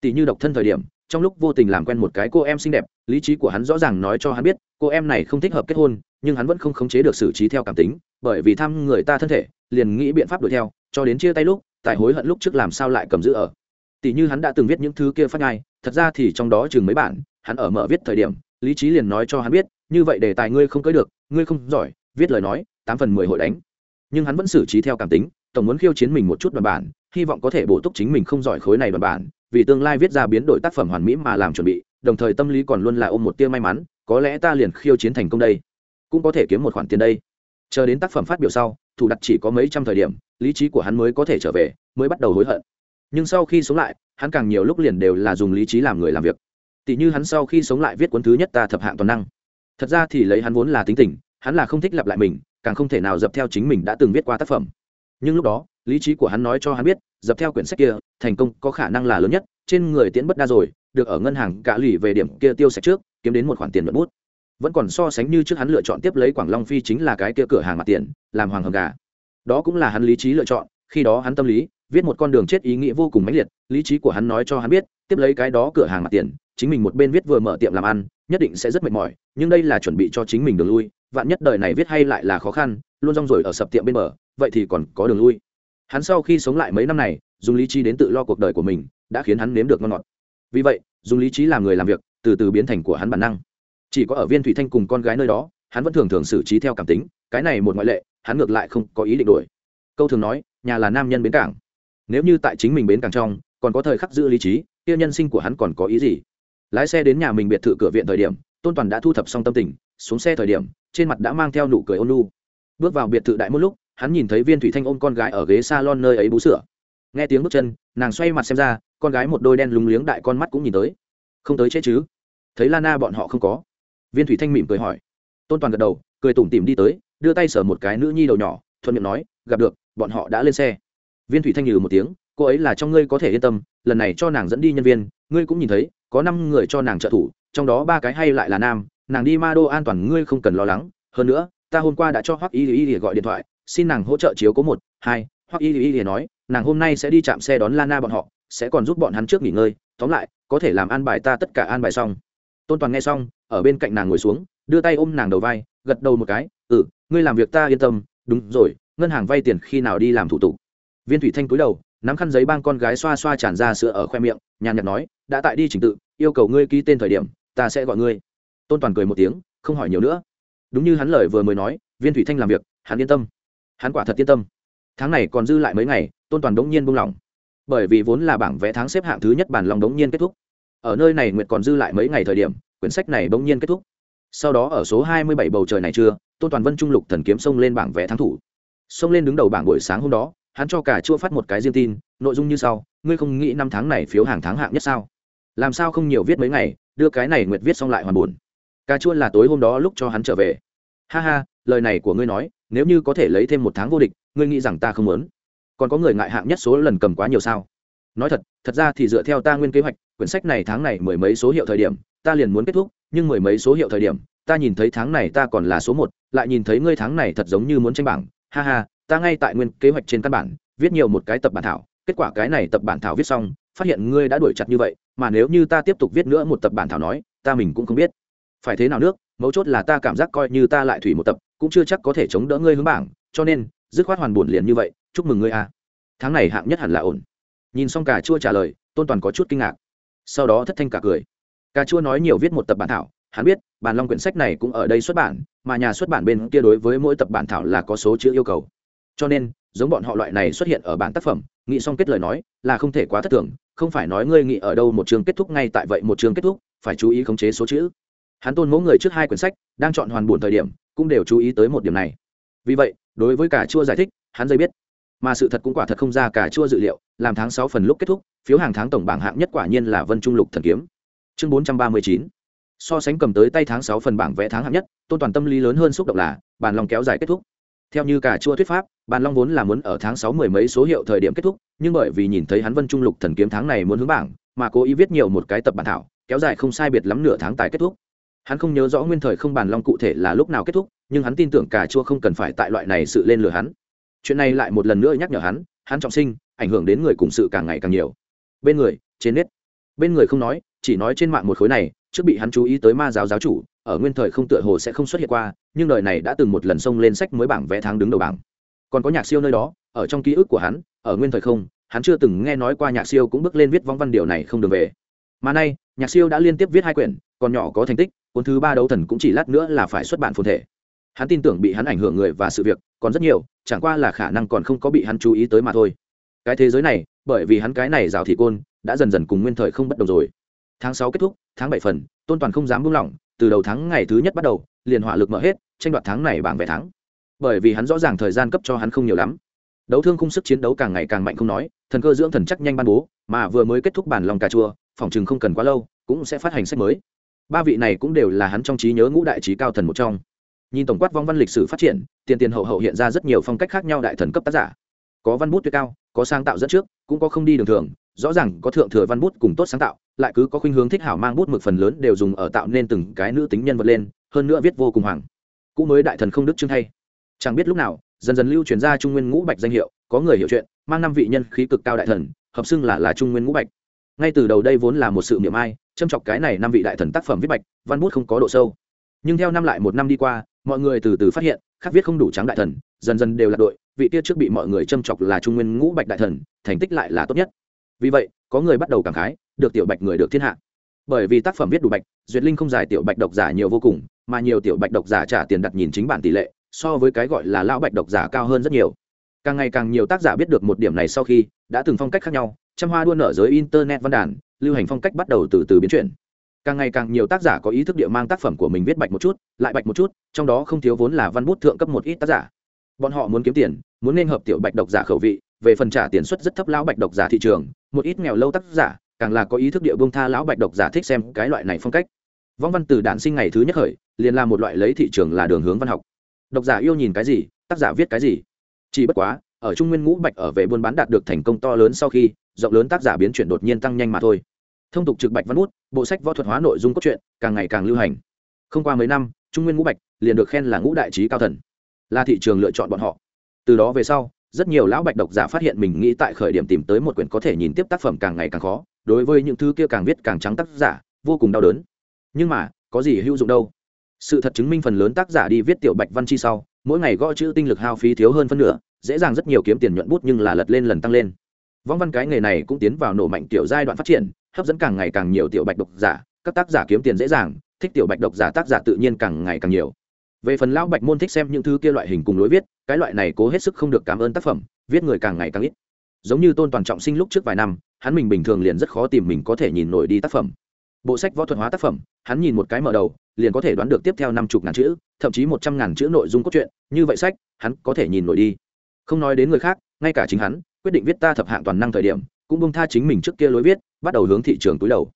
Tỷ như độc thân thời điểm trong lúc vô tình làm quen một cái cô em xinh đẹp, lý trí của hắn rõ ràng nói cho hắn biết, cô em này không thích hợp kết hôn, nhưng hắn vẫn không khống chế được xử trí theo cảm tính, bởi vì thăm người ta thân thể, liền nghĩ biện pháp đuổi theo, cho đến chia tay lúc, tại hối hận lúc trước làm sao lại cầm giữ ở. Tỷ như hắn đã từng viết những thứ kia phát ngay, thật ra thì trong đó chừng mấy bản, hắn ở mở viết thời điểm, lý trí liền nói cho hắn biết, như vậy đề tài ngươi không cưới được, ngươi không giỏi, viết lời nói, tám phần mười hội đánh. Nhưng hắn vẫn xử trí theo cảm tính, tổng muốn khiêu chiến mình một chút đoàn bản, hy vọng có thể bổ túc chính mình không giỏi khối này đoàn bản vì tương lai viết ra biến đổi tác phẩm hoàn mỹ mà làm chuẩn bị, đồng thời tâm lý còn luôn là ôm một tia may mắn, có lẽ ta liền khiêu chiến thành công đây. Cũng có thể kiếm một khoản tiền đây. Chờ đến tác phẩm phát biểu sau, thủ đặt chỉ có mấy trăm thời điểm, lý trí của hắn mới có thể trở về, mới bắt đầu hối hận. Nhưng sau khi sống lại, hắn càng nhiều lúc liền đều là dùng lý trí làm người làm việc. Tỷ như hắn sau khi sống lại viết cuốn thứ nhất ta thập hạng toàn năng. Thật ra thì lấy hắn vốn là tính tình, hắn là không thích lặp lại mình, càng không thể nào dập theo chính mình đã từng viết qua tác phẩm. Nhưng lúc đó, lý trí của hắn nói cho hắn biết, dập theo quyển sách kia thành công có khả năng là lớn nhất, trên người tiễn bất đa rồi, được ở ngân hàng cả lì về điểm kia tiêu sạch trước, kiếm đến một khoản tiền mất bút. Vẫn còn so sánh như trước hắn lựa chọn tiếp lấy quảng long phi chính là cái kia cửa hàng mặt tiền, làm hoàng hầm gà. Đó cũng là hắn lý trí lựa chọn, khi đó hắn tâm lý, viết một con đường chết ý nghĩa vô cùng mãnh liệt, lý trí của hắn nói cho hắn biết, tiếp lấy cái đó cửa hàng mặt tiền, chính mình một bên viết vừa mở tiệm làm ăn, nhất định sẽ rất mệt mỏi, nhưng đây là chuẩn bị cho chính mình đường lui, vạn nhất đời này viết hay lại là khó khăn, luôn rong rồi ở sập tiệm bên bờ, vậy thì còn có đường lui. Hắn sau khi sống lại mấy năm này dùng lý trí đến tự lo cuộc đời của mình, đã khiến hắn nếm được ngon ngọt. Vì vậy, dùng lý trí làm người làm việc, từ từ biến thành của hắn bản năng. Chỉ có ở viên thủy thanh cùng con gái nơi đó, hắn vẫn thường thường xử trí theo cảm tính, cái này một ngoại lệ, hắn ngược lại không có ý định đuổi. câu thường nói, nhà là nam nhân bến cảng. Nếu như tại chính mình bến cảng trong, còn có thời khắc giữ lý trí, kia nhân sinh của hắn còn có ý gì? Lái xe đến nhà mình biệt thự cửa viện thời điểm, tôn toàn đã thu thập xong tâm tình, xuống xe thời điểm, trên mặt đã mang theo nụ cười ôn lu bước vào biệt thự đại một lúc, hắn nhìn thấy viên thủy thanh ôm con gái ở ghế s a lon nơi ấy bú sữa nghe tiếng bước chân, nàng xoay mặt xem ra, con gái một đôi đen lúng liếng đại con mắt cũng nhìn tới. Không tới chết chứ? Thấy lana bọn họ không có. Viên thủy thanh mỉm cười hỏi. Tôn toàn gật đầu, cười tủm tỉm đi tới, đưa tay sờ một cái nữ nhi đầu nhỏ, thuận miệng nói, gặp được, bọn họ đã lên xe. Viên thủy thanh nhừ một tiếng, cô ấy là trong ngươi có thể yên tâm, lần này cho nàng dẫn đi nhân viên, ngươi cũng nhìn thấy, có năm người cho nàng trợ thủ, trong đó ba cái hay lại là nam, nàng đi ma đô an toàn ngươi không cần lo lắng. Hơn nữa, ta hôm qua đã cho hoắc y y gọi điện thoại, xin nàng hỗ trợ chiếu cố một, hai hoắc y y nói, nàng hôm nay sẽ đi chạm xe đón lana bọn họ, sẽ còn giúp bọn hắn trước nghỉ ngơi, tóm lại, có thể làm an bài ta tất cả an bài xong. Tôn toàn nghe xong, ở bên cạnh nàng ngồi xuống, đưa tay ôm nàng đầu vai, gật đầu một cái ừ ngươi làm việc ta yên tâm, đúng rồi, ngân hàng vay tiền khi nào đi làm thủ tục? Viên thủy thanh cúi đầu, nắm khăn giấy bang con gái xoa xoa tràn ra sữa ở khoe miệng, nhàn nhạt nói, đã tại đi trình tự, yêu cầu ngươi ký tên thời điểm, ta sẽ gọi ngươi. Tôn toàn cười một tiếng, không hỏi nhiều nữa. Đúng như hắn lời vừa mới nói, viên thủy thanh làm việc, hắn yên tâm. Hắn quả thật yên tâm tháng này còn dư lại mấy ngày, tôn toàn đống nhiên buông lỏng. Bởi vì vốn là bảng vẽ tháng xếp hạng thứ nhất bản lòng đống nhiên kết thúc. Ở nơi này nguyệt còn dư lại mấy ngày thời điểm, quyển sách này bỗng nhiên kết thúc. Sau đó ở số hai mươi bảy bầu trời này chưa tôn toàn vân trung lục thần kiếm xông lên bảng vẽ tháng thủ. Xông lên đứng đầu bảng buổi sáng hôm đó, hắn cho cả chua phát một cái riêng tin, nội dung như sau, ngươi không nghĩ năm tháng này phiếu hàng tháng hạng nhất sao? Làm sao không nhiều viết mấy ngày, đưa cái này nguyệt viết xong lại hoàn buồn? Cà chua là tối hôm đó lúc cho hắn trở về. Ha ha, lời này của ngươi nói nếu như có thể lấy thêm một tháng vô địch, ngươi nghĩ rằng ta không muốn? Còn có người ngại hạng nhất số lần cầm quá nhiều sao? Nói thật thật ra thì dựa theo ta nguyên kế hoạch, quyển sách này tháng này mười mấy số hiệu thời điểm, ta liền muốn kết thúc, nhưng mười mấy số hiệu thời điểm, ta nhìn thấy tháng này ta còn là số một, lại nhìn thấy ngươi tháng này thật giống như muốn tranh bảng. Ha ha, ta ngay tại nguyên kế hoạch trên căn bản, viết nhiều một cái tập bản thảo, kết quả cái này tập bản thảo viết xong, phát hiện ngươi đã đuổi chặt như vậy, mà nếu như ta tiếp tục viết nữa một tập bản thảo nói, ta mình cũng không biết. Phải thế nào nước, mấu chốt là ta cảm giác coi như ta lại thủy một tập cũng chưa chắc có thể chống đỡ ngươi hướng bảng, cho nên, dứt khoát hoàn buồn liền như vậy, chúc mừng ngươi a. Tháng này hạng nhất hẳn là ổn. Nhìn xong cà chua trả lời, tôn toàn có chút kinh ngạc. Sau đó thất thanh cả cười. Cà chua nói nhiều viết một tập bản thảo, hắn biết, bản long quyển sách này cũng ở đây xuất bản, mà nhà xuất bản bên kia đối với mỗi tập bản thảo là có số chữ yêu cầu. Cho nên, giống bọn họ loại này xuất hiện ở bản tác phẩm, nghĩ xong kết lời nói, là không thể quá thất thường, không phải nói ngươi nghĩ ở đâu một trường kết thúc ngay tại vậy một trường kết thúc, phải chú ý khống chế số chữ. Hắn tôn mẫu người trước hai quyển sách, đang chọn hoàn buồn thời điểm cũng đều chú ý tới một điểm này. Vì vậy, đối với cả chua giải thích, hắn dây biết. Mà sự thật cũng quả thật không ra cả chua dự liệu, làm tháng sáu phần lúc kết thúc, phiếu hàng tháng tổng bảng hạng nhất quả nhiên là vân trung lục thần kiếm. Chương bốn trăm ba mươi chín. So sánh cầm tới tay tháng sáu phần bảng vẽ tháng hạng nhất, tôn toàn tâm lý lớn hơn xúc động là, bàn long kéo dài kết thúc. Theo như cả chua thuyết pháp, bàn long vốn là muốn ở tháng sáu mười mấy số hiệu thời điểm kết thúc, nhưng bởi vì nhìn thấy hắn vân trung lục thần kiếm tháng này muốn hướng bảng, mà cố ý viết nhiều một cái tập bản thảo, kéo dài không sai biệt lắm nửa tháng tài kết thúc hắn không nhớ rõ nguyên thời không bàn long cụ thể là lúc nào kết thúc, nhưng hắn tin tưởng cà chua không cần phải tại loại này sự lên lừa hắn. Chuyện này lại một lần nữa nhắc nhở hắn hắn trọng sinh, ảnh hưởng đến người cùng sự càng ngày càng nhiều. Bên người, trên nết. Bên người không nói, chỉ nói trên mạng một khối này, trước bị hắn chú ý tới ma giáo giáo chủ, ở nguyên thời không tựa hồ sẽ không xuất hiện qua, nhưng đời này đã từng một lần xông lên sách mới bảng vẽ tháng đứng đầu bảng. Còn có nhạc siêu nơi đó, ở trong ký ức của hắn, ở nguyên thời không, hắn chưa từng nghe nói qua nhạc siêu cũng bước lên viết vong văn điều này không được về. Mà nay, nhạc siêu đã liên tiếp viết hai quyển, còn nhỏ có thành tích cuốn thứ ba đấu thần cũng chỉ lát nữa là phải xuất bản phồn thể. Hắn tin tưởng bị hắn ảnh hưởng người và sự việc còn rất nhiều, chẳng qua là khả năng còn không có bị hắn chú ý tới mà thôi. Cái thế giới này, bởi vì hắn cái này rào thị côn, đã dần dần cùng nguyên thời không bất đồng rồi. Tháng sáu kết thúc, tháng bảy phần, tôn toàn không dám buông lỏng, từ đầu tháng ngày thứ nhất bắt đầu, liền hỏa lực mở hết, tranh đoạt tháng này bảng vẻ tháng. bởi vì hắn rõ ràng thời gian cấp cho hắn không nhiều lắm. Đấu thương khung sức chiến đấu càng ngày càng mạnh không nói, thần cơ dưỡng thần chắc nhanh ban bố, mà vừa mới kết thúc bản lòng cà chua, phòng chừng không cần quá lâu, cũng sẽ phát hành sách mới ba vị này cũng đều là hắn trong trí nhớ ngũ đại trí cao thần một trong. Nhìn tổng quát vong văn lịch sử phát triển, tiền tiền hậu hậu hiện ra rất nhiều phong cách khác nhau đại thần cấp tác giả. Có văn bút tuyệt cao, có sáng tạo dẫn trước, cũng có không đi đường thường, rõ ràng có thượng thừa văn bút cùng tốt sáng tạo, lại cứ có khuynh hướng thích hảo mang bút mực phần lớn đều dùng ở tạo nên từng cái nữ tính nhân vật lên, hơn nữa viết vô cùng hoàng. Cũ mới đại thần không đức chương hay. Chẳng biết lúc nào, dần dần lưu truyền ra trung nguyên ngũ bạch danh hiệu, có người hiểu chuyện, mang năm vị nhân khí cực cao đại thần, hợp xưng là là trung nguyên ngũ bạch. Ngay từ đầu đây vốn là một sự miệng ai châm chọc cái này năm vị đại thần tác phẩm viết bạch, văn bút không có độ sâu. Nhưng theo năm lại một năm đi qua, mọi người từ từ phát hiện, khắc viết không đủ trắng đại thần, dần dần đều là đội, vị tiết trước bị mọi người châm chọc là trung nguyên ngũ bạch đại thần, thành tích lại là tốt nhất. Vì vậy, có người bắt đầu cảm khái, được tiểu bạch người được thiên hạ. Bởi vì tác phẩm viết đủ bạch, duyệt linh không giải tiểu bạch độc giả nhiều vô cùng, mà nhiều tiểu bạch độc giả trả tiền đặt nhìn chính bản tỷ lệ, so với cái gọi là lão bạch độc giả cao hơn rất nhiều. Càng ngày càng nhiều tác giả biết được một điểm này sau khi, đã từng phong cách khác nhau trăm hoa đua nở giới internet văn đàn, lưu hành phong cách bắt đầu từ từ biến chuyển. Càng ngày càng nhiều tác giả có ý thức địa mang tác phẩm của mình viết bạch một chút, lại bạch một chút, trong đó không thiếu vốn là văn bút thượng cấp một ít tác giả. Bọn họ muốn kiếm tiền, muốn nên hợp tiểu bạch độc giả khẩu vị, về phần trả tiền suất rất thấp lão bạch độc giả thị trường, một ít nghèo lâu tác giả, càng là có ý thức địa bông tha lão bạch độc giả thích xem cái loại này phong cách. Vong văn từ đản sinh ngày thứ nhất khởi, liền là một loại lấy thị trường là đường hướng văn học. Độc giả yêu nhìn cái gì, tác giả viết cái gì. Chỉ bất quá, ở trung nguyên ngũ bạch ở về buôn bán đạt được thành công to lớn sau khi rộng lớn tác giả biến chuyển đột nhiên tăng nhanh mà thôi. Thông tục trực bạch văn bút, bộ sách võ thuật hóa nội dung cốt truyện, càng ngày càng lưu hành. Không qua mấy năm, trung nguyên ngũ bạch liền được khen là ngũ đại trí cao thần, là thị trường lựa chọn bọn họ. Từ đó về sau, rất nhiều lão bạch độc giả phát hiện mình nghĩ tại khởi điểm tìm tới một quyển có thể nhìn tiếp tác phẩm càng ngày càng khó, đối với những thứ kia càng viết càng trắng tác giả, vô cùng đau đớn. Nhưng mà, có gì hữu dụng đâu? Sự thật chứng minh phần lớn tác giả đi viết tiểu bạch văn chi sau, mỗi ngày gõ chữ tinh lực hao phí thiếu hơn phân nửa, dễ dàng rất nhiều kiếm tiền nhuận bút nhưng là lật lên lần tăng lên vong văn cái nghề này cũng tiến vào nổ mạnh tiểu giai đoạn phát triển, hấp dẫn càng ngày càng nhiều tiểu bạch độc giả, các tác giả kiếm tiền dễ dàng, thích tiểu bạch độc giả tác giả tự nhiên càng ngày càng nhiều. Về phần lão bạch môn thích xem những thứ kia loại hình cùng lối viết, cái loại này cố hết sức không được cảm ơn tác phẩm, viết người càng ngày càng ít. Giống như tôn toàn trọng sinh lúc trước vài năm, hắn mình bình thường liền rất khó tìm mình có thể nhìn nổi đi tác phẩm. Bộ sách võ thuật hóa tác phẩm, hắn nhìn một cái mở đầu, liền có thể đoán được tiếp theo năm chục ngàn chữ, thậm chí một trăm ngàn chữ nội dung cốt truyện, như vậy sách, hắn có thể nhìn nổi đi. Không nói đến người khác, ngay cả chính hắn quyết định viết ta thập hạng toàn năng thời điểm, cũng bông tha chính mình trước kia lối viết, bắt đầu hướng thị trường túi đầu.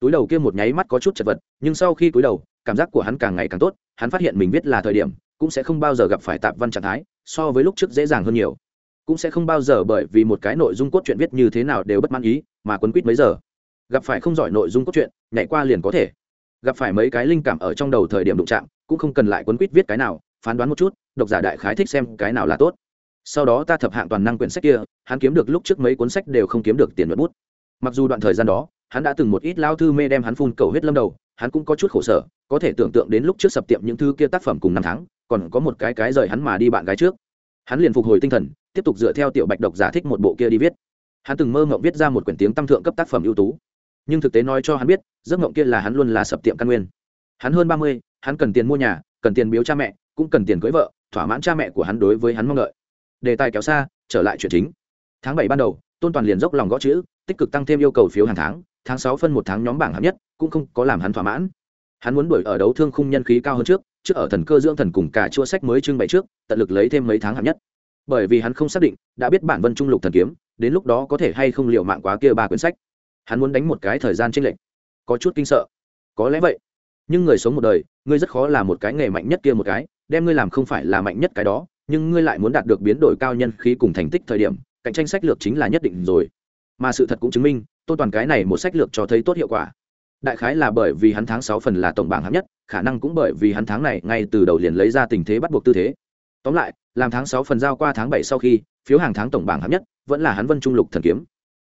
Túi đầu kia một nháy mắt có chút chật vật, nhưng sau khi túi đầu, cảm giác của hắn càng ngày càng tốt, hắn phát hiện mình viết là thời điểm, cũng sẽ không bao giờ gặp phải tạp văn trạng thái, so với lúc trước dễ dàng hơn nhiều. Cũng sẽ không bao giờ bởi vì một cái nội dung cốt truyện viết như thế nào đều bất mãn ý, mà quấn quýt mấy giờ. Gặp phải không giỏi nội dung cốt truyện, nhảy qua liền có thể. Gặp phải mấy cái linh cảm ở trong đầu thời điểm đụng chạm, cũng không cần lại quấn quýt viết cái nào, phán đoán một chút, độc giả đại khái thích xem cái nào là tốt sau đó ta thập hạng toàn năng quyển sách kia, hắn kiếm được lúc trước mấy cuốn sách đều không kiếm được tiền nhuận bút. Mặc dù đoạn thời gian đó, hắn đã từng một ít lao thư mê đem hắn phun cầu hết lâm đầu, hắn cũng có chút khổ sở, có thể tưởng tượng đến lúc trước sập tiệm những thư kia tác phẩm cùng năm tháng, còn có một cái cái rời hắn mà đi bạn gái trước. Hắn liền phục hồi tinh thần, tiếp tục dựa theo tiểu bạch độc giả thích một bộ kia đi viết. Hắn từng mơ mộng viết ra một quyển tiếng tâm thượng cấp tác phẩm ưu tú. Nhưng thực tế nói cho hắn biết, giấc mộng kia là hắn luôn là sập tiệm căn nguyên. Hắn hơn ba mươi, hắn cần tiền mua nhà, cần tiền biếu cha mẹ, cũng cần tiền cưới vợ, thỏa mãn cha mẹ của hắn đối với hắn mong đợi đề tài kéo xa, trở lại chuyện chính. Tháng bảy ban đầu, tôn toàn liền dốc lòng gõ chữ, tích cực tăng thêm yêu cầu phiếu hàng tháng tháng sáu phân một tháng nhóm bảng hạng nhất, cũng không có làm hắn thỏa mãn. Hắn muốn đuổi ở đấu thương khung nhân khí cao hơn trước trước ở thần cơ dưỡng thần cùng cả chua sách mới trưng bày trước, tận lực lấy thêm mấy tháng hạng nhất. Bởi vì hắn không xác định, đã biết bản vân trung lục thần kiếm, đến lúc đó có thể hay không liệu mạng quá kia ba quyển sách. Hắn muốn đánh một cái thời gian trên lệnh có chút kinh sợ. Có lẽ vậy. Nhưng người sống một đời, ngươi rất khó là một cái nghề mạnh nhất kia một cái, đem ngươi làm không phải là mạnh nhất cái đó nhưng ngươi lại muốn đạt được biến đổi cao nhân khí cùng thành tích thời điểm, cạnh tranh sách lược chính là nhất định rồi. Mà sự thật cũng chứng minh tôn toàn cái này một sách lược cho thấy tốt hiệu quả. Đại khái là bởi vì hắn tháng sáu phần là tổng bảng hạng nhất, khả năng cũng bởi vì hắn tháng này ngay từ đầu liền lấy ra tình thế bắt buộc tư thế. Tóm lại, làm tháng sáu phần giao qua tháng bảy sau khi, phiếu hàng tháng tổng bảng hạng nhất vẫn là hắn vân trung lục thần kiếm.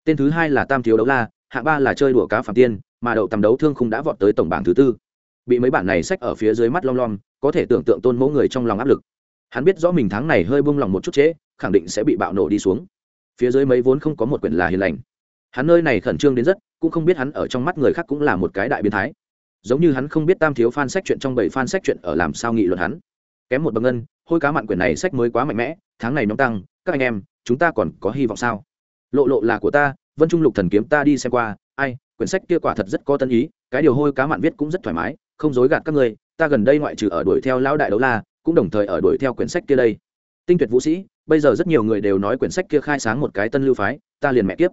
Tên thứ hai là tam thiếu đấu la, hạng ba là chơi đùa cá phạm tiên, mà đậu tầm đấu thương không đã vọt tới tổng bảng thứ tư. Bị mấy bản này sách ở phía dưới mắt long lom, có thể tưởng tượng tôn mẫu người trong lòng áp lực hắn biết rõ mình tháng này hơi buông lòng một chút trễ khẳng định sẽ bị bạo nổ đi xuống. Phía dưới mấy vốn không có một quyển là hiền lành. Hắn nơi này khẩn trương đến rất cũng không biết hắn ở trong mắt người khác cũng là một cái đại biến thái. Giống như hắn không biết tam thiếu fan sách chuyện trong bảy fan sách chuyện ở làm sao nghị luận hắn. Kém một bậc ngân hôi cá mặn quyển này sách mới quá mạnh mẽ tháng này nhóm tăng các anh em chúng ta còn có hy vọng sao? Lộ lộ là của ta vân trung lục thần kiếm ta đi xem qua ai quyển sách kia quả thật rất có tân ý cái điều hôi cá mặn viết cũng rất thoải mái không dối gạt các người, ta gần đây ngoại trừ ở đuổi theo lão đại đấu la cũng đồng thời ở đuổi theo quyển sách kia đây. Tinh tuyệt vũ sĩ, bây giờ rất nhiều người đều nói quyển sách kia khai sáng một cái tân lưu phái, ta liền mẹ kiếp.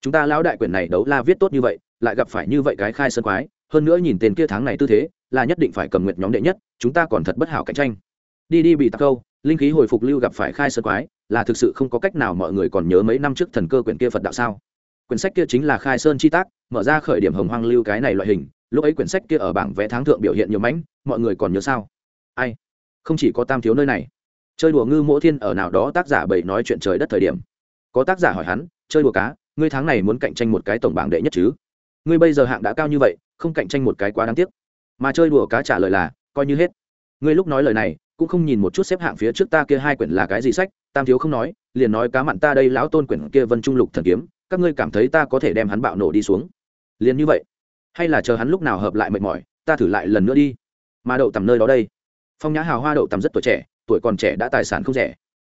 Chúng ta lão đại quyển này đấu la viết tốt như vậy, lại gặp phải như vậy cái khai sơn quái, hơn nữa nhìn tên kia tháng này tư thế, là nhất định phải cầm nguyệt nhóm đệ nhất, chúng ta còn thật bất hảo cạnh tranh. Đi đi bị tắc câu, linh khí hồi phục lưu gặp phải khai sơn quái, là thực sự không có cách nào mọi người còn nhớ mấy năm trước thần cơ quyển kia phật đạo sao? Quyển sách kia chính là khai sơn chi tác, mở ra khởi điểm hồng hoang lưu cái này loại hình, lúc ấy quyển sách kia ở bảng vẽ tháng thượng biểu hiện nhiều mánh, mọi người còn nhớ sao? Ai? Không chỉ có tam thiếu nơi này. Chơi đùa ngư mỗ thiên ở nào đó tác giả bảy nói chuyện trời đất thời điểm. Có tác giả hỏi hắn, chơi đùa cá, ngươi tháng này muốn cạnh tranh một cái tổng bảng đệ nhất chứ? Ngươi bây giờ hạng đã cao như vậy, không cạnh tranh một cái quá đáng tiếc. Mà chơi đùa cá trả lời là, coi như hết. Ngươi lúc nói lời này, cũng không nhìn một chút xếp hạng phía trước ta kia hai quyển là cái gì sách, tam thiếu không nói, liền nói cá mặn ta đây lão tôn quyển kia vân trung lục thần kiếm, các ngươi cảm thấy ta có thể đem hắn bạo nổ đi xuống. Liền như vậy. Hay là chờ hắn lúc nào hợp lại mệt mỏi, ta thử lại lần nữa đi. Mà đậu tầm nơi đó đây phong nhã hào hoa đậu tầm rất tuổi trẻ, tuổi còn trẻ đã tài sản không rẻ.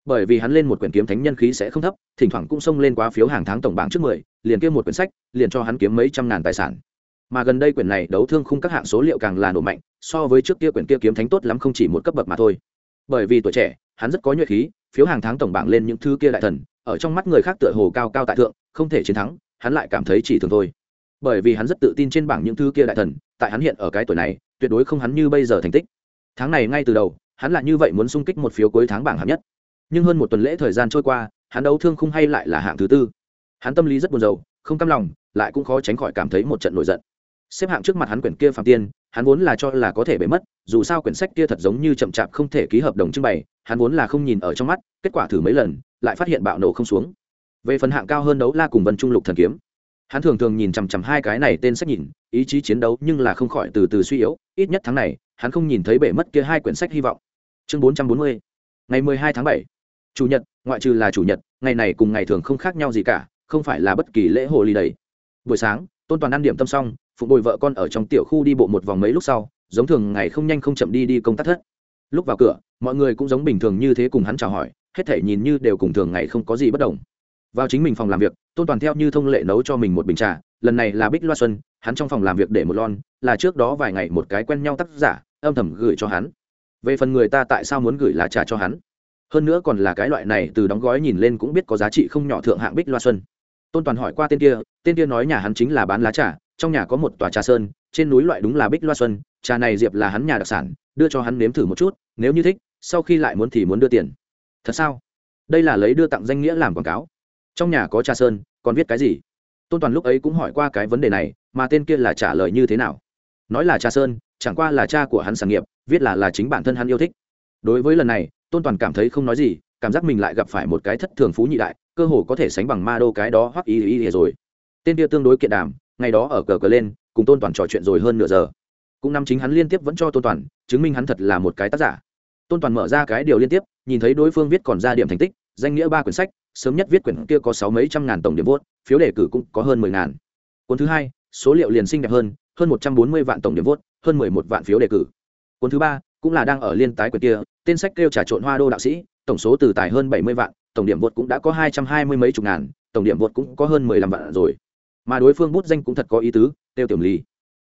Bởi vì hắn lên một quyển kiếm thánh nhân khí sẽ không thấp, thỉnh thoảng cũng xông lên quá phiếu hàng tháng tổng bảng trước mười, liền kiếm một quyển sách, liền cho hắn kiếm mấy trăm ngàn tài sản. Mà gần đây quyển này đấu thương khung các hạng số liệu càng là nổ mạnh, so với trước kia quyển kia kiếm thánh tốt lắm không chỉ một cấp bậc mà thôi. Bởi vì tuổi trẻ, hắn rất có nhuệ khí, phiếu hàng tháng tổng bảng lên những thứ kia đại thần, ở trong mắt người khác tựa hồ cao cao tại thượng, không thể chiến thắng, hắn lại cảm thấy chỉ thường thôi. Bởi vì hắn rất tự tin trên bảng những thứ kia đại thần, tại hắn hiện ở cái tuổi này, tuyệt đối không hắn như bây giờ thành tích tháng này ngay từ đầu, hắn lại như vậy muốn xung kích một phiếu cuối tháng bảng hạng nhất. Nhưng hơn một tuần lễ thời gian trôi qua, hắn đấu thương không hay lại là hạng thứ tư. Hắn tâm lý rất buồn rầu, không cam lòng, lại cũng khó tránh khỏi cảm thấy một trận nổi giận. Xếp hạng trước mặt hắn quyển kia phạm tiên, hắn vốn là cho là có thể bể mất, dù sao quyển sách kia thật giống như chậm chạp không thể ký hợp đồng trưng bày, hắn vốn là không nhìn ở trong mắt, kết quả thử mấy lần, lại phát hiện bạo nổ không xuống. Về phần hạng cao hơn đấu la cùng vân trung lục thần kiếm, hắn thường thường nhìn chằm chằm hai cái này tên sách nhìn, ý chí chiến đấu nhưng là không khỏi từ từ suy yếu, ít nhất tháng này hắn không nhìn thấy bể mất kia hai quyển sách hy vọng. Chương bốn trăm bốn mươi, ngày mười hai tháng bảy. Chủ nhật, ngoại trừ là chủ nhật, ngày này cùng ngày thường không khác nhau gì cả, không phải là bất kỳ lễ hồ ly đầy buổi sáng, tôn toàn ăn điểm tâm xong, phụ bồi vợ con ở trong tiểu khu đi bộ một vòng mấy lúc sau, giống thường ngày không nhanh không chậm đi đi công tác thất. Lúc vào cửa, mọi người cũng giống bình thường như thế cùng hắn chào hỏi, hết thể nhìn như đều cùng thường ngày không có gì bất đồng. Vào chính mình phòng làm việc, tôn toàn theo như thông lệ nấu cho mình một bình trà, lần này là bích loa xuân, hắn trong phòng làm việc để một lon, là trước đó vài ngày một cái quen nhau tác giả âm thầm gửi cho hắn. Về phần người ta tại sao muốn gửi lá trà cho hắn? Hơn nữa còn là cái loại này từ đóng gói nhìn lên cũng biết có giá trị không nhỏ thượng hạng bích loa xuân. Tôn toàn hỏi qua tên kia tên kia nói nhà hắn chính là bán lá trà, trong nhà có một tòa trà sơn, trên núi loại đúng là bích loa xuân, trà này diệp là hắn nhà đặc sản, đưa cho hắn nếm thử một chút, nếu như thích, sau khi lại muốn thì muốn đưa tiền. Thật sao? Đây là lấy đưa tặng danh nghĩa làm quảng cáo. Trong nhà có trà sơn, còn viết cái gì? Tôn toàn lúc ấy cũng hỏi qua cái vấn đề này, mà tên kia là trả lời như thế nào? Nói là trà sơn chẳng qua là cha của hắn sản nghiệp, viết là là chính bản thân hắn yêu thích. Đối với lần này, tôn toàn cảm thấy không nói gì, cảm giác mình lại gặp phải một cái thất thường phú nhị đại, cơ hồ có thể sánh bằng ma đô cái đó hoặc ý ý ý rồi. Tên kia tương đối kiện đàm, ngày đó ở cờ cờ lên, cùng tôn toàn trò chuyện rồi hơn nửa giờ. Cũng năm chính hắn liên tiếp vẫn cho tôn toàn, chứng minh hắn thật là một cái tác giả. Tôn toàn mở ra cái điều liên tiếp, nhìn thấy đối phương viết còn ra điểm thành tích, danh nghĩa ba quyển sách, sớm nhất viết quyển kia có sáu mấy trăm ngàn tổng điểm vốt phiếu đề cử cũng có hơn mười ngàn. Cuốn thứ hai, số liệu liền xinh đẹp hơn hơn một trăm bốn mươi vạn tổng điểm vốt hơn mười một vạn phiếu đề cử. Cuốn thứ ba cũng là đang ở liên tái quyển kia, tên sách kêu trà trộn hoa đô đạo sĩ, tổng số từ tài hơn bảy mươi vạn, tổng điểm vượt cũng đã có hai trăm hai mươi mấy chục ngàn, tổng điểm vượt cũng có hơn mười lăm vạn rồi. Mà đối phương bút danh cũng thật có ý tứ, tiêu tiểu ly.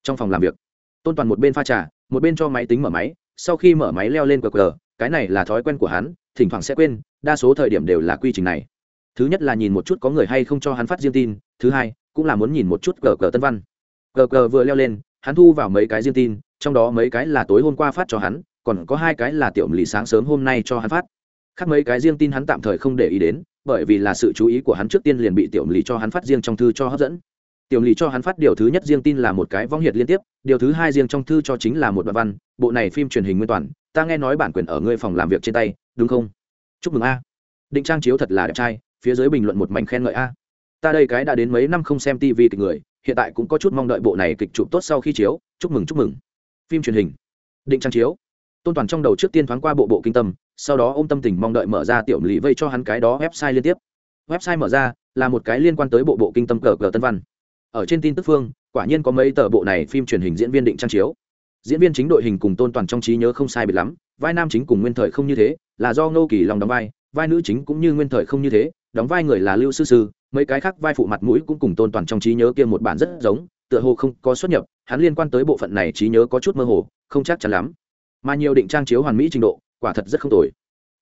Trong phòng làm việc, tôn toàn một bên pha trà, một bên cho máy tính mở máy, sau khi mở máy leo lên qr, cái này là thói quen của hắn, thỉnh thoảng sẽ quên, đa số thời điểm đều là quy trình này. Thứ nhất là nhìn một chút có người hay không cho hắn phát riêng tin, thứ hai cũng là muốn nhìn một chút cờ cờ tân văn. Cờ cờ vừa leo lên hắn thu vào mấy cái riêng tin, trong đó mấy cái là tối hôm qua phát cho hắn, còn có hai cái là tiểu lì sáng sớm hôm nay cho hắn phát. Khác mấy cái riêng tin hắn tạm thời không để ý đến, bởi vì là sự chú ý của hắn trước tiên liền bị tiểu lì cho hắn phát riêng trong thư cho hấp dẫn. Tiểu lì cho hắn phát điều thứ nhất riêng tin là một cái vong hiệt liên tiếp, điều thứ hai riêng trong thư cho chính là một đoạn văn, bộ này phim truyền hình nguyên toàn, ta nghe nói bản quyền ở ngươi phòng làm việc trên tay, đúng không? Chúc mừng a. Định trang chiếu thật là đẹp trai, phía dưới bình luận một mảnh khen ngợi a. Ta đây cái đã đến mấy năm không xem tv kịch người hiện tại cũng có chút mong đợi bộ này kịch chụp tốt sau khi chiếu. Chúc mừng chúc mừng. Phim truyền hình. Định trang chiếu. Tôn toàn trong đầu trước tiên thoáng qua bộ bộ kinh tâm, sau đó ôm tâm tình mong đợi mở ra tiểu lì vây cho hắn cái đó website liên tiếp. Website mở ra là một cái liên quan tới bộ bộ kinh tâm cờ cờ tân văn. Ở trên tin tức phương, quả nhiên có mấy tờ bộ này phim truyền hình diễn viên định trang chiếu. Diễn viên chính đội hình cùng tôn toàn trong trí nhớ không sai biệt lắm, vai nam chính cùng nguyên thời không như thế, là do ngô kỳ lòng đóng vai vai nữ chính cũng như nguyên thời không như thế đóng vai người là lưu sư sư, mấy cái khác vai phụ mặt mũi cũng cùng tôn toàn trong trí nhớ kia một bản rất giống, tựa hồ không có xuất nhập, hắn liên quan tới bộ phận này trí nhớ có chút mơ hồ, không chắc chắn lắm. Mà nhiều định trang chiếu hoàn mỹ trình độ, quả thật rất không tồi.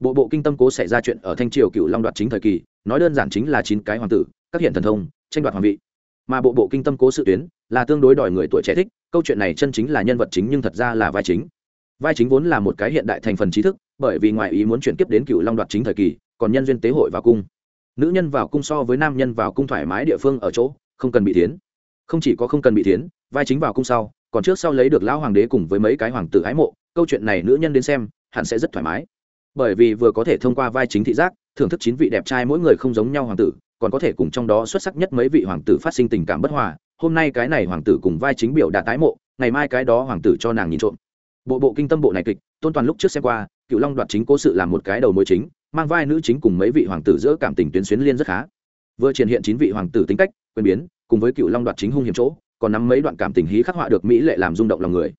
Bộ bộ kinh tâm cố xảy ra chuyện ở thanh triều cựu long đoạt chính thời kỳ, nói đơn giản chính là chín cái hoàng tử, các hiện thần thông, tranh đoạt hoàng vị. Mà bộ bộ kinh tâm cố sự tuyến là tương đối đòi người tuổi trẻ thích, câu chuyện này chân chính là nhân vật chính nhưng thật ra là vai chính. Vai chính vốn là một cái hiện đại thành phần trí thức, bởi vì ngoại ý muốn chuyển kiếp đến cựu long đoạt chính thời kỳ, còn nhân duyên tế hội vào cung nữ nhân vào cung so với nam nhân vào cung thoải mái địa phương ở chỗ, không cần bị thiến. Không chỉ có không cần bị thiến, vai chính vào cung sau, còn trước sau lấy được lão hoàng đế cùng với mấy cái hoàng tử ái mộ, câu chuyện này nữ nhân đến xem, hẳn sẽ rất thoải mái. Bởi vì vừa có thể thông qua vai chính thị giác, thưởng thức chín vị đẹp trai mỗi người không giống nhau hoàng tử, còn có thể cùng trong đó xuất sắc nhất mấy vị hoàng tử phát sinh tình cảm bất hòa. Hôm nay cái này hoàng tử cùng vai chính biểu đạt tái mộ, ngày mai cái đó hoàng tử cho nàng nhìn trộm. Bộ bộ kinh tâm bộ này kịch, tôn toàn lúc trước xem qua cựu long đoạt chính cố sự làm một cái đầu mối chính mang vai nữ chính cùng mấy vị hoàng tử giữa cảm tình tuyến xuyến liên rất khá. Vừa triển hiện chín vị hoàng tử tính cách, quyền biến, cùng với cựu long đoạt chính hung hiểm chỗ, còn nắm mấy đoạn cảm tình hí khắc họa được mỹ lệ làm rung động lòng người.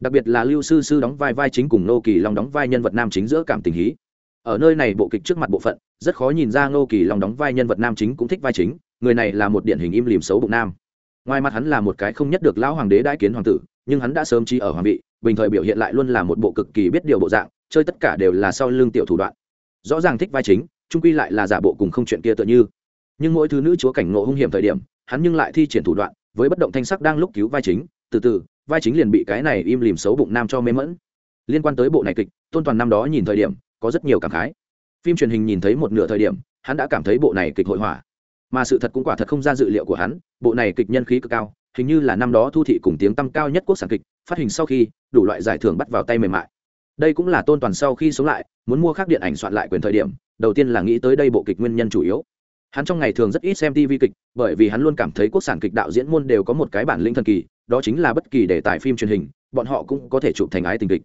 Đặc biệt là lưu sư sư đóng vai vai chính cùng nô kỳ long đóng vai nhân vật nam chính giữa cảm tình hí. Ở nơi này bộ kịch trước mặt bộ phận, rất khó nhìn ra nô kỳ long đóng vai nhân vật nam chính cũng thích vai chính, người này là một điển hình im lìm xấu bụng nam. Ngoài mặt hắn là một cái không nhất được lão hoàng đế đãi kiến hoàng tử, nhưng hắn đã sớm trí ở hoàng vị, bình thời biểu hiện lại luôn là một bộ cực kỳ biết điều bộ dạng, chơi tất cả đều là sau lưng tiểu thủ đoạn rõ ràng thích vai chính, trung quy lại là giả bộ cùng không chuyện kia tựa như. Nhưng mỗi thứ nữ chúa cảnh ngộ hung hiểm thời điểm, hắn nhưng lại thi triển thủ đoạn, với bất động thanh sắc đang lúc cứu vai chính. Từ từ, vai chính liền bị cái này im lìm xấu bụng nam cho mê mẫn. Liên quan tới bộ này kịch, tôn toàn năm đó nhìn thời điểm, có rất nhiều cảm khái. Phim truyền hình nhìn thấy một nửa thời điểm, hắn đã cảm thấy bộ này kịch hội hỏa mà sự thật cũng quả thật không ra dự liệu của hắn, bộ này kịch nhân khí cực cao, hình như là năm đó thu thị cùng tiếng tăm cao nhất quốc sản kịch, phát hình sau khi, đủ loại giải thưởng bắt vào tay mềm mại đây cũng là tôn toàn sau khi sống lại, muốn mua khác điện ảnh soạn lại quyền thời điểm, đầu tiên là nghĩ tới đây bộ kịch nguyên nhân chủ yếu. Hắn trong ngày thường rất ít xem tv kịch, bởi vì hắn luôn cảm thấy quốc sản kịch đạo diễn môn đều có một cái bản lĩnh thần kỳ, đó chính là bất kỳ đề tài phim truyền hình, bọn họ cũng có thể chụp thành ái tình kịch.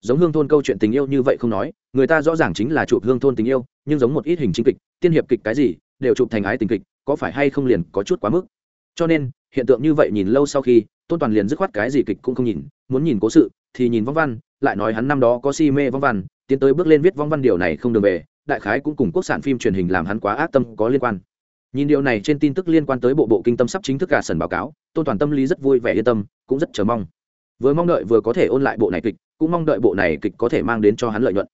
Giống hương thôn câu chuyện tình yêu như vậy không nói, người ta rõ ràng chính là chụp hương thôn tình yêu, nhưng giống một ít hình chính kịch, tiên hiệp kịch cái gì, đều chụp thành ái tình kịch, có phải hay không liền có chút quá mức. Cho nên, hiện tượng như vậy nhìn lâu sau khi, tôn toàn liền dứt khoát cái gì kịch cũng không nhìn, muốn nhìn cố sự thì nhìn vong văn, lại nói hắn năm đó có si mê vong văn, tiến tới bước lên viết vong văn điều này không đường về, đại khái cũng cùng quốc sản phim truyền hình làm hắn quá ác tâm có liên quan. Nhìn điều này trên tin tức liên quan tới bộ bộ kinh tâm sắp chính thức cả sần báo cáo, tôn toàn tâm lý rất vui vẻ yên tâm, cũng rất chờ mong. Vừa mong đợi vừa có thể ôn lại bộ này kịch, cũng mong đợi bộ này kịch có thể mang đến cho hắn lợi nhuận.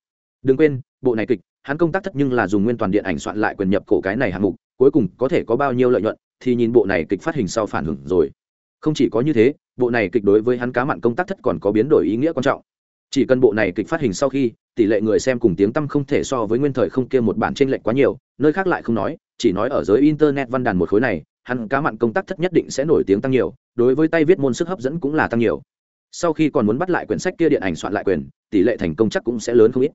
Đừng quên, bộ này kịch, hắn công tác thất nhưng là dùng nguyên toàn điện ảnh soạn lại quyền nhập cổ cái này hạng mục, cuối cùng có thể có bao nhiêu lợi nhuận, thì nhìn bộ này kịch phát hình sau phản hưởng rồi. Không chỉ có như thế bộ này kịch đối với hắn cá mặn công tác thất còn có biến đổi ý nghĩa quan trọng. Chỉ cần bộ này kịch phát hình sau khi, tỷ lệ người xem cùng tiếng tăm không thể so với nguyên thời không kia một bản tranh lệch quá nhiều, nơi khác lại không nói, chỉ nói ở giới internet văn đàn một khối này, hắn cá mặn công tác thất nhất định sẽ nổi tiếng tăng nhiều, đối với tay viết môn sức hấp dẫn cũng là tăng nhiều. Sau khi còn muốn bắt lại quyển sách kia điện ảnh soạn lại quyền, tỷ lệ thành công chắc cũng sẽ lớn không ít.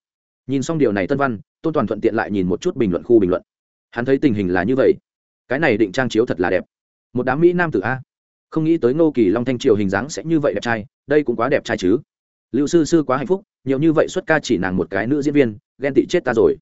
Nhìn xong điều này tân văn, tôn toàn thuận tiện lại nhìn một chút bình luận khu bình luận. Hắn thấy tình hình là như vậy. Cái này định trang chiếu thật là đẹp. Một đám mỹ nam tử a không nghĩ tới ngô kỳ long thanh triều hình dáng sẽ như vậy đẹp trai, đây cũng quá đẹp trai chứ. Lưu sư sư quá hạnh phúc, nhiều như vậy xuất ca chỉ nàng một cái nữ diễn viên, ghen tị chết ta rồi.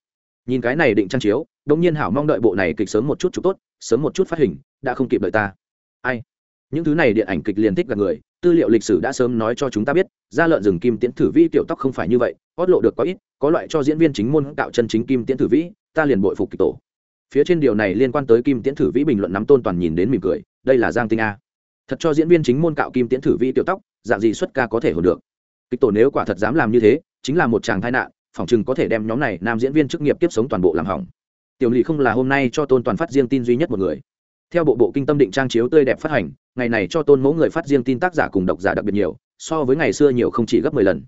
Nhìn cái này định trang chiếu đông nhiên hảo mong đợi bộ này kịch sớm một chút chụp tốt, sớm một chút phát hình, đã không kịp đợi ta. Ai? Những thứ này điện ảnh kịch liền thích gặp người, tư liệu lịch sử đã sớm nói cho chúng ta biết ra lợn rừng kim tiễn thử vĩ tiểu tóc không phải như vậy hót lộ được có ít, có loại cho diễn viên chính môn cạo chân chính kim tiễn thử vĩ, ta liền bội phục kịch tổ. Phía trên điều này liên quan tới kim tiễn thử vĩ bình luận nắm tôn toàn nhìn đến mỉm cười, đây là giang tinh a thật cho diễn viên chính môn cạo kim tiễn thử vi tiểu tóc, dạng gì xuất ca có thể hồn được. Kịch tổ nếu quả thật dám làm như thế, chính là một chàng tai nạn, phỏng chừng có thể đem nhóm này nam diễn viên chức nghiệp tiếp sống toàn bộ làm hỏng. Tiểu lỵ không là hôm nay cho tôn toàn phát riêng tin duy nhất một người. Theo bộ bộ kinh tâm định trang chiếu tươi đẹp phát hành, ngày này cho tôn mẫu người phát riêng tin tác giả cùng độc giả đặc biệt nhiều, so với ngày xưa nhiều không chỉ gấp mười lần.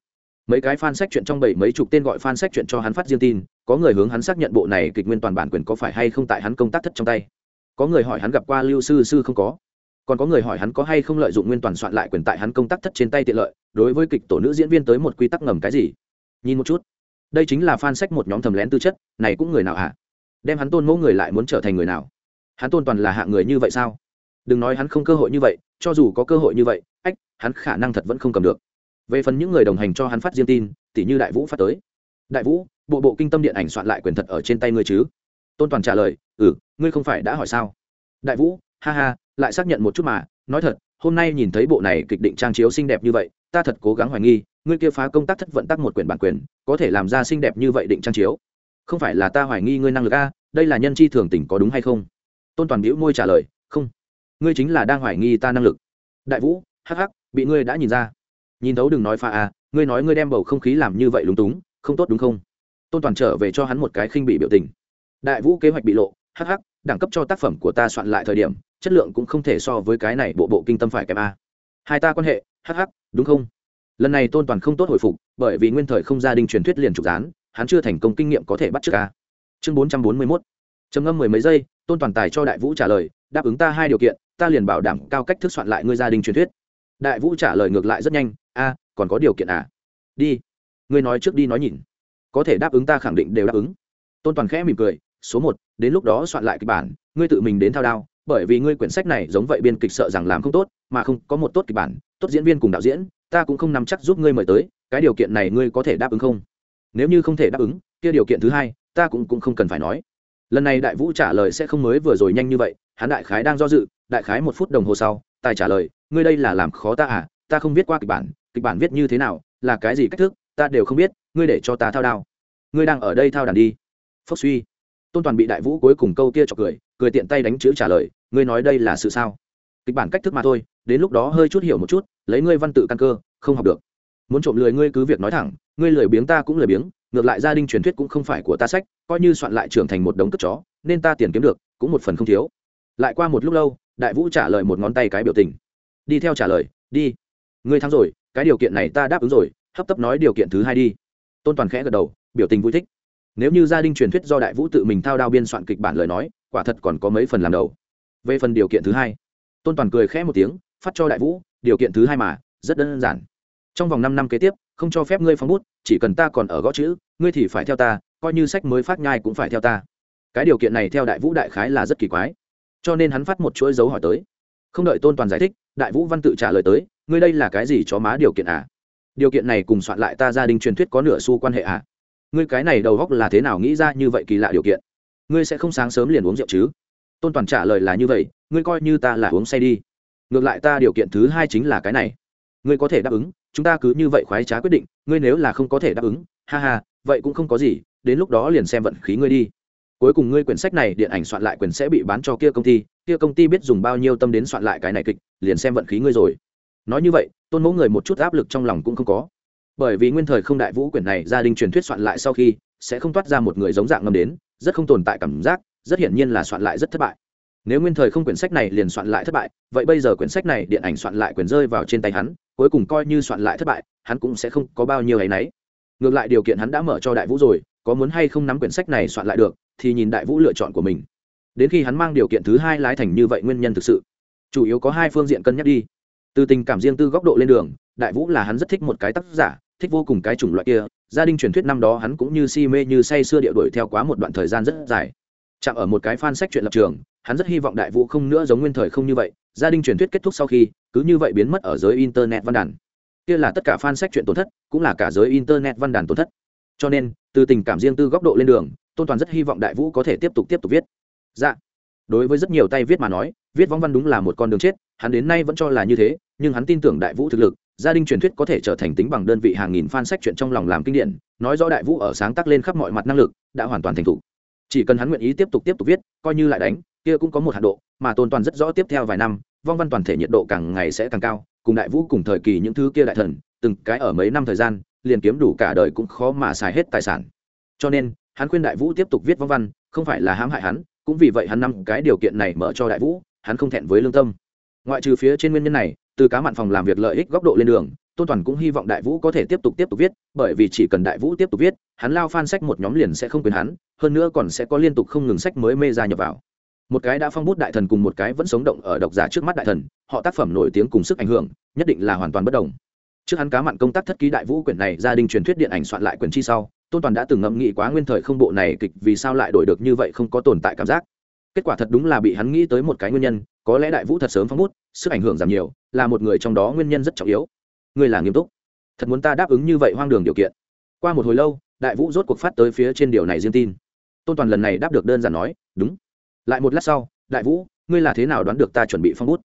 Mấy cái fan sách chuyện trong bảy mấy chục tên gọi fan sách chuyện cho hắn phát riêng tin, có người hướng hắn xác nhận bộ này kịch nguyên toàn bản quyền có phải hay không tại hắn công tác thất trong tay. Có người hỏi hắn gặp qua lưu sư sư không có còn có người hỏi hắn có hay không lợi dụng nguyên toàn soạn lại quyền tại hắn công tác thất trên tay tiện lợi, đối với kịch tổ nữ diễn viên tới một quy tắc ngầm cái gì? Nhìn một chút. Đây chính là fan sách một nhóm thầm lén tư chất, này cũng người nào hả? Đem hắn tôn mẫu người lại muốn trở thành người nào? Hắn tôn toàn là hạng người như vậy sao? Đừng nói hắn không cơ hội như vậy, cho dù có cơ hội như vậy, ách, hắn khả năng thật vẫn không cầm được. Về phần những người đồng hành cho hắn phát riêng tin tỷ như đại vũ phát tới. Đại vũ, bộ bộ kinh tâm điện ảnh soạn lại quyền thật ở trên tay ngươi chứ? Tôn toàn trả lời ừ ngươi không phải đã hỏi sao? Đại vũ, ha ha lại xác nhận một chút mà, nói thật, hôm nay nhìn thấy bộ này kịch định trang chiếu xinh đẹp như vậy, ta thật cố gắng hoài nghi, ngươi kia phá công tác thất vận tắc một quyển bản quyền, có thể làm ra xinh đẹp như vậy định trang chiếu. Không phải là ta hoài nghi ngươi năng lực a, đây là nhân chi thường tình có đúng hay không? Tôn toàn bĩu môi trả lời, không. Ngươi chính là đang hoài nghi ta năng lực. Đại vũ, hắc hắc, bị ngươi đã nhìn ra. Nhìn thấu đừng nói pha à ngươi nói ngươi đem bầu không khí làm như vậy lúng túng, không tốt đúng không? Tôn toàn trở về cho hắn một cái khinh bị biểu tình. Đại vũ kế hoạch bị lộ, hắc hắc, đẳng cấp cho tác phẩm của ta soạn lại thời điểm chất lượng cũng không thể so với cái này bộ bộ kinh tâm phải kém a. Hai ta quan hệ, hắc hắc, đúng không? Lần này tôn toàn không tốt hồi phục, bởi vì nguyên thời không gia đình truyền thuyết liền trục gián hắn chưa thành công kinh nghiệm có thể bắt trước a. Chương bốn trăm bốn mươi mốt. Trầm ngâm mười mấy giây, tôn toàn tài cho đại vũ trả lời, đáp ứng ta hai điều kiện, ta liền bảo đảm cao cách thức soạn lại ngươi gia đình truyền thuyết. Đại vũ trả lời ngược lại rất nhanh, a, còn có điều kiện à? Đi, ngươi nói trước đi nói nhìn. Có thể đáp ứng ta khẳng định đều đáp ứng. Tôn toàn khẽ mỉm cười, số một, đến lúc đó soạn lại kịch bản, ngươi tự mình đến thao đao bởi vì ngươi quyển sách này giống vậy biên kịch sợ rằng làm không tốt, mà không có một tốt kịch bản, tốt diễn viên cùng đạo diễn, ta cũng không nắm chắc giúp ngươi mời tới, cái điều kiện này ngươi có thể đáp ứng không? Nếu như không thể đáp ứng, kia điều kiện thứ hai, ta cũng cũng không cần phải nói. Lần này đại vũ trả lời sẽ không mới vừa rồi nhanh như vậy, hắn đại khái đang do dự, đại khái một phút đồng hồ sau, tài trả lời, ngươi đây là làm khó ta à ta không viết qua kịch bản kịch bản viết như thế nào, là cái gì cách thức, ta đều không biết, ngươi để cho ta thao đao. Ngươi đang ở đây thao đàn đi. Phốc suy. Tôn toàn bị đại vũ cuối cùng câu kia chọc cười cười tiện tay đánh chữ trả lời, ngươi nói đây là sự sao? Kịch bản cách thức mà thôi, đến lúc đó hơi chút hiểu một chút, lấy ngươi văn tự căn cơ, không học được. Muốn trộm lười ngươi cứ việc nói thẳng, ngươi lười biếng ta cũng lười biếng, ngược lại gia đình truyền thuyết cũng không phải của ta sách, coi như soạn lại trưởng thành một đống cất chó, nên ta tiền kiếm được, cũng một phần không thiếu. Lại qua một lúc lâu, đại vũ trả lời một ngón tay cái biểu tình. Đi theo trả lời, đi. Ngươi thắng rồi, cái điều kiện này ta đáp ứng rồi, hấp tấp nói điều kiện thứ hai đi. Tôn toàn khẽ gật đầu, biểu tình vui thích. Nếu như gia đình truyền thuyết do đại vũ tự mình thao đao biên soạn kịch bản lời nói quả thật còn có mấy phần làm đầu. Về phần điều kiện thứ hai, tôn toàn cười khẽ một tiếng, phát cho đại vũ, điều kiện thứ hai mà, rất đơn giản. Trong vòng năm năm kế tiếp, không cho phép ngươi phóng bút, chỉ cần ta còn ở gõ chữ, ngươi thì phải theo ta, coi như sách mới phát nhai cũng phải theo ta. Cái điều kiện này theo đại vũ đại khái là rất kỳ quái. Cho nên hắn phát một chuỗi dấu hỏi tới. Không đợi tôn toàn giải thích, đại vũ văn tự trả lời tới, ngươi đây là cái gì chó má điều kiện à? Điều kiện này cùng soạn lại ta gia đình truyền thuyết có nửa xu quan hệ à? Ngươi cái này đầu góc là thế nào nghĩ ra như vậy kỳ lạ điều kiện? Ngươi sẽ không sáng sớm liền uống rượu chứ? Tôn toàn trả lời là như vậy, ngươi coi như ta là uống say đi. Ngược lại ta điều kiện thứ hai chính là cái này. Ngươi có thể đáp ứng, chúng ta cứ như vậy khoái trá quyết định, ngươi nếu là không có thể đáp ứng, ha ha, vậy cũng không có gì, đến lúc đó liền xem vận khí ngươi đi. Cuối cùng ngươi quyển sách này điện ảnh soạn lại quyển sẽ bị bán cho kia công ty, kia công ty biết dùng bao nhiêu tâm đến soạn lại cái này kịch, liền xem vận khí ngươi rồi. Nói như vậy, tôn mẫu người một chút áp lực trong lòng cũng không có. Bởi vì nguyên thời không đại vũ quyển này gia đình truyền thuyết soạn lại sau khi sẽ không toát ra một người giống dạng ngâm đến, rất không tồn tại cảm giác, rất hiển nhiên là soạn lại rất thất bại. Nếu nguyên thời không quyển sách này liền soạn lại thất bại, vậy bây giờ quyển sách này điện ảnh soạn lại quyền rơi vào trên tay hắn, cuối cùng coi như soạn lại thất bại, hắn cũng sẽ không có bao nhiêu ấ nấy. Ngược lại điều kiện hắn đã mở cho đại vũ rồi, có muốn hay không nắm quyển sách này soạn lại được, thì nhìn đại vũ lựa chọn của mình. Đến khi hắn mang điều kiện thứ hai lái thành như vậy nguyên nhân thực sự, chủ yếu có hai phương diện cân nhắc đi. Từ tình cảm riêng tư góc độ lên đường, đại vũ là hắn rất thích một cái tác giả, thích vô cùng cái chủng loại kia gia đình truyền thuyết năm đó hắn cũng như si mê như say sưa địa đuổi theo quá một đoạn thời gian rất dài. Chạm ở một cái fan sách chuyện lập trường, hắn rất hy vọng đại vũ không nữa giống nguyên thời không như vậy. Gia đình truyền thuyết kết thúc sau khi, cứ như vậy biến mất ở giới internet văn đàn. Kia là tất cả fan sách chuyện tổn thất, cũng là cả giới internet văn đàn tổn thất. Cho nên, từ tình cảm riêng tư góc độ lên đường, tôn toàn rất hy vọng đại vũ có thể tiếp tục tiếp tục viết. Dạ. Đối với rất nhiều tay viết mà nói, viết võng văn đúng là một con đường chết, hắn đến nay vẫn cho là như thế, nhưng hắn tin tưởng đại vũ thực lực gia đình truyền thuyết có thể trở thành tính bằng đơn vị hàng nghìn fan sách chuyện trong lòng làm kinh điển, nói rõ đại vũ ở sáng tác lên khắp mọi mặt năng lực, đã hoàn toàn thành thủ. chỉ cần hắn nguyện ý tiếp tục tiếp tục viết, coi như lại đánh, kia cũng có một hạn độ, mà tôn toàn rất rõ tiếp theo vài năm, vong văn toàn thể nhiệt độ càng ngày sẽ càng cao, cùng đại vũ cùng thời kỳ những thứ kia đại thần, từng cái ở mấy năm thời gian, liền kiếm đủ cả đời cũng khó mà xài hết tài sản cho nên, hắn khuyên đại vũ tiếp tục viết vong văn, không phải là hãm hại hắn, cũng vì vậy hắn năm cái điều kiện này mở cho đại vũ, hắn không thẹn với lương tâm ngoại trừ phía trên nguyên nhân này từ cá mặn phòng làm việc lợi ích góc độ lên đường, tôn toàn cũng hy vọng đại vũ có thể tiếp tục tiếp tục viết, bởi vì chỉ cần đại vũ tiếp tục viết, hắn lao phan sách một nhóm liền sẽ không quyền hắn, hơn nữa còn sẽ có liên tục không ngừng sách mới mê ra nhập vào. Một cái đã phong bút đại thần cùng một cái vẫn sống động ở độc giả trước mắt đại thần, họ tác phẩm nổi tiếng cùng sức ảnh hưởng, nhất định là hoàn toàn bất đồng. Trước hắn cá mặn công tác thất ký đại vũ quyển này gia đình truyền thuyết điện ảnh soạn lại quyển chi sau, tôn toàn đã từng ngẫm nghĩ quá nguyên thời không bộ này kịch vì sao lại đổi được như vậy không có tồn tại cảm giác. Kết quả thật đúng là bị hắn nghĩ tới một cái nguyên nhân, có lẽ đại vũ thật sớm phong bút sức ảnh hưởng giảm nhiều, là một người trong đó nguyên nhân rất trọng yếu. Ngươi là nghiêm túc. Thật muốn ta đáp ứng như vậy hoang đường điều kiện. Qua một hồi lâu, đại vũ rốt cuộc phát tới phía trên điều này riêng tin. Tôn toàn lần này đáp được đơn giản nói, đúng. Lại một lát sau, đại vũ, ngươi là thế nào đoán được ta chuẩn bị phong bút?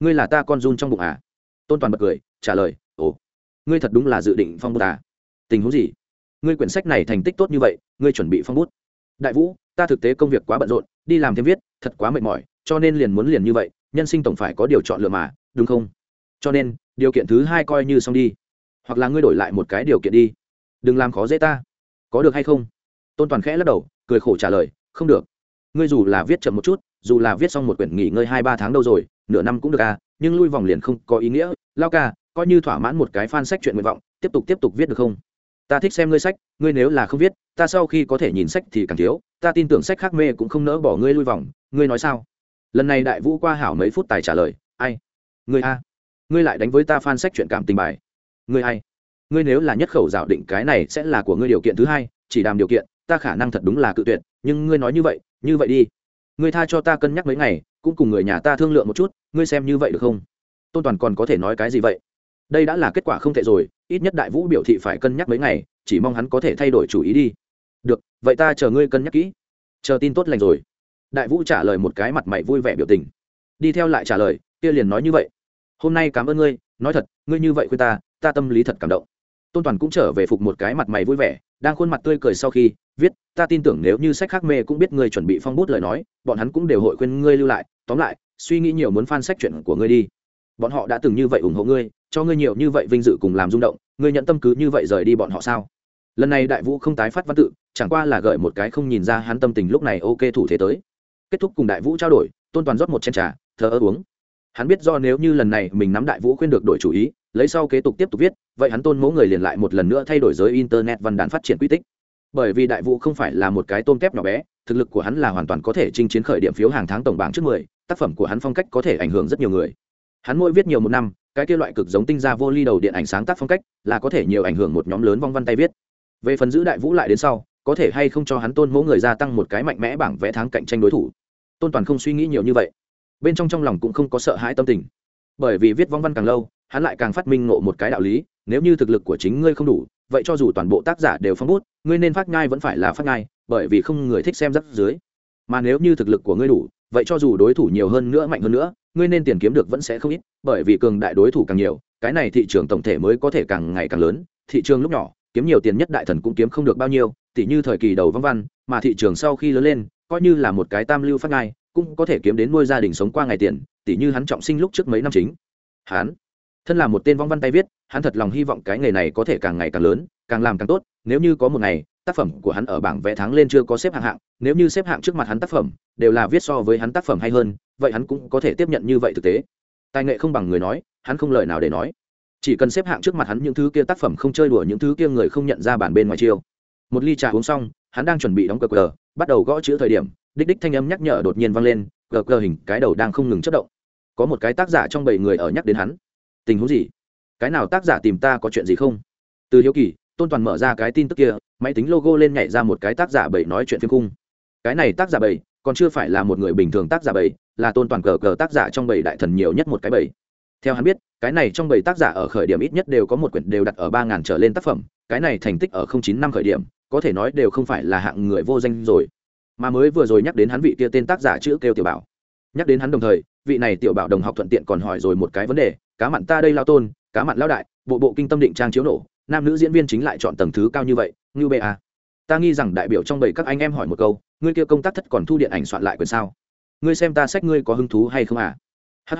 Ngươi là ta con run trong bụng à? Tôn toàn bật cười, trả lời, ồ, ngươi thật đúng là dự định phong bút à? Tình huống gì? Ngươi quyển sách này thành tích tốt như vậy, ngươi chuẩn bị phong bút? Đại vũ, ta thực tế công việc quá bận rộn, đi làm thêm viết, thật quá mệt mỏi, cho nên liền muốn liền như vậy nhân sinh tổng phải có điều chọn lựa mà, đúng không? Cho nên, điều kiện thứ hai coi như xong đi. Hoặc là ngươi đổi lại một cái điều kiện đi. Đừng làm khó dễ ta. Có được hay không? Tôn toàn khẽ lắc đầu, cười khổ trả lời, không được. Ngươi dù là viết chậm một chút, dù là viết xong một quyển nghỉ ngơi hai ba tháng đâu rồi, nửa năm cũng được à nhưng lui vòng liền không có ý nghĩa. Lao ca, coi như thỏa mãn một cái fan sách chuyện nguyện vọng, tiếp tục tiếp tục viết được không? Ta thích xem ngươi sách, ngươi nếu là không viết, ta sau khi có thể nhìn sách thì càng thiếu. Ta tin tưởng sách khác mê cũng không nỡ bỏ ngươi lui vòng. Ngươi nói sao? Lần này đại vũ qua hảo mấy phút tài trả lời, ai? Người a? Ngươi lại đánh với ta phan sách chuyện cảm tình bài. Ngươi ai? Ngươi nếu là nhất khẩu giả định cái này sẽ là của ngươi điều kiện thứ hai, chỉ đàm điều kiện, ta khả năng thật đúng là cự tuyệt, nhưng ngươi nói như vậy như vậy đi. Ngươi tha cho ta cân nhắc mấy ngày, cũng cùng người nhà ta thương lượng một chút, ngươi xem như vậy được không? Tôn toàn còn có thể nói cái gì vậy? Đây đã là kết quả không tệ rồi, ít nhất đại vũ biểu thị phải cân nhắc mấy ngày, chỉ mong hắn có thể thay đổi chủ ý đi. Được, vậy ta chờ ngươi cân nhắc kỹ. Chờ tin tốt lành rồi đại vũ trả lời một cái mặt mày vui vẻ biểu tình. Đi theo lại trả lời, kia liền nói như vậy. Hôm nay cảm ơn ngươi, nói thật, ngươi như vậy khuyên ta ta tâm lý thật cảm động. Tôn toàn cũng trở về phục một cái mặt mày vui vẻ, đang khuôn mặt tươi cười sau khi, viết, ta tin tưởng nếu như sách khác mê cũng biết ngươi chuẩn bị phong bút lời nói, bọn hắn cũng đều hội khuyên ngươi lưu lại, tóm lại, suy nghĩ nhiều muốn phan sách chuyện của ngươi đi. Bọn họ đã từng như vậy ủng hộ ngươi, cho ngươi nhiều như vậy vinh dự cùng làm rung động, ngươi nhận tâm cứ như vậy rời đi bọn họ sao? Lần này đại vũ không tái phát văn tự, chẳng qua là gợi một cái không nhìn ra hắn tâm tình lúc này ok thủ thế tới kết thúc cùng đại vũ trao đổi, tôn toàn rót một chén trà, thờ ơ uống. Hắn biết do nếu như lần này mình nắm đại vũ khuyên được đổi chủ ý, lấy sau kế tục tiếp tục viết, vậy hắn tôn mẫu người liền lại một lần nữa thay đổi giới internet văn đàn phát triển quy tích. Bởi vì đại vũ không phải là một cái tôm kép nhỏ bé, thực lực của hắn là hoàn toàn có thể chinh chiến khởi điểm phiếu hàng tháng tổng bảng trước mười, tác phẩm của hắn phong cách có thể ảnh hưởng rất nhiều người. Hắn mỗi viết nhiều một năm, cái kia loại cực giống tinh ra vô ly đầu điện ảnh sáng tác phong cách, là có thể nhiều ảnh hưởng một nhóm lớn vong văn tay viết. Về phần giữ đại vũ lại đến sau có thể hay không cho hắn tôn mỗ người gia tăng một cái mạnh mẽ bảng vẽ tháng cạnh tranh đối thủ. Tôn toàn không suy nghĩ nhiều như vậy. Bên trong trong lòng cũng không có sợ hãi tâm tình. Bởi vì viết vong văn càng lâu, hắn lại càng phát minh ngộ một cái đạo lý, nếu như thực lực của chính ngươi không đủ, vậy cho dù toàn bộ tác giả đều phong bút, ngươi nên phát ngai vẫn phải là phát ngai bởi vì không người thích xem rắc dưới mà nếu như thực lực của ngươi đủ, vậy cho dù đối thủ nhiều hơn nữa mạnh hơn nữa, ngươi nên tiền kiếm được vẫn sẽ không ít, bởi vì cường đại đối thủ càng nhiều, cái này thị trường tổng thể mới có thể càng ngày càng lớn. Thị trường lúc nhỏ, kiếm nhiều tiền nhất đại thần cũng kiếm không được bao nhiêu tỉ như thời kỳ đầu vong văn, mà thị trường sau khi lớn lên, coi như là một cái tam lưu phát ngai, cũng có thể kiếm đến nuôi gia đình sống qua ngày tiền, tỉ như hắn trọng sinh lúc trước mấy năm chính. Hắn, thân là một tên vong văn tay viết, hắn thật lòng hy vọng cái nghề này có thể càng ngày càng lớn, càng làm càng tốt, nếu như có một ngày, tác phẩm của hắn ở bảng vẽ tháng lên chưa có xếp hạng hạng, nếu như xếp hạng trước mặt hắn tác phẩm, đều là viết so với hắn tác phẩm hay hơn, vậy hắn cũng có thể tiếp nhận như vậy thực tế. Tài nghệ không bằng người nói, hắn không lời nào để nói. Chỉ cần xếp hạng trước mặt hắn những thứ kia tác phẩm không chơi đùa, những thứ kia người không nhận ra bản bên ngoài chiêu một ly trà uống xong, hắn đang chuẩn bị đóng cờ cờ, bắt đầu gõ chữ thời điểm, đích đích thanh âm nhắc nhở đột nhiên vang lên, cờ cờ hình, cái đầu đang không ngừng chất động. Có một cái tác giả trong bảy người ở nhắc đến hắn. Tình huống gì? Cái nào tác giả tìm ta có chuyện gì không? Từ hiếu kỳ, tôn toàn mở ra cái tin tức kia, máy tính logo lên nhảy ra một cái tác giả bảy nói chuyện phim cung cái này tác giả bảy, còn chưa phải là một người bình thường tác giả bảy, là tôn toàn cờ cờ tác giả trong bảy đại thần nhiều nhất một cái bảy. Theo hắn biết, cái này trong bảy tác giả ở khởi điểm ít nhất đều có một quyển đều đặt ở ba ngàn trở lên tác phẩm, cái này thành tích ở không chín năm khởi điểm có thể nói đều không phải là hạng người vô danh rồi. Mà mới vừa rồi nhắc đến hắn vị kia tên tác giả chữ kêu tiểu bảo. Nhắc đến hắn đồng thời, vị này tiểu bảo đồng học thuận tiện còn hỏi rồi một cái vấn đề, cá mặn ta đây lao tôn, cá mặn lao đại, bộ bộ kinh tâm định trang chiếu nổ, nam nữ diễn viên chính lại chọn tầng thứ cao như vậy như bê à? ta nghi rằng đại biểu trong bảy các anh em hỏi một câu, ngươi kia công tác thất còn thu điện ảnh soạn lại quyền sao? Ngươi xem ta sách ngươi có hứng thú hay không à? Hh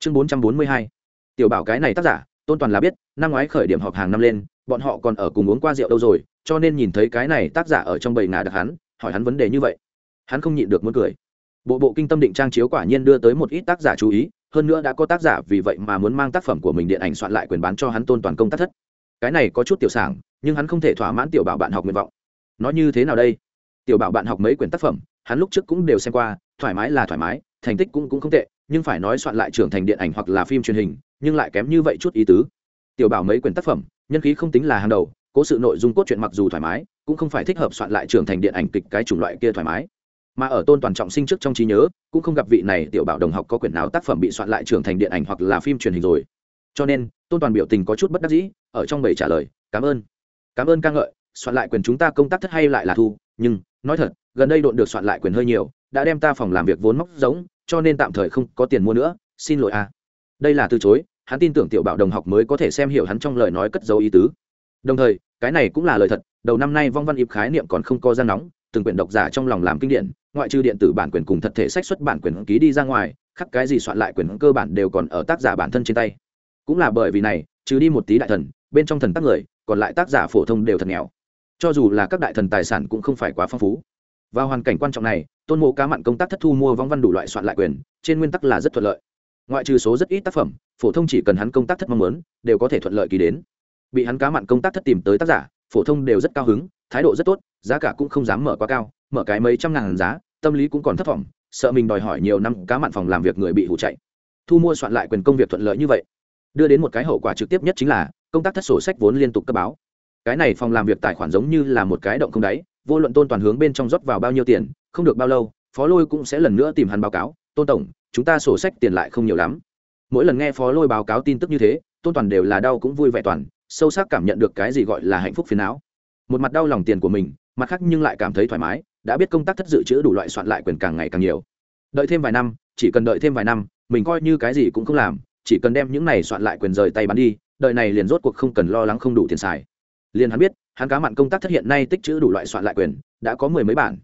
chương bốn trăm bốn mươi hai. Tiểu bảo cái này tác giả, tôn toàn là biết, năm ngoái khởi điểm họp hàng năm lên, bọn họ còn ở cùng uống qua rượu đâu rồi cho nên nhìn thấy cái này tác giả ở trong bầy ngà đặc hắn, hỏi hắn vấn đề như vậy. Hắn không nhịn được muốn cười. Bộ bộ kinh tâm định trang chiếu quả nhiên đưa tới một ít tác giả chú ý, hơn nữa đã có tác giả vì vậy mà muốn mang tác phẩm của mình điện ảnh soạn lại quyền bán cho hắn tôn toàn công tác thất. Cái này có chút tiểu sảng, nhưng hắn không thể thỏa mãn tiểu bảo bạn học nguyện vọng. Nói như thế nào đây? Tiểu bảo bạn học mấy quyển tác phẩm, hắn lúc trước cũng đều xem qua, thoải mái là thoải mái, thành tích cũng cũng không tệ, nhưng phải nói soạn lại trưởng thành điện ảnh hoặc là phim truyền hình, nhưng lại kém như vậy chút ý tứ. Tiểu bảo mấy quyển tác phẩm, nhân khí không tính là hàng đầu cố sự nội dung cốt truyện mặc dù thoải mái, cũng không phải thích hợp soạn lại trưởng thành điện ảnh kịch cái chủng loại kia thoải mái. Mà ở tôn toàn trọng sinh trước trong trí nhớ, cũng không gặp vị này tiểu bảo đồng học có quyển nào tác phẩm bị soạn lại trưởng thành điện ảnh hoặc là phim truyền hình rồi. Cho nên, tôn toàn biểu tình có chút bất đắc dĩ, ở trong bầy trả lời, cảm ơn. Cảm ơn ca ngợi. Soạn lại quyền chúng ta công tác thất hay lại là thu, nhưng, nói thật, gần đây độn được soạn lại quyền hơi nhiều, đã đem ta phòng làm việc vốn móc giống, cho nên tạm thời không có tiền mua nữa. Xin lỗi a. Đây là từ chối, hắn tin tưởng tiểu bảo đồng học mới có thể xem hiểu hắn trong lời nói cất dấu ý tứ đồng thời, cái này cũng là lời thật, đầu năm nay vong văn ịp khái niệm còn không có gian nóng, từng quyển độc giả trong lòng làm kinh điển, ngoại trừ điện tử bản quyền cùng thật thể sách xuất bản quyền ký đi ra ngoài, khắc cái gì soạn lại quyền cơ bản đều còn ở tác giả bản thân trên tay. Cũng là bởi vì này, trừ đi một tí đại thần, bên trong thần tác người, còn lại tác giả phổ thông đều thật nghèo. Cho dù là các đại thần tài sản cũng không phải quá phong phú. Vào hoàn cảnh quan trọng này, tôn mộ cá mặn công tác thất thu mua vong văn đủ loại soạn lại quyền, trên nguyên tắc là rất thuận lợi. Ngoại trừ số rất ít tác phẩm, phổ thông chỉ cần hắn công tác thất mong muốn, đều có thể thuận lợi ký đến bị hắn cá mặn công tác thất tìm tới tác giả, phổ thông đều rất cao hứng, thái độ rất tốt, giá cả cũng không dám mở quá cao, mở cái mấy trăm ngàn giá, tâm lý cũng còn thất vọng sợ mình đòi hỏi nhiều năm cá mặn phòng làm việc người bị hủ chạy. Thu mua soạn lại quyền công việc thuận lợi như vậy. Đưa đến một cái hậu quả trực tiếp nhất chính là, công tác thất sổ sách vốn liên tục cấp báo. Cái này phòng làm việc tài khoản giống như là một cái động không đáy, vô luận tôn toàn hướng bên trong rót vào bao nhiêu tiền, không được bao lâu, phó lôi cũng sẽ lần nữa tìm hắn báo cáo, tôn tổng, chúng ta sổ sách tiền lại không nhiều lắm. Mỗi lần nghe phó lôi báo cáo tin tức như thế, tôn toàn đều là đau cũng vui vẻ toàn sâu sắc cảm nhận được cái gì gọi là hạnh phúc phiền não. Một mặt đau lòng tiền của mình, mặt khác nhưng lại cảm thấy thoải mái, đã biết công tác thất dự trữ đủ loại soạn lại quyền càng ngày càng nhiều. Đợi thêm vài năm, chỉ cần đợi thêm vài năm, mình coi như cái gì cũng không làm, chỉ cần đem những này soạn lại quyền rời tay bán đi đợi này liền rốt cuộc không cần lo lắng không đủ tiền xài. Liền hắn biết, hắn cá mặn công tác thất hiện nay tích chữ đủ loại soạn lại quyền, đã có mười mấy bản.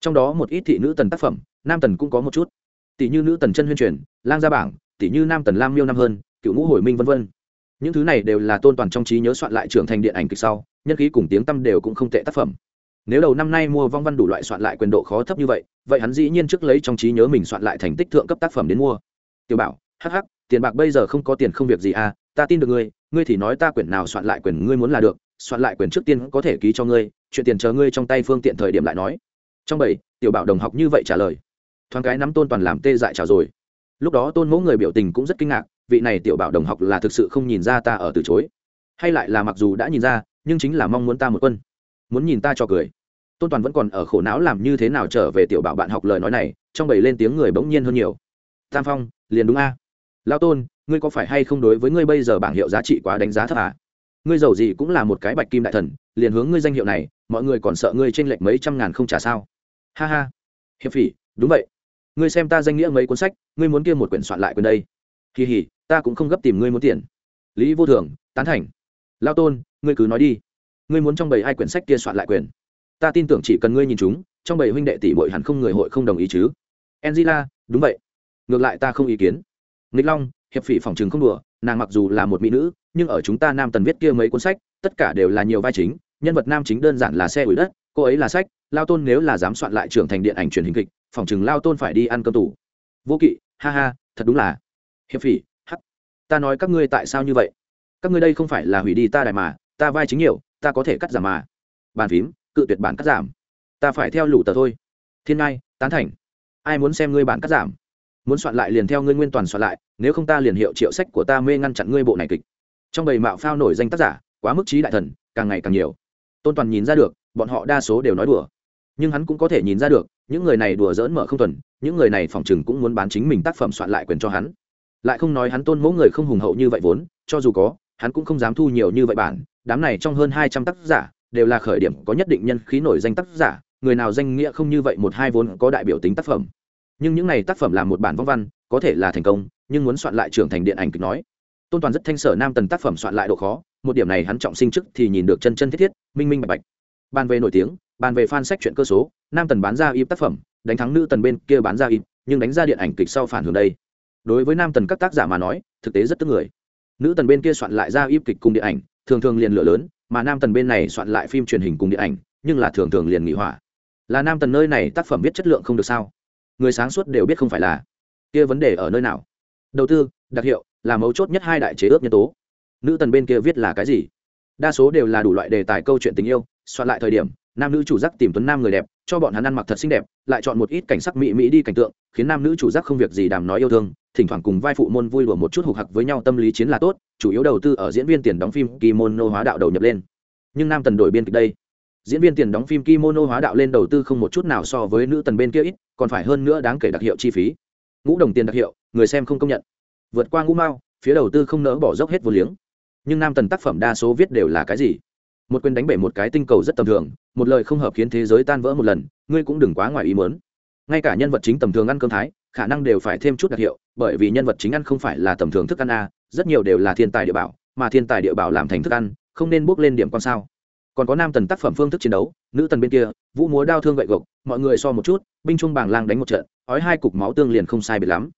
Trong đó một ít thị nữ tần tác phẩm, nam tần cũng có một chút. Tỷ như nữ tần chân huyên truyền, lang gia bảng, tỷ như nam tần lam miêu năm hơn, cựu ngũ hồi minh vân vân những thứ này đều là tôn toàn trong trí nhớ soạn lại trưởng thành điện ảnh kịch sau, nhân khí cùng tiếng tăm đều cũng không tệ tác phẩm. Nếu đầu năm nay mua vong văn đủ loại soạn lại quyền độ khó thấp như vậy vậy hắn dĩ nhiên trước lấy trong trí nhớ mình soạn lại thành tích thượng cấp tác phẩm đến mua. Tiểu bảo hh tiền bạc bây giờ không có tiền không việc gì à ta tin được ngươi ngươi thì nói ta quyển nào soạn lại quyền ngươi muốn là được, soạn lại quyền trước tiên có thể ký cho ngươi, chuyện tiền chờ ngươi trong tay phương tiện thời điểm lại nói. Trong bảy, tiểu bảo đồng học như vậy trả lời. Thoáng cái nắm tôn toàn làm tê dại trả rồi. Lúc đó tôn mẫu người biểu tình cũng rất kinh ngạc vị này tiểu bảo đồng học là thực sự không nhìn ra ta ở từ chối. Hay lại là mặc dù đã nhìn ra, nhưng chính là mong muốn ta một quân. Muốn nhìn ta cho cười. Tôn toàn vẫn còn ở khổ não làm như thế nào trở về tiểu bảo bạn học lời nói này, trong bầy lên tiếng người bỗng nhiên hơn nhiều. Tam phong, liền đúng a. Lao tôn, ngươi có phải hay không đối với ngươi bây giờ bảng hiệu giá trị quá đánh giá thấp à? Ngươi giàu gì cũng là một cái bạch kim đại thần, liền hướng ngươi danh hiệu này, mọi người còn sợ ngươi t r ê n lệch mấy trăm ngàn không trả sao? Ha ha. Hiệp phỉ, đúng vậy. Ngươi xem ta danh nghĩa mấy cuốn sách, ngươi muốn kia một quyển soạn lại quyền đây kỳ hỉ, ta cũng không gấp tìm ngươi muốn tiền. Lý vô thường, tán thành. Lao tôn, ngươi cứ nói đi. Ngươi muốn trong bảy hai quyển sách kia soạn lại quyền ta tin tưởng chỉ cần ngươi nhìn chúng, trong bảy huynh đệ tỷ bội hẳn không người hội không đồng ý chứ. Angela, đúng vậy. Ngược lại ta không ý kiến. Nghịch long, hiệp phỉ phòng chừng không đùa, nàng mặc dù là một mỹ nữ, nhưng ở chúng ta nam tần viết kia mấy cuốn sách, tất cả đều là nhiều vai chính, nhân vật nam chính đơn giản là xe ủi đất, cô ấy là sách, lao tôn nếu là dám soạn lại trưởng thành điện ảnh truyền hình kịch, phòng chừng lao tôn phải đi ăn cơm tủ. Vô kỵ, ha ha, thật đúng là hiệp phỉ, hắc. Ta nói các ngươi tại sao như vậy? Các ngươi đây không phải là hủy đi ta đài mà, ta vai chính nhiều, ta có thể cắt giảm mà. Bàn phím, cự tuyệt bản cắt giảm. Ta phải theo lũ tờ thôi. Thiên ngai, tán thành. Ai muốn xem ngươi bản cắt giảm? Muốn soạn lại liền theo ngươi nguyên toàn soạn lại, nếu không ta liền hiệu triệu sách của ta mê ngăn chặn ngươi bộ này kịch. Trong bầy mạo phao nổi danh tác giả, quá mức trí đại thần, càng ngày càng nhiều. Tôn toàn nhìn ra được, bọn họ đa số đều nói đùa. Nhưng hắn cũng có thể nhìn ra được, những người này đùa dỡn mở không tuần, những người này phòng chừng cũng muốn bán chính mình tác phẩm soạn lại quyền cho hắn lại không nói hắn tôn mẫu người không hùng hậu như vậy vốn, cho dù có, hắn cũng không dám thu nhiều như vậy bản, đám này trong hơn hai trăm tác giả, đều là khởi điểm có nhất định nhân khí nổi danh tác giả, người nào danh nghĩa không như vậy một hai vốn có đại biểu tính tác phẩm. Nhưng những này tác phẩm là một bản vong văn, có thể là thành công, nhưng muốn soạn lại trưởng thành điện ảnh kịch nói. Tôn toàn rất thanh sở nam tần tác phẩm soạn lại độ khó, một điểm này hắn trọng sinh trước thì nhìn được chân chân thiết thiết, minh minh bạch bạch. Bàn về nổi tiếng bàn về fan sách chuyện cơ số, nam tần bán ra im tác phẩm, đánh thắng nữ tần bên kia bán ra im, nhưng đánh ra điện ảnh kịch sau phản hưởng đây đối với nam tần các tác giả mà nói, thực tế rất tức người. Nữ tần bên kia soạn lại ra im kịch cùng điện ảnh, thường thường liền lửa lớn, mà nam tần bên này soạn lại phim truyền hình cùng điện ảnh, nhưng là thường thường liền nghỉ hỏa. Là nam tần nơi này tác phẩm biết chất lượng không được sao? Người sáng suốt đều biết không phải là. Kia vấn đề ở nơi nào? Đầu tư, đặc hiệu, là mấu chốt nhất hai đại chế ước nhân tố. Nữ tần bên kia viết là cái gì? Đa số đều là đủ loại đề tài câu chuyện tình yêu, soạn lại thời điểm nam nữ chủ giác tìm tuấn nam người đẹp, cho bọn hắn ăn mặc thật xinh đẹp, lại chọn một ít cảnh sắc mỹ mỹ đi cảnh tượng, khiến nam nữ chủ giác không việc gì đàm nói yêu thương, thỉnh thoảng cùng vai phụ môn vui đùa một chút hục hặc với nhau tâm lý chiến là tốt, chủ yếu đầu tư ở diễn viên tiền đóng phim kimono hóa đạo đầu nhập lên. Nhưng nam tần đổi biên kịch đây. Diễn viên tiền đóng phim kimono hóa đạo lên đầu tư không một chút nào so với nữ tần bên kia ít, còn phải hơn nữa đáng kể đặc hiệu chi phí. Ngũ đồng tiền đặc hiệu, người xem không công nhận. Vượt qua ngũ mao, phía đầu tư không nỡ bỏ dốc hết vô liếng. Nhưng nam tần tác phẩm đa số viết đều là cái gì? Một quyền đánh bể một cái tinh cầu rất tầm thường, một lời không hợp khiến thế giới tan vỡ một lần, ngươi cũng đừng quá ngoài ý mớn ngay cả nhân vật chính tầm thường ăn cơm thái, khả năng đều phải thêm chút đặc hiệu, bởi vì nhân vật chính ăn không phải là tầm thường thức ăn a, rất nhiều đều là thiên tài địa bảo, mà thiên tài địa bảo làm thành thức ăn, không nên bước lên điểm con sao. Còn có nam tần tác phẩm phương thức chiến đấu, nữ tần bên kia, vũ múa đao thương gậy gộc, mọi người so một chút, binh trung bảng lang đánh một trận, ói hai cục máu tương liền không sai biệt lắm.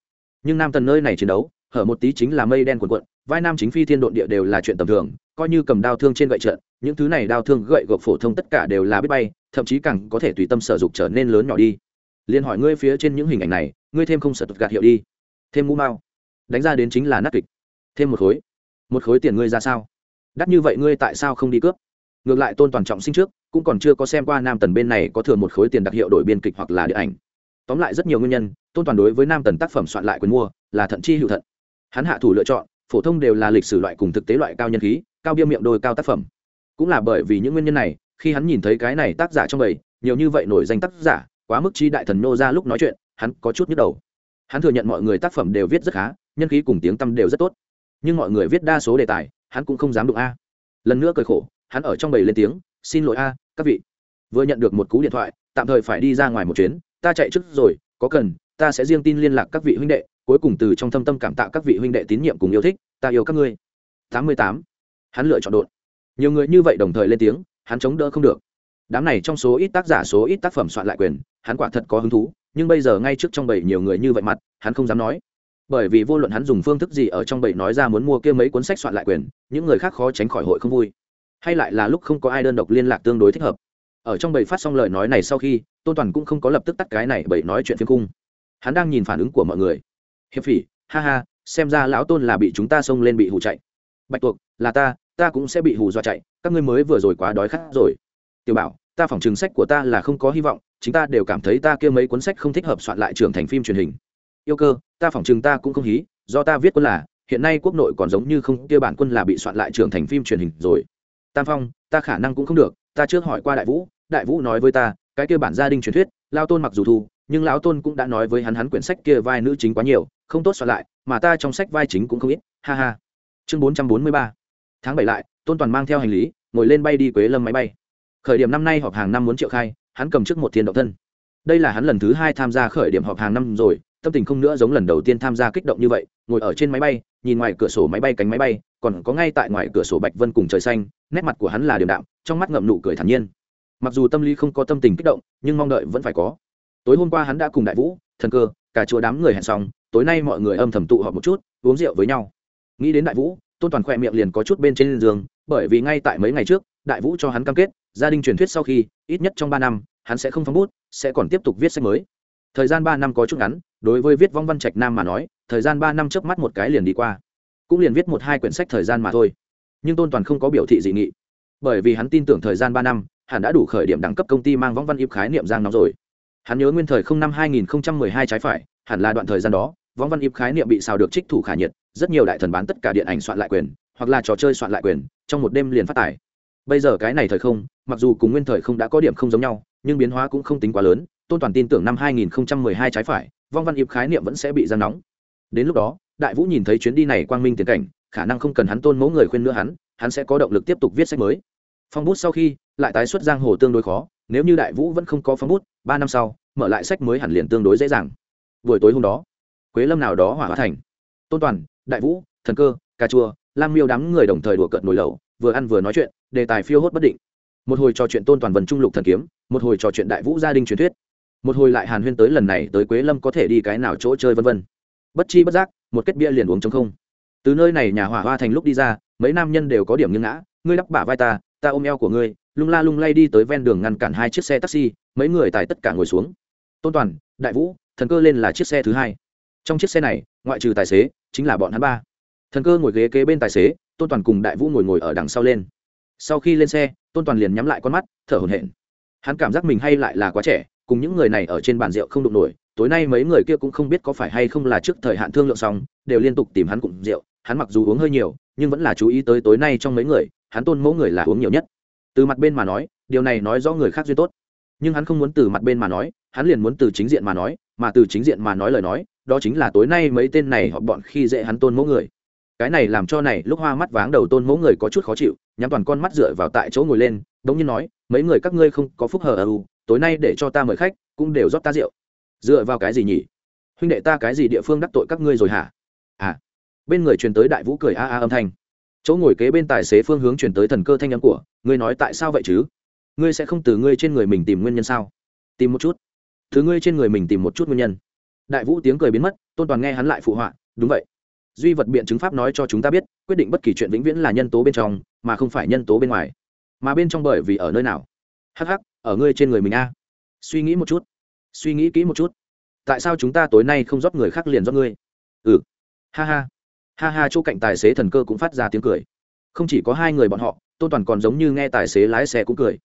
Nhưng nam tần nơi này chiến đấu, hở một tí chính là mây đen cuộn cuộn vai nam chính phi thiên độn địa đều là chuyện tầm thường, coi như cầm đao thương trên gậy trận, những thứ này đao thương gậy gộc phổ thông tất cả đều là biết bay, thậm chí càng có thể tùy tâm sở dục trở nên lớn nhỏ đi. Liền hỏi ngươi phía trên những hình ảnh này, ngươi thêm không sợ tụt gạt hiệu đi. Thêm mũ mao. Đánh ra đến chính là nát kịch. Thêm một khối. Một khối tiền ngươi ra sao? Đắt như vậy ngươi tại sao không đi cướp? Ngược lại tôn toàn trọng sinh trước, cũng còn chưa có xem qua nam tần bên này có thừa một khối tiền đặc hiệu đổi biên kịch hoặc là điện ảnh. Tóm lại rất nhiều nguyên nhân, tôn toàn đối với nam tần tác phẩm soạn lại quyền mua là thận chi hữu thận. Hắn hạ thủ lựa chọn phổ thông đều là lịch sử loại cùng thực tế loại cao nhân khí, cao bia miệng đôi, cao tác phẩm. Cũng là bởi vì những nguyên nhân này, khi hắn nhìn thấy cái này tác giả trong bầy, nhiều như vậy nổi danh tác giả, quá mức chi đại thần nô ra lúc nói chuyện, hắn có chút nhức đầu. Hắn thừa nhận mọi người tác phẩm đều viết rất khá, nhân khí cùng tiếng tâm đều rất tốt. Nhưng mọi người viết đa số đề tài, hắn cũng không dám đụng a. Lần nữa cười khổ, hắn ở trong bầy lên tiếng, xin lỗi a, các vị. Vừa nhận được một cú điện thoại, tạm thời phải đi ra ngoài một chuyến, ta chạy trước rồi, có cần ta sẽ riêng tin liên lạc các vị huynh đệ, cuối cùng từ trong thâm tâm cảm tạ các vị huynh đệ tín nhiệm cùng yêu thích, ta yêu các ngươi. Tám mươi tám. Hắn lựa chọn đột. Nhiều người như vậy đồng thời lên tiếng, hắn chống đỡ không được. Đám này trong số ít tác giả, số ít tác phẩm soạn lại quyền, hắn quả thật có hứng thú, nhưng bây giờ ngay trước trong bầy nhiều người như vậy mặt, hắn không dám nói. Bởi vì vô luận hắn dùng phương thức gì ở trong bầy nói ra muốn mua kia mấy cuốn sách soạn lại quyền, những người khác khó tránh khỏi hội không vui. Hay lại là lúc không có ai đơn độc liên lạc tương đối thích hợp. Ở trong bầy phát xong lời nói này sau khi, tôn toàn cũng không có lập tức tắt cái này bầy nói chuyện phiên cung hắn đang nhìn phản ứng của mọi người. Hiệp phỉ, ha ha, xem ra lão tôn là bị chúng ta xông lên bị hù chạy. Bạch tuộc, là ta ta cũng sẽ bị hù dọa chạy, các ngươi mới vừa rồi quá đói khát rồi. Tiểu bảo, ta phỏng chừng sách của ta là không có hy vọng, chúng ta đều cảm thấy ta kia mấy cuốn sách không thích hợp soạn lại trưởng thành phim truyền hình. Yêu cơ, ta phỏng chừng ta cũng không hí, do ta viết quân là, hiện nay quốc nội còn giống như không, kia bản quân là bị soạn lại trưởng thành phim truyền hình rồi. Tam phong, ta khả năng cũng không được, ta trước hỏi qua đại vũ đại vũ nói với ta, cái kia bản gia đình truyền thuyết lao tôn mặc dù thu nhưng lão tôn cũng đã nói với hắn hắn quyển sách kia vai nữ chính quá nhiều, không tốt soạn lại, mà ta trong sách vai chính cũng không ít, ha ha. Chương bốn trăm bốn mươi ba. Tháng bảy lại, tôn toàn mang theo hành lý, ngồi lên bay đi quế lâm máy bay. Khởi điểm năm nay họp hàng năm muốn triệu khai, hắn cầm trước một thiên động thân. Đây là hắn lần thứ hai tham gia khởi điểm họp hàng năm rồi, tâm tình không nữa giống lần đầu tiên tham gia kích động như vậy, ngồi ở trên máy bay, nhìn ngoài cửa sổ máy bay cánh máy bay, còn có ngay tại ngoài cửa sổ bạch vân cùng trời xanh, nét mặt của hắn là điềm đạm, trong mắt ngậm nụ cười thản nhiên. Mặc dù tâm lý không có tâm tình kích động, nhưng mong đợi vẫn phải có tối hôm qua hắn đã cùng đại vũ, thần cơ, cả chùa đám người hẹn xong, tối nay mọi người âm thầm tụ họp một chút, uống rượu với nhau. Nghĩ đến đại vũ, tôn toàn khoe miệng liền có chút bên trên giường, bởi vì ngay tại mấy ngày trước, đại vũ cho hắn cam kết, gia đình truyền thuyết sau khi, ít nhất trong ba năm, hắn sẽ không phóng bút, sẽ còn tiếp tục viết sách mới. Thời gian ba năm có chút ngắn, đối với viết vong văn trạch nam mà nói, thời gian ba năm trước mắt một cái liền đi qua. Cũng liền viết một hai quyển sách thời gian mà thôi. Nhưng tôn toàn không có biểu thị dị nghị. Bởi vì hắn tin tưởng thời gian ba năm, hẳn đã đủ khởi điểm đẳng cấp công ty mang vong văn yêu khái niệm giang nóng rồi hắn nhớ nguyên thời không năm 2012 trái phải, hẳn là đoạn thời gian đó, võng văn yếp khái niệm bị xào được trích thủ khả nhiệt, rất nhiều đại thần bán tất cả điện ảnh soạn lại quyền, hoặc là trò chơi soạn lại quyền, trong một đêm liền phát tải. Bây giờ cái này thời không, mặc dù cùng nguyên thời không đã có điểm không giống nhau, nhưng biến hóa cũng không tính quá lớn, tôn toàn tin tưởng năm 2012 trái phải vong văn yếp khái niệm vẫn sẽ bị giam nóng. Đến lúc đó, đại vũ nhìn thấy chuyến đi này quang minh tiền cảnh, khả năng không cần hắn tôn mẫu người khuyên nữa hắn hắn sẽ có động lực tiếp tục viết sách mới. Phong bút sau khi, lại tái xuất giang hồ tương đối khó, nếu như đại vũ vẫn không có phong bút ba năm sau, mở lại sách mới hẳn liền tương đối dễ dàng. Buổi tối hôm đó, quế lâm nào đó hỏa hóa thành. Tôn toàn, đại vũ, thần cơ, cà chua, lam miêu đám người đồng thời đùa cợt nồi lẩu, vừa ăn vừa nói chuyện, đề tài phiêu hốt bất định. Một hồi trò chuyện tôn toàn vần trung lục thần kiếm, một hồi trò chuyện đại vũ gia đình truyền thuyết. Một hồi lại hàn huyên tới lần này tới quế lâm có thể đi cái nào chỗ chơi vân vân. Bất chi bất giác, một kết bia liền uống trong không. Từ nơi này nhà hỏa hoa thành lúc đi ra, mấy nam nhân đều có điểm nghiêng ngã, ngươi đắp bả vai ta ta ôm eo của ngươi, lung la lung lay đi tới ven đường ngăn cản hai chiếc xe taxi, mấy người tài tất cả ngồi xuống. Tôn toàn, đại vũ, thần cơ lên là chiếc xe thứ hai. Trong chiếc xe này, ngoại trừ tài xế, chính là bọn hắn ba. Thần cơ ngồi ghế kế bên tài xế, tôn toàn cùng đại vũ ngồi ngồi ở đằng sau lên. Sau khi lên xe, tôn toàn liền nhắm lại con mắt, thở hổn hển. Hắn cảm giác mình hay lại là quá trẻ, cùng những người này ở trên bàn rượu không đụng nổi, tối nay mấy người kia cũng không biết có phải hay không là trước thời hạn thương lượng xong, đều liên tục tìm hắn cụm rượu, hắn mặc dù uống hơi nhiều, nhưng vẫn là chú ý tới tối nay trong mấy người hắn tôn mẫu người là uống nhiều nhất. Từ mặt bên mà nói, điều này nói rõ người khác duyên tốt. Nhưng hắn không muốn từ mặt bên mà nói, hắn liền muốn từ chính diện mà nói, mà từ chính diện mà nói lời nói, đó chính là tối nay mấy tên này họ bọn khi dễ hắn tôn mẫu người. Cái này làm cho này, lúc hoa mắt váng đầu tôn mẫu người có chút khó chịu, nhắm toàn con mắt dựa vào tại chỗ ngồi lên, đống nhiên nói, mấy người các ngươi không có phúc hờ à ơ tối nay để cho ta mời khách, cũng đều rót ta rượu. Dựa vào cái gì nhỉ? Huynh đệ ta cái gì địa phương đắc tội các ngươi rồi hả? À. Bên người truyền tới đại vũ cười a a âm thanh chỗ ngồi kế bên tài xế phương hướng chuyển tới thần cơ thanh âm của, ngươi nói tại sao vậy chứ? Ngươi sẽ không từ ngươi trên người mình tìm nguyên nhân sao? Tìm một chút. Thứ ngươi trên người mình tìm một chút nguyên nhân. Đại vũ tiếng cười biến mất, tôn toàn nghe hắn lại phụ họa, đúng vậy. Duy vật biện chứng pháp nói cho chúng ta biết, quyết định bất kỳ chuyện vĩnh viễn là nhân tố bên trong, mà không phải nhân tố bên ngoài. Mà bên trong bởi vì ở nơi nào? Hh ở ngươi trên người mình a. Suy nghĩ một chút. Suy nghĩ kỹ một chút. Tại sao chúng ta tối nay không rót người khác liền rót ngươi? Ừ. Ha ha ha ha, chỗ cạnh tài xế thần cơ cũng phát ra tiếng cười. Không chỉ có hai người bọn họ, tôn toàn còn giống như nghe tài xế lái xe cũng cười.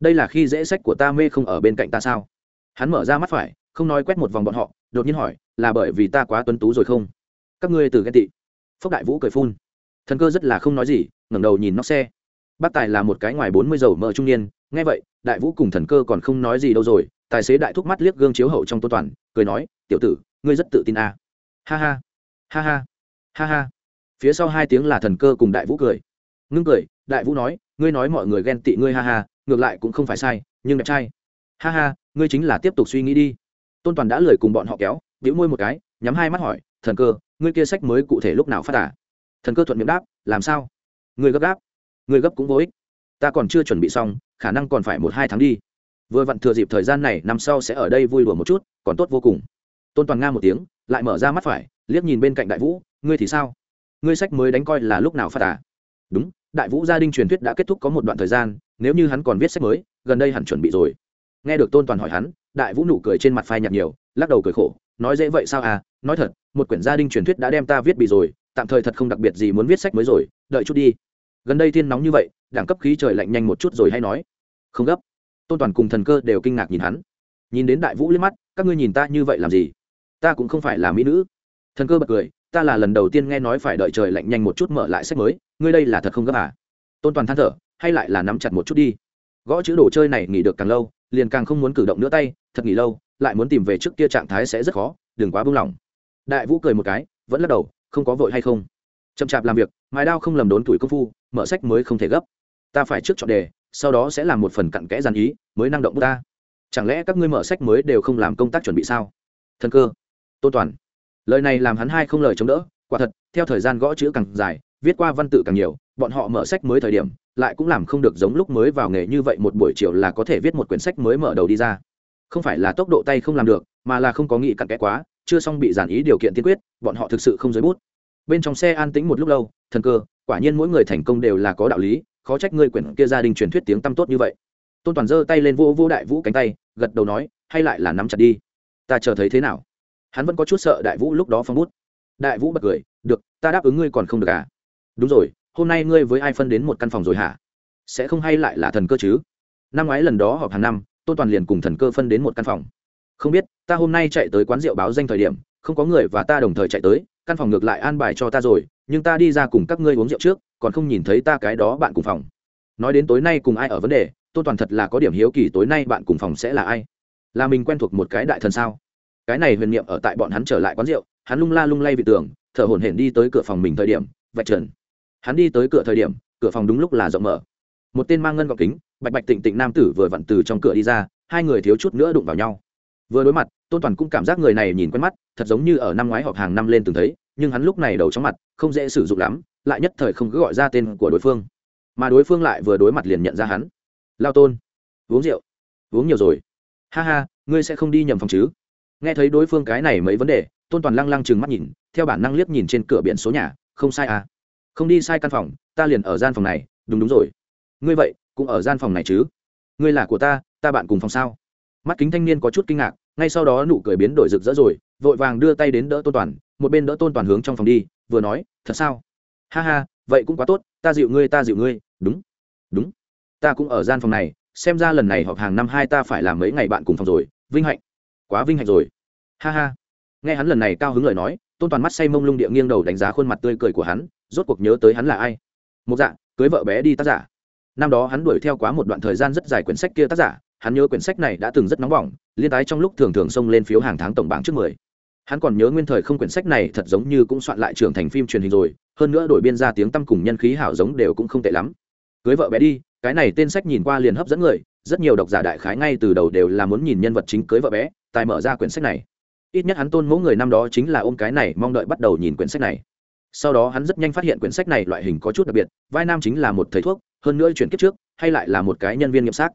Đây là khi dễ sách của ta mê không ở bên cạnh ta sao? Hắn mở ra mắt phải, không nói quét một vòng bọn họ, đột nhiên hỏi, là bởi vì ta quá tuấn tú rồi không? Các ngươi từ ghen tị. Phúc đại vũ cười phun. Thần cơ rất là không nói gì, ngẩng đầu nhìn nóc xe. Bác tài là một cái ngoài bốn mươi dầu mỡ trung niên, nghe vậy, đại vũ cùng thần cơ còn không nói gì đâu rồi, tài xế đại thúc mắt liếc gương chiếu hậu trong tôn toàn, cười nói, tiểu tử, ngươi rất tự tin à. ha ha. Ha ha ha ha. Phía sau hai tiếng là thần cơ cùng đại vũ cười. Ngưng cười đại vũ nói ngươi nói mọi người ghen tị ngươi ha ha ngược lại cũng không phải sai nhưng đẹp trai. Ha ha ngươi chính là tiếp tục suy nghĩ đi. Tôn toàn đã lời cùng bọn họ kéo bĩu môi một cái nhắm hai mắt hỏi thần cơ ngươi kia sách mới cụ thể lúc nào phát tả thần cơ thuận miệng đáp làm sao? Ngươi gấp đáp, ngươi gấp cũng vô ích. Ta còn chưa chuẩn bị xong khả năng còn phải một hai tháng đi. Vừa vặn thừa dịp thời gian này năm sau sẽ ở đây vui đùa một chút còn tốt vô cùng. Tôn toàn nga một tiếng lại mở ra mắt phải liếc nhìn bên cạnh đại vũ ngươi thì sao? Ngươi sách mới đánh coi là lúc nào phát à? Đúng, đại vũ gia đình truyền thuyết đã kết thúc có một đoạn thời gian, nếu như hắn còn viết sách mới, gần đây hẳn chuẩn bị rồi. Nghe được tôn toàn hỏi hắn, đại vũ nụ cười trên mặt phai nhạt nhiều, lắc đầu cười khổ, nói dễ vậy sao à? Nói thật, một quyển gia đình truyền thuyết đã đem ta viết bị rồi, tạm thời thật không đặc biệt gì muốn viết sách mới rồi, đợi chút đi. Gần đây thiên nóng như vậy, đẳng cấp khí trời lạnh nhanh một chút rồi hay nói. Không gấp. Tôn toàn cùng thần cơ đều kinh ngạc nhìn hắn. Nhìn đến đại vũ liếc mắt, các ngươi nhìn ta như vậy làm gì? Ta cũng không phải là mỹ nữ. Thần cơ bật cười ta là lần đầu tiên nghe nói phải đợi trời lạnh nhanh một chút mở lại sách mới, ngươi đây là thật không gấp à? Tôn toàn than thở, hay lại là nắm chặt một chút đi. Gõ chữ đồ chơi này nghỉ được càng lâu, liền càng không muốn cử động nữa tay, thật nghỉ lâu, lại muốn tìm về trước kia trạng thái sẽ rất khó, đừng quá buông lỏng. Đại vũ cười một cái, vẫn lắc đầu, không có vội hay không. Chậm chạp làm việc, mài đao không lầm đốn tuổi công phu, mở sách mới không thể gấp. Ta phải trước chọn đề, sau đó sẽ làm một phần cặn kẽ dàn ý, mới năng động ta. Chẳng lẽ các ngươi mở sách mới đều không làm công tác chuẩn bị sao? Thân cơ. Tôn toàn lời này làm hắn hai không lời chống đỡ, quả thật, theo thời gian gõ chữ càng dài, viết qua văn tự càng nhiều, bọn họ mở sách mới thời điểm, lại cũng làm không được giống lúc mới vào nghề như vậy một buổi chiều là có thể viết một quyển sách mới mở đầu đi ra. Không phải là tốc độ tay không làm được, mà là không có nghĩ cặn kẽ quá, chưa xong bị giản ý điều kiện tiên quyết, bọn họ thực sự không giới bút. Bên trong xe an tĩnh một lúc lâu, thần cơ, quả nhiên mỗi người thành công đều là có đạo lý, khó trách ngươi quyển kia gia đình truyền thuyết tiếng tăm tốt như vậy. Tôn toàn giơ tay lên vô vô đại vũ cánh tay, gật đầu nói, hay lại là nắm chặt đi. Ta chờ thấy thế nào? Hắn vẫn có chút sợ đại vũ lúc đó phong bút. Đại vũ bật cười, được, ta đáp ứng ngươi còn không được à? Đúng rồi, hôm nay ngươi với ai phân đến một căn phòng rồi hả? Sẽ không hay lại là thần cơ chứ? Năm ngoái lần đó họp hàng năm, tôn toàn liền cùng thần cơ phân đến một căn phòng. Không biết, ta hôm nay chạy tới quán rượu báo danh thời điểm, không có người và ta đồng thời chạy tới, căn phòng ngược lại an bài cho ta rồi, nhưng ta đi ra cùng các ngươi uống rượu trước, còn không nhìn thấy ta cái đó bạn cùng phòng. Nói đến tối nay cùng ai ở vấn đề, tôn toàn thật là có điểm hiếu kỳ tối nay bạn cùng phòng sẽ là ai? Là mình quen thuộc một cái đại thần sao? Cái này huyền niệm ở tại bọn hắn trở lại quán rượu, hắn lung la lung lay vị tường, thở hổn hển đi tới cửa phòng mình thời điểm, vạch trần. Hắn đi tới cửa thời điểm, cửa phòng đúng lúc là rộng mở. Một tên mang ngân gọc kính, bạch bạch tịnh tịnh nam tử vừa vặn từ trong cửa đi ra, hai người thiếu chút nữa đụng vào nhau. Vừa đối mặt, tôn toàn cũng cảm giác người này nhìn quen mắt, thật giống như ở năm ngoái họp hàng năm lên từng thấy, nhưng hắn lúc này đầu trong mặt, không dễ sử dụng lắm, lại nhất thời không cứ gọi ra tên của đối phương. Mà đối phương lại vừa đối mặt liền nhận ra hắn. Lao tôn, uống rượu. Uống nhiều rồi. Ha ha, ngươi sẽ không đi nhầm phòng chứ? Nghe thấy đối phương cái này mấy vấn đề, tôn toàn lăng lăng chừng mắt nhìn, theo bản năng liếc nhìn trên cửa biển số nhà, không sai à. Không đi sai căn phòng, ta liền ở gian phòng này, đúng đúng rồi. Ngươi vậy, cũng ở gian phòng này chứ? Ngươi là của ta ta bạn cùng phòng sao? Mắt kính thanh niên có chút kinh ngạc, ngay sau đó nụ cười biến đổi rực rỡ rồi, vội vàng đưa tay đến đỡ tôn toàn, một bên đỡ tôn toàn hướng trong phòng đi, vừa nói, thật sao? Ha ha, vậy cũng quá tốt, ta dịu ngươi, ta dịu ngươi, đúng đúng. Ta cũng ở gian phòng này, xem ra lần này họp hàng năm hai ta phải làm mấy ngày bạn cùng phòng rồi, vinh hạnh quá vinh hạnh rồi. Ha ha. Nghe hắn lần này cao hứng lời nói, tôn toàn mắt say mông lung địa nghiêng đầu đánh giá khuôn mặt tươi cười của hắn, rốt cuộc nhớ tới hắn là ai. Một dạ cưới vợ bé đi tác giả. Năm đó hắn đuổi theo quá một đoạn thời gian rất dài quyển sách kia tác giả, hắn nhớ quyển sách này đã từng rất nóng bỏng, liên tái trong lúc thường thường xông lên phiếu hàng tháng tổng bảng trước mười. Hắn còn nhớ nguyên thời không quyển sách này thật giống như cũng soạn lại trưởng thành phim truyền hình rồi, hơn nữa đổi biên ra tiếng tăm cùng nhân khí hảo giống đều cũng không tệ lắm. Cưới vợ bé đi, cái này tên sách nhìn qua liền hấp dẫn người, rất nhiều độc giả đại khái ngay từ đầu đều là muốn nhìn nhân vật chính cưới vợ bé tài mở ra quyển sách này. Ít nhất hắn tôn mẫu người năm đó chính là ôm cái này, mong đợi bắt đầu nhìn quyển sách này. Sau đó hắn rất nhanh phát hiện quyển sách này loại hình có chút đặc biệt, vai nam chính là một thầy thuốc, hơn nữa chuyển kiếp trước, hay lại là một cái nhân viên nghiệm sát.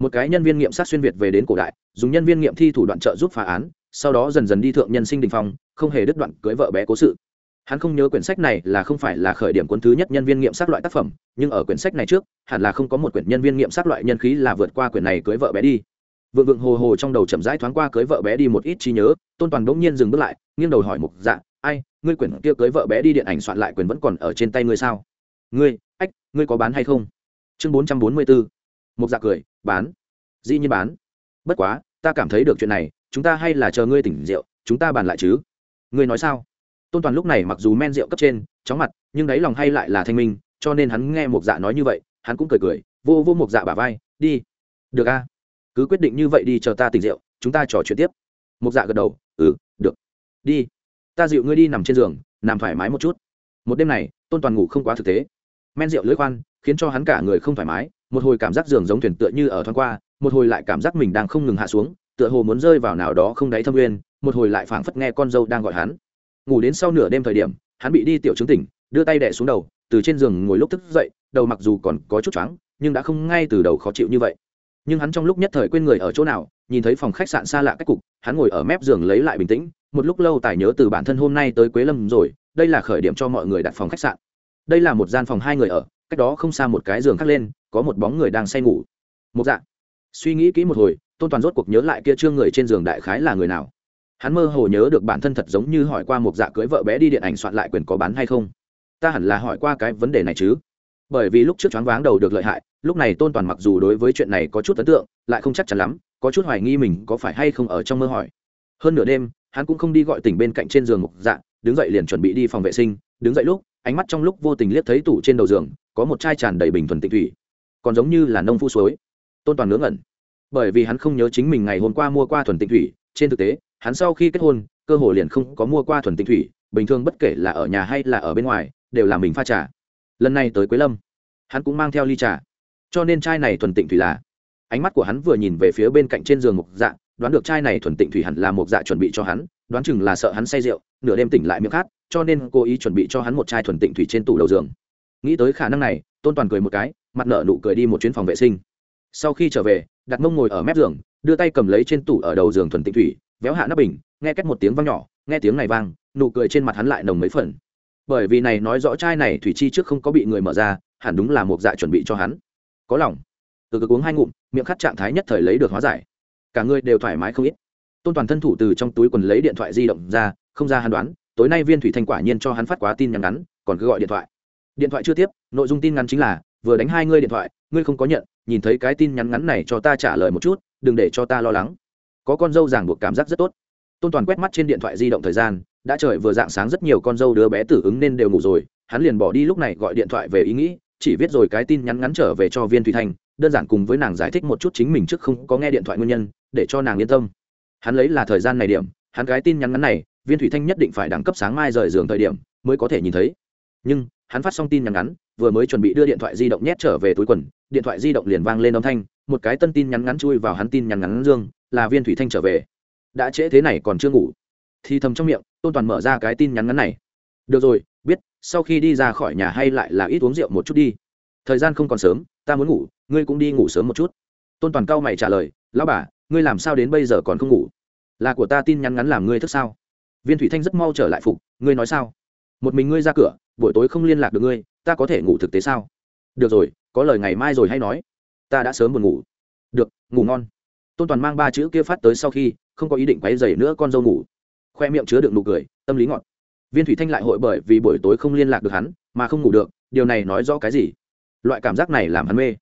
Một cái nhân viên nghiệm sát xuyên việt về đến cổ đại, dùng nhân viên nghiệm thi thủ đoạn trợ giúp phá án, sau đó dần dần đi thượng nhân sinh đình phong, không hề đứt đoạn cưới vợ bé cố sự. Hắn không nhớ quyển sách này là không phải là khởi điểm cuốn thứ nhất nhân viên nghiệm sát loại tác phẩm, nhưng ở quyển sách này trước, hẳn là không có một quyển nhân viên nghiệm sát loại nhân khí là vượt qua quyển này cưới vợ bé đi vượng vượng hồ hồ trong đầu chậm rãi thoáng qua cưới vợ bé đi một ít trí nhớ, tôn toàn bỗng nhiên dừng bước lại, nghiêng đầu hỏi mục dạ ai, ngươi quyển kia cưới vợ bé đi điện ảnh soạn lại quyền vẫn còn ở trên tay ngươi sao? Ngươi, ách, ngươi có bán hay không? Chương bốn trăm bốn mươi bốn mục dạ cười, bán. Dĩ nhiên bán. Bất quá, ta cảm thấy được chuyện này, chúng ta hay là chờ ngươi tỉnh rượu, chúng ta bàn lại chứ. Ngươi nói sao? Tôn toàn lúc này mặc dù men rượu cấp trên, chóng mặt, nhưng đáy lòng hay lại là thanh minh, cho nên hắn nghe một dạ nói như vậy, hắn cũng cười cười, vô vô một dạ bả vai, đi. Được a cứ quyết định như vậy đi, chờ ta tỉnh rượu, chúng ta trò chuyện tiếp. Mục dạ gật đầu ừ được. Đi. Ta dịu ngươi đi nằm trên giường, nằm thoải mái một chút. Một đêm này, tôn toàn ngủ không quá thực tế. Men rượu lưỡi khoan, khiến cho hắn cả người không thoải mái, một hồi cảm giác giường giống thuyền tựa như ở thoáng qua, một hồi lại cảm giác mình đang không ngừng hạ xuống, tựa hồ muốn rơi vào nào đó không đáy thâm nguyên, một hồi lại phảng phất nghe con dâu đang gọi hắn. Ngủ đến sau nửa đêm thời điểm, hắn bị đi tiểu chứng tỉnh, đưa tay đẻ xuống đầu, từ trên giường ngồi lúc thức dậy, đầu mặc dù còn có chút choáng, nhưng đã không ngay từ đầu khó chịu như vậy nhưng hắn trong lúc nhất thời quên người ở chỗ nào, nhìn thấy phòng khách sạn xa lạ cách cục, hắn ngồi ở mép giường lấy lại bình tĩnh, một lúc lâu tài nhớ từ bản thân hôm nay tới quế lâm rồi, đây là khởi điểm cho mọi người đặt phòng khách sạn. Đây là một gian phòng hai người ở, cách đó không xa một cái giường khác lên, có một bóng người đang say ngủ. Một dạng suy nghĩ kỹ một hồi, tôn toàn rốt cuộc nhớ lại kia trương người trên giường đại khái là người nào. Hắn mơ hồ nhớ được bản thân thật giống như hỏi qua một dạ cưới vợ bé đi điện ảnh soạn lại quyền có bán hay không. Ta hẳn là hỏi qua cái vấn đề này chứ bởi vì lúc trước choáng váng đầu được lợi hại, lúc này tôn toàn mặc dù đối với chuyện này có chút ấn tượng, lại không chắc chắn lắm, có chút hoài nghi mình có phải hay không ở trong mơ hỏi. Hơn nửa đêm, hắn cũng không đi gọi tỉnh bên cạnh trên giường mục dạ đứng dậy liền chuẩn bị đi phòng vệ sinh, đứng dậy lúc, ánh mắt trong lúc vô tình liếc thấy tủ trên đầu giường, có một chai tràn đầy bình thuần tịnh thủy. Còn giống như là nông phu suối. Tôn toàn ngớ ngẩn. Bởi vì hắn không nhớ chính mình ngày hôm qua mua qua thuần tịnh thủy, trên thực tế, hắn sau khi kết hôn, cơ hồ liền không có mua qua thuần tịnh thủy, bình thường bất kể là ở nhà hay là ở bên ngoài, đều là mình pha trà lần này tới quế lâm. Hắn cũng mang theo ly trà. Cho nên chai này thuần tịnh thủy là, ánh mắt của hắn vừa nhìn về phía bên cạnh trên giường mục dạ đoán được chai này thuần tịnh thủy hẳn là mục dạ chuẩn bị cho hắn, đoán chừng là sợ hắn say rượu, nửa đêm tỉnh lại miệng khát, cho nên cố ý chuẩn bị cho hắn một chai thuần tịnh thủy trên tủ đầu giường. Nghĩ tới khả năng này, tôn toàn cười một cái, mặt nở nụ cười đi một chuyến phòng vệ sinh. Sau khi trở về đặt mông ngồi ở mép giường, đưa tay cầm lấy trên tủ ở đầu giường thuần tịnh thủy, véo hạ nắp bình, nghe cách một tiếng vang nhỏ, nghe tiếng này vang, nụ cười trên mặt hắn lại nồng mấy phần bởi vì này nói rõ chai này thủy chi trước không có bị người mở ra, hẳn đúng là một dạ chuẩn bị cho hắn. Có lòng. Từ cực uống hai ngụm, miệng khát trạng thái nhất thời lấy được hóa giải. Cả người đều thoải mái không ít. Tôn toàn thân thủ từ trong túi quần lấy điện thoại di động ra, không ra hắn đoán, tối nay viên thủy thanh quả nhiên cho hắn phát quá tin nhắn ngắn, còn cứ gọi điện thoại. Điện thoại chưa tiếp, nội dung tin ngắn chính là, vừa đánh hai ngươi điện thoại, ngươi không có nhận, nhìn thấy cái tin nhắn ngắn này cho ta trả lời một chút, đừng để cho ta lo lắng. Có con dâu ràng buộc cảm giác rất tốt. Tôn toàn quét mắt trên điện thoại di động thời gian đã trời vừa dạng sáng rất nhiều con dâu đứa bé tử ứng nên đều ngủ rồi, hắn liền bỏ đi lúc này gọi điện thoại về ý nghĩ, chỉ viết rồi cái tin nhắn ngắn trở về cho viên thủy thanh đơn giản cùng với nàng giải thích một chút chính mình trước không có nghe điện thoại nguyên nhân, để cho nàng yên tâm. Hắn lấy là thời gian này điểm, hắn cái tin nhắn ngắn này, viên thủy thanh nhất định phải đẳng cấp sáng mai rời giường thời điểm mới có thể nhìn thấy. Nhưng, hắn phát xong tin nhắn ngắn, vừa mới chuẩn bị đưa điện thoại di động nhét trở về túi quần, điện thoại di động liền vang lên âm thanh, một cái tân tin nhắn ngắn chui vào hắn tin nhắn ngắn dương, là viên thủy thanh trở về. Đã trễ thế này còn chưa ngủ. Thì thầm trong miệng tôn toàn mở ra cái tin nhắn ngắn này. Được rồi, biết, sau khi đi ra khỏi nhà hay lại là ít uống rượu một chút đi. Thời gian không còn sớm, ta muốn ngủ, ngươi cũng đi ngủ sớm một chút. Tôn toàn cao mày trả lời, lão bà, ngươi làm sao đến bây giờ còn không ngủ? Là của ta tin nhắn ngắn làm ngươi thức sao? Viên thủy thanh rất mau trở lại phục, ngươi nói sao? Một mình ngươi ra cửa, buổi tối không liên lạc được ngươi, ta có thể ngủ thực tế sao? Được rồi, có lời ngày mai rồi hay nói. Ta đã sớm buồn ngủ. Được, ngủ ngon. Tôn toàn mang ba chữ kia phát tới sau khi, không có ý định quấy dày nữa con dâu ngủ khoe miệng chứa đựng nụ cười, tâm lý ngọt. Viên thủy thanh lại hội bởi vì buổi tối không liên lạc được hắn, mà không ngủ được, điều này nói rõ cái gì? Loại cảm giác này làm hắn mê.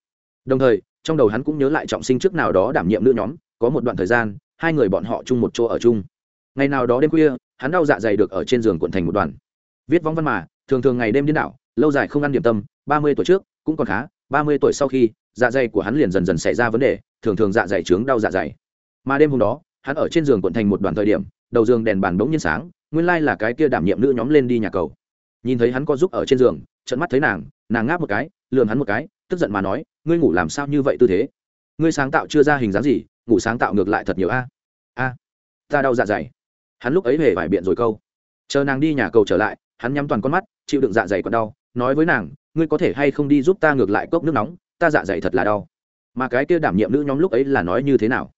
Đồng thời, trong đầu hắn cũng nhớ lại trọng sinh trước nào đó đảm nhiệm nữ nhóm, có một đoạn thời gian, hai người bọn họ chung một chỗ ở chung. Ngày nào đó đêm khuya, hắn đau dạ dày được ở trên giường quận thành một đoàn. Viết vong văn mà, thường thường ngày đêm điên đảo, lâu dài không ăn điểm tâm, ba mươi tuổi trước, cũng còn khá, ba mươi tuổi sau khi dạ dày của hắn liền dần dần xảy ra vấn đề, thường thường dạ dày trướng đau dạ dày. Mà đêm hôm đó, hắn ở trên giường quận thành một đoàn thời điểm đầu giường đèn bàn bỗng nhiên sáng, nguyên lai là cái kia đảm nhiệm nữ nhóm lên đi nhà cầu. Nhìn thấy hắn có giúp ở trên giường trận mắt thấy nàng nàng ngáp một cái, lườm hắn một cái, tức giận mà nói, ngươi ngủ làm sao như vậy tư thế? Ngươi sáng tạo chưa ra hình dáng gì, ngủ sáng tạo ngược lại thật nhiều a. A, ta đau dạ dày. Hắn lúc ấy hề vải biện rồi câu. Chờ nàng đi nhà cầu trở lại, hắn nhắm toàn con mắt, chịu đựng dạ dày còn đau, nói với nàng, ngươi có thể hay không đi giúp ta ngược lại cốc nước nóng, ta dạ dày thật là đau. Mà cái kia đảm nhiệm nữ nhóm lúc ấy là nói như thế nào?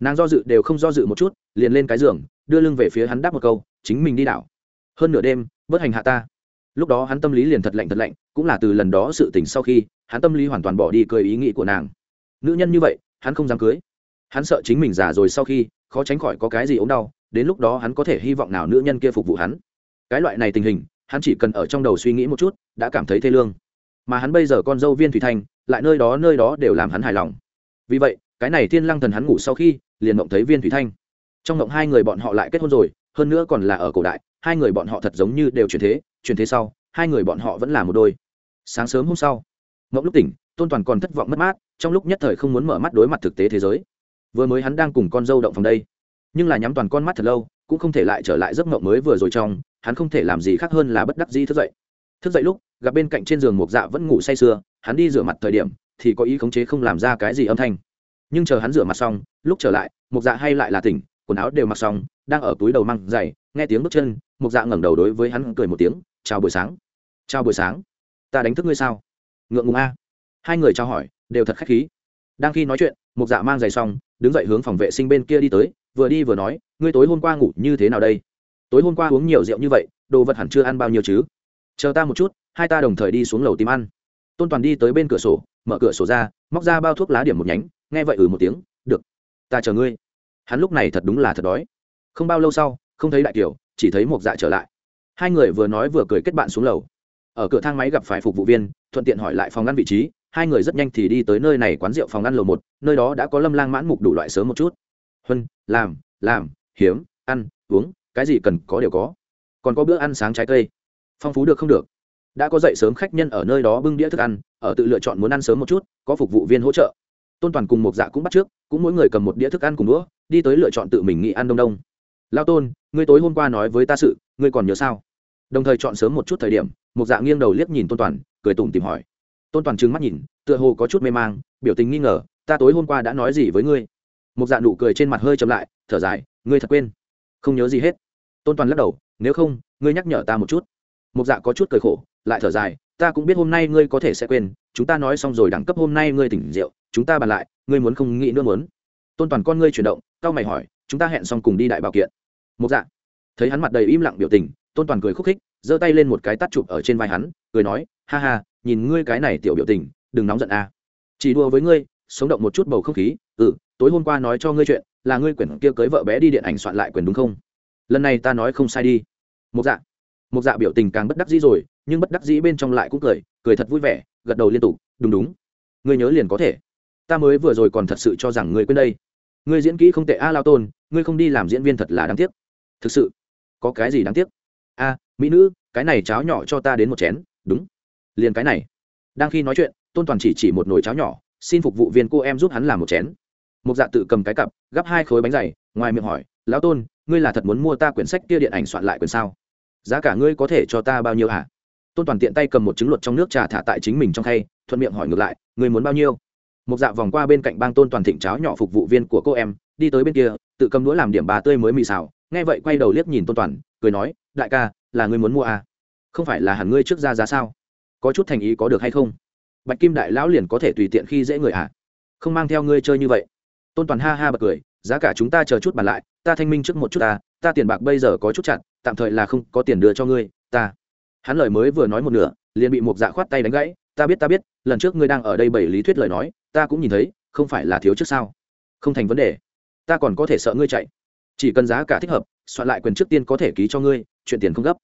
Nàng do dự đều không do dự một chút, liền lên cái giường đưa lưng về phía hắn đáp một câu, chính mình đi đảo. Hơn nửa đêm bớt hành hạ ta. Lúc đó hắn tâm lý liền thật lạnh thật lạnh, cũng là từ lần đó sự tình sau khi, hắn tâm lý hoàn toàn bỏ đi cười ý nghĩ của nàng. Nữ nhân như vậy, hắn không dám cưới. Hắn sợ chính mình già rồi sau khi, khó tránh khỏi có cái gì ốm đau, đến lúc đó hắn có thể hy vọng nào nữ nhân kia phục vụ hắn. Cái loại này tình hình, hắn chỉ cần ở trong đầu suy nghĩ một chút, đã cảm thấy thê lương. Mà hắn bây giờ con dâu viên thủy thanh lại nơi đó nơi đó đều làm hắn hài lòng. Vì vậy, cái này thiên lăng thần hắn ngủ sau khi, liền mộng thấy viên thủy thanh trong ngộng hai người bọn họ lại kết hôn rồi, hơn nữa còn là ở cổ đại, hai người bọn họ thật giống như đều chuyển thế chuyển thế sau, hai người bọn họ vẫn là một đôi. Sáng sớm hôm sau ngộng lúc tỉnh, tôn toàn còn thất vọng mất mát, trong lúc nhất thời không muốn mở mắt đối mặt thực tế thế giới. Vừa mới hắn đang cùng con dâu động phòng đây, nhưng là nhắm toàn con mắt thật lâu, cũng không thể lại trở lại giấc mộng mới vừa rồi trong, hắn không thể làm gì khác hơn là bất đắc dĩ thức dậy. Thức dậy lúc, gặp bên cạnh trên giường mục dạ vẫn ngủ say sưa, hắn đi rửa mặt thời điểm, thì có ý khống chế không làm ra cái gì âm thanh. Nhưng chờ hắn rửa mặt xong, lúc trở lại, mục dạ hay lại là tỉnh quần áo đều mặc xong, đang ở túi đầu măng dày nghe tiếng bước chân, mục dạ ngẩng đầu đối với hắn cười một tiếng, chào buổi sáng. Chào buổi sáng. Ta đánh thức ngươi sao? Ngượng ngùng a. Hai người trao hỏi, đều thật khách khí. Đang khi nói chuyện, mục dạ mang giày xong, đứng dậy hướng phòng vệ sinh bên kia đi tới, vừa đi vừa nói, ngươi tối hôm qua ngủ như thế nào đây? Tối hôm qua uống nhiều rượu như vậy, đồ vật hẳn chưa ăn bao nhiêu chứ? Chờ ta một chút, hai ta đồng thời đi xuống lầu tìm ăn. Tôn toàn đi tới bên cửa sổ, mở cửa sổ ra, móc ra bao thuốc lá điểm một nhánh, nghe vậy ừ một tiếng, được, ta chờ ngươi hắn lúc này thật đúng là thật đói. Không bao lâu sau, không thấy đại kiều chỉ thấy một dạ trở lại. Hai người vừa nói vừa cười kết bạn xuống lầu. Ở cửa thang máy gặp phải phục vụ viên, thuận tiện hỏi lại phòng ngăn vị trí, hai người rất nhanh thì đi tới nơi này quán rượu phòng ngăn lầu một, nơi đó đã có lâm lang mãn mục đủ loại sớm một chút. Huân, làm làm, hiếm, ăn, uống, cái gì cần có đều có. Còn có bữa ăn sáng trái cây. Phong phú được không được. Đã có dậy sớm khách nhân ở nơi đó bưng đĩa thức ăn, ở tự lựa chọn muốn ăn sớm một chút, có phục vụ viên hỗ trợ. Tôn toàn cùng một dạ cũng bắt trước, cũng mỗi người cầm một đĩa thức ăn cùng đũa đi tới lựa chọn tự mình nghĩ ăn đông đông. Lao tôn, ngươi tối hôm qua nói với ta sự, ngươi còn nhớ sao? Đồng thời chọn sớm một chút thời điểm, một dạ nghiêng đầu liếc nhìn tôn toàn, cười tủm tìm hỏi. Tôn toàn trừng mắt nhìn, tựa hồ có chút mê mang, biểu tình nghi ngờ, ta tối hôm qua đã nói gì với ngươi? Một dạ nụ cười trên mặt hơi chậm lại, thở dài, ngươi thật quên. Không nhớ gì hết. Tôn toàn lắc đầu, nếu không, ngươi nhắc nhở ta một chút. Một dạ có chút cười khổ, lại thở dài, ta cũng biết hôm nay ngươi có thể sẽ quên, chúng ta nói xong rồi đẳng cấp hôm nay ngươi tỉnh rượu, chúng ta bàn lại, ngươi muốn không nghĩ nữa muốn. Tôn toàn con ngươi chuyển động cao mày hỏi, chúng ta hẹn xong cùng đi đại bảo kiện. Một dạ. Thấy hắn mặt đầy im lặng biểu tình, tôn toàn cười khúc khích, giơ tay lên một cái tắt chụp ở trên vai hắn, cười nói, ha ha, nhìn ngươi cái này tiểu biểu tình, đừng nóng giận a. À. chỉ đùa với ngươi, sống động một chút bầu không khí ừ tối hôm qua nói cho ngươi chuyện, là ngươi quyển kia cưới vợ bé đi điện ảnh soạn lại quyền đúng không? Lần này ta nói không sai đi. Một dạ. Một dạ biểu tình càng bất đắc dĩ rồi, nhưng bất đắc dĩ bên trong lại cũng cười cười thật vui vẻ, gật đầu liên tục, đúng đúng. Ngươi nhớ liền có thể. Ta mới vừa rồi còn thật sự cho rằng ngươi quên đây ngươi diễn kỹ không tệ a lao tôn, ngươi không đi làm diễn viên thật là đáng tiếc. Thực sự, có cái gì đáng tiếc? A, mỹ nữ, cái này cháo nhỏ cho ta đến một chén, đúng. Liền cái này. Đang khi nói chuyện, tôn toàn chỉ chỉ một nồi cháo nhỏ, xin phục vụ viên cô em giúp hắn làm một chén. Một dạ tự cầm cái cặp, gắp hai khối bánh dày, ngoài miệng hỏi, lão tôn, ngươi là thật muốn mua ta quyển sách kia điện ảnh soạn lại quyển sao? Giá cả ngươi có thể cho ta bao nhiêu hả? Tôn toàn tiện tay cầm một trứng luật trong nước trà thả tại chính mình trong khay, thuận miệng hỏi ngược lại, ngươi muốn bao nhiêu? Một dạ vòng qua bên cạnh bang tôn toàn thịnh cháo nhỏ phục vụ viên của cô em, đi tới bên kia, tự cầm đũa làm điểm bà tươi mới mì xào, nghe vậy quay đầu liếc nhìn tôn toàn, cười nói, đại ca, là ngươi muốn mua à? không phải là hẳn ngươi trước ra giá sao có chút thành ý có được hay không bạch kim đại lão liền có thể tùy tiện khi dễ người à? không mang theo ngươi chơi như vậy tôn toàn ha ha bật cười, giá cả chúng ta chờ chút bàn lại, ta thanh minh trước một chút ta ta tiền bạc bây giờ có chút chặt, tạm thời là không có tiền đưa cho ngươi, ta hắn lời mới vừa nói một nửa, liền bị một dạ khoát tay đánh gãy ta biết ta biết, lần trước ngươi đang ở đây bảy lý thuyết lời nói, ta cũng nhìn thấy, không phải là thiếu trước sao? Không thành vấn đề. Ta còn có thể sợ ngươi chạy. Chỉ cần giá cả thích hợp, soạn lại quyền trước tiên có thể ký cho ngươi, chuyện tiền không gấp.